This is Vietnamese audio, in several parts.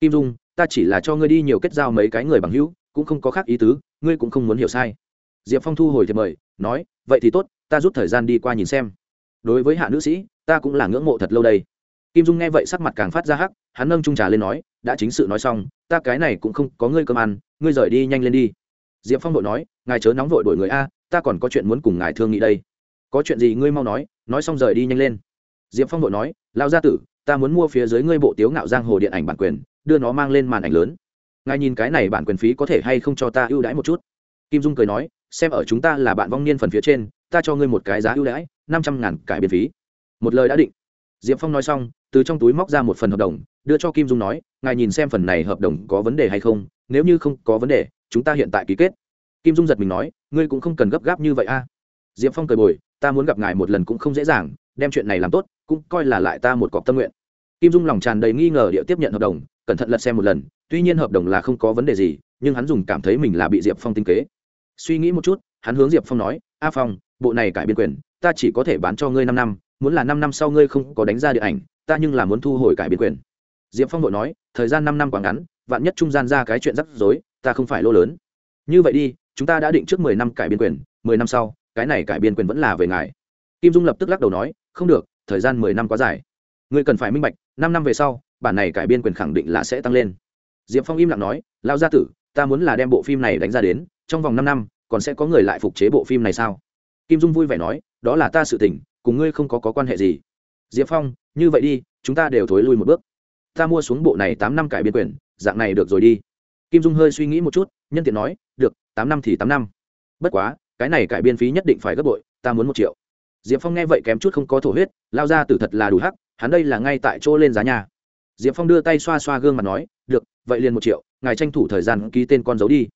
kim dung, ta chỉ là cho ngươi đi nhiều kết giao mấy cái người bằng hữu, cũng không có khác ý tứ, ngươi cũng không muốn hiểu sai. Diệp phong thu hồi thiệp mời, nói, vậy thì tốt, ta rút thời gian đi qua nhìn xem. Đối với hạ nữ sĩ, ta cũng là ngưỡng mộ thật lâu đây. Kim dung nghe vậy sắc mặt càng phát ra hắc, hắn nâng trung trà lên nói, đã chính sự nói xong, ta cái này cũng không có ngươi cơm ăn, ngươi rời đi nhanh lên đi. Diệp phong vội nói, ngài chớ nóng vội đổi người a, ta còn có chuyện muốn cùng ngài thương nghị đây. Có chuyện gì ngươi mau nói nói xong rời đi nhanh lên. Diệp phong vội nói lao gia tử, ta muốn mua phía dưới ngươi bộ tiếu ngạo giang hồ điện ảnh bản quyền đưa nó mang lên màn ảnh lớn. Ngài nhìn cái này bản quyền phí có thể hay không cho ta ưu đãi một chút? Kim dung cười nói, xem ở chúng ta là bạn vong niên phần phía trên, ta cho ngươi một cái giá ưu đãi, năm trăm ngàn cải biên phí. Một lời đã định. Diệp phong nói xong, từ trong túi móc ra một phần hợp đồng, đưa cho kim dung nói, ngài nhìn xem phần này hợp đồng có vấn đề hay không, nếu như không có vấn đề, chúng ta hiện tại ký kết. Kim dung giật mình nói, ngươi cũng không cần gấp gáp như vậy a. Diệp phong cười bồi, ta muốn gặp ngài một lần cũng không dễ dàng, đem chuyện này làm tốt, cũng coi là lại ta một cọc tâm nguyện. Kim dung lòng tràn đầy nghi ngờ địa tiếp nhận hợp đồng cẩn thận lật xem một lần, tuy nhiên hợp đồng là không có vấn đề gì, nhưng hắn dùng cảm thấy mình là bị diệp phong tinh kế. Suy nghĩ một chút, hắn hướng diệp phong nói, a phong, bộ này cải biên quyền, ta chỉ có thể bán cho ngươi năm năm, muốn là năm năm sau ngươi không có đánh ra điện ảnh, ta nhưng là muốn thu hồi cải biên quyền. Diệp phong vội nói, thời gian năm năm quá ngắn, vạn nhất trung gian ra cái chuyện rắc rối, ta không phải lỗ lớn. Như vậy đi, chúng ta đã định trước mười năm cải biên quyền, mười năm sau, cái này cải biên quyền vẫn là về ngài. Kim dung lập tức lắc đầu nói, không được, thời gian mười năm quá dài. Ngươi cần phải minh bạch, năm năm về sau bản này cải biên quyền khẳng định là sẽ tăng lên. Diệp phong im lặng nói lao gia tử ta muốn là đem bộ phim này đánh ra đến trong vòng năm năm còn sẽ có người lại phục chế bộ phim này sao? Kim dung vui vẻ nói đó là ta sự tình cùng ngươi không có, có quan hệ gì. Diệp phong như vậy đi chúng ta đều thối lui một bước. Ta mua xuống bộ này tám năm cải biên quyền dạng này được rồi đi. Kim dung hơi suy nghĩ một chút nhân tiện nói được tám năm thì tám năm. Bất quá cái này cải biên phí nhất định phải gấp bội ta muốn một triệu. Diệp phong nghe vậy kém chút không có thổ huyết lao ra từ thật là đủ hắc hắn đây là ngay tại chỗ lên giá nhà diệp phong đưa tay xoa xoa gương mặt nói, được, vậy liền một triệu, ngài tranh thủ thời gian ký tên con dấu đi.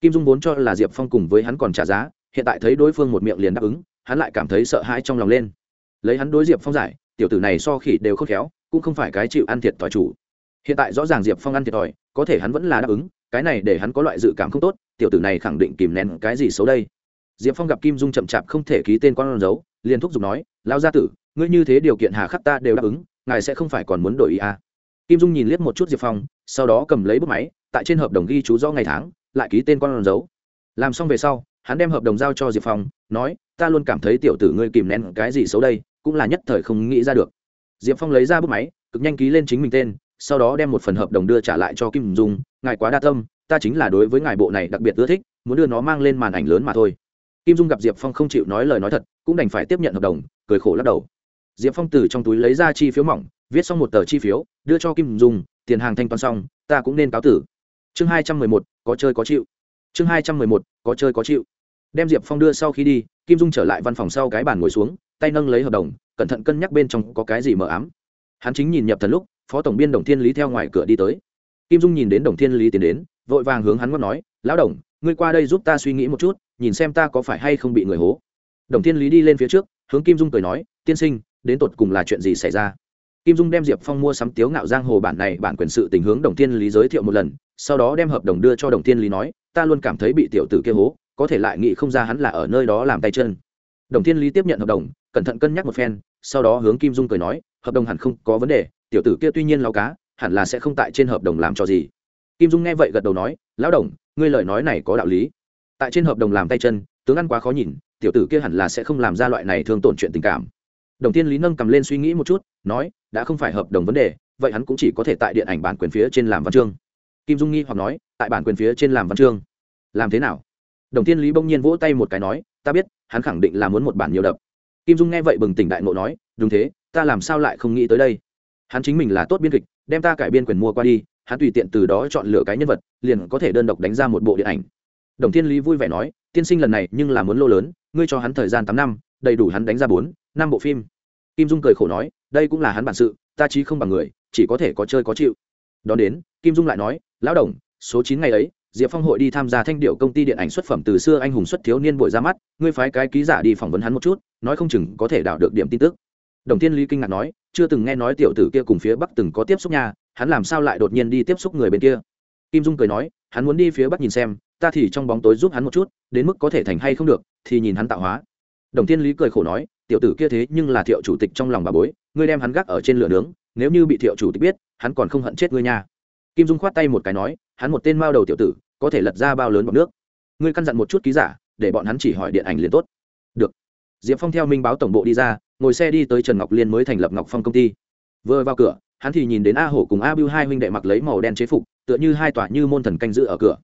Kim dung vốn cho là diệp phong cùng với hắn còn trả giá, hiện tại thấy đối phương một miệng liền đáp ứng, hắn lại cảm thấy sợ hãi trong lòng lên. Lấy hắn đối diệp phong giải, tiểu tử này so khỉ đều khôn khéo, cũng không phải cái chịu ăn thiệt thòi chủ. Hiện tại rõ ràng diệp phong ăn thiệt thòi, có thể hắn vẫn là đáp ứng, cái này để hắn có loại dự cảm không tốt, tiểu tử này khẳng định kìm nén cái gì xấu đây. Diệp phong gặp kim dung chậm chạp không thể ký tên con dấu, liền thúc giục nói lao gia tử, ngươi như thế điều kiện hà khắc ta đều đáp ứng, ngài sẽ không phải còn muốn đổi ý à kim dung nhìn liếc một chút diệp phong, sau đó cầm lấy bút máy, tại trên hợp đồng ghi chú rõ ngày tháng, lại ký tên con dấu. Làm xong về sau, hắn đem hợp đồng giao cho diệp phong, nói, ta luôn cảm thấy tiểu tử ngươi kìm nén cái gì xấu đây, cũng là nhất thời không nghĩ ra được. Diệp phong lấy ra bút máy, cực nhanh ký lên chính mình tên, sau đó đem một phần hợp đồng đưa trả lại cho kim dung, ngài quá đa tâm, ta chính là đối với ngài bộ này đặc biệt ưa thích, muốn đưa nó mang lên màn ảnh lớn mà thôi. Kim dung gặp diệp phong không chịu nói lời nói thật, cũng đành phải tiếp nhận hợp đồng, cười khổ lắc đầu. Diệp phong từ trong túi lấy ra chi phiếu mỏng viết xong một tờ chi phiếu, đưa cho kim dung, tiền hàng thanh toán xong, ta cũng nên cáo tử. Chương hai trăm mười một, có chơi có chịu. Chương hai trăm mười một, có chơi có chịu. Đem diệp phong đưa sau khi đi, kim dung trở lại văn phòng sau cái bàn ngồi xuống, tay nâng lấy hợp đồng, cẩn thận cân nhắc bên trong có cái gì mờ ám. Hắn chính nhìn nhập thần lúc, phó tổng biên đồng thiên lý theo ngoài cửa đi tới. Kim dung nhìn đến đồng thiên lý tiến đến, vội vàng hướng hắn ngót nói, lão đồng, ngươi qua đây giúp ta suy nghĩ một chút, nhìn xem ta có phải hay không bị người hố. Đồng thiên lý đi lên phía trước, hướng kim dung cười nói, tiên sinh, đến tột cùng là chuyện gì xảy ra? Kim dung đem diệp phong mua sắm tiếu ngạo giang hồ bản này bản quyền sự tình hướng đồng thiên lý giới thiệu một lần, sau đó đem hợp đồng đưa cho đồng thiên lý nói, ta luôn cảm thấy bị tiểu tử kia hố, có thể lại nghĩ không ra hắn là ở nơi đó làm tay chân. Đồng thiên lý tiếp nhận hợp đồng, cẩn thận cân nhắc một phen, sau đó hướng kim dung cười nói, hợp đồng hẳn không có vấn đề, tiểu tử kia tuy nhiên lao cá, hẳn là sẽ không tại trên hợp đồng làm cho gì. Kim dung nghe vậy gật đầu nói, lão đồng, ngươi lời nói này có đạo lý. Tại trên hợp đồng làm tay chân, tướng ăn quá khó nhìn, tiểu tử kia hẳn là sẽ không làm ra loại này thương tổn chuyện tình cảm đồng tiên lý nâng cầm lên suy nghĩ một chút, nói, đã không phải hợp đồng vấn đề, vậy hắn cũng chỉ có thể tại điện ảnh bản quyền phía trên làm văn chương. Kim dung nghi hoặc nói, tại bản quyền phía trên làm văn chương? Làm thế nào? Đồng tiên lý bỗng nhiên vỗ tay một cái nói, ta biết, hắn khẳng định là muốn một bản nhiều đập. Kim dung nghe vậy bừng tỉnh đại ngộ nói, đúng thế, ta làm sao lại không nghĩ tới đây? Hắn chính mình là tốt biên kịch, đem ta cải biên quyền mua qua đi, hắn tùy tiện từ đó chọn lựa cái nhân vật, liền có thể đơn độc đánh ra một bộ điện ảnh. Đồng thiên lý vui vẻ nói, tiên sinh lần này nhưng là muốn lô lớn, ngươi cho hắn thời gian tám năm, đầy đủ hắn đánh ra bốn, năm bộ phim kim dung cười khổ nói, đây cũng là hắn bản sự, ta chí không bằng người, chỉ có thể có chơi có chịu. Đón đến, kim dung lại nói, lão đồng, số chín ngày ấy, diệp phong hội đi tham gia thanh điệu công ty điện ảnh xuất phẩm từ xưa anh hùng xuất thiếu niên buổi ra mắt, ngươi phái cái ký giả đi phỏng vấn hắn một chút, nói không chừng có thể đảo được điểm tin tức. Đồng thiên lý kinh ngạc nói, chưa từng nghe nói tiểu tử kia cùng phía bắc từng có tiếp xúc nhà hắn làm sao lại đột nhiên đi tiếp xúc người bên kia? Kim dung cười nói, hắn muốn đi phía bắc nhìn xem, ta thì trong bóng tối giúp hắn một chút, đến mức có thể thành hay không được, thì nhìn hắn tạo hóa. Đồng thiên lý cười khổ nói tiểu tử kia thế nhưng là thiệu chủ tịch trong lòng bà bối, ngươi đem hắn gác ở trên lửa nướng, nếu như bị thiệu chủ tịch biết, hắn còn không hận chết ngươi nha. Kim dung khoát tay một cái nói, hắn một tên mao đầu tiểu tử, có thể lật ra bao lớn bọc nước. Ngươi căn dặn một chút ký giả, để bọn hắn chỉ hỏi điện ảnh liền tốt. Được. Diệp phong theo minh báo tổng bộ đi ra, ngồi xe đi tới trần ngọc liên mới thành lập ngọc phong công ty. Vừa vào cửa, hắn thì nhìn đến a hổ cùng a bưu hai huynh đệ mặc lấy màu đen chế phục, tựa như hai tòa như môn thần canh giữ ở cửa.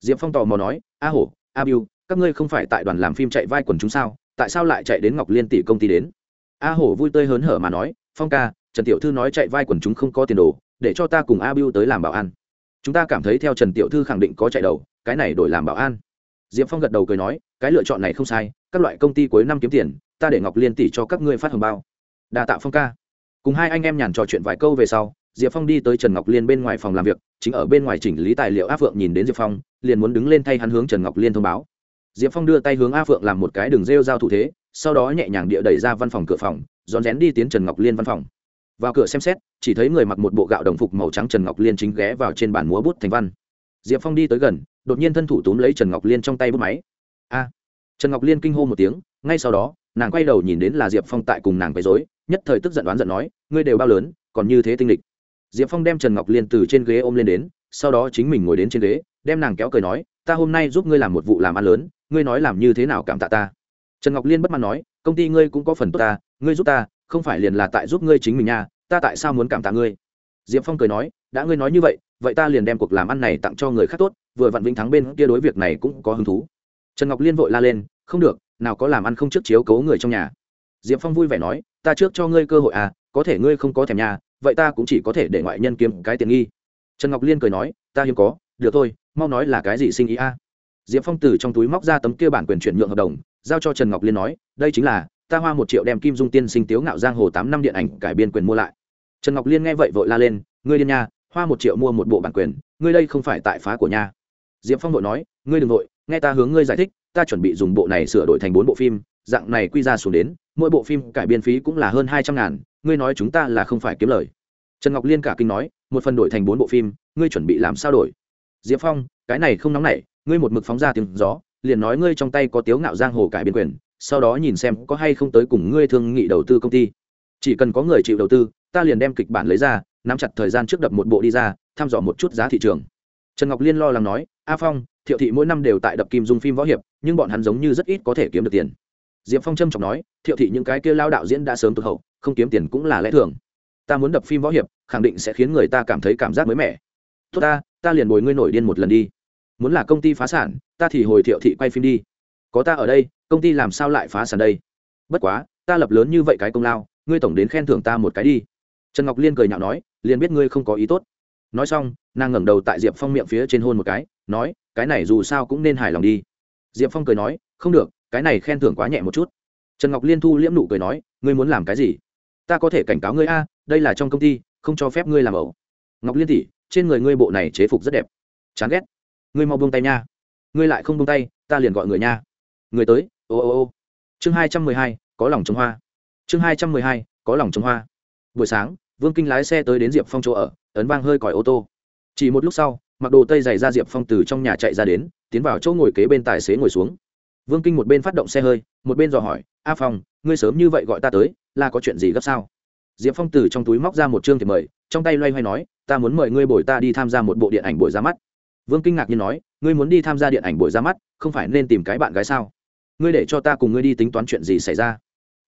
Diệp phong tò mò nói, a hổ, a bưu, các ngươi không phải tại đoàn làm phim chạy vai quần chúng sao? Tại sao lại chạy đến ngọc liên tỷ công ty đến? A hổ vui tươi hớn hở mà nói, phong ca, trần tiểu thư nói chạy vai quần chúng không có tiền đồ, để cho ta cùng a bưu tới làm bảo an. Chúng ta cảm thấy theo trần tiểu thư khẳng định có chạy đầu, cái này đổi làm bảo an. Diệp phong gật đầu cười nói, cái lựa chọn này không sai, các loại công ty cuối năm kiếm tiền, ta để ngọc liên tỷ cho các ngươi phát hồng bao. Đà Tạo phong ca. Cùng hai anh em nhàn trò chuyện vài câu về sau, diệp phong đi tới trần ngọc liên bên ngoài phòng làm việc, chính ở bên ngoài chỉnh lý tài liệu áp phượng nhìn đến diệp phong, liền muốn đứng lên thay hắn hướng trần ngọc liên thông báo diệp phong đưa tay hướng a phượng làm một cái đường rêu giao thủ thế, sau đó nhẹ nhàng địa đẩy ra văn phòng cửa phòng, rón rén đi tiến trần ngọc liên văn phòng. Vào cửa xem xét, chỉ thấy người mặc một bộ gạo đồng phục màu trắng trần ngọc liên chính ghé vào trên bàn múa bút thành văn. Diệp phong đi tới gần, đột nhiên thân thủ túm lấy trần ngọc liên trong tay bút máy. A! Trần ngọc liên kinh hô một tiếng, ngay sau đó, nàng quay đầu nhìn đến là diệp phong tại cùng nàng quấy dối nhất thời tức giận đoán giận nói, ngươi đều bao lớn, còn như thế tinh lịch diệp phong đem trần ngọc liên từ trên ghế ôm lên đến, sau đó chính mình ngồi đến trên ghế, đem nàng kéo cười nói, ta hôm nay giúp ngươi làm một vụ làm ăn lớn ngươi nói làm như thế nào cảm tạ ta? Trần ngọc liên bất mãn nói, công ty ngươi cũng có phần tốt ta, ngươi giúp ta, không phải liền là tại giúp ngươi chính mình nha, ta tại sao muốn cảm tạ ngươi? Diệp phong cười nói, đã ngươi nói như vậy vậy ta liền đem cuộc làm ăn này tặng cho người khác tốt, vừa vặn vĩnh thắng bên kia đối việc này cũng có hứng thú. Trần ngọc liên vội la lên, không được, nào có làm ăn không trước chiếu cố người trong nhà. Diệp phong vui vẻ nói, ta trước cho ngươi cơ hội à có thể ngươi không có thèm nhà, vậy ta cũng chỉ có thể để ngoại nhân kiếm cái tiền nghi. Trần ngọc liên cười nói, ta hiếm có, được thôi, mau nói là cái gì sinh ý a? à diệp phong từ trong túi móc ra tấm kia bản quyền chuyển nhượng hợp đồng, giao cho trần ngọc liên nói, đây chính là, ta hoa một triệu đem kim dung tiên sinh tiếu ngạo giang hồ tám năm điện ảnh cải biên quyền mua lại. Trần ngọc liên nghe vậy vội la lên, ngươi điên nha, hoa một triệu mua một bộ bản quyền, ngươi đây không phải tại phá của nha. Diệp phong vội nói, ngươi đ ừ n g nội nghe ta hướng ngươi giải thích, ta chuẩn bị dùng bộ này sửa đổi thành bốn bộ phim, dạng này quy ra xuống đến, mỗi bộ phim cải biên phí cũng là hơn hai trăm ngàn, ngươi nói chúng ta là không phải kiếm lời. Trần ngọc liên cả kinh nói, một phần đổi thành bốn bộ phim, ngươi chuẩn bị làm sao đổi? Diệp phong, cái này không nóng nảy ngươi một mực phóng ra tiếng gió, liền nói ngươi trong tay có tiếu ngạo giang hồ cải biên quyền, sau đó nhìn xem có hay không tới cùng ngươi thương nghị đầu tư công ty. Chỉ cần có người chịu đầu tư, ta liền đem kịch bản lấy ra, nắm chặt thời gian trước đập một bộ đi ra thăm dò một chút giá thị trường. Trần ngọc liên lo lắng nói, a phong, thiệu thị mỗi năm đều tại đập kim dung phim võ hiệp, nhưng bọn hắn giống như rất ít có thể kiếm được tiền. Diệp phong trâm trọng nói, thiệu thị những cái kia lao đạo diễn đã sớm tụt hậu, không kiếm tiền cũng là lẽ thường. Ta muốn đập phim võ hiệp, khẳng định sẽ khiến người ta cảm thấy cảm giác mới mẻ. Tốt ta ta liền bồi ngươi nổi điên một lần đi muốn là công ty phá sản, ta thì hồi thiệu thị quay phim đi. Có ta ở đây, công ty làm sao lại phá sản đây? Bất quá, ta lập lớn như vậy cái công lao, ngươi tổng đến khen thưởng ta một cái đi. Trần ngọc liên cười nhạo nói, liền biết ngươi không có ý tốt. Nói xong, nàng ngẩng đầu tại diệp phong miệng phía trên hôn một cái, nói, cái này dù sao cũng nên hài lòng đi. Diệp phong cười nói, không được, cái này khen thưởng quá nhẹ một chút. Trần ngọc liên thu liễm nụ cười nói, ngươi muốn làm cái gì? Ta có thể cảnh cáo ngươi a, đây là trong công ty, không cho phép ngươi làm ẩu. Ngọc liên tỉ trên người ngươi bộ này chế phục rất đẹp. Chán ghét ngươi mau buông tay nha. Ngươi lại không buông tay, ta liền gọi người nha. Người tới, ô ô ô. Chương hai trăm mười hai, có lòng trồng hoa. Chương hai trăm mười hai, có lòng trồng hoa. Buổi sáng, vương kinh lái xe tới đến diệp phong chỗ ở, ấn vang hơi còi ô tô. Chỉ một lúc sau, mặc đồ tây dày ra diệp phong từ trong nhà chạy ra đến, tiến vào chỗ ngồi kế bên tài xế ngồi xuống. Vương kinh một bên phát động xe hơi, một bên dò hỏi, a phong, ngươi sớm như vậy gọi ta tới, là có chuyện gì gấp sao? Diệp phong từ trong túi móc ra một chương thì mời, trong tay loay hoay nói, ta muốn mời ngươi bồi ta đi tham gia một bộ điện ảnh buổi ra mắt vương kinh ngạc nhiên nói, ngươi muốn đi tham gia điện ảnh buổi ra mắt, không phải nên tìm cái bạn gái sao? Ngươi để cho ta cùng ngươi đi tính toán chuyện gì xảy ra?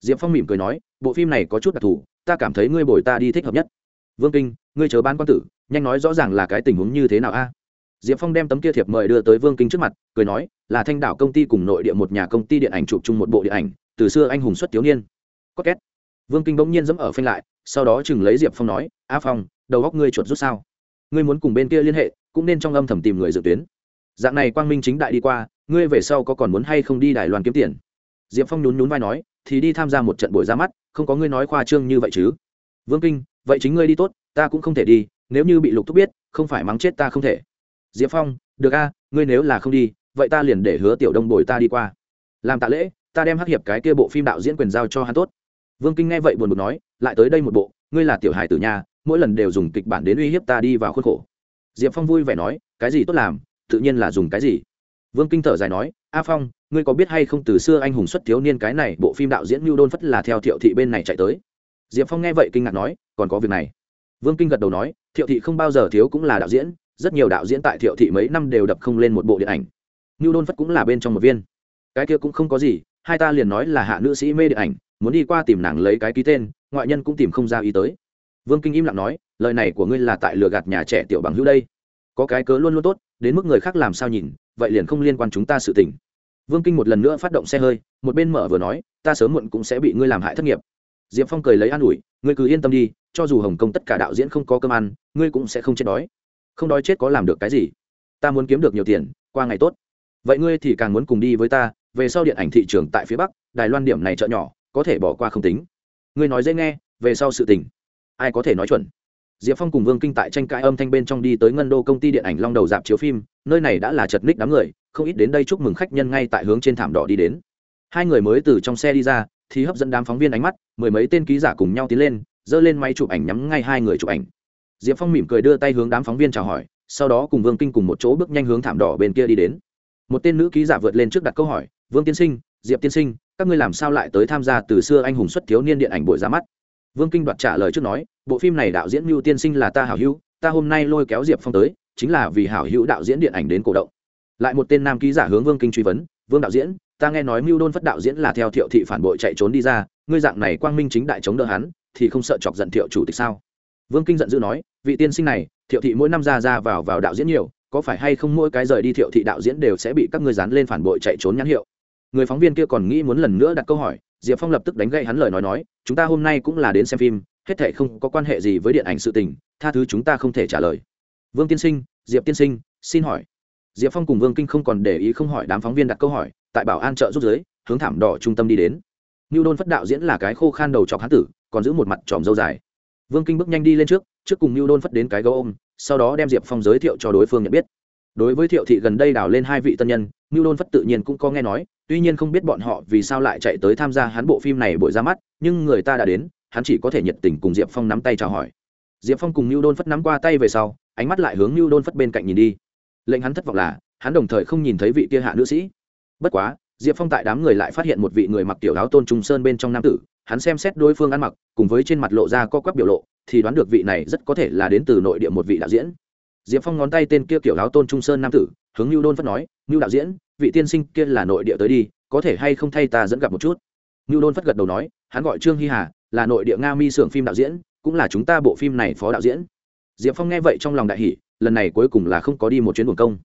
Diệp phong mỉm cười nói, bộ phim này có chút đặc thù, ta cảm thấy ngươi bồi ta đi thích hợp nhất. Vương kinh, ngươi chờ ban quan tử, nhanh nói rõ ràng là cái tình huống như thế nào a? Diệp phong đem tấm kia thiệp mời đưa tới vương kinh trước mặt, cười nói, là thanh đảo công ty cùng nội địa một nhà công ty điện ảnh chụp chung một bộ điện ảnh, từ xưa anh hùng xuất thiếu niên. Có két. Vương kinh bỗng nhiên dẫm ở phanh lại, sau đó chừng lấy diệp phong nói, a phong, đầu góc ngươi chuột rút sao? Ngươi muốn cùng bên kia liên hệ cũng nên trong âm thầm tìm người dự tuyến. Dạng này quang minh chính đại đi qua, ngươi về sau có còn muốn hay không đi đài loan kiếm tiền? Diệp phong nhún nhún vai nói, thì đi tham gia một trận buổi ra mắt, không có ngươi nói khoa trương như vậy chứ. Vương kinh, vậy chính ngươi đi tốt, ta cũng không thể đi, nếu như bị lục thúc biết, không phải mắng chết ta không thể. Diệp phong, được a, ngươi nếu là không đi, vậy ta liền để hứa tiểu đông bồi ta đi qua. Làm tạ lễ, ta đem hắc hiệp cái kia bộ phim đạo diễn quyền giao cho hắn tốt. Vương kinh nghe vậy buồn bực nói, lại tới đây một bộ, ngươi là tiểu hài tử nhà, mỗi lần đều dùng kịch bản đến uy hiếp ta đi vào khuôn khổ diệp phong vui vẻ nói, cái gì tốt làm? Tự nhiên là dùng cái gì? Vương kinh thở dài nói, a phong, ngươi có biết hay không từ xưa anh hùng xuất thiếu niên cái này bộ phim đạo diễn mưu đôn phất là theo thiệu thị bên này chạy tới? Diệp phong nghe vậy kinh ngạc nói, còn có việc này? Vương kinh gật đầu nói, thiệu thị không bao giờ thiếu cũng là đạo diễn, rất nhiều đạo diễn tại thiệu thị mấy năm đều đập không lên một bộ điện ảnh. Mưu đôn phất cũng là bên trong một viên. Cái kia cũng không có gì, hai ta liền nói là hạ nữ sĩ mê điện ảnh, muốn đi qua tìm nàng lấy cái ký tên, ngoại nhân cũng tìm không ra ý tới vương kinh im lặng nói, lời này của ngươi là tại lừa gạt nhà trẻ tiểu bằng hữu đây. Có cái cớ luôn luôn tốt, đến mức người khác làm sao nhìn, vậy liền không liên quan chúng ta sự tình. Vương kinh một lần nữa phát động xe hơi, một bên mở vừa nói, ta sớm muộn cũng sẽ bị ngươi làm hại thất nghiệp. Diệp phong cười lấy an ủi, ngươi cứ yên tâm đi, cho dù hồng kông tất cả đạo diễn không có cơm ăn, ngươi cũng sẽ không chết đói. Không đói chết có làm được cái gì? Ta muốn kiếm được nhiều tiền, qua ngày tốt. Vậy ngươi thì càng muốn cùng đi với ta, về sau điện ảnh thị trường tại phía bắc, đài loan điểm này chợ nhỏ, có thể bỏ qua không tính. Ngươi nói dễ nghe, về sau sự tình ai có thể nói chuẩn. Diệp phong cùng vương kinh tại tranh cãi âm thanh bên trong đi tới ngân đô công ty điện ảnh long đầu dạp chiếu phim, nơi này đã là chật ních đám người, không ít đến đây chúc mừng khách nhân ngay tại hướng trên thảm đỏ đi đến. Hai người mới từ trong xe đi ra, thì hấp dẫn đám phóng viên ánh mắt, mười mấy tên ký giả cùng nhau tiến lên, giơ lên máy chụp ảnh nhắm ngay hai người chụp ảnh. Diệp phong mỉm cười đưa tay hướng đám phóng viên chào hỏi, sau đó cùng vương kinh cùng một chỗ bước nhanh hướng thảm đỏ bên kia đi đến. Một tên nữ ký giả vượt lên trước đặt câu hỏi, vương tiên sinh, diệp tiên sinh, các ngươi làm sao lại tới tham gia từ xưa anh hùng xuất thiếu niên điện ảnh buổi ra mắt? Vương kinh đoạt trả lời trước nói, bộ phim này đạo diễn mưu tiên sinh là ta hảo hữu, ta hôm nay lôi kéo diệp phong tới, chính là vì hảo hữu đạo diễn điện ảnh đến cổ động. Lại một tên nam ký giả hướng vương kinh truy vấn, vương đạo diễn, ta nghe nói mưu đôn phất đạo diễn là theo thiệu thị phản bội chạy trốn đi ra, ngươi dạng này quang minh chính đại chống đỡ hắn, thì không sợ chọc giận thiệu chủ tịch sao? Vương kinh giận dữ nói, vị tiên sinh này, thiệu thị mỗi năm ra ra vào vào đạo diễn nhiều, có phải hay không mỗi cái rời đi thiệu thị đạo diễn đều sẽ bị các ngươi dán lên phản bội chạy trốn nhãn hiệu? Người phóng viên kia còn nghĩ muốn lần nữa đặt câu hỏi diệp phong lập tức đánh gậy hắn lời nói nói chúng ta hôm nay cũng là đến xem phim hết thệ không có quan hệ gì với điện ảnh sự tình tha thứ chúng ta không thể trả lời vương tiên sinh diệp tiên sinh xin hỏi diệp phong cùng vương kinh không còn để ý không hỏi đám phóng viên đặt câu hỏi tại bảo an chợ rút giới hướng thảm đỏ trung tâm đi đến Nưu Đôn Phất đạo diễn là cái khô khan đầu trọc hán tử, còn giữ một mặt tròm râu dài. Vương Kinh bước nhanh đi lên trước, trước cùng Nưu Đôn Phất đến cái gấu ôm, sau đó đem Diệp Phong giới thiệu cho đối phương nhận biết. Đối với Thiệu thị gần đây đào lên hai vị tân nhân, Nưu Đôn Phất tự nhiên cũng có nghe nói, tuy nhiên không biết bọn họ vì sao lại chạy tới tham gia hắn bộ phim này buổi ra mắt, nhưng người ta đã đến, hắn chỉ có thể nhiệt tình cùng Diệp Phong nắm tay chào hỏi. Diệp Phong cùng Nưu Đôn Phất nắm qua tay về sau, ánh mắt lại hướng Nưu Đôn Phất bên cạnh nhìn đi. Lệnh hắn thất vọng là, hắn đồng thời không nhìn thấy vị kia hạ nữ sĩ. Bất quá, diệp phong tại đám người lại phát hiện một vị người mặc tiểu áo tôn trung sơn bên trong nam tử hắn xem xét đối phương ăn mặc cùng với trên mặt lộ ra co quắp biểu lộ thì đoán được vị này rất có thể là đến từ nội địa một vị đạo diễn diệp phong ngón tay tên kia kiểu áo tôn trung sơn nam tử hướng lưu đôn phất nói lưu đạo diễn vị tiên sinh kia là nội địa tới đi, có thể hay không thay ta dẫn gặp một chút? Lưu đôn phất gật đầu nói, hắn gọi trương hy hà, là nội địa nga mi xưởng phim đạo diễn, cũng là chúng ta bộ phim này phó đạo diễn. Diệp phong nghe vậy trong lòng đại hỷ lần này cuối cùng là không có đi một chuyến buồng công.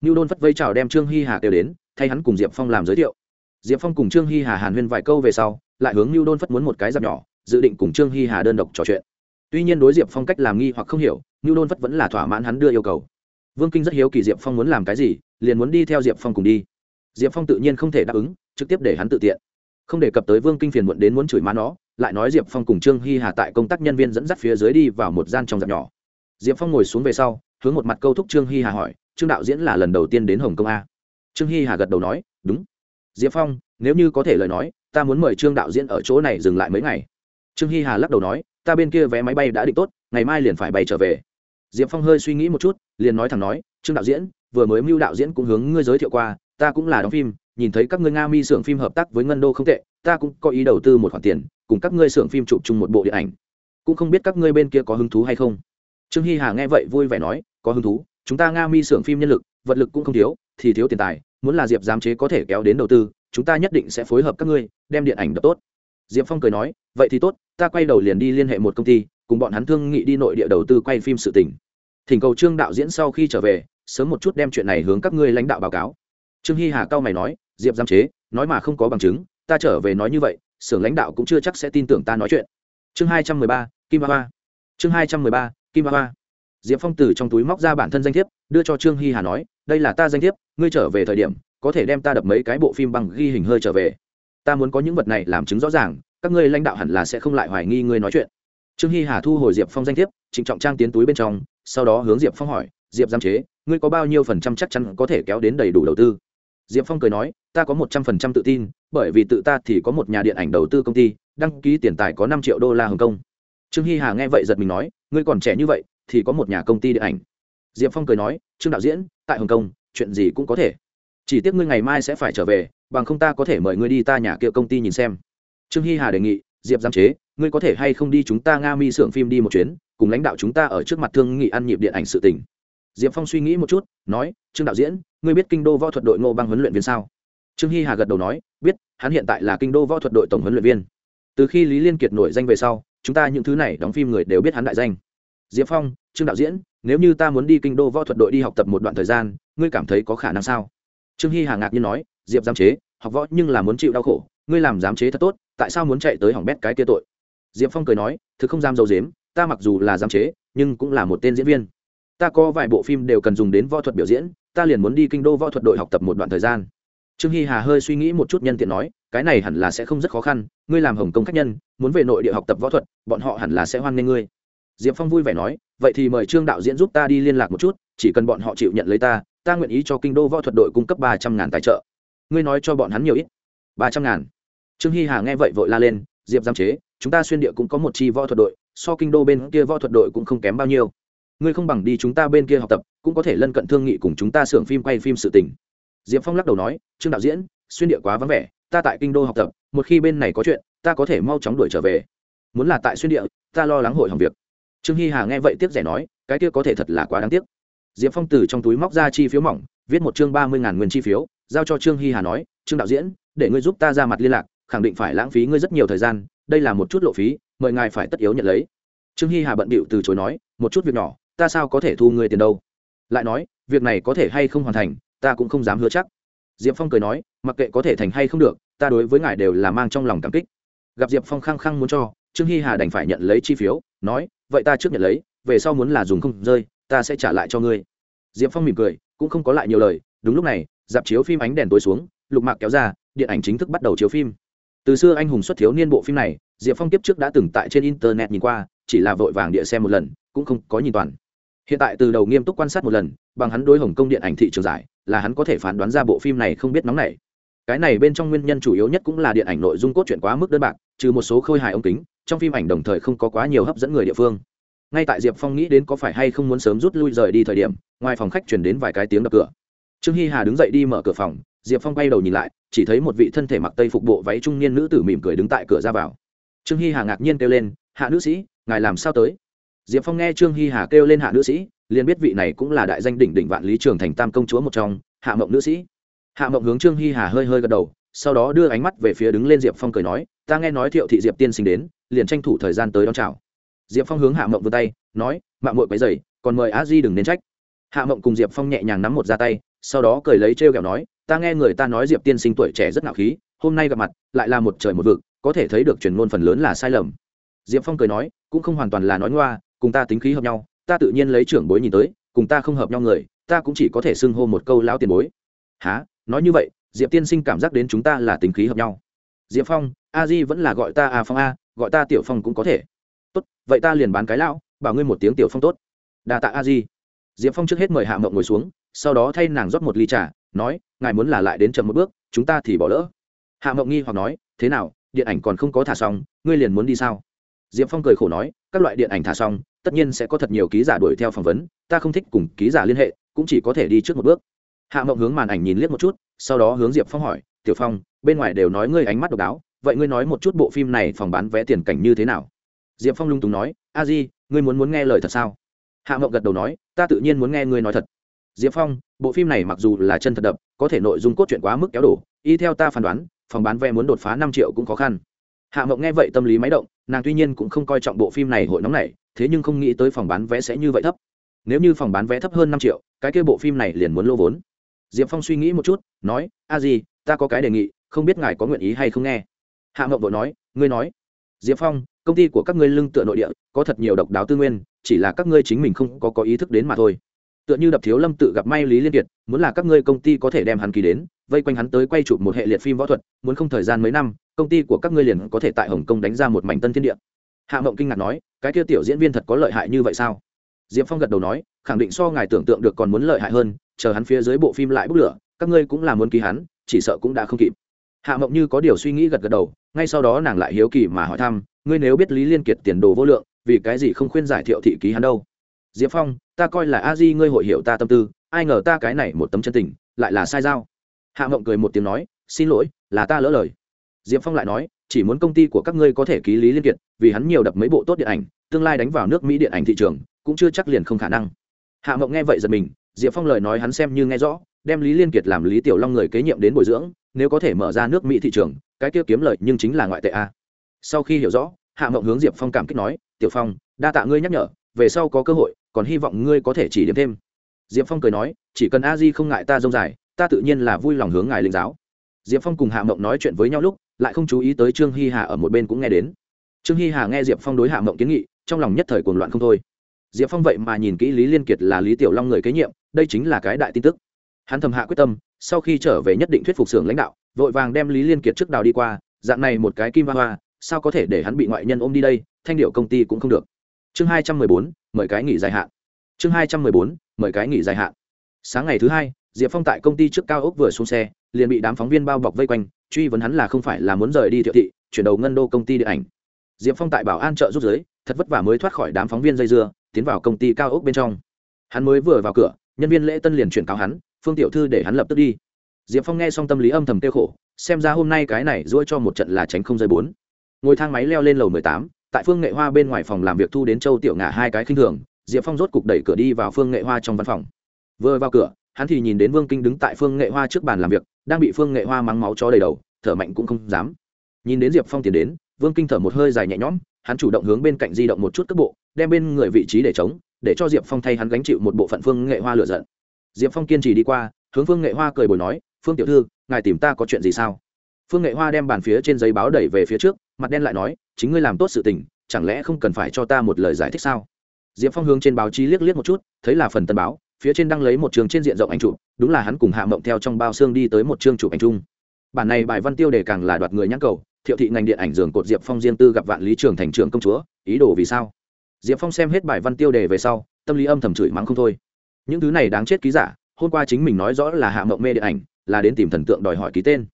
Lưu đôn phất vây chào đem trương hy hà kêu đến, thay hắn cùng diệp phong làm giới thiệu. Diệp phong cùng trương hy hà hàn huyên vài câu về sau, lại hướng lưu đôn phất muốn một cái giặc nhỏ, dự định cùng trương hy hà đơn độc trò chuyện. Tuy nhiên đối diệp phong cách làm nghi hoặc không hiểu lưu đôn phất vẫn là thỏa mãn hắn đưa yêu cầu vương kinh rất hiếu kỳ diệp phong muốn làm cái gì, liền muốn đi theo diệp phong cùng đi. Diệp phong tự nhiên không thể đáp ứng, trực tiếp để hắn tự tiện. Không đề cập tới vương kinh phiền muộn đến muốn chửi má nó, lại nói diệp phong cùng trương hy hà tại công tác nhân viên dẫn dắt phía dưới đi vào một gian trong dạp nhỏ. Diệp phong ngồi xuống về sau, hướng một mặt câu thúc trương hy hà hỏi, trương đạo diễn là lần đầu tiên đến hồng kông a trương hy hà gật đầu nói, đúng. Diệp phong, nếu như có thể lời nói, ta muốn mời trương đạo diễn ở chỗ này dừng lại mấy ngày. Trương hy hà lắc đầu nói, ta bên kia vé máy bay đã định tốt, ngày mai liền phải bay trở về diệp phong hơi suy nghĩ một chút, liền nói thẳng nói, trương đạo diễn, vừa mới mưu đạo diễn cũng hướng ngươi giới thiệu qua, ta cũng là đóng phim, nhìn thấy các ngươi nga mi xưởng phim hợp tác với ngân đô không tệ, ta cũng có ý đầu tư một khoản tiền, cùng các ngươi xưởng phim chụp chung một bộ điện ảnh. Cũng không biết các ngươi bên kia có hứng thú hay không? Trương hy hà nghe vậy vui vẻ nói, có hứng thú, chúng ta nga mi xưởng phim nhân lực, vật lực cũng không thiếu, thì thiếu tiền tài, muốn là diệp giám chế có thể kéo đến đầu tư, chúng ta nhất định sẽ phối hợp các ngươi, đem điện ảnh đập tốt. Diệp phong cười nói, vậy thì tốt, ta quay đầu liền đi liên hệ một công ty, cùng bọn hắn thương nghị đi nội địa đầu tư quay phim sự tỉnh thỉnh cầu trương đạo diễn sau khi trở về, sớm một chút đem chuyện này hướng các ngươi lãnh đạo báo cáo. Trương hy hà cao mày nói, diệp giam chế, nói mà không có bằng chứng, ta trở về nói như vậy, xưởng lãnh đạo cũng chưa chắc sẽ tin tưởng ta nói chuyện. Chương hai trăm mười ba, kim ba ba chương hai trăm mười ba, kim ba ba diệp phong từ trong túi móc ra bản thân danh thiếp, đưa cho trương hy hà nói, đây là ta danh thiếp, ngươi trở về thời điểm, có thể đem ta đập mấy cái bộ phim bằng ghi hình hơi trở về. Ta muốn có những vật này làm chứng rõ ràng, các ngươi lãnh đạo hẳn là sẽ không lại hoài nghi ngươi nói chuyện. Trương hy hà thu hồi diệp phong danh thiếp trịnh trọng trang tiến túi bên trong sau đó hướng diệp phong hỏi, diệp giam chế, ngươi có bao nhiêu phần trăm chắc chắn có thể kéo đến đầy đủ đầu tư? Diệp phong cười nói, ta có một trăm phần trăm tự tin, bởi vì tự ta thì có một nhà điện ảnh đầu tư công ty, đăng ký tiền tài có năm triệu đô la hồng kông. Trương hy hà nghe vậy giật mình nói, ngươi còn trẻ như vậy thì có một nhà công ty điện ảnh. Diệp phong cười nói, trương đạo diễn, tại hồng kông, chuyện gì cũng có thể. Chỉ tiếc ngươi ngày mai sẽ phải trở về, bằng không ta có thể mời ngươi đi ta nhà kia công ty nhìn xem. Trương hy hà đề nghị, diệp giam chế, ngươi có thể hay không đi chúng ta nga mi xưởng phim đi một chuyến cùng lãnh đạo chúng ta ở trước mặt thương nghị ăn nhịp điện ảnh sự tình. Diệp phong suy nghĩ một chút, nói, trương đạo diễn, ngươi biết kinh đô võ thuật đội ngô băng huấn luyện viên sao? Trương hy hà gật đầu nói, biết, hắn hiện tại là kinh đô võ thuật đội tổng huấn luyện viên. Từ khi lý liên kiệt nổi danh về sau, chúng ta những thứ này đóng phim người đều biết hắn đại danh. Diệp phong, trương đạo diễn, nếu như ta muốn đi kinh đô võ thuật đội đi học tập một đoạn thời gian, ngươi cảm thấy có khả năng sao? Trương hy hà ngạc nhiên nói, diệp giám chế, học võ nhưng là muốn chịu đau khổ, ngươi làm giám chế thật tốt, tại sao muốn chạy tới hỏng bét cái kia tội? Diệp phong cười nói, thực không dám dâu dếm ta mặc dù là giám chế, nhưng cũng là một tên diễn viên. Ta có vài bộ phim đều cần dùng đến võ thuật biểu diễn, ta liền muốn đi kinh đô võ thuật đội học tập một đoạn thời gian. Trương hy hà hơi suy nghĩ một chút nhân tiện nói, cái này hẳn là sẽ không rất khó khăn, ngươi làm hồng Công khách nhân, muốn về nội địa học tập võ thuật, bọn họ hẳn là sẽ hoan nghênh ngươi. Diệp phong vui vẻ nói, vậy thì mời trương đạo diễn giúp ta đi liên lạc một chút, chỉ cần bọn họ chịu nhận lấy ta ta nguyện ý cho kinh đô võ thuật đội cung cấp ba trăm ngàn tài trợ. Ngươi nói cho bọn hắn nhiều ít. ba trăm ngàn. Trương hy hà nghe vậy vội la lên, diệp giam chế, chúng ta xuyên địa cũng có một chi võ thuật đội so kinh đô bên kia võ thuật đội cũng không kém bao nhiêu. Ngươi không bằng đi chúng ta bên kia học tập, cũng có thể lân cận thương nghị cùng chúng ta xưởng phim quay phim sự tình. Diệp phong lắc đầu nói, trương đạo diễn, xuyên địa quá vắng vẻ, ta tại kinh đô học tập, một khi bên này có chuyện, ta có thể mau chóng đuổi trở về. Muốn là tại xuyên địa, ta lo lắng hội hỏng việc. Trương hy hà nghe vậy tiếc rẻ nói, cái kia có thể thật là quá đáng tiếc. Diệp phong từ trong túi móc ra chi phiếu mỏng, viết một chương ba mươi ngàn nguyên chi phiếu, giao cho trương hy hà nói, trương đạo diễn, để ngươi giúp ta ra mặt liên lạc, khẳng định phải lãng phí ngươi rất nhiều thời gian, đây là một chút lộ phí mời ngài phải tất yếu nhận lấy. Trương hy hà bận bịu từ chối nói, một chút việc nhỏ, ta sao có thể thu người tiền đâu? Lại nói, việc này có thể hay không hoàn thành, ta cũng không dám hứa chắc. Diệp phong cười nói, mặc kệ có thể thành hay không được, ta đối với ngài đều là mang trong lòng cảm kích. Gặp diệp phong khăng khăng muốn cho, trương hy hà đành phải nhận lấy chi phiếu, nói, vậy ta trước nhận lấy, về sau muốn là dùng không rơi, ta sẽ trả lại cho ngươi. Diệp phong mỉm cười, cũng không có lại nhiều lời, đúng lúc này, dạp chiếu phim ánh đèn tối xuống, lục mạc kéo ra, điện ảnh chính thức bắt đầu chiếu phim. Từ xưa anh hùng xuất thiếu niên bộ phim này diệp phong tiếp trước đã từng tại trên internet nhìn qua, chỉ là vội vàng địa xem một lần, cũng không có nhìn toàn. Hiện tại từ đầu nghiêm túc quan sát một lần, bằng hắn đối hồng công điện ảnh thị trường giải, là hắn có thể phán đoán ra bộ phim này không biết nóng này cái này bên trong nguyên nhân chủ yếu nhất cũng là điện ảnh nội dung cốt truyện quá mức đơn bạc, trừ một số khôi hài ống kính, trong phim ảnh đồng thời không có quá nhiều hấp dẫn người địa phương. Ngay tại diệp phong nghĩ đến có phải hay không muốn sớm rút lui rời đi thời điểm, ngoài phòng khách chuyển đến vài cái tiếng đập cửa. Trương hy hà đứng dậy đi mở cửa phòng, diệp phong bay đầu nhìn lại, chỉ thấy một vị thân thể mặc tây phục bộ váy trung niên nữ tử mỉm cười đứng tại cửa ra vào trương hy hà ngạc nhiên kêu lên, hạ nữ sĩ, ngài làm sao tới? Diệp phong nghe trương hy hà kêu lên hạ nữ sĩ liền biết vị này cũng là đại danh đỉnh đỉnh vạn lý trường thành tam công chúa một trong, hạ mộng nữ sĩ. Hạ mộng hướng trương hy hà hơi hơi gật đầu, sau đó đưa ánh mắt về phía đứng lên diệp phong cười nói, ta nghe nói thiệu thị diệp tiên sinh đến, liền tranh thủ thời gian tới đón chào. Diệp phong hướng hạ mộng vươn tay, nói mạng mội quấy dày còn mời a di đừng nên trách. Hạ mộng cùng diệp phong nhẹ nhàng nắm một ra tay, sau đó cười lấy treo kẹo nói, ta nghe người ta nói diệp tiên sinh tuổi trẻ rất ngạo khí, hôm nay gặp mặt, lại là một trời một vực có thể thấy được truyền ngôn phần lớn là sai lầm. Diệp phong cười nói, cũng không hoàn toàn là nói ngoa, cùng ta tính khí hợp nhau, ta tự nhiên lấy trưởng bối nhìn tới, cùng ta không hợp nhau người, ta cũng chỉ có thể xưng hô một câu lão tiền bối. Há nói như vậy, diệp tiên sinh cảm giác đến chúng ta là tính khí hợp nhau. Diệp phong, a di vẫn là gọi ta a phong a, gọi ta tiểu phong cũng có thể. Tốt, vậy ta liền bán cái lão, bảo ngươi một tiếng tiểu phong tốt. Đà tạ a di. Diệp phong trước hết mời hạ mộng ngồi xuống, sau đó thay nàng rót một ly trà, nói, ngài muốn là lại đến chậm một bước, chúng ta thì bỏ lỡ. Hạ mộng nghi hoặc nói, thế nào điện ảnh còn không có thả xong, ngươi liền muốn đi sao? Diệp phong cười khổ nói, các loại điện ảnh thả xong, tất nhiên sẽ có thật nhiều ký giả đuổi theo phỏng vấn, ta không thích cùng ký giả liên hệ, cũng chỉ có thể đi trước một bước. Hạ mộng hướng màn ảnh nhìn liếc một chút, sau đó hướng diệp phong hỏi, tiểu phong, bên ngoài đều nói ngươi ánh mắt độc đáo, vậy ngươi nói một chút bộ phim này phòng bán vé tiền cảnh như thế nào? Diệp phong lung túng nói, a di, ngươi muốn muốn nghe lời thật sao? Hạ mộng gật đầu nói, ta tự nhiên muốn nghe ngươi nói thật. Diệp phong, bộ phim này mặc dù là chân thật đập, có thể nội dung cốt truyện quá mức kéo đổ, y theo ta phán đoán phòng bán vé muốn đột phá năm triệu cũng khó khăn. Hạ mộng nghe vậy tâm lý máy động, nàng tuy nhiên cũng không coi trọng bộ phim này hội nóng này, thế nhưng không nghĩ tới phòng bán vé sẽ như vậy thấp. Nếu như phòng bán vé thấp hơn năm triệu, cái kia bộ phim này liền muốn lô vốn. Diệp phong suy nghĩ một chút, nói, a di, ta có cái đề nghị, không biết ngài có nguyện ý hay không nghe? Hạ mộng vội nói, ngươi nói. Diệp phong, công ty của các ngươi lưng tựa nội địa, có thật nhiều độc đáo tư nguyên, chỉ là các ngươi chính mình không có có ý thức đến mà thôi tựa như đập thiếu lâm tự gặp may lý liên kiệt, muốn là các ngươi công ty có thể đem hắn ký đến, vây quanh hắn tới quay chụp một hệ liệt phim võ thuật, muốn không thời gian mấy năm, công ty của các ngươi liền có thể tại hồng kông đánh ra một mảnh tân thiên địa. Hạ mộng kinh ngạc nói, cái kia tiểu diễn viên thật có lợi hại như vậy sao? Diệp phong gật đầu nói, khẳng định so ngài tưởng tượng được còn muốn lợi hại hơn, chờ hắn phía dưới bộ phim lại bốc lửa, các ngươi cũng là muốn ký hắn, chỉ sợ cũng đã không kịp. Hạ mộng như có điều suy nghĩ gật gật đầu, ngay sau đó nàng lại hiếu kỳ mà hỏi thăm, ngươi nếu biết lý liên kiệt tiền đồ vô lượng, vì cái gì không khuyên giải thiệu thị ký hắn đâu? Diệp phong ta coi là a di ngươi hội hiểu ta tâm tư, ai ngờ ta cái này một tấm chân tình, lại là sai dao hạ mộng cười một tiếng nói, xin lỗi, là ta lỡ lời. Diệp phong lại nói, chỉ muốn công ty của các ngươi có thể ký lý liên kiệt vì hắn nhiều đập mấy bộ tốt điện ảnh, tương lai đánh vào nước mỹ điện ảnh thị trường, cũng chưa chắc liền không khả năng. Hạ mộng nghe vậy giật mình, diệp phong lời nói hắn xem như nghe rõ, đem lý liên kiệt làm lý tiểu long người kế nhiệm đến bồi dưỡng, nếu có thể mở ra nước mỹ thị trường, cái kia kiếm lợi nhưng chính là ngoại tệ a. Sau khi hiểu rõ, hạ mộng hướng diệp phong cảm kích nói, tiểu phong, đa tạ ngươi nhắc nhở về sau có cơ hội, còn hy vọng ngươi có thể chỉ điểm thêm. Diệp phong cười nói, chỉ cần a di không ngại ta dông dài, ta tự nhiên là vui lòng hướng ngài linh giáo. Diệp phong cùng hạ mộng nói chuyện với nhau lúc, lại không chú ý tới trương hy hà ở một bên cũng nghe đến. Trương hy hà nghe diệp phong đối hạ mộng kiến nghị, trong lòng nhất thời cuồng loạn không thôi. Diệp phong vậy mà nhìn kỹ lý liên kiệt là lý tiểu long người kế nhiệm, đây chính là cái đại tin tức. Hắn thầm hạ quyết tâm, sau khi trở về nhất định thuyết phục xưởng lãnh đạo, vội vàng đem lý liên kiệt trước đào đi qua, dạng này một cái kim hoa hoa, sao có thể để hắn bị ngoại nhân ôm đi đây, thanh điệu công ty cũng không được chương hai trăm mười bốn, mời cái nghỉ dài hạn. Chương hai trăm mười bốn, mời cái nghỉ dài hạn. Sáng ngày thứ hai, diệp phong tại công ty trước cao ốc vừa xuống xe, liền bị đám phóng viên bao bọc vây quanh, truy vấn hắn là không phải là muốn rời đi thiệu thị, chuyển đầu ngân đô công ty điện ảnh. Diệp phong tại bảo an trợ rút giới thật vất vả mới thoát khỏi đám phóng viên dây dưa, tiến vào công ty cao ốc bên trong. Hắn mới vừa vào cửa, nhân viên lễ tân liền chuyển cáo hắn, phương tiểu thư để hắn lập tức đi. Diệp phong nghe xong tâm lý âm thầm tiêu khổ, xem ra hôm nay cái này dỗi cho một trận là tránh không rơi bốn. Ngồi thang máy leo lên lầu mười tám tại phương nghệ hoa bên ngoài phòng làm việc thu đến châu tiểu ngả hai cái khinh thường, diệp phong rốt cục đẩy cửa đi vào phương nghệ hoa trong văn phòng. Vừa vào cửa, hắn thì nhìn đến vương kinh đứng tại phương nghệ hoa trước bàn làm việc, đang bị phương nghệ hoa mắng máu cho đầy đầu, thở mạnh cũng không dám. Nhìn đến diệp phong tiến đến, vương kinh thở một hơi dài nhẹ nhõm, hắn chủ động hướng bên cạnh di động một chút cước bộ, đem bên người vị trí để chống để cho diệp phong thay hắn gánh chịu một bộ phận phương nghệ hoa lựa giận. Diệp phong kiên trì đi qua, hướng phương nghệ hoa cười bồi nói, phương tiểu thư, ngài tìm ta có chuyện gì sao? Phương nghệ hoa đem bàn phía trên giấy báo đẩy về phía trước, mặt đen lại nói, chính ngươi làm tốt sự tình, chẳng lẽ không cần phải cho ta một lời giải thích sao? Diệp phong hướng trên báo chí liếc liếc một chút, thấy là phần tân báo, phía trên đăng lấy một trường trên diện rộng ảnh chụp, đúng là hắn cùng hạ mộng theo trong bao xương đi tới một chương chụp ảnh chung. Bản này bài văn tiêu đề càng là đoạt người nhãn cầu, thiệu thị ngành điện ảnh dường cột diệp phong riêng tư gặp vạn lý trường thành trường công chúa, ý đồ vì sao? Diệp phong xem hết bài văn tiêu đề về sau, tâm lý âm thầm chửi mắng không thôi. Những thứ này đáng chết ký giả, hôm qua chính mình nói rõ là hạ mộng mê điện ảnh, là đến tìm thần tượng đòi hỏi ký tên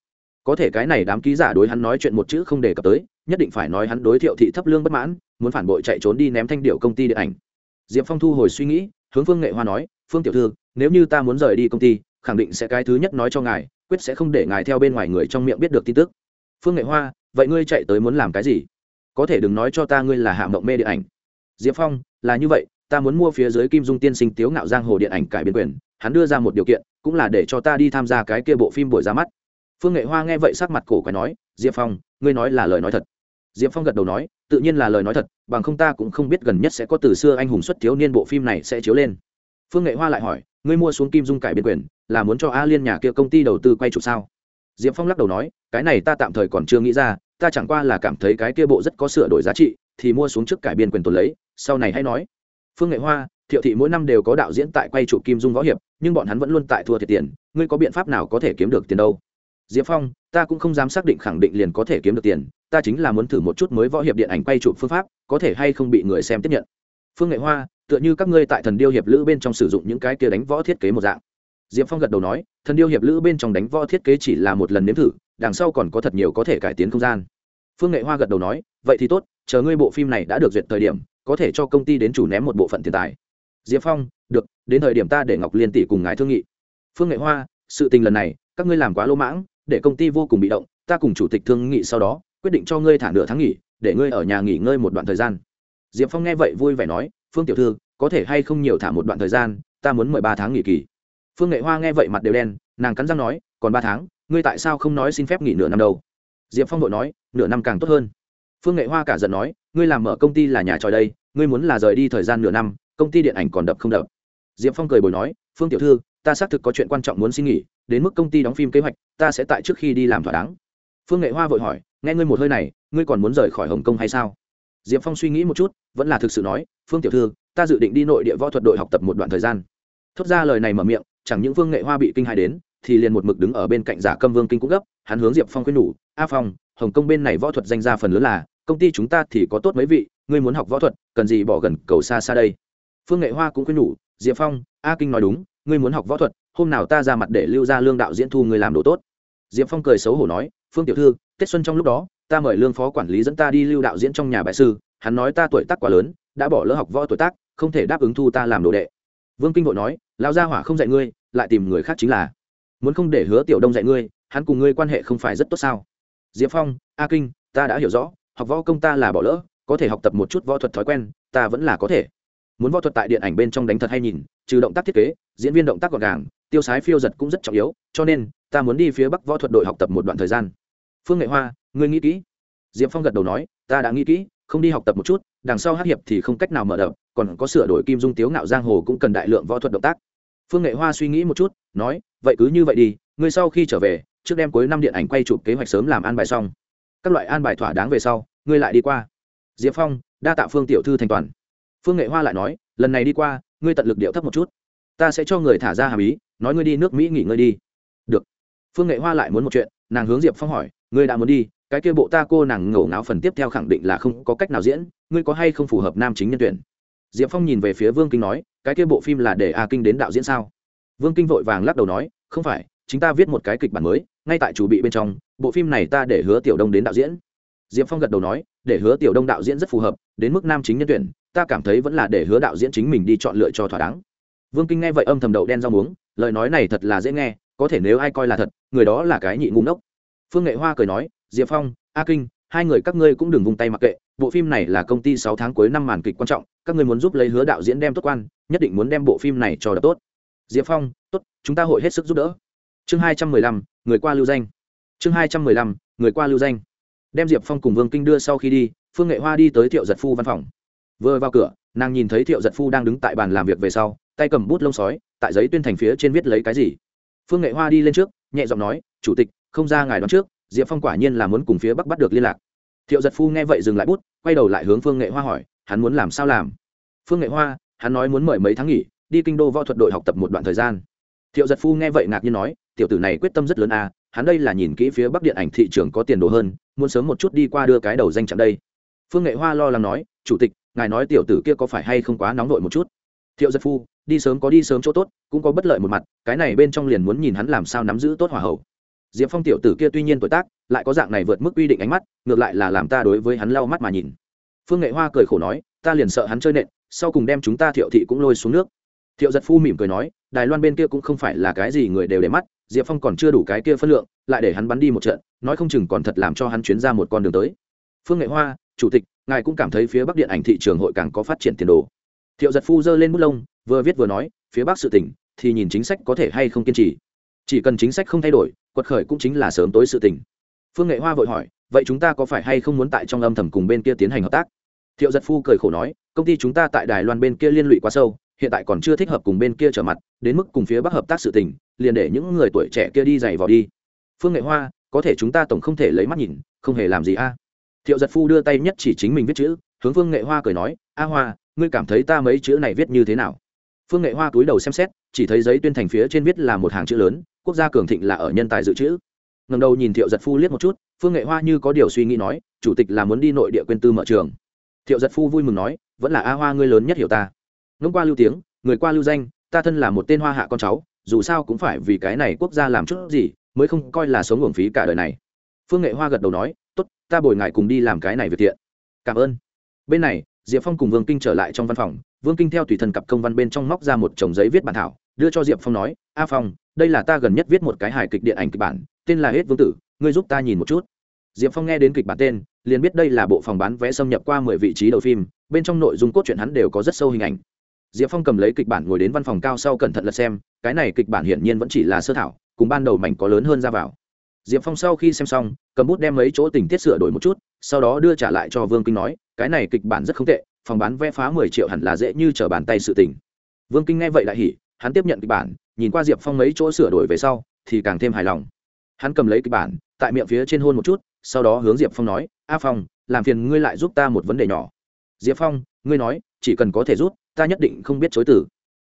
có thể cái này đám ký giả đối hắn nói chuyện một chữ không đề cập tới, nhất định phải nói hắn đối thiệu thị thấp lương bất mãn, muốn phản bội chạy trốn đi ném thanh điệu công ty điện ảnh. Diệp phong thu hồi suy nghĩ, hướng phương nghệ hoa nói, phương tiểu thư, nếu như ta muốn rời đi công ty, khẳng định sẽ cái thứ nhất nói cho ngài, quyết sẽ không để ngài theo bên ngoài người trong miệng biết được tin tức. Phương nghệ hoa, vậy ngươi chạy tới muốn làm cái gì? Có thể đừng nói cho ta ngươi là hạ mộng mê điện ảnh. Diệp phong, là như vậy, ta muốn mua phía dưới kim dung tiên sinh tiếu ngạo giang hồ điện ảnh cải biên quyền, hắn đưa ra một điều kiện, cũng là để cho ta đi tham gia cái kia bộ phim buổi ra mắt phương nghệ hoa nghe vậy sắc mặt cổ quái nói, diệp phong, ngươi nói là lời nói thật. Diệp phong gật đầu nói, tự nhiên là lời nói thật, bằng không ta cũng không biết gần nhất sẽ có từ xưa anh hùng xuất thiếu niên bộ phim này sẽ chiếu lên. Phương nghệ hoa lại hỏi, ngươi mua xuống kim dung cải biên quyền, là muốn cho a liên nhà kia công ty đầu tư quay chụp sao? Diệp phong lắc đầu nói, cái này ta tạm thời còn chưa nghĩ ra, ta chẳng qua là cảm thấy cái kia bộ rất có sửa đổi giá trị, thì mua xuống trước cải biên quyền tồn lấy, sau này hay nói. Phương nghệ hoa, thiệu thị mỗi năm đều có đạo diễn tại quay chụp kim dung võ hiệp, nhưng bọn hắn vẫn luôn tại thua thiệt tiền, ngươi có biện pháp nào có thể kiếm được tiền đâu? Diệp phong, ta cũng không dám xác định khẳng định liền có thể kiếm được tiền, ta chính là muốn thử một chút mới võ hiệp điện ảnh quay chụp phương pháp, có thể hay không bị người xem tiếp nhận. Phương nghệ hoa, tựa như các ngươi tại thần điêu hiệp lữ bên trong sử dụng những cái kia đánh võ thiết kế một dạng. Diệp phong gật đầu nói, thần điêu hiệp lữ bên trong đánh võ thiết kế chỉ là một lần nếm thử, đằng sau còn có thật nhiều có thể cải tiến không gian. Phương nghệ hoa gật đầu nói, vậy thì tốt, chờ ngươi bộ phim này đã được duyệt thời điểm, có thể cho công ty đến chủ ném một bộ phận tiền tài. Diệp phong, được, đến thời điểm ta để ngọc liên tỷ cùng ngài thương nghị. Phương nghệ hoa, sự tình lần này, các ngươi làm quá lỗ mãng để công ty vô cùng bị động, ta cùng chủ tịch thương nghị sau đó, quyết định cho ngươi thả nửa tháng nghỉ, để ngươi ở nhà nghỉ ngơi một đoạn thời gian. Diệp phong nghe vậy vui vẻ nói, phương tiểu thư, có thể hay không nhiều thả một đoạn thời gian, ta muốn mười ba tháng nghỉ kỳ. Phương nghệ hoa nghe vậy mặt đều đen, nàng cắn răng nói, còn ba tháng, ngươi tại sao không nói xin phép nghỉ nửa năm đâu? Diệp phong vội nói, nửa năm càng tốt hơn. Phương nghệ hoa cả giận nói, ngươi làm mở công ty là nhà tròi đây, ngươi muốn là rời đi thời gian nửa năm, công ty điện ảnh còn đập không đập. Diệp phong cười bồi nói, phương tiểu thư, ta xác thực có chuyện quan trọng muốn xin nghỉ đến mức công ty đóng phim kế hoạch, ta sẽ tại trước khi đi làm thỏa đáng. Phương nghệ hoa vội hỏi, nghe ngươi một hơi này, ngươi còn muốn rời khỏi hồng kông hay sao? Diệp phong suy nghĩ một chút, vẫn là thực sự nói, phương tiểu thư, ta dự định đi nội địa võ thuật đội học tập một đoạn thời gian. Thốt ra lời này mở miệng, chẳng những phương nghệ hoa bị kinh hài đến, thì liền một mực đứng ở bên cạnh giả câm vương kinh cũng gấp, hắn hướng diệp phong khuyên nhủ, a phong, hồng kông bên này võ thuật danh ra phần lớn là, công ty chúng ta thì có tốt mấy vị, ngươi muốn học võ thuật, cần gì bỏ gần cầu xa xa đây? Phương nghệ hoa cũng khuyên nhủ, diệp phong, a kinh nói đúng ngươi muốn học võ thuật, hôm nào ta ra mặt để lưu ra lương đạo diễn thu ngươi làm đồ tốt. Diệp phong cười xấu hổ nói, phương tiểu thư, tết xuân trong lúc đó, ta mời lương phó quản lý dẫn ta đi lưu đạo diễn trong nhà bại sư, hắn nói ta tuổi tác quá lớn, đã bỏ lỡ học võ tuổi tác, không thể đáp ứng thu ta làm đồ đệ. Vương kinh vội nói lao gia hỏa không dạy ngươi, lại tìm người khác chính là. Muốn không để hứa tiểu đông dạy ngươi, hắn cùng ngươi quan hệ không phải rất tốt sao? Diệp phong, a kinh, ta đã hiểu rõ, học võ công ta là bỏ lỡ, có thể học tập một chút võ thuật thói quen, ta vẫn là có thể. Muốn võ thuật tại điện ảnh bên trong đánh thật hay nhìn trừ động tác thiết kế, diễn viên động tác gọn gàng, tiêu sái phiêu giật cũng rất trọng yếu, cho nên, ta muốn đi phía bắc võ thuật đội học tập một đoạn thời gian. Phương nghệ hoa, ngươi nghĩ kỹ. Diệp phong gật đầu nói, ta đã nghĩ kỹ, không đi học tập một chút, đằng sau hát hiệp thì không cách nào mở đập, còn có sửa đổi kim dung tiếu ngạo giang hồ cũng cần đại lượng võ thuật động tác. Phương nghệ hoa suy nghĩ một chút, nói, vậy cứ như vậy đi, ngươi sau khi trở về, trước đêm cuối năm điện ảnh quay chụp kế hoạch sớm làm an bài xong. Các loại an bài thỏa đáng về sau, ngươi lại đi qua. Diệp phong, đa tạ phương tiểu thư thành toàn phương nghệ hoa lại nói, lần này đi qua, ngươi tận lực điệu thấp một chút. Ta sẽ cho người thả ra hàm ý, nói ngươi đi nước mỹ nghỉ ngơi đi. Được. Phương nghệ hoa lại muốn một chuyện, nàng hướng diệp phong hỏi, ngươi đã muốn đi, cái kia bộ ta cô nàng ngổ ngáo phần tiếp theo khẳng định là không có cách nào diễn, ngươi có hay không phù hợp nam chính nhân tuyển? Diệp phong nhìn về phía vương kinh nói, cái kia bộ phim là để a kinh đến đạo diễn sao? Vương kinh vội vàng lắc đầu nói, không phải, chính ta viết một cái kịch bản mới, ngay tại chủ bị bên trong, bộ phim này ta để hứa tiểu đông đến đạo diễn. Diệp phong gật đầu nói, để hứa tiểu đông đạo diễn rất phù hợp, đến mức nam chính nhân tuyển ta cảm thấy vẫn là để hứa đạo diễn chính mình đi chọn lựa cho thỏa đáng. Vương kinh nghe vậy âm thầm đậu đen rau muống, lời nói này thật là dễ nghe, có thể nếu ai coi là thật, người đó là cái nhị ngu ngốc. Phương nghệ hoa cười nói, diệp phong, a kinh, hai người các ngươi cũng đừng vung tay mặc kệ, bộ phim này là công ty sáu tháng cuối năm màn kịch quan trọng, các ngươi muốn giúp lấy hứa đạo diễn đem tốt quan, nhất định muốn đem bộ phim này cho đập tốt. Diệp phong, tốt, chúng ta hội hết sức giúp đỡ. Chương hai trăm mười lăm, người qua lưu danh. Chương hai trăm mười lăm, người qua lưu danh. Đem diệp phong cùng vương kinh đưa sau khi đi, phương nghệ hoa đi tới thiệu giật phu văn phòng vừa vào cửa, nàng nhìn thấy thiệu giật phu đang đứng tại bàn làm việc về sau, tay cầm bút lông sói, tại giấy tuyên thành phía trên viết lấy cái gì. Phương nghệ hoa đi lên trước, nhẹ giọng nói, chủ tịch, không ra ngài đón trước, diệp phong quả nhiên là muốn cùng phía bắc bắt được liên lạc. Thiệu giật phu nghe vậy dừng lại bút, quay đầu lại hướng phương nghệ hoa hỏi, hắn muốn làm sao làm? Phương nghệ hoa, hắn nói muốn mời mấy tháng nghỉ, đi kinh đô võ thuật đội học tập một đoạn thời gian. Thiệu giật phu nghe vậy ngạc nhiên nói, tiểu tử này quyết tâm rất lớn à hắn đây là nhìn kỹ phía bắc điện ảnh thị trường có tiền đồ hơn, muốn sớm một chút đi qua đưa cái đầu danh chạm đây. Phương nghệ hoa lo lắng nói, chủ tịch ngài nói tiểu tử kia có phải hay không quá nóng vội một chút? Thiệu giật phu, đi sớm có đi sớm chỗ tốt, cũng có bất lợi một mặt, cái này bên trong liền muốn nhìn hắn làm sao nắm giữ tốt hỏa hậu. Diệp phong tiểu tử kia tuy nhiên tuổi tác, lại có dạng này vượt mức quy định ánh mắt, ngược lại là làm ta đối với hắn lau mắt mà nhìn. Phương nghệ hoa cười khổ nói, ta liền sợ hắn chơi nện, sau cùng đem chúng ta thiệu thị cũng lôi xuống nước. Thiệu giật phu mỉm cười nói, đài loan bên kia cũng không phải là cái gì người đều để mắt, diệp phong còn chưa đủ cái kia phân lượng, lại để hắn bắn đi một trận, nói không chừng còn thật làm cho hắn chuyến ra một con đường tới. Phương nghệ hoa, chủ tịch ngài cũng cảm thấy phía bắc điện ảnh thị trường hội càng có phát triển tiền đồ. Thiệu giật phu giơ lên bút lông, vừa viết vừa nói, phía bắc sự tỉnh thì nhìn chính sách có thể hay không kiên trì. Chỉ cần chính sách không thay đổi, quật khởi cũng chính là sớm tối sự tỉnh phương nghệ hoa vội hỏi, vậy chúng ta có phải hay không muốn tại trong âm thầm cùng bên kia tiến hành hợp tác? Thiệu giật phu cười khổ nói, công ty chúng ta tại đài loan bên kia liên lụy quá sâu, hiện tại còn chưa thích hợp cùng bên kia trở mặt, đến mức cùng phía bắc hợp tác sự tình, liền để những người tuổi trẻ kia đi giày vào đi. Phương nghệ hoa, có thể chúng ta tổng không thể lấy mắt nhìn, không hề làm gì a thiệu giật phu đưa tay nhất chỉ chính mình viết chữ, hướng phương nghệ hoa cười nói, a hoa, ngươi cảm thấy ta mấy chữ này viết như thế nào? Phương nghệ hoa túi đầu xem xét, chỉ thấy giấy tuyên thành phía trên viết là một hàng chữ lớn, quốc gia cường thịnh là ở nhân tài dự trữ. Ngầm đầu nhìn thiệu giật phu liếc một chút, phương nghệ hoa như có điều suy nghĩ nói, chủ tịch là muốn đi nội địa quên tư mở trường. Thiệu giật phu vui mừng nói, vẫn là a hoa ngươi lớn nhất hiểu ta. Ngẫm qua lưu tiếng, người qua lưu danh, ta thân là một tên hoa hạ con cháu, dù sao cũng phải vì cái này quốc gia làm chút gì, mới không coi là sống uổng phí cả đời này. Phương nghệ hoa gật đầu nói ta bồi ngài cùng đi làm cái này việc thiện. Cảm ơn. Bên này, diệp phong cùng vương kinh trở lại trong văn phòng. Vương kinh theo tùy thần cặp công văn bên trong móc ra một chồng giấy viết bản thảo, đưa cho diệp phong nói, a phong, đây là ta gần nhất viết một cái hài kịch điện ảnh kịch bản, tên là hết vương tử, ngươi giúp ta nhìn một chút. Diệp phong nghe đến kịch bản tên, liền biết đây là bộ phòng bán vé xâm nhập qua mười vị trí đầu phim, bên trong nội dung cốt truyện hắn đều có rất sâu hình ảnh. Diệp phong cầm lấy kịch bản ngồi đến văn phòng cao sau cẩn thận lật xem, cái này kịch bản hiển nhiên vẫn chỉ là sơ thảo, cùng ban đầu mảnh có lớn hơn ra vào diệp phong sau khi xem xong, cầm bút đem mấy chỗ tình tiết sửa đổi một chút, sau đó đưa trả lại cho vương kinh nói, cái này kịch bản rất không tệ, phòng bán vé phá mười triệu hẳn là dễ như t bàn tay sự tình. Vương kinh nghe vậy lại hỉ, hắn tiếp nhận kịch bản, nhìn qua diệp phong mấy chỗ sửa đổi về sau, thì càng thêm hài lòng. Hắn cầm lấy kịch bản, tại miệng phía trên hôn một chút, sau đó hướng diệp phong nói, a phong, làm phiền ngươi lại giúp ta một vấn đề nhỏ. Diệp phong, ngươi nói, chỉ cần có thể rút ta nhất định không biết chối từ.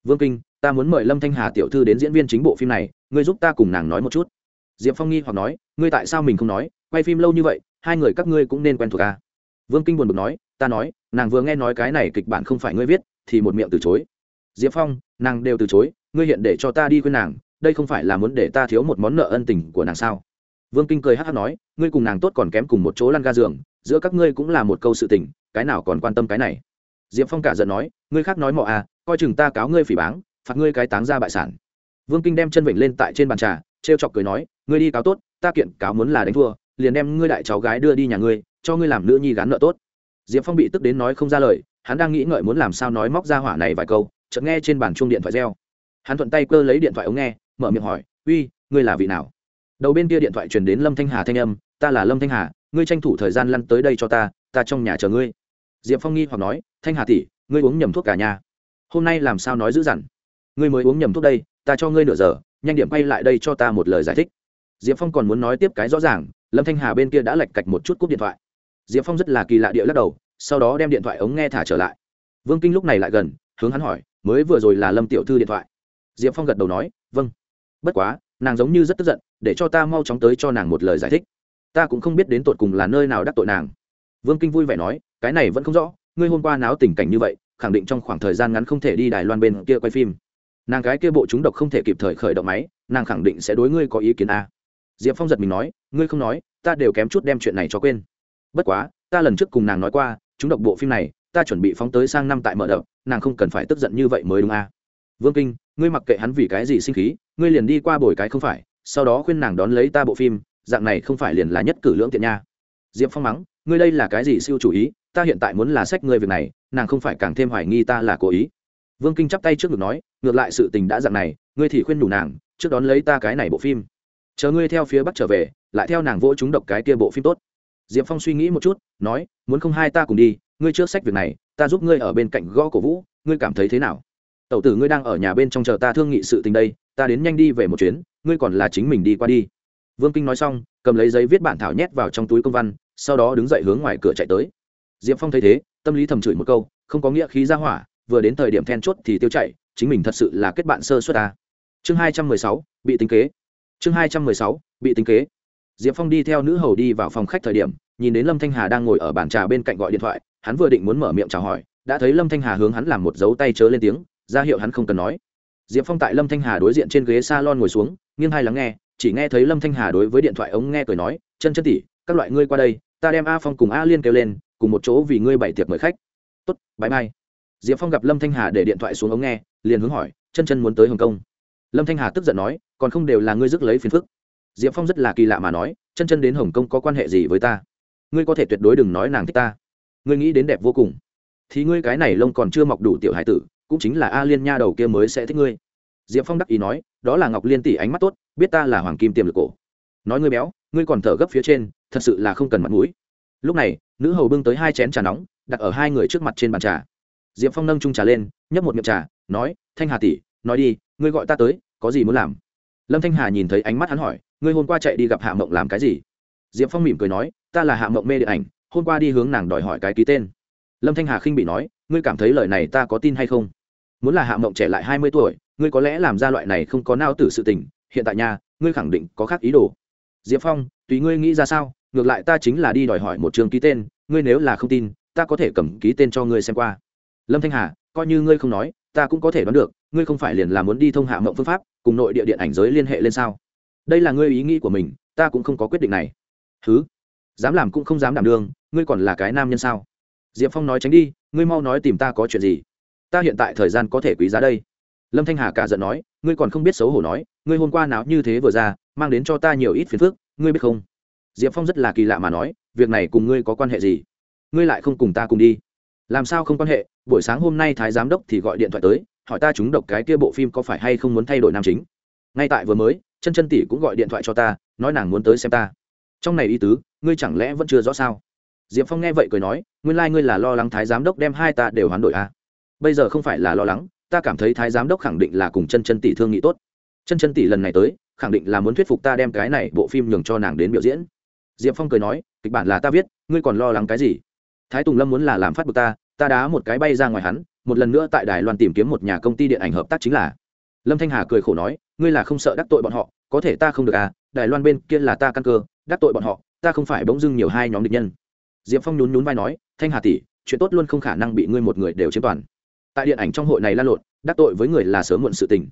Vương kinh, ta muốn mời lâm thanh hà tiểu thư đến diễn viên chính bộ phim này, ngươi giúp ta cùng nàng nói một chút diệp phong nghi hoặc nói, ngươi tại sao mình không nói? Quay phim lâu như vậy, hai người các ngươi cũng nên quen thuộc à? vương kinh buồn bực nói, ta nói, nàng vừa nghe nói cái này kịch bản không phải ngươi viết, thì một miệng từ chối. Diệp phong, nàng đều từ chối, ngươi hiện để cho ta đi khuyên nàng, đây không phải là muốn để ta thiếu một món nợ ân tình của nàng sao? Vương kinh cười hát hát nói, ngươi cùng nàng tốt còn kém cùng một chỗ lăn ga giường, giữa các ngươi cũng là một câu sự tình, cái nào còn quan tâm cái này? Diệp phong cả giận nói, ngươi khác nói mọ à coi chừng ta cáo ngươi phỉ báng, phạt ngươi cái táng ra bại sản. Vương kinh đem chân vịnh lên tại trên bàn trà trêu chọc cười nói, ngươi đi cáo tốt, ta kiện cáo muốn là đánh thua, liền đem ngươi đại cháu gái đưa đi nhà ngươi, cho ngươi làm nữ nhi gán nợ tốt. Diệp phong bị tức đến nói không ra lời, hắn đang nghĩ ngợi muốn làm sao nói móc ra hỏa này vài câu, chợt nghe trên bàn chuông điện thoại reo. Hắn thuận tay cơ lấy điện thoại ống nghe, mở miệng hỏi, uy, ngươi là vị nào? Đầu bên kia điện thoại truyền đến lâm thanh hà thanh âm, ta là lâm thanh hà, ngươi tranh thủ thời gian lăn tới đây cho ta ta trong nhà chờ ngươi. Diệp phong nghi hoặc nói, thanh hà tỷ, ngươi uống nhầm thuốc cả nhà. Hôm nay làm sao nói dữ dằn? Ngươi mới uống nhầm thuốc đây, ta cho ngươi nửa giờ nhanh điểm quay lại đây cho ta một lời giải thích. Diệp phong còn muốn nói tiếp cái rõ ràng, lâm thanh hà bên kia đã lạch cạch một chút cúp điện thoại. Diệp phong rất là kỳ lạ địa lắc đầu, sau đó đem điện thoại ống nghe thả trở lại. Vương kinh lúc này lại gần, hướng hắn hỏi, mới vừa rồi là lâm tiểu thư điện thoại? Diệp phong gật đầu nói vâng. Bất quá, nàng giống như rất tức giận, để cho ta mau chóng tới cho nàng một lời giải thích. Ta cũng không biết đến tột cùng là nơi nào đắc tội nàng. Vương kinh vui vẻ nói, cái này vẫn không rõ, ngươi hôm qua náo tình cảnh như vậy, khẳng định trong khoảng thời gian ngắn không thể đi đài loan bên kia quay phim nàng cái kia bộ chúng độc không thể kịp thời khởi động máy, nàng khẳng định sẽ đối ngươi có ý kiến a à. diệp phong giật mình nói, ngươi không nói, ta đều kém chút đem chuyện này cho quên bất quá, ta lần trước cùng nàng nói qua, chúng độc bộ phim này, ta chuẩn bị phóng tới sang năm tại mở đập nàng không cần phải tức giận như vậy mới đúng a à. vương kinh, ngươi mặc kệ hắn vì cái gì sinh khí, ngươi liền đi qua bồi cái không phải, sau đó khuyên nàng đón lấy ta bộ phim, dạng này không phải liền là nhất cử lưỡng tiện nha diệp phong mắng, ngươi đây là cái gì siêu chủ ý, ta hiện tại muốn là sách ngươi việc này, nàng không phải càng thêm hoài nghi ta là cố ý vương kinh chắp tay trước ngực nói, ngược lại sự tình đã dạng này, ngươi thì khuyên đủ nàng, trước đón lấy ta cái này bộ phim. Chờ ngươi theo phía bắc trở về, lại theo nàng vỗ chúng độc cái kia bộ phim tốt. Diệp phong suy nghĩ một chút, nói, muốn không hai ta cùng đi, ngươi trước sách việc này, ta giúp ngươi ở bên cạnh gõ cổ vũ, ngươi cảm thấy thế nào? Tẩu tử ngươi đang ở nhà bên trong chờ ta thương nghị sự tình đây, ta đến nhanh đi về một chuyến, ngươi còn là chính mình đi qua đi. Vương kinh nói xong, cầm lấy giấy viết bản thảo nhét vào trong túi công văn, sau đó đứng dậy hướng ngoài cửa chạy tới. Diệp phong thấy thế, tâm lý thầm chửi một câu, không có nghĩa khí ra hỏa vừa đến thời điểm then chốt thì tiêu chạy chính mình thật sự là kết bạn sơ suất ta. Chương hai trăm mười sáu, bị tính kế. Chương hai trăm mười sáu, bị tính kế. Diệp phong đi theo nữ hầu đi vào phòng khách thời điểm, nhìn đến lâm thanh hà đang ngồi ở bàn trà bên cạnh gọi điện thoại, hắn vừa định muốn mở miệng chào hỏi, đã thấy lâm thanh hà hướng hắn làm một dấu tay chớ lên tiếng, ra hiệu hắn không cần nói. Diệp phong tại lâm thanh hà đối diện trên ghế s a lon ngồi xuống, nghiêng hai lắng nghe, chỉ nghe thấy lâm thanh hà đối với điện thoại ống nghe cười nói, chân chân tỉ các loại ngươi qua đây, ta đem a phong cùng a liên kêu lên, cùng một chỗ vì ngươi bảy tiệc mời khách. Tốt bãi mai diệp phong gặp lâm thanh hà để điện thoại xuống ống nghe, liền hướng hỏi, chân chân muốn tới hồng kông? Lâm thanh hà tức giận nói, còn không đều là ngươi rước lấy phiền phức. Diệp phong rất là kỳ lạ mà nói, chân chân đến hồng kông có quan hệ gì với ta? Ngươi có thể tuyệt đối đừng nói nàng thích ta. Ngươi nghĩ đến đẹp vô cùng. Thì ngươi cái này lông còn chưa mọc đủ tiểu hải tử, cũng chính là a liên nha đầu kia mới sẽ thích ngươi. Diệp phong đắc ý nói, đó là ngọc liên tỷ ánh mắt tốt, biết ta là hoàng kim tiềm lực cổ. Nói ngươi béo, ngươi còn thở gấp phía trên, thật sự là không cần mặt mũi. Lúc này, nữ hầu bưng tới hai chén trà nóng, đặt ở hai người trước mặt trên bàn trà diệp phong nâng trung trà lên, nhấp một miệng trà, nói, thanh hà tỷ, nói đi, ngươi gọi ta tới, có gì muốn làm? Lâm thanh hà nhìn thấy ánh mắt hắn hỏi, ngươi hôm qua chạy đi gặp hạ mộng làm cái gì? Diệp phong mỉm cười nói, ta là hạ mộng mê điện ảnh, hôm qua đi hướng nàng đòi hỏi cái ký tên. Lâm thanh hà khinh bị nói, ngươi cảm thấy lời này ta có tin hay không? Muốn là hạ mộng trẻ lại hai mươi tuổi, ngươi có lẽ làm ra loại này không có nao tử sự tình, hiện tại nhà ngươi khẳng định có khác ý đồ. Diệp phong, tùy ngươi nghĩ ra sao, ngược lại ta chính là đi đòi hỏi một trường ký tên, ngươi nếu là không tin, ta có thể cầm ký tên cho ngươi xem qua lâm thanh hà, coi như ngươi không nói, ta cũng có thể đoán được, ngươi không phải liền là muốn đi thông hạ mộng phương pháp, cùng nội địa điện ảnh giới liên hệ lên sao? Đây là ngươi ý nghĩ của mình, ta cũng không có quyết định này. Thứ dám làm cũng không dám đảm đương, ngươi còn là cái nam nhân sao? Diệp phong nói tránh đi, ngươi mau nói tìm ta có chuyện gì? Ta hiện tại thời gian có thể quý giá đây. Lâm thanh hà cả giận nói, ngươi còn không biết xấu hổ nói, ngươi hôm qua nào như thế vừa ra, mang đến cho ta nhiều ít phiền phức, ngươi biết không? Diệp phong rất là kỳ lạ mà nói, việc này cùng ngươi có quan hệ gì? Ngươi lại không cùng ta cùng đi. Làm sao không quan hệ? Buổi sáng hôm nay thái giám đốc thì gọi điện thoại tới, hỏi ta chúng độc cái kia bộ phim có phải hay không muốn thay đổi nam chính. Ngay tại vừa mới, chân chân tỷ cũng gọi điện thoại cho ta, nói nàng muốn tới xem ta. Trong này ý tứ, ngươi chẳng lẽ vẫn chưa rõ sao? Diệp phong nghe vậy cười nói, nguyên lai、like、ngươi là lo lắng thái giám đốc đem hai ta đều hoán đổi à. bây giờ không phải là lo lắng, ta cảm thấy thái giám đốc khẳng định là cùng chân chân tỷ thương nghị tốt. Chân chân tỷ lần này tới, khẳng định là muốn thuyết phục ta đem cái này bộ phim nhường cho nàng đến biểu diễn. Diệp phong cười nói, kịch bản là ta viết, ngươi còn lo lắng cái gì? Thái tùng lâm muốn là làm phát bực ta ta đá một cái bay ra ngoài hắn, một lần nữa tại đài loan tìm kiếm một nhà công ty điện ảnh hợp tác chính là. Lâm thanh hà cười khổ nói, ngươi là không sợ đắc tội bọn họ, có thể ta không được à đài loan bên kia là ta căn cơ, đắc tội bọn họ, ta không phải bỗng dưng nhiều hai nhóm địch nhân. Diệp phong nhún nhún vai nói, thanh hà tỷ, chuyện tốt luôn không khả năng bị ngươi một người đều chiếm toàn. Tại điện ảnh trong hội này lan lộn, đắc tội với người là sớm muộn sự tình.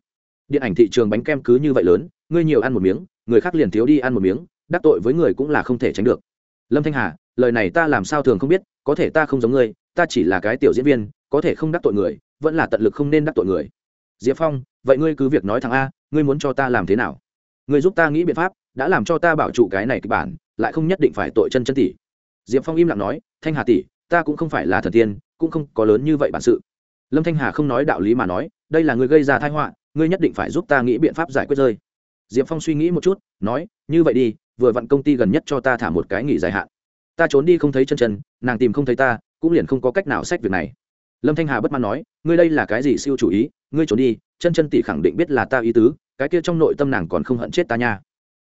Điện ảnh thị trường bánh kem cứ như vậy lớn, ngươi nhiều ăn một miếng, người khác liền thiếu đi ăn một miếng, đắc tội với người cũng là không thể tránh được. Lâm thanh hà, lời này ta làm sao thường không biết, có thể ta không giống ngươi ta chỉ là cái tiểu diễn viên, có thể không đắc tội người, vẫn là tận lực không nên đắc tội người. Diệp phong, vậy ngươi cứ việc nói thằng a, ngươi muốn cho ta làm thế nào? Ngươi giúp ta nghĩ biện pháp, đã làm cho ta bảo trụ cái này kịch bản, lại không nhất định phải tội chân chân tỷ. Diệp phong im lặng nói, thanh hà tỷ, ta cũng không phải là thần tiên, cũng không có lớn như vậy bản sự. Lâm thanh hà không nói đạo lý mà nói, đây là người gây ra thái họa, ngươi nhất định phải giúp ta nghĩ biện pháp giải quyết rơi. Diệp phong suy nghĩ một chút, nói, như vậy đi, vừa vặn công ty gần nhất cho ta thả một cái nghỉ dài hạn. Ta trốn đi không thấy chân chân, nàng tìm không thấy ta cũng liền không có cách nào xét việc này. Lâm thanh hà bất mãn nói, ngươi đây là cái gì siêu chủ ý? Ngươi trốn đi, chân chân tỷ khẳng định biết là ta ý tứ, cái kia trong nội tâm nàng còn không hận chết ta nha.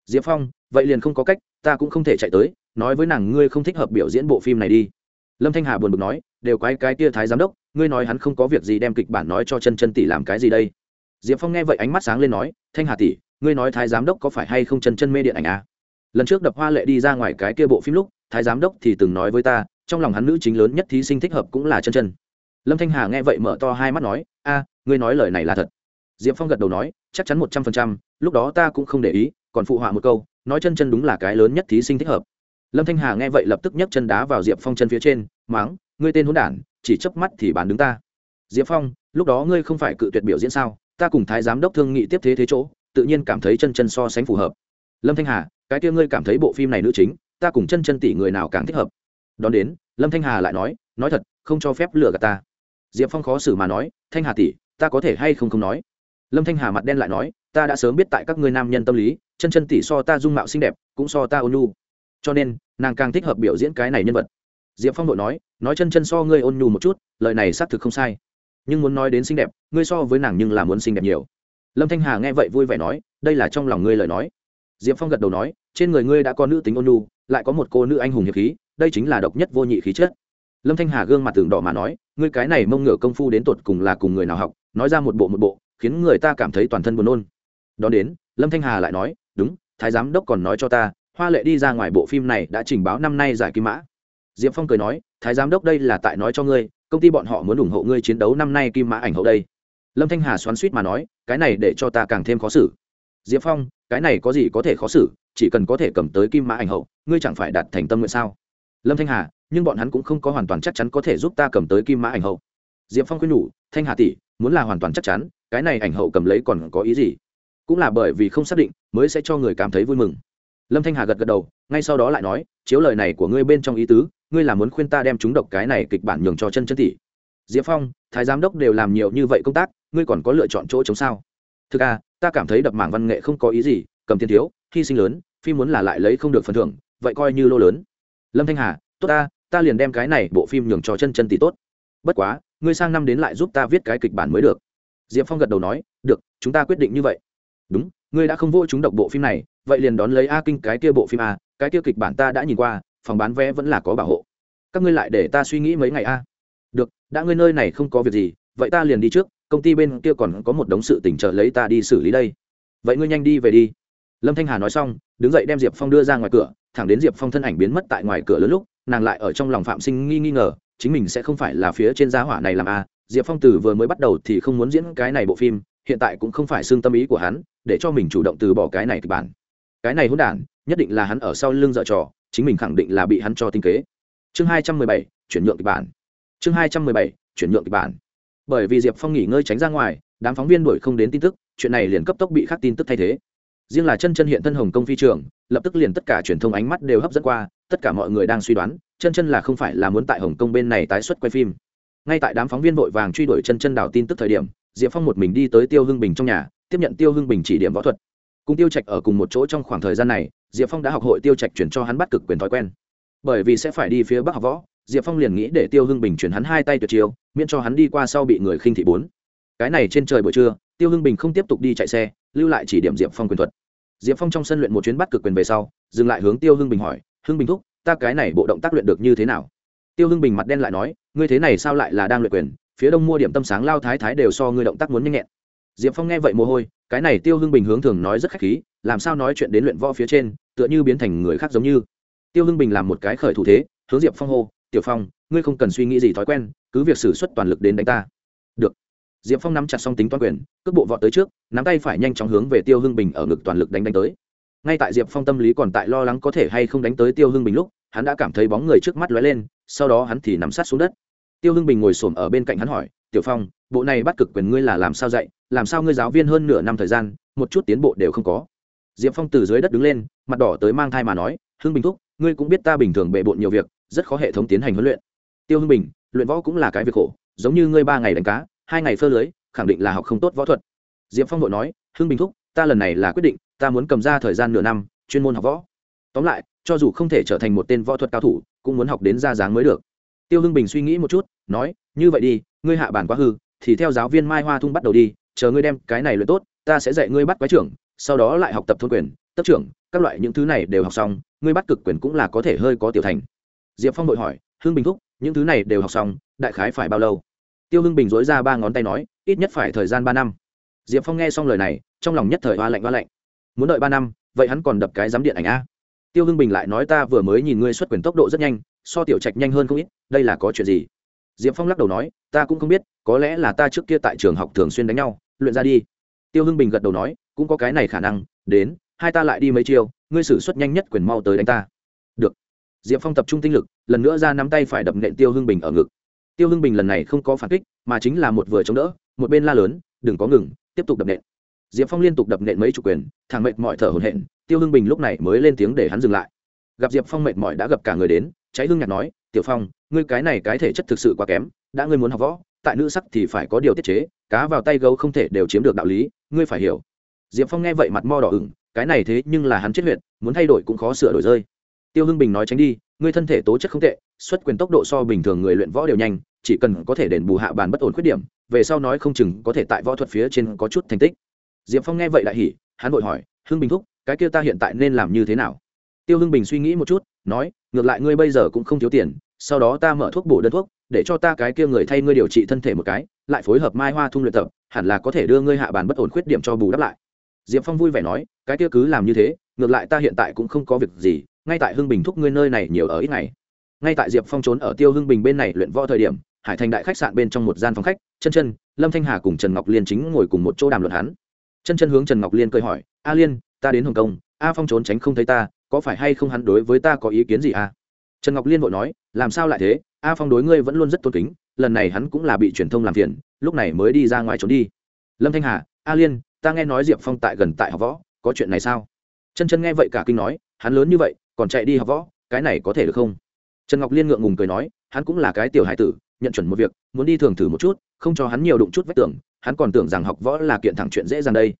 Diệp phong, vậy liền không có cách, ta cũng không thể chạy tới, nói với nàng ngươi không thích hợp biểu diễn bộ phim này đi. Lâm thanh hà buồn bực nói, đều quái cái kia thái giám đốc, ngươi nói hắn không có việc gì đem kịch bản nói cho chân chân tỷ làm cái gì đây? Diệp phong nghe vậy ánh mắt sáng lên nói, thanh hà tỷ, ngươi nói thái giám đốc có phải hay không chân chân mê điện ảnh à? lần trước đập hoa lệ đi ra ngoài cái kia bộ phim lúc, thái giám đốc thì từng nói với ta trong lòng hắn nữ chính lớn nhất thí sinh thích hợp cũng là chân chân. Lâm thanh hà nghe vậy mở to hai mắt nói, a, ngươi nói lời này là thật. Diệp phong gật đầu nói, chắc chắn một trăm phần trăm, lúc đó ta cũng không để ý, còn phụ họa một câu, nói chân chân đúng là cái lớn nhất thí sinh thích hợp. Lâm thanh hà nghe vậy lập tức nhấc chân đá vào diệp phong chân phía trên, máng, ngươi tên hôn đản, chỉ chớp mắt thì bán đứng ta. Diệp phong, lúc đó ngươi không phải cự tuyệt biểu diễn sao? Ta cùng thái giám đốc thương nghị tiếp thế thế chỗ, tự nhiên cảm thấy chân chân so sánh phù hợp. Lâm thanh hà, cái kia ngươi cảm thấy bộ phim này nữ chính, ta cùng chân chân tỷ người nào càng thích hợp? Đón đến, lâm thanh hà lại nói nói thật, không cho phép lừa gạt ta. Diệp phong khó xử mà nói, thanh hà tỷ, ta có thể hay không không nói? Lâm thanh hà mặt đen lại nói, ta đã sớm biết tại các ngươi nam nhân tâm lý, chân chân tỷ so ta dung mạo xinh đẹp, cũng so ta ôn nhu. Cho nên, nàng càng thích hợp biểu diễn cái này nhân vật. Diệp phong đội nói nói chân chân so ngươi ôn nhu một chút, lời này xác thực không sai. Nhưng muốn nói đến xinh đẹp, ngươi so với nàng nhưng là muốn xinh đẹp nhiều. Lâm thanh hà nghe vậy vui vẻ nói, đây là trong lòng ngươi lời nói. Diệp phong gật đầu nói, trên người ngươi đã có nữ tính ôn nhu, lại có một cô nữ anh hùng hiệp khí đây chính là độc nhất vô nhị khí chất. Lâm thanh hà gương mặt tường đỏ mà nói, ngươi cái này mông ngựa công phu đến tột cùng là cùng người nào học, nói ra một bộ một bộ, khiến người ta cảm thấy toàn thân buồn nôn. Đón đến, lâm thanh hà lại nói, đúng, thái giám đốc còn nói cho ta, hoa lệ đi ra ngoài bộ phim này đã trình báo năm nay giải kim mã. Diệp phong cười nói, thái giám đốc đây là tại nói cho ngươi, công ty bọn họ muốn ủng hộ ngươi chiến đấu năm nay kim mã ảnh hậu đây. Lâm thanh hà xoắn suýt mà nói, cái này để cho ta càng thêm khó xử. Diệp phong, cái này có gì có thể khó xử, chỉ cần có thể cầm tới kim mã ảnh hậu, ngươi chẳng phải đạt thành tâm nguyện sao? Lâm thanh hà, nhưng bọn hắn cũng không có hoàn toàn chắc chắn có thể giúp ta cầm tới kim mã ảnh hậu. Diệp phong khuyên nhủ, thanh hà tỷ, muốn là hoàn toàn chắc chắn, cái này ảnh hậu cầm lấy còn có ý gì? Cũng là bởi vì không xác định, mới sẽ cho người cảm thấy vui mừng. Lâm thanh hà gật gật đầu, ngay sau đó lại nói, chiếu lời này của ngươi bên trong ý tứ, ngươi là muốn khuyên ta đem chúng độc cái này kịch bản nhường cho chân chân tỷ. Diệp phong, thái giám đốc đều làm nhiều như vậy công tác, ngươi còn có lựa chọn chỗ chống sao? Thực à ta cảm thấy đập mảng văn nghệ không có ý gì, cầm tiền thiếu, hy sinh lớn phi muốn là lại lấy không được phần thưởng, vậy coi như lô lớn lâm thanh hà, tốt ta ta liền đem cái này bộ phim nhường cho chân chân tỷ tốt. Bất quá, ngươi sang năm đến lại giúp ta viết cái kịch bản mới được. Diệp phong gật đầu nói, được, chúng ta quyết định như vậy. Đúng, ngươi đã không vô chúng độc bộ phim này, vậy liền đón lấy a kinh cái kia bộ phim a, cái kia kịch bản ta đã nhìn qua, phòng bán vé vẫn là có bảo hộ. Các ngươi lại để ta suy nghĩ mấy ngày a. Được, đã ngươi nơi này không có việc gì, vậy ta liền đi trước, công ty bên kia còn có một đống sự tỉnh trợ lấy ta đi xử lý đây. Vậy ngươi nhanh đi về đi. Lâm thanh hà nói xong, đứng dậy đem diệp phong đưa ra ngoài cửa thẳng đến diệp phong thân ảnh biến mất tại ngoài cửa lớn lúc, nàng lại ở trong lòng phạm sinh nghi nghi ngờ, chính mình sẽ không phải là phía trên giá hỏa này làm a. Diệp phong từ vừa mới bắt đầu thì không muốn diễn cái này bộ phim, hiện tại cũng không phải xương tâm ý của hắn, để cho mình chủ động từ bỏ cái này kịch bản. Cái này hỗn đản, nhất định là hắn ở sau lưng dợ trò, chính mình khẳng định là bị hắn cho tinh kế. Chương hai trăm mười bảy, chuyển nhượng kịch bản. Chương hai trăm mười bảy, chuyển nhượng kịch bản. Bởi vì diệp phong nghỉ ngơi tránh ra ngoài, đám phóng viên đổi không đến tin tức, chuyện này liền cấp tốc bị khắc tin tức thay thế riêng là chân chân hiện thân hồng công phi trường, lập tức liền tất cả truyền thông ánh mắt đều hấp dẫn qua, tất cả mọi người đang suy đoán, chân chân là không phải là muốn tại hồng kông bên này tái xuất quay phim. Ngay tại đám phóng viên vội vàng truy đuổi chân chân đào tin tức thời điểm, diệp phong một mình đi tới tiêu hưng bình trong nhà, tiếp nhận tiêu hưng bình chỉ điểm võ thuật. Cùng tiêu trạch ở cùng một chỗ trong khoảng thời gian này, diệp phong đã học hội tiêu trạch chuyển cho hắn bắt cực quyền thói quen. Bởi vì sẽ phải đi phía bắc học võ, diệp phong liền nghĩ để tiêu hưng bình chuyển hắn hai tay tuyệt chiêu, miễn cho hắn đi qua sau bị người khinh thị bốn. Cái này trên trời buổi trưa, tiêu hưng bình không tiếp tục đi chạy xe lưu lại chỉ điểm diệp phong quyền thuật. Diệp phong trong sân luyện một chuyến bắt cực quyền về sau, dừng lại hướng tiêu hưng bình hỏi, hưng bình thúc, ta cái này bộ động tác luyện được như thế nào? Tiêu hưng bình mặt đen lại nói, ngươi thế này sao lại là đang luyện quyền? Phía đông mua điểm tâm sáng lao thái thái đều so ngươi động tác muốn nhanh nhẹn. Diệp phong nghe vậy mồ hôi, cái này tiêu hưng bình hướng thường nói rất khách khí, làm sao nói chuyện đến luyện võ phía trên, tựa như biến thành người khác giống như. Tiêu hưng bình làm một cái khởi thủ thế, hướng diệp phong hô, tiểu phong, ngươi không cần suy nghĩ gì thói quen, cứ việc xử suất toàn lực đến đánh ta. Được diệp phong nắm chặt xong tính toán quyền, cước bộ vọt tới trước, nắm tay phải nhanh chóng hướng về tiêu hưng bình ở ngực toàn lực đánh đánh tới. Ngay tại diệp phong tâm lý còn tại lo lắng có thể hay không đánh tới tiêu hưng bình lúc, hắn đã cảm thấy bóng người trước mắt lóe lên, sau đó hắn thì nắm sát xuống đất. Tiêu hưng bình ngồi s ổ m ở bên cạnh hắn hỏi, tiểu phong, bộ này bắt cực quyền ngươi là làm sao dạy? Làm sao ngươi giáo viên hơn nửa năm thời gian, một chút tiến bộ đều không có? Diệp phong từ dưới đất đứng lên, mặt đỏ tới mang thai mà nói, hưng bình thúc, ngươi cũng biết ta bình thường bệ bộn nhiều việc, rất khó hệ thống tiến hành huấn luyện. Tiêu hưng bình, luyện võ cũng là cái việc khổ, giống như ngươi ba ngày đánh cá hai ngày phơ lưới, khẳng định là học không tốt võ thuật. Diệp phong vội nói, hưng bình thúc, ta lần này là quyết định, ta muốn cầm ra thời gian nửa năm, chuyên môn học võ. Tóm lại, cho dù không thể trở thành một tên võ thuật cao thủ, cũng muốn học đến ra dáng mới được. Tiêu hưng bình suy nghĩ một chút, nói, như vậy đi, ngươi hạ bản quá hư, thì theo giáo viên mai hoa thung bắt đầu đi, chờ ngươi đem cái này luyện tốt, ta sẽ dạy ngươi bắt quái trưởng, sau đó lại học tập thôn quyền tất trưởng, các loại những thứ này đều học xong, ngươi bắt cực quyền cũng là có thể hơi có tiểu thành. Diệp phong đội hỏi, hưng bình thúc, những thứ này đều học xong, đại khái phải bao lâu? Tiêu hưng bình dối ra ba ngón tay nói, ít nhất phải thời gian ba năm. Diệp phong nghe xong lời này, trong lòng nhất thời hoa lạnh hoa lạnh. Muốn đợi ba năm, vậy hắn còn đập cái giám điện ảnh a? Tiêu hưng bình lại nói ta vừa mới nhìn ngươi xuất quyền tốc độ rất nhanh, so tiểu trạch nhanh hơn không ít, đây là có chuyện gì? Diệp phong lắc đầu nói, ta cũng không biết, có lẽ là ta trước kia tại trường học thường xuyên đánh nhau, luyện ra đi. Tiêu hưng bình gật đầu nói, cũng có cái này khả năng, đến, hai ta lại đi mấy chiêu, ngươi xử suất nhanh nhất quyền mau tới đánh ta. Được. Diệp phong tập trung tinh lực, lần nữa ra nắm tay phải đập nện tiêu hưng bình ở ngực tiêu hưng bình lần này không có phản kích, mà chính là một vừa chống đỡ, một bên la lớn, đừng có ngừng, tiếp tục đập nện. Diệp phong liên tục đập nện mấy chục quyền thằng mệt mọi thở hồn hển, tiêu hưng bình lúc này mới lên tiếng để hắn dừng lại. Gặp diệp phong mệt mỏi đã gặp cả người đến, cháy hưng nhạc nói, tiểu phong, ngươi cái này cái thể chất thực sự quá kém, đã ngươi muốn học võ, tại nữ sắc thì phải có điều tiết chế, cá vào tay gấu không thể đều chiếm được đạo lý, ngươi phải hiểu. Diệp phong nghe vậy mặt mo đỏ ửng, cái này thế nhưng là hắn chết huyệt, muốn thay đổi cũng khó sửa đổi rơi. Tiêu hưng bình nói tránh đi, ngươi thân thể tố chất không tệ, xuất quyền tốc độ so bình thường người luyện võ đều nhanh chỉ cần có thể đền bù hạ bàn bất ổn khuyết điểm, về sau nói không chừng có thể tại võ thuật phía trên có chút thành tích. Diệp phong nghe vậy lại hỉ, hắn vội hỏi, hưng bình thúc, cái kia ta hiện tại nên làm như thế nào? Tiêu hưng bình suy nghĩ một chút, nói, ngược lại ngươi bây giờ cũng không thiếu tiền, sau đó ta mở thuốc bổ đơn thuốc, để cho ta cái kia người thay ngươi điều trị thân thể một cái, lại phối hợp mai hoa thung luyện tập, hẳn là có thể đưa ngươi hạ bàn bất ổn khuyết điểm cho bù đắp lại. Diệp phong vui vẻ nói, cái kia cứ làm như thế, ngược lại ta hiện tại cũng không có việc gì, ngay tại hưng bình thúc ngươi nơi này nhiều ở ít ngày. Ngay tại diệp phong trốn ở tiêu hưng bình bên này luyện võ thời điểm hải thành đại khách sạn bên trong một gian phòng khách, chân chân, lâm thanh hà cùng trần ngọc liên chính ngồi cùng một chỗ đàm luận hắn. Chân chân hướng trần ngọc liên cười hỏi, a liên, ta đến hồng kông, a phong trốn tránh không thấy ta, có phải hay không hắn đối với ta có ý kiến gì à? Trần ngọc liên vội nói, làm sao lại thế? A phong đối ngươi vẫn luôn rất tôn kính, lần này hắn cũng là bị truyền thông làm phiền, lúc này mới đi ra ngoài trốn đi. Lâm thanh hà, a liên, ta nghe nói diệp phong tại gần tại học võ, có chuyện này sao? Chân chân nghe vậy cả kinh nói, hắn lớn như vậy, còn chạy đi học võ, cái này có thể được không? Trần ngọc liên ngượng ngùng cười nói, hắn cũng là cái tiểu hải tử nhận chuẩn một việc, muốn đi thường thử một chút, không cho hắn nhiều đụng chút vách tưởng, hắn còn tưởng rằng học võ là kiện thẳng chuyện dễ dàng đây.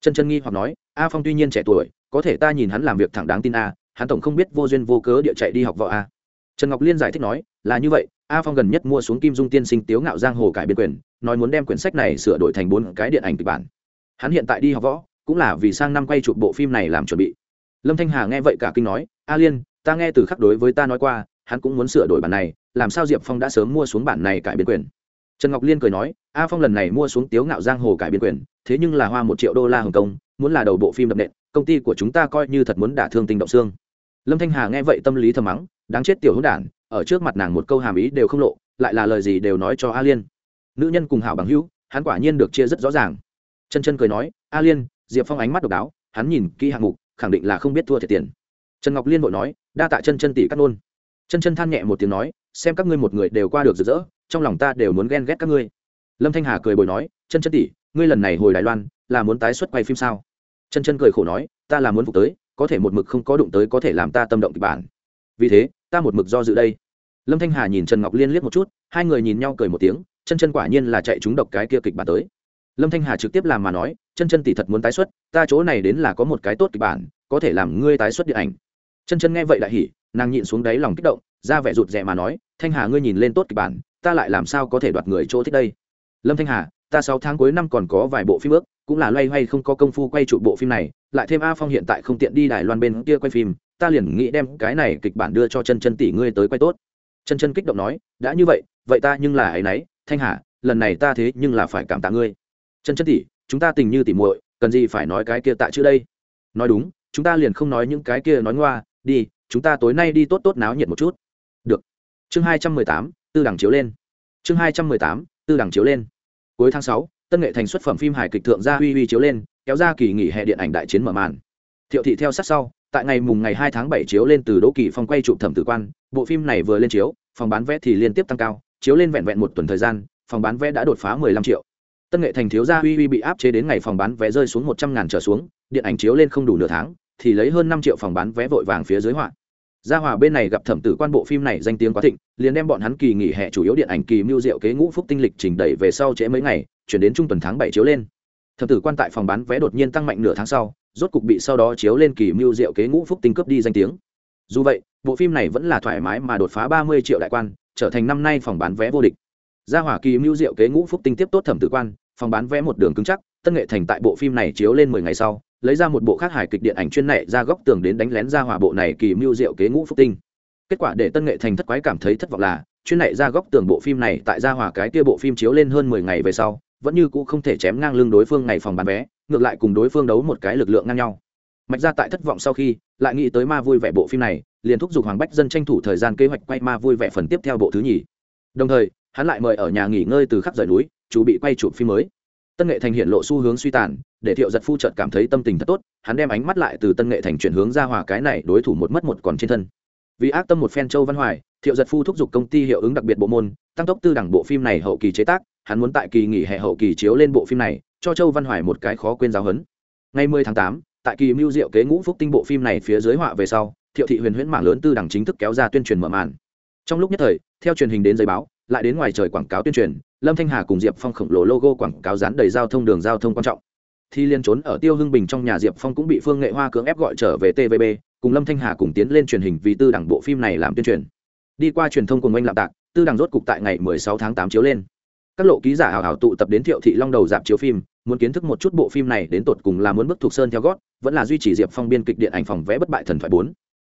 Chân chân nghi hoặc nói, a phong tuy nhiên trẻ tuổi, có thể ta nhìn hắn làm việc thẳng đáng tin a, hắn tổng không biết vô duyên vô cớ địa chạy đi học võ a. Trần ngọc liên giải thích nói, là như vậy, a phong gần nhất mua xuống kim dung tiên sinh tiếu ngạo giang hồ cải biên quyền, nói muốn đem quyển sách này sửa đổi thành bốn cái điện ảnh kịch bản. Hắn hiện tại đi học võ, cũng là vì sang năm quay chụp bộ phim này làm chuẩn bị. Lâm thanh hà nghe vậy cả kinh nói, a liên, ta nghe từ khắc đối với ta nói qua, hắn cũng muốn sửa đổi bản này làm sao diệp phong đã sớm mua xuống bản này cải biến quyền? Trần ngọc liên cười nói, a phong lần này mua xuống tiếu ngạo giang hồ cải biến quyền, thế nhưng là hoa một triệu đô la hồng kông, muốn là đầu bộ phim đập nện, công ty của chúng ta coi như thật muốn đả thương tình động xương lâm thanh hà nghe vậy tâm lý thầm mắng, đáng chết tiểu hữu đản, ở trước mặt nàng một câu hàm ý đều không lộ, lại là lời gì đều nói cho a liên. Nữ nhân cùng hảo bằng hữu, hắn quả nhiên được chia rất rõ ràng. Chân chân cười nói, a liên, diệp phong ánh mắt độc đáo, hắn nhìn kỹ hạng mục, khẳng định là không biết thua thiệt tiền. Trần ngọc liên vội nói, đa tạ chân chân tỷ cắt nôn chân chân than nhẹ một tiếng nói, xem các ngươi một người đều qua được rực rỡ, trong lòng ta đều muốn ghen ghét các ngươi. Lâm thanh hà cười bồi nói, chân chân tỷ, ngươi lần này hồi đài loan, là muốn tái xuất quay phim sao? Chân chân cười khổ nói, ta là muốn phục tới, có thể một mực không có đụng tới có thể làm ta tâm động kịch bản. Vì thế, ta một mực do dự đây. Lâm thanh hà nhìn trần ngọc liên liếc một chút, hai người nhìn nhau cười một tiếng, chân chân quả nhiên là chạy trúng độc cái kia kịch bản tới. Lâm thanh hà trực tiếp làm mà nói, chân chân tỷ thật muốn tái xuất, ta chỗ này đến là có một cái tốt kịch bản, có thể làm ngươi tái xuất điện ảnh. Chân chân nghe vậy đại hỉ nàng nhịn xuống đáy lòng kích động, ra vẻ rụt rè mà nói, thanh hà ngươi nhìn lên tốt kịch bản, ta lại làm sao có thể đoạt người chỗ thích đây? Lâm thanh hà, ta sáu tháng cuối năm còn có vài bộ phim ước, cũng là loay hoay không có công phu quay trụ bộ phim này, lại thêm a phong hiện tại không tiện đi đài loan bên kia quay phim, ta liền nghĩ đem cái này kịch bản đưa cho chân chân tỷ ngươi tới quay tốt. Chân chân kích động nói, đã như vậy vậy ta nhưng là ấy nấy, thanh hà, lần này ta thế nhưng là phải cảm tạ ngươi. Chân chân tỷ, chúng ta tình như tỷ muội, cần gì phải nói cái kia tạ chữ đây? Nói đúng, chúng ta liền không nói những cái kia nói ngoa, đi chúng ta tối nay đi tốt tốt náo nhiệt một chút. Được. Chương hai trăm mười tám, tư đẳng chiếu lên. Chương hai trăm mười tám, tư đẳng chiếu lên. Cuối tháng sáu, tân nghệ thành xuất phẩm phim hài kịch thượng gia huy huy chiếu lên, kéo ra kỳ nghỉ hè điện ảnh đại chiến mở màn. Thiệu thị theo sát sau, tại ngày mùng ngày hai tháng bảy chiếu lên từ đỗ kỳ phong quay trụ thẩm tử quan, bộ phim này vừa lên chiếu, phòng bán vé thì liên tiếp tăng cao, chiếu lên vẹn vẹn một tuần thời gian, phòng bán vé đã đột phá mười lăm triệu. Tân nghệ thành thiếu gia huy huy bị áp chế đến ngày phòng bán vé rơi xuống một trăm ngàn trở xuống, điện ảnh chiếu lên không đủ nửa tháng thì lấy hơn năm triệu phòng bán vé vội vàng phía dưới họa. Gia hòa bên này gặp thẩm tử quan bộ phim này danh tiếng quá thịnh, liền đem bọn hắn kỳ nghỉ hè chủ yếu điện ảnh kỳ mưu diệu kế ngũ phúc tinh lịch trình đẩy về sau trễ mấy ngày, chuyển đến trung tuần tháng bảy chiếu lên. Thẩm tử quan tại phòng bán vé đột nhiên tăng mạnh nửa tháng sau, rốt cục bị sau đó chiếu lên kỳ mưu diệu kế ngũ phúc tinh cướp đi danh tiếng. Dù vậy, bộ phim này vẫn là thoải mái mà đột phá ba mươi triệu đại quan, trở thành năm nay phòng bán vé vô địch. Gia hỏa kỳ mưu diệu kế ngũ phúc tinh tiếp tốt thẩm tử quan, phòng bán vé một đường cứng chắc, tân nghệ thành tại bộ phim này chiếu lên mười ngày sau lấy ra một bộ khác hài kịch điện ảnh chuyên nệ ra góc tường đến đánh lén ra hỏa bộ này kỳ mưu diệu kế ngũ phúc tinh. Kết quả để tân nghệ thành thất quái cảm thấy thất vọng là, chuyên nệ ra góc tường bộ phim này tại gia hỏa cái kia bộ phim chiếu lên hơn mười ngày về sau, vẫn như cũ không thể chém ngang lưng đối phương ngày phòng bán vé, ngược lại cùng đối phương đấu một cái lực lượng ngang nhau. Mạch ra tại thất vọng sau khi, lại nghĩ tới ma vui vẻ bộ phim này, liền thúc giục hoàng bách dân tranh thủ thời gian kế hoạch quay ma vui vẻ phần tiếp theo bộ thứ nhì. Đồng thời, hắn lại mời ở nhà nghỉ ngơi từ khắp rời núi, chú bị quay chụp phim mới tân nghệ thành hiện lộ xu hướng suy tàn để thiệu giật phu trợt cảm thấy tâm tình thật tốt hắn đem ánh mắt lại từ tân nghệ thành chuyển hướng ra hòa cái này đối thủ một mất một còn trên thân. Vì ác tâm một phen châu văn hoài thiệu giật phu thúc giục công ty hiệu ứng đặc biệt bộ môn tăng tốc tư đẳng bộ phim này hậu kỳ chế tác hắn muốn tại kỳ nghỉ hè hậu kỳ chiếu lên bộ phim này cho châu văn hoài một cái khó quên giáo hấn ngày 10 tháng 8, tại kỳ mưu diệu kế ngũ phúc tinh bộ phim này phía dưới họa về sau thiệu thị huyền huyễn mạng lớn tư đẳng chính thức kéo ra tuyên truyền mở màn. Trong lúc nhất thời theo truyền hình đến giấy báo lại đến ngoài trời quảng cáo tuyên truyền lâm thanh hà cùng diệp phong khổng lồ logo quảng cáo dán đầy giao thông đường giao thông quan trọng. Thi liên trốn ở tiêu hưng bình trong nhà diệp phong cũng bị phương nghệ hoa cưỡng ép gọi trở về tvb cùng lâm thanh hà cùng tiến lên truyền hình vì tư đảng bộ phim này làm tuyên truyền. Đi qua truyền thông cùng oanh lạm tạc, tư Đảng rốt cục tại ngày 16 tháng 8 chiếu lên. Các lộ ký giả hào hào tụ tập đến thiệu thị long đầu dạp chiếu phim, muốn kiến thức một chút bộ phim này đến tột cùng là muốn bước thuộc sơn theo gót, vẫn là duy trì diệp phong biên kịch điện ảnh phòng vẽ bất bại thần thoại bốn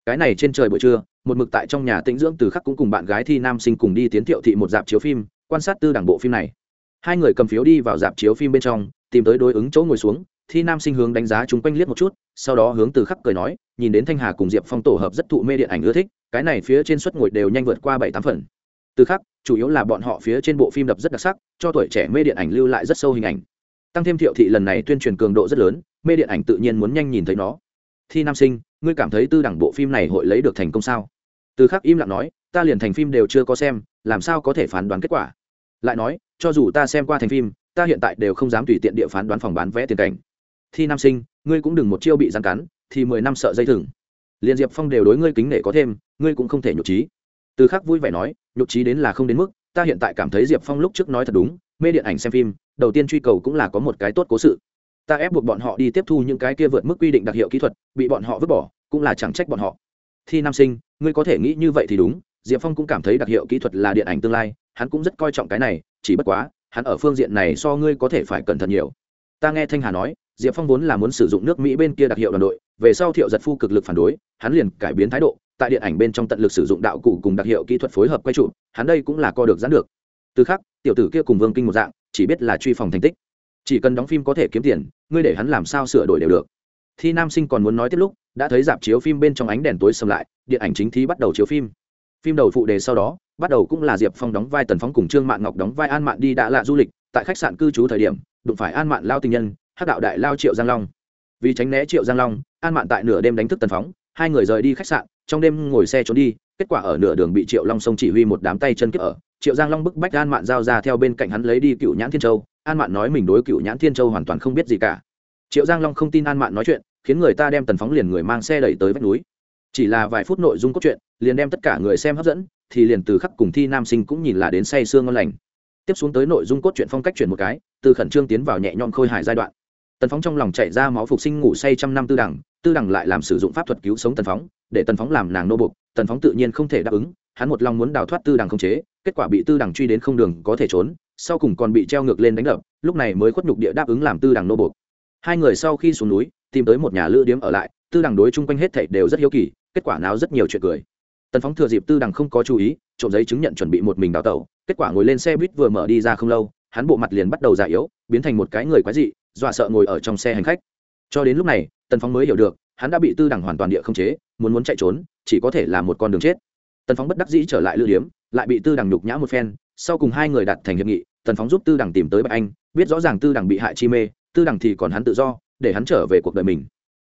cái này trên trời buổi trưa, một mực tại trong nhà tĩnh dưỡng từ khắc cũng cùng bạn gái thi nam sinh cùng đi tiến thiệu thị một dạp chiếu phim, quan sát tư đảng bộ phim này. Hai người cầm phiếu đi vào dạp chiếu phim bên trong, tìm tới đối ứng chỗ ngồi xuống, thi nam sinh hướng đánh giá chúng quanh liếc một chút, sau đó hướng từ khắc cười nói, nhìn đến thanh hà cùng diệp phong tổ hợp rất thụ mê điện ảnh ưa thích, cái này phía trên suất ngồi đều nhanh vượt qua bảy tám phần. Từ khắc, chủ yếu là bọn họ phía trên bộ phim đập rất đặc sắc, cho tuổi trẻ mê điện ảnh lưu lại rất sâu hình ảnh. Tăng thêm thiệu thị lần này tuyên truyền cường độ rất lớn, mê điện ảnh tự nhiên muốn nhanh nhìn thấy nó. Thi nam sinh ngươi cảm thấy tư đẳng bộ phim này hội lấy được thành công sao? Từ khắc im lặng nói, ta liền thành phim đều chưa có xem, làm sao có thể phán đoán kết quả? Lại nói, cho dù ta xem qua thành phim, ta hiện tại đều không dám tùy tiện địa phán đoán phòng bán vé tiền cảnh. Thi nam sinh, ngươi cũng đừng một chiêu bị giàn cắn, thì mười năm sợ dây thừng. Liền diệp phong đều đối ngươi kính nể có thêm, ngươi cũng không thể nhục trí. Từ khắc vui vẻ nói, nhục trí đến là không đến mức, ta hiện tại cảm thấy diệp phong lúc trước nói thật đúng, mê điện ảnh xem phim, đầu tiên truy cầu cũng là có một cái tốt cố sự ta ép buộc bọn họ đi tiếp thu những cái kia vượt mức quy định đặc hiệu kỹ thuật, bị bọn họ vứt bỏ, cũng là chẳng trách bọn họ. Thi nam sinh, ngươi có thể nghĩ như vậy thì đúng, diệp phong cũng cảm thấy đặc hiệu kỹ thuật là điện ảnh tương lai, hắn cũng rất coi trọng cái này, chỉ bất quá, hắn ở phương diện này so ngươi có thể phải cẩn thận nhiều. Ta nghe thanh hà nói, diệp phong vốn là muốn sử dụng nước mỹ bên kia đặc hiệu đoàn đội, về sau thiệu giật phu cực lực phản đối, hắn liền cải biến thái độ, tại điện ảnh bên trong tận lực sử dụng đạo cụ cùng đặc hiệu kỹ thuật phối hợp quay trụ hắn đây cũng là co được gián được. Từ khác, tiểu tử kia cùng vương kinh một dạng, chỉ biết là truy phòng thành tích chỉ cần đóng phim có thể kiếm tiền, ngươi để hắn làm sao sửa đổi đều được. Thi nam sinh còn muốn nói tiếp lúc, đã thấy dạp chiếu phim bên trong ánh đèn tối sầm lại, điện ảnh chính thi bắt đầu chiếu phim. Phim đầu phụ đề sau đó, bắt đầu cũng là diệp phong đóng vai tần phóng cùng trương mạn ngọc đóng vai an mạn đi đã lạ du lịch, tại khách sạn cư trú thời điểm, đụng phải an mạn lao tình nhân hát đạo đại lao triệu giang long. Vì tránh né triệu giang long, an mạn tại nửa đêm đánh thức tần phóng hai người rời đi khách sạn, trong đêm ngồi xe trốn đi, kết quả ở nửa đường bị triệu long sông chỉ huy một đám tay chân kiếp ở. Triệu giang long bức bách an mạn giao ra theo bên cạnh hắn lấy đi cựu nhãn thiên châu an mạn nói mình đối cựu nhãn thiên châu hoàn toàn không biết gì cả. Triệu giang long không tin an mạn nói chuyện, khiến người ta đem tần phóng liền người mang xe đẩy tới vách núi. Chỉ là vài phút nội dung cốt truyện, liền đem tất cả người xem hấp dẫn, thì liền từ khắc cùng thi nam sinh cũng nhìn là đến say sương ngon lành. Tiếp xuống tới nội dung cốt truyện phong cách chuyển một cái, từ khẩn trương tiến vào nhẹ nhõm khôi hài giai đoạn. Tần phóng trong lòng chạy ra máu phục sinh ngủ say trăm năm tư đẳng tư đẳng lại làm sử dụng pháp thuật cứu sống tần phóng, để tần phóng làm nàng nô bục, tần phóng tự nhiên không thể đáp ứng, hắn một lòng muốn đào thoát tư đẳng không chế kết quả bị tư Đằng truy đến không đường có thể trốn, sau cùng còn bị treo ngược lên đánh đập, lúc này mới khuất nhục địa đáp ứng làm tư Đằng nô buộc. Hai người sau khi xuống núi, tìm tới một nhà lữ điếm ở lại, tư Đằng đối chung quanh hết thảy đều rất hiếu kỳ, kết quả nào rất nhiều chuyện cười. Tần phóng thừa dịp tư Đằng không có chú ý, trộm giấy chứng nhận chuẩn bị một mình đào tẩu, kết quả ngồi lên xe buýt vừa mở đi ra không lâu, hắn bộ mặt liền bắt đầu già yếu, biến thành một cái người quái dị, dọa sợ ngồi ở trong xe hành khách. Cho đến lúc này, tần phóng mới hiểu được, hắn đã bị tư Đằng hoàn toàn địa không chế, muốn muốn chạy trốn, chỉ có thể là một con đường chết tần phóng bất đắc dĩ trở lại lữ điếm, lại bị tư Đằng nhục nhã một phen, sau cùng hai người đặt thành hiệp nghị, tần phóng giúp tư Đằng tìm tới bạch anh, biết rõ ràng tư Đằng bị hại chi mê, tư Đằng thì còn hắn tự do, để hắn trở về cuộc đời mình.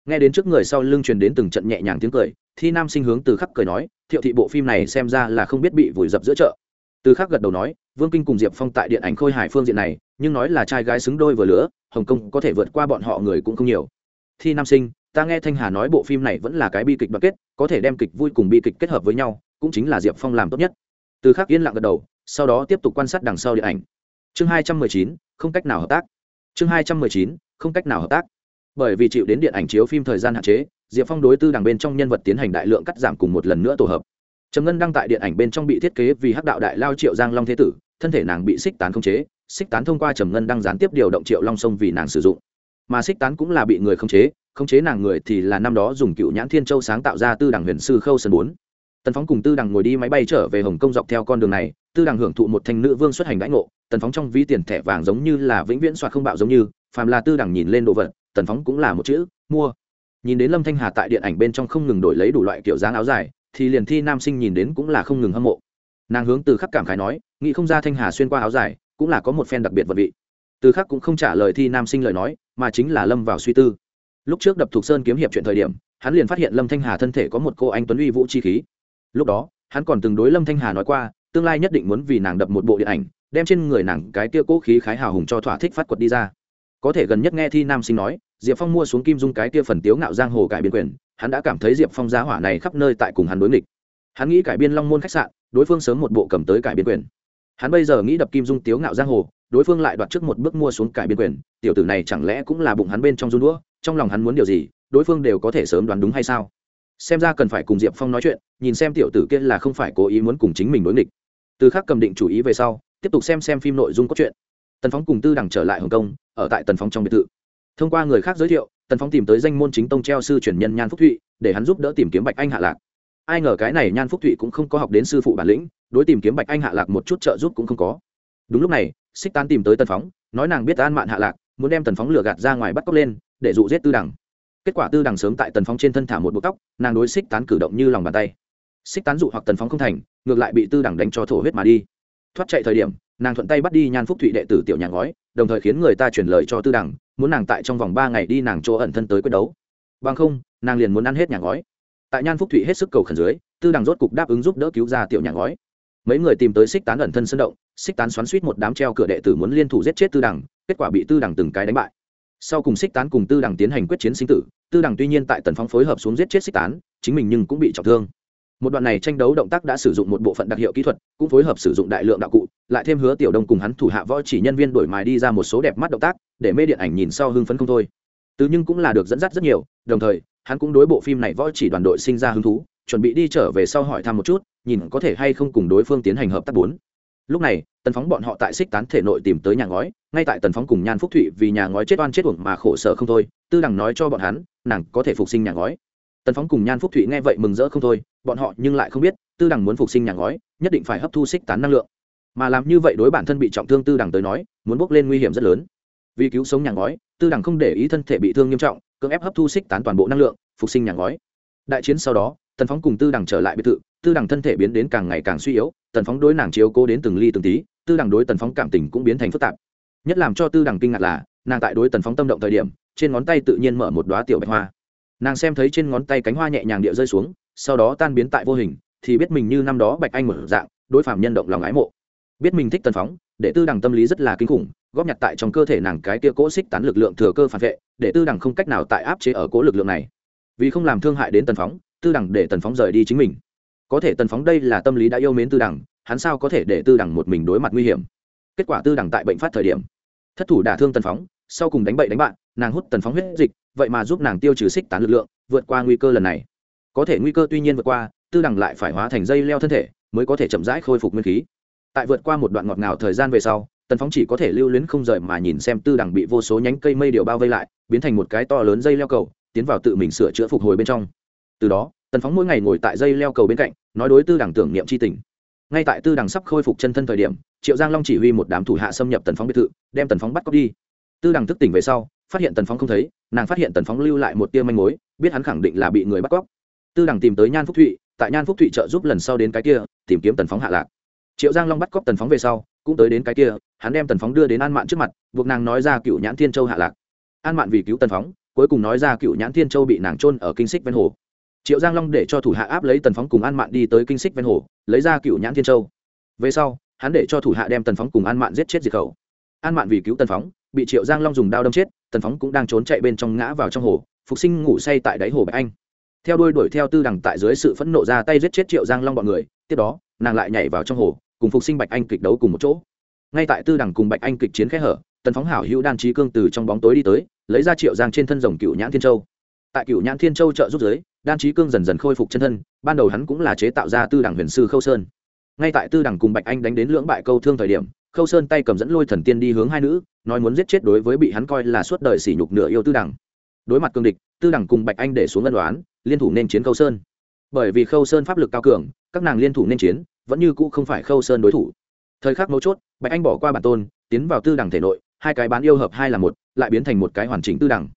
Nghe đến trước người sau lưng truyền đến từng trận nhẹ nhàng tiếng cười, thi nam sinh hướng từ khắc cười nói, thiệu thị bộ phim này xem ra là không biết bị vùi dập giữa chợ. Từ khắc gật đầu nói, vương kinh cùng diệp phong tại điện ảnh khôi hải phương diện này, nhưng nói là trai gái xứng đôi vừa lứa, hồng kông có thể vượt qua bọn họ người cũng không nhiều. Thi nam sinh, ta nghe thanh hà nói bộ phim này vẫn là cái bi kịch đoạn kết, có thể đem kịch vui cùng bi kịch kết hợp với nhau cũng chính là diệp phong làm tốt nhất. Từ khắc yên lặng gật đầu, sau đó tiếp tục quan sát đằng sau điện ảnh. Chương hai trăm mười chín, không cách nào hợp tác. Chương hai trăm mười chín, không cách nào hợp tác. Bởi vì chịu đến điện ảnh chiếu phim thời gian hạn chế, diệp phong đối tư đằng bên trong nhân vật tiến hành đại lượng cắt giảm cùng một lần nữa tổ hợp. Trầm ngân đăng tại điện ảnh bên trong bị thiết kế vì hắc đạo đại lao triệu giang long thế tử, thân thể nàng bị xích tán không chế, xích tán thông qua trầm ngân đăng gián tiếp điều động triệu long sông vì nàng sử dụng. Mà xích tán cũng là bị người không chế không chế nàng người thì là năm đó dùng cựu nhãn thiên châu sáng tạo ra tư đằng huyền sư khâu sơn bốn tần phóng cùng tư đằng ngồi đi máy bay trở về hồng kông dọc theo con đường này, tư đằng hưởng thụ một thanh nữ vương xuất hành đãi ngộ, tần phóng trong ví tiền thẻ vàng giống như là vĩnh viễn soạt không bạo giống như, phàm là tư đằng nhìn lên đồ vật, tần phóng cũng là một chữ, mua. Nhìn đến lâm thanh hà tại điện ảnh bên trong không ngừng đổi lấy đủ loại kiểu dáng áo dài, thì liền thi nam sinh nhìn đến cũng là không ngừng hâm mộ. Nàng hướng từ khắc cảm khái nói, nghĩ không ra thanh hà xuyên qua áo dài, cũng là có một phen đặc biệt vật vị. Từ khắc cũng không trả lời thi nam sinh lời nói, mà chính là lâm vào suy tư. Lúc trước đập thuộc sơn kiếm hiệp chuyện thời điểm, hắn liền phát hiện lâm thanh hà thân thể có một cô anh tuấn uy vũ chi khí lúc đó, hắn còn từng đối lâm thanh hà nói qua, tương lai nhất định muốn vì nàng đập một bộ điện ảnh, đem trên người nàng cái kia cố khí khái hào hùng cho thỏa thích phát quật đi ra. Có thể gần nhất nghe thi nam sinh nói, diệp phong mua xuống kim dung cái kia phần tiếu ngạo giang hồ cải biên quyền, hắn đã cảm thấy diệp phong giá hỏa này khắp nơi tại cùng hắn đối nghịch. Hắn nghĩ cải biên long môn khách sạn, đối phương sớm một bộ cầm tới cải biên quyền. Hắn bây giờ nghĩ đập kim dung tiếu ngạo giang hồ, đối phương lại đoạt trước một bước mua xuống cải biên quyền, tiểu tử này chẳng lẽ cũng là bụng hắn bên trong run đũa, trong lòng hắn muốn điều gì, đối phương đều có thể sớm đoán đúng hay sao? Xem ra cần phải cùng diệp phong nói chuyện, nhìn xem tiểu tử kia là không phải cố ý muốn cùng chính mình đối nghịch. Từ khác cầm định chủ ý về sau, tiếp tục xem xem phim nội dung cốt truyện. Tần phóng cùng tư Đằng trở lại hồng kông, ở tại tần phóng trong biệt thự. Thông qua người khác giới thiệu, tần phóng tìm tới danh môn chính tông treo sư truyền nhân nhan phúc thụy, để hắn giúp đỡ tìm kiếm bạch anh hạ lạc. Ai ngờ cái này nhan phúc thụy cũng không có học đến sư phụ bản lĩnh, đối tìm kiếm bạch anh hạ lạc một chút trợ giúp cũng không có. Đúng lúc này, xích tán tìm tới tần phóng nói nàng biết an mạn hạ lạc, muốn đem tần phóng lừa gạt ra ngoài bắt cóc lên, để dụ giết tư Đằng kết quả tư đằng sớm tại tần Phong trên thân thả một bộ tóc, nàng đối xích tán cử động như lòng bàn tay. Xích tán dụ hoặc tần Phong không thành, ngược lại bị tư đằng đánh cho thổ huyết mà đi. Thoát chạy thời điểm, nàng thuận tay bắt đi nhan phúc thụy đệ tử tiểu nhà ngói, đồng thời khiến người ta chuyển lời cho tư đằng, muốn nàng tại trong vòng ba ngày đi nàng chỗ ẩn thân tới quyết đấu. Bằng không, nàng liền muốn ăn hết nhà ngói. Tại nhan phúc thụy hết sức cầu khẩn dưới, tư đằng rốt cục đáp ứng giúp đỡ cứu ra tiểu nhà ngói. Mấy người tìm tới xích tán ẩn thân sân động, xích tán xoắn suýt một đám treo cửa đệ tử muốn liên thủ giết chết tư đằng, kết quả bị tư đằng từng cái đánh bại sau cùng xích tán cùng tư đằng tiến hành quyết chiến sinh tử, tư đằng tuy nhiên tại tần Phong phối hợp xuống giết chết xích tán, chính mình nhưng cũng bị trọng thương. Một đoạn này tranh đấu động tác đã sử dụng một bộ phận đặc hiệu kỹ thuật, cũng phối hợp sử dụng đại lượng đạo cụ, lại thêm hứa tiểu đông cùng hắn thủ hạ võ chỉ nhân viên đổi mài đi ra một số đẹp mắt động tác, để mê điện ảnh nhìn sau hưng phấn không thôi. Từ nhưng cũng là được dẫn dắt rất nhiều, đồng thời, hắn cũng đối bộ phim này võ chỉ đoàn đội sinh ra hứng thú, chuẩn bị đi trở về sau hỏi thăm một chút, nhìn có thể hay không cùng đối phương tiến hành hợp tác bốn lúc này, tần phóng bọn họ tại xích tán thể nội tìm tới nhà ngói, ngay tại tần phóng cùng nhan phúc thụy vì nhà ngói chết oan chết uổng mà khổ sở không thôi, tư đằng nói cho bọn hắn, nàng có thể phục sinh nhà ngói. Tần phóng cùng nhan phúc thụy nghe vậy mừng rỡ không thôi, bọn họ nhưng lại không biết, tư đằng muốn phục sinh nhà ngói, nhất định phải hấp thu xích tán năng lượng. Mà làm như vậy đối bản thân bị trọng thương tư đằng tới nói, muốn bốc lên nguy hiểm rất lớn. Vì cứu sống nhà ngói, tư đằng không để ý thân thể bị thương nghiêm trọng, cưỡng ép hấp thu xích tán toàn bộ năng lượng, phục sinh nhà ngói. Đại chiến sau đó, tần phóng cùng tư đằng trở lại biệt thự tư đằng thân thể biến đến càng ngày càng suy yếu, tần phóng đối nàng chiếu cố đến từng ly từng tí, tư đằng đối tần phóng cảm tình cũng biến thành phức tạp. Nhất làm cho tư đằng kinh ngạc là, nàng tại đối tần phóng tâm động thời điểm, trên ngón tay tự nhiên mở một đoá tiểu bạch hoa. Nàng xem thấy trên ngón tay cánh hoa nhẹ nhàng địa rơi xuống, sau đó tan biến tại vô hình, thì biết mình như năm đó bạch anh mở dạng, đối phạm nhân động lòng ái mộ. Biết mình thích tần phóng, để tư đằng tâm lý rất là kinh khủng, góp nhặt tại trong cơ thể nàng cái kia cỗ xích tán lực lượng thừa cơ phản vệ, để tư đằng không cách nào tại áp chế ở cỗ lực lượng này. Vì không làm thương hại đến tần phóng, tư đằng để tần phóng rời đi chính mình có thể tần phóng đây là tâm lý đã yêu mến tư đẳng, hắn sao có thể để tư đẳng một mình đối mặt nguy hiểm? Kết quả tư đẳng tại bệnh phát thời điểm, thất thủ đả thương tần phóng, sau cùng đánh bậy đánh bạn, nàng hút tần phóng huyết dịch, vậy mà giúp nàng tiêu trừ xích tán lực lượng, vượt qua nguy cơ lần này. Có thể nguy cơ tuy nhiên vượt qua, tư đẳng lại phải hóa thành dây leo thân thể, mới có thể chậm rãi khôi phục nguyên khí. Tại vượt qua một đoạn ngọt ngào thời gian về sau, tần phóng chỉ có thể lưu luyến không rời mà nhìn xem tư đẳng bị vô số nhánh cây mây điều bao vây lại, biến thành một cái to lớn dây leo cầu, tiến vào tự mình sửa chữa phục hồi bên trong. Từ đó tần phóng mỗi ngày ngồi tại dây leo cầu bên cạnh, nói đối tư đằng tưởng niệm c h i tình. Ngay tại tư đằng sắp khôi phục chân thân thời điểm, triệu giang long chỉ huy một đám thủ hạ xâm nhập tần phóng biệt thự, đem tần phóng bắt cóc đi. Tư đằng thức tỉnh về sau, phát hiện tần phóng không thấy, nàng phát hiện tần phóng lưu lại một tia manh mối, biết hắn khẳng định là bị người bắt cóc. Tư đằng tìm tới nhan phúc thụy, tại nhan phúc thụy trợ giúp lần sau đến cái kia, tìm kiếm tần phóng hạ lạc. Triệu giang long bắt cóc tần phóng về sau, cũng tới đến cái kia, hắn đem tần phóng đưa đến an mạn trước mặt, buộc nàng nói ra cựu nhãn thiên châu hạ lạc. An mạn vì cứu tần phóng, cuối cùng nói ra cựu nhãn thiên châu bị nàng trôn ở kinh xích ven hồ triệu giang long để cho thủ hạ áp lấy tần phóng cùng an mạn đi tới kinh xích ven hồ, lấy ra cựu nhãn thiên châu. Về sau, hắn để cho thủ hạ đem tần phóng cùng an mạn giết chết diệt khẩu. An mạn vì cứu tần phóng, bị triệu giang long dùng đao đâm chết, tần phóng cũng đang trốn chạy bên trong ngã vào trong hồ, phục sinh ngủ say tại đáy hồ bạch anh. Theo đuôi đuổi theo tư đằng tại dưới sự phẫn nộ ra tay giết chết triệu giang long bọn người, tiếp đó, nàng lại nhảy vào trong hồ, cùng phục sinh bạch anh kịch đấu cùng một chỗ. Ngay tại tư đằng cùng bạch anh kịch chiến khẽ hở, tần phóng hảo hữu đan trí cương từ trong bóng tối đi tới, lấy ra triệu giang trên thân rồng cựu nhãn thiên châu tại cựu nhãn thiên châu trợ giúp giới, đan trí cương dần dần khôi phục chân thân, ban đầu hắn cũng là chế tạo ra tư đẳng huyền sư khâu sơn. Ngay tại tư đẳng cùng bạch anh đánh đến lưỡng bại câu thương thời điểm, khâu sơn tay cầm dẫn lôi thần tiên đi hướng hai nữ, nói muốn giết chết đối với bị hắn coi là suốt đời sỉ nhục nửa yêu tư đẳng. Đối mặt cương địch, tư đẳng cùng bạch anh để xuống ân đoán liên thủ nên chiến khâu sơn. Bởi vì khâu sơn pháp lực cao cường, các nàng liên thủ nên chiến, vẫn như cũ không phải khâu sơn đối thủ. Thời khắc mấu chốt, bạch anh bỏ qua bản tôn, tiến vào tư đẳng thể nội, hai cái bán yêu hợp hai là một, lại biến thành một cái hoàn chỉnh tư đẳng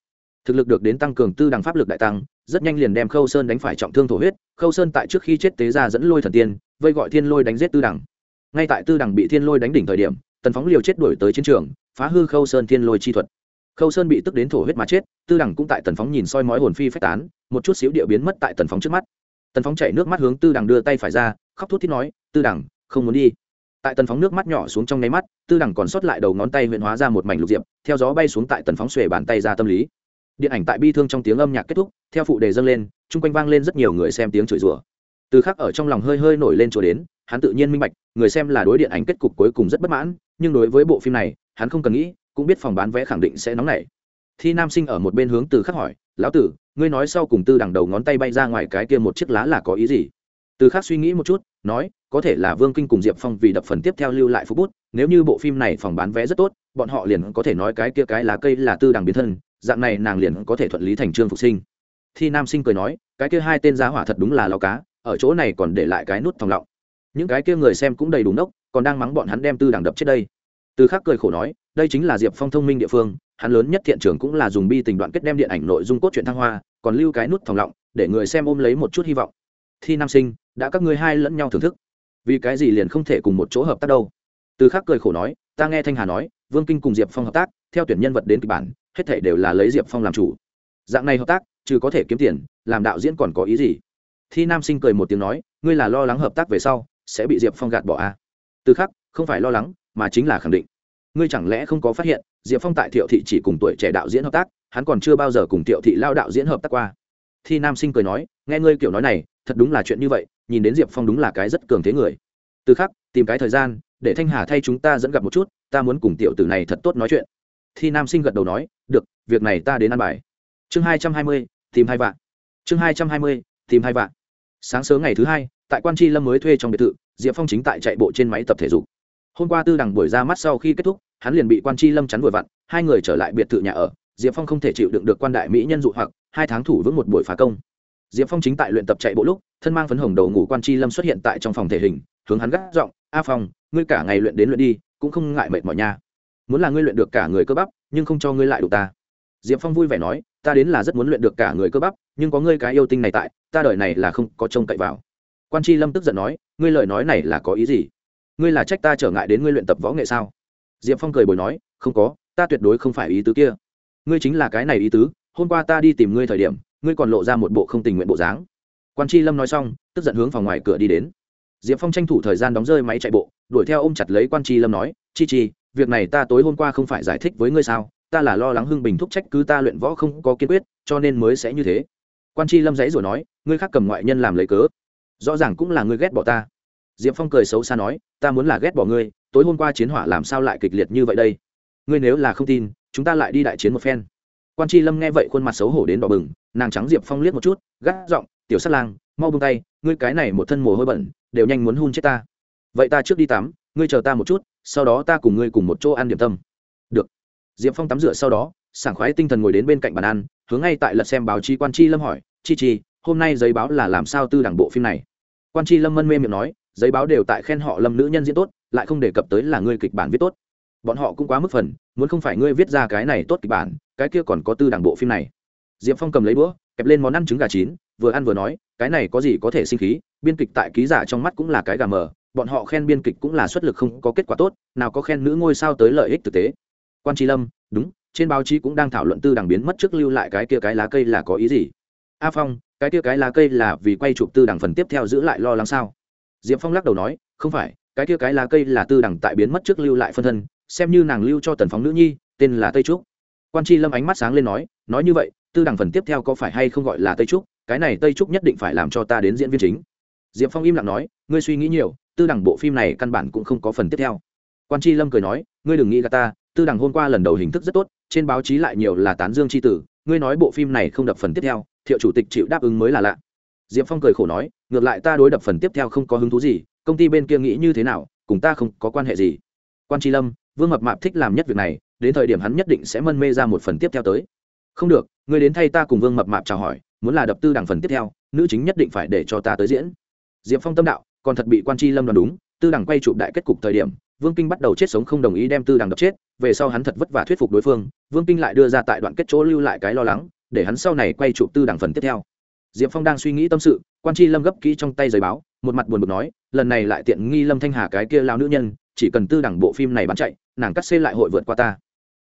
thực lực được đến tăng cường tư Đằng pháp lực đại tăng rất nhanh liền đem khâu sơn đánh phải trọng thương thổ huyết. Khâu sơn tại trước khi chết tế ra dẫn lôi thần tiên vây gọi thiên lôi đánh giết tư Đằng. ngay tại tư Đằng bị thiên lôi đánh đỉnh thời điểm tần phóng liều chết đuổi tới chiến trường phá hư khâu sơn thiên lôi chi thuật. Khâu sơn bị tức đến thổ huyết mà chết tư Đằng cũng tại tần phóng nhìn soi mói hồn phi phách tán một chút xíu địa biến mất tại tần phóng trước mắt. Tần phóng chạy nước mắt hướng tư Đằng đưa tay phải ra khóc thút thít nói tư Đằng, không muốn đi. Tại tần phóng nước mắt nhỏ xuống trong nháy mắt tư Đằng còn sót lại đầu ngón tay huyện hóa ra một mảnh lục diệp theo gió bay xuống tại tần phóng xuề bàn tay ra tâm lý điện ảnh tại bi thương trong tiếng âm nhạc kết thúc, theo phụ đề dâng lên, chung quanh vang lên rất nhiều người xem tiếng chửi rủa. Từ khắc ở trong lòng hơi hơi nổi lên chỗ đến, hắn tự nhiên minh bạch, người xem là đối điện ảnh kết cục cuối cùng rất bất mãn, nhưng đối với bộ phim này, hắn không cần nghĩ, cũng biết phòng bán vé khẳng định sẽ nóng nảy. Thi nam sinh ở một bên hướng từ khắc hỏi, lão tử, ngươi nói sau cùng tư đằng đầu ngón tay bay ra ngoài cái kia một chiếc lá là có ý gì? Từ khắc suy nghĩ một chút, nói, có thể là vương kinh cùng diệp phong vì đập phần tiếp theo lưu lại phú bút, nếu như bộ phim này phòng bán vé rất tốt, bọn họ liền có thể nói cái kia cái lá cây là tư đằng biến thân dạng này nàng liền có thể thuận lý thành trương phục sinh. Thi nam sinh cười nói, cái kia hai tên giá hỏa thật đúng là lao cá, ở chỗ này còn để lại cái nút thòng lọng. Những cái kia người xem cũng đầy đúng nốc, còn đang mắng bọn hắn đem tư đằng đập chết đây. Từ khác cười khổ nói, đây chính là diệp phong thông minh địa phương, hắn lớn nhất thiện trường cũng là dùng bi tình đoạn kết đem điện ảnh nội dung cốt truyện thăng hoa, còn lưu cái nút thòng lọng, để người xem ôm lấy một chút hy vọng. Thi nam sinh, đã các ngươi hai lẫn nhau thưởng thức. Vì cái gì liền không thể cùng một chỗ hợp tác đâu? Từ khác cười khổ nói, ta nghe thanh hà nói, vương kinh cùng diệp phong hợp tác theo tuyển nhân vật đến kịch bản, hết thể đều là lấy diệp phong làm chủ. Dạng này hợp tác chứ có thể kiếm tiền, làm đạo diễn còn có ý gì? Thi nam sinh cười một tiếng nói, ngươi là lo lắng hợp tác về sau, sẽ bị diệp phong gạt bỏ à. từ khắc, không phải lo lắng, mà chính là khẳng định. Ngươi chẳng lẽ không có phát hiện, diệp phong tại thiệu thị chỉ cùng tuổi trẻ đạo diễn hợp tác, hắn còn chưa bao giờ cùng thiệu thị lao đạo diễn hợp tác qua. Thi nam sinh cười nói, nghe ngươi kiểu nói này, thật đúng là chuyện như vậy, nhìn đến diệp phong đúng là cái rất cường thế người. Từ khắc, tìm cái thời gian, để thanh hà thay chúng ta dẫn gặp một chút, ta muốn cùng tiểu tử này thật tốt nói chuyện thi nam sinh gật đầu nói, được, việc này ta đến ăn bài. Chương hai trăm hai mươi, tìm hai vạn. Chương hai trăm hai mươi, tìm hai vạn. Sáng sớm ngày thứ hai, tại quan tri lâm mới thuê trong biệt thự, diệp phong chính tại chạy bộ trên máy tập thể dục. Hôm qua tư đằng buổi ra mắt sau khi kết thúc, hắn liền bị quan tri lâm chắn vừa vặn, hai người trở lại biệt thự nhà ở, diệp phong không thể chịu đựng được quan đại mỹ nhân dụ hoặc, hai tháng thủ vững một buổi phá công. Diệp phong chính tại luyện tập chạy bộ lúc, thân mang phấn hồng đầu ngủ quan tri lâm xuất hiện tại trong phòng thể hình, hướng hắn gác giọng, a phong, ngươi cả ngày luyện đến luyện đi, cũng không ngại mệt mỏi nha muốn là ngươi luyện được cả người cơ bắp, nhưng không cho ngươi lại đủ ta. Diệp phong vui vẻ nói, ta đến là rất muốn luyện được cả người cơ bắp, nhưng có ngươi cái yêu tinh này tại, ta đợi này là không có trông cậy vào. Quan tri lâm tức giận nói, ngươi lời nói này là có ý gì? Ngươi là trách ta trở ngại đến ngươi luyện tập võ nghệ sao? Diệp phong cười bồi nói, không có, ta tuyệt đối không phải ý tứ kia. Ngươi chính là cái này ý tứ, hôm qua ta đi tìm ngươi thời điểm, ngươi còn lộ ra một bộ không tình nguyện bộ dáng. Quan tri lâm nói xong, tức giận hướng phòng ngoài cửa đi đến. Diệp phong tranh thủ thời gian đóng rơi máy chạy bộ, đuổi theo ôm chặt lấy quan tri lâm nói, chi chi việc này ta tối hôm qua không phải giải thích với ngươi sao, ta là lo lắng hưng bình thúc trách cứ ta luyện võ không có kiên quyết, cho nên mới sẽ như thế. Quan tri lâm dãy rồi nói, ngươi khác cầm ngoại nhân làm lấy cớ. Rõ ràng cũng là ngươi ghét bỏ ta. Diệp phong cười xấu xa nói, ta muốn là ghét bỏ ngươi, tối hôm qua chiến hỏa làm sao lại kịch liệt như vậy đây? Ngươi nếu là không tin, chúng ta lại đi đại chiến một phen. Quan tri lâm nghe vậy khuôn mặt xấu hổ đến đỏ bừng, nàng trắng diệp phong liếc một chút gác giọng, tiểu sắt lang, mau bông tay, ngươi cái này một thân mồ hôi bẩn, đều nhanh muốn hun chết ta. Vậy ta trước đi tắm, ngươi chờ ta một chút sau đó ta cùng ngươi cùng một chỗ ăn điểm tâm. Được. Diệp phong tắm rửa sau đó, sảng khoái tinh thần ngồi đến bên cạnh bàn ăn, hướng ngay tại lật xem báo chí quan chi lâm hỏi, chi chi, hôm nay giấy báo là làm sao tư đảng bộ phim này? Quan chi lâm mân mê miệng nói, giấy báo đều tại khen họ lâm nữ nhân diễn tốt, lại không đề cập tới là ngươi kịch bản viết tốt. Bọn họ cũng quá mức phần, muốn không phải ngươi viết ra cái này tốt kịch bản, cái kia còn có tư đảng bộ phim này. Diệp phong cầm lấy búa kẹp lên món ăn trứng gà chín, vừa ăn vừa nói, cái này có gì có thể sinh khí, biên kịch tại ký giả trong mắt cũng là cái gà mờ bọn họ khen biên kịch cũng là xuất lực không có kết quả tốt, nào có khen nữ ngôi sao tới lợi ích thực tế. Quan tri lâm, đúng, trên báo chí cũng đang thảo luận tư đảng biến mất trước lưu lại cái kia cái lá cây là có ý gì? A phong, cái kia cái lá cây là vì quay chụp tư đảng phần tiếp theo giữ lại lo lắng sao? Diệp phong lắc đầu nói, không phải, cái kia cái lá cây là tư đảng tại biến mất trước lưu lại phân thân, xem như nàng lưu cho tần phóng nữ nhi, tên là tây trúc. Quan tri lâm ánh mắt sáng lên nói nói như vậy, tư đẳng phần tiếp theo có phải hay không gọi là tây trúc? Cái này tây trúc nhất định phải làm cho ta đến diễn viên chính. Diệp phong im lặng nói, ngươi suy nghĩ nhiều tư đẳng bộ phim này căn bản cũng không có phần tiếp theo. Quan tri lâm cười nói, ngươi đừng nghĩ gà ta, tư đẳng hôm qua lần đầu hình thức rất tốt, trên báo chí lại nhiều là tán dương c h i tử, ngươi nói bộ phim này không đập phần tiếp theo, thiệu chủ tịch chịu đáp ứng mới là lạ. Diệp phong cười khổ nói, ngược lại ta đối đập phần tiếp theo không có hứng thú gì, công ty bên kia nghĩ như thế nào, cùng ta không có quan hệ gì. Quan tri lâm, vương mập mạp thích làm nhất việc này, đến thời điểm hắn nhất định sẽ mân mê ra một phần tiếp theo tới. Không được, ngươi đến thay ta cùng vương mập mạp chào hỏi, muốn là đập tư đảng phần tiếp theo, nữ chính nhất định phải để cho ta tới diễn. Diệp phong tâm đạo còn thật bị quan tri lâm đoán đúng, tư đảng quay chụp đại kết cục thời điểm, vương kinh bắt đầu chết sống không đồng ý đem tư đảng đập chết, về sau hắn thật vất vả thuyết phục đối phương, vương kinh lại đưa ra tại đoạn kết chỗ lưu lại cái lo lắng, để hắn sau này quay chụp tư đảng phần tiếp theo. Diệp phong đang suy nghĩ tâm sự, quan tri lâm gấp kỹ trong tay giấy báo, một mặt buồn bực nói, lần này lại tiện nghi lâm thanh hà cái kia lao nữ nhân, chỉ cần tư đảng bộ phim này bán chạy, nàng cắt xê lại hội vượt qua ta.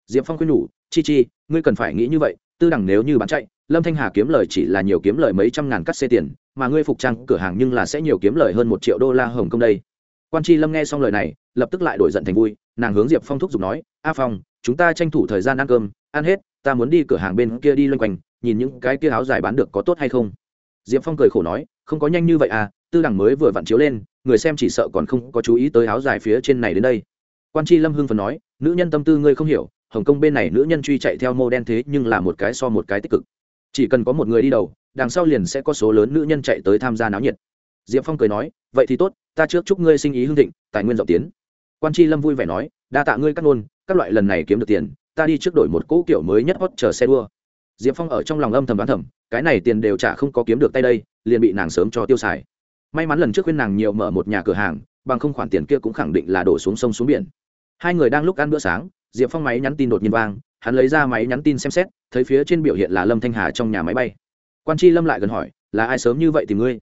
Diệp phong khuyên nhủ chi chi, ngươi cần phải nghĩ như vậy, tư đẳng nếu như bán chạy, lâm thanh hà kiếm lời chỉ là nhiều kiếm lời mấy trăm ngàn cắt xê tiền, mà ngươi phục trang cửa hàng nhưng là sẽ nhiều kiếm lời hơn một triệu đô la hồng kông đây. Quan tri lâm nghe xong lời này, lập tức lại đổi giận thành vui, nàng hướng diệp phong thúc giục nói, a phong, chúng ta tranh thủ thời gian ăn cơm, ăn hết, ta muốn đi cửa hàng bên kia đi loanh quanh, nhìn những cái kia áo dài bán được có tốt hay không. Diệp phong cười khổ nói, không có nhanh như vậy à tư đẳng mới vừa vặn chiếu lên, người xem chỉ sợ còn không có chú ý tới áo dài phía trên này đến đây. Quan tri lâm hưng phần nói, nữ nhân tâm tư ngươi không hiểu hồng kông bên này nữ nhân truy chạy theo mô đen thế nhưng là một cái so một cái tích cực. Chỉ cần có một người đi đầu, đằng sau liền sẽ có số lớn nữ nhân chạy tới tham gia náo nhiệt. Diệp phong cười nói, vậy thì tốt, ta trước chúc ngươi sinh ý hương thịnh, tài nguyên rộng tiến. Quan tri lâm vui vẻ nói, đa tạ ngươi cắt nôn các loại lần này kiếm được tiền, ta đi trước đổi một cỗ kiểu mới nhất hót chờ xe đua. Diệp phong ở trong lòng âm thầm đoán thầm, cái này tiền đều chả không có kiếm được tay đây, liền bị nàng sớm cho tiêu xài. May mắn lần trước khuyên nàng nhiều mở một nhà cửa hàng, bằng không khoản tiền kia cũng khẳng định là đổ xuống sông xuống biển. Hai người đang lúc ăn bữa sáng diệp phong máy nhắn tin đột nhiên vang, hắn lấy ra máy nhắn tin xem xét, thấy phía trên biểu hiện là lâm thanh hà trong nhà máy bay. Quan c lâm lại gần hỏi, là ai sớm như vậy tìm ngươi?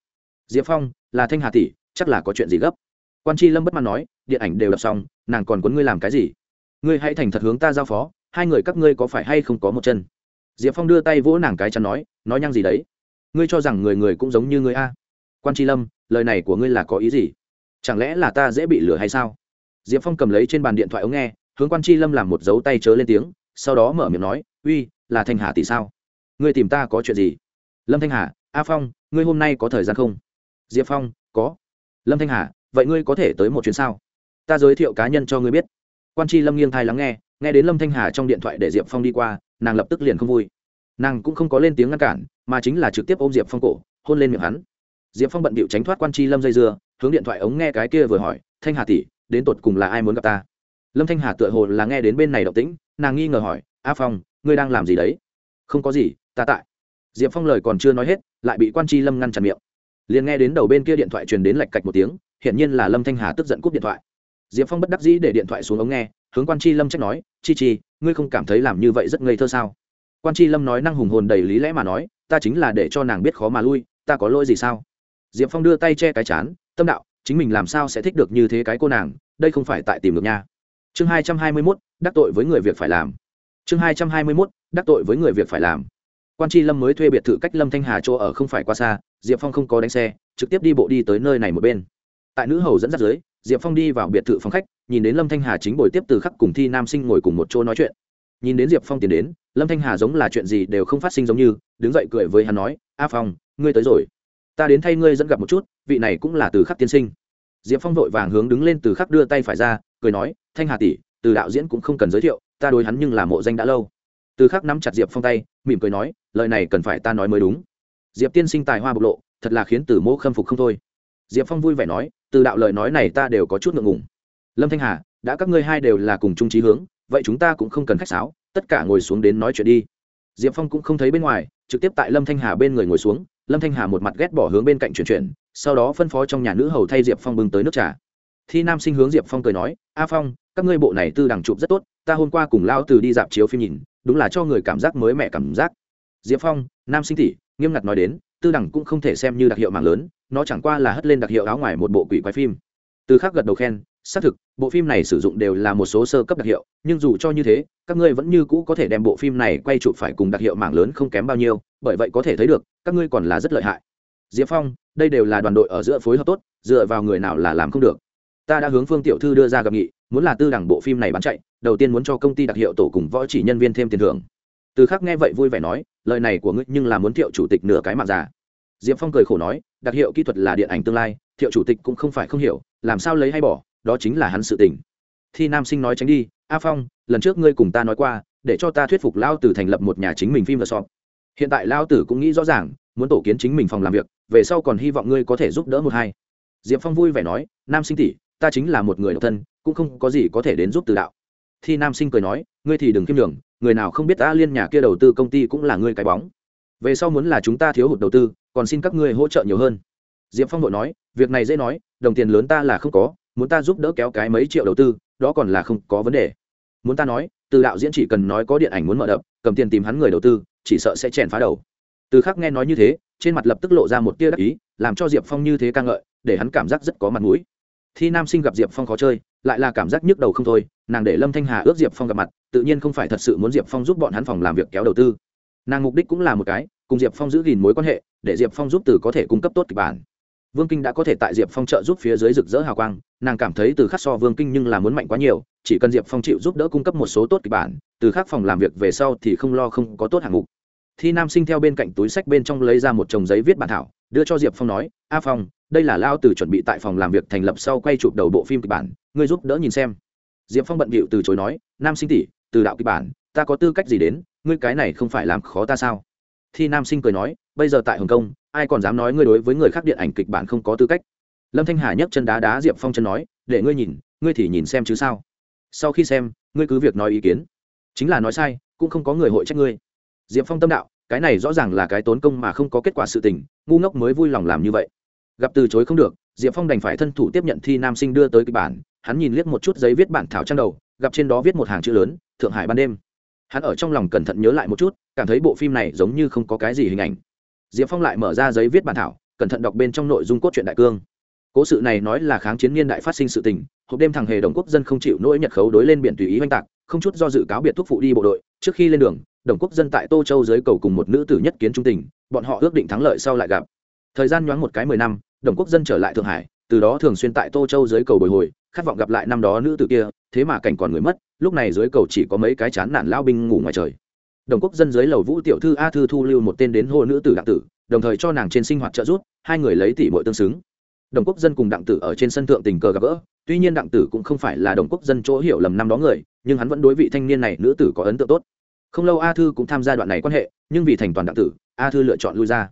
Diệp phong, là thanh hà tỷ, chắc là có chuyện gì gấp? Quan c lâm bất mãn nói, điện ảnh đều đập xong, nàng còn quấn ngươi làm cái gì? Ngươi hãy thành thật hướng ta giao phó, hai người các ngươi có phải hay không có một chân? Diệp phong đưa tay vỗ nàng cái chắn nói nói nhăng gì đấy? Ngươi cho rằng người người cũng giống như ngươi a? Quan tri lâm, lời này của ngươi là có ý gì? Chẳng lẽ là ta dễ bị lừa hay sao? Diệp phong cầm lấy trên bàn điện thoại ống nghe hướng quan chi lâm làm một dấu tay chớ lên tiếng, sau đó mở miệng nói, uy, là thanh hà tỷ sao? Ngươi tìm ta có chuyện gì? Lâm thanh hà, a phong, ngươi hôm nay có thời gian không? Diệp phong, có. Lâm thanh hà, vậy ngươi có thể tới một chuyến sao? Ta giới thiệu cá nhân cho ngươi biết. Quan tri lâm nghiêng thai lắng nghe nghe đến lâm thanh hà trong điện thoại để diệp phong đi qua, nàng lập tức liền không vui. Nàng cũng không có lên tiếng ngăn cản, mà chính là trực tiếp ôm diệp phong cổ, hôn lên miệng hắn. Diệp phong bận bịu tránh thoát quan tri lâm dây dưa, hướng điện thoại ống nghe cái kia vừa hỏi, thanh hà tỷ, đến tột cùng là ai muốn gặp ta? Lâm thanh hà tựa hồ là nghe đến bên này động tĩnh, nàng nghi ngờ hỏi, a phong, ngươi đang làm gì đấy? Không có gì, ta tại. Diệp phong lời còn chưa nói hết, lại bị quan tri lâm ngăn chặn miệng. Liền nghe đến đầu bên kia điện thoại truyền đến lạch cạch một tiếng, hiển nhiên là lâm thanh hà tức giận cúp điện thoại. Diệp phong bất đắc dĩ để điện thoại xuống ống nghe, hướng quan tri lâm trách nói, chi chi, ngươi không cảm thấy làm như vậy rất ngây thơ sao? Quan tri lâm nói năng hùng hồn đầy lý lẽ mà nói, ta chính là để cho nàng biết khó mà lui, ta có lỗi gì sao? Diệp phong đưa tay che cái chán, tâm đạo, chính mình làm sao sẽ thích được như thế cái cô nàng, đây không phải tại tìm được nha chương hai trăm hai mươi mốt, đắc tội với người việc phải làm. Chương hai trăm hai mươi mốt, đắc tội với người việc phải làm. Quan tri lâm mới thuê biệt thự cách lâm thanh hà chỗ ở không phải qua xa, diệp phong không có đánh xe, trực tiếp đi bộ đi tới nơi này một bên. Tại nữ hầu dẫn dắt dưới, diệp phong đi vào biệt thự phòng khách, nhìn đến lâm thanh hà chính bồi tiếp từ khắc cùng thi nam sinh ngồi cùng một chỗ nói chuyện. Nhìn đến diệp phong tiến đến, lâm thanh hà giống là chuyện gì đều không phát sinh giống như, đứng dậy cười với hắn nói, a phong, ngươi tới rồi. Ta đến thay ngươi dẫn gặp một chút, vị này cũng là từ khắc tiên sinh diệp phong vội vàng hướng đứng lên từ khắc đưa tay phải ra, cười nói, thanh hà tỷ, từ đạo diễn cũng không cần giới thiệu, ta đối hắn nhưng là mộ danh đã lâu. Từ khắc nắm chặt diệp phong tay, mỉm cười nói, lời này cần phải ta nói mới đúng. Diệp tiên sinh tài hoa bộc lộ, thật là khiến từ mô khâm phục không thôi. Diệp phong vui vẻ nói, từ đạo lời nói này ta đều có chút ngượng ngùng. Lâm thanh hà, đã các ngươi hai đều là cùng chung trí hướng, vậy chúng ta cũng không cần khách sáo, tất cả ngồi xuống đến nói chuyện đi. Diệp phong cũng không thấy bên ngoài, trực tiếp tại lâm thanh hà bên người ngồi xuống lâm thanh hà một mặt ghét bỏ hướng bên cạnh chuyển chuyển, sau đó phân phó trong nhà nữ hầu thay diệp phong bưng tới nước trà. Thi nam sinh hướng diệp phong cười nói, a phong, các ngươi bộ này tư đằng chụp rất tốt, ta hôm qua cùng lao từ đi dạp chiếu phim nhìn, đúng là cho người cảm giác mới mẹ cảm giác. Diệp phong, nam sinh tỷ, nghiêm ngặt nói đến, tư đằng cũng không thể xem như đặc hiệu mạng lớn, nó chẳng qua là hất lên đặc hiệu áo ngoài một bộ quỷ quái phim. Từ khác gật đầu khen xác thực, bộ phim này sử dụng đều là một số sơ cấp đặc hiệu, nhưng dù cho như thế, các ngươi vẫn như cũ có thể đem bộ phim này quay chụp phải cùng đặc hiệu mạng lớn không kém bao nhiêu, bởi vậy có thể thấy được, các ngươi còn là rất lợi hại. Diệp phong, đây đều là đoàn đội ở giữa phối hợp tốt, dựa vào người nào là làm không được. Ta đã hướng phương tiểu thư đưa ra gặp nghị, muốn là tư đẳng bộ phim này bán chạy, đầu tiên muốn cho công ty đặc hiệu tổ cùng võ chỉ nhân viên thêm tiền thưởng. Từ khắc nghe vậy vui vẻ nói, lời này của ngươi nhưng là muốn thiệu chủ tịch nửa cái mạng già. Diệp phong cười khổ nói, đặc hiệu kỹ thuật là điện ảnh tương lai, thiệu chủ tịch cũng không phải không hiểu, làm sao lấy hay bỏ đó chính là hắn sự tình. Thi nam sinh nói tránh đi, a phong, lần trước ngươi cùng ta nói qua, để cho ta thuyết phục lao tử thành lập một nhà chính mình phim và sọp hiện tại lao tử cũng nghĩ rõ ràng, muốn tổ kiến chính mình phòng làm việc, về sau còn hy vọng ngươi có thể giúp đỡ một hai. Diệp phong vui vẻ nói, nam sinh tỷ, ta chính là một người độc thân, cũng không có gì có thể đến giúp từ đạo. Thi nam sinh cười nói, ngươi thì đừng kiêm đường người nào không biết ta liên nhà kia đầu tư công ty cũng là ngươi cái bóng. Về sau muốn là chúng ta thiếu hụt đầu tư, còn xin các ngươi hỗ trợ nhiều hơn. Diệp phong đội nói, việc này dễ nói, đồng tiền lớn ta là không có muốn ta giúp đỡ kéo cái mấy triệu đầu tư, đó còn là không có vấn đề. Muốn ta nói, từ đạo diễn chỉ cần nói có điện ảnh muốn mở đập, cầm tiền tìm hắn người đầu tư, chỉ sợ sẽ chèn phá đầu. Từ khắc nghe nói như thế, trên mặt lập tức lộ ra một tia đắc ý, làm cho diệp phong như thế ca ngợi, để hắn cảm giác rất có mặt mũi. Thi nam sinh gặp diệp phong khó chơi, lại là cảm giác nhức đầu không thôi, nàng để lâm thanh hà ước diệp phong gặp mặt, tự nhiên không phải thật sự muốn diệp phong giúp bọn hắn phòng làm việc kéo đầu tư. Nàng mục đích cũng là một cái, cùng diệp phong giữ gìn mối quan hệ, để diệp phong giúp từ có thể cung cấp tốt kịch bản. Vương kinh đã có thể tại diệp phong trợ giúp phía dưới rực rỡ hào quang nàng cảm thấy từ khắc so vương kinh nhưng là muốn mạnh quá nhiều, chỉ cần diệp phong chịu giúp đỡ cung cấp một số tốt kịch bản, từ khắc phòng làm việc về sau thì không lo không có tốt hạng mục. Thi nam sinh theo bên cạnh túi sách bên trong lấy ra một chồng giấy viết bản thảo, đưa cho diệp phong nói, a phong, đây là lao từ chuẩn bị tại phòng làm việc thành lập sau quay chụp đầu bộ phim kịch bản, ngươi giúp đỡ nhìn xem. Diệp phong bận bịu từ chối nói, nam sinh tỷ, từ đạo kịch bản, ta có tư cách gì đến, ngươi cái này không phải làm khó ta sao? Thi nam sinh cười nói, bây giờ tại hồng kông, ai còn dám nói ngươi đối với người khác điện ảnh kịch bản không có tư cách? Lâm thanh hà nhấc chân đá đá diệp phong chân nói, để ngươi nhìn, ngươi thì nhìn xem chứ sao? Sau khi xem, ngươi cứ việc nói ý kiến. Chính là nói sai, cũng không có người hội trách ngươi. Diệp phong tâm đạo, cái này rõ ràng là cái tốn công mà không có kết quả sự tình, ngu ngốc mới vui lòng làm như vậy. Gặp từ chối không được, diệp phong đành phải thân thủ tiếp nhận thi nam sinh đưa tới kịch bản, hắn nhìn liếc một chút giấy viết bản thảo trang đầu, gặp trên đó viết một hàng chữ lớn, thượng hải ban đêm. Hắn ở trong lòng cẩn thận nhớ lại một chút, cảm thấy bộ phim này giống như không có cái gì hình ảnh. Diệp phong lại mở ra giấy viết bản thảo, cẩn thận đọc bên trong nội dung cốt truyện đại cương cố sự này nói là kháng chiến niên đại phát sinh sự tình, hộp đêm thằng hề đồng quốc dân không chịu nỗi nhật khấu đối lên biển tùy ý oanh tạc, không chút do dự cáo biệt thuốc phụ đi bộ đội. Trước khi lên đường, đồng quốc dân tại tô châu dưới cầu cùng một nữ tử nhất kiến trung tình, bọn họ ước định thắng lợi sau lại gặp. Thời gian nhoáng một cái mười năm, đồng quốc dân trở lại thượng hải, từ đó thường xuyên tại tô châu dưới cầu bồi hồi, khát vọng gặp lại năm đó nữ tử kia, thế mà cảnh còn người mất, lúc này dưới cầu chỉ có mấy cái chán nản lao binh ngủ ngoài trời. Đồng quốc dân dưới lầu vũ tiểu thư a thư thu lưu một tên đến hô nữ tử đặng tử, đồng thời cho nàng trên sinh hoạt trợ giúp, hai người lấy tỷ bội tương xứng đồng quốc dân cùng đặng tử ở trên sân thượng tình cờ gặp gỡ. Tuy nhiên đặng tử cũng không phải là đồng quốc dân chỗ hiểu lầm năm đó người, nhưng hắn vẫn đối vị thanh niên này nữ tử có ấn tượng tốt. Không lâu a thư cũng tham gia đoạn này quan hệ, nhưng vì thành toàn đặng tử, a thư lựa chọn lui ra.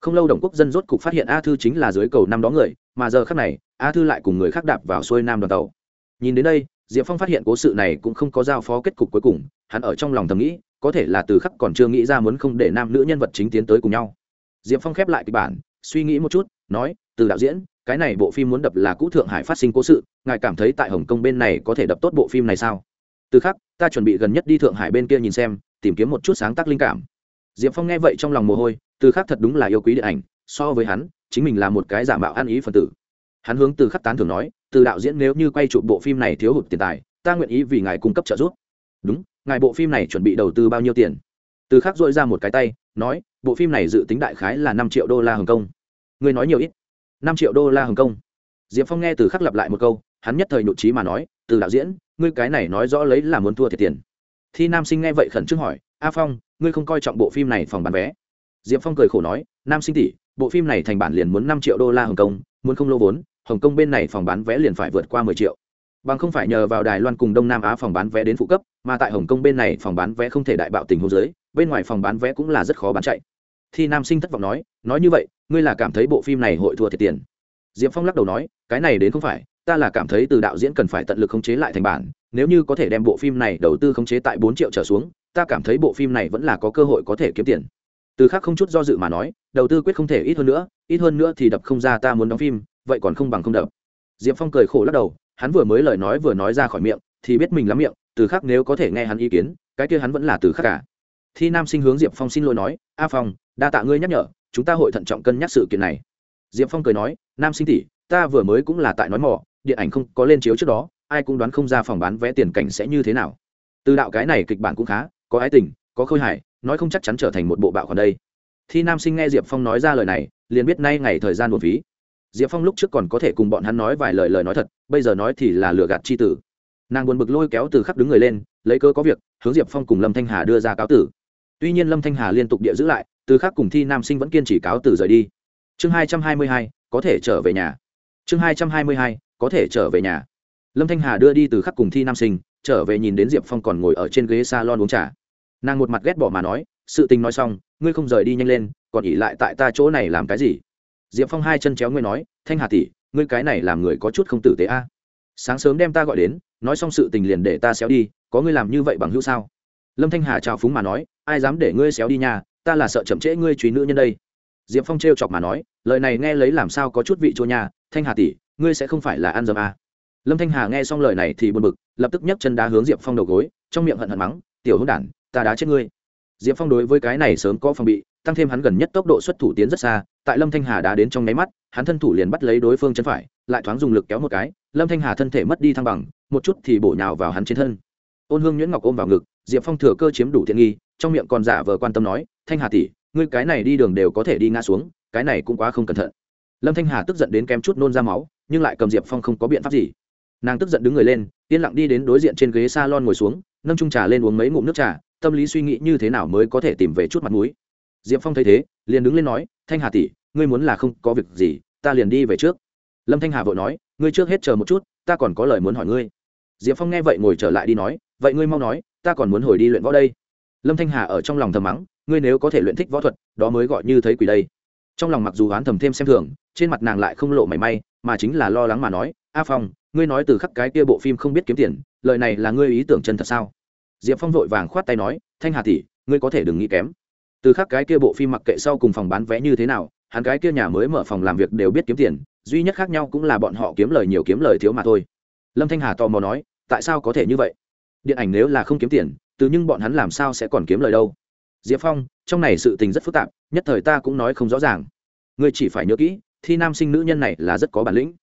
Không lâu đồng quốc dân rốt cục phát hiện a thư chính là dưới cầu năm đó người, mà giờ khác này, a thư lại cùng người khác đạp vào xuôi nam đoàn tàu. Nhìn đến đây, diệp phong phát hiện cố sự này cũng không có giao phó kết cục cuối cùng, hắn ở trong lòng thầm nghĩ, có thể là từ khắc còn chưa nghĩ ra muốn không để nam nữ nhân vật chính tiến tới cùng nhau. Diệp phong khép lại kịch bản, suy nghĩ một chút, nói, từ đạo diễn cái này bộ phim muốn đập là cũ thượng hải phát sinh cố sự, ngài cảm thấy tại hồng kông bên này có thể đập tốt bộ phim này sao? Từ khắc ta chuẩn bị gần nhất đi thượng hải bên kia nhìn xem, tìm kiếm một chút sáng tác linh cảm. Diệp phong nghe vậy trong lòng mồ hôi, từ khắc thật đúng là yêu quý điện ảnh, so với hắn, chính mình là một cái giả mạo ăn ý phần tử. Hắn hướng từ khắc tán thường nói, từ đạo diễn nếu như quay chụp bộ phim này thiếu hụt tiền tài, ta nguyện ý vì ngài cung cấp trợ giúp. Đúng, ngài bộ phim này chuẩn bị đầu tư bao nhiêu tiền? Từ khắc dội ra một cái tay, nói, bộ phim này dự tính đại khái là năm triệu đô la hồng kông. Người nói nhiều ít? Năm triệu đô la hồng kông. Diệp phong nghe từ khắc lặp lại một câu, hắn nhất thời nhụ trí mà nói, từ đạo diễn, ngươi cái này nói rõ lấy là muốn thua thiệt tiền. Thi nam sinh nghe vậy khẩn trương hỏi, a phong, ngươi không coi trọng bộ phim này phòng bán vé? Diệp phong cười khổ nói, nam sinh tỷ, bộ phim này thành bản liền muốn năm triệu đô la hồng kông, muốn không lô vốn, hồng kông bên này phòng bán vé liền phải vượt qua mười triệu. Bằng không phải nhờ vào đài loan cùng đông nam á phòng bán vé đến phụ cấp, mà tại hồng kông bên này phòng bán vé không thể đại bạo tình huống giới bên ngoài phòng bán vé cũng là rất khó bán chạy thi nam sinh thất vọng nói nói như vậy, ngươi là cảm thấy bộ phim này hội thua thiệt tiền? Diệp phong lắc đầu nói, cái này đến không phải, ta là cảm thấy từ đạo diễn cần phải tận lực khống chế lại thành bản, nếu như có thể đem bộ phim này đầu tư khống chế tại bốn triệu trở xuống, ta cảm thấy bộ phim này vẫn là có cơ hội có thể kiếm tiền. Từ khác không chút do dự mà nói, đầu tư quyết không thể ít hơn nữa, ít hơn nữa thì đập không ra ta muốn đóng phim, vậy còn không bằng không đập. Diệp phong cười khổ lắc đầu, hắn vừa mới lời nói vừa nói ra khỏi miệng, thì biết mình lắm miệng, từ khác nếu có thể nghe hắn ý kiến, cái kia hắn vẫn là từ khác cả. Thi nam sinh hướng diệp phong xin lỗi nói, a phong đa tạ ngươi nhắc nhở, chúng ta hội thận trọng cân nhắc sự kiện này. Diệp phong cười nói, nam sinh tỷ, ta vừa mới cũng là tại nói mỏ điện ảnh không có lên chiếu trước đó, ai cũng đoán không ra phòng bán vé tiền cảnh sẽ như thế nào. Từ đạo cái này kịch bản cũng khá, có ái tình, có khôi hài, nói không chắc chắn trở thành một bộ bạo còn đây. Thi nam sinh nghe diệp phong nói ra lời này, liền biết nay ngày thời gian một ví. diệp phong lúc trước còn có thể cùng bọn hắn nói vài lời lời nói thật, bây giờ nói thì là lừa gạt c h i tử. Nàng buồn bực lôi kéo từ khắc đứng người lên, lấy cơ có việc, hướng diệp phong cùng lâm thanh hà đưa ra cáo tử. Tuy nhiên lâm thanh hà liên tục địa giữ lại từ khác cùng thi nam sinh vẫn kiên trì cáo từ rời đi. Chương hai trăm hai mươi hai, có thể trở về nhà. Chương hai trăm hai mươi hai, có thể trở về nhà. Lâm thanh hà đưa đi từ khắc cùng thi nam sinh, trở về nhìn đến diệp phong còn ngồi ở trên ghế s a lon uống trà. Nàng một mặt ghét bỏ mà nói, sự tình nói xong, ngươi không rời đi nhanh lên, còn ỉ lại tại ta chỗ này làm cái gì? Diệp phong hai chân chéo ngươi nói, thanh hà tỷ, ngươi cái này làm người có chút không tử tế a. Sáng sớm đem ta gọi đến, nói xong sự tình liền để ta xéo đi, có ngươi làm như vậy bằng hữu sao? Lâm thanh hà trào phúng mà nói, ai dám để ngươi xéo đi nhà ta là sợ chậm trễ ngươi truy nữ nhân đây. Diệp phong t chọc mà nói, lời này nghe lấy làm sao có chút vị chua nhà thanh hà tỷ, ngươi sẽ không phải là ăn dầm à. lâm thanh hà nghe xong lời này thì buồn bực, lập tức nhấc chân đá hướng diệp phong đầu gối, trong miệng hận hận mắng, tiểu hôn đản, ta đá chết ngươi. Diệp phong đối với cái này sớm có phòng bị, tăng thêm hắn gần nhất tốc độ xuất thủ tiến rất xa, tại lâm thanh hà đá đến trong nháy mắt, hắn thân thủ liền bắt lấy đối phương chân phải, lại thoáng dùng lực kéo một cái, lâm thanh hà thân thể mất đi thăng bằng, một chút thì bổ nhào vào hắn trên thân. Ôn hương nhuyễn ngọc ôm vào ngực, diệp phong thừa cơ chiếm đủ tiện nghi, trong miệng còn giả vờ quan tâm nói thanh hà tỷ, ngươi cái này đi đường đều có thể đi ngã xuống, cái này cũng quá không cẩn thận. Lâm thanh hà tức giận đến kém chút nôn ra máu, nhưng lại cầm diệp phong không có biện pháp gì. Nàng tức giận đứng người lên, yên lặng đi đến đối diện trên ghế s a lon ngồi xuống, nâng trung trà lên uống mấy ngụm nước trà, tâm lý suy nghĩ như thế nào mới có thể tìm về chút mặt mũi. Diệp phong thấy thế, liền đứng lên nói, thanh hà tỷ, ngươi muốn là không có việc gì, ta liền đi về trước. Lâm thanh hà vội nói, ngươi trước hết chờ một chút, ta còn có lời muốn hỏi ngươi. Diệp phong nghe vậy ngồi trở lại đi nói, vậy ngươi mau nói, ta còn muốn hồi đi luyện võ đây. Lâm thanh hà ở trong lòng thầm mắng ngươi nếu có thể luyện thích võ thuật, đó mới gọi như thấy quỷ đây. Trong lòng mặc dù oán thầm thêm xem thường, trên mặt nàng lại không lộ mảy may, mà chính là lo lắng mà nói, a phong, ngươi nói từ khắc cái kia bộ phim không biết kiếm tiền, lời này là ngươi ý tưởng chân thật sao? Diệp phong vội vàng khoát tay nói, thanh hà tỷ, ngươi có thể đừng nghĩ kém. Từ khắc cái kia bộ phim mặc kệ sau cùng phòng bán vé như thế nào, hắn cái kia nhà mới mở phòng làm việc đều biết kiếm tiền, duy nhất khác nhau cũng là bọn họ kiếm lời nhiều kiếm lời thiếu mà thôi. Lâm thanh hà tò mò nói, tại sao có thể như vậy? Điện ảnh nếu là không kiếm tiền, từ nhưng bọn hắn làm sao sẽ còn kiếm lời đâu? Diệp phong, trong này sự tình rất phức tạp, nhất thời ta cũng nói không rõ ràng. Ngươi chỉ phải nhớ kỹ, thi nam sinh nữ nhân này là rất có bản lĩnh.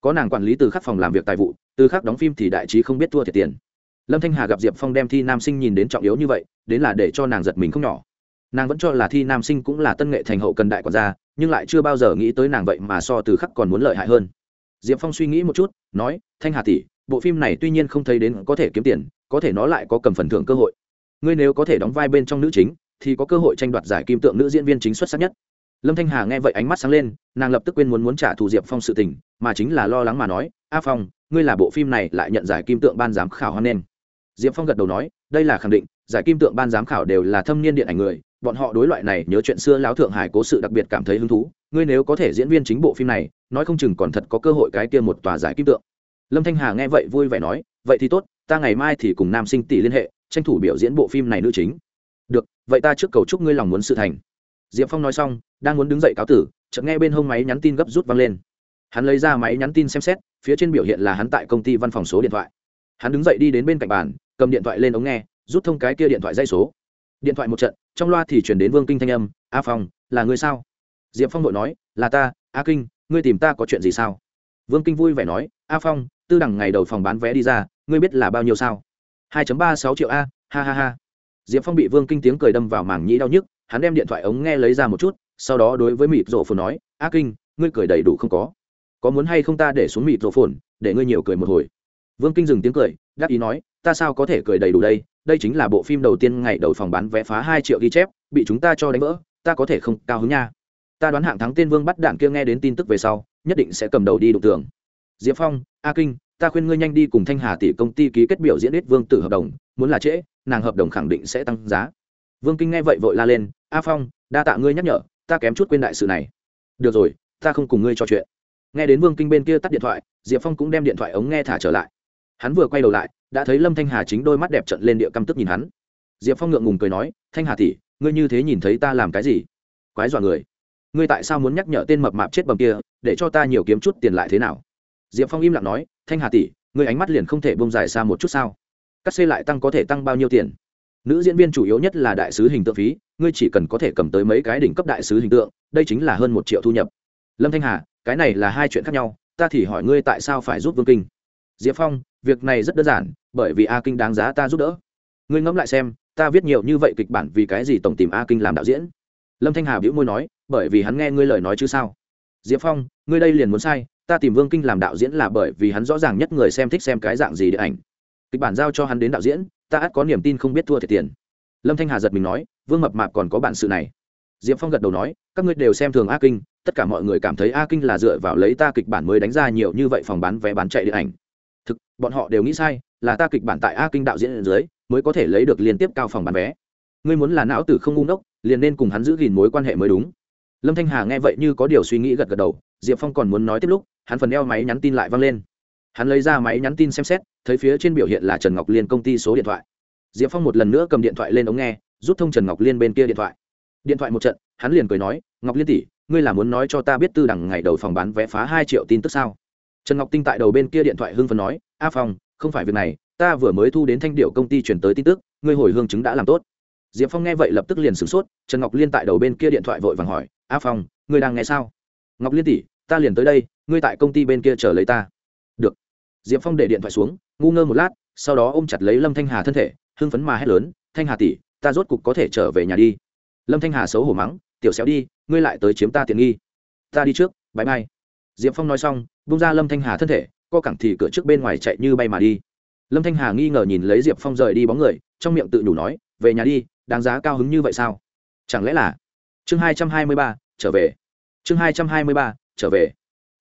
Có nàng quản lý từ khắc phòng làm việc tài vụ, từ khắc đóng phim thì đại trí không biết thua thiệt tiền. Lâm thanh hà gặp diệp phong đem thi nam sinh nhìn đến trọng yếu như vậy, đến là để cho nàng giật mình không nhỏ. Nàng vẫn cho là thi nam sinh cũng là tân nghệ thành hậu cần đại quản gia, nhưng lại chưa bao giờ nghĩ tới nàng vậy mà so từ khắc còn muốn lợi hại hơn. Diệp phong suy nghĩ một chút, nói, thanh hà tỷ, bộ phim này tuy nhiên không thấy đến có thể kiếm tiền, có thể nó lại có cầm phần thưởng cơ hội. Ngươi nếu có thể đóng vai bên trong nữ chính thì có cơ hội tranh đoạt giải kim tượng nữ diễn viên chính xuất sắc nhất. Lâm thanh hà nghe vậy ánh mắt sáng lên, nàng lập tức quên muốn muốn trả thù diệp phong sự tình, mà chính là lo lắng mà nói, a phong, ngươi là bộ phim này lại nhận giải kim tượng ban giám khảo hoan nghênh. Diệp phong gật đầu nói, đây là khẳng định, giải kim tượng ban giám khảo đều là thâm niên điện ảnh người, bọn họ đối loại này nhớ chuyện xưa láo thượng hải cố sự đặc biệt cảm thấy hứng thú, ngươi nếu có thể diễn viên chính bộ phim này, nói không chừng còn thật có cơ hội cái kia một tòa giải kim tượng. Lâm thanh hà nghe vậy vui vẻ nói, vậy thì tốt, ta ngày mai thì cùng nam sinh tỷ liên hệ, tranh thủ biểu diễn bộ phim này nữ chính vậy ta trước cầu chúc ngươi lòng muốn sự thành. Diệp phong nói xong, đang muốn đứng dậy cáo tử, chợt nghe bên hông máy nhắn tin gấp rút văng lên. Hắn lấy ra máy nhắn tin xem xét, phía trên biểu hiện là hắn tại công ty văn phòng số điện thoại. Hắn đứng dậy đi đến bên cạnh bàn, cầm điện thoại lên ống nghe, rút thông cái kia điện thoại dây số. Điện thoại một trận, trong loa thì chuyển đến vương kinh thanh âm, a phong, là người sao? Diệp phong vội nói, là ta, a kinh, ngươi tìm ta có chuyện gì sao? Vương kinh vui vẻ nói, a phong, tư đẳng ngày đầu phòng bán vé đi ra, ngươi biết là bao nhiêu sao? Hai ba sáu triệu a, ha ha ha diệp phong bị vương kinh tiếng cười đâm vào màng nhĩ đau nhức, hắn đem điện thoại ống nghe lấy ra một chút, sau đó đối với mịt rộ phồn nói, a kinh, ngươi cười đầy đủ không có? Có muốn hay không ta để xuống mịt rộ phồn, để ngươi nhiều cười một hồi? Vương kinh dừng tiếng cười, đáp ý nói, ta sao có thể cười đầy đủ đây? Đây chính là bộ phim đầu tiên ngày đầu phòng bán vé phá hai triệu ghi chép, bị chúng ta cho đánh vỡ, ta có thể không cao hứng nha. Ta đoán hạng thắng tên vương bắt đạn kia nghe đến tin tức về sau, nhất định sẽ cầm đầu đi đụng tường diệp phong, a kinh, ta khuyên ngươi nhanh đi cùng thanh hà tỷ công ty ký kết biểu diễn ít vương tử hợp đồng, muốn là trễ, nàng hợp đồng khẳng định sẽ tăng giá. Vương kinh nghe vậy vội la lên, a phong, đa tạ ngươi nhắc nhở, ta kém chút quên đại sự này. Được rồi, ta không cùng ngươi trò chuyện. Nghe đến vương kinh bên kia tắt điện thoại, diệp phong cũng đem điện thoại ống nghe thả trở lại. Hắn vừa quay đầu lại, đã thấy lâm thanh hà chính đôi mắt đẹp trận lên địa căm tức nhìn hắn. Diệp phong ngượng ngùng cười nói, thanh hà tỷ, ngươi như thế nhìn thấy ta làm cái gì? Quái dọa người. Ngươi tại sao muốn nhắc nhở tên mập mạp chết bầm kia, để cho ta nhiều kiếm chút tiền lại thế nào? Diệp phong im lặng nói, thanh hà tỷ, ngươi ánh mắt liền không thể bông dài xa một chút sao? Cắt xê lại tăng có thể tăng bao nhiêu tiền? Nữ diễn viên chủ yếu nhất là đại sứ hình tượng phí, ngươi chỉ cần có thể cầm tới mấy cái đỉnh cấp đại sứ hình tượng, đây chính là hơn một triệu thu nhập. Lâm thanh hà, cái này là hai chuyện khác nhau, ta thì hỏi ngươi tại sao phải giúp vương kinh. Diệp phong, việc này rất đơn giản, bởi vì a kinh đáng giá ta giúp đỡ. Ngươi ngẫm lại xem, ta viết nhiều như vậy kịch bản vì cái gì tổng tìm a kinh làm đạo diễn? Lâm thanh hà bĩu môi nói, bởi vì hắn nghe ngươi lời nói chứ sao? Diệp phong, ngươi đây liền muốn sai ta tìm vương kinh làm đạo diễn là bởi vì hắn rõ ràng nhất người xem thích xem cái dạng gì điện ảnh. Kịch bản giao cho hắn đến đạo diễn, ta ắt có niềm tin không biết thua thiệt tiền. Lâm thanh hà giật mình nói, vương mập mạp còn có bản sự này. Diệp phong gật đầu nói, các ngươi đều xem thường a kinh, tất cả mọi người cảm thấy a kinh là dựa vào lấy ta kịch bản mới đánh ra nhiều như vậy phòng bán vé bán chạy điện ảnh. Thực, bọn họ đều nghĩ sai, là ta kịch bản tại a kinh đạo diễn ở dưới mới có thể lấy được liên tiếp cao phòng bán vé. Ngươi muốn là não tử không ngu ngốc, liền nên cùng hắn giữ gìn mối quan hệ mới đúng. Lâm thanh hà nghe vậy như có điều suy nghĩ gật gật đầu, diệp phong còn muốn nói tiếp lúc hắn phần đeo máy nhắn tin lại văng lên. Hắn lấy ra máy nhắn tin xem xét, thấy phía trên biểu hiện là trần ngọc liên công ty số điện thoại. Diệp phong một lần nữa cầm điện thoại lên ống nghe, rút thông trần ngọc liên bên kia điện thoại. Điện thoại một trận, hắn liền cười nói, ngọc liên tỷ, ngươi là muốn nói cho ta biết tư đẳng ngày đầu phòng bán vé phá hai triệu tin tức sao? Trần ngọc tinh tại đầu bên kia điện thoại hưng phấn nói, a phong, không phải việc này, ta vừa mới thu đến thanh điệu công ty chuyển tới tin tức, ngươi hồi hương chứng đã làm tốt. Diệp phong nghe vậy lập tức liền sửng sốt, trần ngọc liên tại đầu bên kia điện thoại vội vàng hỏi, a phong, ngươi đang nghe sao? Ngọc liên tỷ ta liền tới đây, ngươi tại công ty bên kia chờ lấy ta. Được. Diệp phong để điện thoại xuống, ngu ngơ một lát, sau đó ôm chặt lấy lâm thanh hà thân thể, hưng phấn mà hét lớn, thanh hà tỷ, ta rốt cục có thể trở về nhà đi. Lâm thanh hà xấu hổ mắng, tiểu xéo đi, ngươi lại tới chiếm ta tiện nghi. Ta đi trước bãi mai. Diệp phong nói xong bung ra lâm thanh hà thân thể, co cẳng thì cửa trước bên ngoài chạy như bay mà đi. Lâm thanh hà nghi ngờ nhìn lấy diệp phong rời đi bóng người, trong miệng tự nhủ nói, về nhà đi, đáng giá cao hứng như vậy sao? Chẳng lẽ là chương hai trăm hai mươi ba, trở về. Chương hai trăm hai mươi ba trở về.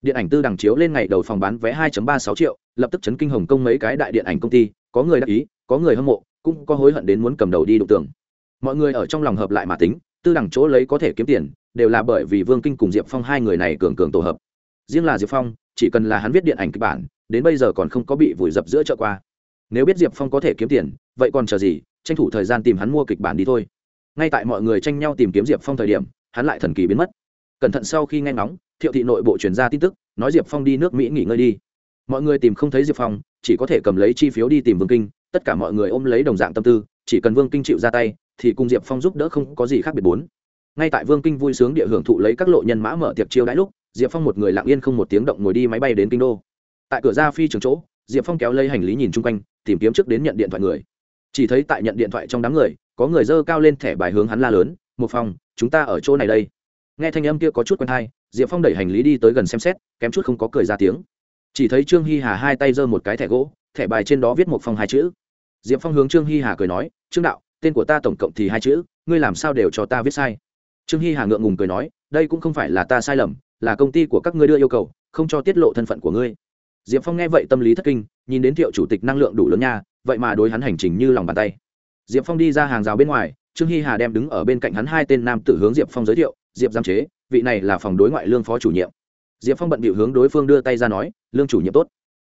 Điện ảnh tư đằng chiếu lên ngày đầu phòng bán vé 2 ba sáu triệu, lập tức chấn kinh hồng công mấy cái đại điện ảnh công ty, có người đắc ý, có người hâm mộ, cũng có hối hận đến muốn cầm đầu đi đụng tường. Mọi người ở trong lòng hợp lại mà tính, tư đằng chỗ lấy có thể kiếm tiền, đều là bởi vì vương kinh cùng diệp phong hai người này cường cường tổ hợp. Riêng là diệp phong, chỉ cần là hắn viết điện ảnh kịch bản, đến bây giờ còn không có bị vùi dập giữa chợ qua. Nếu biết diệp phong có thể kiếm tiền, vậy còn chờ gì, tranh thủ thời gian tìm hắn mua kịch bản đi thôi. Ngay tại mọi người tranh nhau tìm kiếm diệp phong thời điểm, hắn lại thần kỳ biến mất. Cẩn thận sau khi nghe ngóng thiệu thị nội bộ chuyển ra tin tức, nói diệp phong đi nước mỹ nghỉ ngơi đi. Mọi người tìm không thấy diệp phong, chỉ có thể cầm lấy chi phiếu đi tìm vương kinh, tất cả mọi người ôm lấy đồng dạng tâm tư, chỉ cần vương kinh chịu ra tay, thì cùng diệp phong giúp đỡ không có gì khác biệt bốn. Ngay tại vương kinh vui sướng địa hưởng thụ lấy các lộ nhân mã mở tiệc chiêu đãi lúc, diệp phong một người lặng yên không một tiếng động ngồi đi máy bay đến kinh đô. Tại cửa ra phi trường chỗ, diệp phong kéo lấy hành lý nhìn chung quanh, tìm kiếm trước đến nhận điện thoại người. Chỉ thấy tại nhận điện thoại trong đám người, có người dơ cao lên thẻ bài hướng hắn la lớn một phòng chúng ta ở chỗ này đây. Nghe thanh âm kia có chút quen thai diệp phong đẩy hành lý đi tới gần xem xét, kém chút không có cười ra tiếng. Chỉ thấy trương hy hà hai tay giơ một cái thẻ gỗ, thẻ bài trên đó viết một phong hai chữ. Diệp phong hướng trương hy hà cười nói, trương đạo, tên của ta tổng cộng thì hai chữ, ngươi làm sao đều cho ta viết sai? Trương hy hà ngượng ngùng cười nói, đây cũng không phải là ta sai lầm, là công ty của các ngươi đưa yêu cầu, không cho tiết lộ thân phận của ngươi. Diệp phong nghe vậy tâm lý thất kinh, nhìn đến thiệu chủ tịch năng lượng đủ lớn nha, vậy mà đối hắn hành trình như lòng bàn tay. Diệp phong đi ra hàng rào bên ngoài, trương hy hà đem đứng ở bên cạnh hắn hai tên nam tử hướng diệp phong giới thiệu, diệp giam chế vị này là phòng đối ngoại lương phó chủ nhiệm. Diệp phong bận bịu hướng đối phương đưa tay ra nói, lương chủ nhiệm tốt.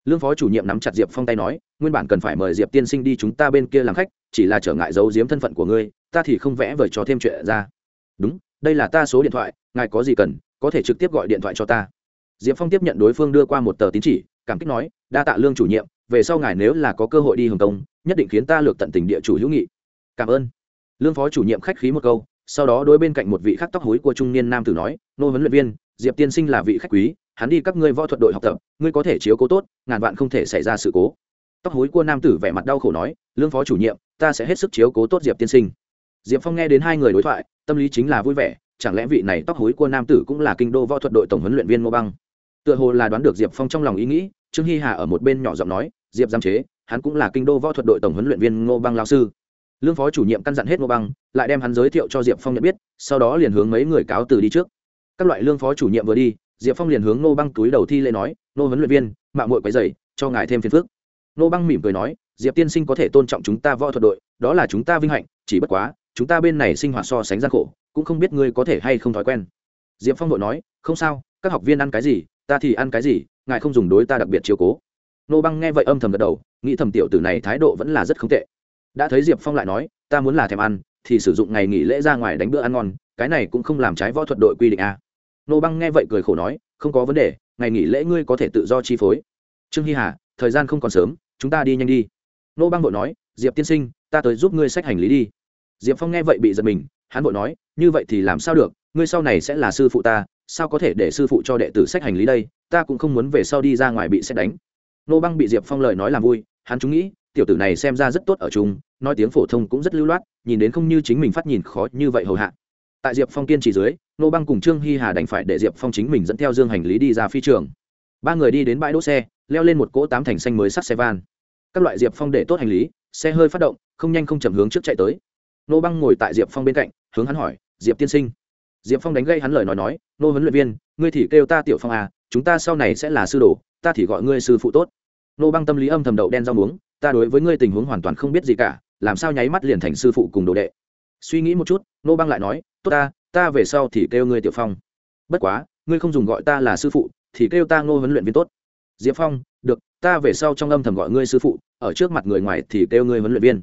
Lương phó chủ nhiệm nắm chặt diệp phong tay nói, nguyên bản cần phải mời diệp tiên sinh đi chúng ta bên kia làm khách, chỉ là trở ngại giấu giếm thân phận của ngươi, ta thì không vẽ vời cho thêm chuyện ra. Đúng, đây là ta số điện thoại, ngài có gì cần, có thể trực tiếp gọi điện thoại cho ta. Diệp phong tiếp nhận đối phương đưa qua một tờ tín chỉ, cảm kích nói, đa tạ lương chủ nhiệm, về sau ngài nếu là có cơ hội đi hồng kông, nhất định khiến ta lược tận tình địa chủ hữu nghị. Cảm ơn. Lương phó chủ nhiệm khách khí một câu sau đó đối bên cạnh một vị khắc tóc hối của trung niên nam tử nói, nô huấn luyện viên, diệp tiên sinh là vị khách quý, hắn đi các ngươi võ thuật đội học tập, ngươi có thể chiếu cố tốt, ngàn vạn không thể xảy ra sự cố. Tóc hối của nam tử vẻ mặt đau khổ nói, lương phó chủ nhiệm, ta sẽ hết sức chiếu cố tốt diệp tiên sinh. Diệp phong nghe đến hai người đối thoại, tâm lý chính là vui vẻ, chẳng lẽ vị này tóc hối của nam tử cũng là kinh đô võ thuật đội tổng huấn luyện viên ngô băng? Tựa hồ là đoán được diệp phong trong lòng ý nghĩ, trương hy hà ở một bên nhỏ giọng nói, diệp giam chế, hắn cũng là kinh đô võ thuật đội tổng huấn luyện viên ngô băng lao sư lương phó chủ nhiệm căn dặn hết ngô băng, lại đem hắn giới thiệu cho diệp phong nhận biết, sau đó liền hướng mấy người cáo từ đi trước. Các loại lương phó chủ nhiệm vừa đi, diệp phong liền hướng ngô băng túi đầu thi lễ nói, ngô huấn luyện viên, mạng mội quấy dày cho ngài thêm phiền phước ngô băng mỉm cười nói, diệp tiên sinh có thể tôn trọng chúng ta võ thuật đội, đó là chúng ta vinh hạnh, chỉ bất quá, chúng ta bên này sinh hoạt so sánh gian khổ, cũng không biết ngươi có thể hay không thói quen. Diệp phong đội nói, không sao, các học viên ăn cái gì, ta thì ăn cái gì, ngài không dùng đối ta đặc biệt chiếu cố. Nô băng nghe vậy âm thầm gật đầu, nghĩ thầm tiểu tử này thái độ vẫn là rất không tệ đã thấy diệp phong lại nói, ta muốn là thèm ăn, thì sử dụng ngày nghỉ lễ ra ngoài đánh bữa ăn ngon, cái này cũng không làm trái võ thuật đội quy định a à. nô băng nghe vậy cười khổ nói, không có vấn đề, ngày nghỉ lễ ngươi có thể tự do chi phối. Trương hy hà, thời gian không còn sớm, chúng ta đi nhanh đi. Nô băng vội nói, diệp tiên sinh, ta tới giúp ngươi sách hành lý đi. Diệp phong nghe vậy bị giật mình, hắn vội nói, như vậy thì làm sao được, ngươi sau này sẽ là sư phụ ta, sao có thể để sư phụ cho đệ tử sách hành lý đây, ta cũng không muốn về sau đi ra ngoài bị xét đánh. Nô băng bị diệp phong lời nói làm vui, hắn chúng nghĩ tiểu tử này xem ra rất tốt ở chung, nói tiếng phổ thông cũng rất lưu loát, nhìn đến không như chính mình phát nhìn khó như vậy hầu hạ. Tại diệp phong kiên trì dưới nô băng cùng trương hy hà đành phải để diệp phong chính mình dẫn theo dương hành lý đi ra phi trường. Ba người đi đến bãi đỗ xe, leo lên một cỗ tám thành xanh mới sắt xe van. Các loại diệp phong để tốt hành lý, xe hơi phát động, không nhanh không chậm hướng trước chạy tới. Nô băng ngồi tại diệp phong bên cạnh, hướng hắn hỏi, diệp tiên sinh. Diệp phong đánh gây hắn lời nói nói nô huấn luyện viên, ngươi thì kêu ta tiểu phong à chúng ta sau này sẽ là sư đồ, ta thì gọi ngươi sư phụ tốt. Nô băng tâm lý âm thầm đậu đen rau muống ta đối với ngươi tình huống hoàn toàn không biết gì cả, làm sao nháy mắt liền thành sư phụ cùng đồ đệ. Suy nghĩ một chút, nô băng lại nói, tốt ta ta về sau thì kêu ngươi tiểu phong. Bất quá, ngươi không dùng gọi ta là sư phụ, thì kêu ta ngô huấn luyện viên tốt. Diệp phong, được, ta về sau trong âm thầm gọi ngươi sư phụ, ở trước mặt người ngoài thì kêu ngươi huấn luyện viên.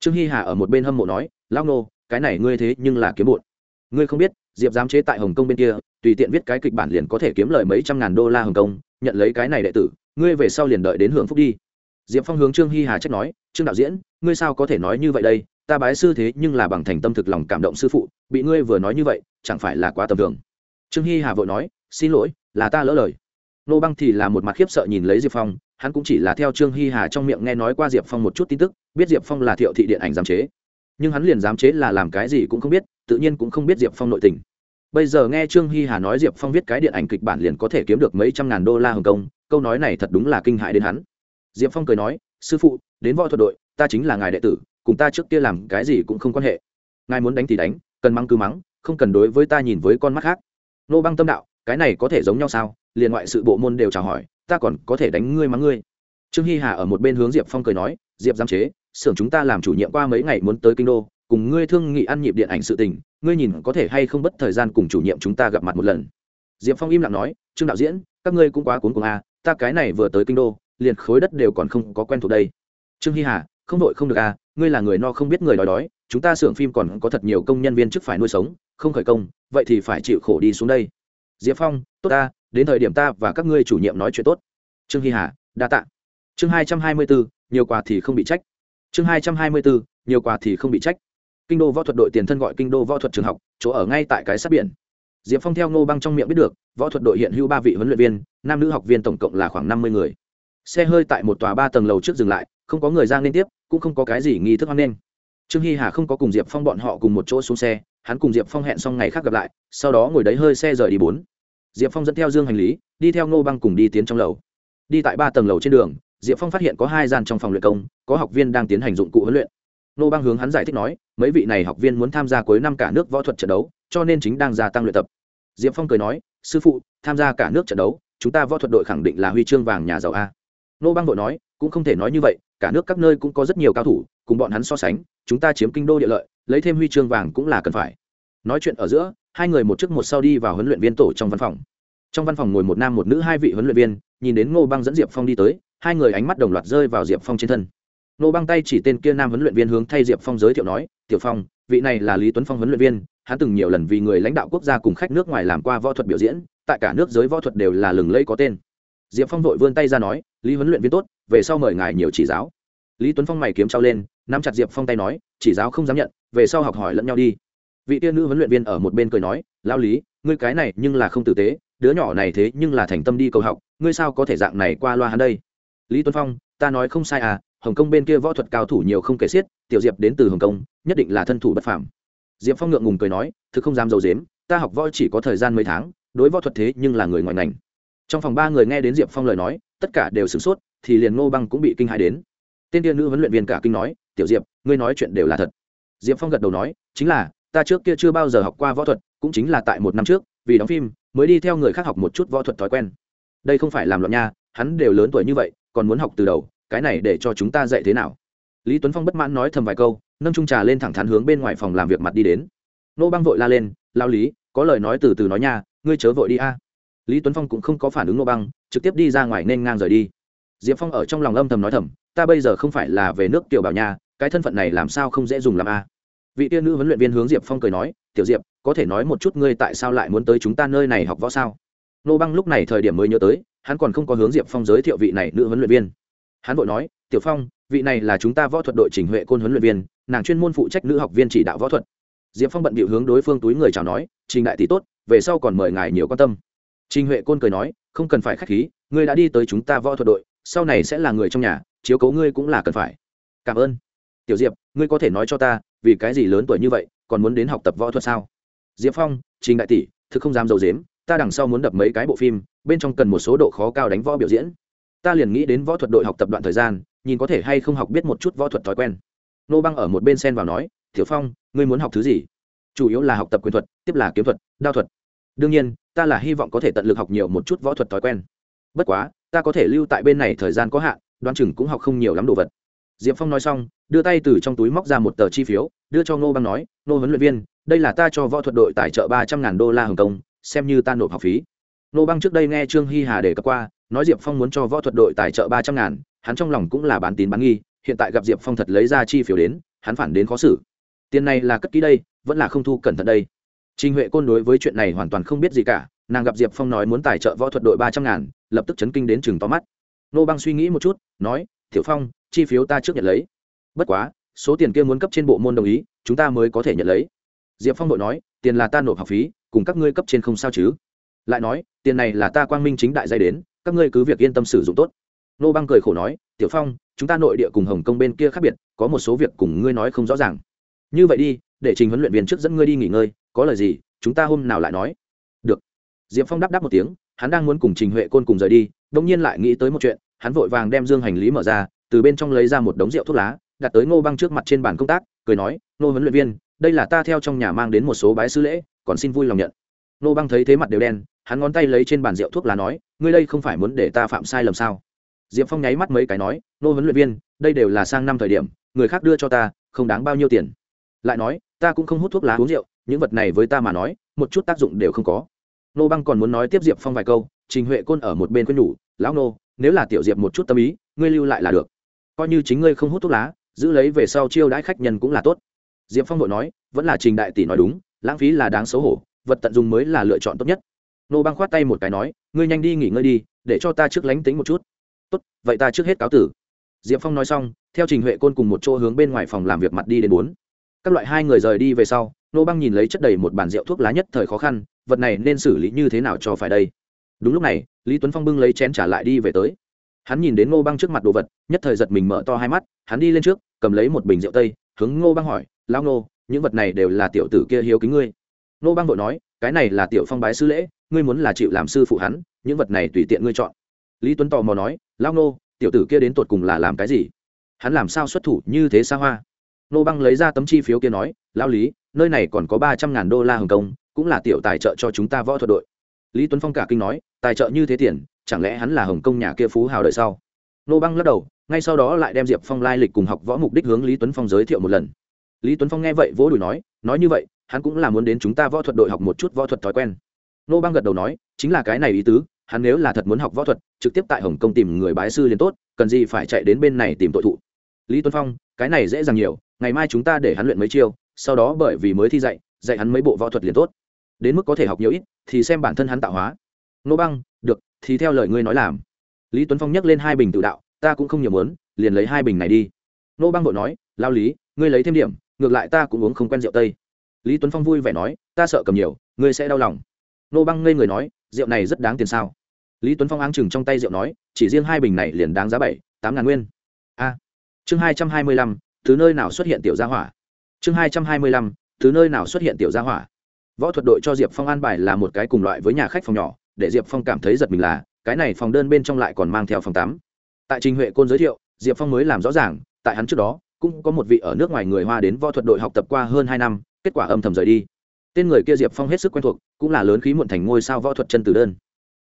Trương hy hà ở một bên hâm mộ nói lao nô cái này ngươi thế nhưng là kiếm bụn ngươi không biết, diệp giám chế tại hồng kông bên kia, tùy tiện viết cái kịch bản liền có thể kiếm lời mấy trăm ngàn đô la hồng kông, nhận lấy cái này đệ tử, ngươi về sau liền đợi đến hưởng phúc đi diệp phong hướng trương Hi hà trách nói, trương đạo diễn, ngươi sao có thể nói như vậy đây? Ta bái sư thế nhưng là bằng thành tâm thực lòng cảm động sư phụ, bị ngươi vừa nói như vậy, chẳng phải là quá tầm thường? Trương Hi hà vội nói, xin lỗi, là ta lỡ lời. Nô băng thì là một mặt khiếp sợ nhìn lấy diệp phong, hắn cũng chỉ là theo trương Hi hà trong miệng nghe nói qua diệp phong một chút tin tức, biết diệp phong là thiệu thị điện ảnh giám chế. Nhưng hắn liền giám chế là làm cái gì cũng không biết, tự nhiên cũng không biết diệp phong nội tình. Bây giờ nghe trương Hi hà nói diệp phong viết cái điện ảnh kịch bản liền có thể kiếm được mấy trăm ngàn đô la hồng kông, câu nói này thật đúng là kinh hại đến hắn diệp phong cười nói sư phụ đến võ thuật đội ta chính là ngài đệ tử cùng ta trước kia làm cái gì cũng không quan hệ. Ngài muốn đánh thì đánh cần mắng cứ mắng không cần đối với ta nhìn với con mắt khác. Nô băng tâm đạo cái này có thể giống nhau sao? Liền ngoại sự bộ môn đều chào hỏi ta còn có thể đánh ngươi mắng ngươi. Trương hy hà ở một bên hướng diệp phong cười nói diệp giám chế xưởng chúng ta làm chủ nhiệm qua mấy ngày muốn tới kinh đô cùng ngươi thương nghị ăn nhịp điện ảnh sự tình ngươi nhìn có thể hay không bất thời gian cùng chủ nhiệm chúng ta gặp mặt một lần. Diệp phong im lặng nói trương đạo diễn các ngươi cũng quá cuốn cùng a à, ta cái này vừa tới kinh đô liền khối đất đều còn không có quen thuộc đây. Trương hy hà, không đội không được à ngươi là người no không biết người đói đói, chúng ta xưởng phim còn có thật nhiều công nhân viên chức phải nuôi sống, không khởi công, vậy thì phải chịu khổ đi xuống đây. Diệp phong, tốt ta, đến thời điểm ta và các ngươi chủ nhiệm nói chuyện tốt. Trương hy hà, đa tạ. Chương hai trăm hai mươi bốn nhiều quà thì không bị trách. Chương hai trăm hai mươi bốn nhiều quà thì không bị trách. Kinh đô võ thuật đội tiền thân gọi kinh đô võ thuật trường học, chỗ ở ngay tại cái sát biển. Diệp phong theo ngô băng trong miệng biết được, võ thuật đội hiện hữu ba vị huấn luyện viên, nam nữ học viên tổng cộng là khoảng năm mươi người xe hơi tại một tòa ba tầng lầu trước dừng lại, không có người ra liên tiếp, cũng không có cái gì nghi thức hoang lên. trương hy hà không có cùng diệp phong bọn họ cùng một chỗ xuống xe, hắn cùng diệp phong hẹn xong ngày khác gặp lại, sau đó ngồi đấy hơi xe rời đi bốn. Diệp phong dẫn theo dương hành lý, đi theo ngô băng cùng đi tiến trong lầu. Đi tại ba tầng lầu trên đường, diệp phong phát hiện có hai gian trong phòng luyện công, có học viên đang tiến hành dụng cụ huấn luyện. Ngô băng hướng hắn giải thích nói, mấy vị này học viên muốn tham gia cuối năm cả nước võ thuật trận đấu, cho nên chính đang gia tăng luyện tập. Diệp phong cười nói, sư phụ, tham gia cả nước trận đấu, chúng ta võ thuật đội khẳng định là huy chương vàng nhà giàu a. Nô Bang vội nói, cũng không thể nói như vậy, cả nước các nơi cũng có rất nhiều cao thủ, cùng bọn hắn so sánh, chúng ta chiếm kinh đô địa lợi, lấy thêm huy chương vàng cũng là cần phải. Nói chuyện ở giữa, hai người một trước một sau đi vào huấn luyện viên tổ trong văn phòng. Trong văn phòng ngồi một nam một nữ hai vị huấn luyện viên, nhìn đến ngô băng dẫn diệp phong đi tới, hai người ánh mắt đồng loạt rơi vào diệp phong trên thân. Ngô băng tay chỉ tên kia nam huấn luyện viên hướng thay diệp phong giới thiệu nói, tiểu phong, vị này là lý tuấn phong huấn luyện viên, hắn từng nhiều lần vì người lãnh đạo quốc gia cùng khách nước ngoài làm qua võ thuật biểu diễn, tại cả nước giới võ thuật đều là lừng lẫy có tên diệp phong vội vươn tay ra nói, lý huấn luyện viên tốt, về sau mời ngài nhiều chỉ giáo. Lý tuấn phong mày kiếm trao lên, nắm chặt diệp phong tay nói, chỉ giáo không dám nhận, về sau học hỏi lẫn nhau đi. Vị tiên nữ huấn luyện viên ở một bên cười nói lao lý, ngươi cái này nhưng là không tử tế, đứa nhỏ này thế nhưng là thành tâm đi cầu học, ngươi sao có thể dạng này qua loa hắn đây? Lý tuấn phong, ta nói không sai à hồng kông bên kia võ thuật cao thủ nhiều không kể xiết, tiểu diệp đến từ hồng kông, nhất định là thân thủ bất phàm. Diệp phong ngượng ngùng cười nói, thực không dám d i ấ u dếm ta học võ chỉ có thời gian mấy tháng, đối võ thuật thế nhưng là người ngoài ngành trong phòng ba người nghe đến diệp phong lời nói, tất cả đều sửng sốt, thì liền ngô băng cũng bị kinh hãi đến. Tên tiên nữ huấn luyện viên cả kinh nói, tiểu diệp, ngươi nói chuyện đều là thật. Diệp phong gật đầu nói, chính là, ta trước kia chưa bao giờ học qua võ thuật, cũng chính là tại một năm trước, vì đóng phim, mới đi theo người khác học một chút võ thuật thói quen. Đây không phải làm loạn nha, hắn đều lớn tuổi như vậy, còn muốn học từ đầu, cái này để cho chúng ta dạy thế nào? Lý tuấn phong bất mãn nói thầm vài câu, nâng trung trà lên thẳng thắn hướng bên ngoài phòng làm việc mặt đi đến. Nô băng vội la lên, lao lý, có lời nói từ từ nói nha, ngươi chớ vội đi a lý tuấn phong cũng không có phản ứng nô băng, trực tiếp đi ra ngoài nên ngang rời đi. Diệp phong ở trong lòng âm thầm nói thầm, ta bây giờ không phải là về nước tiểu bảo nhà cái thân phận này làm sao không dễ dùng làm a? Vị tiên nữ huấn luyện viên hướng diệp phong cười nói, tiểu diệp, có thể nói một chút ngươi tại sao lại muốn tới chúng ta nơi này học võ sao? Nô băng lúc này thời điểm mới nhớ tới, hắn còn không có hướng diệp phong giới thiệu vị này nữ huấn luyện viên. Hắn vội nói, tiểu phong, vị này là chúng ta võ thuật đội trình huệ côn huấn luyện viên, nàng chuyên môn phụ trách nữ học viên chỉ đạo võ thuật. Diệp phong bận bịu hướng đối phương túi người chào nói, trình đại tỷ tốt, về sau còn mời ngài nhiều quan tâm trình huệ côn cười nói, không cần phải khách khí, ngươi đã đi tới chúng ta võ thuật đội, sau này sẽ là người trong nhà, chiếu cố ngươi cũng là cần phải. Cảm ơn. Tiểu diệp, ngươi có thể nói cho ta, vì cái gì lớn tuổi như vậy, còn muốn đến học tập võ thuật sao? Diệp phong, trình đại tỷ, thực không dám dầu i dếm, ta đằng sau muốn đập mấy cái bộ phim, bên trong cần một số độ khó cao đánh võ biểu diễn. Ta liền nghĩ đến võ thuật đội học tập đoạn thời gian, nhìn có thể hay không học biết một chút võ thuật thói quen. Nô băng ở một bên xen vào nói, tiểu phong, ngươi muốn học thứ gì? Chủ yếu là học tập quyền thuật, tiếp là kiếm thuật, đao thuật đương nhiên, ta là hy vọng có thể tận lực học nhiều một chút võ thuật thói quen. Bất quá, ta có thể lưu tại bên này thời gian có hạn, đoán chừng cũng học không nhiều lắm đồ vật. Diệp phong nói xong, đưa tay từ trong túi móc ra một tờ chi phiếu, đưa cho ngô băng nói, ngô huấn luyện viên, đây là ta cho võ thuật đội tài trợ ba trăm ngàn đô la hồng kông, xem như ta nộp học phí. Ngô băng trước đây nghe trương hy hà đề cập qua, nói diệp phong muốn cho võ thuật đội tài trợ ba trăm ngàn, hắn trong lòng cũng là bán tín bán nghi, hiện tại gặp diệp phong thật lấy ra chi phiếu đến, hắn phản đến khó xử. Tiền này là cất ký đây, vẫn là không thu cẩn thận đây. Trình Huệ Côn đối với chuyện này hoàn toàn không biết gì cả, nàng gặp Diệp Phong nói muốn tài trợ võ thuật đội ba trăm ngàn, lập tức chấn kinh đến chừng to mắt. Nô Băng suy nghĩ một chút, nói: "Tiểu Phong, chi phiếu ta trước nhận lấy. Bất quá, số tiền kia muốn cấp trên bộ môn đồng ý, chúng ta mới có thể nhận lấy." Diệp Phong đội nói: "Tiền là ta nộp học phí, cùng các ngươi cấp trên không sao chứ?" Lại nói: "Tiền này là ta quang minh chính đại dây đến, các ngươi cứ việc yên tâm sử dụng tốt." Nô Băng cười khổ nói: "Tiểu Phong, chúng ta nội địa cùng Hồng Kông bên kia khác biệt, có một số việc cùng ngươi nói không rõ ràng. Như vậy đi, để trình huấn luyện viên trước dẫn ngươi đi nghỉ ngơi, có lời gì, chúng ta hôm nào lại nói. Được. Diệp phong đáp đáp một tiếng, hắn đang muốn cùng trình huệ côn cùng rời đi đ ỗ n g nhiên lại nghĩ tới một chuyện, hắn vội vàng đem dương hành lý mở ra, từ bên trong lấy ra một đống rượu thuốc lá, đặt tới ngô băng trước mặt trên bàn công tác, cười nói, ngô huấn luyện viên, đây là ta theo trong nhà mang đến một số bái sư lễ, còn xin vui lòng nhận. Ngô băng thấy thế mặt đều đen, hắn ngón tay lấy trên bàn rượu thuốc lá nói, ngươi đây không phải muốn để ta phạm sai lầm sao? Diệp phong nháy mắt mấy cái nói, ngô huấn luyện viên, đây đều là sang năm thời điểm, người khác đưa cho ta, không đáng bao nhiêu tiền. Lại nói ta cũng không hút thuốc lá uống rượu, những vật này với ta mà nói, một chút tác dụng đều không có. Nô băng còn muốn nói tiếp diệp phong vài câu, trình huệ côn ở một bên quên nhủ, lão nô, nếu là tiểu diệp một chút tâm ý, ngươi lưu lại là được. Coi như chính ngươi không hút thuốc lá, giữ lấy về sau chiêu đãi khách nhân cũng là tốt. Diệp phong vội nói, vẫn là trình đại tỷ nói đúng, lãng phí là đáng xấu hổ, vật tận dụng mới là lựa chọn tốt nhất. Nô băng khoát tay một cái nói, ngươi nhanh đi nghỉ ngơi đi, để cho ta trước lánh tính một chút. Tốt, vậy ta trước hết cáo tử. Diệp phong nói xong, theo trình huệ côn cùng một chỗ hướng bên ngoài phòng làm việc mặt đi đến bốn các loại hai người rời đi về sau, nô băng nhìn lấy chất đầy một bàn rượu thuốc lá nhất thời khó khăn, vật này nên xử lý như thế nào cho phải đây? Đúng lúc này, lý tuấn phong bưng lấy chén trả lại đi về tới. Hắn nhìn đến ngô băng trước mặt đồ vật, nhất thời giật mình mở to hai mắt, hắn đi lên trước, cầm lấy một bình rượu tây, hướng ngô băng hỏi lao ngô, những vật này đều là tiểu tử kia hiếu kính ngươi? Ngô băng vội nói, cái này là tiểu phong bái sư lễ, ngươi muốn là chịu làm sư phụ hắn, những vật này tùy tiện ngươi chọn. Lý tuấn tò mò nói lao ngô, tiểu tử kia đến tột cùng là làm cái gì? Hắn làm sao xuất thủ như thế xa hoa? Nô băng lấy ra tấm chi phiếu kia nói lao lý, nơi này còn có ba trăm ngàn đô la hồng kông, cũng là tiểu tài trợ cho chúng ta võ thuật đội. Lý tuấn phong cả kinh nói, tài trợ như thế tiền, chẳng lẽ hắn là hồng kông nhà kia phú hào đời sau? Nô băng lắc đầu, ngay sau đó lại đem diệp phong lai lịch cùng học võ mục đích hướng lý tuấn phong giới thiệu một lần. Lý tuấn phong nghe vậy vỗ đùi nói nói như vậy, hắn cũng là muốn đến chúng ta võ thuật đội học một chút võ thuật thói quen. Nô băng gật đầu nói, chính là cái này ý tứ, hắn nếu là thật muốn học võ thuật, trực tiếp tại hồng kông tìm người bái sư liền tốt, cần gì phải chạy đến bên này tìm tội thụ? Lý tuấn phong, cái này dễ dàng nhiều ngày mai chúng ta để hắn luyện mấy chiêu, sau đó bởi vì mới thi dạy dạy hắn mấy bộ võ thuật liền tốt. Đến mức có thể học nhiều ít, thì xem bản thân hắn tạo hóa. Nô băng, được, thì theo lời ngươi nói làm. Lý tuấn phong nhắc lên hai bình tự đạo, ta cũng không nhiều muốn, liền lấy hai bình này đi. Nô băng vội nói, lao lý, ngươi lấy thêm điểm, ngược lại ta cũng uống không quen rượu tây. Lý tuấn phong vui vẻ nói, ta sợ cầm nhiều, ngươi sẽ đau lòng. Nô băng ngây người nói, rượu này rất đáng tiền sao? Lý tuấn phong áng chừng trong tay rượu nói, chỉ riêng hai bình này liền đáng giá bảy, tám ngàn nguyên. A. Chương hai trăm hai mươi lăm từ nơi nào xuất hiện tiểu gia hỏa? Chương hai trăm hai mươi lăm từ nơi nào xuất hiện tiểu gia hỏa? Võ thuật đội cho diệp phong an bài là một cái cùng loại với nhà khách phòng nhỏ, để diệp phong cảm thấy giật mình là, cái này phòng đơn bên trong lại còn mang theo phòng tắm. Tại trình huệ côn giới thiệu, diệp phong mới làm rõ ràng, tại hắn trước đó, cũng có một vị ở nước ngoài người hoa đến võ thuật đội học tập qua hơn hai năm, kết quả âm thầm rời đi. Tên người kia diệp phong hết sức quen thuộc, cũng là lớn khí muộn thành ngôi sao võ thuật chân tử đơn.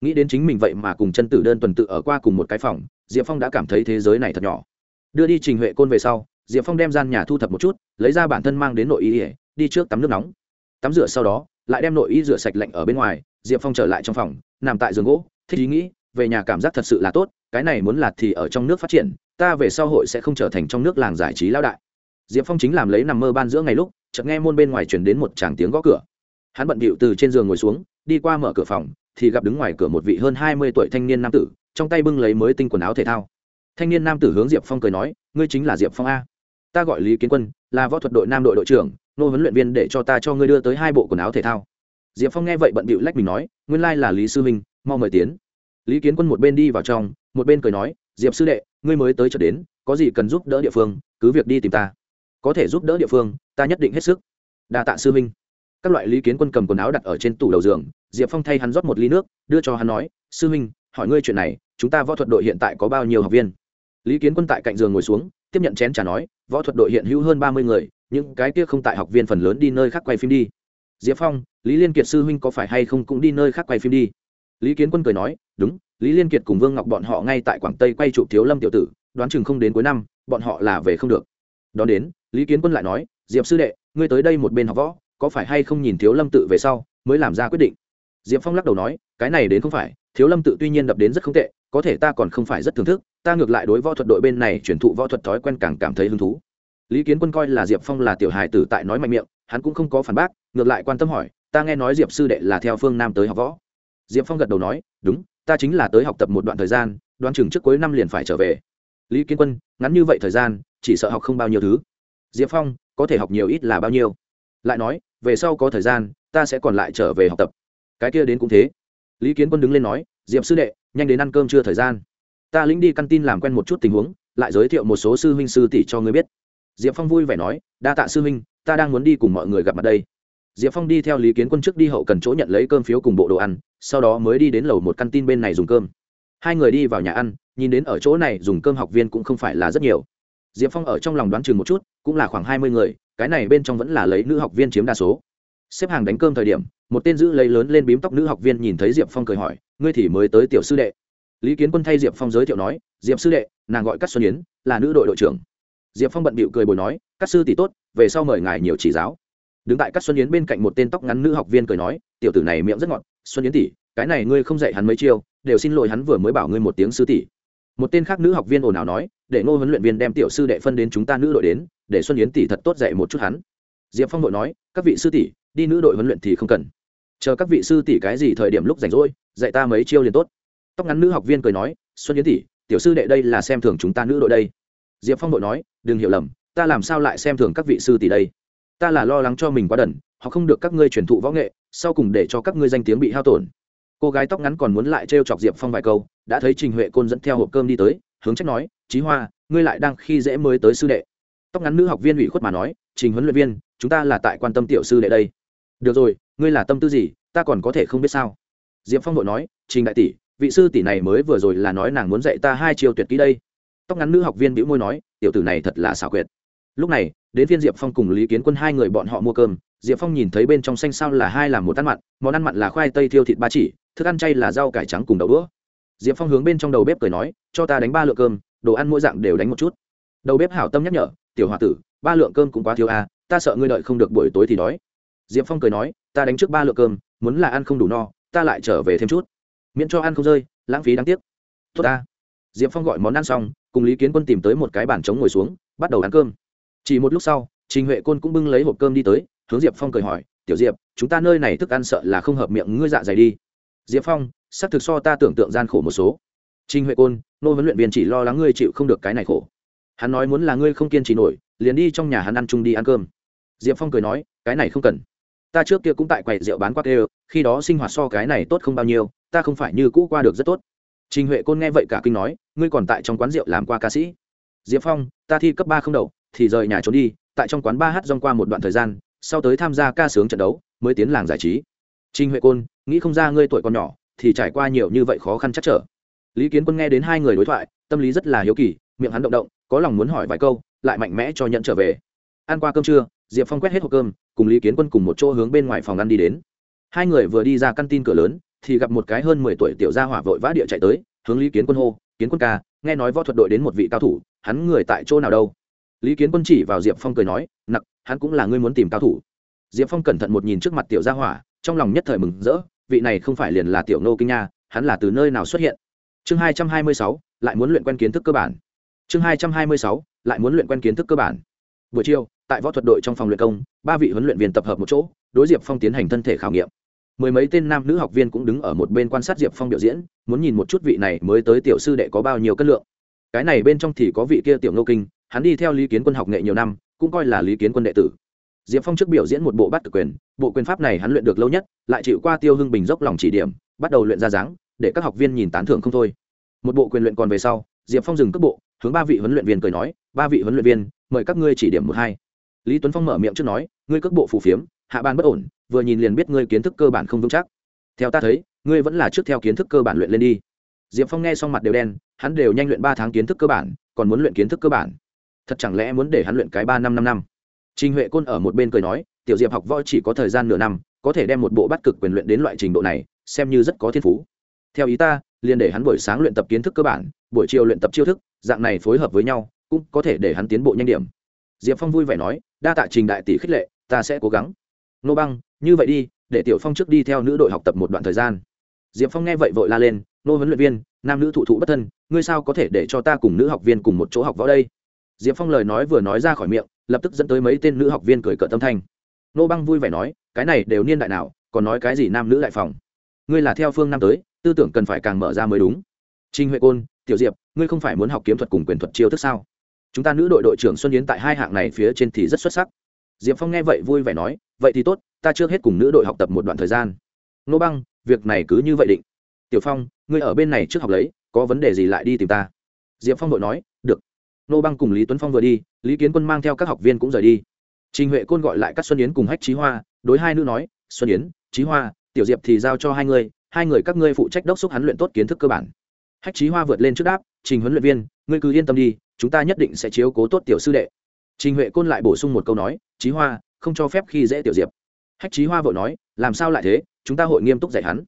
Nghĩ đến chính mình vậy mà cùng chân tử đơn tuần tự ở qua cùng một cái phòng, diệp phong đã cảm thấy thế giới này thật nhỏ. Đưa đi trình huệ côn về sau diệp phong đem gian nhà thu thập một chút, lấy ra bản thân mang đến nội y ỉa đi trước tắm nước nóng. Tắm rửa sau đó, lại đem nội y rửa sạch lạnh ở bên ngoài, diệp phong trở lại trong phòng, nằm tại giường gỗ, thích ý nghĩ, về nhà cảm giác thật sự là tốt, cái này muốn lạt thì ở trong nước phát triển, ta về sau hội sẽ không trở thành trong nước làng giải trí lao đại. Diệp phong chính làm lấy nằm mơ ban giữa ngày lúc, chợt nghe môn bên ngoài chuyển đến một tràng tiếng gõ cửa. Hắn bận bịu từ trên giường ngồi xuống, đi qua mở cửa phòng, thì gặp đứng ngoài cửa một vị hơn hai mươi tuổi thanh niên nam tử, trong tay bưng lấy mới tinh quần áo thể thao. Thanh niên nam tử hướng diệp phong cười nói, ngươi chính là diệp phong a? Ta gọi lý kiến quân là võ thuật đội nam đội đội trưởng nô huấn luyện viên để cho ta cho ngươi đưa tới hai bộ quần áo thể thao diệp phong nghe vậy bận bịu lách mình nói nguyên lai là lý sư minh mau mời tiến lý kiến quân một bên đi vào trong một bên cười nói diệp sư đệ ngươi mới tới trở đến có gì cần giúp đỡ địa phương cứ việc đi tìm ta có thể giúp đỡ địa phương ta nhất định hết sức đa tạ sư minh các loại lý kiến quân cầm quần áo đặt ở trên tủ đầu giường diệp phong thay hắn rót một ly nước đưa cho hắn nói sư minh hỏi ngươi chuyện này chúng ta võ thuật đội hiện tại có bao nhiêu học viên lý kiến quân tại cạnh giường ngồi xuống tiếp nhận chén trà nói, võ thuật đội hiện hữu hơn ba mươi người, những cái kia không tại học viên phần lớn đi nơi khác quay phim đi. Diệp phong, lý liên kiệt sư huynh có phải hay không cũng đi nơi khác quay phim đi? Lý kiến quân cười nói, đúng, lý liên kiệt cùng vương ngọc bọn họ ngay tại quảng tây quay chụp thiếu lâm tiểu tử, đoán chừng không đến cuối năm, bọn họ là về không được. Đón đến, lý kiến quân lại nói, diệp sư đệ, ngươi tới đây một bên học võ, có phải hay không nhìn thiếu lâm tự về sau, mới làm ra quyết định? Diệp phong lắc đầu nói, cái này đến không phải, thiếu lâm tự tuy nhiên đập đến rất không tệ có thể ta còn không phải rất thưởng thức, ta ngược lại đối võ thuật đội bên này chuyển thụ võ thuật thói quen càng cảm thấy hứng thú. Lý kiến quân coi là diệp phong là tiểu hài tử tại nói mạnh miệng, hắn cũng không có phản bác, ngược lại quan tâm hỏi, ta nghe nói diệp sư đệ là theo phương nam tới học võ. Diệp phong gật đầu nói, đúng, ta chính là tới học tập một đoạn thời gian, đoán chừng trước cuối năm liền phải trở về. Lý kiến quân, ngắn như vậy thời gian, chỉ sợ học không bao nhiêu thứ. Diệp phong, có thể học nhiều ít là bao nhiêu? Lại nói, về sau có thời gian, ta sẽ còn lại trở về học tập. Cái kia đến cũng thế. Lý kiến quân đứng lên nói diệp sư đệ, nhanh đến ăn cơm chưa thời gian. Ta lĩnh đi căn tin làm quen một chút tình huống, lại giới thiệu một số sư huynh sư tỷ cho ngươi biết. Diệp phong vui vẻ nói, đa tạ sư huynh, ta đang muốn đi cùng mọi người gặp mặt đây. Diệp phong đi theo lý kiến quân trước đi hậu cần chỗ nhận lấy cơm phiếu cùng bộ đồ ăn, sau đó mới đi đến lầu một căn tin bên này dùng cơm. Hai người đi vào nhà ăn, nhìn đến ở chỗ này dùng cơm học viên cũng không phải là rất nhiều. Diệp phong ở trong lòng đoán chừng một chút, cũng là khoảng hai mươi người, cái này bên trong vẫn là lấy nữ học viên chiếm đa số. Xếp hàng đánh cơm thời điểm một tên giữ lấy lớn lên bím tóc nữ học viên nhìn thấy diệp phong cười hỏi, ngươi thì mới tới tiểu sư đệ. Lý kiến quân thay diệp phong giới thiệu nói, diệp sư đệ, nàng gọi cát xuân yến, là nữ đội đội trưởng. Diệp phong bận bịu cười bồi nói các sư tỷ tốt, về sau mời ngài nhiều chỉ giáo. Đứng tại các xuân yến bên cạnh một tên tóc ngắn nữ học viên cười nói, tiểu tử này miệng rất ngọt, xuân yến tỷ, cái này ngươi không dạy hắn mấy chiêu, đều xin lỗi hắn vừa mới bảo ngươi một tiếng sư tỷ. Một tên khác nữ học viên ồn ào nói, để ngô huấn luyện viên đem tiểu sư đệ phân đến chúng ta nữ đội đến, để xuân yến tỷ thật tốt dạy một chút hắn. Diệp phong đội nói, các vị sư tỷ, đi nữ đội huấn luyện thì không cần chờ các vị sư tỷ cái gì thời điểm lúc rảnh rỗi, dạy ta mấy chiêu liền tốt. Tóc ngắn nữ học viên cười nói, xuân yến tỷ, tiểu sư đệ đây là xem thường chúng ta nữ đội đây. Diệp phong đội nói, đừng hiểu lầm, ta làm sao lại xem thường các vị sư tỷ đây? Ta là lo lắng cho mình quá đần, họ không được các ngươi truyền thụ võ nghệ, sau cùng để cho các ngươi danh tiếng bị hao tổn. Cô gái tóc ngắn còn muốn lại trêu chọc diệp phong vài câu, đã thấy trình huệ côn dẫn theo hộp cơm đi tới, hướng trách nói trí hoa, ngươi lại đang khi dễ mới tới sư đệ. Tóc ngắn nữ học viên ủy khuất mà nói, trình huấn luyện viên, chúng ta là tại quan tâm tiểu sư đệ đây. Được rồi ngươi là tâm tư gì, ta còn có thể không biết sao? Diệp phong đội nói, trình đại tỷ, vị sư tỷ này mới vừa rồi là nói nàng muốn dạy ta hai chiều tuyệt kỹ đây. Tóc ngắn nữ học viên bĩu môi nói, tiểu tử này thật là xảo quyệt. Lúc này, đến phiên diệp phong cùng lý kiến quân hai người bọn họ mua cơm. Diệp phong nhìn thấy bên trong xanh sao là hai làm một ăn mặn, món ăn mặn là khoai tây thiêu thịt ba chỉ, thức ăn chay là rau cải trắng cùng đậu đũa. Diệp phong hướng bên trong đầu bếp cười nói, cho ta đánh ba lượng cơm, đồ ăn mỗi dạng đều đánh một chút. Đầu bếp hảo tâm nhắc nhở, tiểu h o a tử, ba lượng cơm cũng quá thiếu à ta sợ ngươi đợi không được buổi tối thì đói diệp phong cười nói, ta đánh trước ba lượng cơm, muốn là ăn không đủ no, ta lại trở về thêm chút. Miễn cho ăn không rơi, lãng phí đáng tiếc. Tốt ta. Diệp phong gọi món ăn xong, cùng lý kiến quân tìm tới một cái bàn trống ngồi xuống, bắt đầu ăn cơm. Chỉ một lúc sau, trình huệ côn cũng bưng lấy hộp cơm đi tới, hướng diệp phong cười hỏi, tiểu diệp, chúng ta nơi này thức ăn sợ là không hợp miệng ngươi dạ dày đi. Diệp phong sắp thực so ta tưởng tượng gian khổ một số. Trình huệ côn, nô huấn luyện viên chỉ lo lắng ngươi chịu không được cái này khổ. Hắn nói muốn là ngươi không kiên trì nổi, liền đi trong nhà hắn ăn chung đi ăn cơm. Diệp phong cười nói, cái này không cần ta trước kia cũng tại quầy rượu bán quát đều khi đó sinh hoạt so cái này tốt không bao nhiêu, ta không phải như cũ qua được rất tốt. Trình huệ côn nghe vậy cả kinh nói, ngươi còn tại trong quán rượu làm qua ca sĩ. Diệp phong, ta thi cấp ba không đậu thì rời nhà trốn đi, tại trong quán ba h rong qua một đoạn thời gian, sau tới tham gia ca sướng trận đấu, mới tiến làng giải trí. Trình huệ côn, nghĩ không ra ngươi tuổi còn nhỏ, thì trải qua nhiều như vậy khó khăn chắc trở. Lý kiến quân nghe đến hai người đối thoại, tâm lý rất là hiếu kỳ, miệng hắn động động, có lòng muốn hỏi vài câu, lại mạnh mẽ cho nhận trở về. Ăn qua cơm trưa diệp phong quét hết hộp cơm, cùng lý kiến quân cùng một chỗ hướng bên ngoài phòng ăn đi đến. Hai người vừa đi ra căn tin cửa lớn, thì gặp một cái hơn mười tuổi tiểu gia hỏa vội vã địa chạy tới, hướng lý kiến quân hô, kiến quân ca, nghe nói võ thuật đội đến một vị cao thủ, hắn người tại chỗ nào đâu? Lý kiến quân chỉ vào diệp phong cười nói, nặc, hắn cũng là ngươi muốn tìm cao thủ. Diệp phong cẩn thận một nhìn trước mặt tiểu gia hỏa, trong lòng nhất thời mừng rỡ, vị này không phải liền là tiểu nô kinh nha, hắn là từ nơi nào xuất hiện? Chương hai trăm hai mươi sáu, lại muốn luyện quen kiến thức cơ bản. Chương hai trăm hai mươi sáu, lại muốn luyện quen kiến thức cơ bản. Buổi chiều tại võ thuật đội trong phòng luyện công, ba vị huấn luyện viên tập hợp một chỗ, đối diệp phong tiến hành thân thể khảo nghiệm. Mười mấy tên nam nữ học viên cũng đứng ở một bên quan sát diệp phong biểu diễn, muốn nhìn một chút vị này mới tới tiểu sư đệ có bao nhiêu cân lượng. Cái này bên trong thì có vị kia tiểu nô kinh, hắn đi theo lý kiến quân học nghệ nhiều năm, cũng coi là lý kiến quân đệ tử. Diệp phong trước biểu diễn một bộ bắt cực quyền, bộ quyền pháp này hắn luyện được lâu nhất, lại chịu qua tiêu hưng bình dốc lòng chỉ điểm, bắt đầu luyện ra dáng, để các học viên nhìn tán thưởng không thôi. Một bộ quyền luyện còn về sau, diệp phong dừng cước bộ, hướng ba vị huấn luyện viên cười nói, ba vị huấn luyện viên, mời các ngươi chỉ điểm một hai lý tuấn phong mở miệng trước nói, ngươi cước bộ phù phiếm, hạ ban bất ổn, vừa nhìn liền biết ngươi kiến thức cơ bản không vững chắc. Theo ta thấy, ngươi vẫn là trước theo kiến thức cơ bản luyện lên đi. Diệp phong nghe xong mặt đều đen, hắn đều nhanh luyện ba tháng kiến thức cơ bản, còn muốn luyện kiến thức cơ bản. Thật chẳng lẽ muốn để hắn luyện cái ba năm năm năm? Trình huệ côn ở một bên cười nói, tiểu diệp học võ chỉ có thời gian nửa năm, có thể đem một bộ bắt cực quyền luyện đến loại trình độ này, xem như rất có thiên phú. Theo ý ta, liền để hắn buổi sáng luyện tập kiến thức cơ bản, buổi chiều luyện tập chiêu thức, dạng này phối hợp với nhau, cũng có thể để hắn tiến bộ nhanh điểm. Diệp phong vui vẻ nói đa tạ trình đại tỷ khích lệ, ta sẽ cố gắng. Nô băng, như vậy đi, để tiểu phong trước đi theo nữ đội học tập một đoạn thời gian. Diệp phong nghe vậy vội la lên, nô huấn luyện viên, nam nữ thụ thụ bất thân, ngươi sao có thể để cho ta cùng nữ học viên cùng một chỗ học võ đây? Diệp phong lời nói vừa nói ra khỏi miệng, lập tức dẫn tới mấy tên nữ học viên cười cợt tâm thanh. Nô băng vui vẻ nói, cái này đều niên đại nào, còn nói cái gì nam nữ đại phòng? Ngươi là theo phương nam tới, tư tưởng cần phải càng mở ra mới đúng. Trinh huệ côn, tiểu diệp, ngươi không phải muốn học kiếm thuật cùng quyền thuật chiêu thức sao? Chúng ta nữ đội đội trưởng xuân yến tại hai hạng này phía trên thì rất xuất sắc. Diệp phong nghe vậy vui vẻ nói, vậy thì tốt, ta chưa hết cùng nữ đội học tập một đoạn thời gian. Nô băng, việc này cứ như vậy định. Tiểu phong, ngươi ở bên này trước học lấy, có vấn đề gì lại đi tìm ta. Diệp phong đội nói, được. Nô băng cùng lý tuấn phong vừa đi, lý kiến quân mang theo các học viên cũng rời đi. Trình huệ côn gọi lại các xuân yến cùng hách trí hoa, đối hai nữ nói, xuân yến trí hoa, tiểu diệp thì giao cho hai người hai người các ngươi phụ trách đốc xúc hắn luyện tốt kiến thức cơ bản. Hách trí hoa vượt lên trước đáp, trình huấn luyện viên, ngươi cứ yên tâm đi chúng ta nhất định sẽ chiếu cố tốt tiểu sư đệ. Trình huệ côn lại bổ sung một câu nói trí hoa, không cho phép khi dễ tiểu diệp. Hách trí hoa vội nói, làm sao lại thế? Chúng ta hội nghiêm túc dạy hắn.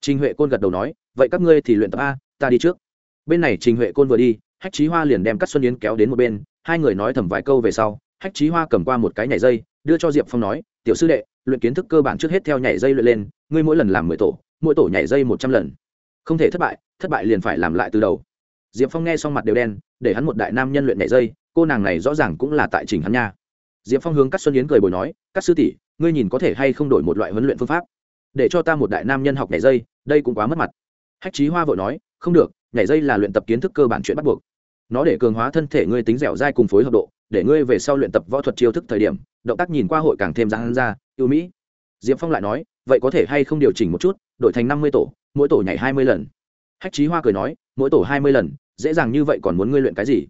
Trình huệ côn gật đầu nói, vậy các ngươi thì luyện tập a, ta đi trước. Bên này trình huệ côn vừa đi, hách trí hoa liền đem các xuân yến kéo đến một bên, hai người nói thầm vài câu về sau, hách trí hoa cầm qua một cái nhảy dây, đưa cho diệp phong nói, tiểu sư đệ, luyện kiến thức cơ bản trước hết theo nhảy dây luyện lên, ngươi mỗi lần làm mười tổ, mỗi tổ nhảy dây một trăm lần. Không thể thất bại thất bại liền phải làm lại từ đầu diệp phong nghe xong mặt đều đen, để hắn một đại nam nhân luyện nhảy dây, cô nàng này rõ ràng cũng là tại trình hắn nha. Diệp phong hướng các xuân yến cười bồi nói các sư tỷ, ngươi nhìn có thể hay không đổi một loại huấn luyện phương pháp? Để cho ta một đại nam nhân học nhảy dây, đây cũng quá mất mặt. Hách trí hoa vội nói, không được, nhảy dây là luyện tập kiến thức cơ bản chuyện bắt buộc. Nó để cường hóa thân thể ngươi tính dẻo dai cùng phối hợp độ, để ngươi về sau luyện tập võ thuật chiêu thức thời điểm, động tác nhìn qua hội càng thêm dáng ra yêu mỹ. Diệp phong lại nói, vậy có thể hay không điều chỉnh một chút, đổi thành năm mươi tổ, mỗi tổ nhảy hai mươi lần. Hách trí hoa cười nói, mỗi tổ hai mươi lần dễ dàng như vậy còn muốn ngươi luyện cái gì?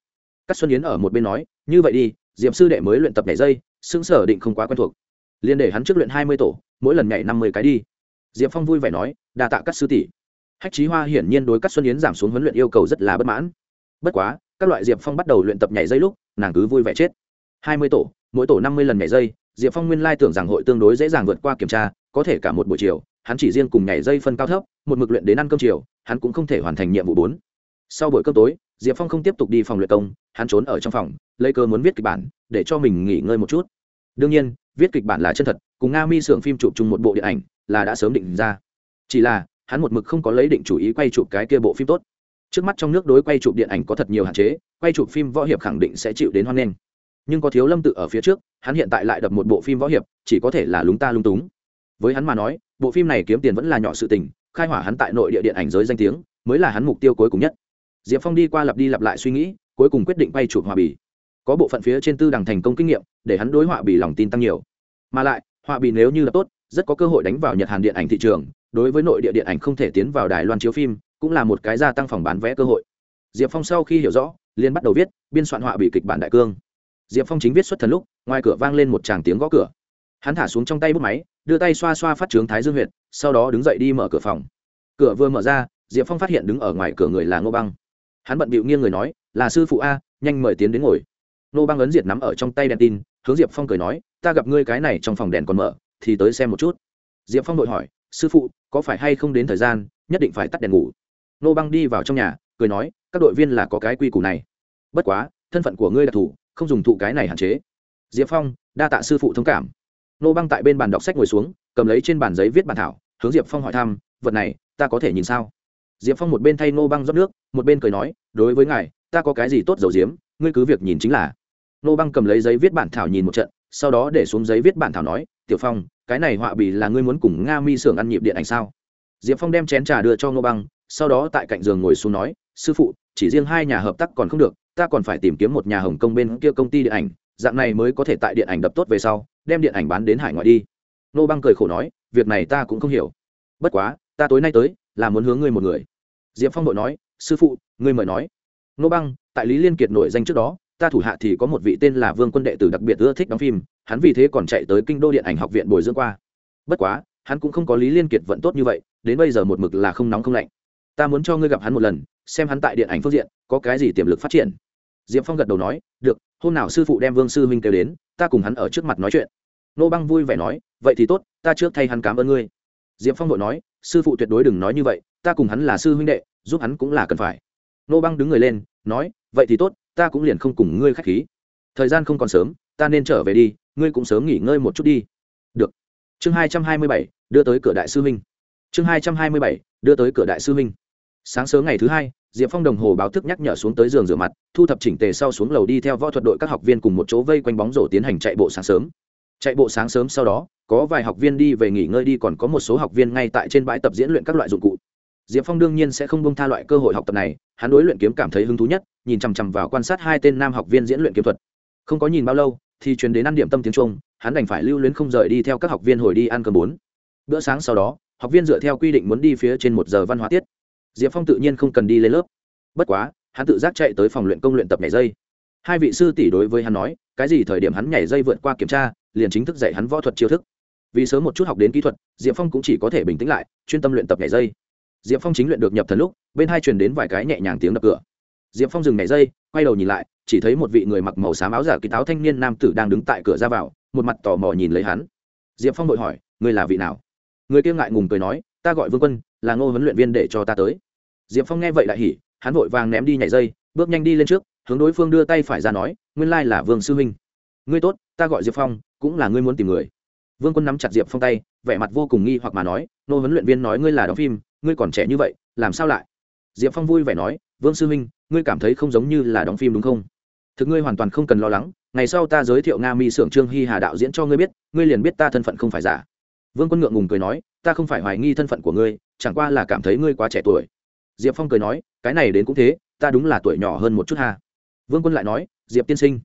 Các xuân yến ở một bên nói, như vậy đi, diệp sư đệ mới luyện tập nhảy dây, xứng sở định không quá quen thuộc. Liên để hắn trước luyện hai mươi tổ, mỗi lần nhảy năm mươi cái đi. Diệp phong vui vẻ nói đà tạ các sư tỷ. Hách trí hoa hiển nhiên đối các xuân yến giảm xuống huấn luyện yêu cầu rất là bất mãn. Bất quá, các loại diệp phong bắt đầu luyện tập nhảy dây lúc, nàng cứ vui vẻ chết. Hai mươi tổ, mỗi tổ năm mươi lần nhảy dây, diệp phong nguyên lai tưởng rằng hội tương đối dễ dàng vượt qua kiểm tra, có thể cả một buổi chiều, hắn chỉ riêng cùng nhảy dây phân cao thấp, một mực luyện đến ăn cơm chiều, hắn cũng không thể hoàn thành nhiệm vụ bốn sau buổi cơm tối, diệp phong không tiếp tục đi phòng luyện công, hắn trốn ở trong phòng, lấy cơ muốn viết kịch bản, để cho mình nghỉ ngơi một chút. Đương nhiên, viết kịch bản là chân thật, cùng nga mi sưởng phim chụp chung một bộ điện ảnh, là đã sớm định ra. Chỉ là, hắn một mực không có lấy định chủ ý quay chụp cái kia bộ phim tốt. Trước mắt trong nước đối quay chụp điện ảnh có thật nhiều hạn chế, quay chụp phim võ hiệp khẳng định sẽ chịu đến hoan nghênh. Nhưng có thiếu lâm tự ở phía trước, hắn hiện tại lại đập một bộ phim võ hiệp, chỉ có thể là lúng ta lung túng. Với hắn mà nói, bộ phim này kiếm tiền vẫn là nhỏ sự tình, khai hỏa hắn tại nội địa điện ảnh giới danh tiếng, mới là hắn mục tiêu cuối cùng nhất diệp phong đi qua lặp đi lặp lại suy nghĩ, cuối cùng quyết định bay chụp hòa bì. Có bộ phận phía trên tư đằng thành công kinh nghiệm, để hắn đối họa bì lòng tin tăng nhiều. Mà lại, họa bì nếu như là tốt, rất có cơ hội đánh vào nhật hàn điện ảnh thị trường, đối với nội địa điện ảnh không thể tiến vào đài loan chiếu phim, cũng là một cái gia tăng phòng bán vé cơ hội. Diệp phong sau khi hiểu rõ liên bắt đầu viết biên soạn họa bị kịch bản đại cương. Diệp phong chính viết xuất thần lúc, ngoài cửa vang lên một tràng tiếng gõ cửa. Hắn thả xuống trong tay bút máy, đưa tay xoa xoa phát trướng thái dương huyệt, sau đó đứng dậy đi mở cửa phòng. Cửa vừa mở ra, diệp phong phát hiện đứng ở ngoài cửa người là ngô băng hắn bận bịu nghiêng người nói, là sư phụ a, nhanh mời tiến đến ngồi. Nô băng ấn diệt nắm ở trong tay đèn tin, hướng diệp phong cười nói, ta gặp ngươi cái này trong phòng đèn còn mở, thì tới xem một chút. Diệp phong đội hỏi, sư phụ, có phải hay không đến thời gian, nhất định phải tắt đèn ngủ? Nô băng đi vào trong nhà, cười nói, các đội viên là có cái quy củ này. Bất quá, thân phận của ngươi đặc thù không dùng thụ cái này hạn chế. Diệp phong, đa tạ sư phụ thông cảm. Nô băng tại bên bàn đọc sách ngồi xuống, cầm lấy trên bàn giấy viết bàn thảo, hướng diệp phong hỏi thăm, vật này, ta có thể nhìn sao? Diệp phong một bên thay nô băng rót nước một bên cười nói, đối với ngài, ta có cái gì tốt dầu diếm ngươi cứ việc nhìn chính là. Nô băng cầm lấy giấy viết bản thảo nhìn một trận, sau đó để xuống giấy viết bản thảo nói, tiểu phong, cái này họa bì là ngươi muốn cùng nga mi xưởng ăn nhịp điện ảnh sao? Diệp phong đem chén trà đưa cho nô băng, sau đó tại cạnh giường ngồi xuống nói, sư phụ, chỉ riêng hai nhà hợp tác còn không được, ta còn phải tìm kiếm một nhà hồng kông bên kia công ty điện ảnh, dạng này mới có thể tại điện ảnh đập tốt về sau, đem điện ảnh bán đến hải ngoại đi. Nô băng cười khổ nói, việc này ta cũng không hiểu. Bất quá, ta tối nay tới, là muốn hướng ngươi một người. Diệp phong đội nói sư phụ, ngươi mời nói. Nô băng, tại lý liên kiệt nổi danh trước đó, ta thủ hạ thì có một vị tên là vương quân đệ tử đặc biệt ưa thích đóng phim, hắn vì thế còn chạy tới kinh đô điện ảnh học viện bồi dưỡng qua. Bất quá, hắn cũng không có lý liên kiệt vận tốt như vậy, đến bây giờ một mực là không nóng không lạnh. Ta muốn cho ngươi gặp hắn một lần, xem hắn tại điện ảnh phương diện có cái gì tiềm lực phát triển. Diệp phong gật đầu nói, được, hôm nào sư phụ đem vương sư huynh kêu đến, ta cùng hắn ở trước mặt nói chuyện. Nô băng vui vẻ nói, vậy thì tốt, ta trước thay hắn cảm ơn ngươi. Diệp phong vội nói, sư phụ tuyệt đối đừng nói như vậy, ta cùng hắn là sư huynh đệ giúp hắn cũng là cần phải. Nô băng đứng người lên, nói, vậy thì tốt, ta cũng liền không cùng ngươi k h á c h khí. Thời gian không còn sớm, ta nên trở về đi, ngươi cũng sớm nghỉ ngơi một chút đi. Được. Chương hai trăm hai mươi bảy, đưa tới cửa đại sư huynh. Chương hai trăm hai mươi bảy, đưa tới cửa đại sư huynh. Sáng sớm ngày thứ hai, diệp phong đồng hồ báo thức nhắc nhở xuống tới giường rửa mặt, thu thập chỉnh tề sau xuống lầu đi theo võ thuật đội các học viên cùng một chỗ vây quanh bóng rổ tiến hành chạy bộ sáng sớm. Chạy bộ sáng sớm sau đó, có vài học viên đi về nghỉ ngơi đi, còn có một số học viên ngay tại trên bãi tập diễn luyện các loại dụng cụ diệp phong đương nhiên sẽ không bông tha loại cơ hội học tập này, hắn đối luyện kiếm cảm thấy hứng thú nhất, nhìn chằm chằm vào quan sát hai tên nam học viên diễn luyện kiếm thuật. Không có nhìn bao lâu, thì truyền đến ăn điểm tâm tiếng trung, hắn đành phải lưu luyến không rời đi theo các học viên hồi đi ăn cơm bốn. Bữa sáng sau đó, học viên dựa theo quy định muốn đi phía trên một giờ văn hóa tiết. Diệp phong tự nhiên không cần đi lên lớp. Bất quá, hắn tự giác chạy tới phòng luyện công luyện tập nhảy dây. Hai vị sư tỷ đối với hắn nói, cái gì thời điểm hắn nhảy dây vượt qua kiểm tra, liền chính thức dạy hắn võ thuật chiêu thức. Vì sớm một chút học đến kỹ thuật, diệp phong cũng chỉ có thể bình tĩnh lại, chuyên tâm luyện tập nhảy dây diệp phong chính luyện được nhập thần lúc, bên hai truyền đến vài cái nhẹ nhàng tiếng đập cửa. Diệp phong dừng nhảy dây, quay đầu nhìn lại, chỉ thấy một vị người mặc màu xám áo giả kỳ táo thanh niên nam tử đang đứng tại cửa ra vào, một mặt tò mò nhìn lấy hắn. Diệp phong vội hỏi người là vị nào? Người kia ngại ngùng cười nói, ta gọi vương quân, là ngô huấn luyện viên để cho ta tới. Diệp phong nghe vậy lại hỉ, hắn vội vàng ném đi nhảy dây, bước nhanh đi lên trước, hướng đối phương đưa tay phải ra nói, nguyên lai là vương sư huynh. Ngươi tốt, ta gọi diệp phong, cũng là ngươi muốn tìm người. Vương quân nắm chặt diệp phong tay, vẻ mặt vô cùng nghi hoặc mà nói nô huấn luyện viên nói ngươi là đóng phim ngươi còn trẻ như vậy, làm sao lại? Diệp phong vui vẻ nói, vương sư huynh, ngươi cảm thấy không giống như là đóng phim đúng không? Thực ngươi hoàn toàn không cần lo lắng, ngày sau ta giới thiệu nga mi s ư ở n g trương hy hà đạo diễn cho ngươi biết, ngươi liền biết ta thân phận không phải giả. Vương quân ngượng ngùng cười nói, ta không phải hoài nghi thân phận của ngươi, chẳng qua là cảm thấy ngươi quá trẻ tuổi. Diệp phong cười nói, cái này đến cũng thế, ta đúng là tuổi nhỏ hơn một chút hà. vương quân lại nói, diệp tiên sinh.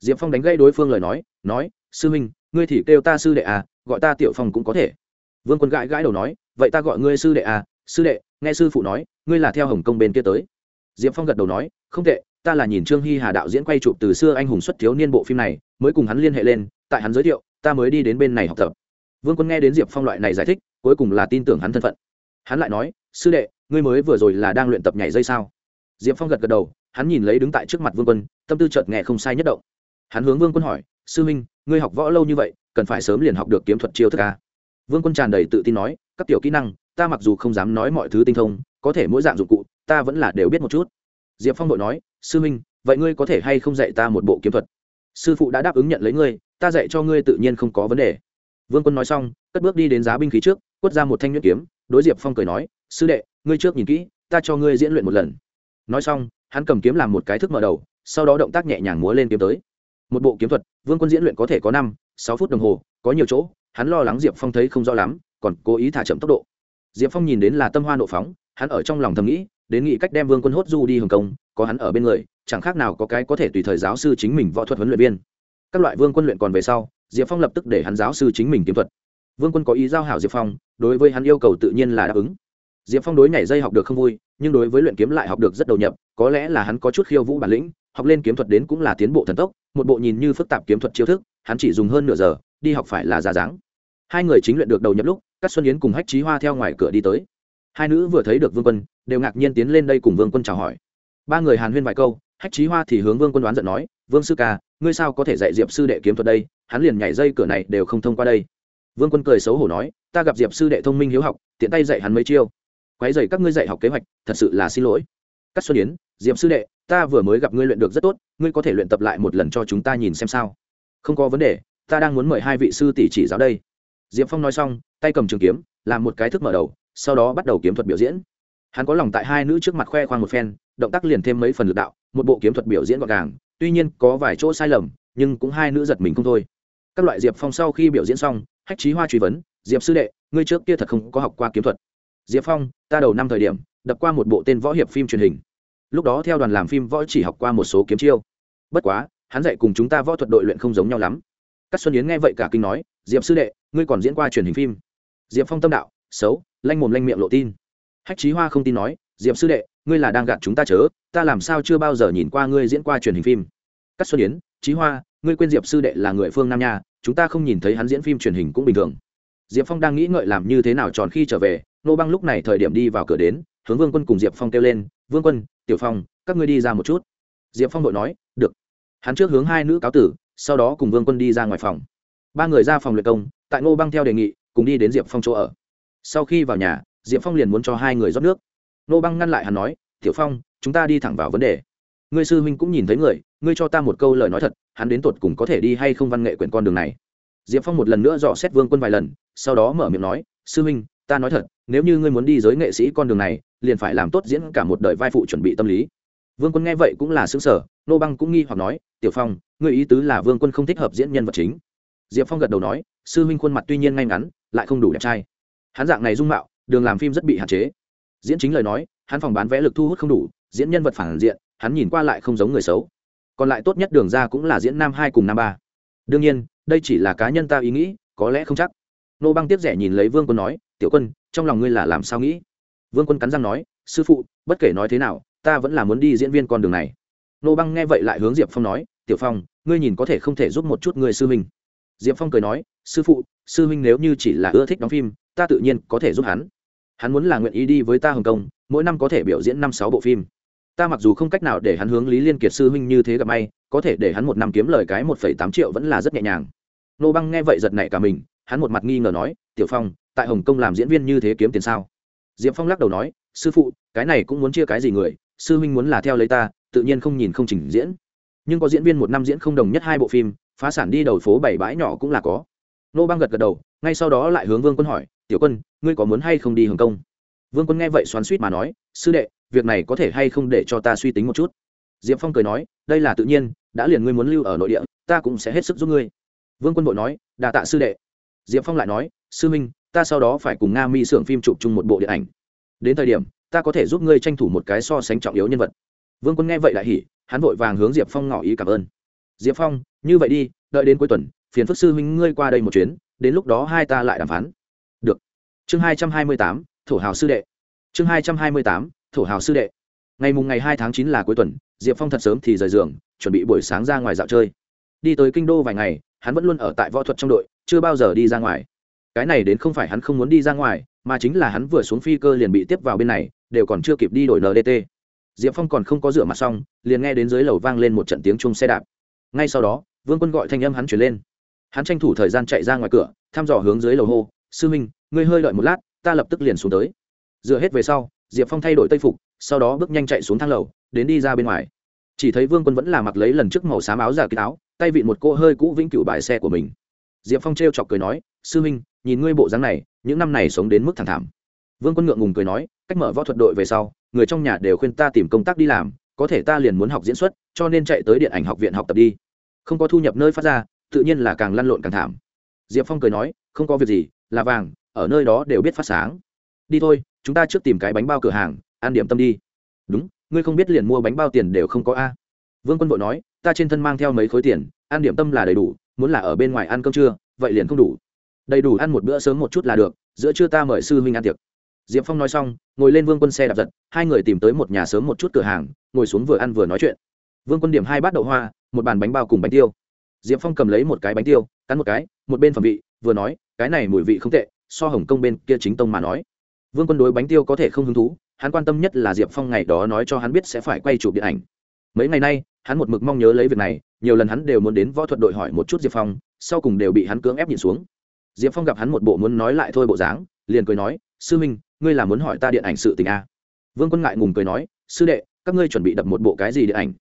Diệp phong đánh gây đối phương lời nói nói, sư huynh, ngươi thì kêu ta sư đệ à gọi ta tiểu phong cũng có thể. Vương quân gãi gãi đầu nói, vậy ta gọi ngươi sư đệ à sư đệ, nghe sư phụ nói, ngươi là theo hồng kông bên kia tới. Diệp phong gật đầu nói, không tệ, ta là nhìn trương hy hà đạo diễn quay chụp từ xưa anh hùng xuất thiếu niên bộ phim này, mới cùng hắn liên hệ lên, tại hắn giới thiệu, ta mới đi đến bên này học tập. Vương quân nghe đến diệp phong loại này giải thích, cuối cùng là tin tưởng hắn thân phận. Hắn lại nói, sư đệ, ngươi mới vừa rồi là đang luyện tập nhảy dây sao? Diệp phong gật gật đầu, hắn nhìn lấy đứng tại trước mặt vương quân, tâm tư chợt nghe không sai nhất động. Hắn hướng vương quân hỏi, sư huynh, ngươi học võ lâu như vậy, cần phải sớm liền học được kiếm thuật chiêu thức ca vương quân tràn đầy tự tin nói, các tiểu kỹ năng ta mặc dù không dám nói mọi thứ tinh thông có thể mỗi dạng dụng cụ ta vẫn là đều biết một chút. Diệp phong đội nói sư minh, vậy ngươi có thể hay không dạy ta một bộ kiếm thuật? Sư phụ đã đáp ứng nhận lấy ngươi ta dạy cho ngươi tự nhiên không có vấn đề. Vương quân nói xong cất bước đi đến giá binh khí trước quất ra một thanh nhuyễn kiếm đối diệp phong cười nói sư đệ ngươi trước nhìn kỹ ta cho ngươi diễn luyện một lần. Nói xong hắn cầm kiếm làm một cái thức mở đầu sau đó động tác nhẹ nhàng múa lên kiếm tới. Một bộ kiếm thuật vương quân diễn luyện có thể có năm sáu phút đồng hồ có nhiều chỗ hắn lo lắng diệp phong thấy không rõ lắm còn cố ý thả chậm tốc độ diệp phong nhìn đến là tâm hoa nộ phóng, hắn ở trong lòng thầm nghĩ, đến nghĩ cách đem vương quân hốt du đi hồng kông có hắn ở bên người, chẳng khác nào có cái có thể tùy thời giáo sư chính mình võ thuật huấn luyện viên. Các loại vương quân luyện còn về sau, diệp phong lập tức để hắn giáo sư chính mình kiếm thuật. Vương quân có ý giao hảo diệp phong, đối với hắn yêu cầu tự nhiên là đáp ứng. Diệp phong đối nhảy dây học được không vui, nhưng đối với luyện kiếm lại học được rất đầu nhập, có lẽ là hắn có chút khiêu vũ bản lĩnh, học lên kiếm thuật đến cũng là tiến bộ thần tốc, một bộ nhìn như phức tạp kiếm thuật chiêu thức, hắn chỉ dùng hơn nửa giờ, đi học phải là ra dáng. Hai người chính luyện được đầu nhập lúc các xuân yến cùng hách trí hoa theo ngoài cửa đi tới. Hai nữ vừa thấy được vương quân, đều ngạc nhiên tiến lên đây cùng vương quân chào hỏi. Ba người hàn huyên vài câu, hách trí hoa thì hướng vương quân đoán giận nói, vương sư ca, ngươi sao có thể dạy diệp sư đệ kiếm thuật đây? Hắn liền nhảy dây cửa này đều không thông qua đây. Vương quân cười xấu hổ nói, ta gặp diệp sư đệ thông minh hiếu học, tiện tay dạy hắn mấy chiêu. Quái dày các ngươi dạy học kế hoạch, thật sự là xin lỗi. Các xuân yến, diệp sư đệ, ta vừa mới gặp ngươi luyện được rất tốt, ngươi có thể luyện tập lại một lần cho chúng ta nhìn xem sao. Không có vấn đề, ta đang muốn mời hai vị sư tỷ chỉ giáo đây. Diệp phong nói xong tay cầm trường kiếm, làm một cái thức mở đầu, sau đó bắt đầu kiếm thuật biểu diễn. Hắn có lòng tại hai nữ trước mặt khoe khoang một phen, động tác liền thêm mấy phần lực đạo, một bộ kiếm thuật biểu diễn gọn gàng, tuy nhiên có vài chỗ sai lầm, nhưng cũng hai nữ giật mình không thôi. Các loại diệp phong sau khi biểu diễn xong, hách trí hoa truy vấn, diệp sư đệ, ngươi trước kia thật không có học qua kiếm thuật. Diệp phong, ta đầu năm thời điểm, đập qua một bộ tên võ hiệp phim truyền hình. Lúc đó theo đoàn làm phim võ chỉ học qua một số kiếm chiêu. Bất quá, hắn dạy cùng chúng ta võ thuật đội luyện không giống nhau lắm. Các xuân yến nghe vậy cả kinh nói, diệp sư đệ, ngươi còn diễn qua truyền hình phim? Diệp phong tâm đạo, xấu, lanh mồm lanh miệng lộ tin. Hách trí hoa không tin nói, diệp sư đệ, ngươi là đang gạt chúng ta chớ, ta làm sao chưa bao giờ nhìn qua ngươi diễn qua truyền hình phim. Cắt xuân yến trí hoa, ngươi quên diệp sư đệ là người phương nam nha, chúng ta không nhìn thấy hắn diễn phim truyền hình cũng bình thường. Diệp phong đang nghĩ ngợi làm như thế nào tròn khi trở về, nô băng lúc này thời điểm đi vào cửa đến, hướng vương quân cùng diệp phong kêu lên, vương quân, tiểu phong, các ngươi đi ra một chút. Diệp phong đội nói, được. hắn trước hướng hai nữ cáo tử, sau đó cùng vương quân đi ra ngoài phòng. Ba người ra phòng luyện công, tại ngô băng theo đề nghị cùng đi đến diệp phong chỗ ở. Sau khi vào nhà, diệp phong liền muốn cho hai người rót nước. Nô băng ngăn lại hắn nói, tiểu phong, chúng ta đi thẳng vào vấn đề. Ngươi sư huynh cũng nhìn thấy người, ngươi cho ta một câu lời nói thật, hắn đến tột cùng có thể đi hay không văn nghệ quyển con đường này? Diệp phong một lần nữa dò xét vương quân vài lần, sau đó mở miệng nói, sư huynh, ta nói thật, nếu như ngươi muốn đi giới nghệ sĩ con đường này, liền phải làm tốt diễn cả một đời vai phụ chuẩn bị tâm lý. Vương quân nghe vậy cũng là xứng sở nô băng cũng nghi hoặc nói, tiểu phong, ngươi ý tứ là vương quân không thích hợp diễn nhân vật chính. Diệp phong gật đầu nói, sư huynh khuôn mặt tuy nhiên ngay ngắn lại không đủ đẹp trai. Hắn dạng này dung mạo, đường làm phim rất bị hạn chế. Diễn chính lời nói, hắn phòng bán vẽ lực thu hút không đủ, diễn nhân vật phản diện, hắn nhìn qua lại không giống người xấu. Còn lại tốt nhất đường ra cũng là diễn nam hai cùng nam ba. Đương nhiên, đây chỉ là cá nhân ta ý nghĩ, có lẽ không chắc. Nô băng tiếp rẻ nhìn lấy vương quân nói, tiểu quân, trong lòng ngươi là làm sao nghĩ? Vương quân cắn răng nói, sư phụ, bất kể nói thế nào, ta vẫn là muốn đi diễn viên con đường này. Nô băng nghe vậy lại hướng diệp phong nói, tiểu phong, ngươi nhìn có thể không thể giúp một chút người sư mình diệp phong cười nói, sư phụ, sư huynh nếu như chỉ là ưa thích đóng phim, ta tự nhiên có thể giúp hắn. Hắn muốn là nguyện ý đi với ta hồng kông, mỗi năm có thể biểu diễn năm sáu bộ phim. Ta mặc dù không cách nào để hắn hướng lý liên kiệt sư huynh như thế gặp may, có thể để hắn một năm kiếm lời cái một phẩy tám triệu vẫn là rất nhẹ nhàng. Nô băng nghe vậy giật nảy cả mình, hắn một mặt nghi ngờ nói, tiểu phong, tại hồng kông làm diễn viên như thế kiếm tiền sao? Diệp phong lắc đầu nói, sư phụ, cái này cũng muốn chia cái gì người, sư huynh muốn là theo lấy ta, tự nhiên không nhìn không trình diễn. Nhưng có diễn viên một năm diễn không đồng nhất hai bộ phim phá sản đi đầu phố bảy bãi nhỏ cũng là có. Nô băng gật gật đầu, ngay sau đó lại hướng vương quân hỏi, tiểu quân, ngươi có muốn hay không đi hồng kông? Vương quân nghe vậy xoắn suýt mà nói, sư đệ, việc này có thể hay không để cho ta suy tính một chút? Diệp phong cười nói, đây là tự nhiên, đã liền ngươi muốn lưu ở nội địa, ta cũng sẽ hết sức giúp ngươi. Vương quân bội nói đà tạ sư đệ. Diệp phong lại nói, sư minh, ta sau đó phải cùng nga mi xưởng phim chụp chung một bộ điện ảnh. Đến thời điểm, ta có thể giúp ngươi tranh thủ một cái so sánh trọng yếu nhân vật. Vương quân nghe vậy lại hỉ, hắn vội vàng hướng diệp phong ngỏ ý cảm ơn diệp phong, như vậy đi, đợi đến cuối tuần, phiền phức sư huynh ngươi qua đây một chuyến, đến lúc đó hai ta lại đàm phán. Được. Chương hai trăm hai mươi tám, thổ hào sư đệ. Chương hai trăm hai mươi tám, thổ hào sư đệ. Ngày mùng ngày hai tháng chín là cuối tuần, diệp phong thật sớm thì rời giường, chuẩn bị buổi sáng ra ngoài dạo chơi. Đi tới kinh đô vài ngày, hắn vẫn luôn ở tại võ thuật trong đội, chưa bao giờ đi ra ngoài. Cái này đến không phải hắn không muốn đi ra ngoài, mà chính là hắn vừa xuống phi cơ liền bị tiếp vào bên này, đều còn chưa kịp đi đổi ndt diệp phong còn không có rửa mặt xong, liền nghe đến dưới lầu vang lên một trận tiếng chung xe đạp ngay sau đó, vương quân gọi thanh âm hắn chuyển lên. Hắn tranh thủ thời gian chạy ra ngoài cửa, thăm dò hướng dưới lầu hô, sư minh, ngươi hơi đợi một lát, ta lập tức liền xuống tới. Dựa hết về sau, diệp phong thay đổi tây phục, sau đó bước nhanh chạy xuống thang lầu, đến đi ra bên ngoài. Chỉ thấy vương quân vẫn là mặc lấy lần trước màu xám áo giả kín áo, tay vịn một cô hơi cũ vĩnh cửu bài xe của mình. Diệp phong t chọc cười nói, sư minh, nhìn ngươi bộ dáng này, những năm này sống đến mức thẳng thảm. Vương quân ngượng ngùng cười nói, cách mở võ thuật đội về sau, người trong nhà đều khuyên ta tìm công tác đi làm, có thể ta liền muốn học diễn xuất, cho nên chạy tới điện ảnh học viện học tập đi không có thu nhập nơi phát ra, tự nhiên là càng lăn lộn càng thảm. Diệp phong cười nói, không có việc gì, là vàng, ở nơi đó đều biết phát sáng. Đi thôi, chúng ta trước tìm cái bánh bao cửa hàng, ăn điểm tâm đi. Đúng, ngươi không biết liền mua bánh bao tiền đều không có a. Vương quân vội nói, ta trên thân mang theo mấy khối tiền, ăn điểm tâm là đầy đủ, muốn là ở bên ngoài ăn cơm trưa, vậy liền không đủ. Đầy đủ ăn một bữa sớm một chút là được, giữa trưa ta mời sư huynh ăn tiệc. Diệp phong nói xong, ngồi lên vương quân xe đạp giật, hai người tìm tới một nhà sớm một chút cửa hàng, ngồi xuống vừa ăn vừa nói chuyện. Vương quân điểm hai bát đậu hoa một bàn bánh bao cùng bánh tiêu. Diệp phong cầm lấy một cái bánh tiêu, cắn một cái, một bên phẩm vị, vừa nói, cái này mùi vị không tệ, so hồng công bên kia chính tông mà nói. Vương quân đối bánh tiêu có thể không hứng thú, hắn quan tâm nhất là diệp phong ngày đó nói cho hắn biết sẽ phải quay chụp điện ảnh. Mấy ngày nay, hắn một mực mong nhớ lấy việc này, nhiều lần hắn đều muốn đến võ thuật đội hỏi một chút diệp phong, sau cùng đều bị hắn cưỡng ép nhìn xuống. Diệp phong gặp hắn một bộ muốn nói lại thôi bộ dáng, liền cười nói, sư minh, ngươi là muốn hỏi ta điện ảnh sự tình a à? vương quân ngại ngùng cười nói, sư đệ, các ngươi chuẩn bị đập một bộ cái gì điện ảnh?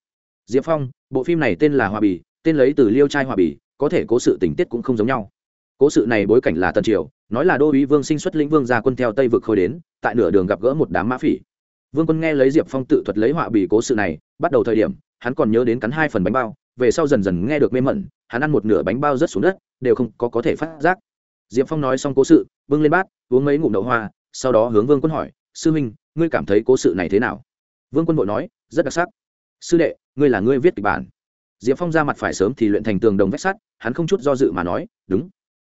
Diệp phong, bộ phim này tên là hòa bì, tên lấy từ liêu trai hòa bì, có thể cố sự tình tiết cũng không giống nhau. Cố sự này bối cảnh là tần triều, nói là đô uý vương sinh xuất lĩnh vương ra quân theo tây vực khôi đến, tại nửa đường gặp gỡ một đám mã phỉ. Vương quân nghe lấy diệp phong tự thuật lấy họa bì cố sự này, bắt đầu thời điểm, hắn còn nhớ đến cắn hai phần bánh bao, về sau dần dần nghe được mê mẩn, hắn ăn một nửa bánh bao rớt xuống đất, đều không có có thể phát giác. Diệp phong nói xong cố sự, bưng lên bát, uống mấy ngụm đậu hoa, sau đó hướng vương quân hỏi, sư huynh, ngươi cảm thấy cố sự này thế nào? Vương quân vội nói, rất đặc sắc sư đệ, ngươi là ngươi viết kịch bản. Diệp phong ra mặt phải sớm thì luyện thành tường đồng vách sắt, hắn không chút do dự mà nói, đúng.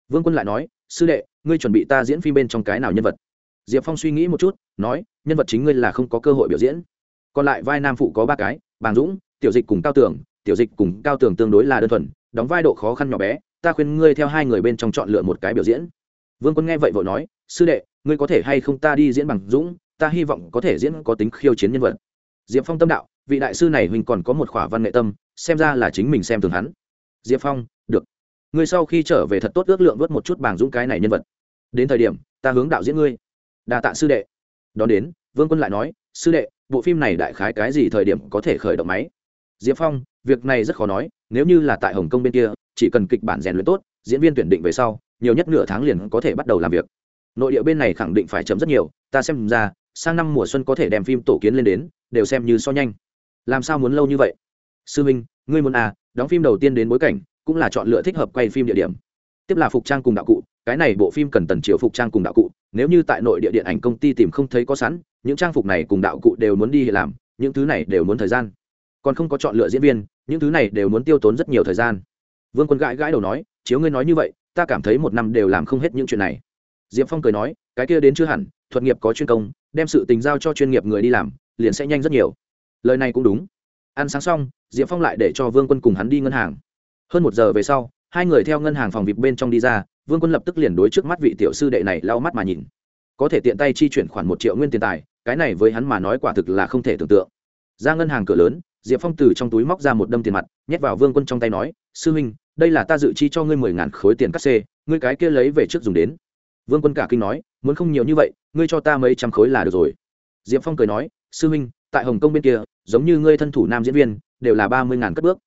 Vương quân lại nói, sư đệ, ngươi chuẩn bị ta diễn phim bên trong cái nào nhân vật? Diệp phong suy nghĩ một chút, nói, nhân vật chính ngươi là không có cơ hội biểu diễn. Còn lại vai nam phụ có ba cái, bàng dũng, tiểu dịch cùng cao tường, tiểu dịch cùng cao tường tương đối là đơn thuần, đóng vai độ khó khăn nhỏ bé, ta khuyên ngươi theo hai người bên trong chọn lựa một cái biểu diễn. Vương quân nghe vậy vội nói, sư đệ, ngươi có thể hay không ta đi diễn bằng dũng, ta hy vọng có thể diễn có tính khiêu chiến nhân vật. Diệp phong tâm đạo vị đại sư này huynh còn có một khỏa văn nghệ tâm, xem ra là chính mình xem thường hắn. Diệp phong, được. Ngươi sau khi trở về thật tốt ước lượng vớt một chút bảng dũng cái này nhân vật. Đến thời điểm, ta hướng đạo diễn ngươi. Đa tạ sư đệ. Đón đến, vương quân lại nói, sư đệ, bộ phim này đại khái cái gì thời điểm có thể khởi động máy? Diệp phong, việc này rất khó nói, nếu như là tại hồng kông bên kia, chỉ cần kịch bản rèn luyện tốt, diễn viên tuyển định về sau, nhiều nhất nửa tháng liền có thể bắt đầu làm việc. Nội địa bên này khẳng định phải chấm rất nhiều, ta xem ra, sang năm mùa xuân có thể đem phim tổ kiến lên đến, đều xem như so nhanh làm sao muốn lâu như vậy? Sư minh, ngươi muốn à đóng phim đầu tiên đến bối cảnh, cũng là chọn lựa thích hợp quay phim địa điểm. Tiếp là phục trang cùng đạo cụ, cái này bộ phim cần tần triệu phục trang cùng đạo cụ, nếu như tại nội địa điện ảnh công ty tìm không thấy có sẵn, những trang phục này cùng đạo cụ đều muốn đi làm, những thứ này đều muốn thời gian. Còn không có chọn lựa diễn viên, những thứ này đều muốn tiêu tốn rất nhiều thời gian. Vương quân gãi gãi đầu nói, chiếu ngươi nói như vậy, ta cảm thấy một năm đều làm không hết những chuyện này. Diệp phong cười nói, cái kia đến chưa hẳn, thuật nghiệp có chuyên công, đem sự tình giao cho chuyên nghiệp người đi làm, liền sẽ nhanh rất nhiều lời này cũng đúng. Ăn sáng xong, diệp phong lại để cho vương quân cùng hắn đi ngân hàng. Hơn một giờ về sau, hai người theo ngân hàng phòng vịp bên trong đi ra, vương quân lập tức liền đối trước mắt vị tiểu sư đệ này lau mắt mà nhìn. Có thể tiện tay chi chuyển khoản một triệu nguyên tiền tài, cái này với hắn mà nói quả thực là không thể tưởng tượng. Ra ngân hàng cửa lớn, diệp phong từ trong túi móc ra một đâm tiền mặt, nhét vào vương quân trong tay nói, sư huynh, đây là ta dự chi cho ngươi mười ngàn khối tiền cắt xê, ngươi cái kia lấy về trước dùng đến. Vương quân cả kinh nói, muốn không nhiều như vậy, ngươi cho ta mấy trăm khối là được rồi. Diệp phong cười nói, sư huynh, tại hồng kông bên kia giống như ngươi thân thủ nam diễn viên, đều là ba mươi ngàn cất bước.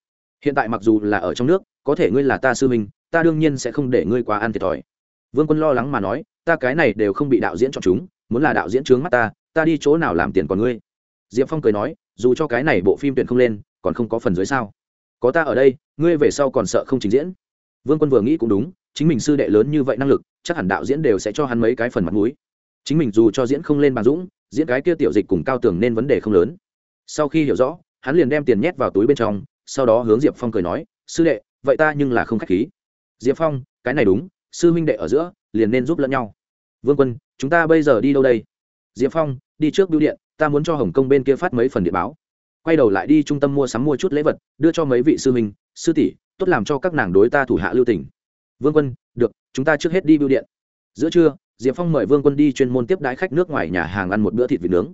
Hiện tại mặc dù là ở trong nước, có thể ngươi là ta sư minh ta đương nhiên sẽ không để ngươi quá ăn thiệt thòi. Vương quân lo lắng mà nói, ta cái này đều không bị đạo diễn chọn chúng, muốn là đạo diễn trướng mắt ta ta đi chỗ nào làm tiền còn ngươi? Diệp phong cười nói, dù cho cái này bộ phim tuyển không lên, còn không có phần dưới sao? Có ta ở đây, ngươi về sau còn sợ không trình diễn. Vương quân vừa nghĩ cũng đúng, chính mình sư đệ lớn như vậy năng lực, chắc hẳn đạo diễn đều sẽ cho hắn mấy cái phần mặt mũi. Chính mình dù cho diễn không lên bàn dũng, diễn cái kia tiểu dịch cùng cao tường nên vấn đề không lớn sau khi hiểu rõ, hắn liền đem tiền nhét vào túi bên trong, sau đó hướng diệp phong cười nói, sư đệ, vậy ta nhưng là không k h á c h khí. Diệp phong, cái này đúng, sư huynh đệ ở giữa, liền nên giúp lẫn nhau. Vương quân, chúng ta bây giờ đi đâu đây? Diệp phong, đi trước bưu điện, ta muốn cho hồng kông bên kia phát mấy phần điện báo. Quay đầu lại đi trung tâm mua sắm mua chút lễ vật, đưa cho mấy vị sư huynh, sư tỷ, tốt làm cho các nàng đối ta thủ hạ lưu tỉnh vương quân, được, chúng ta trước hết đi bưu điện. Giữa trưa, diệp phong mời vương quân đi chuyên môn tiếp đái khách nước ngoài nhà hàng ăn một bữa thịt vịt nướng.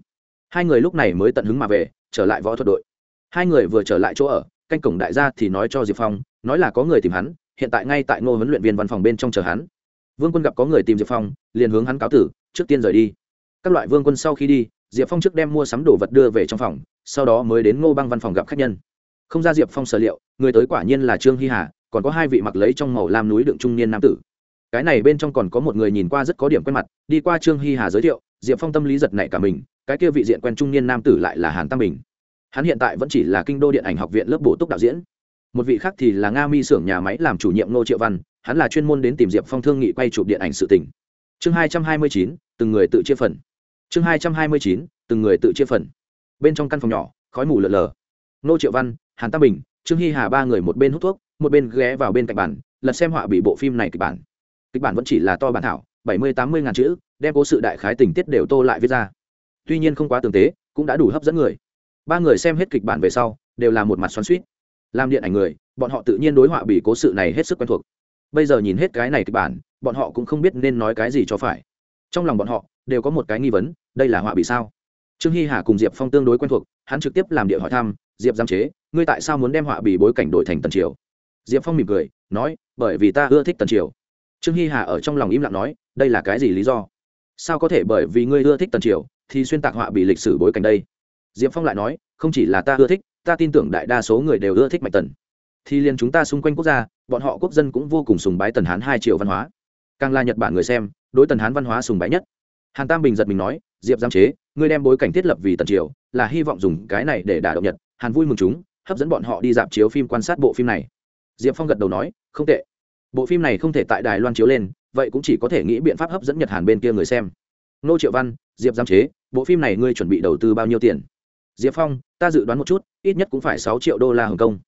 Hai người lúc này mới tận hứng mà về trở lại võ thuật đội. Hai người vừa trở lại chỗ ở, canh cổng đại gia thì nói cho diệp phong, nói là có người tìm hắn, hiện tại ngay tại ngô huấn luyện viên văn phòng bên trong chờ hắn. Vương quân gặp có người tìm diệp phong, liền hướng hắn cáo tử, trước tiên rời đi. Các loại vương quân sau khi đi, diệp phong trước đem mua sắm đồ vật đưa về trong phòng, sau đó mới đến ngô băng văn phòng gặp khách nhân. Không ra diệp phong sở liệu, người tới quả nhiên là trương hy hà, còn có hai vị mặc lấy trong màu lam núi đựng trung niên nam tử. Cái này bên trong còn có một người nhìn qua rất có điểm quen mặt, đi qua trương hy hà giới thiệu diệp phong tâm lý giật nảy cả mình, cái kia vị diện quen trung niên nam tử lại là hàn tam bình. Hắn hiện tại vẫn chỉ là kinh đô điện ảnh học viện lớp bổ túc đạo diễn. Một vị khác thì là nga mi xưởng nhà máy làm chủ nhiệm ngô triệu văn, hắn là chuyên môn đến tìm diệp phong thương nghị quay chụp điện ảnh sự tỉnh chương hai trăm hai mươi chín, từng người tự chia phần. Chương hai trăm hai mươi chín, từng người tự chia phần. Bên trong căn phòng nhỏ, khói mù lợn lờ. Ngô triệu văn, hàn tam bình, trương hy hà ba người một bên hút thuốc, một bên ghé vào bên cạnh bản lật xem họa bị bộ phim này kịch bản. Kịch bản vẫn chỉ là to bản thảo bảy mươi tám mươi ngàn chữ, đem cố sự đại khái tình tiết đều tô lại viết ra. Tuy nhiên không quá tường tế, cũng đã đủ hấp dẫn người. Ba người xem hết kịch bản về sau, đều là một mặt xoắn suýt làm điện ảnh người, bọn họ tự nhiên đối họa bị cố sự này hết sức quen thuộc. Bây giờ nhìn hết cái này kịch bản, bọn họ cũng không biết nên nói cái gì cho phải. Trong lòng bọn họ, đều có một cái nghi vấn, đây là họa bị sao? Trương hy hà cùng diệp phong tương đối quen thuộc, hắn trực tiếp làm địa hỏi thăm, diệp giam chế, ngươi tại sao muốn đem họa bị bối cảnh đổi thành tần triều? Diệp phong mỉm cười, nói, bởi vì ta ưa thích tần triều. Trương hy hà ở trong lòng im lặng nói đây là cái gì lý do? Sao có thể bởi vì ngươi ưa thích tần triều thì xuyên tạc họa bị lịch sử bối cảnh đây? Diệp phong lại nói, không chỉ là ta ưa thích, ta tin tưởng đại đa số người đều ưa thích mạch tần. Thì liền chúng ta xung quanh quốc gia, bọn họ quốc dân cũng vô cùng sùng bái tần hán hai triệu văn hóa. Càng là nhật bản người xem, đối tần hán văn hóa sùng bái nhất. Hàn tam bình giật mình nói, diệp giam chế, ngươi đem bối cảnh thiết lập vì tần triều, là hy vọng dùng cái này để đả động nhật. Hàn vui mừng chúng, hấp dẫn bọn họ đi dạp chiếu phim quan sát bộ phim này. Diệp phong gật đầu nói, không tệ. Bộ phim này không thể tại đài loan chiếu lên vậy cũng chỉ có thể nghĩ biện pháp hấp dẫn nhật hàn bên kia người xem. Nô triệu văn, diệp giam chế, bộ phim này ngươi chuẩn bị đầu tư bao nhiêu tiền? Diệp phong, ta dự đoán một chút, ít nhất cũng phải sáu triệu đô la hồng kông.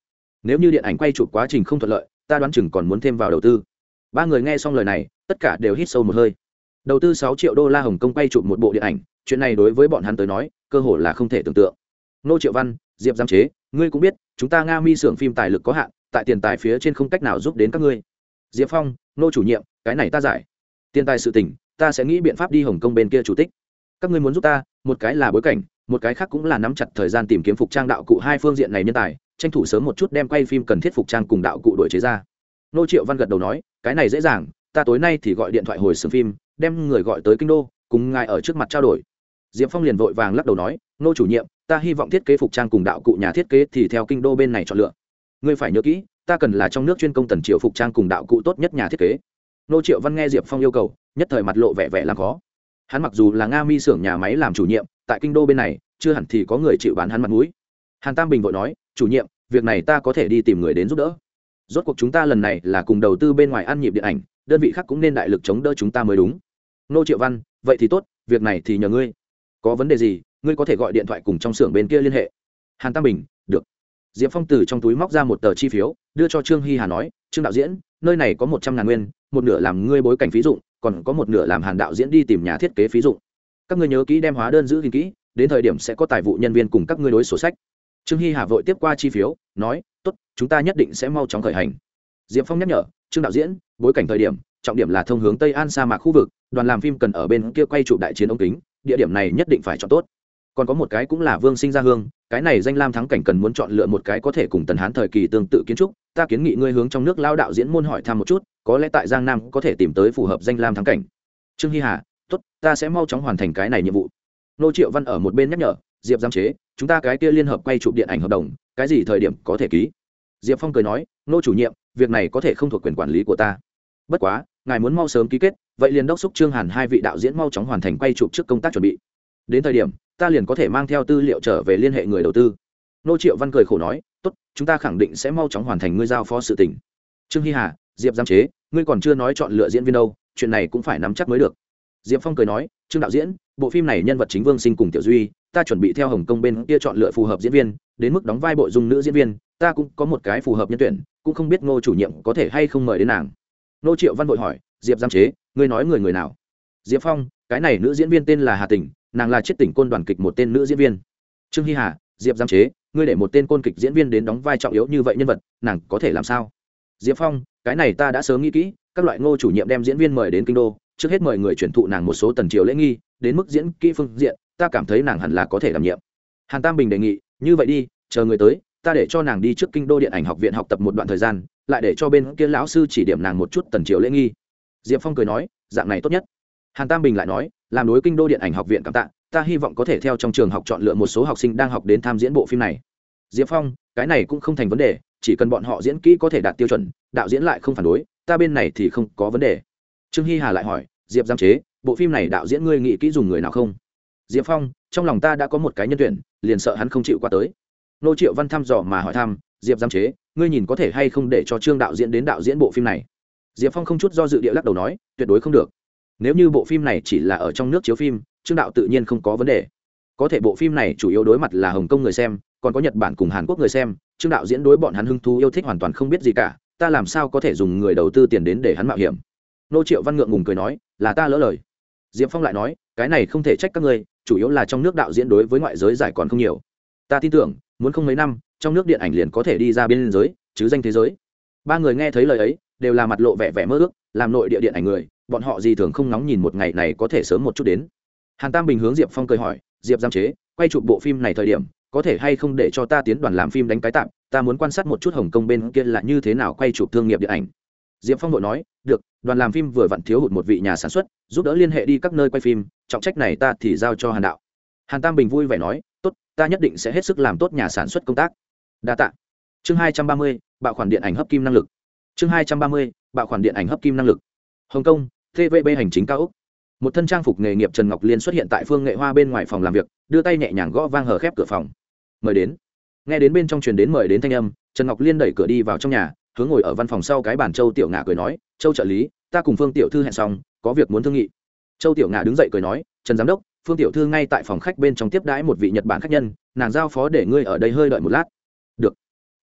Nếu như điện ảnh quay chụp quá trình không thuận lợi, ta đoán chừng còn muốn thêm vào đầu tư. Ba người nghe xong lời này, tất cả đều hít sâu một hơi. Đầu tư sáu triệu đô la hồng kông quay chụp một bộ điện ảnh, chuyện này đối với bọn hắn tới nói, cơ hội là không thể tưởng tượng. Nô triệu văn, diệp giam chế, ngươi cũng biết, chúng ta nga mi xưởng phim tài lực có hạn, tại tiền tài phía trên không cách nào giúp đến các ngươi diệp phong, nô chủ nhiệm, cái này ta giải. Tiền tài sự tỉnh ta sẽ nghĩ biện pháp đi hồng kông bên kia chủ tích. Các ngươi muốn giúp ta, một cái là bối cảnh, một cái khác cũng là nắm chặt thời gian tìm kiếm phục trang đạo cụ hai phương diện này nhân tài, tranh thủ sớm một chút đem quay phim cần thiết phục trang cùng đạo cụ đổi chế ra. Nô triệu văn gật đầu nói, cái này dễ dàng, ta tối nay thì gọi điện thoại hồi xưởng phim, đem người gọi tới kinh đô, cùng ngài ở trước mặt trao đổi. Diệp phong liền vội vàng lắc đầu nói, nô chủ nhiệm, ta hy vọng thiết kế phục trang cùng đạo cụ nhà thiết kế thì theo kinh đô bên này chọn lựa. Ngươi phải nhớ kỹ ta cần là trong nước chuyên công tần triệu phục trang cùng đạo cụ tốt nhất nhà thiết kế. Nô triệu văn nghe diệp phong yêu cầu, nhất thời mặt lộ vẻ vẻ làm khó. Hắn mặc dù là nga mi xưởng nhà máy làm chủ nhiệm, tại kinh đô bên này, chưa hẳn thì có người chịu bán hắn mặt mũi. Hàn tam bình vội nói, chủ nhiệm, việc này ta có thể đi tìm người đến giúp đỡ. Rốt cuộc chúng ta lần này là cùng đầu tư bên ngoài ăn nhịp điện ảnh, đơn vị khác cũng nên đại lực chống đỡ chúng ta mới đúng. Nô triệu văn, vậy thì tốt, việc này thì nhờ ngươi. Có vấn đề gì, ngươi có thể gọi điện thoại cùng trong xưởng bên kia liên hệ. Hàn tam bình diệp phong từ trong túi móc ra một tờ chi phiếu, đưa cho trương hy hà nói, trương đạo diễn, nơi này có một trăm ngàn nguyên, một nửa làm ngươi bối cảnh phí dụng, còn có một nửa làm hàn đạo diễn đi tìm nhà thiết kế phí dụng. Các ngươi nhớ kỹ đem hóa đơn giữ gìn kỹ, đến thời điểm sẽ có tài vụ nhân viên cùng các ngươi đối sổ sách. Trương hy hà vội tiếp qua chi phiếu, nói, tốt, chúng ta nhất định sẽ mau chóng khởi hành. Diệp phong nhắc nhở, trương đạo diễn, bối cảnh thời điểm, trọng điểm là thông hướng tây an sa mạc khu vực, đoàn làm phim cần ở bên kia quay chụp đại chiến ống kính, địa điểm này nhất định phải chọn tốt còn có một cái cũng là vương sinh ra hương, cái này danh lam thắng cảnh cần muốn chọn lựa một cái có thể cùng tần hán thời kỳ tương tự kiến trúc, ta kiến nghị ngươi hướng trong nước lao đạo diễn môn hỏi thăm một chút, có lẽ tại giang nam có thể tìm tới phù hợp danh lam thắng cảnh. Trương hy hà, tốt, ta sẽ mau chóng hoàn thành cái này nhiệm vụ. Nô triệu văn ở một bên nhắc nhở, diệp giam chế, chúng ta cái kia liên hợp quay chụp điện ảnh hợp đồng, cái gì thời điểm có thể ký? Diệp phong cười nói, nô chủ nhiệm, việc này có thể không thuộc quyền quản lý của ta. Bất quá, ngài muốn mau sớm ký kết, vậy liền đốc xúc trương hàn hai vị đạo diễn mau chóng hoàn thành quay chụp trước công tác chuẩn bị đến thời điểm, ta liền có thể mang theo tư liệu trở về liên hệ người đầu tư. Nô triệu văn cười khổ nói, tốt, chúng ta khẳng định sẽ mau chóng hoàn thành ngươi giao phó sự tỉnh trương hy hà, diệp giam chế, ngươi còn chưa nói chọn lựa diễn viên đâu, chuyện này cũng phải nắm chắc mới được. Diệp phong cười nói, trương đạo diễn, bộ phim này nhân vật chính vương sinh cùng tiểu duy, ta chuẩn bị theo hồng kông bên kia chọn lựa phù hợp diễn viên, đến mức đóng vai bộ dung nữ diễn viên, ta cũng có một cái phù hợp nhân tuyển, cũng không biết ngô chủ nhiệm có thể hay không mời đến nàng. Nô triệu văn vội hỏi, diệp giam chế, ngươi nói người người nào? Diệp phong, cái này nữ diễn viên tên là hà tình nàng là chiết tỉnh côn đoàn kịch một tên nữ diễn viên. Trương hy hà, diệp giam chế, ngươi để một tên côn kịch diễn viên đến đóng vai trọng yếu như vậy nhân vật, nàng có thể làm sao? Diệp phong, cái này ta đã sớm nghĩ kỹ, các loại ngô chủ nhiệm đem diễn viên mời đến kinh đô, trước hết mời người chuyển thụ nàng một số tần triều lễ nghi, đến mức diễn kỹ phương diện, ta cảm thấy nàng hẳn là có thể đảm nhiệm. Hàn tam bình đề nghị, như vậy đi, chờ người tới, ta để cho nàng đi trước kinh đô điện ảnh học viện học tập một đoạn thời gian, lại để cho bên kia lão sư chỉ điểm nàng một chút tần triều lễ nghi. Diệp phong cười nói, dạng này tốt nhất. Hàn tam bình lại nói làm đối kinh đô điện ảnh học viện cảm tạ, ta hy vọng có thể theo trong trường học chọn lựa một số học sinh đang học đến tham diễn bộ phim này. Diệp phong, cái này cũng không thành vấn đề, chỉ cần bọn họ diễn kỹ có thể đạt tiêu chuẩn, đạo diễn lại không phản đối, ta bên này thì không có vấn đề. Trương hy hà lại hỏi, diệp giam chế, bộ phim này đạo diễn ngươi nghĩ kỹ dùng người nào không? Diệp phong, trong lòng ta đã có một cái nhân tuyển, liền sợ hắn không chịu qua tới. Nô triệu văn thăm dò mà hỏi thăm, diệp giam chế, ngươi nhìn có thể hay không để cho trương đạo diễn đến đạo diễn bộ phim này? Diệp phong không chút do dự địa lắc đầu nói, tuyệt đối không được nếu như bộ phim này chỉ là ở trong nước chiếu phim, trương đạo tự nhiên không có vấn đề. Có thể bộ phim này chủ yếu đối mặt là hồng kông người xem, còn có nhật bản cùng hàn quốc người xem, trương đạo diễn đối bọn hắn hưng thu yêu thích hoàn toàn không biết gì cả, ta làm sao có thể dùng người đầu tư tiền đến để hắn mạo hiểm? Nô triệu văn ngượng ngùng cười nói, là ta lỡ lời. Diệp phong lại nói, cái này không thể trách các ngươi, chủ yếu là trong nước đạo diễn đối với ngoại giới giải còn không nhiều. Ta tin tưởng, muốn không mấy năm, trong nước điện ảnh liền có thể đi ra biên giới, chứ danh thế giới. Ba người nghe thấy lời ấy, đều là mặt lộ vẻ vẻ mơ ước, làm nội địa điện ảnh người bọn họ gì thường không nóng nhìn một ngày này có thể sớm một chút đến. Hàn tam bình hướng diệp phong cười hỏi, diệp giam chế, quay chụp bộ phim này thời điểm, có thể hay không để cho ta tiến đoàn làm phim đánh cái tạm? Ta muốn quan sát một chút hồng kông bên kia là như thế nào quay chụp thương nghiệp điện ảnh. Diệp phong đội nói, được, đoàn làm phim vừa vặn thiếu hụt một vị nhà sản xuất, giúp đỡ liên hệ đi các nơi quay phim, trọng trách này ta thì giao cho hàn đạo. Hàn tam bình vui vẻ nói, tốt, ta nhất định sẽ hết sức làm tốt nhà sản xuất công tác. Đa t ạ chương hai trăm ba mươi, bạo khoản điện ảnh hấp kim năng lực. Chương hai trăm ba mươi, bạo khoản điện ảnh hấp kim năng lực. Hồng kông tvb hành chính cao úc một thân trang phục nghề nghiệp trần ngọc liên xuất hiện tại phương nghệ hoa bên ngoài phòng làm việc, đưa tay nhẹ nhàng gõ vang hờ khép cửa phòng. Mời đến. Nghe đến bên trong truyền đến mời đến thanh âm, trần ngọc liên đẩy cửa đi vào trong nhà, hướng ngồi ở văn phòng sau cái bàn châu tiểu ngà cười nói, châu trợ lý, ta cùng phương tiểu thư hẹn xong, có việc muốn thương nghị. Châu tiểu ngà đứng dậy cười nói, trần giám đốc, phương tiểu thư ngay tại phòng khách bên trong tiếp đãi một vị nhật bản khách nhân, nàng giao phó để ngươi ở đây hơi đợi một lát. Được.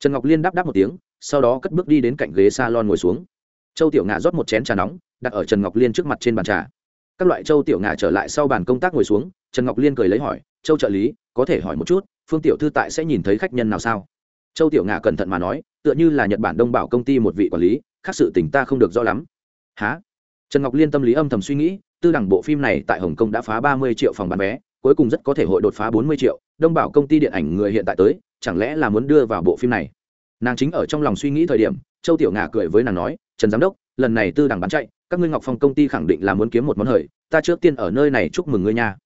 Trần ngọc liên đáp đáp một tiếng, sau đó cất bước đi đến cạnh ghế s a lon ngồi xuống. Châu tiểu ngà rót một chén trà nóng đặt ở trần ngọc liên trước mặt trên bàn trà. Các loại châu tiểu ngà trở lại sau bàn công tác ngồi xuống, trần ngọc liên cười lấy hỏi, châu trợ lý, có thể hỏi một chút, phương tiểu thư tại sẽ nhìn thấy khách nhân nào sao? Châu tiểu ngà cẩn thận mà nói, tựa như là nhật bản đông bảo công ty một vị quản lý, khác sự tình ta không được rõ lắm. Há trần ngọc liên tâm lý âm thầm suy nghĩ, tư đẳng bộ phim này tại hồng kông đã phá ba mươi triệu phòng bán vé, cuối cùng rất có thể hội đột phá bốn mươi triệu, đông bảo công ty điện ảnh người hiện tại tới, chẳng lẽ là muốn đưa vào bộ phim này? Nàng chính ở trong lòng suy nghĩ thời điểm, châu tiểu ngà cười với nàng nói, trần giám đốc lần này tư đằng bán chạy, các ngươi ngọc phong công ty khẳng định là muốn kiếm một món hời, ta trước tiên ở nơi này chúc mừng ngươi nha.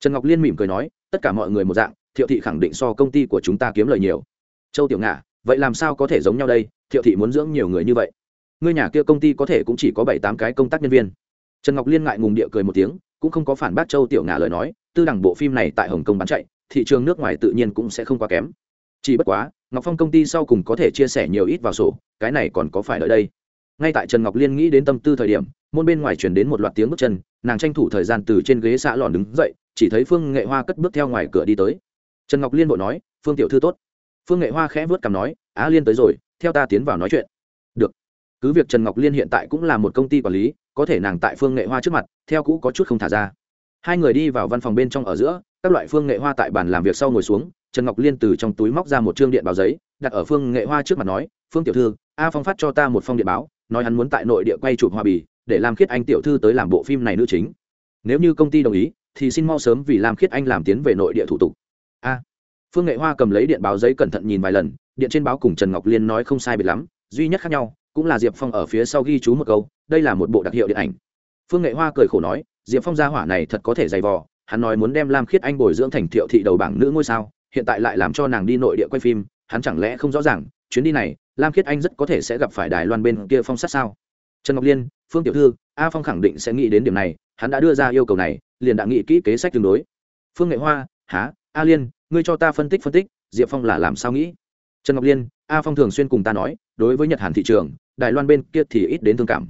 Trần ngọc liên mỉm cười nói, tất cả mọi người một dạng, thiệu thị khẳng định so công ty của chúng ta kiếm lời nhiều. Châu tiểu ngà vậy làm sao có thể giống nhau đây? Thiệu thị muốn dưỡng nhiều người như vậy. Ngươi nhà kia công ty có thể cũng chỉ có bảy tám cái công tác nhân viên. Trần ngọc liên ngại ngùng địa cười một tiếng, cũng không có phản bác châu tiểu ngà lời nói, tư đẳng bộ phim này tại hồng kông bán chạy, thị trường nước ngoài tự nhiên cũng sẽ không quá kém. Chỉ bất quá, ngọc phong công ty sau cùng có thể chia sẻ nhiều ít vào sổ, cái này còn có phải đợi đây? Ngay tại trần ngọc liên nghĩ đến tâm tư thời điểm, môn bên ngoài chuyển đến một loạt tiếng bước chân, nàng tranh thủ thời gian từ trên ghế xạ lòn đứng dậy, chỉ thấy phương nghệ hoa cất bước theo ngoài cửa đi tới. Trần ngọc liên bộ nói, phương tiểu thư tốt. Phương nghệ hoa khẽ vớt cằm nói, á liên tới rồi, theo ta tiến vào nói chuyện. Được. Cứ việc trần ngọc liên hiện tại cũng là một công ty quản lý, có thể nàng tại phương nghệ hoa trước mặt, theo cũ có chút không thả ra. Hai người đi vào văn phòng bên trong ở giữa, các loại phương nghệ hoa tại bàn làm việc sau ngồi xuống, trần ngọc liên từ trong túi móc ra một chương điện báo giấy, đặt ở phương nghệ hoa trước mặt nói, phương tiểu thư, a phong phát cho ta một phong điện báo nói hắn muốn tại nội địa quay chụp hòa bì, để làm khiết anh tiểu thư tới làm bộ phim này nữ chính. Nếu như công ty đồng ý, thì xin mau sớm vì làm khiết anh làm tiến về nội địa thủ tục. A. Phương nghệ hoa cầm lấy điện báo giấy cẩn thận nhìn vài lần, điện trên báo cùng trần ngọc liên nói không sai biệt lắm, duy nhất khác nhau, cũng là diệp phong ở phía sau ghi chú một câu, đây là một bộ đặc hiệu điện ảnh. Phương nghệ hoa cười khổ nói, diệp phong gia hỏa này thật có thể dày vò, hắn nói muốn đem lam khiết anh bồi dưỡng thành thiệu thị đầu bảng nữ ngôi sao, hiện tại lại làm cho nàng đi nội địa quay phim, hắn chẳng lẽ không rõ ràng, chuyến đi này lam khiết anh rất có thể sẽ gặp phải đài loan bên kia phong sát sao? Trần ngọc liên, phương tiểu thư, a phong khẳng định sẽ nghĩ đến điểm này, hắn đã đưa ra yêu cầu này, liền đã nghĩ kỹ kế sách tương đối. Phương nghệ hoa há a liên, ngươi cho ta phân tích phân tích, diệp phong là làm sao nghĩ? Trần ngọc liên, a phong thường xuyên cùng ta nói, đối với nhật hàn thị trường, đài loan bên kia thì ít đến thương cảm.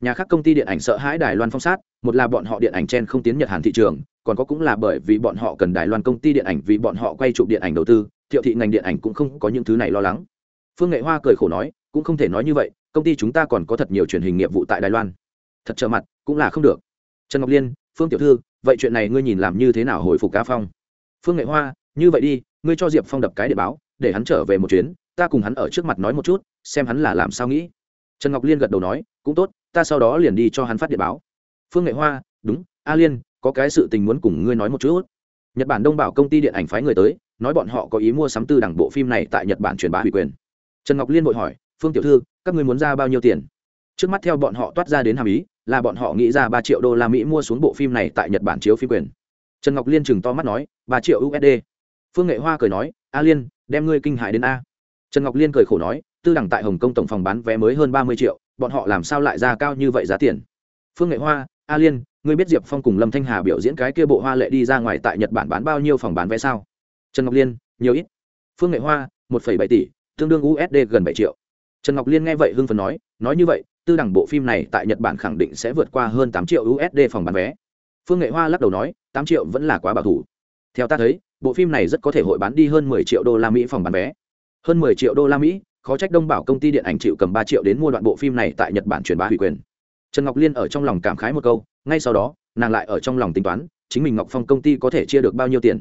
Nhà khác công ty điện ảnh sợ hãi đài loan phong sát, một là bọn họ điện ảnh chen không tiến nhật hàn thị trường, còn có cũng là bởi vì bọn họ cần đài loan công ty điện ảnh vì bọn họ quay chụp điện ảnh đầu tư, thiệu thị ngành điện ảnh cũng không có những thứ này lo lắng phương nghệ hoa cười khổ nói, cũng không thể nói như vậy, công ty chúng ta còn có thật nhiều truyền hình nghiệp vụ tại đài loan. Thật trở mặt, cũng là không được. Trần ngọc liên, phương tiểu thư, vậy chuyện này ngươi nhìn làm như thế nào hồi phục cá phong? Phương nghệ hoa, như vậy đi, ngươi cho diệp phong đập cái để báo, để hắn trở về một chuyến, ta cùng hắn ở trước mặt nói một chút, xem hắn là làm sao nghĩ. Trần ngọc liên gật đầu nói, cũng tốt, ta sau đó liền đi cho hắn phát điện báo. Phương nghệ hoa, đúng, a liên, có cái sự tình muốn cùng ngươi nói một chút. Nhật bản đông bảo công ty điện ảnh phái người tới, nói bọn họ có ý mua sắm tư đẳng bộ phim này tại nhật bản truyền bá ủy quyền trần ngọc liên vội hỏi, phương tiểu thư, các ngươi muốn ra bao nhiêu tiền? Trước mắt theo bọn họ toát ra đến hàm ý, là bọn họ nghĩ ra ba triệu đô la mỹ mua xuống bộ phim này tại nhật bản chiếu phim quyền. Trần ngọc liên chừng to mắt nói, ba triệu usd phương nghệ hoa cười nói, a liên, đem ngươi kinh hại đến a. Trần ngọc liên cười khổ nói, tư đẳng tại hồng kông tổng phòng bán vé mới hơn ba mươi triệu, bọn họ làm sao lại ra cao như vậy giá tiền? Phương nghệ hoa, a liên, ngươi biết diệp phong cùng lâm thanh hà biểu diễn cái kia bộ hoa lệ đi ra ngoài tại nhật bản bán bao nhiêu phòng bán vé sao? Trần ngọc liên, nhiều ít. Phương nghệ hoa, một phẩy bảy tỷ tương đương usd gần bảy triệu. Trần ngọc liên nghe vậy hưng phần nói nói như vậy, tư đẳng bộ phim này tại nhật bản khẳng định sẽ vượt qua hơn tám triệu usd phòng bán vé. Phương nghệ hoa lắc đầu nói, tám triệu vẫn là quá bảo thủ. Theo ta thấy, bộ phim này rất có thể hội bán đi hơn mười triệu đô la mỹ phòng bán vé. Hơn mười triệu đô la mỹ, khó trách đông bảo công ty điện ảnh chịu cầm ba triệu đến mua đoạn bộ phim này tại nhật bản truyền bá ủy quyền. Trần ngọc liên ở trong lòng cảm khái một câu, ngay sau đó, nàng lại ở trong lòng tính toán, chính mình ngọc phong công ty có thể chia được bao nhiêu tiền.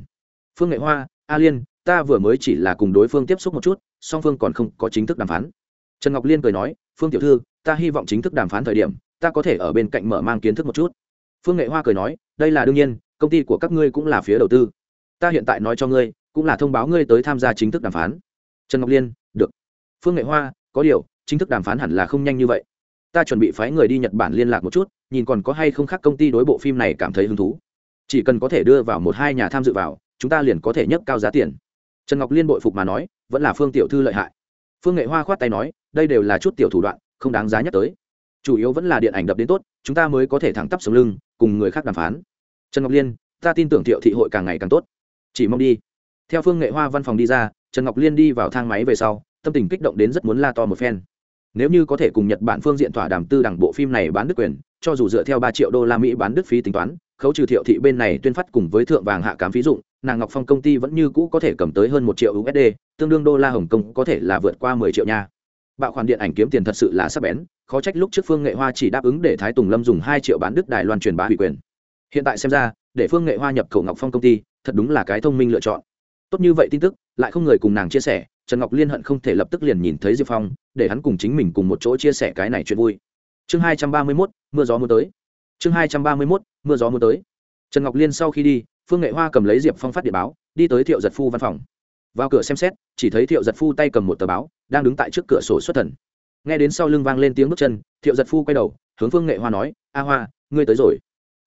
Phương nghệ hoa, a liên, ta vừa mới chỉ là cùng đối phương tiếp xúc một chút song phương còn không có chính thức đàm phán. Trần ngọc liên cười nói, phương tiểu thư, ta hy vọng chính thức đàm phán thời điểm, ta có thể ở bên cạnh mở mang kiến thức một chút. Phương nghệ hoa cười nói, đây là đương nhiên, công ty của các ngươi cũng là phía đầu tư. Ta hiện tại nói cho ngươi, cũng là thông báo ngươi tới tham gia chính thức đàm phán. Trần ngọc liên, được. Phương nghệ hoa, có điều, chính thức đàm phán hẳn là không nhanh như vậy. Ta chuẩn bị phái người đi nhật bản liên lạc một chút, nhìn còn có hay không khác công ty đối bộ phim này cảm thấy hứng thú. Chỉ cần có thể đưa vào một hai nhà tham dự vào, chúng ta liền có thể nhấc cao giá tiền. Trần ngọc liên bội phục mà nói vẫn là phương tiểu thư lợi hại. Phương nghệ hoa khoát tay nói, đây đều là chút tiểu thủ đoạn, không đáng giá nhắc tới. Chủ yếu vẫn là điện ảnh đập đến tốt, chúng ta mới có thể thẳng tắp sống lưng, cùng người khác đàm phán. Trần ngọc liên, ta tin tưởng thiệu thị hội càng ngày càng tốt. Chỉ mong đi. Theo phương nghệ hoa văn phòng đi ra, trần ngọc liên đi vào thang máy về sau, tâm tình kích động đến rất muốn la to một phen. Nếu như có thể cùng nhật bản phương diện thỏa đàm tư đảng bộ phim này bán đức quyền, cho dù dựa theo ba triệu đô la mỹ bán đức phí tính toán khấu trừ thiệu thị bên này tuyên phát cùng với thượng vàng hạ cám phí dụng, nàng ngọc phong công ty vẫn như cũ có thể cầm tới hơn một triệu usd tương đương đô la hồng kông có thể là vượt qua mười triệu nha. Bạo khoản điện ảnh kiếm tiền thật sự là sắc bén, khó trách lúc trước phương nghệ hoa chỉ đáp ứng để thái tùng lâm dùng hai triệu bán đức đài loan truyền bá ủy quyền. Hiện tại xem ra, để phương nghệ hoa nhập khẩu ngọc phong công ty, thật đúng là cái thông minh lựa chọn. Tốt như vậy tin tức, lại không người cùng nàng chia sẻ, trần ngọc liên hận không thể lập tức liền nhìn thấy diệp phong, để hắn cùng chính mình cùng một chỗ chia sẻ cái này chuyện vui. Chương hai trăm ba mươi mốt, mưa gió mưa tới. Chương hai trăm ba mươi mốt mưa gió mưa tới. Trần ngọc liên sau khi đi, phương nghệ hoa cầm lấy diệp phong phát điện báo, đi tới thiệu giật phu văn phòng. Vào cửa xem xét, chỉ thấy thiệu giật phu tay cầm một tờ báo, đang đứng tại trước cửa sổ xuất thần. Nghe đến sau lưng vang lên tiếng bước chân, thiệu giật phu quay đầu, hướng phương nghệ hoa nói, a hoa, ngươi tới rồi.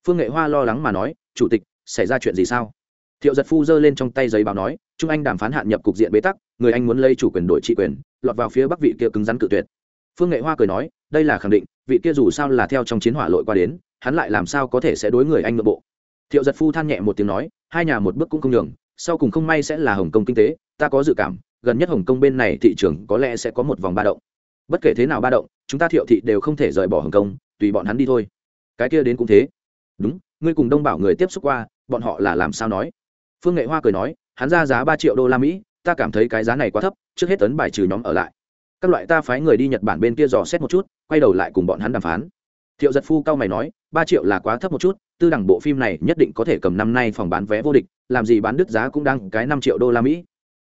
Phương nghệ hoa lo lắng mà nói, chủ tịch, xảy ra chuyện gì sao? Thiệu giật phu giơ lên trong tay giấy báo nói trung anh đàm phán hạn nhập cục diện bế tắc, người anh muốn lấy chủ quyền đổi trị quyền, lọt vào phía bắc vị kia cứng rắn cự tuyệt. Phương nghệ hoa cười nói đây là khẳng định, vị kia dù sao là theo trong chiến hỏa lội qua đến, hắn lại làm sao có thể sẽ đối người anh nội bộ? Thiệu giật phu than nhẹ một tiếng nói, hai nhà một bước cũng không nhường, sau cùng không may sẽ là hồng kông kinh tế, ta có dự cảm, gần nhất hồng kông bên này thị trường có lẽ sẽ có một vòng ba động. Bất kể thế nào ba động, chúng ta thiệu thị đều không thể rời bỏ hồng kông, tùy bọn hắn đi thôi. Cái kia đến cũng thế. Đúng, ngươi cùng đông bảo người tiếp xúc qua, bọn họ là làm sao nói? Phương nghệ hoa cười nói, hắn ra giá ba triệu đô la mỹ, ta cảm thấy cái giá này quá thấp, trước hết tấn bài trừ nhóm ở lại các loại ta phái người đi nhật bản bên kia dò xét một chút, quay đầu lại cùng bọn hắn đàm phán. Thiệu giật phu cao mày nói, ba triệu là quá thấp một chút, tư đẳng bộ phim này nhất định có thể cầm năm nay phòng bán vé vô địch, làm gì bán đứt giá cũng đang cái năm triệu đô la mỹ.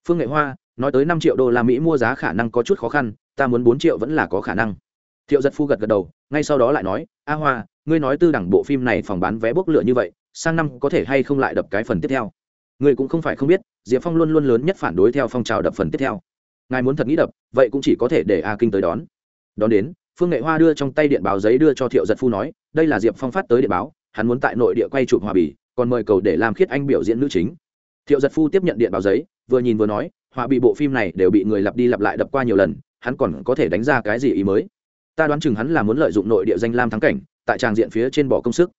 Phương nghệ hoa, nói tới năm triệu đô la mỹ mua giá khả năng có chút khó khăn, ta muốn bốn triệu vẫn là có khả năng. Thiệu giật phu gật gật đầu, ngay sau đó lại nói, a hoa, ngươi nói tư đẳng bộ phim này phòng bán vé bốc lửa như vậy, sang năm có thể hay không lại đập cái phần tiếp theo? Ngươi cũng không phải không biết, diệp phong luôn luôn lớn nhất phản đối theo phong trào đập phần tiếp theo ngài muốn thật nghĩ đập, vậy cũng chỉ có thể để a kinh tới đón. Đón đến, phương nghệ hoa đưa trong tay điện báo giấy đưa cho thiệu giật phu nói, đây là diệp phong phát tới điện báo, hắn muốn tại nội địa quay chụp hòa bì, còn mời cầu để làm khiết anh biểu diễn nữ chính. Thiệu giật phu tiếp nhận điện báo giấy, vừa nhìn vừa nói, hòa bị bộ phim này đều bị người lặp đi lặp lại đập qua nhiều lần, hắn còn có thể đánh ra cái gì ý mới? Ta đoán chừng hắn là muốn lợi dụng nội địa danh lam thắng cảnh, tại tràng diện phía trên bỏ công sức.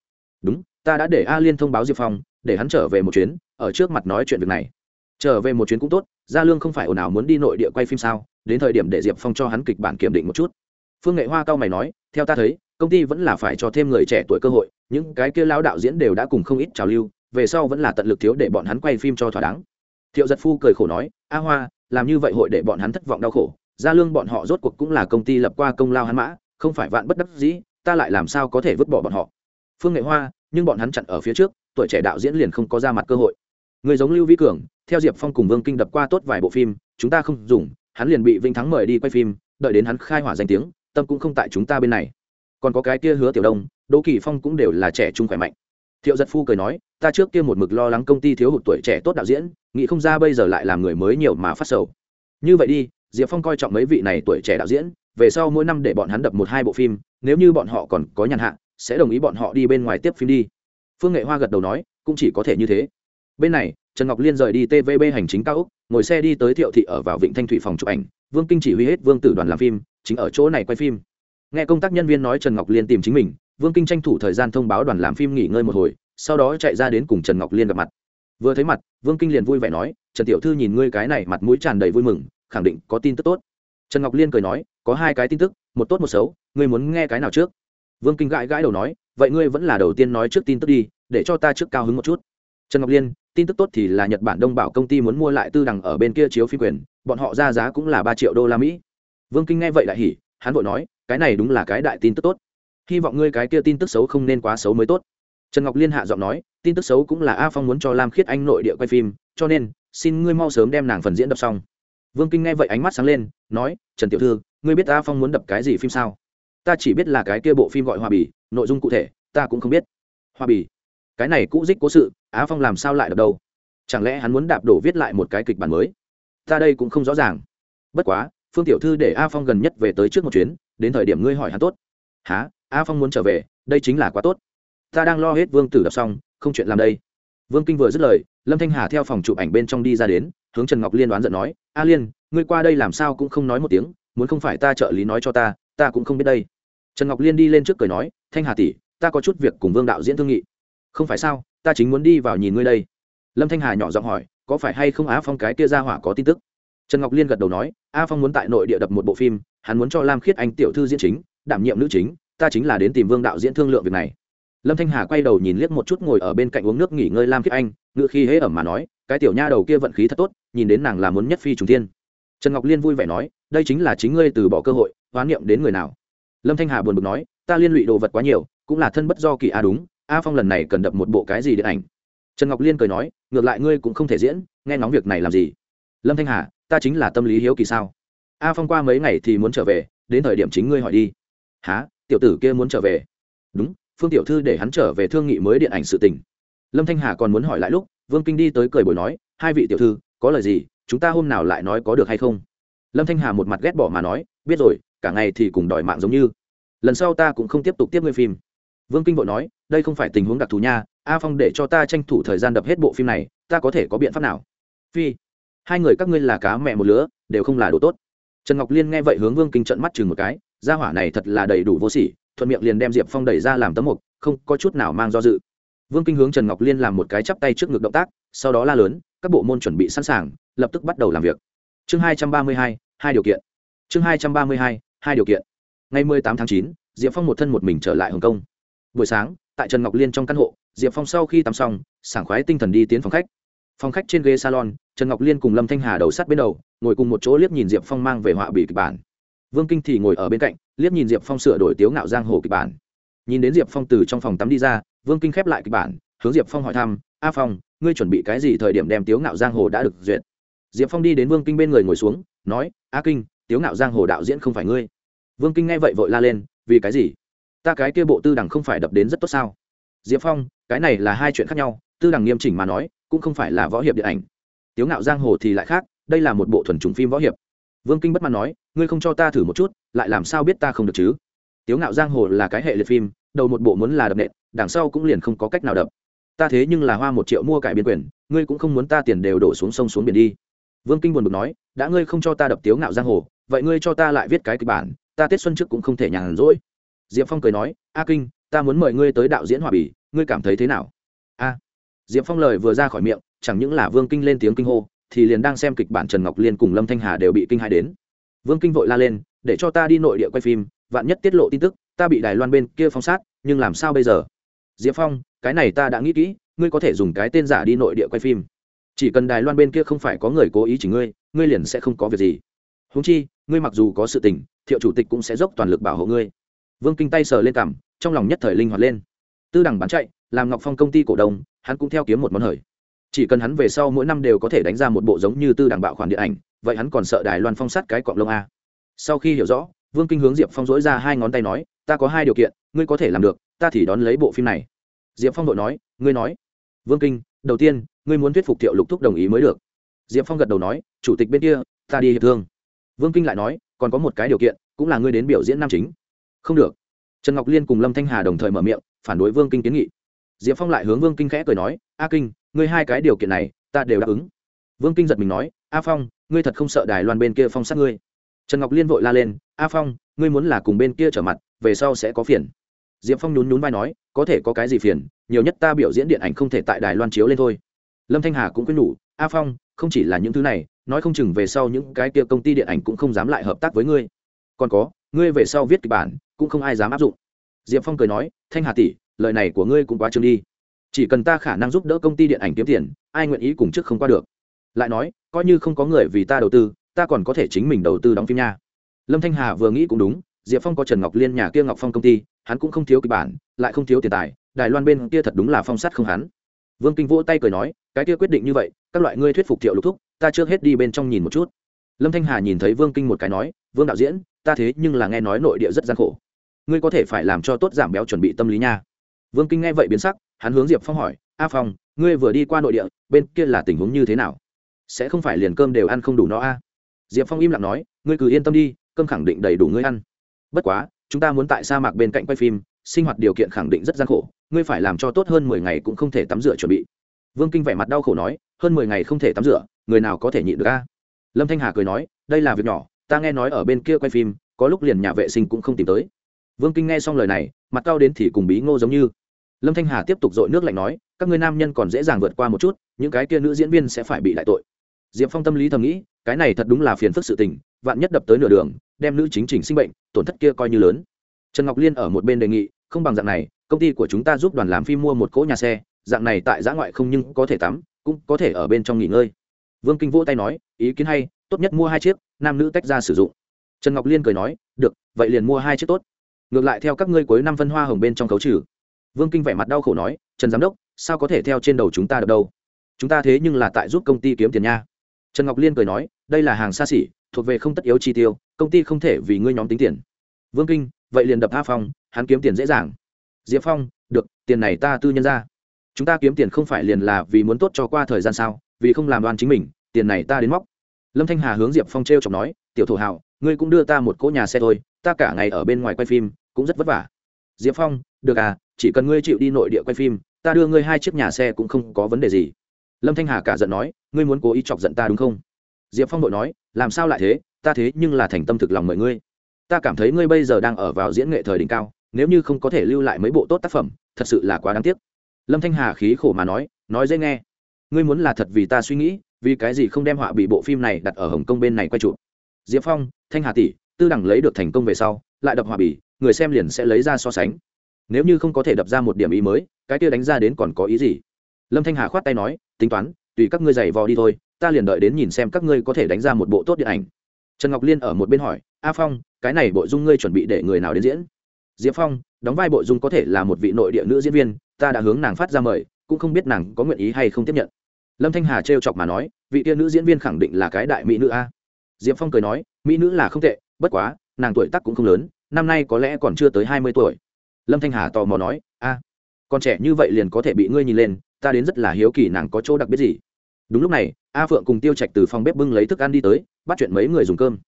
Đúng, ta đã để a liên thông báo diệp phong, để hắn trở về một chuyến, ở trước mặt nói chuyện việc này trở về một chuyến cũng tốt, gia lương không phải ồn ào muốn đi nội địa quay phim sao, đến thời điểm để diệp phong cho hắn kịch bản kiểm định một chút. Phương nghệ hoa cao mày nói, theo ta thấy, công ty vẫn là phải cho thêm người trẻ tuổi cơ hội, những cái kia lao đạo diễn đều đã cùng không ít trào lưu, về sau vẫn là tận lực thiếu để bọn hắn quay phim cho thỏa đáng. Thiệu giật phu cười khổ nói, a hoa, làm như vậy hội để bọn hắn thất vọng đau khổ. Gia lương bọn họ rốt cuộc cũng là công ty lập qua công lao hắn mã, không phải vạn bất đắc dĩ, ta lại làm sao có thể vứt bỏ bọn họ? Phương nghệ hoa, nhưng bọn hắn chặn ở phía trước, tuổi trẻ đạo diễn liền không có ra mặt cơ hội người giống lưu vĩ cường, theo diệp phong cùng vương kinh đập qua tốt vài bộ phim, chúng ta không dùng, hắn liền bị vinh thắng mời đi quay phim, đợi đến hắn khai hỏa danh tiếng, tâm cũng không tại chúng ta bên này. Còn có cái kia hứa tiểu đông, đỗ kỳ phong cũng đều là trẻ trung khỏe mạnh. Thiệu giật phu cười nói, ta trước kia một mực lo lắng công ty thiếu hụt tuổi trẻ tốt đạo diễn, nghĩ không ra bây giờ lại làm người mới nhiều mà phát sầu. Như vậy đi, diệp phong coi trọng mấy vị này tuổi trẻ đạo diễn, về sau mỗi năm để bọn hắn đập một hai bộ phim, nếu như bọn họ còn có nhàn hạ, sẽ đồng ý bọn họ đi bên ngoài tiếp phim đi. Phương nghệ hoa gật đầu nói, cũng chỉ có thể như thế bên này, trần ngọc liên rời đi tvb hành chính cao úc ngồi xe đi tới thiệu thị ở vào vịnh thanh thủy phòng chụp ảnh. Vương kinh chỉ huy hết vương tử đoàn làm phim, chính ở chỗ này quay phim. Nghe công tác nhân viên nói trần ngọc liên tìm chính mình, vương kinh tranh thủ thời gian thông báo đoàn làm phim nghỉ ngơi một hồi, sau đó chạy ra đến cùng trần ngọc liên gặp mặt. Vừa thấy mặt, vương kinh liền vui vẻ nói, trần tiểu thư nhìn ngươi cái này mặt mũi tràn đầy vui mừng, khẳng định có tin tức tốt. Trần ngọc liên cười nói, có hai cái tin tức, một tốt một xấu, ngươi muốn nghe cái nào trước? Vương kinh gãi gãi đầu nói, vậy ngươi vẫn là đầu tiên nói trước tin tức đi, để cho ta trước cao hứng một chút. Trần ngọc liên tin tức tốt thì là nhật bản đông bảo công ty muốn mua lại tư đằng ở bên kia chiếu phim quyền, bọn họ ra giá cũng là ba triệu đô la mỹ. Vương kinh nghe vậy lại hỉ, hắn vội nói, cái này đúng là cái đại tin tức tốt. Hy vọng ngươi cái kia tin tức xấu không nên quá xấu mới tốt. Trần ngọc liên hạ giọng nói, tin tức xấu cũng là a phong muốn cho lam khiết anh nội địa quay phim, cho nên, xin ngươi mau sớm đem nàng phần diễn đập xong. Vương kinh nghe vậy ánh mắt sáng lên, nói, trần tiểu thư, ngươi biết a phong muốn đập cái gì phim sao? Ta chỉ biết là cái kia bộ phim gọi hòa bì, nội dung cụ thể, ta cũng không biết. Hòa bì cái này cũ dích cố sự, á phong làm sao lại đập đâu? Chẳng lẽ hắn muốn đạp đổ viết lại một cái kịch bản mới? Ta đây cũng không rõ ràng. Bất quá, phương tiểu thư để a phong gần nhất về tới trước một chuyến, đến thời điểm ngươi hỏi hắn tốt. Há a phong muốn trở về, đây chính là quá tốt. Ta đang lo hết vương tử đọc xong, không chuyện làm đây. Vương kinh vừa dứt lời, lâm thanh hà theo phòng chụp ảnh bên trong đi ra đến, hướng trần ngọc liên đoán giận nói, a liên, ngươi qua đây làm sao cũng không nói một tiếng, muốn không phải ta trợ lý nói cho ta ta cũng không biết đây. Trần ngọc liên đi lên trước cười nói, thanh hà tỷ, ta có chút việc cùng vương đạo diễn thương nghị không phải sao, ta chính muốn đi vào nhìn ngươi đây. Lâm thanh hà nhỏ giọng hỏi, có phải hay không á phong cái kia ra hỏa có tin tức? Trần ngọc liên gật đầu nói a phong muốn tại nội địa đập một bộ phim, hắn muốn cho lam khiết anh tiểu thư diễn chính, đảm nhiệm nữ chính, ta chính là đến tìm vương đạo diễn thương lượng việc này. Lâm thanh hà quay đầu nhìn liếc một chút ngồi ở bên cạnh uống nước nghỉ ngơi lam khiết anh ngự khi hễ ẩm mà nói, cái tiểu nha đầu kia vận khí thật tốt, nhìn đến nàng là muốn nhất phi trùng thiên. Trần ngọc liên vui vẻ nói, đây chính là chính ngươi từ bỏ cơ hội, hoán niệm đến người nào? Lâm thanh hà buồn bực nói, ta liên lụy đồ vật quá nhiều, cũng là thân bất do kỳ a đúng a phong lần này cần đập một bộ cái gì điện ảnh? Trần ngọc liên cười nói, ngược lại ngươi cũng không thể diễn, nghe ngóng việc này làm gì? Lâm thanh hà, ta chính là tâm lý hiếu kỳ sao? A phong qua mấy ngày thì muốn trở về, đến thời điểm chính ngươi hỏi đi. Há tiểu tử kia muốn trở về? Đúng, phương tiểu thư để hắn trở về thương nghị mới điện ảnh sự tình. Lâm thanh hà còn muốn hỏi lại lúc, vương kinh đi tới cười bồi nói, hai vị tiểu thư, có lời gì, chúng ta hôm nào lại nói có được hay không? Lâm thanh hà một mặt ghét bỏ mà nói, biết rồi, cả ngày thì cùng đòi mạng giống như. Lần sau ta cũng không tiếp tục tiếp ngươi phim vương kinh vội nói, đây không phải tình huống đặc thù nha, a phong để cho ta tranh thủ thời gian đập hết bộ phim này, ta có thể có biện pháp nào? Phi, hai người các ngươi là cá mẹ một lứa, đều không là đồ tốt. Trần ngọc liên nghe vậy hướng vương kinh trận mắt chừng một cái, gia hỏa này thật là đầy đủ vô sỉ, thuận miệng liền đem diệp phong đẩy ra làm tấm mục, không có chút nào mang do dự. Vương kinh hướng trần ngọc liên làm một cái chắp tay trước ngực động tác, sau đó la lớn, các bộ môn chuẩn bị sẵn sàng, lập tức bắt đầu làm việc. Chương hai trăm ba mươi hai hai điều kiện. Chương hai trăm ba mươi hai hai điều kiện. Ngày mười tám tháng chín, diệp phong một thân một mình trở lại hồng kông buổi sáng, tại trần ngọc liên trong căn hộ, diệp phong sau khi tắm xong, sảng khoái tinh thần đi tiến phòng khách. Phòng khách trên ghế salon, trần ngọc liên cùng lâm thanh hà đầu sát bên đầu, ngồi cùng một chỗ liếc nhìn diệp phong mang về họa bị kịch bản. Vương kinh thì ngồi ở bên cạnh, liếc nhìn diệp phong sửa đổi tiếu ngạo giang hồ kịch bản. Nhìn đến diệp phong từ trong phòng tắm đi ra, vương kinh khép lại kịch bản, hướng diệp phong hỏi thăm, a phong, ngươi chuẩn bị cái gì thời điểm đem tiếu ngạo giang hồ đã được duyệt? Diệp phong đi đến vương kinh bên người ngồi xuống, nói, a kinh, tiếu ngạo giang hồ đạo diễn không phải ngươi. Vương kinh nghe vậy vội la lên, vì cái gì? Ta cái kia bộ tư đẳng không phải đập đến rất tốt sao? Diệp phong, cái này là hai chuyện khác nhau, tư đẳng nghiêm chỉnh mà nói, cũng không phải là võ hiệp điện ảnh. Tiếu ngạo giang hồ thì lại khác, đây là một bộ thuần trùng phim võ hiệp. Vương kinh bất mãn nói, ngươi không cho ta thử một chút, lại làm sao biết ta không được chứ? Tiếu ngạo giang hồ là cái hệ liệt phim, đầu một bộ muốn là đập nện, đằng sau cũng liền không có cách nào đập. Ta thế nhưng là hoa một triệu mua cải biên quyền, ngươi cũng không muốn ta tiền đều đổ xuống sông xuống biển đi. Vương kinh buồn bực nói, đã ngươi không cho ta đập tiếu ngạo giang hồ, vậy ngươi cho ta lại viết cái kịch bản, ta tết xuân trước cũng không thể nhàn rỗi diệp phong cười nói, a kinh, ta muốn mời ngươi tới đạo diễn hòa bỉ ngươi cảm thấy thế nào? A. Diệp phong lời vừa ra khỏi miệng, chẳng những là vương kinh lên tiếng kinh hô, thì liền đang xem kịch bản trần ngọc liên cùng lâm thanh hà đều bị kinh hại đến. Vương kinh vội la lên, để cho ta đi nội địa quay phim, vạn nhất tiết lộ tin tức, ta bị đài loan bên kia phong sát, nhưng làm sao bây giờ? Diệp phong, cái này ta đã nghĩ kỹ, ngươi có thể dùng cái tên giả đi nội địa quay phim. Chỉ cần đài loan bên kia không phải có người cố ý chỉ ngươi ngươi liền sẽ không có việc gì. Húng chi, ngươi mặc dù có sự tình, thiệu chủ tịch cũng sẽ dốc toàn lực bảo hộ ngươi vương kinh tay sờ lên cằm, trong lòng nhất thời linh hoạt lên. Tư đẳng bán chạy, làm ngọc phong công ty cổ đông, hắn cũng theo kiếm một món hời. Chỉ cần hắn về sau mỗi năm đều có thể đánh ra một bộ giống như tư đẳng bạo khoản điện ảnh, vậy hắn còn sợ đài loan phong sát cái cọng lông a. Sau khi hiểu rõ, vương kinh hướng diệp phong dỗi ra hai ngón tay nói, ta có hai điều kiện, ngươi có thể làm được, ta thì đón lấy bộ phim này. Diệp phong đội nói, ngươi nói. Vương kinh, đầu tiên, ngươi muốn thuyết phục thiệu lục thúc đồng ý mới được. Diệp phong gật đầu nói, chủ tịch bên kia, ta đi hiệp thương. Vương kinh lại nói, còn có một cái điều kiện, cũng là ngươi đến biểu diễn nam chính không được. Trần ngọc liên cùng lâm thanh hà đồng thời mở miệng, phản đối vương kinh kiến nghị. Diệp phong lại hướng vương kinh khẽ cười nói, a kinh, ngươi hai cái điều kiện này, ta đều đáp ứng. Vương kinh giật mình nói, a phong, ngươi thật không sợ đài loan bên kia phong sát ngươi? Trần ngọc liên vội la lên, a phong, ngươi muốn là cùng bên kia trở mặt, về sau sẽ có phiền. Diệp phong nhún nhún vai nói, có thể có cái gì phiền, nhiều nhất ta biểu diễn điện ảnh không thể tại đài loan chiếu lên thôi. Lâm thanh hà cũng quyết nhủ, a phong, không chỉ là những thứ này, nói không chừng về sau những cái kia công ty điện ảnh cũng không dám lại hợp tác với ngươi. Còn có, ngươi về sau viết kịch bản cũng không ai dám áp dụng. Diệp phong cười nói, thanh hà tỷ, lời này của ngươi cũng quá trương đi. Chỉ cần ta khả năng giúp đỡ công ty điện ảnh kiếm tiền, ai nguyện ý cùng trước không qua được? Lại nói, coi như không có người vì ta đầu tư, ta còn có thể chính mình đầu tư đóng phim nha. Lâm thanh hà vừa nghĩ cũng đúng, diệp phong có trần ngọc liên nhà kia ngọc phong công ty, hắn cũng không thiếu kịch bản, lại không thiếu tiền tài, đài loan bên kia thật đúng là phong sát không hắn. Vương kinh vỗ tay cười nói, cái kia quyết định như vậy, các loại ngươi thuyết phục thiệu lục thúc, ta trước hết đi bên trong nhìn một chút. Lâm thanh hà nhìn thấy vương kinh một cái nói, vương đạo diễn, ta thế nhưng là nghe nói nội địa rất gian khổ ngươi có thể phải làm cho tốt giảm béo chuẩn bị tâm lý nha. Vương kinh nghe vậy biến sắc, hắn hướng diệp phong hỏi, a phong, ngươi vừa đi qua nội địa, bên kia là tình huống như thế nào? Sẽ không phải liền cơm đều ăn không đủ no a? Diệp phong im lặng nói, ngươi cứ yên tâm đi, cơm khẳng định đầy đủ ngươi ăn. Bất quá, chúng ta muốn tại sa mạc bên cạnh quay phim, sinh hoạt điều kiện khẳng định rất gian khổ, ngươi phải làm cho tốt hơn mười ngày cũng không thể tắm rửa chuẩn bị. Vương kinh vẻ mặt đau khổ nói, hơn mười ngày không thể tắm rửa, người nào có thể nhịn được a? Lâm thanh hà cười nói, đây là việc nhỏ, ta nghe nói ở bên kia quay phim, có lúc liền nhà vệ sinh cũng không tìm tới vương kinh nghe xong lời này, mặt cao đến thì cùng bí ngô giống như. Lâm thanh hà tiếp tục dội nước lạnh nói, các ngươi nam nhân còn dễ dàng vượt qua một chút, những cái kia nữ diễn viên sẽ phải bị lại tội. Diệp phong tâm lý thầm nghĩ, cái này thật đúng là phiền phức sự tình, vạn nhất đập tới nửa đường, đem nữ chính chỉnh sinh bệnh, tổn thất kia coi như lớn. Trần ngọc liên ở một bên đề nghị, không bằng dạng này, công ty của chúng ta giúp đoàn làm phim mua một cỗ nhà xe, dạng này tại giã ngoại không nhưng có thể tắm, cũng có thể ở bên trong nghỉ ngơi. Vương kinh vỗ tay nói, ý kiến hay, tốt nhất mua hai chiếc, nam nữ tách ra sử dụng. Trần ngọc liên cười nói, được, vậy liền mua hai chiếc tốt ngược lại theo các ngươi cuối năm phân hoa hồng bên trong cấu trừ. Vương kinh vẻ mặt đau khổ nói, trần giám đốc, sao có thể theo trên đầu chúng ta được đâu? Chúng ta thế nhưng là tại giúp công ty kiếm tiền nha. Trần ngọc liên cười nói, đây là hàng xa xỉ, thuộc về không tất yếu chi tiêu, công ty không thể vì ngươi nhóm tính tiền. Vương kinh, vậy liền đập a phong, hắn kiếm tiền dễ dàng. Diệp phong, được, tiền này ta tư nhân ra. Chúng ta kiếm tiền không phải liền là vì muốn tốt cho qua thời gian sao, vì không làm đoan chính mình, tiền này ta đến móc. Lâm thanh hà hướng diệp phong t r e o chọc nói, tiểu thổ hào ngươi cũng đưa ta một cỗ nhà xe thôi, ta cả ngày ở bên ngoài quay phim, cũng rất vất vả. Diệp phong, được à chỉ cần ngươi chịu đi nội địa quay phim, ta đưa ngươi hai chiếc nhà xe cũng không có vấn đề gì. Lâm thanh hà cả giận nói, ngươi muốn cố ý chọc giận ta đúng không? Diệp phong đội nói, làm sao lại thế, ta thế nhưng là thành tâm thực lòng mời ngươi. Ta cảm thấy ngươi bây giờ đang ở vào diễn nghệ thời đỉnh cao, nếu như không có thể lưu lại mấy bộ tốt tác phẩm, thật sự là quá đáng tiếc. Lâm thanh hà khí khổ mà nói nói dễ nghe. Ngươi muốn là thật vì ta suy nghĩ, vì cái gì không đem họa bị bộ phim này đặt ở hồng kông bên này quay chụp? Diệp phong, thanh hà tỷ, tư đẳng lấy được thành công về sau, lại đập hòa bỉ người xem liền sẽ lấy ra so sánh. Nếu như không có thể đập ra một điểm ý mới, cái kia đánh ra đến còn có ý gì? Lâm thanh hà khoát tay nói, tính toán, tùy các ngươi giày vò đi thôi, ta liền đợi đến nhìn xem các ngươi có thể đánh ra một bộ tốt điện ảnh. Trần ngọc liên ở một bên hỏi, a phong, cái này bộ dung ngươi chuẩn bị để người nào đến diễn? Diệp phong, đóng vai bộ dung có thể là một vị nội địa nữ diễn viên, ta đã hướng nàng phát ra mời, cũng không biết nàng có nguyện ý hay không tiếp nhận. Lâm thanh hà trêu chọc mà nói, vị kia nữ diễn viên khẳng định là cái đại mỹ nữ a diệp phong cười nói, mỹ nữ là không tệ, bất quá, nàng tuổi tác cũng không lớn, năm nay có lẽ còn chưa tới hai mươi tuổi. Lâm thanh hà tò mò nói, a còn trẻ như vậy liền có thể bị ngươi nhìn lên, ta đến rất là hiếu kỳ nàng có chỗ đặc biệt gì. Đúng lúc này, a phượng cùng tiêu trạch từ phòng bếp bưng lấy thức ăn đi tới, bắt chuyện mấy người dùng cơm.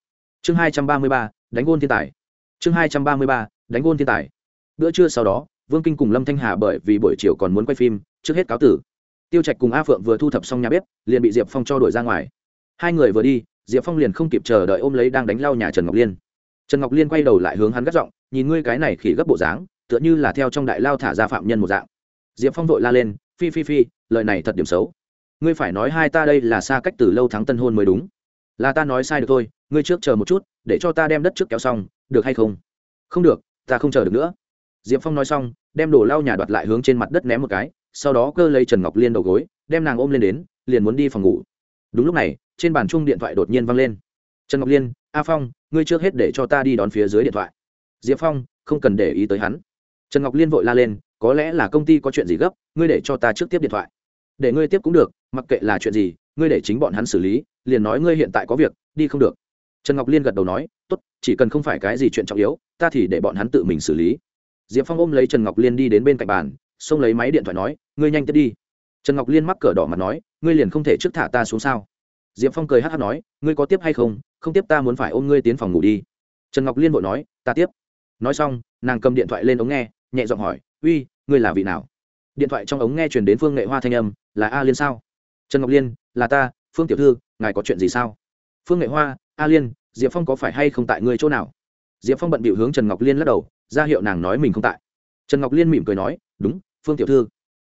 Chương hai trăm ba mươi ba, đánh gôn thiên tài. Chương hai trăm ba mươi ba, đánh gôn thiên tài. Bữa trưa sau đó, vương kinh cùng lâm thanh hà bởi vì buổi chiều còn muốn quay phim, trước hết cáo tử. Tiêu trạch cùng a phượng vừa thu thập xong nhà bếp, liền bị diệp phong cho đuổi ra ngoài. Hai người vừa đi diệp phong liền không kịp chờ đợi ôm lấy đang đánh lau nhà trần ngọc liên. Trần ngọc liên quay đầu lại hướng hắn gắt giọng, nhìn ngươi cái này khỉ gấp bộ dáng, tựa như là theo trong đại lao thả ra phạm nhân một dạng. Diệp phong vội la lên, phi phi phi, lời này thật điểm xấu. Ngươi phải nói hai ta đây là xa cách từ lâu thắng tân hôn mới đúng. Là ta nói sai được thôi, ngươi trước chờ một chút, để cho ta đem đất trước kéo xong, được hay không? Không được, ta không chờ được nữa. Diệp phong nói xong, đem đồ lau nhà đoạt lại hướng trên mặt đất ném một cái, sau đó cơ lấy trần ngọc liên đầu gối, đem nàng ôm lên đến, liền muốn đi phòng ngủ đúng lúc này, trên bàn chung điện thoại đột nhiên văng lên. Trần ngọc liên, a phong, ngươi trước hết để cho ta đi đón phía dưới điện thoại. Diệp phong, không cần để ý tới hắn. Trần ngọc liên vội la lên, có lẽ là công ty có chuyện gì gấp, ngươi để cho ta trước tiếp điện thoại. Để ngươi tiếp cũng được, mặc kệ là chuyện gì, ngươi để chính bọn hắn xử lý, liền nói ngươi hiện tại có việc, đi không được. Trần ngọc liên gật đầu nói, tốt, chỉ cần không phải cái gì chuyện trọng yếu, ta thì để bọn hắn tự mình xử lý. Diệp phong ôm lấy trần ngọc liên đi đến bên cạnh bàn, xông lấy máy điện thoại nói, ngươi nhanh tiếp đi trần ngọc liên mắc cờ đỏ mặt nói, ngươi liền không thể trước thả ta xuống sao? Diệp phong cười hát hát nói, ngươi có tiếp hay không? Không tiếp ta muốn phải ôm ngươi tiến phòng ngủ đi. Trần ngọc liên vội nói, ta tiếp. Nói xong, nàng cầm điện thoại lên ống nghe, nhẹ giọng hỏi, uy, ngươi là vị nào? Điện thoại trong ống nghe chuyển đến phương nghệ hoa thanh âm, là a liên sao? Trần ngọc liên, là ta, phương tiểu thư, ngài có chuyện gì sao? Phương nghệ hoa, a liên, diệp phong có phải hay không tại ngươi chỗ nào? Diệp phong bận bịu hướng trần ngọc liên lắc đầu, ra hiệu nàng nói mình không tại. Trần ngọc liên mỉm cười nói, đúng, phương tiểu thư,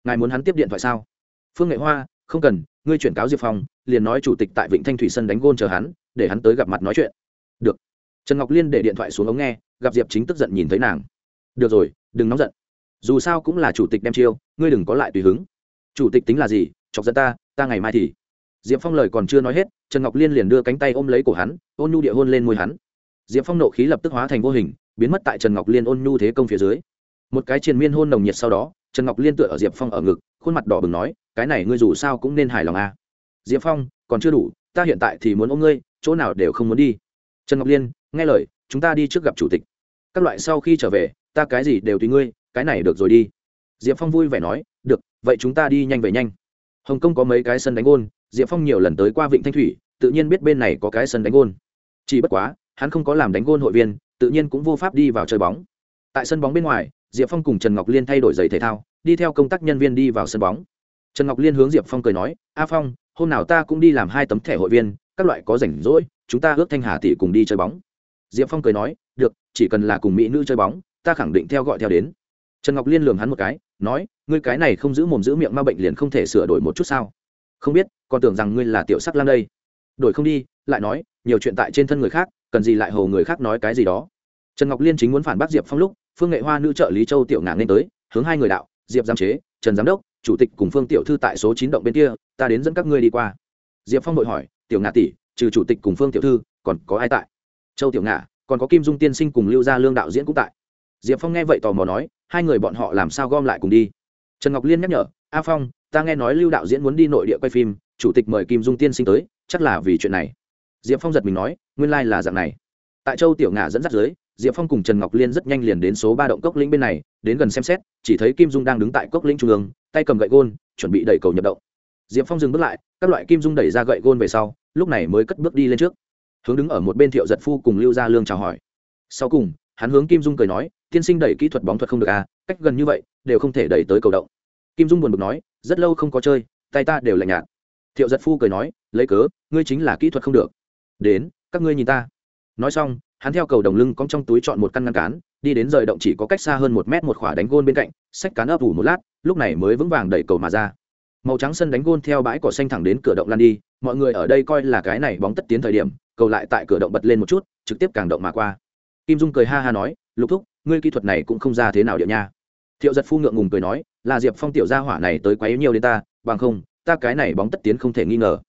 ngài muốn hắn tiếp điện thoại sao? Phương nghệ hoa, không cần, ngươi chuyển cáo diệp phong, liền nói chủ tịch tại vịnh thanh thủy sân đánh gôn chờ hắn, để hắn tới gặp mặt nói chuyện. Được. Trần ngọc liên để điện thoại xuống ống nghe, gặp diệp chính tức giận nhìn thấy nàng. Được rồi, đừng nóng giận. Dù sao cũng là chủ tịch đem chiêu, ngươi đừng có lại tùy hứng. Chủ tịch tính là gì? Chọc dẫn ta ta ngày mai thì. Diệp phong lời còn chưa nói hết, trần ngọc liên liền đưa cánh tay ôm lấy cổ hắn, ôn nhu địa hôn lên môi hắn. Diệp phong nộ khí lập tức hóa thành vô hình, biến mất tại trần ngọc liên ôn nhu thế công phía dưới. Một cái triền miên hôn nồng nhiệt sau đó, trần ngọc liên tựa ở diệp phong ở ngực, khuôn mặt đỏ bừng nói cái này ngươi dù sao cũng nên hài lòng à. diệp phong, còn chưa đủ, ta hiện tại thì muốn ôm ngươi, chỗ nào đều không muốn đi. Trần ngọc liên, nghe lời, chúng ta đi trước gặp chủ tịch. Các loại sau khi trở về, ta cái gì đều tùy ngươi, cái này được rồi đi. Diệp phong vui vẻ nói, được, vậy chúng ta đi nhanh về nhanh. Hồng kông có mấy cái sân đánh gôn, diệp phong nhiều lần tới qua vịnh thanh thủy, tự nhiên biết bên này có cái sân đánh gôn. Chỉ bất quá, hắn không có làm đánh gôn hội viên, tự nhiên cũng vô pháp đi vào chơi bóng. Tại sân bóng bên ngoài, diệp phong cùng trần ngọc liên thay đổi giày thể thao, đi theo công tác nhân viên đi vào sân bóng trần ngọc liên hướng diệp phong cười nói, a phong, hôm nào ta cũng đi làm hai tấm thẻ hội viên, các loại có rảnh rỗi, chúng ta ước thanh hà tỷ cùng đi chơi bóng. Diệp phong cười nói, được, chỉ cần là cùng mỹ nữ chơi bóng, ta khẳng định theo gọi theo đến. Trần ngọc liên lường hắn một cái, nói, ngươi cái này không giữ mồm giữ miệng ma bệnh liền không thể sửa đổi một chút sao? Không biết, còn tưởng rằng ngươi là tiểu sắc lang đây. Đổi không đi, lại nói, nhiều chuyện tại trên thân người khác, cần gì lại hầu người khác nói cái gì đó. Trần ngọc liên chính muốn phản bác diệp phong lúc, phương nghệ hoa nữ trợ lý châu tiểu ngạn lên tới, hướng hai người đạo, diệp giám chế, trần giám đốc chủ tịch cùng phương tiểu thư tại số chín động bên kia, ta đến dẫn các ngươi đi qua. Diệp phong đội hỏi, tiểu ngạ tỷ, trừ chủ tịch cùng phương tiểu thư, còn có ai tại? Châu tiểu ngạ, còn có kim dung tiên sinh cùng lưu gia lương đạo diễn cũng tại. Diệp phong nghe vậy tò mò nói, hai người bọn họ làm sao gom lại cùng đi? Trần ngọc liên nhắc nhở, a phong, ta nghe nói lưu đạo diễn muốn đi nội địa quay phim, chủ tịch mời kim dung tiên sinh tới, chắc là vì chuyện này. Diệp phong giật mình nói, nguyên lai、like、là dạng này. Tại châu tiểu ngạ dẫn dắt dưới, diệp phong cùng trần ngọc liên rất nhanh liền đến số ba động cốc lĩnh bên này, đến gần xem xét, chỉ thấy kim dung đang đứng tại cốc lĩnh trung ương tay cầm gậy gôn, chuẩn bị đẩy cầu nhập động. Diệp phong dừng bước lại, các loại kim dung đẩy ra gậy gôn về sau, lúc này mới cất bước đi lên trước. Hướng đứng ở một bên thiệu giật phu cùng lưu gia lương chào hỏi. Sau cùng, hắn hướng kim dung cười nói, tiên sinh đẩy kỹ thuật bóng thuật không được à cách gần như vậy, đều không thể đẩy tới cầu động. Kim dung buồn bực nói, rất lâu không có chơi, tay ta đều lạnh nhạt. Thiệu giật phu cười nói, lấy cớ, ngươi chính là kỹ thuật không được. Đến, các ngươi nhìn ta. Nói xong hắn theo cầu đồng lưng cong trong túi chọn một căn ngăn cán, đi đến rời động chỉ có cách xa hơn một mét một khỏa đánh gôn bên cạnh, xách cán ấp ủ một lát, lúc này mới vững vàng đẩy cầu mà ra. Màu trắng sân đánh gôn theo bãi cỏ xanh thẳng đến cửa động lan đi, mọi người ở đây coi là cái này bóng tất tiến thời điểm, cầu lại tại cửa động bật lên một chút, trực tiếp càng động mà qua. Kim dung cười ha ha nói, lục thúc, ngươi kỹ thuật này cũng không ra thế nào điệu nha. Thiệu giật phu ngượng ngùng cười nói, là diệp phong tiểu gia hỏa này tới quấy nhiều đến ta, bằng không, ta cái này bóng tất tiến không thể nghi ngờ.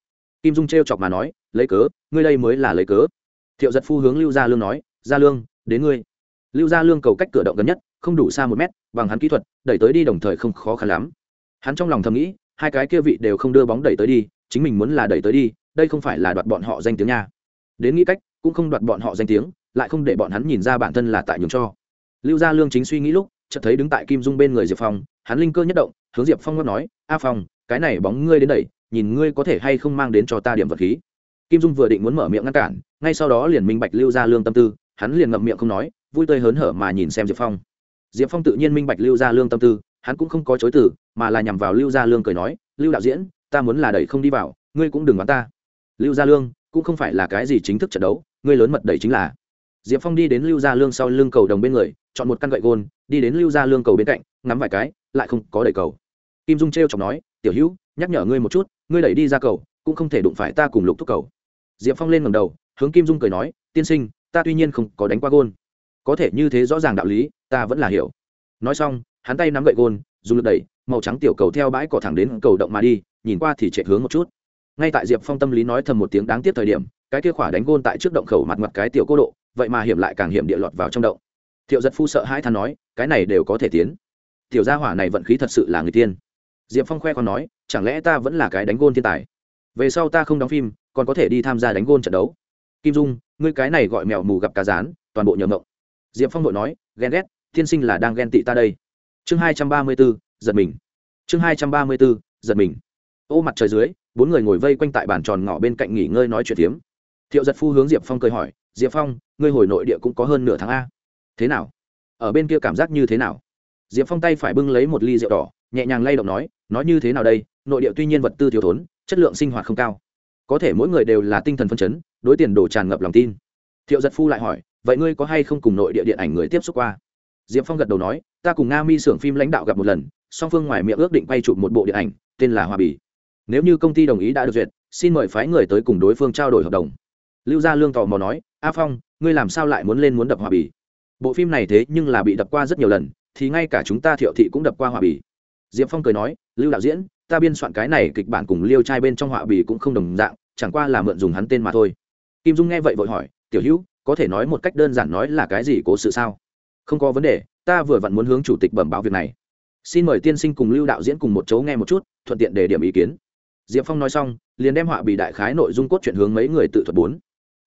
Kim dung t chọc mà nói, lấy cớ, ngươi đây mới là lấy cớ thiệu giật phu hướng lưu gia lương nói, gia lương, đến ngươi. Lưu gia lương cầu cách cửa động gần nhất, không đủ xa một mét, bằng hắn kỹ thuật, đẩy tới đi đồng thời không khó khăn lắm. Hắn trong lòng thầm nghĩ, hai cái kia vị đều không đưa bóng đẩy tới đi, chính mình muốn là đẩy tới đi, đây không phải là đoạt bọn họ danh tiếng nha. Đến nghĩ cách, cũng không đoạt bọn họ danh tiếng, lại không để bọn hắn nhìn ra bản thân là tại nhường cho. Lưu gia lương chính suy nghĩ lúc, chợt thấy đứng tại kim dung bên người diệp phong, hắn linh cơ nhất động, hướng diệp phong nói, a phong, cái này bóng ngươi đến đẩy, nhìn ngươi có thể hay không mang đến cho ta điểm vật khí kim dung vừa định muốn mở miệng ngăn cản, ngay sau đó liền minh bạch lưu gia lương tâm tư, hắn liền ngậm miệng không nói, vui tươi hớn hở mà nhìn xem diệp phong. Diệp phong tự nhiên minh bạch lưu gia lương tâm tư, hắn cũng không có chối từ, mà là nhằm vào lưu gia lương cười nói, lưu đạo diễn, ta muốn là đẩy không đi vào, ngươi cũng đừng bắn ta. Lưu gia lương cũng không phải là cái gì chính thức trận đấu, ngươi lớn mật đẩy chính là. Diệp phong đi đến lưu gia lương sau lưng cầu đồng bên người, chọn một căn gậy gôn, đi đến lưu gia lương cầu bên cạnh, ngắm vài cái, lại không có đẩy cầu. Kim dung t r e o chọc nói, tiểu hữu, nhắc nhở ngươi một chút, ngươi đẩy đi ra cầu, cũng không thể đụng phải ta cùng lục thúc cầu diệp phong lên ngầm đầu, hướng kim dung cười nói, tiên sinh, ta tuy nhiên không có đánh qua gôn. Có thể như thế rõ ràng đạo lý, ta vẫn là hiểu. Nói xong, hắn tay nắm gậy gôn, dùng lực đẩy, màu trắng tiểu cầu theo bãi cỏ thẳng đến cầu động mà đi, nhìn qua thì chạy hướng một chút. Ngay tại diệp phong tâm lý nói thầm một tiếng đáng tiếc thời điểm, cái kia khỏa đánh gôn tại trước động khẩu mặt mặt cái tiểu cô độ, vậy mà hiểm lại càng hiểm địa lọt vào trong động. Thiệu giật phu sợ hai than nói, cái này đều có thể tiến. Tiểu gia hỏa này vận khí thật sự là người tiên. Diệp phong khoe còn nói, chẳng lẽ ta vẫn là cái đánh gôn thiên tài? Về sau ta không đóng phim, còn có thể đi tham gia đánh gôn trận đấu. Kim dung, ngươi cái này gọi mèo mù gặp cá rán, toàn bộ nhờ mộng. Diệp phong nội nói, ghen ghét, tiên sinh là đang ghen tị ta đây. Chương hai trăm ba mươi b ố giật mình. Chương hai trăm ba mươi b ố giật mình. Ô mặt trời dưới, bốn người ngồi vây quanh tại bàn tròn ngõ bên cạnh nghỉ ngơi nói chuyện tiếm. thiệu giật phu hướng diệp phong cười hỏi, diệp phong, ngươi hồi nội địa cũng có hơn nửa tháng a. Thế nào? Ở bên kia cảm giác như thế nào? Diệp phong tay phải bưng lấy một ly rượu đỏ, nhẹ nhàng lay động nói nói như thế nào đây? Nội địa tuy nhiên vật tư thiếu thốn chất lượng sinh hoạt không cao. Có thể mỗi người đều là tinh thần phân chấn, đối tiền đồ tràn ngập lòng tin. Thiệu giật phu lại hỏi, vậy ngươi có hay không cùng nội địa điện ảnh người tiếp xúc qua? Diệp phong gật đầu nói, ta cùng nga mi xưởng phim lãnh đạo gặp một lần, song phương ngoài miệng ước định quay chụp một bộ điện ảnh, tên là hòa bì. Nếu như công ty đồng ý đã được duyệt, xin mời phái người tới cùng đối phương trao đổi hợp đồng. Lưu gia lương tò mò nói, a phong, ngươi làm sao lại muốn lên muốn đập hòa bì? Bộ phim này thế nhưng là bị đập qua rất nhiều lần, thì ngay cả chúng ta thiệu thị cũng đập qua hòa bì. Diệp phong cười nói, lưu đạo diễn ta biên soạn cái này kịch bản cùng liêu trai bên trong họa bì cũng không đồng dạng, chẳng qua là mượn dùng hắn tên mà thôi. Kim dung nghe vậy vội hỏi, tiểu hữu, có thể nói một cách đơn giản nói là cái gì cố sự sao? Không có vấn đề, ta vừa vặn muốn hướng chủ tịch bẩm báo việc này. Xin mời tiên sinh cùng lưu đạo diễn cùng một chỗ nghe một chút, thuận tiện để điểm ý kiến. Diệp phong nói xong, liền đem họa bì đại khái nội dung cốt chuyển hướng mấy người tự thuật bốn.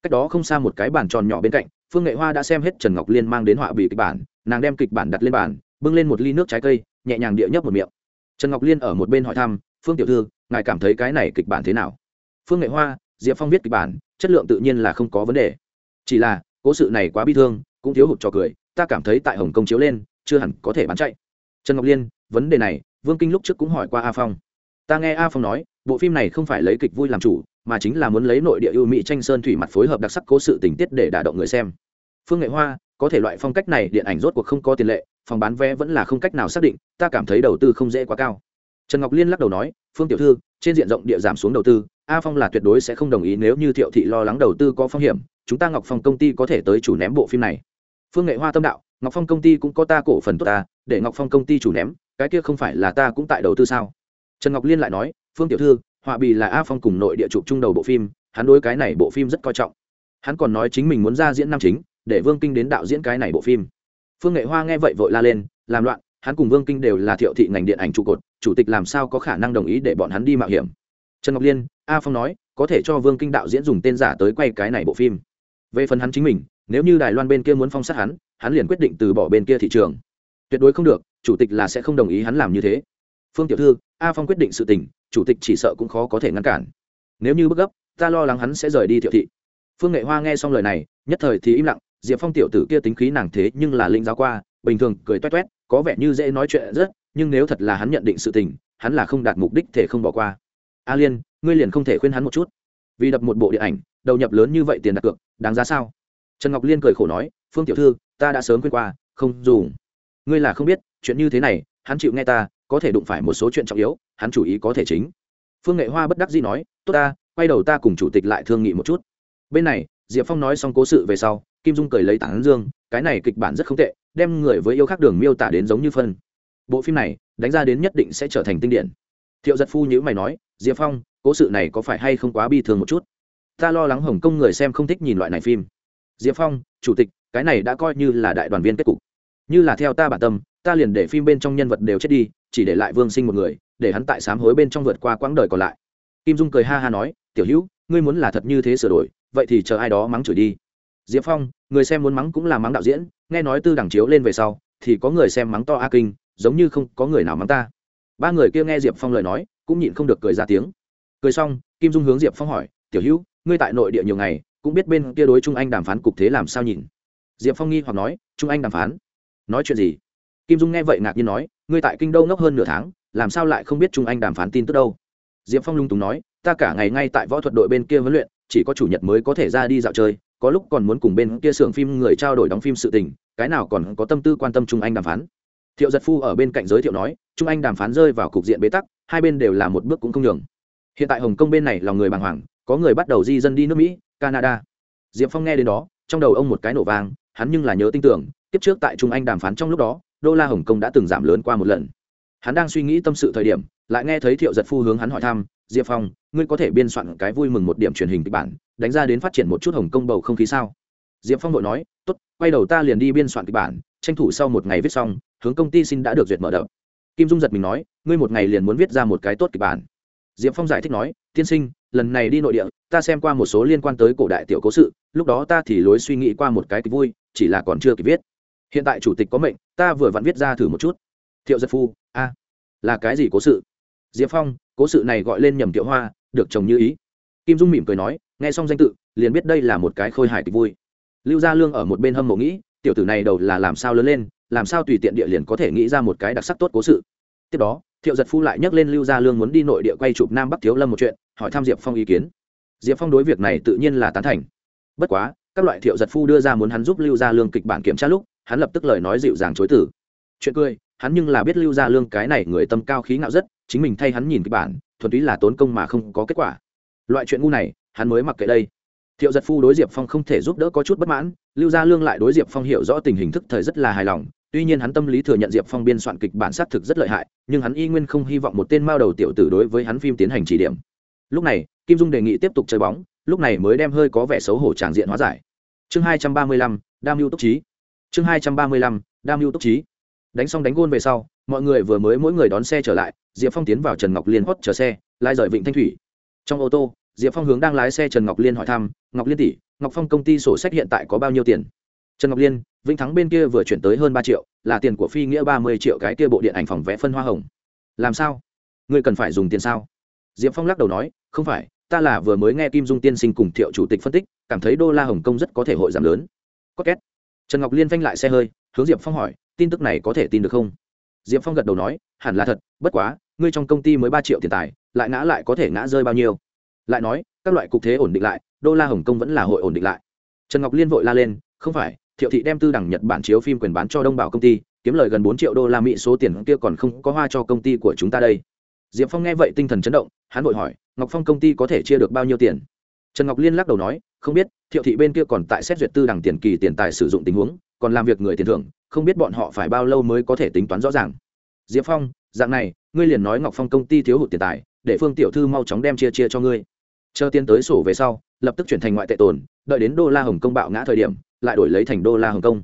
Cách đó không xa một cái bàn tròn nhỏ bên cạnh, phương nghệ hoa đã xem hết trần ngọc liên mang đến họa bì kịch bản, nàng đem kịch bản đặt lên bàn, bưng lên một ly nước trái cây, nhẹ nhàng địa nhấp một miệng trần ngọc liên ở một bên hỏi thăm, phương tiểu thư, ngài cảm thấy cái này kịch bản thế nào? Phương nghệ hoa, diệp phong viết kịch bản, chất lượng tự nhiên là không có vấn đề. Chỉ là, cố sự này quá bi thương, cũng thiếu hụt cho cười, ta cảm thấy tại hồng kông chiếu lên, chưa hẳn có thể bán chạy. Trần ngọc liên, vấn đề này, vương kinh lúc trước cũng hỏi qua a phong. Ta nghe a phong nói, bộ phim này không phải lấy kịch vui làm chủ, mà chính là muốn lấy nội địa ưu mỹ tranh sơn thủy mặt phối hợp đặc sắc cố sự tình tiết để đả động người xem. Phương nghệ hoa, có thể loại phong cách này, điện ảnh rốt cuộc không có tiền lệ phòng bán vé vẫn là không cách nào xác định, ta cảm thấy đầu tư không dễ quá cao. Trần ngọc liên lắc đầu nói, phương tiểu thư, trên diện rộng địa giảm xuống đầu tư, a phong là tuyệt đối sẽ không đồng ý nếu như thiệu thị lo lắng đầu tư có phong hiểm, chúng ta ngọc phong công ty có thể tới chủ ném bộ phim này. Phương nghệ hoa tâm đạo, ngọc phong công ty cũng có ta cổ phần tốt ta, để ngọc phong công ty chủ ném, cái kia không phải là ta cũng tại đầu tư sao? Trần ngọc liên lại nói, phương tiểu thư, họa bì là a phong cùng nội địa chụp chung đầu bộ phim, hắn đối cái này bộ phim rất coi trọng. Hắn còn nói chính mình muốn ra diễn nam chính, để vương kinh đến đạo diễn cái này bộ phim phương nghệ hoa nghe vậy vội la lên, làm loạn, hắn cùng vương kinh đều là thiệu thị ngành điện ảnh trụ cột, chủ tịch làm sao có khả năng đồng ý để bọn hắn đi mạo hiểm? Trần ngọc liên, a phong nói, có thể cho vương kinh đạo diễn dùng tên giả tới quay cái này bộ phim. Về phần hắn chính mình, nếu như đài loan bên kia muốn phong sát hắn hắn liền quyết định từ bỏ bên kia thị trường. Tuyệt đối không được, chủ tịch là sẽ không đồng ý hắn làm như thế. Phương tiểu thư, a phong quyết định sự tình, chủ tịch chỉ sợ cũng khó có thể ngăn cản. Nếu như bức gấp, ta lo lắng hắn sẽ rời đi thiệu thị. Phương nghệ hoa nghe xong lời này, nhất thời thì im lặng diệp phong tiểu tử kia tính khí nàng thế nhưng là linh giáo qua, bình thường cười toét toét, có vẻ như dễ nói chuyện rất, nhưng nếu thật là hắn nhận định sự tình, hắn là không đạt mục đích thể không bỏ qua. A liên, ngươi liền không thể khuyên hắn một chút. Vì đập một bộ điện ảnh, đầu nhập lớn như vậy tiền đặt cược, đáng giá sao? Trần ngọc liên cười khổ nói, phương tiểu thư, ta đã sớm quên qua, không dùng ngươi là không biết, chuyện như thế này, hắn chịu nghe ta, có thể đụng phải một số chuyện trọng yếu, hắn chủ ý có thể chính. Phương nghệ hoa bất đắc dĩ nói, tốt ta, quay đầu ta cùng chủ tịch lại thương nghị một chút. Bên này, diệp phong nói xong cố sự về sau kim dung cười lấy tảng dương, cái này kịch bản rất không tệ, đem người với yêu khác đường miêu tả đến giống như phân. Bộ phim này đánh ra đến nhất định sẽ trở thành tinh điển thiệu giật phu nhữ mày nói, diệp phong, cố sự này có phải hay không quá bi thường một chút? Ta lo lắng hồng kông người xem không thích nhìn loại này phim. Diệp phong, chủ tịch, cái này đã coi như là đại đoàn viên kết cục. Như là theo ta bản tâm, ta liền để phim bên trong nhân vật đều chết đi, chỉ để lại vương sinh một người, để hắn tại sám hối bên trong vượt qua quãng đời còn lại. Kim dung cười ha ha nói, tiểu hữu, ngươi muốn là thật như thế sửa đổi, vậy thì chờ ai đó mắng chửi đi diệp phong, người xem muốn mắng cũng là mắng đạo diễn, nghe nói tư đẳng chiếu lên về sau, thì có người xem mắng to a kinh, giống như không có người nào mắng ta. Ba người kia nghe diệp phong lời nói, cũng nhịn không được cười ra tiếng. Cười xong, kim dung hướng diệp phong hỏi, tiểu hữu, ngươi tại nội địa nhiều ngày, cũng biết bên kia đối trung anh đàm phán cục thế làm sao nhìn? Diệp phong nghi hoặc nói, trung anh đàm phán? Nói chuyện gì? Kim dung nghe vậy ngạc nhiên nói, ngươi tại kinh đô ngốc hơn nửa tháng, làm sao lại không biết trung anh đàm phán tin tức đâu? Diệp phong lung túng nói, ta cả ngày ngay tại võ thuật đội bên kia huấn luyện, chỉ có chủ nhật mới có thể ra đi dạo chơi có lúc còn muốn cùng bên kia xưởng phim người trao đổi đóng phim sự tình, cái nào còn có tâm tư quan tâm trung anh đàm phán. Thiệu giật phu ở bên cạnh giới thiệu nói, trung anh đàm phán rơi vào cục diện bế tắc, hai bên đều là một bước cũng không nhường. Hiện tại hồng kông bên này lòng người bàng hoàng, có người bắt đầu di dân đi nước mỹ, canada. Diệp phong nghe đến đó, trong đầu ông một cái nổ vang, hắn nhưng là nhớ tin tưởng, tiếp trước tại trung anh đàm phán trong lúc đó, đô la hồng kông đã từng giảm lớn qua một lần. Hắn đang suy nghĩ tâm sự thời điểm, lại nghe thấy thiệu giật phu hướng hắn hỏi thăm diệp phong, ngươi có thể biên soạn cái vui mừng một điểm truyền hình kịch bản, đánh ra đến phát triển một chút hồng công bầu không khí sao? Diệp phong vội nói, tốt, quay đầu ta liền đi biên soạn kịch bản, tranh thủ sau một ngày viết xong, hướng công ty xin đã được duyệt mở đợt. Kim dung giật mình nói, ngươi một ngày liền muốn viết ra một cái tốt kịch bản. Diệp phong giải thích nói, tiên sinh, lần này đi nội địa, ta xem qua một số liên quan tới cổ đại tiểu cố sự, lúc đó ta thì lối suy nghĩ qua một cái kịch vui, chỉ là còn chưa kịp viết. Hiện tại chủ tịch có mệnh, ta vừa vặn viết ra thử một chút. Thiệu giật phu, a, là cái gì cố sự? Diệp phong cố sự này gọi lên nhầm tiểu hoa, được chồng như ý. Kim dung mỉm cười nói, nghe xong danh tự, liền biết đây là một cái khôi hài kịch vui. Lưu gia lương ở một bên hâm mộ nghĩ, tiểu tử này đầu là làm sao lớn lên, làm sao tùy tiện địa liền có thể nghĩ ra một cái đặc sắc tốt cố sự. Tiếp đó, thiệu giật phu lại nhắc lên lưu gia lương muốn đi nội địa quay chụp nam bắc thiếu lâm một chuyện, hỏi thăm diệp phong ý kiến. Diệp phong đối việc này tự nhiên là tán thành. Bất quá, các loại thiệu giật phu đưa ra muốn hắn giúp lưu gia lương kịch bản kiểm tra lúc, hắn lập tức lời nói dịu dàng chối tử chuyện cười, hắn nhưng là biết lưu gia lương cái này người tâm cao khí ngạo rất chính mình thay hắn nhìn kịch bản, thuần túy là tốn công mà không có kết quả. Loại chuyện ngu này, hắn mới mặc kệ đây. Thiệu giật phu đối diệp phong không thể giúp đỡ có chút bất mãn, lưu gia lương lại đối diệp phong hiểu rõ tình hình thức thời rất là hài lòng. Tuy nhiên hắn tâm lý thừa nhận diệp phong biên soạn kịch bản xác thực rất lợi hại, nhưng hắn y nguyên không hy vọng một tên mao đầu tiểu tử đối với hắn phim tiến hành chỉ điểm. Lúc này, kim dung đề nghị tiếp tục chơi bóng, lúc này mới đem hơi có vẻ xấu hổ tràng diện hóa giải. Chương hai trăm ba mươi lăm, đam mưu túc trí. Chương hai trăm ba mươi lăm, đam mưu túc trí đánh xong đánh gôn về sau, mọi người vừa mới mỗi người đón xe trở lại, diệp phong tiến vào trần ngọc liên hót chờ xe lai rời vịnh thanh thủy. Trong ô tô, diệp phong hướng đang lái xe trần ngọc liên hỏi thăm, ngọc liên tỷ, ngọc phong công ty sổ sách hiện tại có bao nhiêu tiền? Trần ngọc liên, vĩnh thắng bên kia vừa chuyển tới hơn ba triệu, là tiền của phi nghĩa ba mươi triệu cái kia bộ điện ảnh phòng vẽ phân hoa hồng. Làm sao? Ngươi cần phải dùng tiền sao? Diệp phong lắc đầu nói, không phải, ta là vừa mới nghe kim dung tiên sinh cùng thiệu chủ tịch phân tích, cảm thấy đô la hồng kông rất có thể hội giảm lớn. Có két. Trần ngọc liên phanh lại xe hơi, hướng diệp phong hỏi tin tức này có thể tin được không? Diệp phong gật đầu nói, hẳn là thật, bất quá, ngươi trong công ty mới ba triệu tiền tài, lại ngã lại có thể ngã rơi bao nhiêu? Lại nói, các loại cục thế ổn định lại, đô la hồng kông vẫn là hội ổn định lại. Trần ngọc liên vội la lên, không phải, thiệu thị đem tư đẳng nhật bản chiếu phim quyền bán cho đông bảo công ty, kiếm lời gần bốn triệu đô la mỹ số tiền kia còn không có hoa cho công ty của chúng ta đây. Diệp phong nghe vậy tinh thần chấn động, hắn vội hỏi, ngọc phong công ty có thể chia được bao nhiêu tiền? Trần ngọc liên lắc đầu nói, không biết, thiệu thị bên kia còn tại xét duyệt tư đẳng tiền kỳ tiền tài sử dụng tình huống, còn làm việc người tiền thưởng không biết bọn họ phải bao lâu mới có thể tính toán rõ ràng. Diệp phong, dạng này, ngươi liền nói ngọc phong công ty thiếu hụt tiền tài, để phương tiểu thư mau chóng đem chia chia cho ngươi. Chờ tiền tới sổ về sau, lập tức chuyển thành ngoại tệ tồn, đợi đến đô la hồng công bạo ngã thời điểm, lại đổi lấy thành đô la hồng kông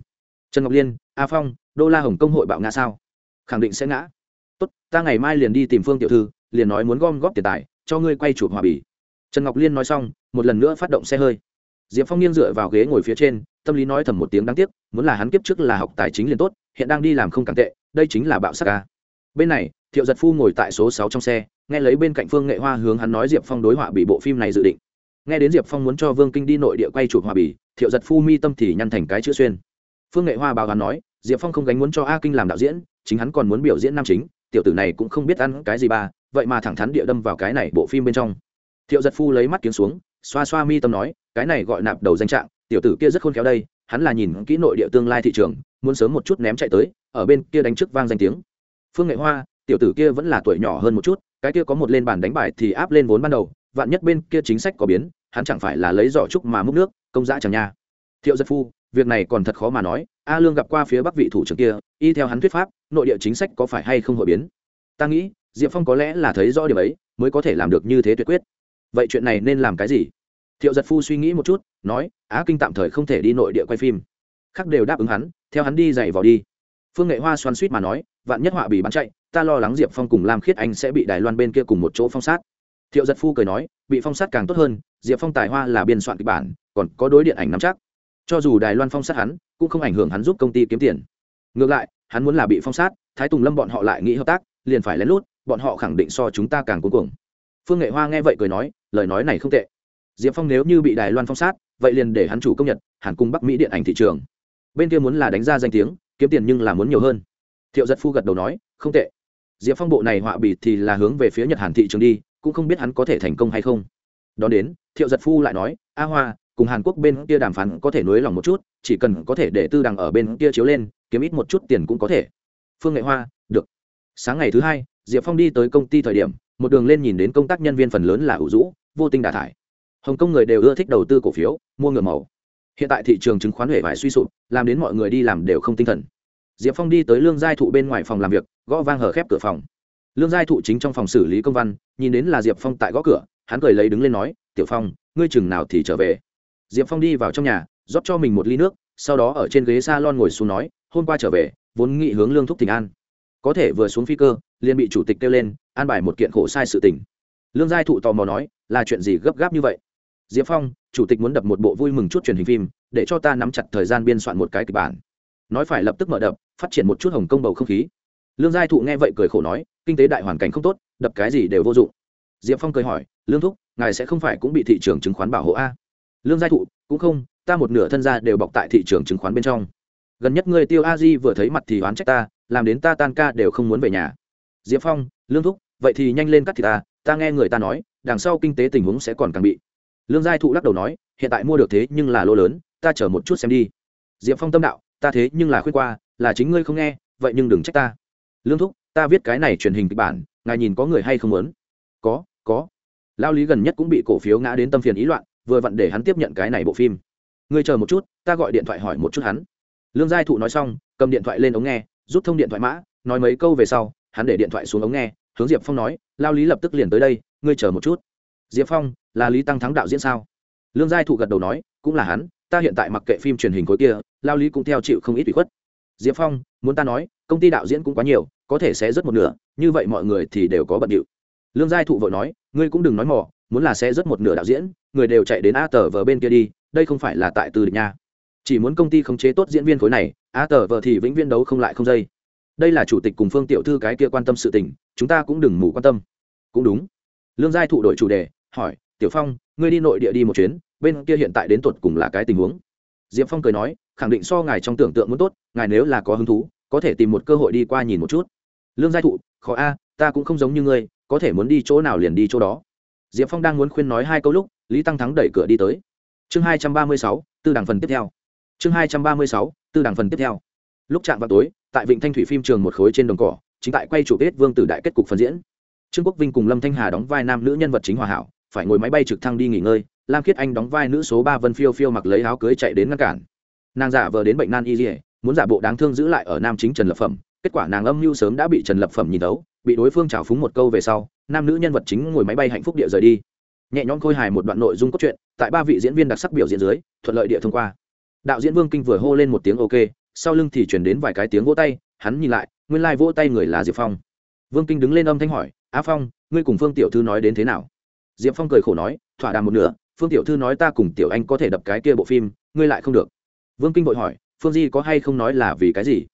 trần ngọc liên, a phong, đô la hồng kông hội bạo ngã sao? Khẳng định sẽ ngã. Tốt, ta ngày mai liền đi tìm phương tiểu thư, liền nói muốn gom góp tiền tài, cho ngươi quay chụp hòa bì. Trần ngọc liên nói xong, một lần nữa phát động xe hơi. Diệp phong nghiêng dựa vào ghế ngồi phía trên, tâm lý nói thầm một tiếng đáng tiếc muốn là hắn kiếp trước là học tài chính liền tốt, hiện đang đi làm không càng tệ, đây chính là bạo sắc ca bên này, thiệu giật phu ngồi tại số sáu trong xe, nghe lấy bên cạnh phương nghệ hoa hướng hắn nói diệp phong đối họa bị bộ phim này dự định. Nghe đến diệp phong muốn cho vương kinh đi nội địa quay chụp hòa bì, thiệu giật phu mi tâm thì nhăn thành cái chữ xuyên. Phương nghệ hoa báo hắn nói, diệp phong không gánh muốn cho a kinh làm đạo diễn, chính hắn còn muốn biểu diễn nam chính, tiểu tử này cũng không biết ăn cái gì ba, vậy mà thẳng thắn địa đâm vào cái này bộ phim bên trong. Thiệu giật phu lấy mắt kiếm xuống, xoa xoa mi tâm nói, cái này gọi nạp đầu danh trạng, tiểu tử kia rất khôn khéo đây hắn là nhìn kỹ nội địa tương lai thị trường, muốn sớm một chút ném chạy tới, ở bên kia đánh trước vang danh tiếng. Phương nghệ hoa, tiểu tử kia vẫn là tuổi nhỏ hơn một chút, cái kia có một lên bàn đánh bài thì áp lên vốn ban đầu, vạn nhất bên kia chính sách có biến, hắn chẳng phải là lấy giỏ trúc mà múc nước, công giã chẳng nha. Thiệu giật phu, việc này còn thật khó mà nói, a lương gặp qua phía bắc vị thủ trưởng kia, y theo hắn thuyết pháp, nội địa chính sách có phải hay không hội biến? Ta nghĩ, diệp phong có lẽ là thấy rõ điểm ấy, mới có thể làm được như thế tuyệt quyết. Vậy chuyện này nên làm cái gì? Thiệu giật phu suy nghĩ một chút, nói, á kinh tạm thời không thể đi nội địa quay phim. Khác đều đáp ứng hắn, theo hắn đi dày vào đi. Phương nghệ hoa xoắn suýt mà nói, vạn nhất họa bị bắn chạy, ta lo lắng diệp phong cùng lam khiết anh sẽ bị đài loan bên kia cùng một chỗ phong sát. Thiệu giật phu cười nói, bị phong sát càng tốt hơn, diệp phong tài hoa là biên soạn kịch bản, còn có đối điện ảnh nắm chắc. Cho dù đài loan phong sát hắn, cũng không ảnh hưởng hắn giúp công ty kiếm tiền. Ngược lại, hắn muốn là bị phong sát, thái tùng lâm bọn họ lại nghĩ hợp tác, liền phải lén lút, bọn họ khẳng định so chúng ta càng cuối cùng phương nghệ hoa nghe vậy cười nói, lời nói này không tệ diệp phong nếu như bị đài loan phong sát, vậy liền để hắn chủ công nhật, hàn cung bắc mỹ điện ảnh thị trường. Bên kia muốn là đánh ra danh tiếng, kiếm tiền nhưng là muốn nhiều hơn. Thiệu giật phu gật đầu nói, không tệ. Diệp phong bộ này họa bị thì là hướng về phía nhật hàn thị trường đi, cũng không biết hắn có thể thành công hay không. Đón đến, thiệu giật phu lại nói, a hoa, cùng hàn quốc bên kia đàm phán có thể nối lòng một chút, chỉ cần có thể để tư đằng ở bên kia chiếu lên, kiếm ít một chút tiền cũng có thể. Phương nghệ hoa, được. Sáng ngày thứ hai, diệp phong đi tới công ty thời điểm, một đường lên nhìn đến công tác nhân viên phần lớn là ủ rũ, vô tinh đà thải hồng kông người đều ưa thích đầu tư cổ phiếu, mua ngựa màu. Hiện tại thị trường chứng khoán hề vải suy sụp, làm đến mọi người đi làm đều không tinh thần. Diệp phong đi tới lương giai thụ bên ngoài phòng làm việc, gõ vang hở khép cửa phòng. Lương giai thụ chính trong phòng xử lý công văn, nhìn đến là diệp phong tại gõ cửa, hắn cười lấy đứng lên nói, tiểu phong, ngươi chừng nào thì trở về? Diệp phong đi vào trong nhà, rót cho mình một ly nước, sau đó ở trên ghế s a lon ngồi xuống nói, hôm qua trở về, vốn nghị hướng lương thúc thỉnh an. Có thể vừa xuống phi cơ, liền bị chủ tịch kêu lên, an bài một kiện khổ sai sự tình. Lương giai thụ tò mò nói, là chuyện gì gấp gáp như vậy? Diệp phong, chủ tịch muốn đập một bộ vui mừng chút truyền hình phim, để cho ta nắm chặt thời gian biên soạn một cái kịch bản. Nói phải lập tức mở đập, phát triển một chút hồng công bầu không khí. Lương giai thụ nghe vậy cười khổ nói, kinh tế đại hoàn cảnh không tốt, đập cái gì đều vô dụng. Diệp phong cười hỏi, lương thúc, ngài sẽ không phải cũng bị thị trường chứng khoán bảo hộ a? Lương giai thụ, cũng không, ta một nửa thân gia đều bọc tại thị trường chứng khoán bên trong. Gần nhất người tiêu a di vừa thấy mặt thì oán trách ta, làm đến ta tan ca đều không muốn về nhà. Diệp phong, lương thúc, vậy thì nhanh lên cắt thì ta ta nghe người ta nói, đằng sau kinh tế tình huống sẽ còn càng bị lương giai thụ lắc đầu nói, hiện tại mua được thế nhưng là lô lớn, ta chờ một chút xem đi. Diệp phong tâm đạo, ta thế nhưng là khuyên qua, là chính ngươi không nghe, vậy nhưng đừng trách ta. Lương thúc, ta viết cái này truyền hình kịch bản, ngài nhìn có người hay không muốn? Có có. Lao lý gần nhất cũng bị cổ phiếu ngã đến tâm phiền ý loạn, vừa vặn để hắn tiếp nhận cái này bộ phim. Ngươi chờ một chút, ta gọi điện thoại hỏi một chút hắn. Lương giai thụ nói xong, cầm điện thoại lên ống nghe, rút thông điện thoại mã, nói mấy câu về sau, hắn để điện thoại xuống ống nghe, hướng diệp phong nói, lao lý lập tức liền tới đây, ngươi chờ một chút. Diệp phong là lý tăng thắng đạo diễn sao? Lương giai thụ gật đầu nói, cũng là hắn, ta hiện tại mặc kệ phim truyền hình khối kia, lao lý cũng theo chịu không ít ủy khuất. Diệp phong, muốn ta nói, công ty đạo diễn cũng quá nhiều, có thể sẽ rất một nửa, như vậy mọi người thì đều có bận điệu. Lương giai thụ vội nói, ngươi cũng đừng nói mỏ muốn là sẽ rất một nửa đạo diễn, người đều chạy đến a tờ vờ bên kia đi, đây không phải là tại từ địch nha. Chỉ muốn công ty khống chế tốt diễn viên khối này, a tờ vờ thì vĩnh viên đấu không lại không dây. Đây là chủ tịch cùng phương tiểu thư cái kia quan tâm sự tình, chúng ta cũng đừng mù quan tâm. Cũng đúng. Lương giai thụ đổi chủ đề, hỏi tiểu phong, ngươi đi nội địa đi một chuyến, bên kia hiện tại đến tột cùng là cái tình huống. Diệp phong cười nói, khẳng định so ngài trong tưởng tượng muốn tốt, ngài nếu là có hứng thú, có thể tìm một cơ hội đi qua nhìn một chút. Lương giai thụ, khó a, ta cũng không giống như ngươi, có thể muốn đi chỗ nào liền đi chỗ đó. Diệp phong đang muốn khuyên nói hai câu lúc, lý tăng thắng đẩy cửa đi tới. Chương hai trăm ba mươi sáu, tư đảng phần tiếp theo. Chương hai trăm ba mươi sáu, tư đảng phần tiếp theo. Lúc chạm vào tối, tại vịnh thanh thủy phim trường một khối trên đồng cỏ, chính tại quay chủ kết vương tử đại kết cục phần diễn. Trương quốc vinh cùng lâm thanh hà đóng vai nam nữ nhân vật chính hòa hảo phải ngồi máy bay trực thăng đi nghỉ ngơi, lam khiết anh đóng vai nữ số ba vân phiêu phiêu mặc lấy áo cưới chạy đến ngăn cản. Nàng giả vờ đến bệnh nan y dỉa muốn giả bộ đáng thương giữ lại ở nam chính trần lập phẩm, kết quả nàng âm mưu sớm đã bị trần lập phẩm nhìn tấu bị đối phương trào phúng một câu về sau, nam nữ nhân vật chính ngồi máy bay hạnh phúc địa rời đi. Nhẹ nhõm khôi hài một đoạn nội dung cốt truyện, tại ba vị diễn viên đặc sắc biểu diễn dưới, thuận lợi địa thông qua. Đạo diễn vương kinh vừa hô lên một tiếng ok, sau lưng thì chuyển đến vài cái tiếng vỗ tay, hắn nhìn lại, nguyên lai、like、vỗ tay người là diệp phong. Vương kinh đứng lên âm thanh hỏi, á phong, ngươi cùng phương tiểu thư nói đến thế nào? Diệp phong cười khổ nói, thỏa đàm một nửa, phương tiểu thư nói ta cùng tiểu anh có thể đập cái kia bộ phim, ngươi lại không được. Vương kinh vội hỏi, phương di có hay không nói là vì cái gì?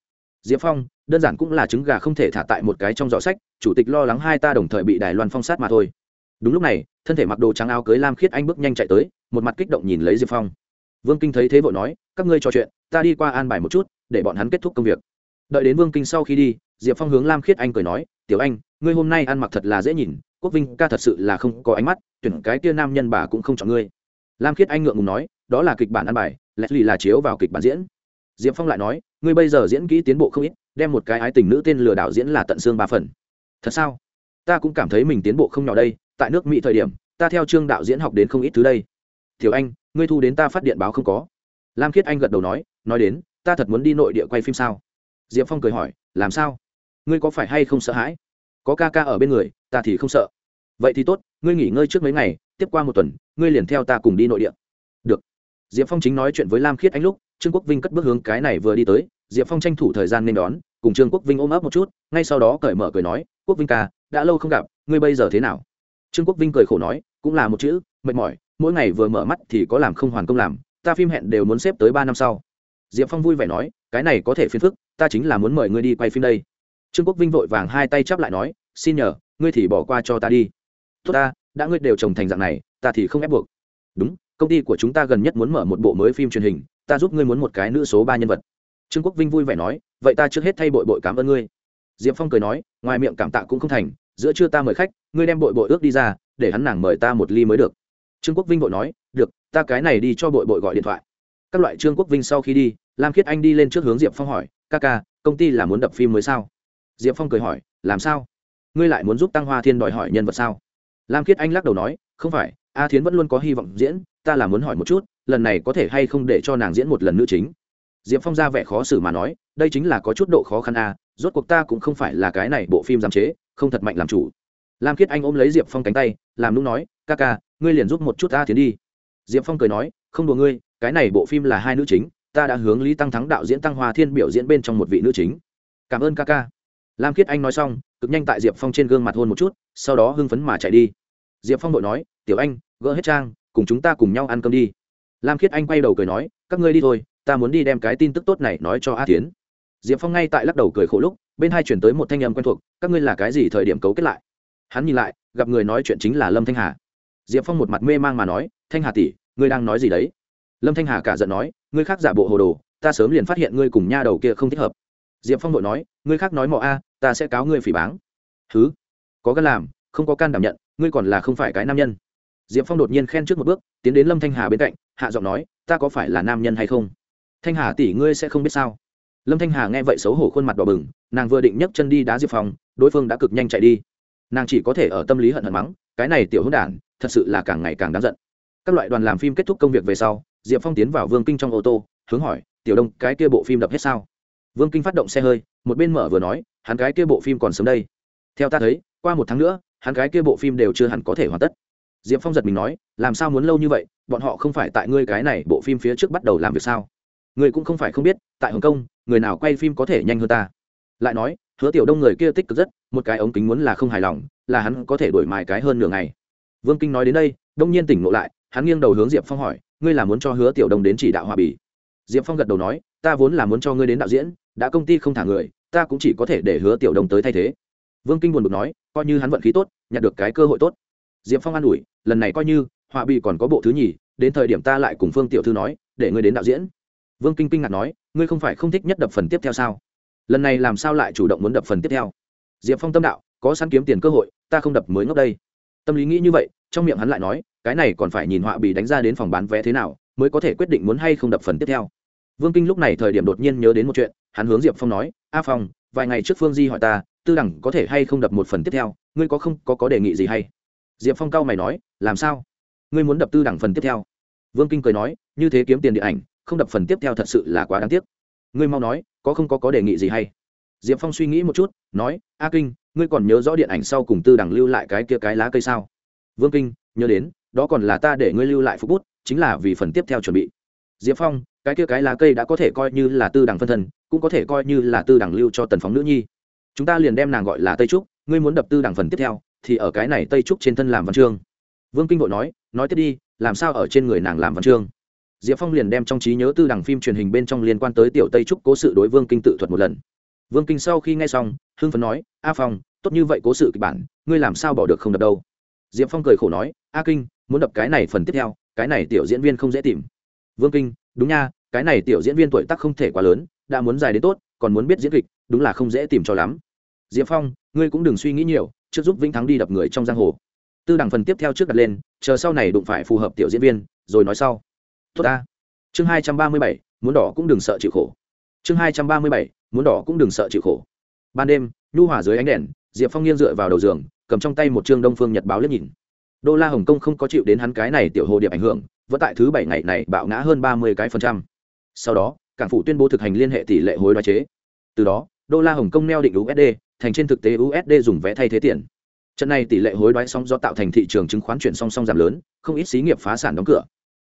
Diệp phong, đơn giản cũng là trứng gà không thể thả tại một cái trong giỏ sách, chủ tịch lo lắng hai ta đồng thời bị đài loan phong sát mà thôi. Đúng lúc này, thân thể mặc đồ trắng áo cưới lam khiết anh bước nhanh chạy tới, một mặt kích động nhìn lấy diệp phong. Vương kinh thấy thế vội nói, các ngươi trò chuyện, ta đi qua an bài một chút, để bọn hắn kết thúc công việc. Đợi đến vương kinh sau khi đi, diệp phong hướng lam khiết anh cười nói, tiểu anh, ngươi hôm nay ăn mặc thật là dễ nhìn quốc vinh ca thật sự là không có ánh mắt, tuyển cái kia nam nhân bà cũng không chọn ngươi. Lam khiết anh ngượng ngùng nói, đó là kịch bản ăn bài lẽ lì là chiếu vào kịch bản diễn. Diệp phong lại nói, ngươi bây giờ diễn kỹ tiến bộ không ít, đem một cái ái tình nữ tên lừa đảo diễn là tận xương ba phần. Thật sao? Ta cũng cảm thấy mình tiến bộ không nhỏ đây, tại nước mỹ thời điểm, ta theo trương đạo diễn học đến không ít thứ đây. Thiếu anh, ngươi thu đến ta phát điện báo không có. Lam khiết anh gật đầu nói nói đến, ta thật muốn đi nội địa quay phim sao? Diệp phong cười hỏi, làm sao? Ngươi có phải hay không sợ hãi? Có ca ca ở bên người, ta thì không sợ. Vậy thì tốt, ngươi nghỉ ngơi trước mấy ngày, tiếp qua một tuần, ngươi liền theo ta cùng đi nội địa. Được. Diệp phong chính nói chuyện với lam khiết anh lúc, trương quốc vinh cất bước hướng cái này vừa đi tới. Diệp phong tranh thủ thời gian nên đón, cùng trương quốc vinh ôm ấp một chút, ngay sau đó cởi mở cười nói, quốc vinh ca, đã lâu không gặp, ngươi bây giờ thế nào? Trương quốc vinh cười khổ nói, cũng là một chữ, mệt mỏi, mỗi ngày vừa mở mắt thì có làm không hoàn công làm, ta phim hẹn đều muốn xếp tới ba năm sau. Diệp phong vui vẻ nói, cái này có thể phiền phức, ta chính là muốn mời ngươi đi quay phim đây trương quốc vinh vội vàng hai tay chắp lại nói, xin nhờ, ngươi thì bỏ qua cho ta đi. Tốt ta, đã ngươi đều trồng thành dạng này, ta thì không ép buộc. Đúng, công ty của chúng ta gần nhất muốn mở một bộ mới phim truyền hình, ta giúp ngươi muốn một cái nữ số ba nhân vật. Trương quốc vinh vui vẻ nói, vậy ta trước hết thay bội bội cảm ơn ngươi. Diệp phong cười nói, ngoài miệng cảm tạ cũng không thành, giữa trưa ta mời khách, ngươi đem bội bội ước đi ra, để hắn nàng mời ta một ly mới được. Trương quốc vinh vội nói, được, ta cái này đi cho bội bội gọi điện thoại. Các loại trương quốc vinh sau khi đi, lam khiết anh đi lên trước hướng diệp phong hỏi, ca ca, công ty là muốn đập phim mới sao? Diệp phong cười hỏi, làm sao? Ngươi lại muốn giúp tăng hoa thiên đòi hỏi nhân vật sao? Lam khiết anh lắc đầu nói, không phải, a thiến vẫn luôn có hy vọng diễn, ta là muốn hỏi một chút, lần này có thể hay không để cho nàng diễn một lần nữ chính? Diệp phong ra vẻ khó xử mà nói, đây chính là có chút độ khó khăn a, rốt cuộc ta cũng không phải là cái này bộ phim giám chế, không thật mạnh làm chủ. Lam khiết anh ôm lấy diệp phong cánh tay, làm lúc nói, ca ca, ngươi liền giúp một chút a thiến đi. Diệp phong cười nói, không đùa ngươi, cái này bộ phim là hai nữ chính, ta đã hướng lý tăng thắng đạo diễn tăng hoa thiên biểu diễn bên trong một vị nữ chính. Cảm ơn ca ca lam khiết anh nói xong, cực nhanh tại diệp phong trên gương mặt hôn một chút, sau đó hưng phấn mà chạy đi. Diệp phong đội nói, tiểu anh, gỡ hết trang, cùng chúng ta cùng nhau ăn cơm đi. Lam khiết anh quay đầu cười nói, các ngươi đi thôi, ta muốn đi đem cái tin tức tốt này nói cho a tiến diệp phong ngay tại lắc đầu cười khổ lúc, bên hai chuyển tới một thanh âm quen thuộc, các ngươi là cái gì thời điểm cấu kết lại? Hắn nhìn lại, gặp người nói chuyện chính là lâm thanh hà. Diệp phong một mặt mê mang mà nói, thanh hà tỷ, ngươi đang nói gì đấy? Lâm thanh hà cả giận nói, ngươi khác giả bộ hồ đồ, ta sớm liền phát hiện ngươi cùng nha đầu kia không thích hợp diệp phong vội nói, ngươi khác nói mọ a, ta sẽ cáo ngươi phỉ báng. Thứ có gan làm, không có can đảm nhận, ngươi còn là không phải cái nam nhân. Diệp phong đột nhiên khen trước một bước, tiến đến lâm thanh hà bên cạnh, hạ giọng nói, ta có phải là nam nhân hay không? Thanh hà tỷ ngươi sẽ không biết sao? Lâm thanh hà nghe vậy xấu hổ khuôn mặt đỏ bừng, nàng vừa định nhấc chân đi đá diệp phong, đối phương đã cực nhanh chạy đi. Nàng chỉ có thể ở tâm lý hận hận mắng, cái này tiểu hữu đản, thật sự là càng ngày càng đáng giận. Các loại đoàn làm phim kết thúc công việc về sau, diệp phong tiến vào vương kinh trong ô tô, hướng hỏi, tiểu đông, cái kia bộ phim đập hết sao? Vương kinh phát động xe hơi, một bên mở vừa nói, hắn cái kia bộ phim còn sớm đây. Theo ta thấy, qua một tháng nữa, hắn cái kia bộ phim đều chưa hẳn có thể hoàn tất. Diệp phong giật mình nói, làm sao muốn lâu như vậy, bọn họ không phải tại ngươi cái này bộ phim phía trước bắt đầu làm việc sao? Ngươi cũng không phải không biết, tại hồng kông, người nào quay phim có thể nhanh hơn ta? Lại nói, hứa tiểu đông người kia tích cực rất, một cái ống kính muốn là không hài lòng, là hắn có thể đổi mài cái hơn nửa ngày. Vương kinh nói đến đây, đông nhiên tỉnh ngộ lại, hắn nghiêng đầu hướng diệp phong hỏi, ngươi là muốn cho hứa tiểu đông đến chỉ đạo hòa bì? Diệp phong gật đầu nói, ta vốn là muốn cho ngươi đến đạo diễn, đã công ty không thả người, ta cũng chỉ có thể để hứa tiểu đông tới thay thế. Vương kinh buồn bực nói, coi như hắn vận khí tốt, nhặt được cái cơ hội tốt. Diệp phong an ủi, lần này coi như, họa bị còn có bộ thứ nhì, đến thời điểm ta lại cùng phương tiểu thư nói, để ngươi đến đạo diễn. Vương kinh kinh ngạc nói, ngươi không phải không thích nhất đập phần tiếp theo sao? Lần này làm sao lại chủ động muốn đập phần tiếp theo? Diệp phong tâm đạo, có sẵn kiếm tiền cơ hội, ta không đập mới ngốc đây. Tâm lý nghĩ như vậy, trong miệng hắn lại nói, cái này còn phải nhìn họa bị đánh ra đến phòng bán vé thế nào, mới có thể quyết định muốn hay không đập phần tiếp theo vương kinh lúc này thời điểm đột nhiên nhớ đến một chuyện, hắn hướng diệp phong nói, a phong, vài ngày trước phương di hỏi ta, tư đẳng có thể hay không đập một phần tiếp theo, ngươi có không, có có đề nghị gì hay? Diệp phong cao mày nói, làm sao? Ngươi muốn đập tư đẳng phần tiếp theo? Vương kinh cười nói, như thế kiếm tiền điện ảnh, không đập phần tiếp theo thật sự là quá đáng tiếc. Ngươi mau nói, có không, có có đề nghị gì hay? Diệp phong suy nghĩ một chút, nói, a kinh, ngươi còn nhớ rõ điện ảnh sau cùng tư đẳng lưu lại cái kia cái lá cây sao? Vương kinh, nhớ đến, đó còn là ta để ngươi lưu lại phục bút, chính là vì phần tiếp theo chuẩn bị. Diệp phong cái kia cái lá cây đã có thể coi như là tư đẳng phân thân, cũng có thể coi như là tư đẳng lưu cho tần phóng nữ nhi. Chúng ta liền đem nàng gọi là tây trúc, ngươi muốn đập tư đẳng phần tiếp theo, thì ở cái này tây trúc trên thân làm văn chương. Vương kinh vội nói nói tiếp đi, làm sao ở trên người nàng làm văn chương? Diệp phong liền đem trong trí nhớ tư đẳng phim truyền hình bên trong liên quan tới tiểu tây trúc cố sự đối vương kinh tự thuật một lần. Vương kinh sau khi nghe xong, hưng phấn nói, a phong, tốt như vậy cố sự kịch bản, ngươi làm sao bỏ được không đập đâu? Diệp phong cười khổ nói, a kinh, muốn đập cái này phần tiếp theo, cái này tiểu diễn viên không dễ tìm. Vương kinh đúng nha, cái này tiểu diễn viên tuổi tác không thể quá lớn, đã muốn dài đến tốt, còn muốn biết diễn kịch, đúng là không dễ tìm cho lắm. Diệp phong, ngươi cũng đừng suy nghĩ nhiều, trước giúp vĩnh thắng đi đập người trong giang hồ. Tư đẳng phần tiếp theo trước đặt lên, chờ sau này đụng phải phù hợp tiểu diễn viên, rồi nói sau. Tốt ta. Chương hai trăm ba mươi bảy, muốn đỏ cũng đừng sợ chịu khổ. Chương hai trăm ba mươi bảy, muốn đỏ cũng đừng sợ chịu khổ. Ban đêm, nhu hòa dưới ánh đèn, diệp phong nghiêng dựa vào đầu giường, cầm trong tay một chương đông phương nhật báo liếc nhìn. Đô la hồng kông không có chịu đến hắn cái này tiểu hồ điệp ảnh hưởng vẫn tại thứ bảy ngày này bạo ngã hơn ba mươi cái phần trăm. Sau đó, cảng phủ tuyên bố thực hành liên hệ tỷ lệ hối đoái chế. Từ đó, đô la hồng kông neo định usd thành trên thực tế usd dùng vé thay thế tiền. Trận này tỷ lệ hối đoái song do tạo thành thị trường chứng khoán chuyển song song giảm lớn, không ít xí nghiệp phá sản đóng cửa.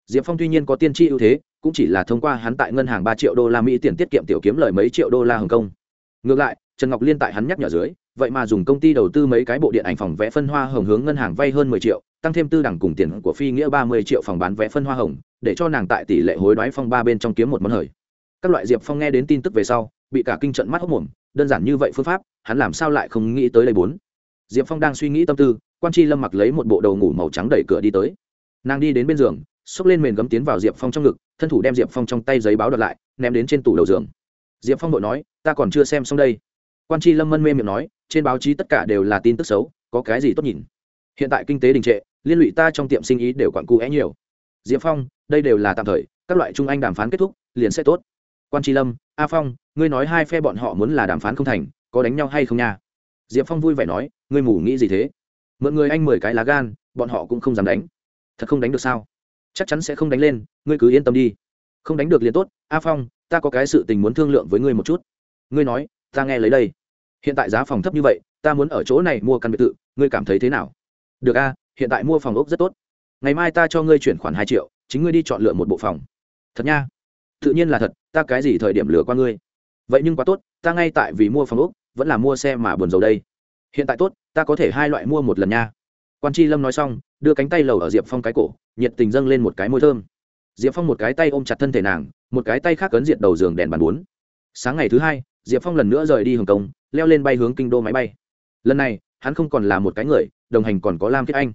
Diệp phong tuy nhiên có tiên tri ưu thế, cũng chỉ là thông qua hắn tại ngân hàng ba triệu đô la mỹ tiền tiết kiệm tiểu kiếm lời mấy triệu đô la hồng kông. Ngược lại, trần ngọc liên tại hắn nhắc nhở dưới, vậy mà dùng công ty đầu tư mấy cái bộ điện ảnh phòng vẽ phân hoa hồng hướng ngân hàng vay hơn mười triệu tăng thêm tư đẳng cùng tiền của phi nghĩa ba mươi triệu phòng bán vé phân hoa hồng, để cho nàng tại tỷ lệ hối đoái phong ba bên trong kiếm một món hời. Các loại diệp phong nghe đến tin tức về sau, bị cả kinh trận mắt hốc mồm, đơn giản như vậy phương pháp, hắn làm sao lại không nghĩ tới đây bốn? Diệp phong đang suy nghĩ tâm tư, quan tri lâm mặc lấy một bộ đầu ngủ màu trắng đẩy cửa đi tới. Nàng đi đến bên giường, xốc lên mền gấm tiến vào diệp phong trong ngực, thân thủ đem diệp phong trong tay giấy báo đợt lại, ném đến trên tủ đầu giường. Diệp phong đội nói, ta còn chưa xem xong đây. Quan tri lâm mân mê miệng nói, trên báo chí tất cả đều là tin tức xấu, có cái gì tốt nhìn? Hiện tại kinh tế đình trệ liên lụy ta trong tiệm sinh ý đều quặn cu é nhiều. Diệp phong, đây đều là tạm thời, các loại trung anh đàm phán kết thúc, liền sẽ tốt. Quan tri lâm, a phong, ngươi nói hai phe bọn họ muốn là đàm phán không thành, có đánh nhau hay không nha? Diệp phong vui vẻ nói, ngươi mù nghĩ gì thế? Mượn người anh mười cái lá gan, bọn họ cũng không dám đánh. Thật không đánh được sao? Chắc chắn sẽ không đánh lên, ngươi cứ yên tâm đi. Không đánh được liền tốt, a phong, ta có cái sự tình muốn thương lượng với ngươi một chút. Ngươi nói, ta nghe lấy đây. Hiện tại giá phòng thấp như vậy, ta muốn ở chỗ này mua căn biệt thự, ngươi cảm thấy thế nào? Được a hiện tại mua phòng ốc rất tốt. Ngày mai ta cho ngươi chuyển khoản hai triệu, chính ngươi đi chọn lựa một bộ phòng. Thật nha. Tự nhiên là thật, ta cái gì thời điểm lừa qua ngươi? Vậy nhưng quá tốt, ta ngay tại vì mua phòng ốc, vẫn là mua xe mà buồn dầu đây. Hiện tại tốt, ta có thể hai loại mua một lần nha. Quan tri lâm nói xong, đưa cánh tay lầu ở diệp phong cái cổ, nhiệt tình dâng lên một cái môi thơm. Diệp phong một cái tay ôm chặt thân thể nàng, một cái tay khác cấn diệt đầu giường đèn bàn bốn. Sáng ngày thứ hai, diệp phong lần nữa rời đi hồng kông, leo lên bay hướng kinh đô máy bay. Lần này, hắn không còn là một cái người, đồng hành còn có lam khiết anh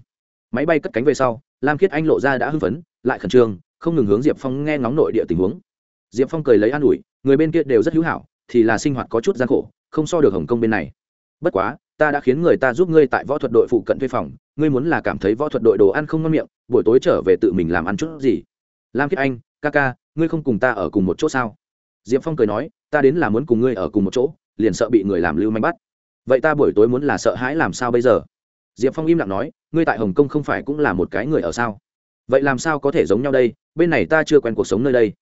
máy bay cất cánh về sau, lam khiết anh lộ ra đã hưng phấn, lại khẩn trương, không ngừng hướng diệp phong nghe ngóng nội địa tình huống. Diệp phong cười lấy an ủi, người bên kia đều rất hữu hảo, thì là sinh hoạt có chút gian khổ, không so được hồng kông bên này. Bất quá, ta đã khiến người ta giúp ngươi tại võ thuật đội phụ cận thuê phòng, ngươi muốn là cảm thấy võ thuật đội đồ ăn không ngon miệng, buổi tối trở về tự mình làm ăn chút gì. Lam khiết anh, ca ca, ngươi không cùng ta ở cùng một chỗ sao? Diệp phong cười nói, ta đến là muốn cùng ngươi ở cùng một chỗ, liền sợ bị người làm lưu manh bắt. Vậy ta buổi tối muốn là sợ hãi làm sao bây giờ? Diệp phong im lặng nói, ngươi tại hồng kông không phải cũng là một cái người ở sao? Vậy làm sao có thể giống nhau đây? Bên này ta chưa quen cuộc sống nơi đây.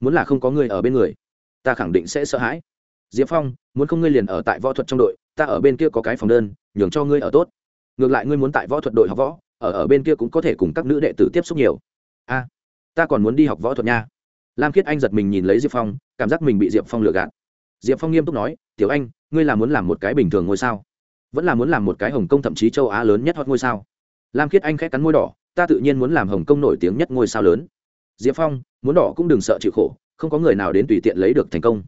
Muốn là không có người ở bên người, ta khẳng định sẽ sợ hãi. Diệp phong, muốn không ngươi liền ở tại võ thuật trong đội, ta ở bên kia có cái phòng đơn, nhường cho ngươi ở tốt. Ngược lại ngươi muốn tại võ thuật đội học võ, ở ở bên kia cũng có thể cùng các nữ đệ tử tiếp xúc nhiều. A, ta còn muốn đi học võ thuật nha. Lam khiết anh giật mình nhìn lấy diệp phong, cảm giác mình bị diệp phong lừa gạt. Diệp phong nghiêm túc nói, tiểu anh, ngươi là muốn làm một cái bình thường ngôi sao? Vẫn là muốn làm một cái hồng kông thậm chí châu á lớn nhất hot ngôi sao lam khiết anh khẽ cắn môi đỏ ta tự nhiên muốn làm hồng kông nổi tiếng nhất ngôi sao lớn diệp phong muốn đỏ cũng đừng sợ chịu khổ không có người nào đến tùy tiện lấy được thành công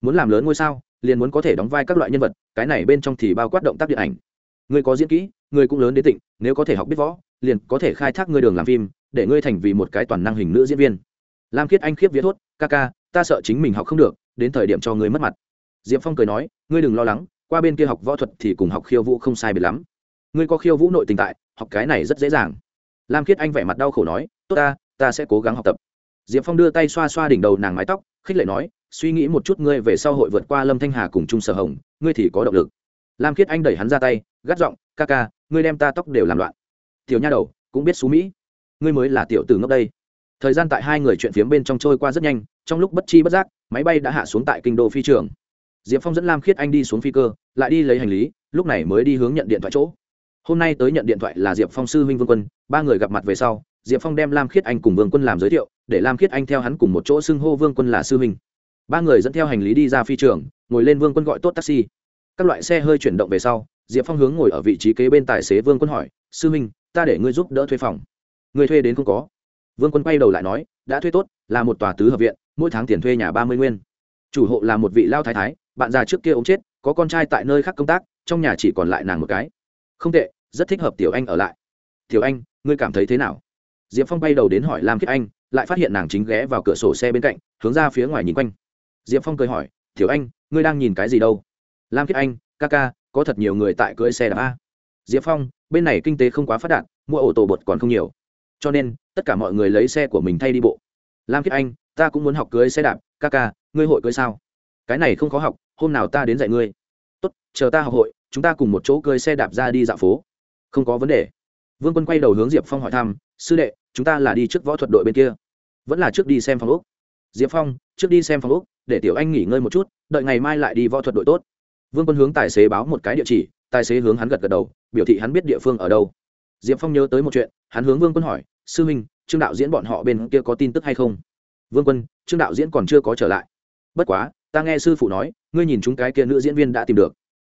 muốn làm lớn ngôi sao liền muốn có thể đóng vai các loại nhân vật cái này bên trong thì bao quát động tác điện ảnh người có diễn kỹ người cũng lớn đến tịnh, nếu có thể học biết võ liền có thể khai thác ngươi đường làm phim để ngươi thành vì một cái toàn năng hình nữ diễn viên lam khiết anh khiếp viết thốt ca ca ta sợ chính mình học không được đến thời điểm cho ngươi mất mặt diệp phong cười nói ngươi đừng lo lắng qua bên kia học võ thuật thì cùng học khiêu vũ không sai biệt lắm. Ngươi có khiêu vũ nội tình tại, học cái này rất dễ dàng. Lam khiết anh vẻ mặt đau khổ nói, tốt ta ta sẽ cố gắng học tập. Diệp phong đưa tay xoa xoa đỉnh đầu nàng mái tóc, khích lệ nói, suy nghĩ một chút ngươi về sau hội vượt qua lâm thanh hà cùng trung sở hồng, ngươi thì có động lực. Lam khiết anh đẩy hắn ra tay, gắt giọng, ca ca, ngươi đem ta tóc đều làm loạn. Tiểu nha đầu, cũng biết xú mỹ. Ngươi mới là tiểu tử ngốc đây. Thời gian tại hai người chuyện phiếm bên trong trôi qua rất nhanh, trong lúc bất chi bất giác, máy bay đã hạ xuống tại kinh đô phi trường diệp phong dẫn lam khiết anh đi xuống phi cơ, lại đi lấy hành lý, lúc này mới đi hướng nhận điện thoại chỗ. Hôm nay tới nhận điện thoại là diệp phong sư huynh vương quân, ba người gặp mặt về sau, diệp phong đem lam khiết anh cùng vương quân làm giới thiệu, để lam khiết anh theo hắn cùng một chỗ xưng hô vương quân là sư huynh. Ba người dẫn theo hành lý đi ra phi trường, ngồi lên vương quân gọi tốt taxi. Các loại xe hơi chuyển động về sau, diệp phong hướng ngồi ở vị trí kế bên tài xế vương quân hỏi, sư huynh, ta để ngươi giúp đỡ thuê phòng. Người thuê đến không có. Vương quân quay đầu lại nói, đã thuê tốt, là một tòa tứ hợp viện, mỗi tháng tiền thuê nhà ba mươi nguyên chủ hộ là một vị lao thái thái, bạn già trước kia ống chết, có con trai tại nơi khác công tác, trong nhà chỉ còn lại nàng một cái. Không tệ, rất thích hợp tiểu anh ở lại. Tiểu anh, ngươi cảm thấy thế nào? Diệp phong bay đầu đến hỏi lam khiết anh, lại phát hiện nàng chính ghé vào cửa sổ xe bên cạnh, hướng ra phía ngoài nhìn quanh. Diệp phong cười hỏi, tiểu anh, ngươi đang nhìn cái gì đâu? Lam khiết anh, ca ca, có thật nhiều người tại cưỡi xe đạp a. Diệp phong, bên này kinh tế không quá phát đạt, mua ổ tổ bột còn không nhiều. Cho nên, tất cả mọi người lấy xe của mình thay đi bộ. Lam khiết anh, ta cũng muốn học cưới xe đạp, ca ca ngươi hội cưới sao? Cái này không khó học, hôm nào ta đến dạy ngươi. Tốt, chờ ta học hội, chúng ta cùng một chỗ cưới xe đạp ra đi dạo phố. Không có vấn đề. Vương quân quay đầu hướng diệp phong hỏi thăm, sư đệ, chúng ta là đi trước võ thuật đội bên kia, vẫn là trước đi xem phòng úc diệp phong, trước đi xem phòng úc để tiểu anh nghỉ ngơi một chút, đợi ngày mai lại đi võ thuật đội tốt. Vương quân hướng tài xế báo một cái địa chỉ, tài xế hướng hắn gật gật đầu, biểu thị hắn biết địa phương ở đâu. Diệp phong nhớ tới một chuyện, hắn hướng vương quân hỏi, sư minh trương đạo diễn bọn họ bên kia có tin tức hay không? Vương quân, trương đạo diễn còn chưa có trở lại bất quá, ta nghe sư phụ nói, ngươi nhìn chúng cái kia nữ diễn viên đã tìm được.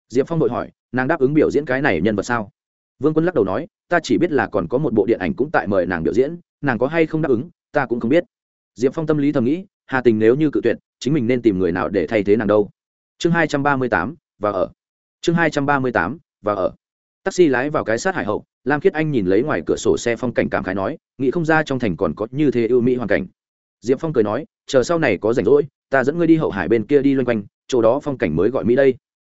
Diệp phong đội hỏi, nàng đáp ứng biểu diễn cái này nhân vật sao? Vương quân lắc đầu nói, ta chỉ biết là còn có một bộ điện ảnh cũng tại mời nàng biểu diễn, nàng có hay không đáp ứng, ta cũng không biết. Diệp phong tâm lý thầm nghĩ, hà tình nếu như cự tuyệt, chính mình nên tìm người nào để thay thế nàng đâu? Chương hai trăm ba mươi tám và ở. Chương hai trăm ba mươi tám và ở. Taxi lái vào cái sát hải hậu, lam khiết anh nhìn lấy ngoài cửa sổ xe phong cảnh cảm khái nói, nghĩ không ra trong thành còn có như thế ưu mỹ hoàn cảnh. Diệp phong cười nói, chờ sau này có rảnh rỗi ta dẫn ngươi đi hậu hải bên kia đi loanh quanh, chỗ đó phong cảnh mới gọi mỹ đây.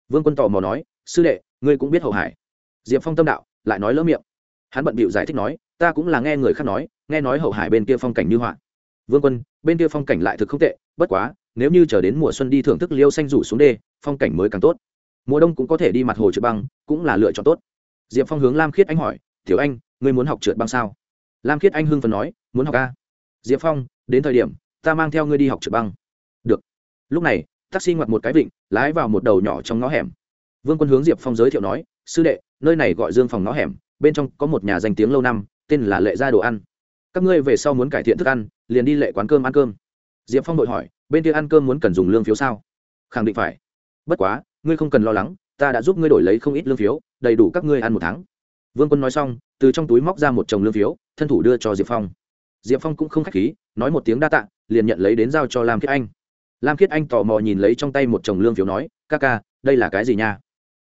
Vương quân tò mò nói, sư đệ, ngươi cũng biết hậu hải. Diệp phong tâm đạo, lại nói lỡ miệng. Hắn bận bịu giải thích nói, ta cũng là nghe người khác nói, nghe nói hậu hải bên kia phong cảnh như họa. Vương quân, bên kia phong cảnh lại thực không tệ, bất quá, nếu như chờ đến mùa xuân đi thưởng thức liêu xanh rủ xuống đê, phong cảnh mới càng tốt. Mùa đông cũng có thể đi mặt hồ trượt băng, cũng là lựa chọn tốt. Diệp phong hướng lam khiết anh hỏi, tiểu anh, ngươi muốn học trượt băng sao? Lam khiết anh hưng phần nói, muốn học a. Diệp phong, đến thời điểm, ta mang theo ngươi đi học trượt băng lúc này, taxi ngoặt một cái vịnh, lái vào một đầu nhỏ trong ngõ hẻm. Vương quân hướng diệp phong giới thiệu nói, sư đệ, nơi này gọi dương phòng ngõ hẻm, bên trong có một nhà danh tiếng lâu năm, tên là lệ gia đồ ăn. Các ngươi về sau muốn cải thiện thức ăn, liền đi lệ quán cơm ăn cơm. Diệp phong đội hỏi, bên kia ăn cơm muốn cần dùng lương phiếu sao? Khẳng định phải. Bất quá, ngươi không cần lo lắng, ta đã giúp ngươi đổi lấy không ít lương phiếu, đầy đủ các ngươi ăn một tháng. Vương quân nói xong, từ trong túi móc ra một chồng lương phiếu, thân thủ đưa cho diệp phong. Diệp phong cũng không k h á c h khí, nói một tiếng đa tạ, liền nhận lấy đến giao cho lam khiết anh lam khiết anh tò mò nhìn lấy trong tay một chồng lương phiếu nói, ca ca, đây là cái gì nha?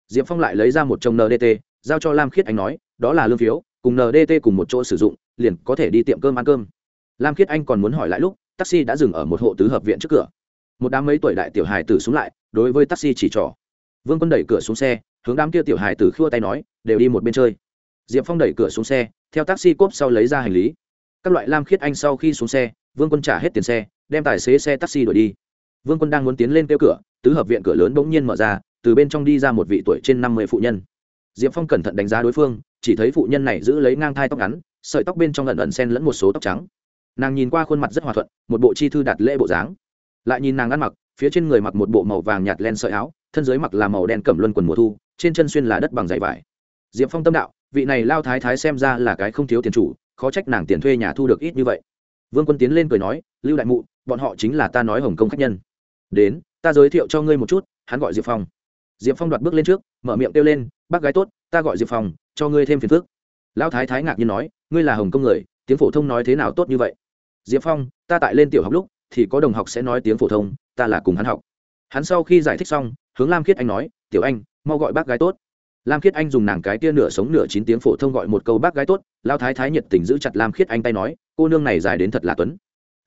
Diệp phong lại lấy ra một chồng ndt giao cho lam khiết anh nói, đó là lương phiếu, cùng ndt cùng một chỗ sử dụng, liền có thể đi tiệm cơm ăn cơm. Lam khiết anh còn muốn hỏi lại lúc, taxi đã dừng ở một hộ tứ hợp viện trước cửa. Một đám mấy tuổi đại tiểu hài tử xuống lại, đối với taxi chỉ trỏ. Vương quân đẩy cửa xuống xe, hướng đám kia tiểu hài tử khua tay nói, đều đi một bên chơi. Diệp phong đẩy cửa xuống xe, theo taxi cốp sau lấy ra hành lý. Các loại lam khiết anh sau khi xuống xe, vương quân trả hết tiền xe, đem tài xế xe taxi đuổi đi vương quân đang muốn tiến lên kêu cửa, tứ hợp viện cửa lớn bỗng nhiên mở ra, từ bên trong đi ra một vị tuổi trên năm mươi phụ nhân. Diệp phong cẩn thận đánh giá đối phương, chỉ thấy phụ nhân này giữ lấy ngang thai tóc ngắn, sợi tóc bên trong lần ẩn sen lẫn một số tóc trắng. Nàng nhìn qua khuôn mặt rất hòa thuận, một bộ chi thư đạt lễ bộ dáng. Lại nhìn nàng ăn mặc, phía trên người mặc một bộ màu vàng nhạt len sợi áo, thân dưới mặc là màu đen cẩm luân quần mùa thu, trên chân xuyên là đất bằng dày vải. Diệp phong tâm đạo, vị này lao thái thái xem ra là cái không thiếu tiền chủ, khó trách nàng tiền thuê nhà thu được ít như vậy. Vương quân tiến lên cười nói, lưu đại mụ, bọn họ chính là ta nói hồng kông khách nhân đến, ta giới thiệu cho ngươi một chút, hắn gọi diệp phong. Diệp phong đoạt bước lên trước, mở miệng kêu lên, bác gái tốt, ta gọi diệp phong, cho ngươi thêm phiền phức. Lão thái thái ngạc nhiên nói, ngươi là hồng công người, tiếng phổ thông nói thế nào tốt như vậy? Diệp phong, ta tại lên tiểu học lúc, thì có đồng học sẽ nói tiếng phổ thông, ta là cùng hắn học. Hắn sau khi giải thích xong, hướng lam khiết anh nói, tiểu anh, mau gọi bác gái tốt. Lam khiết anh dùng nàng cái tia nửa sống nửa chín tiếng phổ thông gọi một câu bác gái tốt lao thái thái nhiệt tình giữ chặt lam khiết anh tay nói, cô nương này dài đến thật là tuấn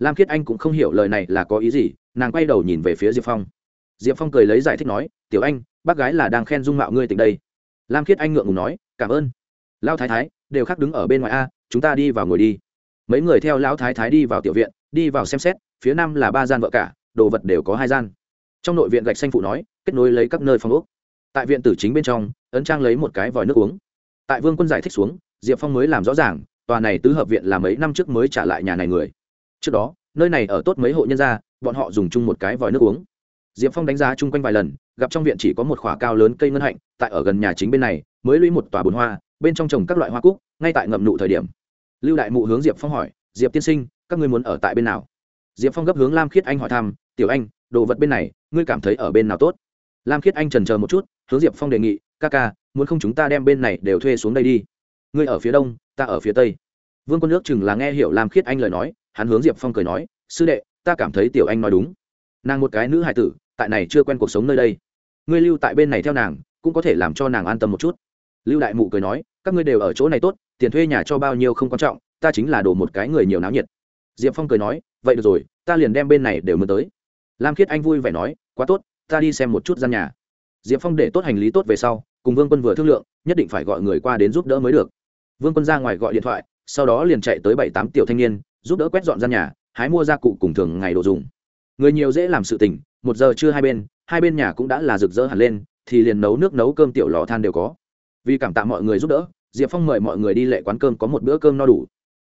lam khiết anh cũng không hiểu lời này là có ý gì, nàng quay đầu nhìn về phía diệp phong. Diệp phong cười lấy giải thích nói, tiểu anh, bác gái là đang khen dung mạo ngươi tình đây. Lam khiết anh ngượng ngùng nói, cảm ơn. Lao thái thái, đều khác đứng ở bên ngoài a, chúng ta đi vào ngồi đi. Mấy người theo lão thái thái đi vào tiểu viện, đi vào xem xét, phía nam là ba gian vợ cả, đồ vật đều có hai gian. Trong nội viện gạch xanh phụ nói, kết nối lấy các nơi phòng úc tại viện tử chính bên trong, ấn trang lấy một cái vòi nước uống. Tại vương quân giải thích xuống, diệp phong mới làm rõ ràng, tòa này tứ hợp viện là mấy năm trước mới trả lại nhà này người trước đó, nơi này ở tốt mấy hộ nhân gia, bọn họ dùng chung một cái vòi nước uống. Diệp phong đánh giá chung quanh vài lần, gặp trong viện chỉ có một khoả cao lớn cây ngân hạnh, tại ở gần nhà chính bên này, mới lũy một tòa bồn hoa, bên trong trồng các loại hoa cúc, ngay tại ngậm nụ thời điểm. Lưu đại mụ hướng diệp phong hỏi, diệp tiên sinh, các ngươi muốn ở tại bên nào? Diệp phong gấp hướng lam khiết anh hỏi thăm, tiểu anh, đồ vật bên này, ngươi cảm thấy ở bên nào tốt? Lam khiết anh trần chờ một chút, hướng diệp phong đề nghị, ca ca, muốn không chúng ta đem bên này đều thuê xuống đây đi? Ngươi ở phía đông, ta ở phía tây. Vương quân nước chừng là nghe hiểu lam khiết anh lời nói hắn hướng diệp phong cười nói, sư đệ, ta cảm thấy tiểu anh nói đúng. Nàng một cái nữ hài tử, tại này chưa quen cuộc sống nơi đây. Ngươi lưu tại bên này theo nàng, cũng có thể làm cho nàng an tâm một chút. Lưu đại mụ cười nói, các ngươi đều ở chỗ này tốt, tiền thuê nhà cho bao nhiêu không quan trọng, ta chính là đổ một cái người nhiều náo nhiệt. Diệp phong cười nói, vậy được rồi, ta liền đem bên này đều mơ tới. Lam khiết anh vui vẻ nói, quá tốt, ta đi xem một chút gian nhà. Diệp phong để tốt hành lý tốt về sau, cùng vương quân vừa thương lượng, nhất định phải gọi người qua đến giúp đỡ mới được. Vương quân ra ngoài gọi điện thoại, sau đó liền chạy tới bảy tám tiểu thanh niên giúp đỡ quét dọn gian nhà hái mua gia cụ cùng thường ngày đồ dùng. Người nhiều dễ làm sự tình một giờ chưa hai bên hai bên nhà cũng đã là rực rỡ hẳn lên thì liền nấu nước nấu cơm tiểu lò than đều có. Vì cảm tạ mọi người giúp đỡ diệp phong mời mọi người đi lệ quán cơm có một bữa cơm no đủ.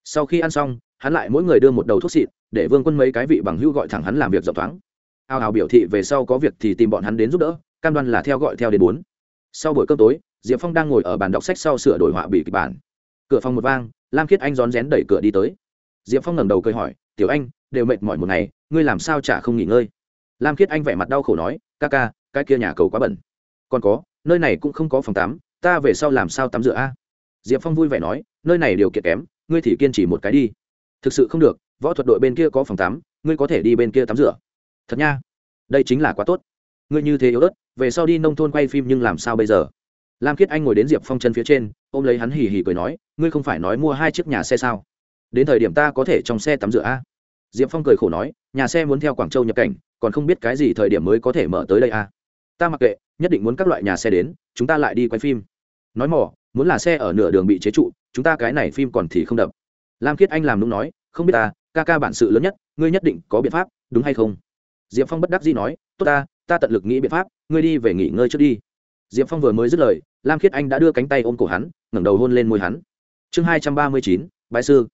Sau khi ăn xong hắn lại mỗi người đưa một đầu thuốc xịt, để vương quân mấy cái vị bằng hữu gọi thẳng hắn làm việc rộng thoáng. Ao hào biểu thị về sau có việc thì tìm bọn hắn đến giúp đỡ cam đoan là theo gọi theo đến bốn. Sau buổi cơm tối diệp phong đang ngồi ở bàn đọc sách sau sửa đổi họa bị kịch bản. Cửa phòng một vang lam khiết anh rón rén đẩy cửa đi tới diệp phong ngẩng đầu cười hỏi, tiểu anh, đều mệt mỏi một ngày, ngươi làm sao chả không nghỉ ngơi? Lam khiết anh vẻ mặt đau khổ nói, ca ca, cái kia nhà cầu quá bẩn. Còn có, nơi này cũng không có phòng tắm, ta về sau làm sao tắm rửa a? Diệp phong vui vẻ nói, nơi này điều kiện kém, ngươi thì kiên trì một cái đi. Thực sự không được, võ thuật đội bên kia có phòng tắm, ngươi có thể đi bên kia tắm rửa. Thật nha, đây chính là quá tốt. Ngươi như thế yếu ớt, về sau đi nông thôn quay phim nhưng làm sao bây giờ? Lam khiết anh ngồi đến diệp phong chân phía trên, ôm lấy hắn hì hì cười nói, ngươi không phải nói mua hai chiếc nhà xe sao? Đến thời điểm ta có thể trong xe tắm rửa a. Diệp phong cười khổ nói, nhà xe muốn theo quảng châu nhập cảnh, còn không biết cái gì thời điểm mới có thể mở tới đây a. Ta mặc kệ, nhất định muốn các loại nhà xe đến, chúng ta lại đi quay phim. Nói mỏ, muốn là xe ở nửa đường bị chế trụ, chúng ta cái này phim còn thì không đập. Lam khiết anh làm đúng nói, không biết ta, ca ca bản sự lớn nhất, ngươi nhất định có biện pháp, đúng hay không? Diệp phong bất đắc dĩ nói, tốt ta ta tận lực nghĩ biện pháp, ngươi đi về nghỉ ngơi trước đi. Diệp phong vừa mới dứt lời, lam khiết anh đã đưa cánh tay ôm cổ hắn, ngẩng đầu hôn lên môi hắn. Chương hai trăm ba mươi chín bãi sư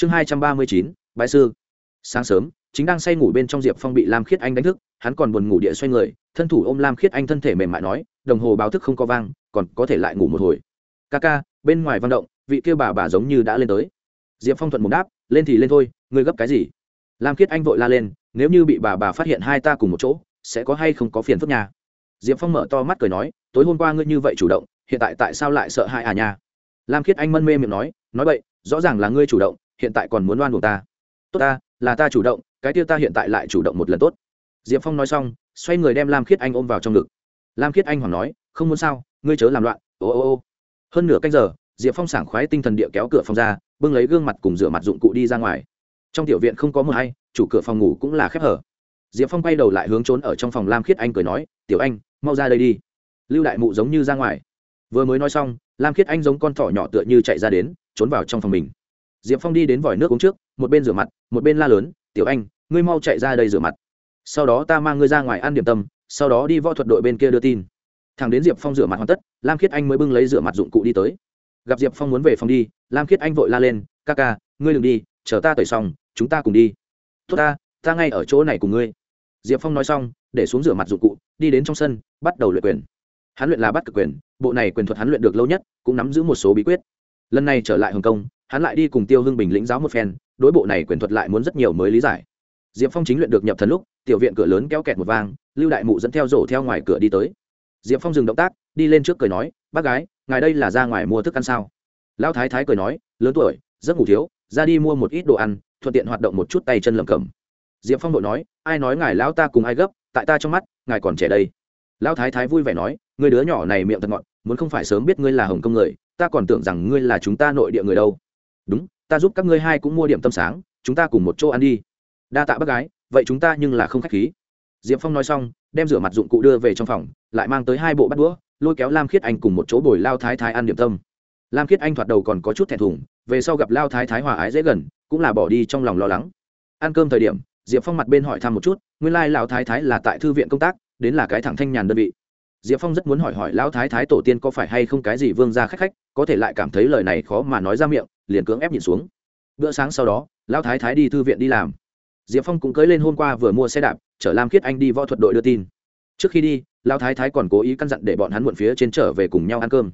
chương hai trăm ba mươi chín bãi sư. Sáng sớm, chính đang say ngủ bên trong diệp phong bị lam khiết anh đánh thức, hắn còn buồn ngủ địa xoay người, thân thủ ôm lam khiết anh thân thể mềm mại nói, đồng hồ báo thức không có vang, còn có thể lại ngủ một hồi. Ca ca, bên ngoài văn động, vị kia bà bà giống như đã lên tới. Diệp phong thuận một đáp, lên thì lên thôi, ngươi gấp cái gì? Lam khiết anh vội la lên, nếu như bị bà bà phát hiện hai ta cùng một chỗ, sẽ có hay không có phiền phức nhà diệp phong mở to mắt cười nói, tối hôm qua ngươi như vậy chủ động, hiện tại tại sao lại sợ hãi à nha? Lam khiết anh mân mê miệng nói nói vậy rõ ràng là ngươi chủ động hiện tại còn muốn loan buộc ta. Tốt ta, là ta chủ động, cái tiêu ta hiện tại lại chủ động một lần tốt. Diệp phong nói xong, xoay người đem lam khiết anh ôm vào trong ngực. Lam khiết anh hoàng nói, không muốn sao, ngươi chớ làm loạn, ô ô ô. Hơn nửa canh giờ, diệp phong sảng khoái tinh thần địa kéo cửa phòng ra, bưng lấy gương mặt cùng rửa mặt dụng cụ đi ra ngoài. Trong tiểu viện không có mờ hay, chủ cửa phòng ngủ cũng là khép hở. Diệp phong quay đầu lại hướng trốn ở trong phòng lam khiết anh cười nói, tiểu anh, mau ra đây đi. Lưu đại mụ giống như ra ngoài. Vừa mới nói xong, lam khiết anh giống con thỏ nhỏ tựa như chạy ra đến, trốn vào trong phòng mình diệp phong đi đến vòi nước uống trước, một bên rửa mặt, một bên la lớn, tiểu anh, ngươi mau chạy ra đây rửa mặt. Sau đó ta mang ngươi ra ngoài ăn điểm tâm, sau đó đi võ thuật đội bên kia đưa tin. Thằng đến diệp phong rửa mặt hoàn tất, lam khiết anh mới bưng lấy rửa mặt dụng cụ đi tới. Gặp diệp phong muốn về phòng đi, lam khiết anh vội la lên, ca ca, ngươi đừng đi, chờ ta tẩy xong, chúng ta cùng đi. Tốt ta ta ngay ở chỗ này cùng ngươi. Diệp phong nói xong, để xuống rửa mặt dụng cụ, đi đến trong sân, bắt đầu luyện quyền. Hắn luyện là bắt cực quyền, bộ này quyền thuật hắn luyện được lâu nhất, cũng nắm giữ một số bí quyết lần này trở lại hồng kông, hắn lại đi cùng tiêu hưng bình lĩnh giáo một phen, đối bộ này quyền thuật lại muốn rất nhiều mới lý giải. Diệp phong chính luyện được nhập thần lúc, tiểu viện cửa lớn kéo kẹt một vang, lưu đại mụ dẫn theo rổ theo ngoài cửa đi tới. Diệp phong dừng động tác, đi lên trước cười nói, bác gái, ngài đây là ra ngoài mua thức ăn sao? Lão thái thái cười nói, lớn tuổi rất ngủ thiếu, ra đi mua một ít đồ ăn, thuận tiện hoạt động một chút tay chân lầm cầm diệp phong đội nói, ai nói ngài lão ta cùng ai gấp, tại ta trong mắt, ngài còn trẻ đây. Lão thái thái vui vẻ nói, người đứa nhỏ này miệng thật ngọt muốn không phải sớm biết ngươi là hồng công người, ta còn tưởng rằng ngươi là chúng ta nội địa người đâu. Đúng, ta giúp các ngươi hai cũng mua điểm tâm sáng, chúng ta cùng một chỗ ăn đi. Đa tạ bác gái, vậy chúng ta nhưng là không khách khí. Diệp phong nói xong, đem rửa mặt dụng cụ đưa về trong phòng, lại mang tới hai bộ bắt đũa, lôi kéo lam khiết anh cùng một chỗ bồi lao thái thái ăn điểm tâm. Lam khiết anh thoạt đầu còn có chút thẹn thùng, về sau gặp lao thái thái hòa ái dễ gần, cũng là bỏ đi trong lòng lo lắng. Ăn cơm thời điểm, diệp phong mặt bên hỏi thăm một chút, nguyên lai lão thái thái là tại thư viện công tác, đến là cái thẳng thanh nhàn đơn vị diệp phong rất muốn hỏi hỏi lão thái thái tổ tiên có phải hay không cái gì vương ra khách khách, có thể lại cảm thấy lời này khó mà nói ra miệng, liền cưỡng ép nhìn xuống. Bữa sáng sau đó, lão thái thái đi thư viện đi làm. Diệp phong cũng cưới lên hôm qua vừa mua xe đạp, chở lam khiết anh đi võ thuật đội đưa tin. Trước khi đi, lão thái thái còn cố ý căn dặn để bọn hắn muộn phía trên trở về cùng nhau ăn cơm.